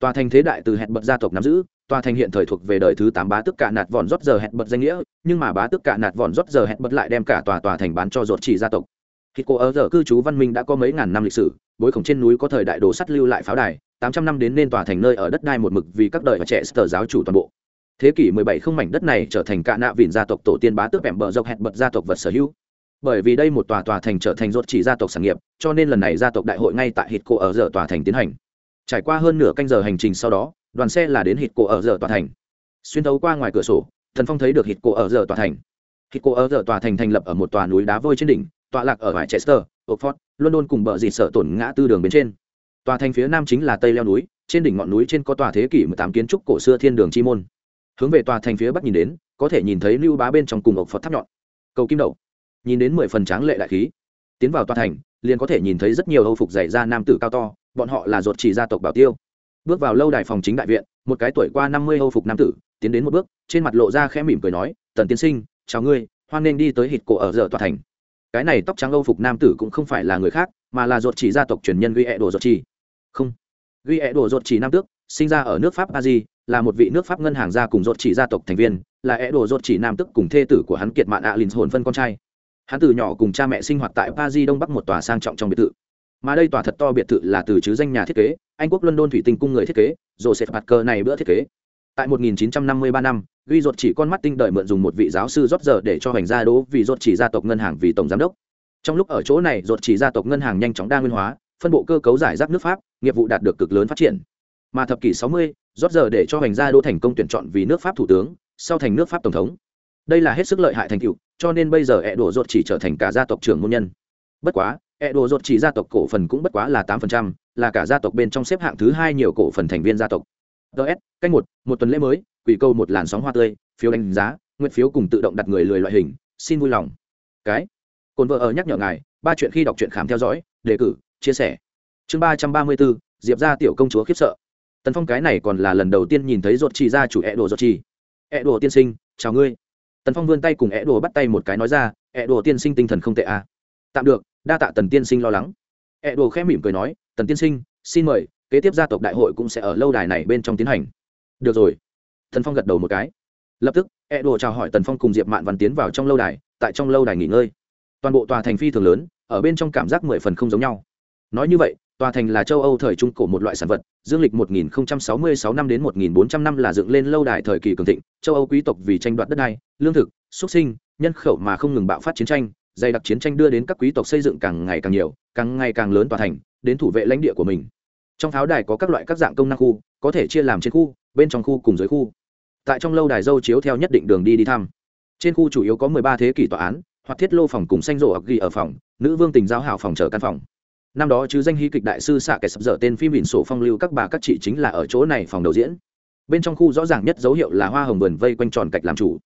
Tòa thành thế đại từ hẹn bật gia tộc nắm giữ, tòa thành hiện thời thuộc về đời thứ tám bá tức cả nạt vòn rót giờ hẹn bật danh nghĩa, nhưng mà bá tức cả nạt vòn rót giờ hẹn bật lại đem cả tòa tòa thành bán cho ruột chỉ gia tộc. Khi cô ở giờ cư trú văn minh đã có mấy ngàn năm lịch sử, bối khổng trên núi có thời đại đồ sắt lưu lại pháo đài tám trăm năm đến nên tòa thành nơi ở đất đai một mực vì các đời và trẻ sở giáo chủ toàn bộ. Thế kỷ mười bảy không mảnh đất này trở thành cả nạ vịn gia tộc tổ tiên bá tước bẻm bờ dọc hẹn bật gia tộc vật sở hữu. Bởi vì đây một tòa tòa thành trở thành rốt chỉ gia tộc sản nghiệp, cho nên lần này gia tộc đại hội ngay tại hít cổ ở giờ tòa thành tiến hành. Trải qua hơn nửa canh giờ hành trình sau đó, đoàn xe là đến hít cổ ở giờ tòa thành. Xuyên thấu qua ngoài cửa sổ, thần phong thấy được hít cổ ở giờ tòa thành. Hít cổ ở giờ tòa thành thành lập ở một tòa núi đá vôi trên đỉnh, tọa lạc ở ngoài chester, oxford, london cùng bờ dịt sợ tổn ngã tư đường bên trên tòa thành phía nam chính là tây leo núi trên đỉnh ngọn núi trên có tòa thế kỷ 18 kiến trúc cổ xưa thiên đường chi môn. Hướng về tòa thành phía bắc nhìn đến có thể nhìn thấy lưu bá bên trong cùng ộc phật tháp nhọn. Cầu kim đầu, nhìn đến mười phần tráng lệ đại khí. Tiến vào tòa thành liền có thể nhìn thấy rất nhiều âu phục dày ra nam tử cao to bọn họ là ruột chỉ gia tộc bảo tiêu. Bước vào lâu đài phòng chính đại viện một cái tuổi qua năm mươi âu phục nam tử tiến đến một bước trên mặt lộ ra khẽ mỉm cười nói tần tiên sinh chào ngươi hoan nên đi tới hịt cổ ở giờ tòa thành. Cái này tóc trắng âu phục nam tử cũng không phải là người khác mà là ruột chỉ gia tộc truyền nhân ghi ẹ đồ ruột chỉ không. Ghi ẹ đổ rột chỉ nam tước, sinh ra ở nước pháp a di là một vị nước pháp ngân hàng gia cùng rột chỉ gia tộc thành viên, là ẹ đổ rột chỉ nam tức cùng thê tử của hắn kiệt mạn ạ à lìn hồn phân con trai. Hắn từ nhỏ cùng cha mẹ sinh hoạt tại paris đông bắc một tòa sang trọng trong biệt thự. Mà đây tòa thật to biệt thự là từ chứ danh nhà thiết kế, anh quốc london thủy tinh cung người thiết kế, joseph parker này bữa thiết kế. Tại 1953 năm ghi ruột chỉ con mắt tinh đợi mượn dùng một vị giáo sư rót giờ để cho hành gia đố vì ruột chỉ gia tộc ngân hàng vì tổng giám đốc. Trong lúc ở chỗ này, ruột chỉ gia tộc ngân hàng nhanh chóng đa nguyên hóa, phân bộ cơ cấu giải rác nước pháp nghiệp vụ đạt được cực lớn phát triển. Mà thập kỷ 60, rót giờ để cho hành gia đô thành công tuyển chọn vì nước pháp thủ tướng sau thành nước pháp tổng thống. Đây là hết sức lợi hại thành tựu cho nên bây giờ ẹ đổ ruột chỉ trở thành cả gia tộc trưởng môn nhân. Bất quá ẹ đổ ruột chỉ gia tộc cổ phần cũng bất quá là tám phần trăm là cả gia tộc bên trong xếp hạng thứ hai nhiều cổ phần thành viên gia tộc. Ts canh một một tuần lễ mới quỷ câu một làn sóng hoa tươi phiếu đánh giá nguyện phiếu cùng tự động đặt người lười loại hình xin vui lòng. Cái cồn vợ ở nhắc nhở ngài ba chuyện khi đọc truyện khám theo dõi đề cử chia sẻ chương ba trăm ba mươi bốn, diệp ra tiểu công chúa khiếp sợ. Tần phong cái này còn là lần đầu tiên nhìn thấy ruột chỉ ra chủ ẹ đồ ruột chỉ. Ẹ đồ tiên sinh, chào ngươi. Tần phong vươn tay cùng ẹ đồ bắt tay một cái nói ra ẹ đồ tiên sinh tinh thần không tệ à. tạm được, đa tạ tần tiên sinh lo lắng. Ẹ đồ khẽ mỉm cười nói, tần tiên sinh, xin mời, kế tiếp gia tộc đại hội cũng sẽ ở lâu đài này bên trong tiến hành. Được rồi. Tần phong gật đầu một cái. Lập tức ẹ đồ chào hỏi tần phong cùng diệp mạn văn tiến vào trong lâu đài, tại trong lâu đài nghỉ ngơi. Toàn bộ tòa thành phi thường lớn, ở bên trong cảm giác mười phần không giống nhau. Nói như vậy tòa thành là châu âu thời trung cổ một loại sản vật, dương lịch 1066 năm đến 1400 năm là dựng lên lâu đài thời kỳ cường thịnh, châu âu quý tộc vì tranh đoạt đất đai, lương thực, xuất sinh, nhân khẩu mà không ngừng bạo phát chiến tranh, dày đặc chiến tranh đưa đến các quý tộc xây dựng càng ngày càng nhiều, càng ngày càng lớn tòa thành, đến thủ vệ lãnh địa của mình. Trong pháo đài có các loại các dạng công năng khu, có thể chia làm trên khu, bên trong khu cùng dưới khu. Tại trong lâu đài dâu chiếu theo nhất định đường đi đi thăm. Trên khu chủ yếu có 13 thế kỷ tòa án, hoặc thiết lô phòng cùng xanh rổ ghi ở phòng, nữ vương tình giao hảo phòng chờ căn phòng năm đó chứ danh hí kịch đại sư xạ kẻ sập dở tên phim vịn sổ phong lưu các bà các chị chính là ở chỗ này phòng đầu diễn. Bên trong khu rõ ràng nhất dấu hiệu là hoa hồng vườn vây quanh tròn cạch làm chủ.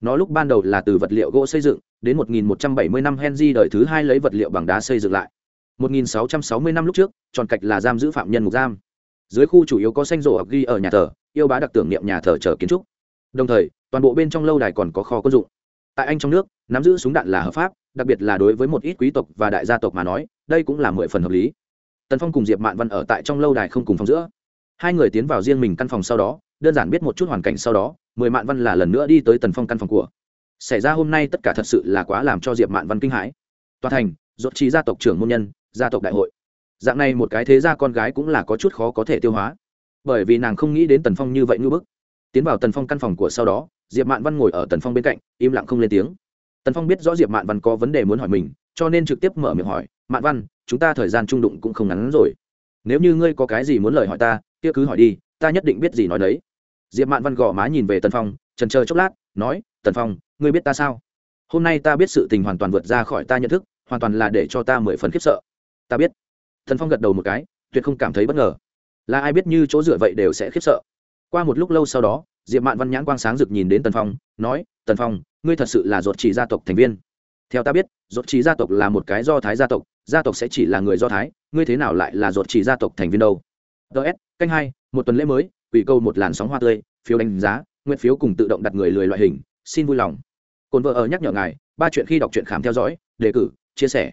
Nó lúc ban đầu là từ vật liệu gỗ xây dựng, đến 1170 năm henry đời thứ hai lấy vật liệu bằng đá xây dựng lại. 1660 năm lúc trước, tròn cạch là giam giữ phạm nhân ngục giam. Dưới khu chủ yếu có xanh rổ ghi ở nhà thờ, yêu bá đặc tưởng niệm nhà thờ chờ kiến trúc. Đồng thời, toàn bộ bên trong lâu đài còn có kho quân dụng. Tại anh trong nước, nắm giữ súng đạn là hợp pháp, đặc biệt là đối với một ít quý tộc và đại gia tộc mà nói đây cũng là mười phần hợp lý. Tần phong cùng diệp mạn văn ở tại trong lâu đài không cùng phòng giữa. Hai người tiến vào riêng mình căn phòng sau đó, đơn giản biết một chút hoàn cảnh sau đó, mười mạn văn là lần nữa đi tới tần phong căn phòng của. Xảy ra hôm nay tất cả thật sự là quá làm cho diệp mạn văn kinh hãi. Toàn thành dốt trí gia tộc trưởng môn nhân, gia tộc đại hội. Dạng này một cái thế gia con gái cũng là có chút khó có thể tiêu hóa. Bởi vì nàng không nghĩ đến tần phong như vậy như bức. Tiến vào tần phong căn phòng của sau đó, diệp mạn văn ngồi ở tần phong bên cạnh, im lặng không lên tiếng. Tần phong biết rõ diệp mạn văn có vấn đề muốn hỏi mình cho nên trực tiếp mở miệng hỏi, mạn văn, chúng ta thời gian trung đụng cũng không ngắn rồi. Nếu như ngươi có cái gì muốn lời hỏi ta, kia cứ hỏi đi, ta nhất định biết gì nói đấy. Diệp mạn văn gõ má nhìn về tần phong, trần chờ chốc lát, nói, tần phong, ngươi biết ta sao? Hôm nay ta biết sự tình hoàn toàn vượt ra khỏi ta nhận thức, hoàn toàn là để cho ta mười phần khiếp sợ. Ta biết. Tần phong gật đầu một cái, tuyệt không cảm thấy bất ngờ. Là ai biết như chỗ dựa vậy đều sẽ khiếp sợ. Qua một lúc lâu sau đó, diệp mạn văn nhãn quang sáng rực nhìn đến tần phong, nói, tần phong, ngươi thật sự là ruột chỉ gia tộc thành viên theo ta biết, ruột chỉ gia tộc là một cái do thái gia tộc gia tộc sẽ chỉ là người do thái, ngươi thế nào lại là ruột chỉ gia tộc thành viên đâu? Ts canh hai, một tuần lễ mới, quỷ câu một làn sóng hoa tươi, phiếu đánh giá, nguyện phiếu cùng tự động đặt người lười loại hình, xin vui lòng. Cồn vợ ở nhắc nhở ngài, ba chuyện khi đọc truyện khám theo dõi, đề cử, chia sẻ.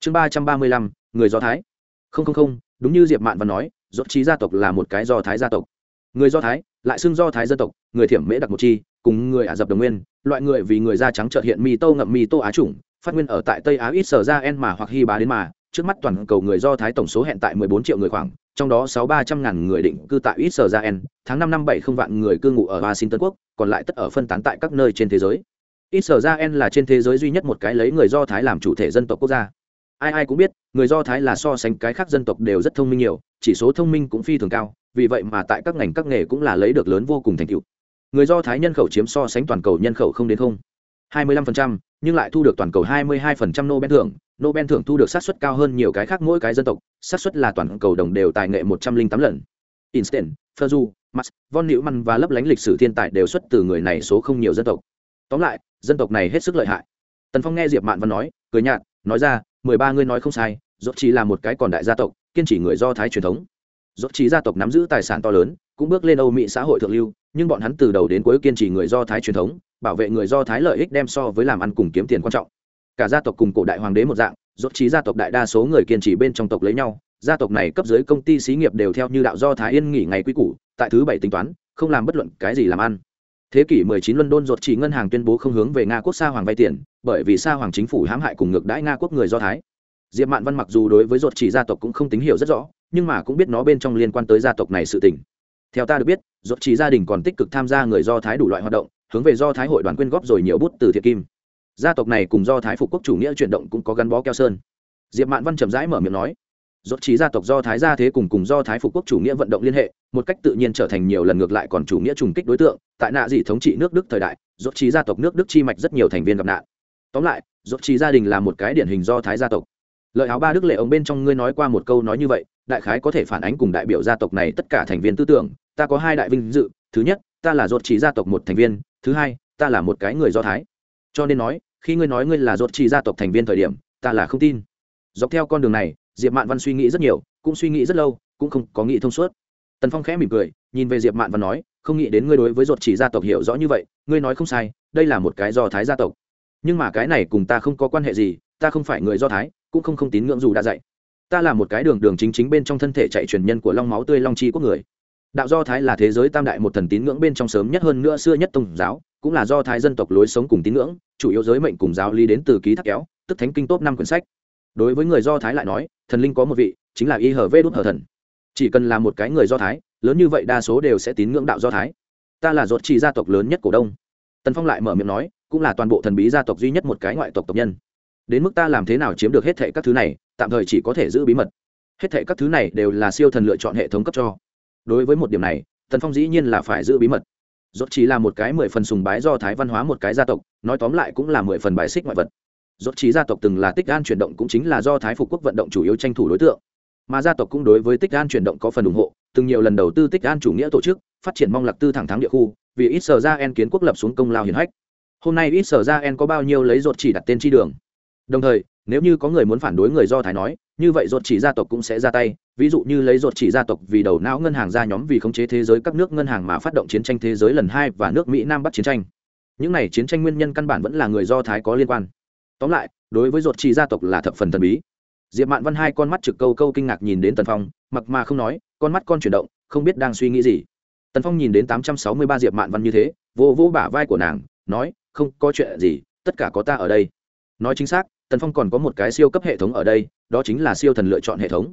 Chương ba trăm ba mươi lăm, người do thái. Không không không, đúng như diệp mạn văn nói dột trí gia tộc là một cái do thái gia tộc. Người do thái, lại xưng do thái dân tộc, người thiểm mễ đặc một chi cùng người ả rập đồng nguyên, loại người vì người da trắng trợt hiện mì tô ngậm mì tô á chủng, phát nguyên ở tại tây á ít sở ra en mà hoặc hy bá đến mà, trước mắt toàn cầu người do thái tổng số hẹn tại 14 triệu người khoảng, trong đó sáu ba trăm ngàn người định cư tại ít sở ra en, tháng năm năm bảy không vạn người cư ngụ ở washington quốc, còn lại tất ở phân tán tại các nơi trên thế giới. Ít sở ra en là trên thế giới duy nhất một cái lấy người do thái làm chủ thể dân tộc quốc gia. Ai ai cũng biết, người do thái là so sánh cái khác dân tộc đều rất thông minh nhiều, chỉ số thông minh cũng phi thường cao, vì vậy mà tại các ngành các nghề cũng là lấy được lớn vô cùng thành tựu người do thái nhân khẩu chiếm so sánh toàn cầu nhân khẩu không đến không 25%, nhưng lại thu được toàn cầu 22% Nobel thưởng, Nobel thưởng thu được xác suất cao hơn nhiều cái khác mỗi cái dân tộc, xác suất là toàn cầu đồng đều tài nghệ 108 lần. Einstein, Ferzu, Max, von Neumann và lấp lánh lịch sử thiên tài đều xuất từ người này số không nhiều dân tộc. Tóm lại, dân tộc này hết sức lợi hại. Tần Phong nghe Diệp Mạn Văn nói, cười nhạt, nói ra, 13 người nói không sai, rốt chỉ là một cái còn đại gia tộc, kiên trì người do thái truyền thống dốt chỉ gia tộc nắm giữ tài sản to lớn cũng bước lên âu mỹ xã hội thượng lưu nhưng bọn hắn từ đầu đến cuối kiên trì người do thái truyền thống, bảo vệ người do thái lợi ích đem so với làm ăn cùng kiếm tiền quan trọng. Cả gia tộc cùng cổ đại hoàng đế một dạng dốt trí gia tộc đại đa số người kiên trì bên trong tộc lấy nhau, gia tộc này cấp dưới công ty xí nghiệp đều theo như đạo do thái yên nghỉ ngày quy củ, tại thứ bảy tính toán, không làm bất luận cái gì làm ăn. Thế kỷ 19 london dột chỉ ngân hàng tuyên bố không hướng về nga quốc sa hoàng vay tiền, bởi vì sa hoàng chính phủ hãm hại cùng ngược đãi nga quốc người do thái. Diệp mạn văn mặc dù đối với dột chỉ gia tộc cũng không tín hiểu rất rõ, nhưng mà cũng biết nó bên trong liên quan tới gia tộc này sự tình theo ta được biết, dốt chỉ gia đình còn tích cực tham gia người do thái đủ loại hoạt động, hướng về do thái hội đoàn quyên góp rồi nhiều bút từ thiện kim. Gia tộc này cùng do thái phục quốc chủ nghĩa chuyển động cũng có gắn bó keo sơn. Diệp mạn văn chậm rãi mở miệng nói, dốt trí gia tộc do thái gia thế cùng cùng do thái phục quốc chủ nghĩa vận động liên hệ, một cách tự nhiên trở thành nhiều lần ngược lại còn chủ nghĩa trùng kích đối tượng, tại nạ dị thống trị nước đức thời đại, dốt trí gia tộc nước đức chi mạch rất nhiều thành viên gặp nạn. Tóm lại, dốt trí gia đình là một cái điển hình do thái gia tộc. Lợi áo ba đức lệ ông bên trong ngươi nói qua một câu nói như vậy, đại khái có thể phản ánh cùng đại biểu gia tộc này tất cả thành viên tư tưởng ta có hai đại vinh dự, thứ nhất, ta là ruột chỉ gia tộc một thành viên, thứ hai, ta là một cái người do thái. Cho nên nói, khi ngươi nói ngươi là ruột chỉ gia tộc thành viên thời điểm, ta là không tin. Dọc theo con đường này, diệp mạn văn suy nghĩ rất nhiều, cũng suy nghĩ rất lâu, cũng không có nghĩ thông suốt. Tần phong khẽ mỉm cười, nhìn về diệp mạn văn nói, không nghĩ đến ngươi đối với ruột chỉ gia tộc hiểu rõ như vậy, ngươi nói không sai, đây là một cái do thái gia tộc. Nhưng mà cái này cùng ta không có quan hệ gì, ta không phải người do thái, cũng không không tín ngưỡng dù đã dạy. Ta là một cái đường đường chính chính bên trong thân thể chạy truyền nhân của long máu tươi long chi quốc người đạo do thái là thế giới tam đại một thần tín ngưỡng bên trong sớm nhất hơn nữa xưa nhất tôn giáo, cũng là do thái dân tộc lối sống cùng tín ngưỡng, chủ yếu giới mệnh cùng giáo lý đến từ ký thác kéo, tức thánh kinh tốt năm quyển sách. Đối với người do thái lại nói, thần linh có một vị, chính là y hở vê đốt hở thần. Chỉ cần là một cái người do thái, lớn như vậy đa số đều sẽ tín ngưỡng đạo do thái. Ta là ruột chỉ gia tộc lớn nhất cổ đông. Tần phong lại mở miệng nói, cũng là toàn bộ thần bí gia tộc duy nhất một cái ngoại tộc tộc nhân. Đến mức ta làm thế nào chiếm được hết thệ các thứ này, tạm thời chỉ có thể giữ bí mật. Hết thệ các thứ này đều là siêu thần lựa chọn hệ thống cấp cho đối với một điểm này, tần phong dĩ nhiên là phải giữ bí mật. Dốt chỉ là một cái mười phần sùng bái do thái văn hóa một cái gia tộc, nói tóm lại cũng là mười phần bài xích ngoại vật. Dốt chỉ gia tộc từng là tích an chuyển động cũng chính là do thái phục quốc vận động chủ yếu tranh thủ đối tượng. Mà gia tộc cũng đối với tích an chuyển động có phần ủng hộ, từng nhiều lần đầu tư tích an chủ nghĩa tổ chức, phát triển mong lạc tư thẳng thắng địa khu, vì ít sở ra en kiến quốc lập xuống công lao hiển hách. Hôm nay ít sở ra en có bao nhiêu lấy dột chỉ đặt tên chi đường. Đồng thời, nếu như có người muốn phản đối người do thái nói, như vậy dột chỉ gia tộc cũng sẽ ra tay ví dụ như lấy ruột chỉ gia tộc vì đầu não ngân hàng ra nhóm vì khống chế thế giới các nước ngân hàng mà phát động chiến tranh thế giới lần hai và nước mỹ nam bắc chiến tranh. Những này chiến tranh nguyên nhân căn bản vẫn là người do thái có liên quan. Tóm lại, đối với ruột chỉ gia tộc là thập phần thần bí. Diệp mạn văn hai con mắt trực câu câu kinh ngạc nhìn đến tần phong, mặc mà không nói, con mắt con chuyển động, không biết đang suy nghĩ gì. Tần phong nhìn đến tám trăm sáu mươi ba diệp mạn văn như thế, vô vô bả vai của nàng, nói, không có chuyện gì, tất cả có ta ở đây. Nói chính xác, tần phong còn có một cái siêu cấp hệ thống ở đây, đó chính là siêu thần lựa chọn hệ thống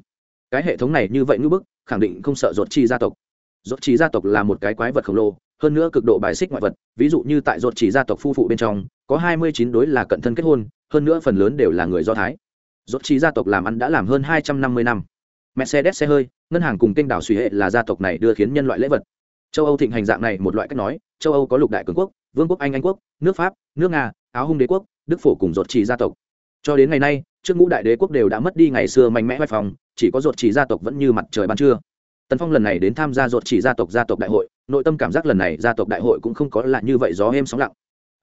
cái hệ thống này như vậy ngữ bức, khẳng định không sợ ruột chi gia tộc. Ruột chi gia tộc là một cái quái vật khổng lồ, hơn nữa cực độ bài xích ngoại vật, ví dụ như tại ruột chỉ gia tộc phu phụ bên trong, có hai mươi chín đối là cận thân kết hôn, hơn nữa phần lớn đều là người do thái. Rột trí gia tộc làm ăn đã làm hơn hai trăm năm mươi năm. Mercedes xe hơi, ngân hàng cùng kênh đảo suy hệ là gia tộc này đưa khiến nhân loại lễ vật. Châu âu thịnh hành dạng này một loại cách nói, châu âu có lục đại cường quốc, vương quốc anh anh quốc, nước pháp, nước nga, áo hung đế quốc, đức phổ cùng rột trì gia tộc cho đến ngày nay, trước ngũ đại đế quốc đều đã mất đi ngày xưa mạnh mẽ vai phòng, chỉ có ruột chỉ gia tộc vẫn như mặt trời ban trưa. Tần phong lần này đến tham gia ruột chỉ gia tộc gia tộc đại hội, nội tâm cảm giác lần này gia tộc đại hội cũng không có lạ như vậy gió êm sóng lặng.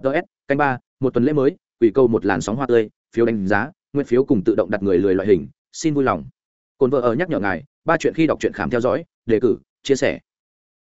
Ts canh ba, một tuần lễ mới, quỷ câu một làn sóng hoa tươi, phiếu đánh giá, nguyên phiếu cùng tự động đặt người lười loại hình, xin vui lòng. Cồn vợ ở nhắc nhở ngài, ba chuyện khi đọc truyện khám theo dõi, đề cử, chia sẻ.